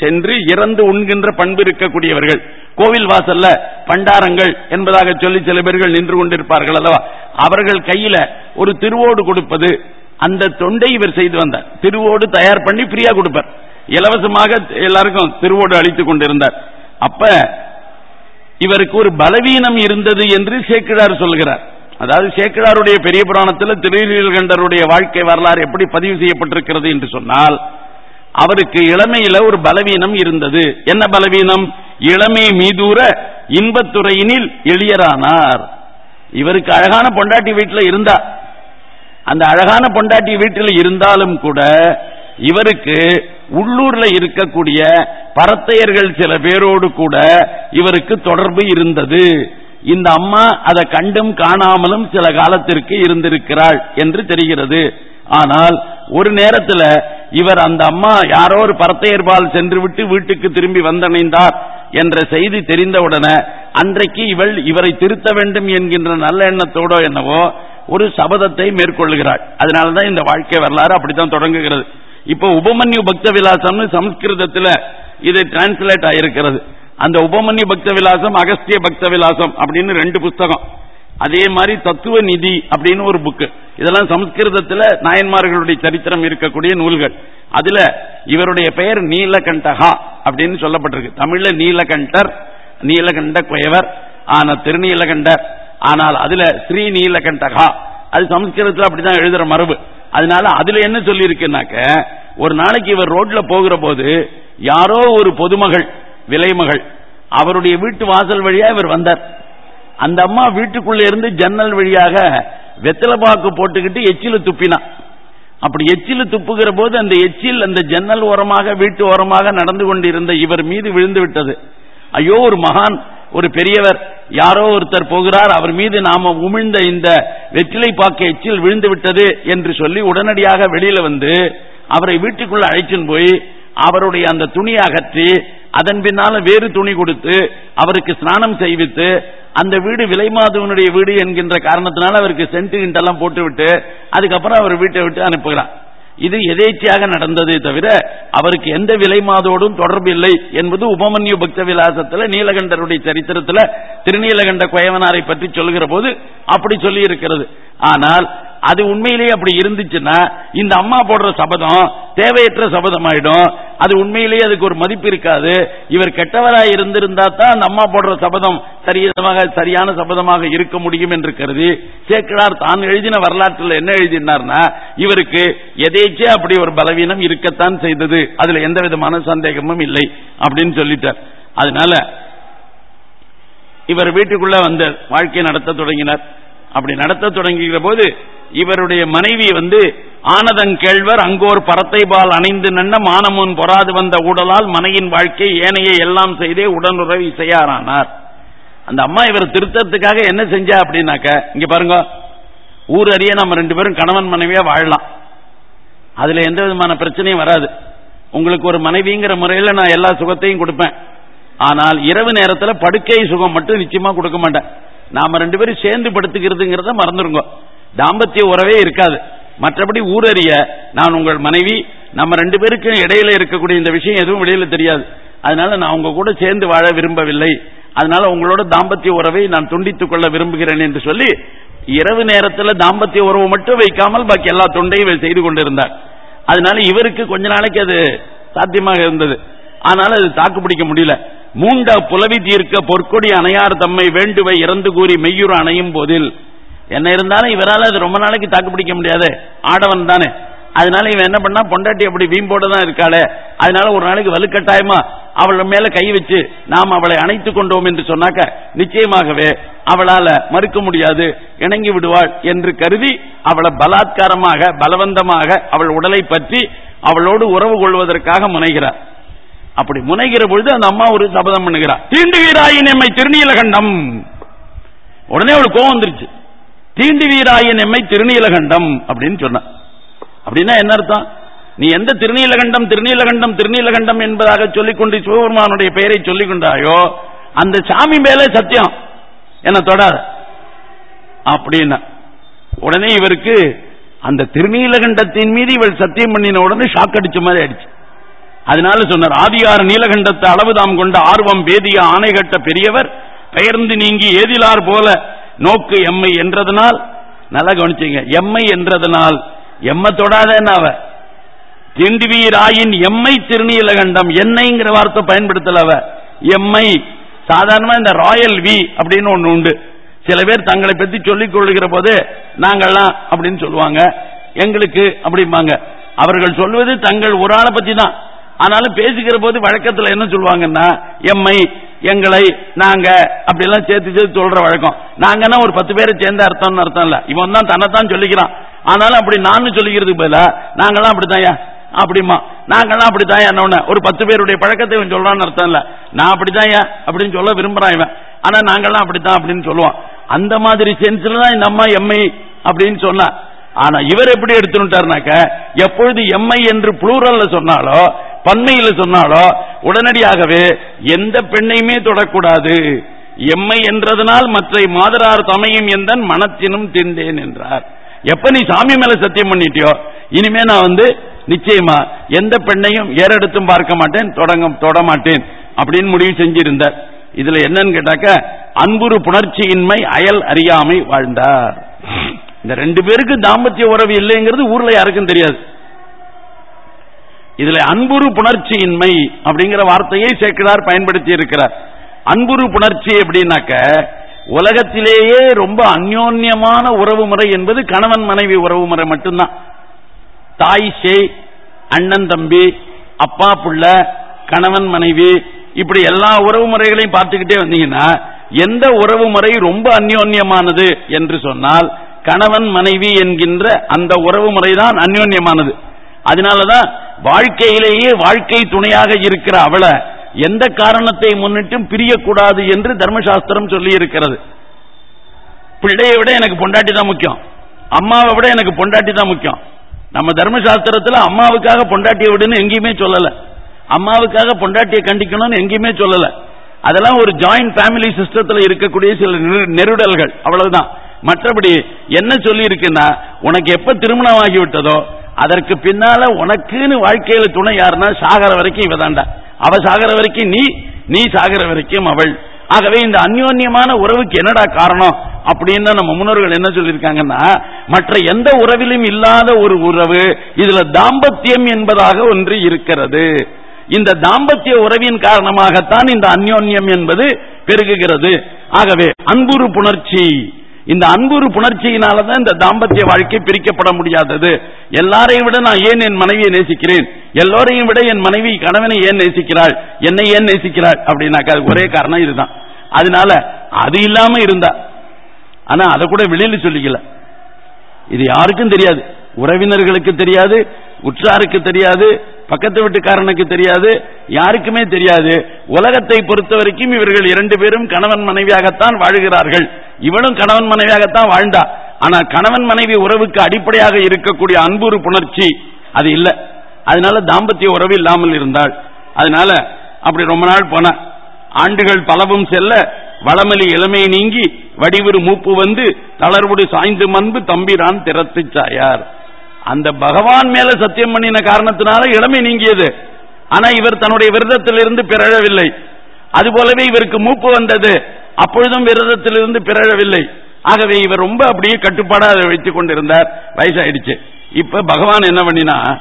சென்று இறந்து உண்கின்ற பண்பு இருக்கக்கூடியவர்கள். கோவில் வாசல்ல பண்டாரங்கள் என்பதாக சொல்லி சில பேர்கள் நின்று கொண்டிருப்பார்கள் அல்லவா? அவர்கள் கையில ஒரு திருவோடு கொடுப்பது அந்த தொண்டை இவர் செய்து வந்தார். திருவோடு தயார் பண்ணி ஃப்ரீயா கொடுப்பார். இலவசமாக எல்லாருக்கும் திருவோடு அளித்துக் கொண்டிருந்தார். அப்ப இவருக்கு ஒரு பலவீனம் இருந்தது என்று சேக்கிழார் சொல்கிறார். அதாவது சேக்கிழாருடைய பெரிய புராணத்தில் திருநீல்கண்டருடைய வாழ்க்கை வரலாறு எப்படி பதிவு செய்யப்பட்டிருக்கிறது என்று சொன்னால் அவருக்கு இளமையில ஒரு பலவீனம் இருந்தது. என்ன பலவீனம்? இளமை மீதூர இன்பத்துறையினில் எளியரானார். இவருக்கு அழகான பொண்டாட்டி வீட்டில் இருந்தா. அந்த அழகான பொண்டாட்டி வீட்டில் இருந்தாலும் கூட இவருக்கு உள்ளூர்ல இருக்கக்கூடிய பரத்தையர்கள் சில பேரோடு கூட இவருக்கு தொடர்பு இருந்தது. இந்த அம்மா அதை கண்டும் காணாமலும் சில காலத்திற்கு இருந்திருக்கிறாள் என்று தெரிகிறது. ஆனால் ஒரு நேரத்தில் இவர் அந்த அம்மா யாரோ ஒரு பரத்தையர்பால் சென்று விட்டு வீட்டுக்கு திரும்பி வந்தணைந்தார் என்ற செய்தி தெரிந்தவுடனே அன்றைக்கு இவள் இவரை திருத்த வேண்டும் என்கின்ற நல்ல எண்ணத்தோடோ என்னவோ ஒரு சபதத்தை மேற்கொள்ளுகிறாள். அதனாலதான் இந்த வாழ்க்கை வரலாறு அப்படித்தான் தொடங்குகிறது. இப்போ உபமன்யு பக்த விலாசம்னு சமஸ்கிருதத்தில் இது டிரான்ஸ்லேட் ஆயிருக்கிறது. அந்த உபமன்ய பக்த விலாசம் அகஸ்திய பக்த விலாசம் அப்படின்னு ரெண்டு புஸ்தகம். அதே மாதிரி தத்துவ நிதி அப்படின்னு ஒரு புக்கு இதெல்லாம் சமஸ்கிருதத்தில் நாயன்மார்களுடைய சரித்திரம் இருக்கக்கூடிய நூல்கள். அதுல இவருடைய பெயர் நீலகண்டகா அப்படின்னு சொல்லப்பட்டிருக்கு. தமிழ்ல நீலகண்டர் நீலகண்ட குயவர் ஆனா திருநீலகண்டர். ஆனால் அதுல ஸ்ரீ நீலகண்டகா அது சமஸ்கிருதத்தில் அப்படிதான் எழுதுற மரபு. அதனால அதுல என்ன சொல்லி இருக்குனாக்க ஒரு நாளைக்கு இவர் ரோட்ல போகிற போது யாரோ ஒரு பொதுமகள் விலைமகள். அவருடைய வீட்டு வாசல் வழியா இவர் வந்தார். அந்த அம்மா வீட்டுக்குள்ள இருந்து ஜன்னல் வழியாக வெத்தலைப்பாக்கு போட்டுக்கிட்டு எச்சில துப்பினான் அப்படி எச்சில துப்புகிற போது அந்த எச்சில் அந்த ஜன்னல் ஓரமாக வீட்டு ஓரமாக நடந்து கொண்டிருந்த இவர் மீது விழுந்து விட்டது. ஐயோ ஒரு மகான் ஒரு பெரியவர் யாரோ ஒருத்தர் போகிறார் அவர் மீது நாம உமிழ்ந்த இந்த வெற்றிலை பாக்க எச்சில் விழுந்து விட்டது என்று சொல்லி உடனடியாக வெளியில வந்து அவரை வீட்டுக்குள்ள அழைச்சின்னு போய் அவருடைய அந்த துணியை அகற்றி அதன் பின்னால வேறு துணி கொடுத்து அவருக்கு ஸ்நானம் செய்வித்து அந்த வீடு விலைமாதவனுடைய வீடு என்கின்ற காரணத்தினால அவருக்கு சென்ட் கிண்டெல்லாம் போட்டுவிட்டு அதுக்கப்புறம் அவர் வீட்டை விட்டு அனுப்புகிறார். இது எதேச்சியாக நடந்ததே தவிர அவருக்கு எந்த விலைமாதோடும் தொடர்பு இல்லை என்பது உபமன்யு பக்த விலாசத்தில் நீலகண்டருடைய சரித்திரத்தில் திருநீலகண்ட குயவனாரை பற்றி சொல்கிற போது அப்படி சொல்லி இருக்கிறது ஆனால் அது உண்மையிலேயே அப்படி இருந்துச்சுன்னா இந்த அம்மா போடுற சபதம் தேவையற்ற சபதம் ஆயிடும் அது உண்மையிலேயே அதுக்கு ஒரு மதிப்பு இருக்காது. இவர் கெட்டவராய் இருந்திருந்தா தான் அந்த அம்மா போடுற சபதம் சரியாக சரியான சபதமாக இருக்க முடியும் என்று கருதி சேக்கிழார் தான் எழுதின வரலாற்றில் என்ன எழுதினார்னா இவருக்கு எதேச்சே அப்படி ஒரு பலவீனம் இருக்கத்தான் செய்தது. அதுல எந்த விதமான சந்தேகமும் இல்லை அப்படின்னு சொல்லிட்டார். அதனால இவர் வீட்டுக்குள்ள வந்த வாழ்க்கை நடத்த தொடங்கினார். அப்படி நடத்த தொடங்குகிற போது இவருடைய மனைவி வந்து ஆனதங்கேழ்வர் அங்கோர் பரத்தைபால் அணைந்து நன்ன மானமுன் பொறாது வந்த ஊடலால் மனையின் வாழ்க்கை ஏனைய எல்லாம் செய்தே உடனுறவி செய்யாரானார். அந்த அம்மா இவர் திருத்தத்துக்காக என்ன செஞ்சா அப்படின்னாக்க இங்க பாருங்க ஊர் அறிய நம்ம ரெண்டு பேரும் கணவன் மனைவியா வாழலாம். அதுல எந்த விதமான பிரச்சனையும் வராது. உங்களுக்கு ஒரு மனைவிங்கிற முறையில் நான் எல்லா சுகத்தையும் கொடுப்பேன். ஆனால் இரவு நேரத்தில் படுக்கை சுகம் மட்டும் நிச்சயமா கொடுக்க மாட்டேன். நாம ரெண்டு பேரும் சேர்ந்து படுத்துக்கிறதுங்கிறத மறந்துருங்க. தாம்பத்திய உறவே இருக்காது. மற்றபடி ஊரறிய நான் உங்கள் மனைவி நம்ம ரெண்டு பேருக்கும் இடையில இருக்கக்கூடிய இந்த விஷயம் எதுவும் வெளியில தெரியாது. அதனால நான் உங்க கூட சேர்ந்து வாழ விரும்பவில்லை. அதனால உங்களோட தாம்பத்திய உறவை நான் துண்டித்துக் கொள்ள விரும்புகிறேன் என்று சொல்லி இரவு நேரத்தில் தாம்பத்திய உறவு மட்டும் வைக்காமல் பாக்கி எல்லா தொண்டையும் செய்து கொண்டிருந்தார். அதனால இவருக்கு கொஞ்ச நாளைக்கு அது சாத்தியமாக இருந்தது. ஆனால் அது தாக்கு பிடிக்க முடியல. மூண்ட புலவி தீர்க்க பொற்கொடி அணையார் தம்மை வேண்டுவை இறந்து கூறி மெய்யுற அணையும் போதில் என்ன இருந்தாலும் இவரால் அது ரொம்ப நாளைக்கு தாக்கு பிடிக்க முடியாது. ஆடவன் தானே. அதனால இவன் என்ன பண்ணா பொண்டாட்டி அப்படி வீம்போட தான் இருக்காளே. அதனால ஒரு நாளைக்கு வலுக்கட்டாயமா அவள் மேல கை வச்சு நாம் அவளை அணைத்துக் கொண்டோம் என்று சொன்னாக்க நிச்சயமாகவே அவளால மறுக்க முடியாது. இணங்கி விடுவாள் என்று கருதி அவளை பலாத்காரமாக பலவந்தமாக அவள் உடலை பற்றி அவளோடு உறவு கொள்வதற்காக முனைகிறார். அப்படி முனைகிற பொழுது அந்த அம்மா ஒரு சபதம் பண்ணுகிறார் தீண்டுகிறாயின் எம்மை திருநீலகண்டம். உடனே அவளுக்கு கோவம் வந்துருச்சு. தீண்டுவீராயின் எம்மை திருநீலகண்டம் அப்படின்னு சொன்ன. அப்படின்னா என்ன அர்த்தம்? நீ எந்த திருநீலகண்டம் திருநீலகண்டம் திருநீலகண்டம் என்பதாக சொல்லிக்கொண்டு சிவபெருமானுடைய பெயரை சொல்லிக் கொண்டாயோ அந்த சாமி மேலே சத்தியம். என்ன தொடாத. அப்படின்னா உடனே இவருக்கு அந்த திருநீலகண்டத்தின் மீது இவள் சத்தியம் பண்ணின உடனே ஷாக் அடிச்ச மாதிரி ஆயிடுச்சு. அதனால சொன்னார் ஆதியார் நீலகண்டத்தை அளவுதாம் கொண்ட ஆர்வம் வேதிய ஆணை கட்ட பெரியவர் பெயர்ந்து நீங்கி ஏதிலார் போல நோக்கு எம்மை என்றதனால் நல்லா கவனிச்சீங்க எம்மை என்றதனால் எம்ம தொடாத அவ. திண்டுவீராயின் எம்மை திருநீலகண்டம் என்னைங்கிற வார்த்தை பயன்படுத்தல அவ. எம்மை சாதாரணமா இந்த ராயல் வி அப்படின்னு ஒண்ணு உண்டு. சில பேர் தங்களை பத்தி சொல்லிக் கொள்கிற போது நாங்கள்லாம் அப்படின்னு சொல்லுவாங்க. எங்களுக்கு அப்படிம்பாங்க. அவர்கள் சொல்வது தங்கள் ஒரு ஆளை பத்தி தான் ஆனாலும் பேசுகிற போது வழக்கத்தில் என்ன சொல்லுவாங்கன்னா எம்மை எங்களை நாங்க அப்படி எல்லாம் சேர்த்து சேர்த்து சொல்ற வழக்கம். நாங்கன்னா ஒரு பத்து பேரை சேர்ந்த அர்த்தம்னு அர்த்தம் இல்ல. இவன் தான் தன்னைத்தான் சொல்லிக்கிறான். ஆனாலும் அப்படி நான் சொல்லிக்கிறதுக்கு பதில நாங்கெல்லாம் அப்படித்தான்யா? அப்படிமா நாங்கெல்லாம் அப்படித்தான் என்ன ஒரு பத்து பேருடைய பழக்கத்தை இவன் சொல்றான்னு அர்த்தம் இல்ல. நான் அப்படித்தான் அப்படின்னு சொல்ல விரும்புறான் இவன். ஆனா நாங்கெல்லாம் அப்படித்தான் அப்படின்னு சொல்லுவான். அந்த மாதிரி சென்ஸ்ல தான் இந்த அம்மா எம்ஐ அப்படின்னு சொன்னா. ஆனா இவர் எப்படி எடுத்துட்டாருனாக்க எப்பொழுது எம்ஐ என்று புளூரல்ல சொன்னாலோ பன்மையில சொன்னாலோ உடனடியாகவே எந்த பெண்ணையுமே தொடக்கூடாது. எம்மை என்றதனால் மற்ற மாதரார் தமையும் எந்தன் மனத்தினும் திண்டேன் என்றார். எப்ப நீ சாமி மேல சத்தியம் பண்ணிட்டியோ? இனிமே நான் வந்து நிச்சயமா எந்த பெண்ணையும் ஏறெடுத்தும் பார்க்க மாட்டேன் தொடங்க தொட மாட்டேன் அப்படின்னு முடிவு செஞ்சிருந்தார். இதுல என்னன்னு கேட்டாக்க அன்புறு புணர்ச்சியின்மை அயல் அறியாமை வாழ்ந்தார். இந்த ரெண்டு பேருக்கு தாம்பத்திய உறவு இல்லைங்கிறது ஊர்ல யாருக்கும் தெரியாது. இதுல அன்புரு புணர்ச்சியின்மை அப்படிங்கிற வார்த்தையை சேர்க்கிறார் பயன்படுத்தி இருக்கிறார். அன்புரு புணர்ச்சி அப்படின்னாக்க உலகத்திலேயே ரொம்ப அந்யோன்யமான உறவு முறை என்பது கணவன் மனைவி உறவு முறை மட்டும்தான். தாய் சே அண்ணன் தம்பி அப்பா புள்ள கணவன் மனைவி இப்படி எல்லா உறவு முறைகளையும் பார்த்துக்கிட்டே வந்தீங்கன்னா எந்த உறவு முறை ரொம்ப அந்யோன்யமானது என்று சொன்னால் கணவன் மனைவி என்கின்ற அந்த உறவு முறைதான் அந்யோன்யமானது. அதனாலதான் வாழ்க்கையிலேயே வாழ்க்கை துணையாக இருக்கிற அவளை எந்த காரணத்தை முன்னிட்டும் பிரியக்கூடாது என்று தர்மசாஸ்திரம் சொல்லி இருக்கிறது பிள்ளையை விட எனக்கு பொண்டாட்டி தான் முக்கியம். அம்மாவை விட எனக்கு பொண்டாட்டி தான் முக்கியம். நம்ம தர்மசாஸ்திரத்தில் அம்மாவுக்காக பொண்டாட்டியை விடுன்னு எங்கேயுமே சொல்லல. அம்மாவுக்காக பொண்டாட்டியை கண்டிக்கணும்னு எங்கேயுமே சொல்லல. அதெல்லாம் ஒரு ஜாயிண்ட் ஃபேமிலி சிஸ்டத்தில் இருக்கக்கூடிய சில நெருடல்கள். அவ்வளவுதான். மற்றபடி என்ன சொல்லி இருக்குன்னா உனக்கு எப்ப திருமணம் ஆகிவிட்டதோ அதற்கு பின்னால உனக்குன்னு வாழ்க்கையில துணை யாருன்னா சாகர வரைக்கும் இவதாண்டா. அவ சாகர வரைக்கும் நீ நீ சாகர வரைக்கும் அவள். ஆகவே இந்த அந்யோன்யமான உறவுக்கு என்னடா காரணம் அப்படின்னு நம்ம முன்னோர்கள் என்ன சொல்லியிருக்காங்கன்னா மற்ற எந்த உறவிலும் இல்லாத ஒரு உறவு இதுல தாம்பத்தியம் என்பதாக ஒன்று இருக்கிறது. இந்த தாம்பத்திய உறவின் காரணமாகத்தான் இந்த அந்யோன்யம் என்பது பெருகுகிறது. ஆகவே அன்புறு புணர்ச்சி. இந்த அன்புறு புணர்ச்சியினாலதான் இந்த தாம்பத்திய வாழ்க்கை பிரிக்கப்பட முடியாதது. எல்லாரையும் விட நான் ஏன் என் மனைவியை நேசிக்கிறேன்? எல்லோரையும் விட என் மனைவி கணவனை ஏன் நேசிக்கிறாள்? என்னை ஏன் நேசிக்கிறாள்? அப்படின்னாக்கா ஒரே காரணம் இதுதான். அதனால அது இல்லாம இருந்தா ஆனா அதை கூட வெளியில சொல்லிக்கல. இது யாருக்கும் தெரியாது. உறவினர்களுக்கு தெரியாது உற்றாருக்கு தெரியாது பக்கத்து வீட்டுக்காரனுக்கு தெரியாது யாருக்குமே தெரியாது. உலகத்தை பொறுத்த வரைக்கும் இவர்கள் இரண்டு பேரும் கணவன் மனைவியாகத்தான் வாழ்கிறார்கள். இவளும் கணவன் மனைவியாகத்தான் வாழ்ந்தா. ஆனா கணவன் மனைவி உறவுக்கு அடிப்படையாக இருக்கக்கூடிய அன்புறு புணர்ச்சி. அது இல்ல. அதனால தாம்பத்திய உறவு இல்லாமல் இருந்தாள். அதனால அப்படி ரொம்ப நாள் போன. ஆண்டுகள் பலவும் செல்ல வளமலி இளமை நீங்கி வடிவுறு மூப்பு வந்து தளர்வுடு சாய்ந்து மண்பு தம்பிரான் திறத்து சாயார். அந்த பகவான் மேல சத்தியம் பண்ணின காரணத்தினால இளமை நீங்கியது. ஆனா இவர் தன்னுடைய விரதத்திலிருந்து பிறழவில்லை. அதுபோலவே இவருக்கு மூப்பு வந்தது. அப்பொழுதும் விரதத்திலிருந்து பிறழவில்லை. ஆகவே இவர் ரொம்ப அப்படியே கட்டுப்பாடா அதை வைத்துக் கொண்டிருந்தார். வயசாயிடுச்சு. இப்ப பகவான் என்ன பண்ணினா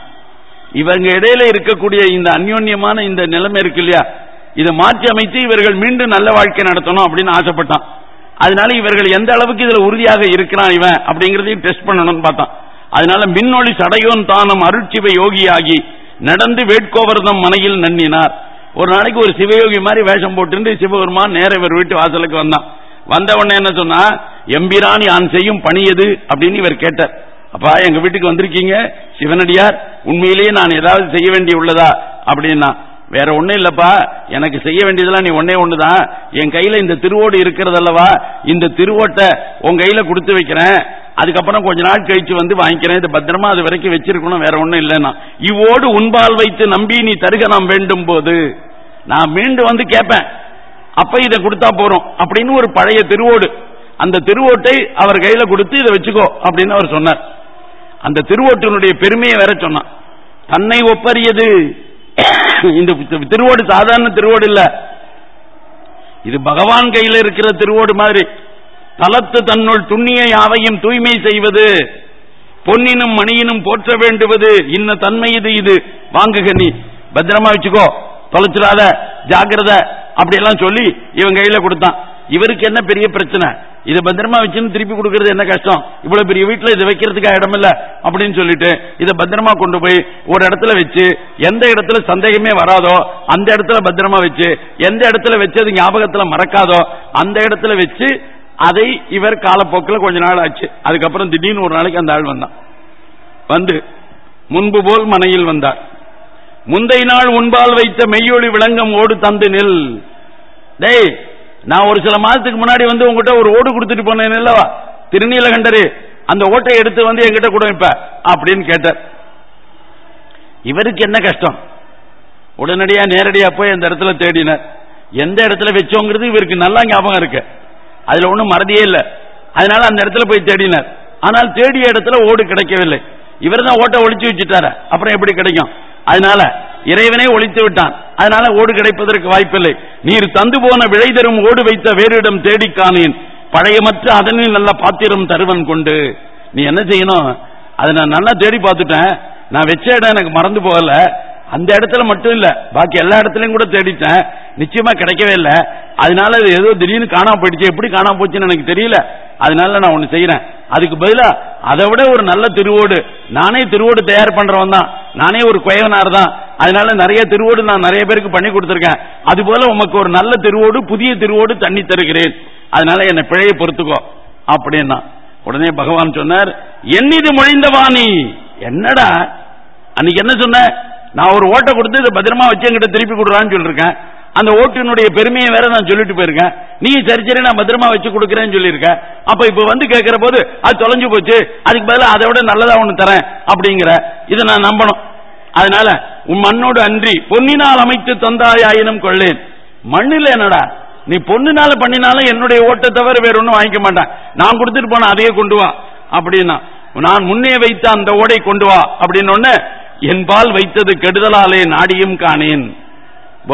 இவங்க இடையில இருக்கக்கூடிய இந்த அந்யோன்யமான இந்த நிலைமை இருக்கு இல்லையா? இதை மாற்றி அமைத்து இவர்கள் மீண்டும் நல்ல வாழ்க்கை நடத்தணும் அப்படின்னு ஆசைப்பட்டான். அதனால இவர்கள் எந்த அளவுக்கு இதுல உறுதியாக இருக்கிறான் இவன் அப்படிங்கறதையும் டெஸ்ட் பண்ணணும்னு பார்த்தான். அதனால மின்னொளி சடையோன் தானம் அருட்சிவ யோகியாகி நடந்து வேட்கோவர்தம் மனையில் நன்னினார். ஒரு நாளைக்கு ஒரு சிவயோகி மாதிரி வேஷம் போட்டு சிவபெருமான் நேர இவர் வீட்டு வாசலுக்கு வந்தான். வந்த உடனே என்ன சொன்னா எம்பிரான் யான் செய்யும் பணி எது? அப்படின்னு இவர் கேட்டார். அப்பா எங்க வீட்டுக்கு வந்திருக்கீங்க? சிவனடியார் உண்மையிலேயே நான் ஏதாவது செய்ய வேண்டிய உள்ளதா? அப்படின்னா வேற ஒண்ணும் இல்லப்பா. எனக்கு செய்ய வேண்டியதெல்லாம் நீ ஒன்னே ஒண்ணுதான். என் கையில இந்த திருவோடு இருக்கிறதல்லவா? இந்த திருவோட்டை உன் கையில கொடுத்து வைக்கிறேன். அதுக்கப்புறம் கொஞ்ச நாள் கழிச்சு வந்து வாங்கிக்கிறேன் இது பத்திரமா அது வரைக்கும் வச்சிருக்கணும் வேற ஒண்ணும் இல்லைன்னா. இவோடு உன்பால் வைத்து நம்பி நீ தருக நாம் வேண்டும் போது நான் மீண்டும் வந்து கேட்பேன். அப்ப இதை கொடுத்தா போறோம் அப்படின்னு ஒரு பழைய திருவோடு. அந்த திருவோட்டை அவர் கையில கொடுத்து இதை வச்சுக்கோ அப்படின்னு அவர் சொன்னார். அந்த திருவோட்டினுடைய பெருமையை வேற சொன்னான். தன்னை ஒப்பறியது. இந்த திருவோடு சாதாரண திருவோடு இல்ல. இது பகவான் கையில் இருக்கிற திருவோடு மாதிரி. தளத்து தன்னுள் துண்ணிய யாவையும் தூய்மை செய்வது பொன்னினும் மணியினும் போற்ற வேண்டுவது இன்ன தன்மை இது இது. வாங்குக நீ. பத்திரமா வச்சுக்கோ. தொலைச்சிடாத. ஜாக்கிரத. அப்படி எல்லாம் சொல்லி இவன் கையில கொடுத்தான். இவருக்கு என்ன பெரிய பிரச்சனை? இதை பத்திரமா வச்சுன்னு திருப்பி கொடுக்கறது என்ன கஷ்டம்? இவ்வளவு பெரிய வீட்டுல இதை வைக்கிறதுக்கு இடம் இல்ல அப்படின்னு சொல்லிட்டு இதை பத்திரமா கொண்டு போய் ஒரு இடத்துல வச்சு எந்த இடத்துல சந்தேகமே வராதோ அந்த இடத்துல பத்திரமா வச்சு எந்த இடத்துல வச்சது ஞாபகத்துல மறக்காதோ அந்த இடத்துல வச்சு அதை இவர் காலப்போக்கில் கொஞ்ச நாள் ஆச்சு. அதுக்கப்புறம் திடீர்னு ஒரு நாளைக்கு அந்த ஆள் வந்தான். வந்து முன்பு போல் மனையில் வந்தார். முந்தைய நாள் உன்பால் வைத்த மெய்யொளி விளங்கம் ஓடு தந்து நெல். டேய் நான் ஒரு சில மாதத்துக்கு முன்னாடி வந்து உங்ககிட்ட ஒரு ஓடு கொடுத்துட்டு போனேன் இல்லவா திருநீலகண்டரு அந்த ஓட்டை எடுத்து வந்து எங்கிட்ட கூட வைப்ப அப்படின்னு கேட்டார். இவருக்கு என்ன கஷ்டம்? உடனடியா நேரடியா போய் அந்த இடத்துல தேடினார். எந்த இடத்துல வச்சோங்கிறது இவருக்கு நல்லா ஞாபகம் இருக்கு. அதுல ஒண்ணும் மறதியே இல்லை. அதனால அந்த இடத்துல போய் தேடினார். ஆனால் தேடிய இடத்துல ஓடு கிடைக்கவில்லை. இவர் தான் ஓட்டை ஒழிச்சு வச்சுட்டாரு. அப்புறம் எப்படி கிடைக்கும்? அதனால இறைவனே ஒழித்து விட்டான். அதனால ஓடு கிடைப்பதற்கு வாய்ப்பில்லை. நீர் தந்து போன விழை தரும் ஓடு வைத்த வேறிடம் தேடி காணேன். பழையமற்ற அதனில் நல்ல பாத்திரம் தருவன் கொண்டு. நீ என்ன செய்யணும்? அதை நான் நல்லா தேடி பார்த்துட்டேன். நான் வச்ச இடம் எனக்கு மறந்து போகல. அந்த இடத்துல மட்டும் இல்ல. பாக்கி எல்லா இடத்துலயும் கூட தேடிட்டேன். நிச்சயமா கிடைக்கவே இல்லை. அதனால அது ஏதோ திடீர்னு காணாம போயிடுச்சு எப்படி காணாம போச்சுன்னு எனக்கு தெரியல. அதனால நான் ஒண்ணு செய்யறேன். அதுக்கு பதிலா அதை விட ஒரு நல்ல திருவோடு. நானே திருவோடு தயார் பண்றவன் தான். நானே ஒரு குயவனார் தான். அதனால நிறைய திருவோடு நான் நிறைய பேருக்கு பண்ணி கொடுத்திருக்கேன். அது போல உமக்கு ஒரு நல்ல திருவோடு புதிய திருவோடு தண்ணி தருகிறேன். அதனால என்னை பிழையை பொறுத்துக்கோ. அப்படின்னா உடனே பகவான் சொன்னார் என்னிது மொழிந்தவாணி என்னடா? அன்னைக்கு என்ன சொன்ன? நான் ஒரு ஓட்டை கொடுத்து இதை பத்திரமா வச்சு என்கிட்ட திருப்பி கொடுறான்னு சொல்லிருக்கேன் அந்த ஓட்டினுடைய பெருமையை வேற நான் சொல்லிட்டு போயிருக்கேன். நீ சரி சரி நான் பத்திரமா வச்சு கொடுக்கறேன்னு சொல்லியிருக்கேன். அப்ப இப்ப வந்து கேட்கிற போது அது தொலைஞ்சு போச்சு. அதுக்கு பதிலாக அதை விட நல்லதா ஒண்ணு தரேன் அப்படிங்கிற. இதை நான் நம்பணும். அதனால உன் மண்ணோடு அன்றி பொன்னினால் அமைத்து தந்தாயினும் கொள்ளேன். மண்ணில் என்னடா? நீ பொண்ணுனால பண்ணினாலும் என்னுடைய ஓட்டை தவிர வேற ஒன்றும் வாங்கிக்க மாட்டேன். நான் கொடுத்துட்டு போன அதையே கொண்டு வா. அப்படின்னா நான் முன்னே வைத்த அந்த ஓடை கொண்டு வா. அப்படின்னு என் பால் வைத்தது கெடுதலாலே நாடியும் காணேன்.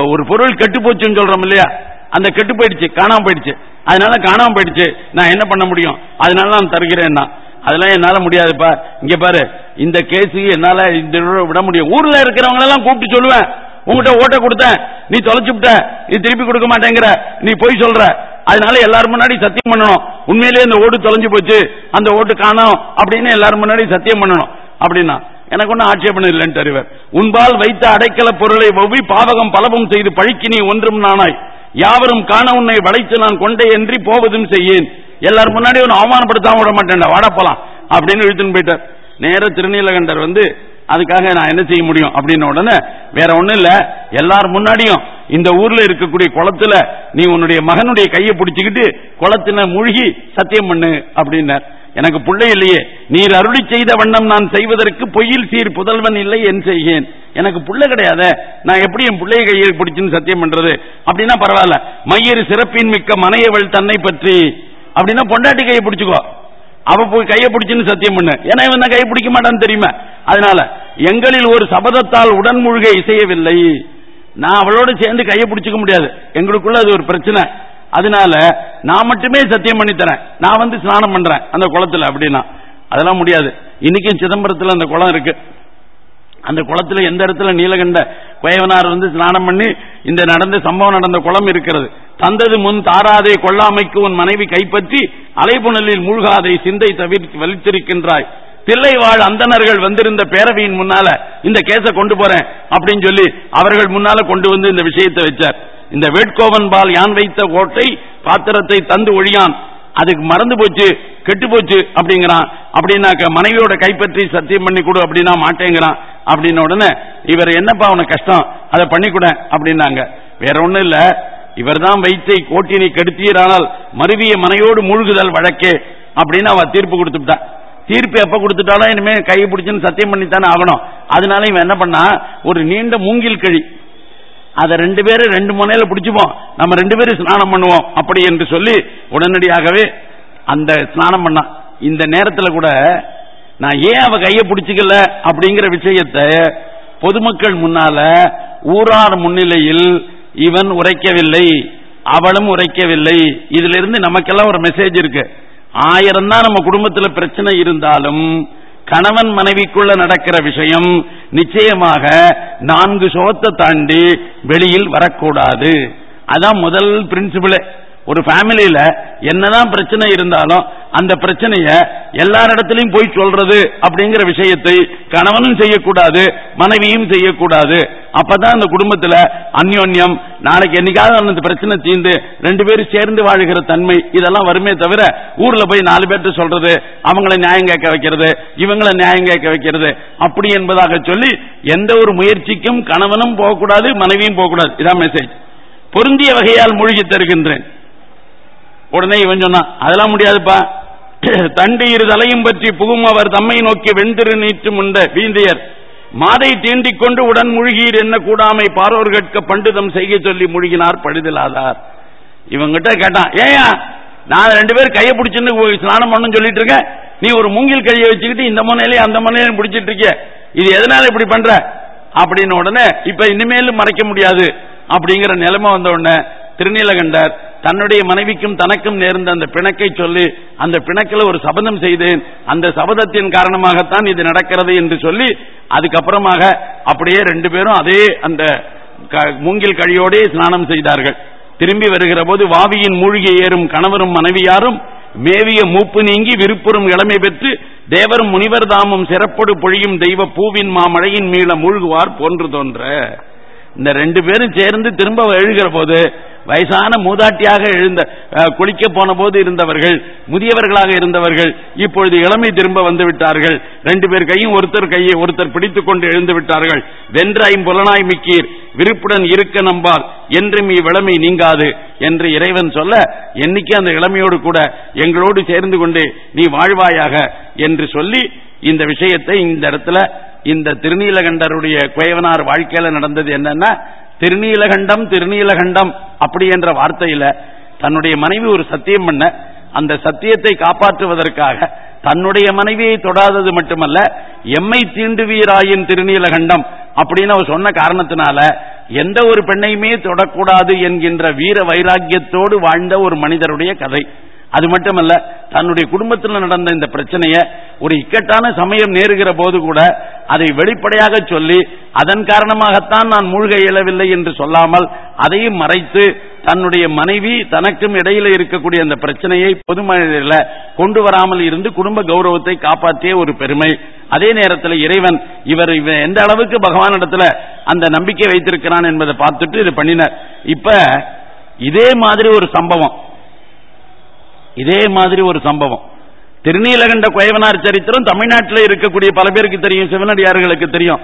ஒரு பொருள் கெட்டு போச்சுன்னு சொல்றோம் இல்லையா? அந்த கெட்டு போயிடுச்சு காணாம போயிடுச்சு. அதனால காணாம போயிடுச்சு. நான் என்ன பண்ண முடியும்? அதனால நான் தருகிறேன் அதெல்லாம் என்னால முடியாதுப்பா இங்க பாரு இந்த கேஸு என்னால இந்த விட முடியும். ஊர்ல இருக்கிறவங்க எல்லாம் கூப்பிட்டு சொல்லுவேன். உங்ககிட்ட ஓட்ட கொடுத்தேன். நீ தொலைச்சுட்ட நீ திருப்பி கொடுக்க மாட்டேங்கிற. நீ போய் சொல்ற. அதனால எல்லாரும் முன்னாடி சத்தியம் பண்ணணும். உண்மையிலேயே இந்த ஓட்டு தொலைஞ்சு போச்சு. அந்த ஓட்டு காணும் அப்படின்னு எல்லாரும் முன்னாடி சத்தியம் பண்ணணும். அப்படின்னா எனக்கு ஒன்னும் ஆட்சேபணம் இல்லைன்னு தருவர் உன்பால் வைத்த அடைக்கல பொருளை ஒவ்வி பாவகம் பலவும் செய்து பழிக்கு நீ ஒன்றும் நானாய். யாவரும் காண உன்னை வளைத்து நான் கொண்டே என்று போவதும் செய்யேன். எல்லாரும் முன்னாடி ஒன்னு அவமானப்படுத்தாம விட மாட்டேன் வாடப்பலாம் அப்படின்னு இழுத்துன்னு போயிட்டார். நேர திருநீலகண்டர் வந்து அதுக்காக நான் என்ன செய்ய முடியும் அப்படின்ன உடனே வேற ஒண்ணும் இல்ல எல்லார் முன்னாடியும் இந்த ஊர்ல இருக்கக்கூடிய குளத்துல நீ உன்னுடைய மகனுடைய கையை பிடிச்சுக்கிட்டு குளத்துல மூழ்கி சத்தியம் பண்ணு அப்படின்னார். எனக்கு பிள்ளை இல்லையே. நீர் அருளி செய்த வண்ணம் நான் செய்வதற்கு பொய்யில் சீர் புதல்வன் இல்லை என் செய்கிறேன் எனக்கு புள்ள கிடையாத. நான் எப்படி என் பிள்ளையை கையை பிடிச்சுன்னு சத்தியம் பண்றது? அப்படின்னா பரவாயில்ல. மையறு சிறப்பின் மிக்க மனையவள் தன்னை பற்றி. அப்படின்னா பொண்டாட்டி கையை பிடிச்சுக்கோ. அவ போய் கையை பிடிச்சுன்னு சத்தியம் பண்ணு. ஏன்னா இவன் தான் கையை பிடிக்க மாட்டான்னு தெரியுமா? அதனால எங்களில் ஒரு சபதத்தால் உடன் மூழ்க இசையவில்லை. நான் அவளோட சேர்ந்து கையை பிடிச்சிக்க முடியாது. எங்களுக்குள்ள அது ஒரு பிரச்சனை. அதனால நான் மட்டுமே சத்தியம் பண்ணி தரேன். நான் வந்து ஸ்நானம் பண்றேன் அந்த குளத்துல அப்படின்னா. அதெல்லாம் முடியாது. இன்னைக்கும் சிதம்பரத்தில் அந்த குளம் இருக்கு. அந்த குளத்துல எந்த இடத்துல நீலகண்ட குயவனார் வந்து ஸ்நானம் பண்ணி இந்த நடந்த சம்பவம் நடந்த குளம் இருக்கிறது. தந்தது முன் தாராதே கொள்ளாமைக்கு உன் மனைவி கைப்பற்றி அலைபுணலில் மூழ்காதை சிந்தை தவிர்த்து வலித்திருக்கின்றாய். தில்லை வாழ் அந்தனர்கள் வந்திருந்த பேரவையின் முன்னால இந்த கேச கொண்டு போறேன் அப்படின்னு சொல்லி அவர்கள் முன்னால கொண்டு வந்து இந்த விஷயத்தை வச்சார். இந்த வேட்கோவன் பால் யான் வைத்த கோட்டை பாத்திரத்தை தந்து ஒழியான். அதுக்கு மறந்து போச்சு கெட்டு போச்சு அப்படிங்கிறான். அப்படின்னாக்க மனைவியோட கைப்பற்றி சத்தியம் பண்ணி கொடு அப்படின்னா மாட்டேங்கிறான். அப்படின்ன உடனே இவர் என்னப்பா அவனை கஷ்டம்? அதை பண்ணிக்கூட அப்படின்னாங்க. வேற ஒண்ணும் இல்ல. இவர் தான் வைத்தை கோட்டினை கெடுத்தீரானால் மருவிய மனையோடு மூழ்குதல் வழக்கே அப்படின்னு அவ தீர்ப்பு கொடுத்துட்டா. தீர்ப்பு எப்ப கொடுத்துட்டாலும் இனிமே கை பிடிச்சுன்னு சத்தியம் பண்ணித்தானே ஆகணும். அதனால இவன் என்ன பண்ணா ஒரு நீண்ட மூங்கில் கழி அதை ரெண்டு பேரும் ரெண்டு முனையில பிடிச்சுப்போம். நம்ம ரெண்டு பேரும் ஸ்நானம் பண்ணுவோம். அப்படி என்று சொல்லி உடனடியாகவே அந்த ஸ்நானம் பண்ண. இந்த நேரத்தில் கூட நான் ஏன் அவ கையை பிடிச்சிக்கல அப்படிங்கிற விஷயத்தை பொதுமக்கள் முன்னால ஊரார் முன்னிலையில் இவன் உரைக்கவில்லை அவளும் உரைக்கவில்லை. இதுல இருந்து நமக்கெல்லாம் ஒரு மெசேஜ் இருக்கு. ஆயிரம் தான் நம்ம குடும்பத்தில் பிரச்சனை இருந்தாலும் கணவன் மனைவிக்குள்ள நடக்கிற விஷயம் நிச்சயமாக நான்கு சோத்தை தாண்டி வெளியில் வரக்கூடாது. அதான் முதல் பிரின்சிபிளே ஒரு ஃபேமிலியில என்னதான் பிரச்சனை இருந்தாலும் அந்த பிரச்சனைய எல்லாரிடத்திலையும் போய் சொல்றது அப்படிங்கிற விஷயத்தை கணவனும் செய்யக்கூடாது மனைவியும் செய்யக்கூடாது. அப்பதான் அந்த குடும்பத்துல அந்யோன்யம் நாளைக்கு என்னைக்காவது அந்த பிரச்சனை தீர்ந்து ரெண்டு பேரும் சேர்ந்து வாழுகிற தன்மை இதெல்லாம் வருமே தவிர ஊர்ல போய் நாலு பேர்ட்டு சொல்றது அவங்கள நியாயம் கேட்க வைக்கிறது இவங்கள நியாயம் கேட்க வைக்கிறது. அப்படி என்பதாக சொல்லி எந்த ஒரு முயற்சிக்கும் கணவனும் போகக்கூடாது மனைவியும் போகக்கூடாது. இதான் மெசேஜ் பொருந்திய வகையால் மூழ்கி தருகின்றேன். உடனே இவன் சொன்னான் அதெல்லாம் முடியாதுப்பா. தண்டு இரு தலையும் பற்றி புகும் அவர் தம்மை நோக்கி வெந்திரு நீற்று முண்ட வீந்தியர். மாதை தீண்டிக் கொண்டு உடன் முழுகீர் என்ன கூடாமை பாரோர் கேட்க பண்டிதம் செய்ய சொல்லி முழுகினார் பழுதிலாதார். இவங்கிட்ட கேட்டான் ஏயா நான் ரெண்டு பேரும் கையை பிடிச்சுன்னு ஸ்நானம் பண்ணு சொல்லிட்டு இருக்கேன் நீ ஒரு மூங்கில் கையை வச்சுக்கிட்டு இந்த முனையிலையும் அந்த முனையிலையும் பிடிச்சிட்டு இருக்க இது எதனால இப்படி பண்ற? அப்படின்னு உடனே இப்ப இனிமேலும் மறைக்க முடியாது. அப்படிங்கிற நிலைமை வந்த உடனே திருநீலகண்டர் தன்னுடைய மனைவிக்கும் தனக்கும் நேர்ந்த அந்த பிணக்கை சொல்லி அந்த பிணக்கில் ஒரு சபதம் செய்தேன். அந்த சபதத்தின் காரணமாகத்தான் இது நடக்கிறது என்று சொல்லி அதுக்கப்புறமாக அப்படியே ரெண்டு பேரும் அதே அந்த மூங்கில் கழியோடே ஸ்நானம் செய்தார்கள். திரும்பி வருகிற போது வாவியின் மூழ்கி ஏறும் கணவரும் மனைவியாரும் மேவிய மூப்பு நீங்கி விருப்புறும் இளமை பெற்று தேவரும் முனிவர் தாமும் சிறப்படு பொழியும் தெய்வ பூவின் மாமழையின் மீள மூழ்குவார் போன்று தோன்ற. இந்த ரெண்டு பேரும் சேர்ந்து திரும்ப எழுகிற போது வயசான மூதாட்டியாக எழுந்த குளிக்க போன போது இருந்தவர்கள் முதியவர்களாக இருந்தவர்கள் இப்பொழுது இளமை திரும்ப வந்து விட்டார்கள். ரெண்டு பேர் கையும் ஒருத்தர் கையை ஒருத்தர் பிடித்துக் கொண்டு எழுந்து விட்டார்கள். வென்றாயும் புலனாய் மிக்கீர் விருப்புடன் இருக்க நம்பார் என்றும் இவ்விளமை நீங்காது என்று இறைவன் சொல்ல என்னைக்கு அந்த இளமையோடு கூட எங்களோடு சேர்ந்து கொண்டு நீ வாழ்வாயாக என்று சொல்லி இந்த விஷயத்தை இந்த இடத்துல இந்த திருநீலகண்டருடைய குயவனார் வாழ்க்கையில நடந்தது என்னன்னா திருநீலகண்டம் திருநீலகண்டம் அப்படி என்ற வார்த்தையில தன்னுடைய மனைவி ஒரு சத்தியம் பண்ண அந்த சத்தியத்தை காப்பாற்றுவதற்காக தன்னுடைய மனைவியை தொடாதது மட்டுமல்ல எம்மை தீண்டுவீராயின் திருநீலகண்டம் அப்படின்னு அவர் சொன்ன காரணத்தினால எந்த ஒரு பெண்ணையுமே தொடக்கூடாது என்கின்ற வீர வைராக்கியத்தோடு வாழ்ந்த ஒரு மனிதருடைய கதை. அது மட்டுமல்ல தன்னுடைய குடும்பத்தில் நடந்த இந்த பிரச்சனைய ஒரு இக்கட்டான சமயம் நேருகிற போது கூட அதை வெளிப்படையாக சொல்லி அதன் காரணமாகத்தான் நான் மூழ்க இயலவில்லை என்று சொல்லாமல் அதையும் மறைத்து தன்னுடைய மனைவி தனக்கும் இடையில இருக்கக்கூடிய அந்த பிரச்சனையை பொது மனிதர்கள கொண்டு வராமல் இருந்து குடும்ப கௌரவத்தை காப்பாற்றிய ஒரு பெருமை. அதே நேரத்தில் இறைவன் இவர் எந்த அளவுக்கு பகவானிடத்துல அந்த நம்பிக்கை வைத்திருக்கிறான் என்பதை பார்த்துட்டு இது பண்ணினார். இப்ப இதே மாதிரி ஒரு சம்பவம். இதே மாதிரி ஒரு சம்பவம். திருநீலகண்ட குயவனார் சரித்திரம் தமிழ்நாட்டில் இருக்கக்கூடிய பல பேருக்கு தெரியும் சிவனடியார்களுக்கு தெரியும்.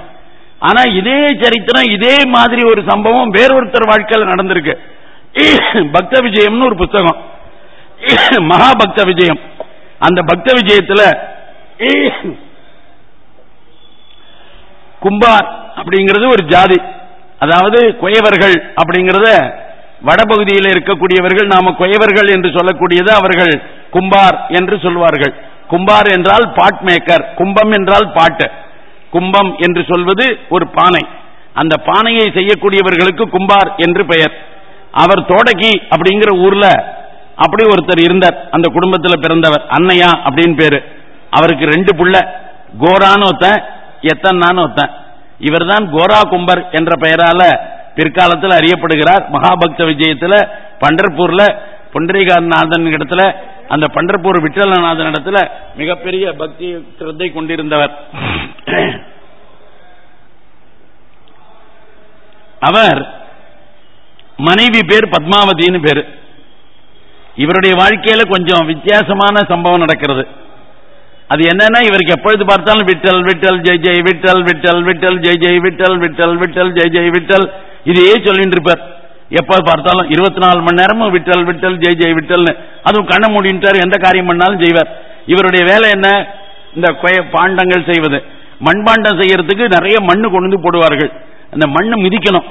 ஆனா இதே சரித்திரம் இதே மாதிரி ஒரு சம்பவம் வேறொருத்தர் வாழ்க்கையில் நடந்திருக்கு. பக்த விஜயம்னு ஒரு புத்தகம். மகா பக்த விஜயம். அந்த பக்த விஜயத்துல கும்பார் அப்படிங்கிறது ஒரு ஜாதி. அதாவது குயவர்கள் அப்படிங்கறத வடபகுதியில் இருக்கக்கூடியவர்கள் நாம குயவர்கள் என்று சொல்லக்கூடியது அவர்கள் கும்பார் என்று சொல்வார்கள். கும்பார் என்றால் பாட் மேக்கர் கும்பம் என்றால் பாட்டு கும்பம் என்று சொல்வது ஒரு பானை. அந்த பானையை செய்யக்கூடியவர்களுக்கு கும்பார் என்று பெயர். அவர் தோடகி அப்படிங்கிற ஊர்ல அப்படி ஒருத்தர் இருந்தார். அந்த குடும்பத்தில் பிறந்தவர். அன்னையா அப்படின்னு பேரு. அவருக்கு ரெண்டு புள்ள. கோரான்னு ஒத்தன் எத்தன்னான்னு ஒத்தன் இவர் தான் கோரா கும்பர் என்ற பெயரால பிற்காலத்தில் அறியப்படுகிறார். மகாபக்த விஜயத்தில் பண்டர்பூர்ல புண்டரிகாநாதன் இடத்துல அந்த பண்டர்பூர் விட்டலநாதன் இடத்துல மிகப்பெரிய பக்தி சிரத்தை கொண்டிருந்தவர். அவர் மனைவி பேர் பத்மாவதினு பேரு. இவருடைய வாழ்க்கையில கொஞ்சம் வித்தியாசமான சம்பவம் நடக்கிறது. அது என்னன்னா இவருக்கு எப்பொழுது பார்த்தாலும் விட்டல் விட்டல் ஜெய் ஜெய் விட்டல் விட்டல் விட்டல் ஜெய் ஜெய் விட்டல் விட்டல் விட்டல் ஜெய் ஜெய் விட்டல். இதையே சொல்லிட்டு இருப்பார். எப்ப பார்த்தாலும் இருபத்தி நாலு மணி நேரமும் விட்டல் விட்டல் ஜெய் ஜெய் விட்டல்னு. அதுவும் கண்ண மூடிட்டார் எந்த காரியம் பண்ணாலும் செய்வார். இவருடைய வேலை என்ன? இந்த பாண்டங்கள் செய்வது. மண்பாண்டம் செய்யறதுக்கு நிறைய மண்ணு கொண்டு வந்து போடுவார்கள். அந்த மண்ணை மிதிக்கணும்.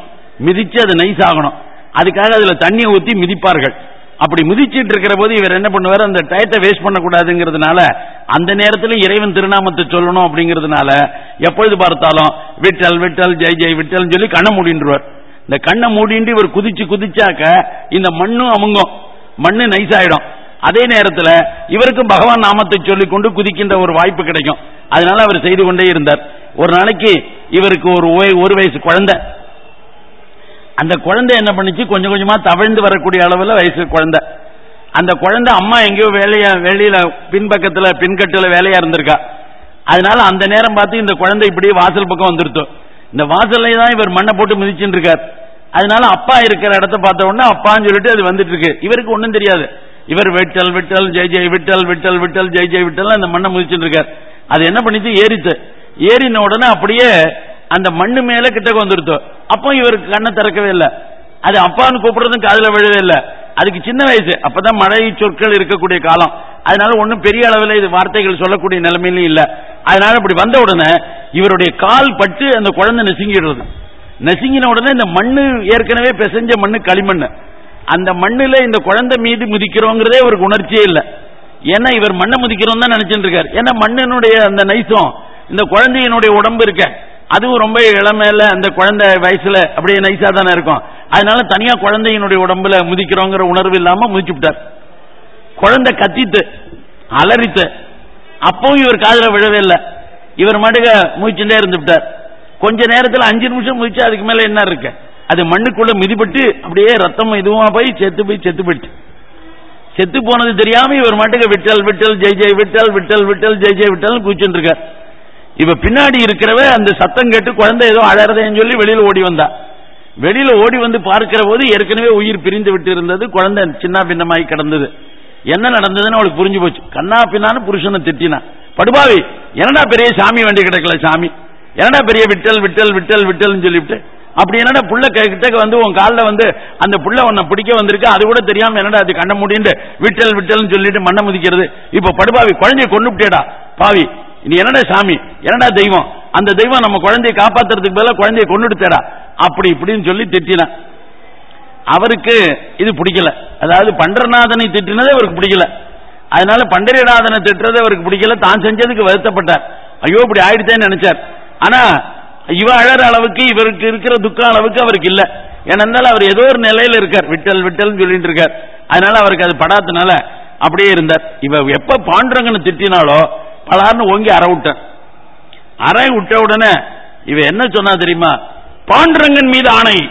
மிதிச்சு அது நைஸ் ஆகணும். அதுக்காக அதுல தண்ணியை ஊத்தி மிதிப்பார்கள். அப்படி மிதிச்சிட்டு இருக்கிற போது இவர் என்ன பண்ணுவார்? அந்த டயத்தை வேஸ்ட் பண்ணக்கூடாதுங்கிறதுனால அந்த நேரத்தில் இறைவன் திருநாமத்தை சொல்லணும் அப்படிங்கிறதுனால எப்பொழுது பார்த்தாலும் விட்டல் விட்டல் ஜெய் ஜெய் விட்டல் சொல்லி கண்ண மூடின்றுவார். இந்த கண்ணை மூடிண்டு இவர் குதிச்சு குதிச்சாக்க இந்த மண்ணும் அமுங்கும். மண்ணு நைசாயிடும் அதே நேரத்தில் இவருக்கும் பகவான் நாமத்தை சொல்லிக் கொண்டு குதிக்கின்ற ஒரு வாய்ப்பு கிடைக்கும். அதனால அவர் செய்து கொண்டே இருந்தார். ஒரு நாளைக்கு இவருக்கு ஒரு ஒரு வயசு குழந்தை. அந்த குழந்தை என்ன பண்ணுச்சு? கொஞ்சம் கொஞ்சமா தவழ்ந்து வரக்கூடிய அளவுல வயசு குழந்தை. அந்த குழந்தை அம்மா எங்கேயோ வேலையா வெளியில பின்பக்கத்துல பின்கட்டுல வேலையா இருந்திருக்கா. அதனால அந்த நேரம் பார்த்து இந்த குழந்தை இப்படியே வாசல் பக்கம் வந்துருத்தோம் இந்த வாசல்ல தான் இவர் மண்ணை போட்டு மிதிச்சுட்டு இருக்கார். அதனால அப்பா இருக்கிற இடத்த பார்த்த உடனே அப்பான்னு சொல்லிட்டு அது வந்துட்டு இருக்கு. இவருக்கு ஒண்ணும் தெரியாது. இவர் விட்டல் விட்டல் ஜெய் ஜெய் விட்டல் விட்டல் விட்டல் ஜெய் ஜெய் விட்டல் அந்த மண்ணை முதிச்சுட்டு இருக்கார். அது என்ன பண்ணிச்சு? ஏறித்து ஏறின உடனே அப்படியே அந்த மண்ணு மேல கிட்டக்கு வந்துருத்தோம் அப்போ இவருக்கு கண்ணை திறக்கவே இல்லை. அது அப்பான்னு கூப்பிடுறதும் காதல விழவே இல்லை. அதுக்கு சின்ன வயசு. அப்பதான் மழை சொற்கள் இருக்கக்கூடிய காலம். அதனால ஒண்ணும் பெரிய அளவில் இது வார்த்தைகள் சொல்லக்கூடிய நிலைமையிலும் இல்ல. அதனால இப்படி வந்த உடனே இவருடைய கால் பட்டு அந்த குழந்தை நெசுங்கிடுறது. நெசுங்கின உடனே இந்த மண்ணு ஏற்கனவே பிசைஞ்ச மண்ணு களிமண் அந்த மண்ணுல இந்த குழந்தை மீது மிதிக்கிறோங்கிறதே இவருக்கு உணர்ச்சியே இல்லை. ஏன்னா இவர் மண்ணை முதிக்கிறோம் தான் நினைச்சிட்டு இருக்காரு. ஏன்னா மண்ணினுடைய அந்த நைசம் இந்த குழந்தையினுடைய உடம்பு இருக்க. அதுவும் ரொம்ப இளமையில அந்த குழந்தை வயசுல அப்படியே நைசா தானே இருக்கும். அதனால தனியா குழந்தையினுடைய உடம்புல முதிக்கிறோங்கிற உணர்வு இல்லாம முதிச்சு விட்டார் குழந்தை கத்தித்து அலறித்து அப்பவும் இவர் காதல விழவே இல்லை. இவர் மட்டுக முயச்சுட்டே இருந்து விட்டார் கொஞ்ச நேரத்தில் அஞ்சு நிமிஷம் முயச்சு அதுக்கு மேல என்ன இருக்கு? அது மண்ணுக்குள்ள மிதிப்பட்டு அப்படியே ரத்தம் இதுவா போய் செத்து போய் செத்து போயிடுச்சு. செத்து போனது தெரியாம இவர் மட்டுக்கு விட்டல் விட்டல் ஜெய் ஜெய் விட்டல் விட்டல் விட்டல் ஜெய் ஜெய் விட்டல் கூச்சுட்டு இருக்கார். இவ பின்னாடி இருக்கிறவ அந்த சத்தம் கேட்டு குழந்தை ஏதோ அழறதேன்னு சொல்லி வெளியில ஓடி வந்தா. வெளியில ஓடி வந்து பார்க்கிற போது ஏற்கனவே உயிர் பிரிந்து விட்டு இருந்தது குழந்தை சின்ன பின்னமாய் கிடந்தது. என்ன நடந்ததுன்னு அவளுக்கு புரிஞ்சு போச்சு. கண்ணா பின்னான்னு புருஷனை திட்டினா. படுபாவி என்னடா பெரிய சாமி வண்டி கிடக்கல சாமி? என்னடா பெரிய விட்டல் விட்டல் விட்டல் விட்டல்னு சொல்லிவிட்டு? அப்படி என்னடா புள்ள கிட்ட வந்து உன் காலில் வந்து அந்த புள்ள உன்னை பிடிக்க வந்திருக்கு அது கூட தெரியாம என்னடா அது கண்ண முடிண்டு விட்டல் விட்டல்னு சொல்லிட்டு மண்ணை முதிக்கிறது? இப்ப படுபாவி குழந்தைய கொண்டு விட்டேடா பாவி நீ என்னடா சாமி? என்னடா தெய்வம்? அந்த தெய்வம் நம்ம குழந்தையை காப்பாத்துறதுக்கு பதிலாக குழந்தைய கொண்டுடுத்தேடா அப்படி இப்படின்னு சொல்லி திட்டின அவருக்கு இது பிடிக்கல. அதாவது பண்டரநாதனை திட்டினது அவருக்கு பிடிக்கல. அதனால பண்டரிநாதனை திட்டுறது அவருக்கு பிடிக்கல. தான் செஞ்சதுக்கு வருத்தப்பட்டார். ஐயோ இப்படி ஆயிடுச்சேன்னு நினைச்சார். ஆனா இவ அழற அளவுக்கு இவருக்கு இருக்கிற துக்க அளவுக்கு அவருக்கு இல்ல. ஏனென்றால் அவர் ஏதோ ஒரு நிலையில இருக்கார். விட்டல் விட்டல் சொல்லிட்டு இருக்கார். அதனால அவருக்கு அது படாதனால அப்படியே இருந்தார். இவ எப்ப பாண்டரங்கன்னு திட்டினாலோ பலார்னு ஓங்கி அற விட்டேன். அறை விட்ட உடனே இவ என்ன சொன்னா தெரியுமா? பாண்டுரங்கன் மீது ஆணை.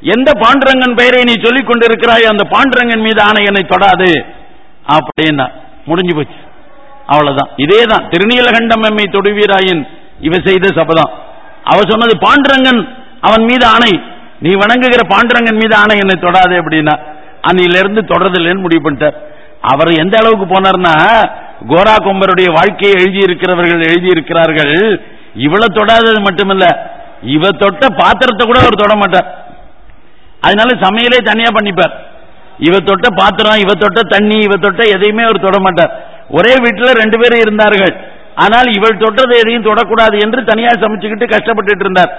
எந்த பாண்டுரங்கன் பெயரை நீ சொல்லிக் கொண்டிருக்கிறாய் அந்த பாண்டுரங்கன் மீது ஆணை என்னை தொடாது. அப்படின்னா முடிஞ்சு போச்சு. அவ்வளவுதான். இதேதான். திருநீலகண்டம் எம்மை தொடுவீராயின் இவ செய்த சபதம். அவ சொன்னது பாண்டுரங்கன் அவன் மீது ஆணை. நீ வணங்குகிற பாண்டுரங்கன் மீது ஆணை என்னை தொடாது அப்படின்னா அன்னிலிருந்து தொடர்தில்லைன்னு முடிவு பண்ணிட்டார். அவர் எந்த அளவுக்கு போனார்னா கோரா கொம்பருடைய வாழ்க்கையை எழுதியிருக்கிறவர்கள் எழுதியிருக்கிறார்கள். எழுதி இருக்கிறார்கள் இவளை தொடாதது மட்டுமல்ல இவ தொட்ட பாத்திரத்தை கூட அவர் தொட மாட்டார். அதனால சமையலே தனியா பண்ணிப்பார். இவ தொட்ட பாத்திரம் இவ தொட்ட தண்ணி இவ தொட்ட எதையுமே அவர் தொட மாட்டார். ஒரே வீட்டில் ரெண்டு பேரும் இருந்தார்கள். ஆனால் இவள் தொட்டதை எதையும் தொடக்கூடாது என்று தனியா சமைச்சுக்கிட்டு கஷ்டப்பட்டுட்டு இருந்தார்.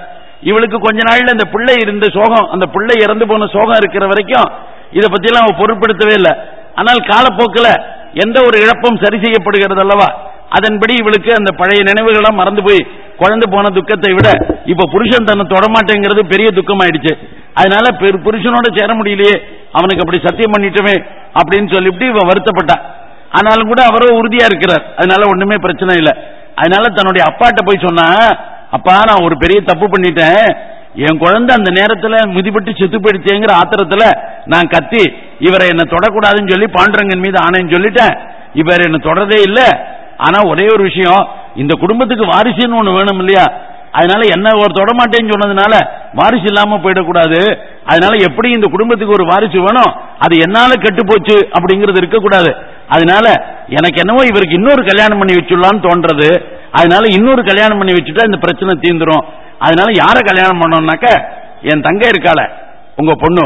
இவளுக்கு கொஞ்ச நாள்ல இந்த பிள்ளை இருந்த சோகம் அந்த பிள்ளை இறந்து போன சோகம் இருக்கிற வரைக்கும் இதை பத்தி எல்லாம் பொருட்படுத்தவே இல்லை. ஆனால் காலப்போக்கில் எந்த ஒரு இழப்பும் சரி செய்யப்படுகிறது அல்லவா? அதன்படி இவளுக்கு அந்த பழைய நினைவுகளாம் மறந்து போய் குழந்தை போன துக்கத்தை விட இப்ப புருஷன் தன்னை தொடமாட்டேங்கிறது பெரிய துக்கம் ஆயிடுச்சு அதனால பெரு- புருஷனோட சேர முடியலையே அவனுக்கு அப்படி சத்தியம் பண்ணிட்டோமே அப்படின்னு சொல்லிவிட்டு இவ வருத்தப்பட்டா. ஆனாலும் கூட அவரோ உறுதியா இருக்கிறார். அதனால ஒண்ணுமே பிரச்சனை இல்லை. அதனால தன்னுடைய அப்பாட்ட போய் சொன்னா அப்பா நான் ஒரு பெரிய தப்பு பண்ணிட்டேன். என் குழந்தை அந்த நேரத்துல மிதிப்பட்டு செத்து போயிடுச்சேங்கிற ஆத்திரத்துல நான் கத்தி இவரை என்ன தொடக்கூடாதுன்னு சொல்லி பாண்டரங்கன் மீது ஆனேன்னு சொல்லிட்டேன். இவர் என்ன தொடரதே இல்ல. ஆனா ஒரே ஒரு விஷயம் இந்த குடும்பத்துக்கு வாரிசுன்னு ஒண்ணு வேணும் இல்லையா? அதனால என்ன ஒரு தொடமாட்டேன்னு சொன்னதுனால வாரிசு இல்லாம போயிடக்கூடாது. அதனால எப்படி இந்த குடும்பத்துக்கு ஒரு வாரிசு வேணும்? அது என்னால கெட்டு போச்சு அப்படிங்கிறது இருக்கக்கூடாது. அதனால எனக்கு என்னவோ இவருக்கு இன்னொரு கல்யாணம் பண்ணி வச்சுடலாம்னு தோன்றது. அதனால இன்னொரு கல்யாணம் பண்ணி வச்சுட்டா இந்த பிரச்சனை தீந்துரும் அதனால யார கல்யாணம் பண்ணோம்னாக்க என் தங்க இருக்காள உங்க பொண்ணு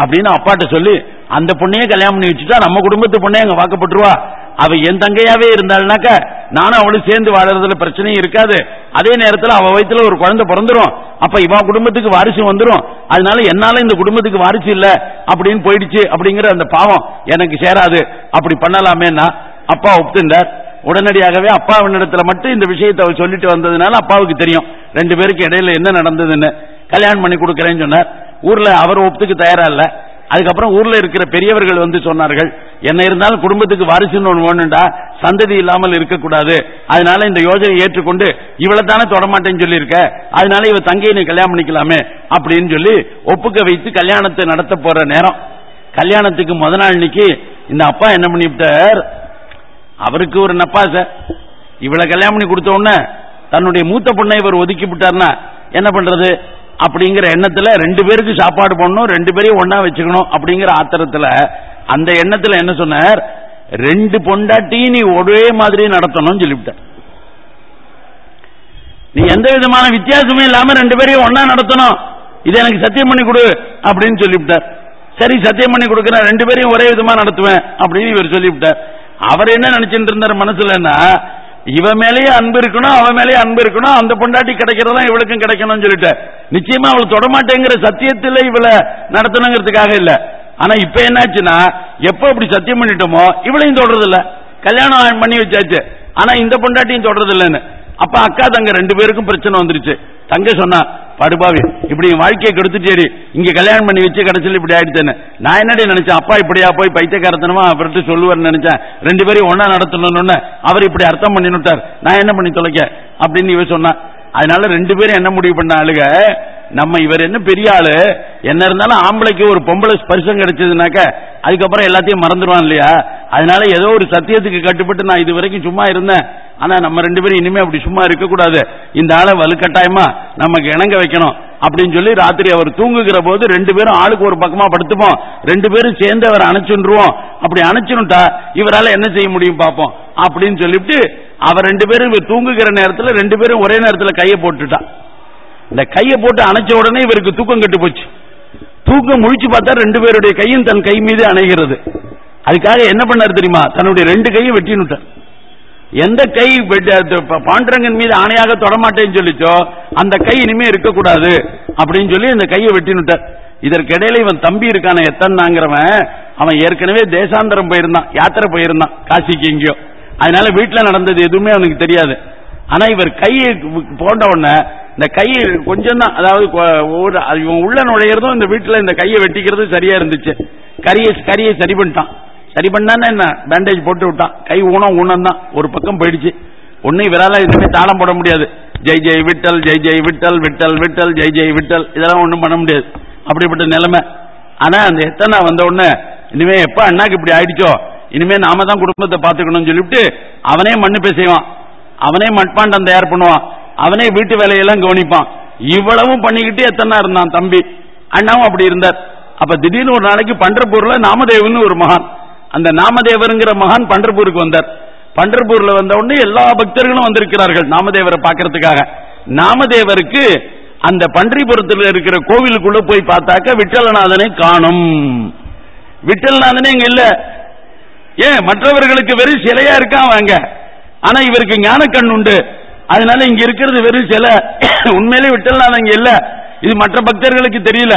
அப்படின்னு அப்பாட்ட சொல்லி அந்த பொண்ணையே கல்யாணம் பண்ணி வச்சுட்டா நம்ம குடும்பத்து பொண்ணே அங்க வாக்கப்பட்டுருவா. அவ என் தங்கையாவே இருந்தாள்னாக்க நானும் அவளும் சேர்ந்து வாழறதுல பிரச்சனையும் இருக்காது. அதே நேரத்தில் அவ வயிற்றுல ஒரு குழந்தை பிறந்துரும். அப்ப இவ குடும்பத்துக்கு வாரிசு வந்துரும். அதனால என்னால இந்த குடும்பத்துக்கு வாரிசு இல்ல அப்படின்னு போயிடுச்சு அப்படிங்கிற அந்த பாவம் எனக்கு சேராது. அப்படி பண்ணலாமேன்னா அப்பா ஒப்புந்தார் உடனடியாகவே அப்பாவினிடத்துல மட்டும் இந்த விஷயத்தை அவர் சொல்லிட்டு வந்ததுனால அப்பாவுக்கு தெரியும். ரெண்டு பேருக்கு இடையில என்ன நடந்ததுன்னு. கல்யாணம் பண்ணி கொடுக்கறேன்னு சொன்னார். ஊர்ல அவர் ஒப்புக்கு தயாரா இல்ல. அதுக்கப்புறம் ஊர்ல இருக்கிற பெரியவர்கள் வந்து சொன்னார்கள் என்ன இருந்தாலும் குடும்பத்துக்கு வாரிசுன்னு ஒன்று வேணும்டா. சந்ததி இல்லாமல் இருக்கக்கூடாது. அதனால இந்த யோஜனை ஏற்றுக்கொண்டு இவளை தானே தொடமாட்டேன்னு சொல்லியிருக்க. அதனால இவ தங்கையை நீ கல்யாணம் பண்ணிக்கலாமே அப்படின்னு சொல்லி ஒப்புக்க வைத்து கல்யாணத்தை நடத்த போற நேரம். கல்யாணத்துக்கு முத நாள் இன்னைக்கு இந்த அப்பா என்ன பண்ணிவிட்டார்? அவருக்கு ஒரு நப்பாசை. இவளை கல்யாணம் பண்ணி கொடுத்த உடனே தன்னுடைய மூத்த பொண்ணை இவர் ஒதுக்கி விட்டார்னா என்ன பண்றது? அப்படிங்கிற எண்ணத்துல ரெண்டு பேருக்கு சாப்பாடு போடணும் ரெண்டு பேரையும் ஒன்னா வச்சுக்கணும் அப்படிங்கிற ஆத்திரத்துல அந்த எண்ணத்துல என்ன சொன்னார்? ரெண்டு பொண்டாட்டியும் நீ ஒரே மாதிரி நடத்தணும்னு சொல்லிவிட்ட. நீ எந்த விதமான வித்தியாசமும் இல்லாம ரெண்டு பேரையும் ஒன்னா நடத்தணும். இதை எனக்கு சத்தியம் பண்ணி கொடு அப்படின்னு சொல்லிவிட்டார். சரி சத்தியம் பண்ணி கொடுக்கிறேன் ரெண்டு பேரையும் ஒரே விதமா நடத்துவேன் அப்படின்னு இவர் சொல்லிவிட்டார். அவர் என்ன நினைச்சிட்டு இருந்தார் மனசுலன்னா இவ மேலேயே அன்பு இருக்கணும் அவ மேலேயே அன்பு இருக்கணும் அந்த பொண்டாட்டி கிடைக்கிறதா இவளுக்கும் கிடைக்கணும்னு சொல்லிட்டு. நிச்சயமா அவள் தொடமாட்டேங்கிற சத்தியத்தில் இவளை நடத்தணுங்கிறதுக்காக இல்ல. ஆனா இப்ப என்னாச்சுன்னா எப்ப இப்படி சத்தியம் பண்ணிட்டோமோ இவளையும் தொடறது இல்ல கல்யாணம் பண்ணி வச்சாச்சு. ஆனா இந்த பொண்டாட்டியும் தொடறது இல்லைன்னு அப்ப அக்கா தங்க ரெண்டு பேருக்கும் பிரச்சனை வந்துருச்சு. தங்க சொன்னா படுபாவி இப்படி வாழ்க்கையை கெடுத்துட்டேடி. இங்க கல்யாணம் பண்ணி வச்சு கடைசியில் இப்படி ஆயிடுச்சேன்னு. நான் என்னடி நினைச்சேன்? அப்பா இப்படியா போய் பைத்தியக்காரத்தனமா அவர்கிட்ட சொல்லுவார்னு நினைச்சேன். ரெண்டு பேரையும் ஒன்னா நடத்தணும்னு. அவர் இப்படி அர்த்தம் பண்ணினுட்டார். நான் என்ன பண்ணி தொலைக்க? அப்படின்னு இவ சொன்னா அதனால ரெண்டு பேரும் என்ன முடிவு பண்ண ஆளுக? நம்ம இவர் என்ன பெரிய ஆளு? என்ன இருந்தாலும் ஆம்பளைக்கு ஒரு பொம்பளை ஸ்பர்சம் கிடைச்சதுனாக்க அதுக்கப்புறம் எல்லாத்தையும் மறந்துடுவான் இல்லையா? அதனால ஏதோ ஒரு சத்தியத்துக்கு கட்டுப்பட்டு நான் இது வரைக்கும் சும்மா இருந்தேன். ஆனா நம்ம ரெண்டு பேரும் இனிமே அப்படி சும்மா இருக்கக்கூடாது இந்த ஆளை வலுக்கட்டாயமா நமக்கு இணங்க வைக்கணும் அப்படின்னு சொல்லி ராத்திரி அவர் தூங்குகிற போது ரெண்டு பேரும் ஆளுக்கு ஒரு பக்கமா படுத்துப்போம். ரெண்டு பேரும் சேர்ந்து அவர் அணைச்சுருவோம் அப்படி அணைச்சுட்டா இவரால என்ன செய்ய முடியும் பார்ப்போம் அப்படின்னு சொல்லிட்டு அவர் ரெண்டு பேரும் தூங்குகிற நேரத்தில் ரெண்டு பேரும் ஒரே நேரத்தில் கையை போட்டுட்டான் இந்த கையை போட்டு அணைச்ச உடனே இவருக்கு தூக்கம் கெட்டு போச்சு. தூக்கம் முழிச்சு பார்த்தா ரெண்டு பேருடைய கையும் தன் கை மீது அணைகிறது. அதுக்காக என்ன பண்ணாரு தெரியுமா? தன்னுடைய ரெண்டு கையும் வெட்டினுட்டார். எந்த கை பாண்டரங்கன் மீது ஆணையாக தொடமாட்டேன்னு சொல்லிச்சோ அந்த கை இனிமே இருக்கக்கூடாது அப்படின்னு சொல்லி அந்த கையை வெட்டினுட்டார். இதற்கிடையில இவன் தம்பி இருக்கான எத்தனாங்கிறவன் அவன் ஏற்கனவே தேசாந்தரம் போயிருந்தான் யாத்திரை போயிருந்தான் காசிக்கு எங்கேயோ. அதனால வீட்டுல நடந்தது எதுவுமே அவனுக்கு தெரியாது. ஆனா இவர் கையை போட்ட உடனே இந்த கை கொஞ்சம் தான் அதாவது இவன் உள்ள நுழையிறதும் இந்த வீட்டுல இந்த கையை வெட்டிக்கிறது சரியா இருந்துச்சு. கரியை கரியை சரி பண்ணிட்டான். சரி பண்ணானே என்ன? பேண்டேஜ் போட்டு விட்டான். கை ஊனம் ஊனம் தான் ஒரு பக்கம் போயிடுச்சு. ஒன்னும் இவரால இனிமே தாளம் போட முடியாது. ஜெய் ஜெய் விட்டல் ஜெய் ஜெய் விட்டல் விட்டல் விட்டல் ஜெய் ஜெய் விட்டல். இதெல்லாம் ஒன்றும் பண்ண முடியாது. அப்படிப்பட்ட நிலைமை. ஆனா அந்த எத்தனை வந்த உடனே இனிமே எப்ப அண்ணாக்கு இப்படி ஆயிடுச்சோ? இனிமே நாம தான் குடும்பத்தை பாத்துக்கணும்னு சொல்லிவிட்டு அவனே மண்ணு பேசுவான். அவனே மட்பாண்டம் தயார் பண்ணுவான். அவனே வீட்டு வேலையெல்லாம் கவனிப்பான். இவ்வளவும் பண்ணிக்கிட்டு எத்தனை இருந்தான் தம்பி? அண்ணாவும் அப்படி இருந்தார். அப்ப திடீர்னு ஒரு நாளைக்கு பண்ற பண்டர்பூர்ல நாமதேவன் ஒரு மகான். அந்த நாமதேவருங்கிற மகான் பண்டர்பூருக்கு வந்தார். பண்டர்பூர்ல வந்த உடனே எல்லா பக்தர்களும் வந்திருக்கிறார்கள் நாமதேவரை பார்க்கறதுக்காக. நாமதேவருக்கு அந்த பன்றிபுரத்தில் இருக்கிற கோவிலுக்குள்ள போய் பார்த்தாக்க விட்டலநாதனை காணும். விட்டல்நாதனே இங்க இல்ல. ஏன் மற்றவர்களுக்கு வெறும் சிலையா இருக்கான் வாங்க ஆனா இவருக்கு ஞான கண் உண்டு. அதனால இங்க இருக்கிறது வெறும் சிலை. *coughs* உண்மையிலே விட்டல்நாதன் இங்க இல்ல. இது மற்ற பக்தர்களுக்கு தெரியல.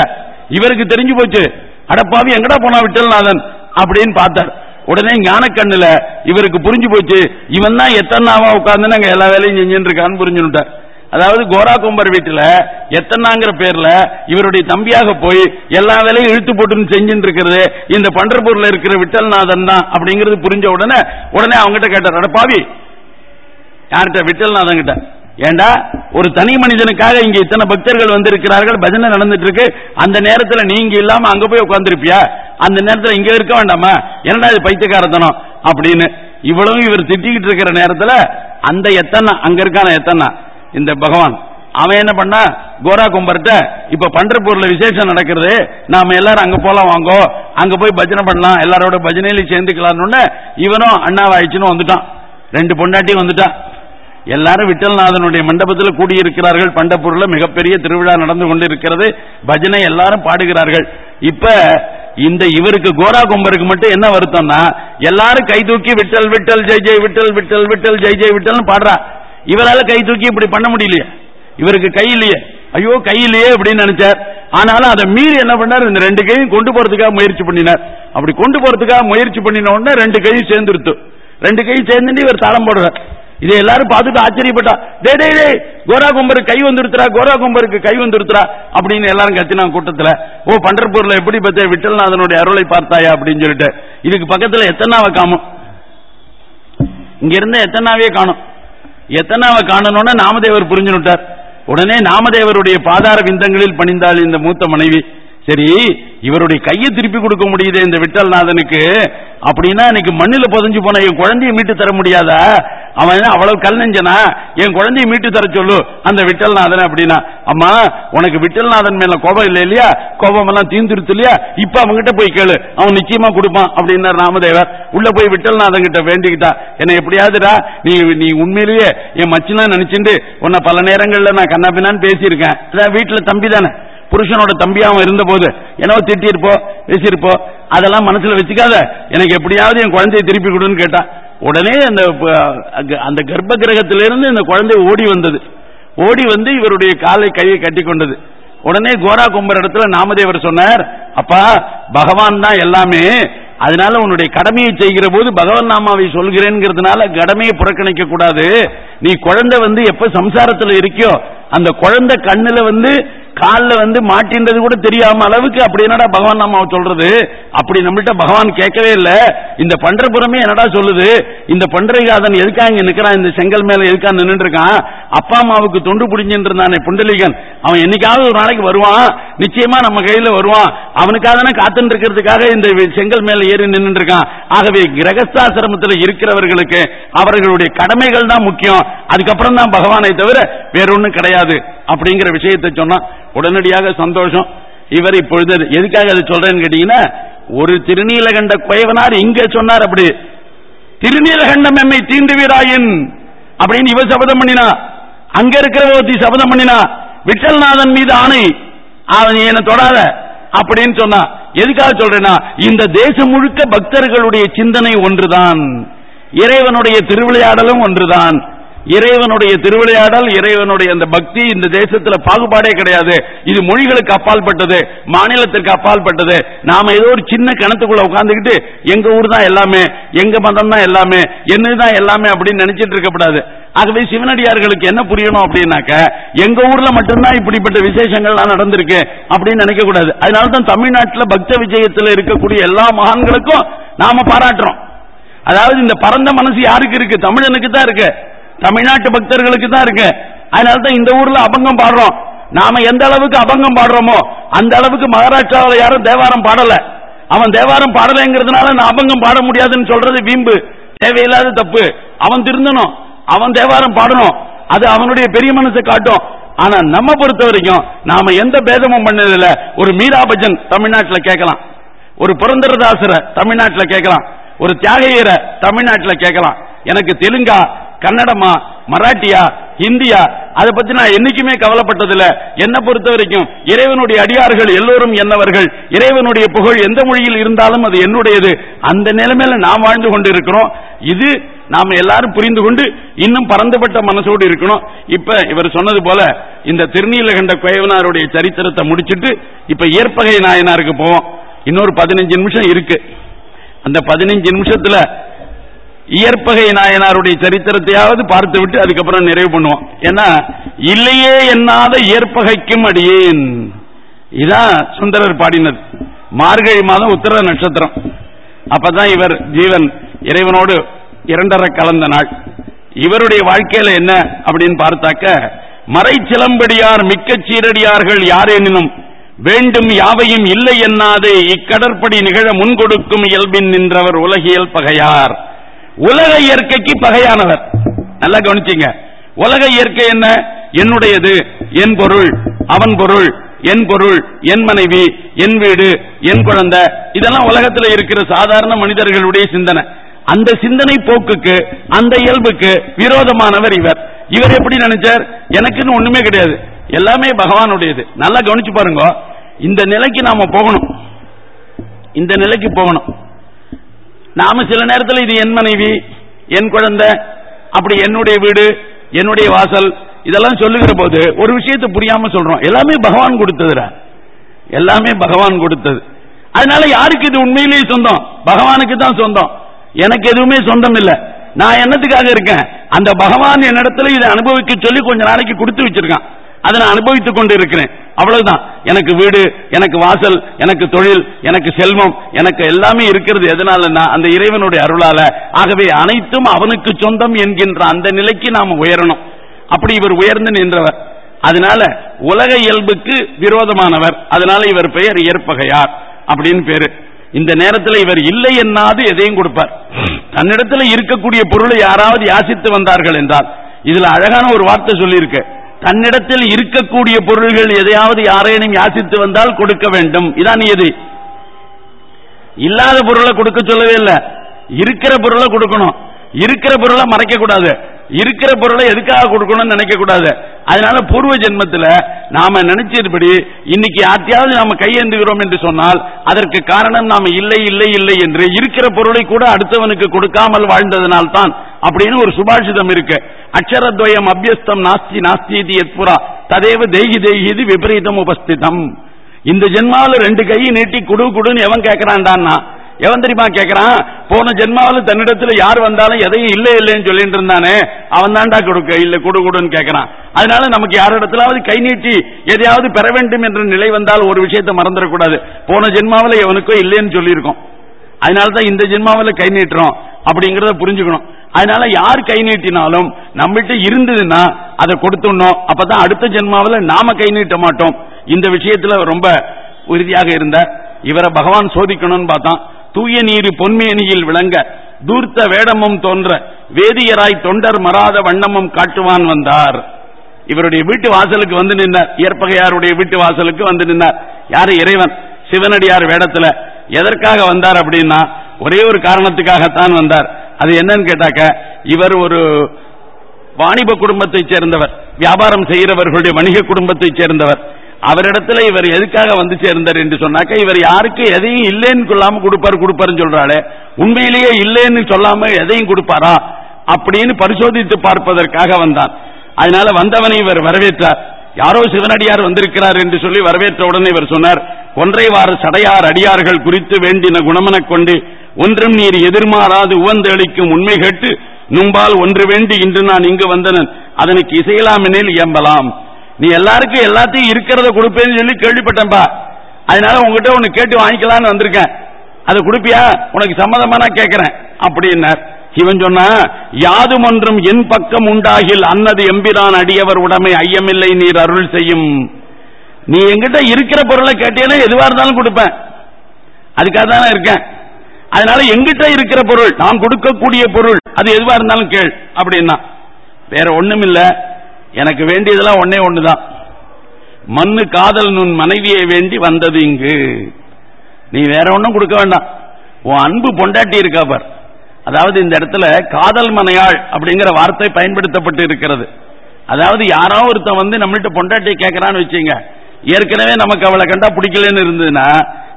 இவருக்கு தெரிஞ்சு போச்சு. அடப்பாவி எங்கடா போனா விட்டல்நாதன்? அப்படின்னு பார்த்தார். உடனே ஞான கண்ணுல இவருக்கு புரிஞ்சு போச்சு. இவன் தான் எத்தனாவா உட்கார்ந்து நாங்க எல்லா வேலையும் செஞ்சுட்டு இருக்கான்னு புரிஞ்சுட்டார் அதாவது கோரா கும்பர் வீட்டுல எத்தனாங்கிற பேர்ல இவருடைய தம்பியாக போய் எல்லா வேலையும் இழுத்து போட்டு செஞ்சுட்டு இருக்கிறது இந்த பண்டர்பூர்ல இருக்கிற விட்டல்நாதன் தான் அப்படிங்கிறது புரிஞ்ச உடனே உடனே அவங்ககிட்ட கேட்டார் அடப்பாவி யார்கிட்ட? விட்டல்நாதன் கிட்ட. ஏண்டா ஒரு தனி மனிதனுக்காக இங்க இத்தனை பக்தர்கள் வந்திருக்கிறார்கள் பஜனை நடந்துட்டு இருக்கு அந்த நேரத்துல நீங்க இல்லாம அங்க போய் உட்கார்ந்துருப்பியா? அந்த நேரத்தில் இங்க இருக்க வேண்டாமா? என்னடா இது பைத்தியக்காரத்தனம்? அப்படின்னு இவ்வளவு இவர் திட்டிக்கிட்டு இருக்கிற நேரத்துல அந்த எத்தனை அங்க இருக்கான எத்தனை? இந்த பகவான். அவன் என்ன பண்ணா? கோரா கும்பர்ட்ட இப்ப பண்டர்பூர்ல விசேஷம் நடக்கிறது. நாம எல்லாரும் அங்க போலாம் வாங்கோ. அங்க போய் பஜனை பண்ணலாம். எல்லாரோட பஜனையிலையும் சேர்ந்துக்கலாம்னு இவனும் அண்ணாவாயிடுச்சுன்னு வந்துட்டான். ரெண்டு பொண்டாட்டியும் வந்துட்டான். எல்லாரும் விட்டல்நாதனுடைய மண்டபத்தில் கூடியிருக்கிறார்கள். பண்டப்பூர்ல மிகப்பெரிய திருவிழா நடந்து கொண்டு இருக்கிறது பஜனை எல்லாரும் பாடுகிறார்கள். இப்ப இந்த இவருக்கு கோரா கும்பருக்கு மட்டும் என்ன வருத்தம்னா எல்லாரும் கை தூக்கி விட்டல் விட்டல் ஜெய் ஜெய் விட்டல் விட்டல் விட்டல் ஜெய் ஜெய் விட்டல் பாடுறா. இவரால கை தூக்கி இப்படி பண்ண முடியலையே. இவருக்கு கை இல்லையே. ஐயோ கை இல்லையே அப்படின்னு நினைச்சார். ஆனாலும் அதை மீறி என்ன பண்ணார்? இந்த ரெண்டு கையும் கொண்டு போறதுக்காக முயற்சி பண்ணினார். அப்படி கொண்டு போறதுக்காக முயற்சி பண்ணின உடனே ரெண்டு கையும் சேர்ந்துருத்து. ரெண்டு கையும் சேர்ந்துட்டு இவர் தாளம் போடுறார். இதை எல்லாரும் பார்த்துட்டு ஆச்சரியப்பட்டா டே டே டே கோரா கும்பரு கை வந்துருத்துறா கோரா கும்பருக்கு கை வந்துருத்துறா அப்படின்னு எல்லாரும் கத்தினா கூட்டத்துல ஓ பண்டர்பூர்ல எப்படி பத்த விட்டல்நாதனுடைய அருளை பார்த்தாயா? அப்படின்னு சொல்லிட்டு இதுக்கு பக்கத்துல எத்தனாவை காணும்? இங்க இருந்த எத்தனாவே காணும்? எத்தனாவை காணணும்னா நாமதேவர் புரிஞ்சுட்டார் உடனே நாமதேவருடைய பாதார விந்தங்களில் பணிந்தாள் இந்த மூத்த மனைவி. சரி இவருடைய கையை திருப்பி கொடுக்க முடியுது இந்த விட்டல்நாதனுக்கு? அப்படின்னா இன்னைக்கு மண்ணில புதஞ்சு போன என் குழந்தைய மீட்டு தர முடியாதா? அவன் என்ன அவ்வளவு கல் நெஞ்சனா? என் குழந்தைய மீட்டு தர சொல்லு அந்த விட்டல்நாதன் அப்படின்னா. அம்மா உனக்கு விட்டல்நாதன் மேல கோபம் இல்லை இல்லையா? கோபம் எல்லாம் தீந்துருத்து இல்லையா? இப்ப அவன்கிட்ட போய் கேளு. அவன் நிச்சயமா கொடுப்பான் அப்படின்னார் ராமதேவர் உள்ள போய் விட்டல்நாதன் கிட்ட வேண்டிக்கிட்டா. என்ன எப்படியாதுடா நீ நீ உண்மையிலேயே என் மச்சினா நினைச்சுட்டு உன்னை பல நேரங்கள்ல நான் கண்ணாபின்னான்னு பேசியிருக்கேன். வீட்டுல தம்பி தானே புருஷனோட தம்பியாவும் இருந்த போது என்னவோ திட்டிருப்போ பேசியிருப்போ அதெல்லாம் மனசுல வச்சுக்காத. எனக்கு எப்படியாவது என் குழந்தையை திருப்பி கொடுன்னு கேட்டா உடனே அந்த அந்த கர்ப்ப கிரகத்திலிருந்து இந்த குழந்தை ஓடி வந்தது. ஓடி வந்து இவருடைய காலை கையை கட்டி கொண்டது. உடனே கோரா கும்பர் இடத்துல நாமதேவர் சொன்னார் அப்பா பகவான் தான் எல்லாமே. அதனால உன்னுடைய கடமையை செய்கிற போது பகவான் நாமாவை சொல்கிறேங்கிறதுனால கடமையை புறக்கணிக்க கூடாது. நீ குழந்தை வந்து எப்ப சம்சாரத்துல இருக்கியோ அந்த குழந்தை கண்ணுல வந்து காலில் வந்து மாட்டின்றது கூட தெரியாம அளவுக்கு அப்படி என்னடா பகவான் நாமாவை சொல்றது? அப்படி நம்மள்ட்ட பகவான் கேட்கவே இல்ல. இந்த பண்டரபுரமே என்னடா சொல்லுது? இந்த பண்டரிகாதன் எதுக்காக இங்க நிக்கிறான்? இந்த செங்கல் மேல எதுக்கா நின்று இருக்கான் அப்பா அம்மாவுக்கு தொண்டு புடிஞ்சுட்டு இருந்தானே புண்டலிகன். அவன் என்னைக்காவது ஒரு நாளைக்கு வருவான். நிச்சயமா நம்ம கையில வருவான். அவனுக்காக தானே காத்துட்டு இருக்கிறதுக்காக இந்த செங்கல் மேல ஏறி நின்று இருக்கான் ஆகவே கிரகஸ்தாசிரமத்தில் இருக்கிறவர்களுக்கு அவர்களுடைய கடமைகள் தான் முக்கியம். அதுக்கப்புறம் தான் பகவானை தவிர வேறொன்னும் கிடையாது. அப்படிங்கிற விஷயத்தை சொன்னா உடனடியாக சந்தோஷம். இவர் இப்பொழுது எதுக்காக அதை சொல்றேன்னு கேட்டீங்கன்னா ஒரு திருநீலகண்ட குயவனார் இங்க சொன்னார் அப்படி. திருநீலகண்டம் எம்மை தீண்டுவீராயின் அப்படின்னு இவ சபதம் பண்ணினா அங்க இருக்கிற ஒருத்தி சபதம் பண்ணினா விட்டல்நாதன் மீது ஆணை. அவன் என்ன தொடாத அப்படின்னு சொன்னா எதுக்காக சொல்றேன்னா இந்த தேசம் முழுக்க பக்தர்களுடைய சிந்தனை ஒன்றுதான். இறைவனுடைய திருவிளையாடலும் ஒன்றுதான். இறைவனுடைய திருவிளையாடல் இறைவனுடைய அந்த பக்தி இந்த தேசத்தில் பாகுபாடே கிடையாது. இது மொழிகளுக்கு அப்பாற்பட்டது மாநிலத்திற்கு அப்பாற்பட்டது நாம ஏதோ ஒரு சின்ன கணத்துக்குள்ள உட்காந்துக்கிட்டு எங்க ஊர் தான் எல்லாமே எங்க மதம் தான் எல்லாமே என்னதுதான் எல்லாமே அப்படின்னு நினைச்சிட்டு இருக்கக்கூடாது ஆகவே சிவனடியார்களுக்கு என்ன புரியணும் அப்படின்னாக்க எங்க ஊர்ல மட்டும்தான் இப்படிப்பட்ட விசேஷங்கள்லாம் நடந்திருக்கு அப்படின்னு நினைக்க கூடாது. தமிழ்நாட்டில் பக்த விஜயத்தில் இருக்கக்கூடிய எல்லா மகான்களுக்கும் நாம பாராட்டுறோம். அதாவது இந்த பரந்த மனசு யாருக்கு இருக்கு? தமிழனுக்கு தான் இருக்கு. தமிழ்நாட்டு பக்தர்களுக்கு தான் இருக்கு. அதனால தான் இந்த ஊர்ல அபங்கம் பாடுறோம். நாம எந்த அளவுக்கு அபங்கம் பாடுறோமோ அந்த அளவுக்கு மகாராஷ்டிராவில் யாரும் தேவாரம் பாடல. அவன் தேவாரம் பாடலைங்கிறதுனால நான் அபங்கம் பாட முடியாதுன்னு சொல்றது வீம்பு. தேவையில்லாத தப்பு. அவன் திருந்தணும். அவன் தேவாரம் பாடணும். அது அவனுடைய பெரிய மனசை காட்டும். ஆனா நம்ம பொறுத்த வரைக்கும் நாம எந்த பேதமும் பண்ணதில்ல. ஒரு மீரா பஜன் தமிழ்நாட்டில் கேட்கலாம். ஒரு புரந்தரதாசரை தமிழ்நாட்டில் கேட்கலாம். ஒரு தியாகையரை தமிழ்நாட்டில் கேட்கலாம். எனக்கு தெலுங்கா கன்னடமா மராட்டியா ஹிந்தியா அதை பத்தி நான் என்னைக்குமே கவலைப்பட்டதில்ல. என்ன பொறுத்த வரைக்கும் இறைவனுடைய அடியார்கள் எல்லோரும் என்னவர்கள்? இறைவனுடைய புகழ் எந்த மொழியில் இருந்தாலும் அது என்னுடையது. அந்த நிலைமையில நாம் வாழ்ந்து கொண்டு இருக்கிறோம் இது நாம் எல்லாரும் புரிந்து கொண்டு இன்னும் பறந்துபட்ட மனசோடு இருக்கணும். இப்ப இவர் சொன்னது போல இந்த திருநீலகண்ட குயவனாருடைய சரித்திரத்தை முடிச்சிட்டு இப்ப ஏற்பகை நாயனாருக்கு போவோம். இன்னொரு பதினஞ்சு நிமிஷம் இருக்கு. அந்த பதினஞ்சு நிமிஷத்துல இயற்பகை நாயனாருடைய சரித்திரத்தையாவது பார்த்து விட்டு அதுக்கப்புறம் நிறைவு பண்ணுவோம். ஏன்னா இல்லையே எண்ணாத இயற்பகைக்கும் அடியேன். இதான் சுந்தரர் பாடினது. மார்கழி மாதம் உத்தர நட்சத்திரம். அப்பதான் இவர் ஜீவன் இறைவனோடு இரண்டரை கலந்த நாள். இவருடைய வாழ்க்கையில என்ன அப்படின்னு பார்த்தாக்க மறை சிலம்படியார் மிக்க சீரடியார்கள் யாரேனும் வேண்டும் யாவையும் இல்லை எண்ணாதே இக்கடற்படி நிகழ முன்கொடுக்கும் இயல்பின் நின்றவர் உலகியல் பகையார். உலக இயற்கைக்கு பகையானவர். நல்லா கவனிச்சீங்க. உலக இயற்கை என்ன? என்னுடையது என் பொருள் அவன் பொருள் என் பொருள் என் மனைவி என் வீடு என் குழந்தை. இதெல்லாம் உலகத்தில் இருக்கிற சாதாரண மனிதர்களுடைய சிந்தனை. அந்த சிந்தனை போக்குக்கு அந்த இயல்புக்கு விரோதமானவர் இவர். இவர் எப்படி நினைச்சார்? எனக்குன்னு ஒண்ணுமே கிடையாது. எல்லாமே பகவானுடையது. நல்லா கவனிச்சு பாருங்க. இந்த நிலைக்கு நாம போகணும். இந்த நிலைக்கு போகணும். நாம சில நேரத்தில் இது என் மனைவி என் குழந்தை அப்படி என்னுடைய வீடு என்னுடைய வாசல் இதெல்லாம் சொல்லுகிற போது ஒரு விஷயத்தை புரியாம சொல்றோம். எல்லாமே பகவான் கொடுத்ததுல எல்லாமே பகவான் கொடுத்தது. அதனால யாருக்கு இது உண்மையிலேயே சொந்தம்? பகவானுக்கு தான் சொந்தம். எனக்கு எதுவுமே சொந்தம் இல்லை நான் என்னத்துக்காக இருக்கேன்? அந்த பகவான் என்னிடத்துல இதை அனுபவிக்க சொல்லி கொஞ்ச நாளைக்கு கொடுத்து வச்சிருக்கான். அதை நான் அனுபவித்துக் கொண்டு இருக்கிறேன். அவ்வளவுதான். எனக்கு வீடு எனக்கு வாசல் எனக்கு தொழில் எனக்கு செல்வம் எனக்கு எல்லாமே இருக்கிறது. எதனாலன்னா அந்த இறைவனுடைய அருளால. ஆகவே அனைத்தும் அவனுக்கு சொந்தம் என்கின்ற அந்த நிலைக்கு நாம் உயரணும். அப்படி இவர் உயர்ந்து நின்றவர். அதனால உலக இயல்புக்கு விரோதமானவர். அதனால இவர் பெயர் இயற்பகையார் அப்படின்னு பேரு. இந்த நேரத்தில் இவர் இல்லை என்னாது எதையும் கொடுப்பார். தன்னிடத்தில் இருக்கக்கூடிய பொருளை யாராவது யாசித்து வந்தார்கள் என்றால் இதுல அழகான ஒரு வார்த்தை சொல்லியிருக்கு. தன்னிடத்தில் இருக்கக்கூடிய பொருள்கள் எதையாவது யாரேனும் யாசித்து வந்தால் கொடுக்க வேண்டும். இதான் எது இல்லாத பொருளை கொடுக்க சொல்லவே இல்லை. இருக்கிற பொருளை கொடுக்கணும். இருக்கிற பொருளை மறைக்க கூடாது இருக்கிற பொருளை எதுக்காக கொடுக்கணும்னு நினைக்க கூடாது அதனால பூர்வ ஜென்மத்தில் நாம நினைச்சதுபடி இன்னைக்கு யார்த்தையாவது நாம கையேந்துகிறோம் என்று சொன்னால் அதற்கு காரணம் நாம இல்லை இல்லை இல்லை என்று இருக்கிற பொருளை கூட அடுத்தவனுக்கு கொடுக்காமல் வாழ்ந்ததனால் தான் அப்படின்னு ஒரு சுபாஷிதம் இருக்கு. அக்ஷரத்வயம் அபியஸ்தம் நாஸ்தி நாஸ்தி இது எத்புரா. ததேவ தெய்கி தெய்கிது விபரீதம் உபஸ்திதம். இந்த ஜென்மாவில் ரெண்டு கையை நீட்டி குடு குடுன்னு எவன் கேட்கிறான்டான்னா எவன் தெரியுமா கேட்கறான் போன ஜென்மாவில் தன்னிடத்துல யார் வந்தாலும் எதையும் இல்லை இல்லைன்னு சொல்லிட்டு இருந்தானே அவன் தாண்டா கொடுக்க இல்ல குடு குடுன்னு கேட்கறான் அதனால நமக்கு யாரிடத்திலாவது கை நீட்டி எதையாவது பெற வேண்டும் என்ற நிலை வந்தால் ஒரு விஷயத்தை மறந்துடக்கூடாது. போன ஜென்மாவில் எவனுக்கோ இல்லைன்னு சொல்லியிருக்கோம். அதனால தான் இந்த ஜென்மாவில் கை நீட்டுறோம் அப்படிங்கறத புரிஞ்சுக்கணும். அதனால யார் கை நீட்டினாலும் நம்மகிட்ட இருந்ததுன்னா அதை கொடுத்துடணும். அப்பதான் அடுத்த ஜென்மாவில் நாம கை நீட்ட மாட்டோம். இந்த விஷயத்துல ரொம்ப உறுதியாக இருந்தார் இவரை பகவான் சோதிக்கணும்னு பார்த்தான். தூய நீர் பொன்மேனியில் விளங்க தூர்த்த வேடமும் தோன்ற வேதியராய் தொண்டர் மறாத வண்ணமும் காட்டுவான் வந்தார். இவருடைய வீட்டு வாசலுக்கு வந்து நின்றார் இயற்பகையாருடைய வீட்டு வாசலுக்கு வந்து நின்றார் யாரு இறைவன்? சிவனடியார் வேடத்துல. எதற்காக வந்தார் அப்படின்னா ஒரே ஒரு காரணத்துக்காகத்தான் வந்தார். அது என்னன்னு கேட்டாக்க இவர் ஒரு வாணிப குடும்பத்தைச் சேர்ந்தவர் வியாபாரம் செய்கிறவர்களுடைய வணிக குடும்பத்தைச் சேர்ந்தவர். அவரிடத்துல இவர் எதுக்காக வந்து சேர்ந்தார் என்று சொன்னாக்க இவர் யாருக்கு எதையும் இல்லைன்னு சொல்லாம கொடுப்பாரு கொடுப்பாருன்னு சொல்றாளே. உண்மையிலேயே இல்லைன்னு சொல்லாம எதையும் கொடுப்பாரா? அப்படின்னு பரிசோதித்து பார்ப்பதற்காக வந்தான். அதனால வந்தவனை இவர் வரவேற்றார். யாரோ சிவனடியார் வந்திருக்கிறார் என்று சொல்லி வரவேற்ற உடனே இவர் சொன்னார் ஒன்றை வார சடையார் அடியார்கள் குறித்து வேண்டின குணமனக் கொண்டு ஒன்றும் நீர் எதிர்மாறாது உவந்தளிக்கும் உண்மை கேட்டு நும்பால் ஒன்று வேண்டி இன்று நான் இங்கு வந்தனன். அதனுக்கு இசையலாமெனில் இயம்பலாம். நீ எல்லாருக்கும் எல்லாத்தையும் இருக்கிறத கொடுப்பேன்னு சொல்லி கேள்விப்பட்டேன்பா அதனால உங்ககிட்ட ஒன்னு கேட்டு வாங்கிக்கலாம்னு வந்திருக்கேன். அதை கொடுப்பியா? உனக்கு சம்மதமா நான் கேட்கிறேன் அப்படின்னார். இவன் சொன்னா யாதும் ஒன்றும் என் பக்கம் உண்டாகில் அன்னது எம்பிரான் அடியவர் உடமை ஐயமில்லை நீர் அருள் செய்யும். நீ எங்கிட்ட இருக்கிற பொருளை கேட்டீங்கன்னா எதுவா இருந்தாலும் கொடுப்பேன். அதுக்காக தானே இருக்கேன். அதனால எங்கிட்ட இருக்கிற பொருள் நான் கொடுக்கக்கூடிய பொருள் அது எதுவா இருந்தாலும் கேள் அப்படின்னா. வேற ஒண்ணும் இல்ல எனக்கு வேண்டியதெல்லாம் ஒன்னே ஒண்ணுதான். மண்ணு காதல் நுண் மனைவியை வேண்டி வந்தது இங்கு. நீ வேற ஒன்னும் கொடுக்க வேண்டாம். உன் அன்பு பொண்டாட்டி இருக்காப்பர் அதாவது இந்த இடத்துல காதல் மனையாள் அப்படிங்கிற வார்த்தை பயன்படுத்தப்பட்டு இருக்கிறது. அதாவது யாரோ ஒருத்தன் வந்து நம்மள்ட்ட பொண்டாட்டி கேட்கறான்னு வச்சுங்க. ஏற்கனவே நமக்கு அவளை கண்டா பிடிக்கலன்னு இருந்ததுன்னா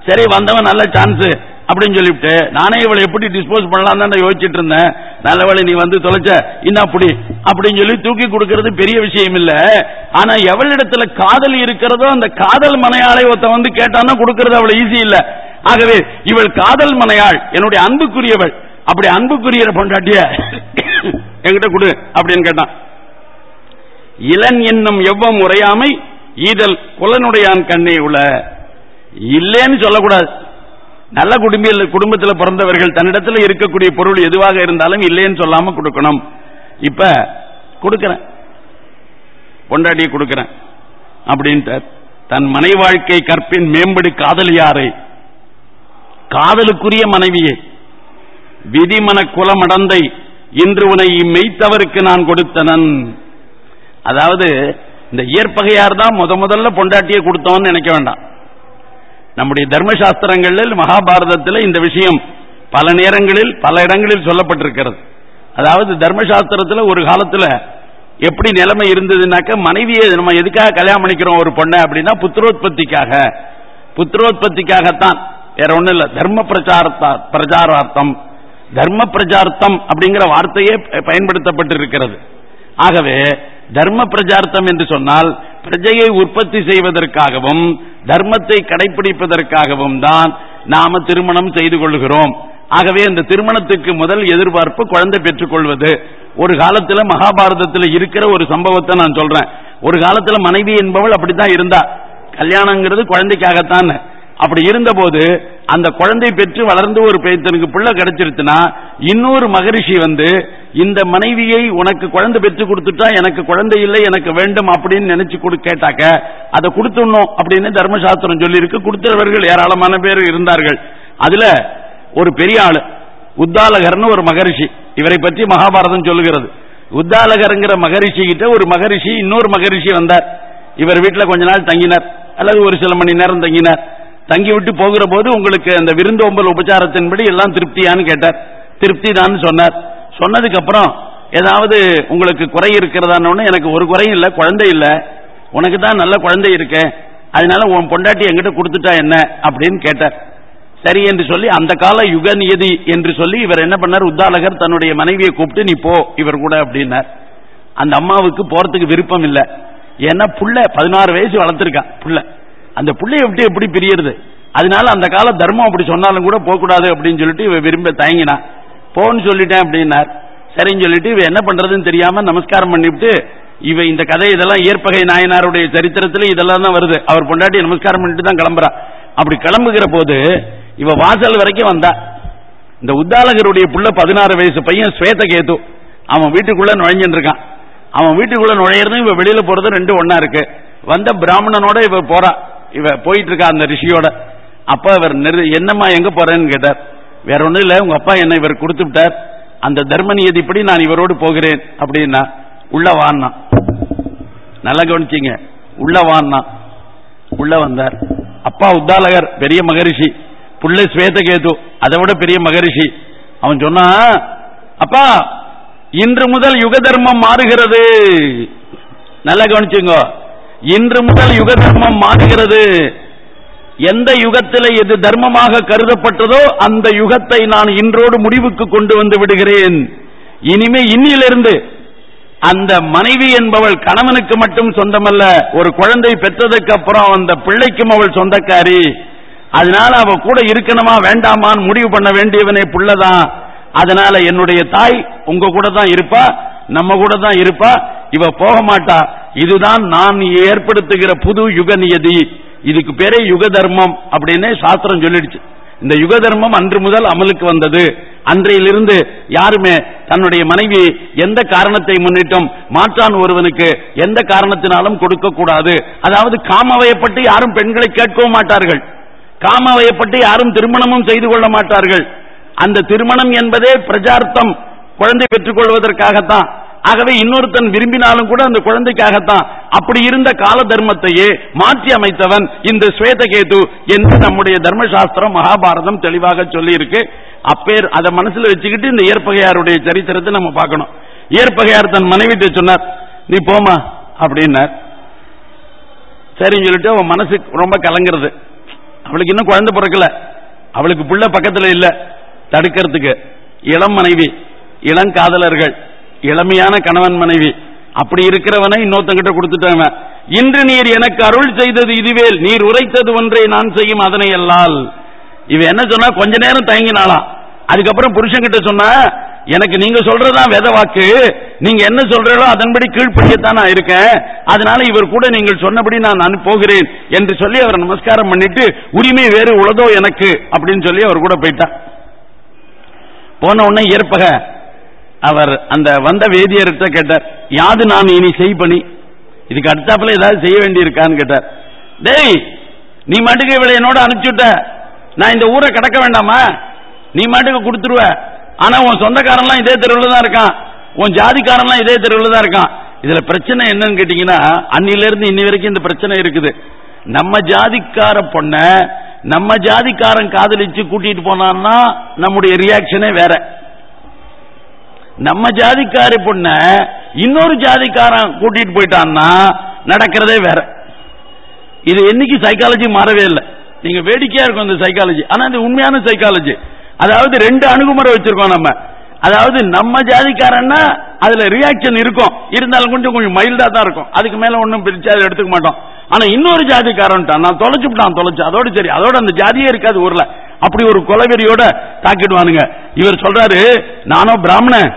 சரி வந்தவன் நல்ல சான்ஸ் அப்படின்னு சொல்லிவிட்டு நானே இவளை எப்படி டிஸ்போஸ் பண்ணலாம் தான் யோசிச்சுட்டு இருந்தேன். நல்லவளை நீ வந்து தொலைச்ச இன்னும் அப்படி அப்படின்னு சொல்லி தூக்கி கொடுக்கறது பெரிய விஷயம் இல்ல. ஆனா எவளிடத்துல காதல் இருக்கிறதோ அந்த காதல் மனையாளை ஒருத்த வந்து கேட்டான்னா கொடுக்கறது அவ்வளவு ஈஸி இல்ல. ஆகவே இவள் காதல் மனையாள் என்னுடைய அன்புக்குரியவள். அப்படி அன்புக்குரிய பொண்டாட்டிய என்கிட்ட கொடு அப்படின்னு கேட்டான். இளன் என்னும் எவ்வம் உரையாமை ஈதல் குலனுடையான் கண்ணே உள்ள இல்லேன்னு சொல்லக்கூடாது. நல்ல குடும்ப குடும்பத்தில் பிறந்தவர்கள் தன்னிடத்தில் இருக்கக்கூடிய பொருள் எதுவாக இருந்தாலும் இல்லைன்னு சொல்லாம கொடுக்கணும். இப்ப கொடுக்கிறேன். பொண்டாட்டியை கொடுக்கிறேன். அப்படின்ட்டு தன் மனை வாழ்க்கை கற்பின் மேம்படு காதலியாரை காதலுக்குரிய மனைவியை. விதிமன குலமடந்தை இன்று உனை மெய்த்தவருக்கு நான் கொடுத்தனன். அதாவது இந்த இயற்பகையார் தான் முத முதல்ல பொண்டாட்டியை கொடுத்தோம்னு நினைக்க வேண்டாம். நம்முடைய தர்மசாஸ்திரங்களில் மகாபாரதத்தில் இந்த விஷயம் பல நேரங்களில் பல இடங்களில் சொல்லப்பட்டிருக்கிறது. அதாவது தர்மசாஸ்திரத்தில் ஒரு காலத்தில் எப்படி நிலைமை இருந்ததுனாக்க மனைவியை நம்ம எதுக்காக கல்யாணம் பண்ணிக்கிறோம் ஒரு பொண்ணை அப்படின்னா புத்திரோத்பத்திக்காக. புத்திரோத்பத்திக்காகத்தான். வேற ஒன்றும் இல்லை. தர்ம பிரச்சாரத்தா பிரச்சாரார்த்தம். தர்ம பிரச்சார்த்தம் அப்படிங்கிற வார்த்தையே பயன்படுத்தப்பட்டிருக்கிறது. ஆகவே தர்ம பிரச்சார்த்தம் என்று சொன்னால் பிரஜையை உற்பத்தி செய்வதற்காகவும் தர்மத்தை கடைபிடிப்பதற்காகவும் தான் நாம திருமணம் செய்து கொள்கிறோம். ஆகவே இந்த திருமணத்துக்கு முதல் எதிர்பார்ப்பு குழந்தை பெற்றுக்கொள்வது ஒரு காலத்துல மகாபாரதத்தில் இருக்கிற ஒரு சம்பவத்தை நான் சொல்றேன். ஒரு காலத்துல மனைவி என்பவள் அப்படித்தான் இருந்தா. கல்யாணங்கிறது குழந்தைக்காகத்தான் அப்படி இருந்தபோது அந்த குழந்தை பெற்று வளர்ந்து ஒரு பேத்தனுக்கு பிள்ளை கிடைச்சிருச்சுன்னா இன்னொரு மகரிஷி வந்து இந்த மனைவியை உனக்கு குழந்தை பெற்று கொடுத்துட்டா எனக்கு குழந்தை இல்லை எனக்கு வேண்டும் அப்படின்னு நினைச்சு கொடு கேட்டாக்க அதை கொடுத்துடணும் அப்படின்னு தர்மசாஸ்திரம் சொல்லியிருக்கு. கொடுத்தவர்கள் ஏராளமான பேர் இருந்தார்கள். அதுல ஒரு பெரிய ஆளு உத்தாலகர்னு ஒரு மகரிஷி இவரை பற்றி மகாபாரதம் சொல்லுகிறது. உத்தாலகருங்கிற மகரிஷி கிட்ட ஒரு மகரிஷி இன்னொரு மகரிஷி வந்தார். இவர் வீட்டில் கொஞ்ச நாள் தங்கினார். அல்லது ஒரு சில மணி நேரம் தங்கினார். தங்கி விட்டு போகிற போது உங்களுக்கு அந்த விருந்தோம்பல் உபச்சாரத்தின்படி எல்லாம் திருப்தியான்னு கேட்டார். திருப்தி தான் சொன்னார். சொன்னதுக்கு அப்புறம் ஏதாவது உங்களுக்கு குறை இருக்கிறதான்னு எனக்கு ஒரு குறையும் இல்லை குழந்தை இல்லை. உனக்கு தான் நல்ல குழந்தை இருக்கு. அதனால உன் பொண்டாட்டி என்கிட்ட கொடுத்துட்டா என்ன? அப்படின்னு கேட்டார். சரி என்று சொல்லி அந்த கால யுக நியதி என்று சொல்லி இவர் என்ன பண்ணார்? உத்தாலகர் தன்னுடைய மனைவியை கூப்பிட்டு நீ போ இவர் கூட அப்படின்னார். அந்த அம்மாவுக்கு போறதுக்கு விருப்பம் இல்லை. ஏன்னா புள்ள பதினாறு வயசு வளர்த்திருக்கான் புள்ள. அந்த பிள்ளைய விட்டு எப்படி பிரியறது? அதனால அந்த கால தர்மம் அப்படி சொன்னாலும் கூட போகக்கூடாது அப்படின்னு சொல்லிட்டு இவ விரும்ப தயங்கினா. போன்னு சொல்லிட்டேன் அப்படின்னார். சரின்னு சொல்லிட்டு இவ என்ன பண்றதுன்னு தெரியாம நமஸ்காரம் பண்ணிவிட்டு இவ இந்த கதை இதெல்லாம் ஏற்பகை நாயனாருடைய சரித்திரத்துல இதெல்லாம் தான் வருது. அவர் பொண்டாட்டி நமஸ்காரம் பண்ணிட்டு தான் கிளம்புறா அப்படி கிளம்புகிற போது இவ வாசல் வரைக்கும் வந்தா. இந்த உத்தாலகருடைய புள்ள பதினாறு வயசு பையன் ஸ்வேத கேத்து அவன் வீட்டுக்குள்ள நுழைஞ்சிட்டு இருக்கான். அவன் வீட்டுக்குள்ள நுழையிறதும் இவ வெளியில போறதும் ரெண்டு ஒன்னா இருக்கு. வந்த பிராமணனோட இவ போறா இவ போயிட்டு இருக்கா அந்த ரிஷியோட. அப்ப இவர் நிறு- என்னம்மா எங்க போறேன்னு கேட்டார். வேற ஒண்ணும் இல்ல உங்க அப்பா என்ன இவர் கொடுத்து விட்டார் அந்த தர்ம நியதிப்படி நான் இவரோடு போகிறேன் அப்படின்னா உள்ள வான்னா. நல்லா கவனிச்சீங்க. உள்ள வான்னா. உள்ள வந்தார். அப்பா உத்தாலகர் பெரிய மகரிஷி. புள்ள ஸ்வேதகேது அதை விட பெரிய மகரிஷி. அவன் சொன்னா அப்பா இன்று முதல் யுக தர்மம் மாறுகிறது. நல்லா கவனிச்சுங்க. இன்று முதல் யுக தர்மம் மாறுகிறது. எந்த யுகத்தில் எது தர்மமாக கருதப்பட்டதோ அந்த யுகத்தை நான் இன்றோடு முடிவுக்கு கொண்டு வந்து விடுகிறேன். இனிமே இன்னிலிருந்து அந்த மனைவி என்பவள் கணவனுக்கு மட்டும் சொந்தமல்ல ஒரு குழந்தை பெற்றதுக்கு அப்புறம் அந்த பிள்ளைக்கும் அவள் சொந்தக்காரி. அதனால அவ கூட இருக்கணுமா வேண்டாமான்னு முடிவு பண்ண வேண்டியவனே புள்ளதான். அதனால என்னுடைய தாய் உங்க கூட தான் இருப்பா நம்ம கூட தான் இருப்பா இவ போக மாட்டா. இதுதான் நான் ஏற்படுத்துகிற புது யுக நியதி. இதுக்கு பேரே யுக தர்மம் அப்படின்னு சாஸ்திரம் சொல்லிடுச்சு. இந்த யுக தர்மம் அன்று முதல் அமலுக்கு வந்தது. அன்றையிலிருந்து யாருமே தன்னுடைய மனைவி எந்த காரணத்தை முன்னிட்டும் மாற்றான் ஒருவனுக்கு எந்த காரணத்தினாலும் கொடுக்க கூடாது அதாவது காமவயப்பட்டு யாரும் பெண்களை கேட்கவும் மாட்டார்கள். காமவயப்பட்டு யாரும் திருமணமும் செய்து கொள்ள மாட்டார்கள். அந்த திருமணம் என்பதே பிரஜார்த்தம். குழந்தை பெற்றுக் கொள்வதற்காகத்தான் ஆகவே இன்னொருத்தன் விரும்பினாலும் கூட அந்த குழந்தைக்காகத்தான். அப்படி இருந்த கால தர்மத்தையே மாற்றி அமைத்தவன் இந்த ஸ்வேதகேது என்று நம்முடைய தர்மசாஸ்திரம் மகாபாரதம் தெளிவாக சொல்லி இருக்கு அப்பேர் அதை மனசுல வச்சுக்கிட்டு இந்த ஏற்பகையாருடைய சரித்திரத்தை நம்ம பார்க்கணும். ஏற்பகையார் தன் மனைவிட்டு சொன்னார் நீ போமா அப்படின்னார். சரின்னு சொல்லிட்டு அவன் மனசு ரொம்ப கலங்குறது. அவளுக்கு இன்னும் குழந்தை பிறக்கல. அவளுக்கு புள்ள பக்கத்தில் இல்ல. தடுக்கிறதுக்கு. இளம் மனைவி இளங்காதலர்கள் இளமையான கணவன் மனைவி. அப்படி இருக்கிறவனை இன்னொருத்தங்கிட்ட கொடுத்துட்டாங்க இன்று நீர் எனக்கு அருள் செய்தது இதுவேல் நீர் உரைத்தது ஒன்றை நான் செய்யும் அதனை அல்லால். இவ என்ன சொன்னா கொஞ்ச நேரம் தயங்கினாலாம் அதுக்கப்புறம் புருஷன்கிட்ட சொன்னா எனக்கு நீங்க சொல்றதுதான் வித வாக்கு. நீங்க என்ன சொல்றீங்களோ அதன்படி கீழ்ப்படியத்தான் நான் இருக்கேன். அதனால இவர் கூட நீங்கள் சொன்னபடி நான் நான் போகிறேன் என்று சொல்லி அவர் நமஸ்காரம் பண்ணிட்டு உரிமை வேறு உளதோ எனக்கு அப்படின்னு சொல்லி அவர் கூட போயிட்டார். போன உடனே ஏற்பக அவர் அந்த வந்த வேதியர்கிட்ட கேட்டார் யாது நாம் இனி செய் பண்ணி இதுக்கு அடுத்தாப்புல ஏதாவது செய்ய வேண்டியிருக்கான்னு கேட்டார். டேய் நீ மாட்டுக்கு இவளை என்னோட அனுப்பிச்சுட்ட. நான் இந்த ஊரை கடக்க வேண்டாமா? நீ மாட்டுக்கு கொடுத்துருவ. ஆனா உன் சொந்தக்காரன்லாம் இதே தெருவில் தான் இருக்கான். உன் ஜாதிக்காரன்லாம் இதே தெருவில் தான் இருக்கான். இதுல பிரச்சனை என்னன்னு கேட்டீங்கன்னா அன்னில இருந்து இன்னி வரைக்கும் இந்த பிரச்சனை இருக்குது. நம்ம ஜாதிக்கார பொண்ண நம்ம ஜாதிக்காரன் காதலிச்சு கூட்டிட்டு போனான்னா நம்முடைய ரியாக்ஷனே வேற. நம்ம ஜாதிக்காரி பொண்ண இன்னொரு ஜாதிக்காரன் கூட்டிட்டு போயிட்டான்னா நடக்கிறதே வேற. இது என்னைக்கு சைக்காலஜி மாறவே இல்லை. நீங்க வேடிக்கையா இருக்கும் இந்த சைக்காலஜி ஆனா இது உண்மையான சைக்காலஜி அதாவது ரெண்டு அணுகுமுறை வச்சிருக்கோம் நம்ம. அதாவது நம்ம ஜாதிக்காரன்னா அதுல ரியாக்ஷன் இருக்கும். இருந்தாலும் கொஞ்சம் கொஞ்சம் மைல்டா தான் இருக்கும். அதுக்கு மேல ஒன்றும் பிரிச்சு அதை எடுத்துக்க மாட்டோம். ஆனா இன்னொரு ஜாதிக்காரன் நான் தொலைச்சு விட்டான் தொலைச்சு. அதோட சரி. அதோட அந்த ஜாதியே இருக்காது ஊர்ல. அப்படி ஒரு கொலவெறியோட தாக்கிடுவானுங்க. இவர் சொல்றாரு நானோ பிராமணன்.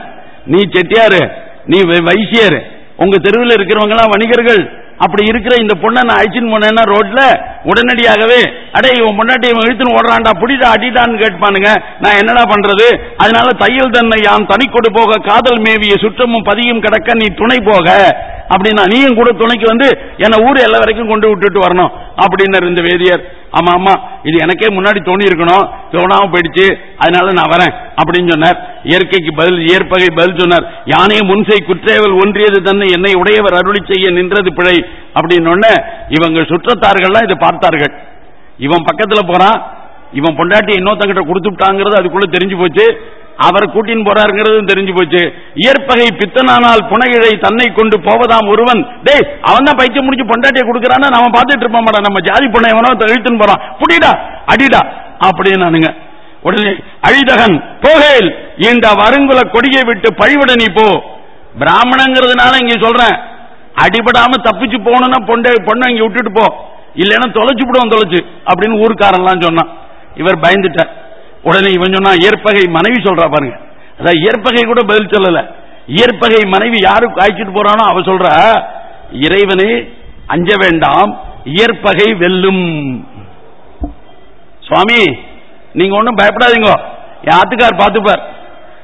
நீ செட்டியாரு நீ வை- வைசியர். உங்க தெருவில் இருக்கிறவங்க எல்லாம் வணிகர்கள். அப்படி இருக்கிற இந்த பொண்ணை நான் அழிச்சுன்னு போனேன்னா ரோட்ல உடனடியாகவே அடே இவன் பொண்டாட்டி இவன் இழுத்துன்னு ஓடுறான்டா புடிடா அடிடான்னு கேட்பானுங்க. நான் என்னடா பண்றது? அதனால தையல் தன்னை யான் தனி கொடு போக காதல் மேவிய சுற்றமும் பதியும் கிடக்க நீ துணை போக. அப்படின்னா நீயும் கூட துணைக்கு வந்து என்ன ஊர் எல்லா வரைக்கும் கொண்டு விட்டுட்டு வரணும். அப்படின்னு இந்த வேதியர். ஆமா ஆமா. இது எனக்கே முன்னாடி தோணி இருக்கணும் தோணாம போயிடுச்சு. அதனால நான் வரேன் அப்படின்னு சொன்னார். இயற்கைக்கு பதில் இயற்பகை பதில் சொன்னார். யானையை முன்சை குற்றேவல் ஒன்றியது தன்னை என்னை உடையவர் அருளி செய்ய நின்றது பிழை அப்படின்னு இவங்க சுற்றத்தார்கள்லாம் இதை பார்த்தார்கள். இவன் பக்கத்துல போறான். இவன் பொண்டாட்டி இன்னொருத்தங்கிட்ட கொடுத்துட்டாங்கிறது அதுக்குள்ள தெரிஞ்சு போச்சு. அவர் கூட்டின்னு போறாருங்கிறது தெரிஞ்சு போச்சு. இயற்பகை பித்தனானால் புனையிழை தன்னை கொண்டு போவதாம் ஒருவன். டேய் அவன் தான் பைத்தியம் முடிச்சு பொண்டாட்டியை கொடுக்கறான்னு நாம பார்த்துட்டு இருப்போம் நம்ம ஜாதி பொண்ணை எவனோ இழுத்துன்னு போறான். புடிடா அடிடா அப்படின்னு உடனே அழிதகன் போகேல் இந்த வருங்குல கொடியை விட்டு பழிவிட நீ போ. பிராமணங்கிறதுனால இங்க சொல்றேன். அடிபடாம தப்பிச்சு போகணும்னா பொண்டை பொண்ணை இங்க விட்டுட்டு போ. இல்லைன்னா தொலைச்சு விடுவோம் தொலைச்சு அப்படின்னு ஊருக்காரன்லாம் சொன்னான். இவர் பயந்துட்டார். உடனே இவன் சொன்னா இயற்பகை மனைவி சொல்றா பாருங்க. அதான் இயற்பகை கூட பதில் சொல்லல. இயற்பகை மனைவி யாருக்கு காய்ச்சிட்டு போறானோ அவ சொல்றா இறைவனே அஞ்ச வேண்டாம் இயற்பகை வெல்லும். சுவாமி நீங்க ஒண்ணும் பயப்படாதீங்க. என் ஆத்துக்கார் பார்த்துப்பார்.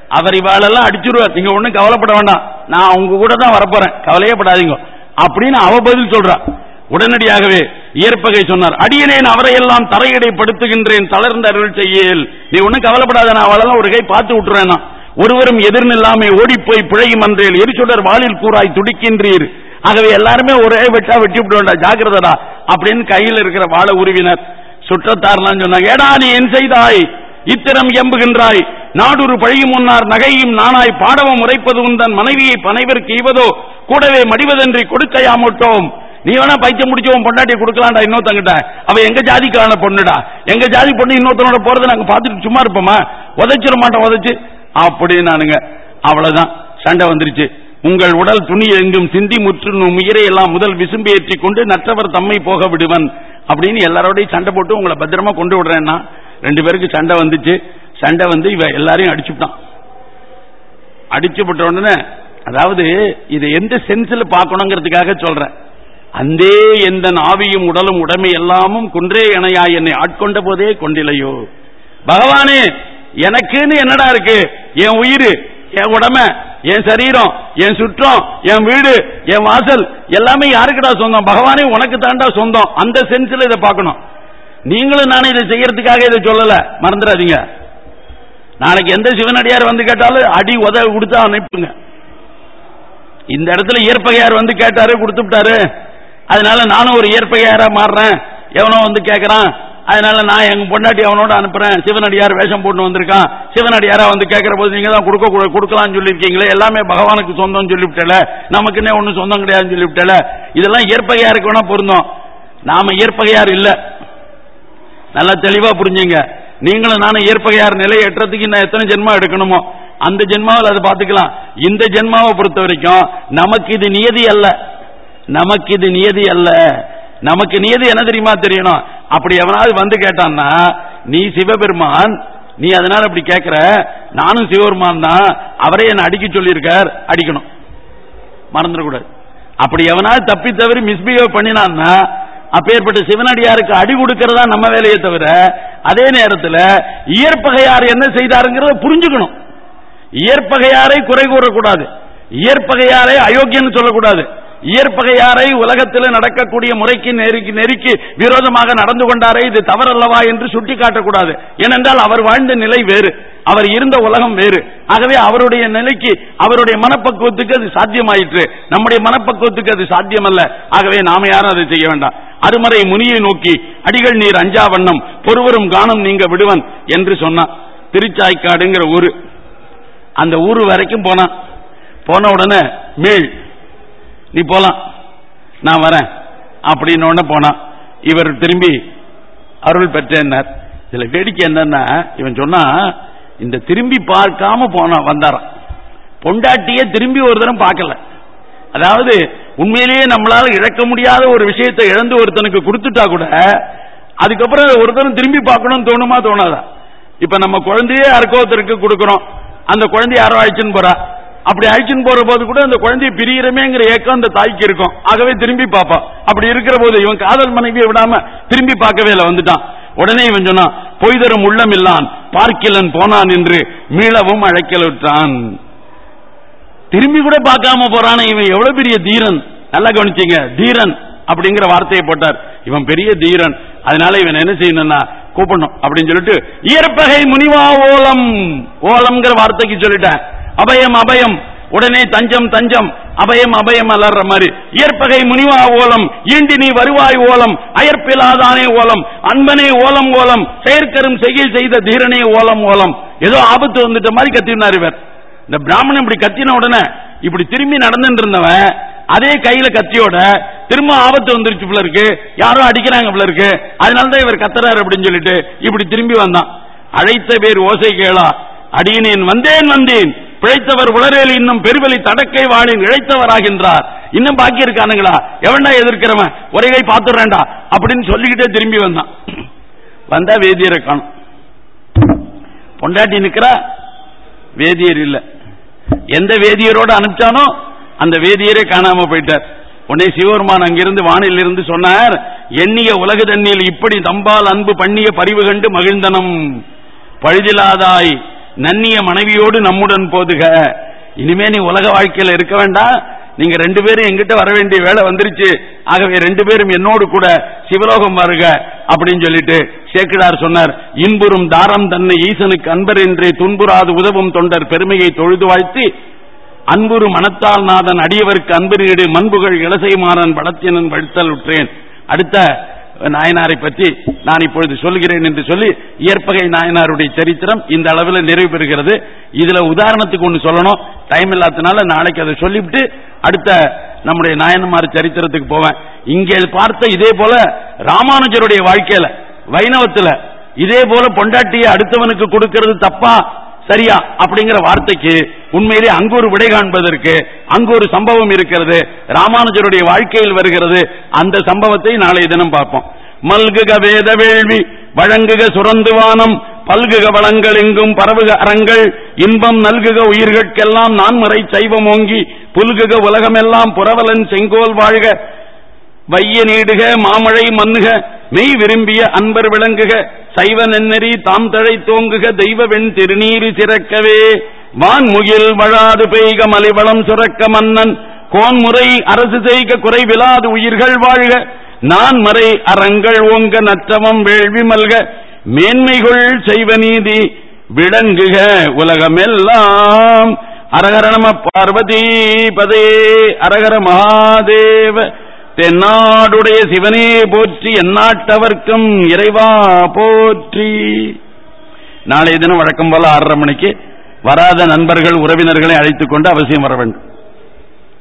அவர் இவாளெல்லாம் அடிச்சிருவார். நீங்க ஒண்ணும் கவலைப்பட வேண்டாம். நான் உங்க கூட தான் வரப்போறேன். கவலையே படாதீங்க. அப்படின்னு அவ பதில் சொல்றா. உடனடியாகவே இயற்பகை சொன்னார் அடியனேன் அவரையெல்லாம் தரையிடைப்படுத்துகின்றேன் தளர்ந்த அருள் செய்யேல். நீ ஒண்ணும் கவலைப்படாத நான் அவளெல்லாம் ஒரு கை பார்த்து விட்டுறேன்? நான். ஒருவரும் எதிர்நில்லாமே ஓடிப்போய் பிழையும் அன்றேல் எரிச்சுடர் வாளில் கூறாய் துடிக்கின்றீர். ஆகவே எல்லாருமே ஒரே வெட்டா வெட்டி விட்டுடா ஜாகிரதடா ஜாக்கிரதடா அப்படின்னு கையில் இருக்கிற வாழை உருவினர். சுற்றத்தார்லாம் சொன்னாங்க ஏடா நீ என் செய்தாய்? இத்திரம் எம்புகின்றாய். நாடொரு பழியும் முன்னார் நகையும் நானாய் பாடவம் உரைப்பது உந்தன் மனைவியை பனைவருக்கு ஈவதோ கூடவே மடிவதன்றி கொடுக்கையாமட்டோம். நீ வேணா பைத்தியம் முடிச்சவன் பொண்டாட்டியை கொடுக்கலாம்டா இன்னொருத்தங்கிட்ட. அவ எங்க ஜாதிக்கான பொண்ணுடா. எங்க ஜாதி பொண்ணு இன்னொருத்தனோட போறது நாங்க பார்த்துட்டு சும்மா இருப்போமா? உதைச்சிட மாட்டோம் உதைச்சு. அப்படின்னானுங்க. அவ்வளவுதான். சண்டை வந்துருச்சு. உங்கள் உடல் துணி எங்கும் சிந்தி முற்று உயிரை எல்லாம் முதல் விசும்பி ஏற்றி கொண்டு நற்றவர் தம்மை போக விடுவன். அப்படின்னு எல்லாரோடையும் சண்டை போட்டு உங்களை பத்திரமா கொண்டு விடுறேன்னா ரெண்டு பேருக்கு சண்டை வந்துச்சு. சண்டை வந்து இவ எல்லாரையும் அடிச்சுட்டான் அடிச்சு உடனே அதாவது இது எந்த சென்ஸ்ல பார்க்கணுங்கிறதுக்காக சொல்றேன். அந்தே எந்த ஆவியும் உடலும் உடமை எல்லாமும் குன்றே இணையா என்னை ஆட்கொண்ட போதே கொண்டிலையோ. பகவானே எனக்குன்னு என்னடா இருக்கு? என் உயிர் என் உடமை என் சரீரம் என் சுற்றம் என் வீடு என் வாசல் எல்லாமே யாருக்குடா சொந்தம்? பகவானே உனக்கு தாண்டா சொந்தம். அந்த சென்ஸ்ல இதை பார்க்கணும். நீங்களும் நானும் இதை செய்யறதுக்காக இதை சொல்லல. மறந்துடாதீங்க. நாளைக்கு எந்த சிவனடியார் வந்து கேட்டாலும் அடி உதவி கொடுத்தா அனுப்புங்க. இந்த இடத்துல இயற்பகையார் வந்து கேட்டாரு கொடுத்துட்டாரு அதனால நானும் ஒரு இயற்பகையாரா மாறுறேன். எவனோ வந்து கேட்கறான் அதனால நான் எங்க பொண்டாட்டி அவனோட அனுப்புறேன். சிவனடியார் வேஷம் போட்டு வந்திருக்கான். சிவனடியாரா வந்து கேட்கிற போது நீங்க தான் கொடுக்க கொடுக்கலாம்னு சொல்லியிருக்கீங்களே. எல்லாமே பகவானுக்கு சொந்தம் சொல்லிவிட்டல. நமக்குன்னே ஒன்னும் சொந்தம் கிடையாதுன்னு சொல்லிவிட்டல. இதெல்லாம் இயற்பகையாருக்கு வேணா பொருந்தும். நாம இயற்பகையார் இல்ல. நல்லா தெளிவா புரிஞ்சுங்க. நீங்களும் நானும் இயற்பகையார் நிலை எட்டுறதுக்கு இன்னும் எத்தனை ஜென்மா எடுக்கணுமோ அந்த ஜென்மாவில் அதை பார்த்துக்கலாம். இந்த ஜென்மாவை பொறுத்த வரைக்கும் நமக்கு இது நியதி அல்ல. நமக்கு இது நியதி அல்ல. நமக்கு நியதி என்ன தெரியுமா தெரியணும்? அப்படி எவனாவது வந்து கேட்டான்னா நீ சிவபெருமான் நீ அதனால அப்படி கேட்கிற நானும் சிவபெருமான் தான். அவரே என்ன அடிக்க சொல்லியிருக்கார். அடிக்கணும். மறந்துடக்கூடாது அப்படி எவனாவது தப்பி தவறி மிஸ்பிஹேவ் பண்ணினான்னா அப்பேற்பட்ட சிவனடியாருக்கு அடி கொடுக்கறதா நம்ம வேலையை தவிர அதே நேரத்தில் இயற்பகையார் என்ன செய்தாருங்கிறத புரிஞ்சுக்கணும். இயற்பகையாரை குறை கூறக்கூடாது. இயற்பகையாரை அயோக்கியன்னு சொல்லக்கூடாது. இயற்பகையாரை உலகத்தில் நடக்கக்கூடிய முறைக்கு நெருக்கி நெருக்கி விரோதமாக நடந்து கொண்டாரே இது தவறல்லவா என்று சுட்டிக்காட்டக்கூடாது. ஏனென்றால் அவர் வாழ்ந்த நிலை வேறு. அவர் இருந்த உலகம் வேறு. ஆகவே அவருடைய நிலைக்கு அவருடைய மனப்பக்குவத்துக்கு அது சாத்தியமாயிற்று. நம்முடைய மனப்பக்குவத்துக்கு அது சாத்தியமல்ல. ஆகவே நாம யாரும் அதை செய்ய வேண்டாம். அருமறை முனியை நோக்கி அடிகள் நீர் அஞ்சா வண்ணம் பொறுவரும் காணம் நீங்க விடுவன் என்று சொன்னான் திருச்சாய்க்காடுங்கிற ஊரு. அந்த ஊரு வரைக்கும் போனான் போன உடனே மேல் நீ போலாம். நான் வரேன். அப்படின்னு போனான். இவர் திரும்பி அருள் பெற்றேன்னார். இதுல வேடிக்கை என்னன்னா இவன் சொன்னா இந்த திரும்பி பார்க்காம போனான் வந்தாராம். பொண்டாட்டியே திரும்பி ஒரு தரம் பார்க்கல. அதாவது உண்மையிலேயே நம்மளால இழக்க முடியாத ஒரு விஷயத்தை இழந்து ஒருத்தனுக்கு கொடுத்துட்டா கூட அதுக்கப்புறம் ஒருத்தரும் திரும்பி பார்க்கணும்னு தோணுமா தோணாதா? இப்ப நம்ம குழந்தையே அர்க்கோத்தருக்கு கொடுக்கறோம் அந்த குழந்தை யாரோ அழிச்சுன்னு போறா? அப்படி அழிச்சுன்னு போற போது கூட அந்த குழந்தையை பிரியறமேங்கிற ஏக்கம் அந்த தாய்க்கு இருக்கும். ஆகவே திரும்பி பாப்பா அப்படி இருக்கிற போது இவன் காதல் மனைவியை விடாம திரும்பி பார்க்கவே இல்லை வந்துட்டான். உடனே இவன் சொன்னான் பொய்தரும் உள்ளம் இல்லான் பார்க்கிலன் போனான் என்று மீளவும் அழைக்கலுற்றான். திரும்பி கூட பார்க்காம போறான இவன் எவ்வளவு பெரிய தீரன்? நல்லா கவனிச்சீங்க தீரன் அப்படிங்கிற வார்த்தையை போட்டார். இவன் பெரிய தீரன். அதனால இவன் என்ன செய்யணும்னா கூப்பிடணும் அப்படின்னு சொல்லிட்டு இயற்பகை முனிவா ஓலம் ஓலம்ங்கிற வார்த்தைக்கு சொல்லிட்டேன். அபயம் அபயம். உடனே தஞ்சம் தஞ்சம். அபயம் அபயம் அலர்ற மாதிரி. இயற்பகை முனிவா ஓலம் ஈண்டி நீ வருவாய் ஓலம் அயற்பிலாதானே ஓலம் அன்பனே ஓலம் ஓலம் செயற்கரும் செய்கை செய்த தீரனே ஓலம் ஓலம். ஏதோ ஆபத்து வந்துட்ட மாதிரி கத்தினார் இவர். இந்த பிராமணன் இப்படி கத்தின உடனே இப்படி திரும்பி நடந்துட்டு இருந்தவன் அதே கையில கத்தியோட திரும்ப ஆபத்து வந்துருச்சு போல இருக்கு. யாரோ அடிக்கிறாங்க போல இருக்கு. அதனாலதான் இவர் கத்துறாரு அப்படின்னு சொல்லிட்டு இப்படி திரும்பி வந்தான். அழைத்த பேர் ஓசை கேளா. அடியினேன் வந்தேன் வந்தேன். பிழைத்தவர் உளரேல் இன்னும் பெருவெளி தடக்கை வாழின் இழைத்தவராகின்றார் இன்னும் பாக்கி இருக்கானுங்களா? எவன்டா எதிர்க்கிறவன்? ஒரே கை பாத்துறேன்டா அப்படின்னு சொல்லிக்கிட்டே திரும்பி வந்தான். வந்தா வேதியரை காணும். பொண்டாட்டி நிக்கிறா? வேதியர் இல்ல. எந்த வேதியரோட அனுப்பிச்சானோ அந்த வேதியரே காணாம போயிட்டார். உடனே சிவபெருமான் அங்கிருந்து வானிலிருந்து சொன்னார் எண்ணிய உலக தண்ணியில் இப்படி தம்பால் அன்பு பண்ணிய பரிவு கண்டு மகிழ்ந்தனம். பழுதிலாதாய் நன்னிய மனைவியோடு நம்முடன் போதுக. இனிமே நீ உலக வாழ்க்கையில இருக்க வேண்டாம் நீங்க ரெண்டு பேரும் எங்கிட்ட வர வேண்டிய வேலை வந்துருச்சு. ஆகவே ரெண்டு பேரும் என்னோடு கூட சிவலோகம் வருக அப்படின்னு சொல்லிட்டு சேக்கிடார் சொன்னார். இன்புறும் தாரம் தன்னை ஈசனுக்கு அன்பர் என்றே துன்புறாது உதவும் தொண்டர் பெருமையை தொழுது வாழ்த்தி அன்புறு மனத்தால் நாதன் அடியவருக்கு அன்பு மண்புகள் இளசைமாறன் படத்தினன் வழுத்தல் உற்றேன். அடுத்த நாயனாரை பற்றி நான் இப்பொழுது சொல்கிறேன் என்று சொல்லி இயற்பகை நாயனாருடைய சரித்திரம் இந்த அளவில் நிறைவு பெறுகிறது. இதுல உதாரணத்துக்கு ஒன்று சொல்லணும். டைம் இல்லாதனால நாளைக்கு அதை சொல்லிவிட்டு அடுத்த நம்முடைய நாயன்மார் சரித்திரத்துக்கு போவேன். இங்கே பார்த்த இதே போல ராமானுஜருடைய வாழ்க்கையில வைணவத்துல இதே போல பொண்டாட்டியை அடுத்தவனுக்கு கொடுக்கிறது தப்பா? சரியா? அப்படிங்கிற வார்த்தைக்கு உண்மையிலே அங்கு ஒரு விடை காண்பதற்கு அங்கு ஒரு சம்பவம் இருக்கிறது. ராமானுஜருடைய வாழ்க்கையில் வருகிறது. அந்த சம்பவத்தை நாளைய தினம் பார்ப்போம். மல்குக வேத வேள்வி வழங்குக சுரந்துவானம் பல்குக வளங்கள் எங்கும் பரவுக அறங்கள் இன்பம் நல்குக உயிர்கட்கெல்லாம் நான்மறை சைவம் ஓங்கி புல்குக உலகமெல்லாம் புறவலன் செங்கோல் வாழ்க. வைய நீடுக மாமழை மன்னுக மெய் விரும்பிய அன்பர் விளங்குக சைவ நென்னறி தாம் தழை தோங்குக தெய்வ வெண் திருநீறு சிறக்கவே. வான்முகில் வழாது பெய்க மலைவளம் சுரக்க மன்னன். கோன்முறை அரசு செய்க குறைவிலாது உயிர்கள் வாழ்க. நான் மறை அறங்கள் ஓங்க நற்றவம் வேள்வி மல்க. மேன்மைகள் செய்வ நீதி விளங்குக உலகமெல்லாம். அரகரணம பார்வதி பதே அரகர மகாதேவ. தென்னாடுடைய சிவனே போற்றி எந்நாட்டவர்க்கும் இறைவா போற்றி. நாளைய தினம் வழக்கம் போல ஆறரை மணிக்கு வராத நண்பர்கள் உறவினர்களை அழைத்துக் கொண்டு அவசியம் வர வேண்டும்.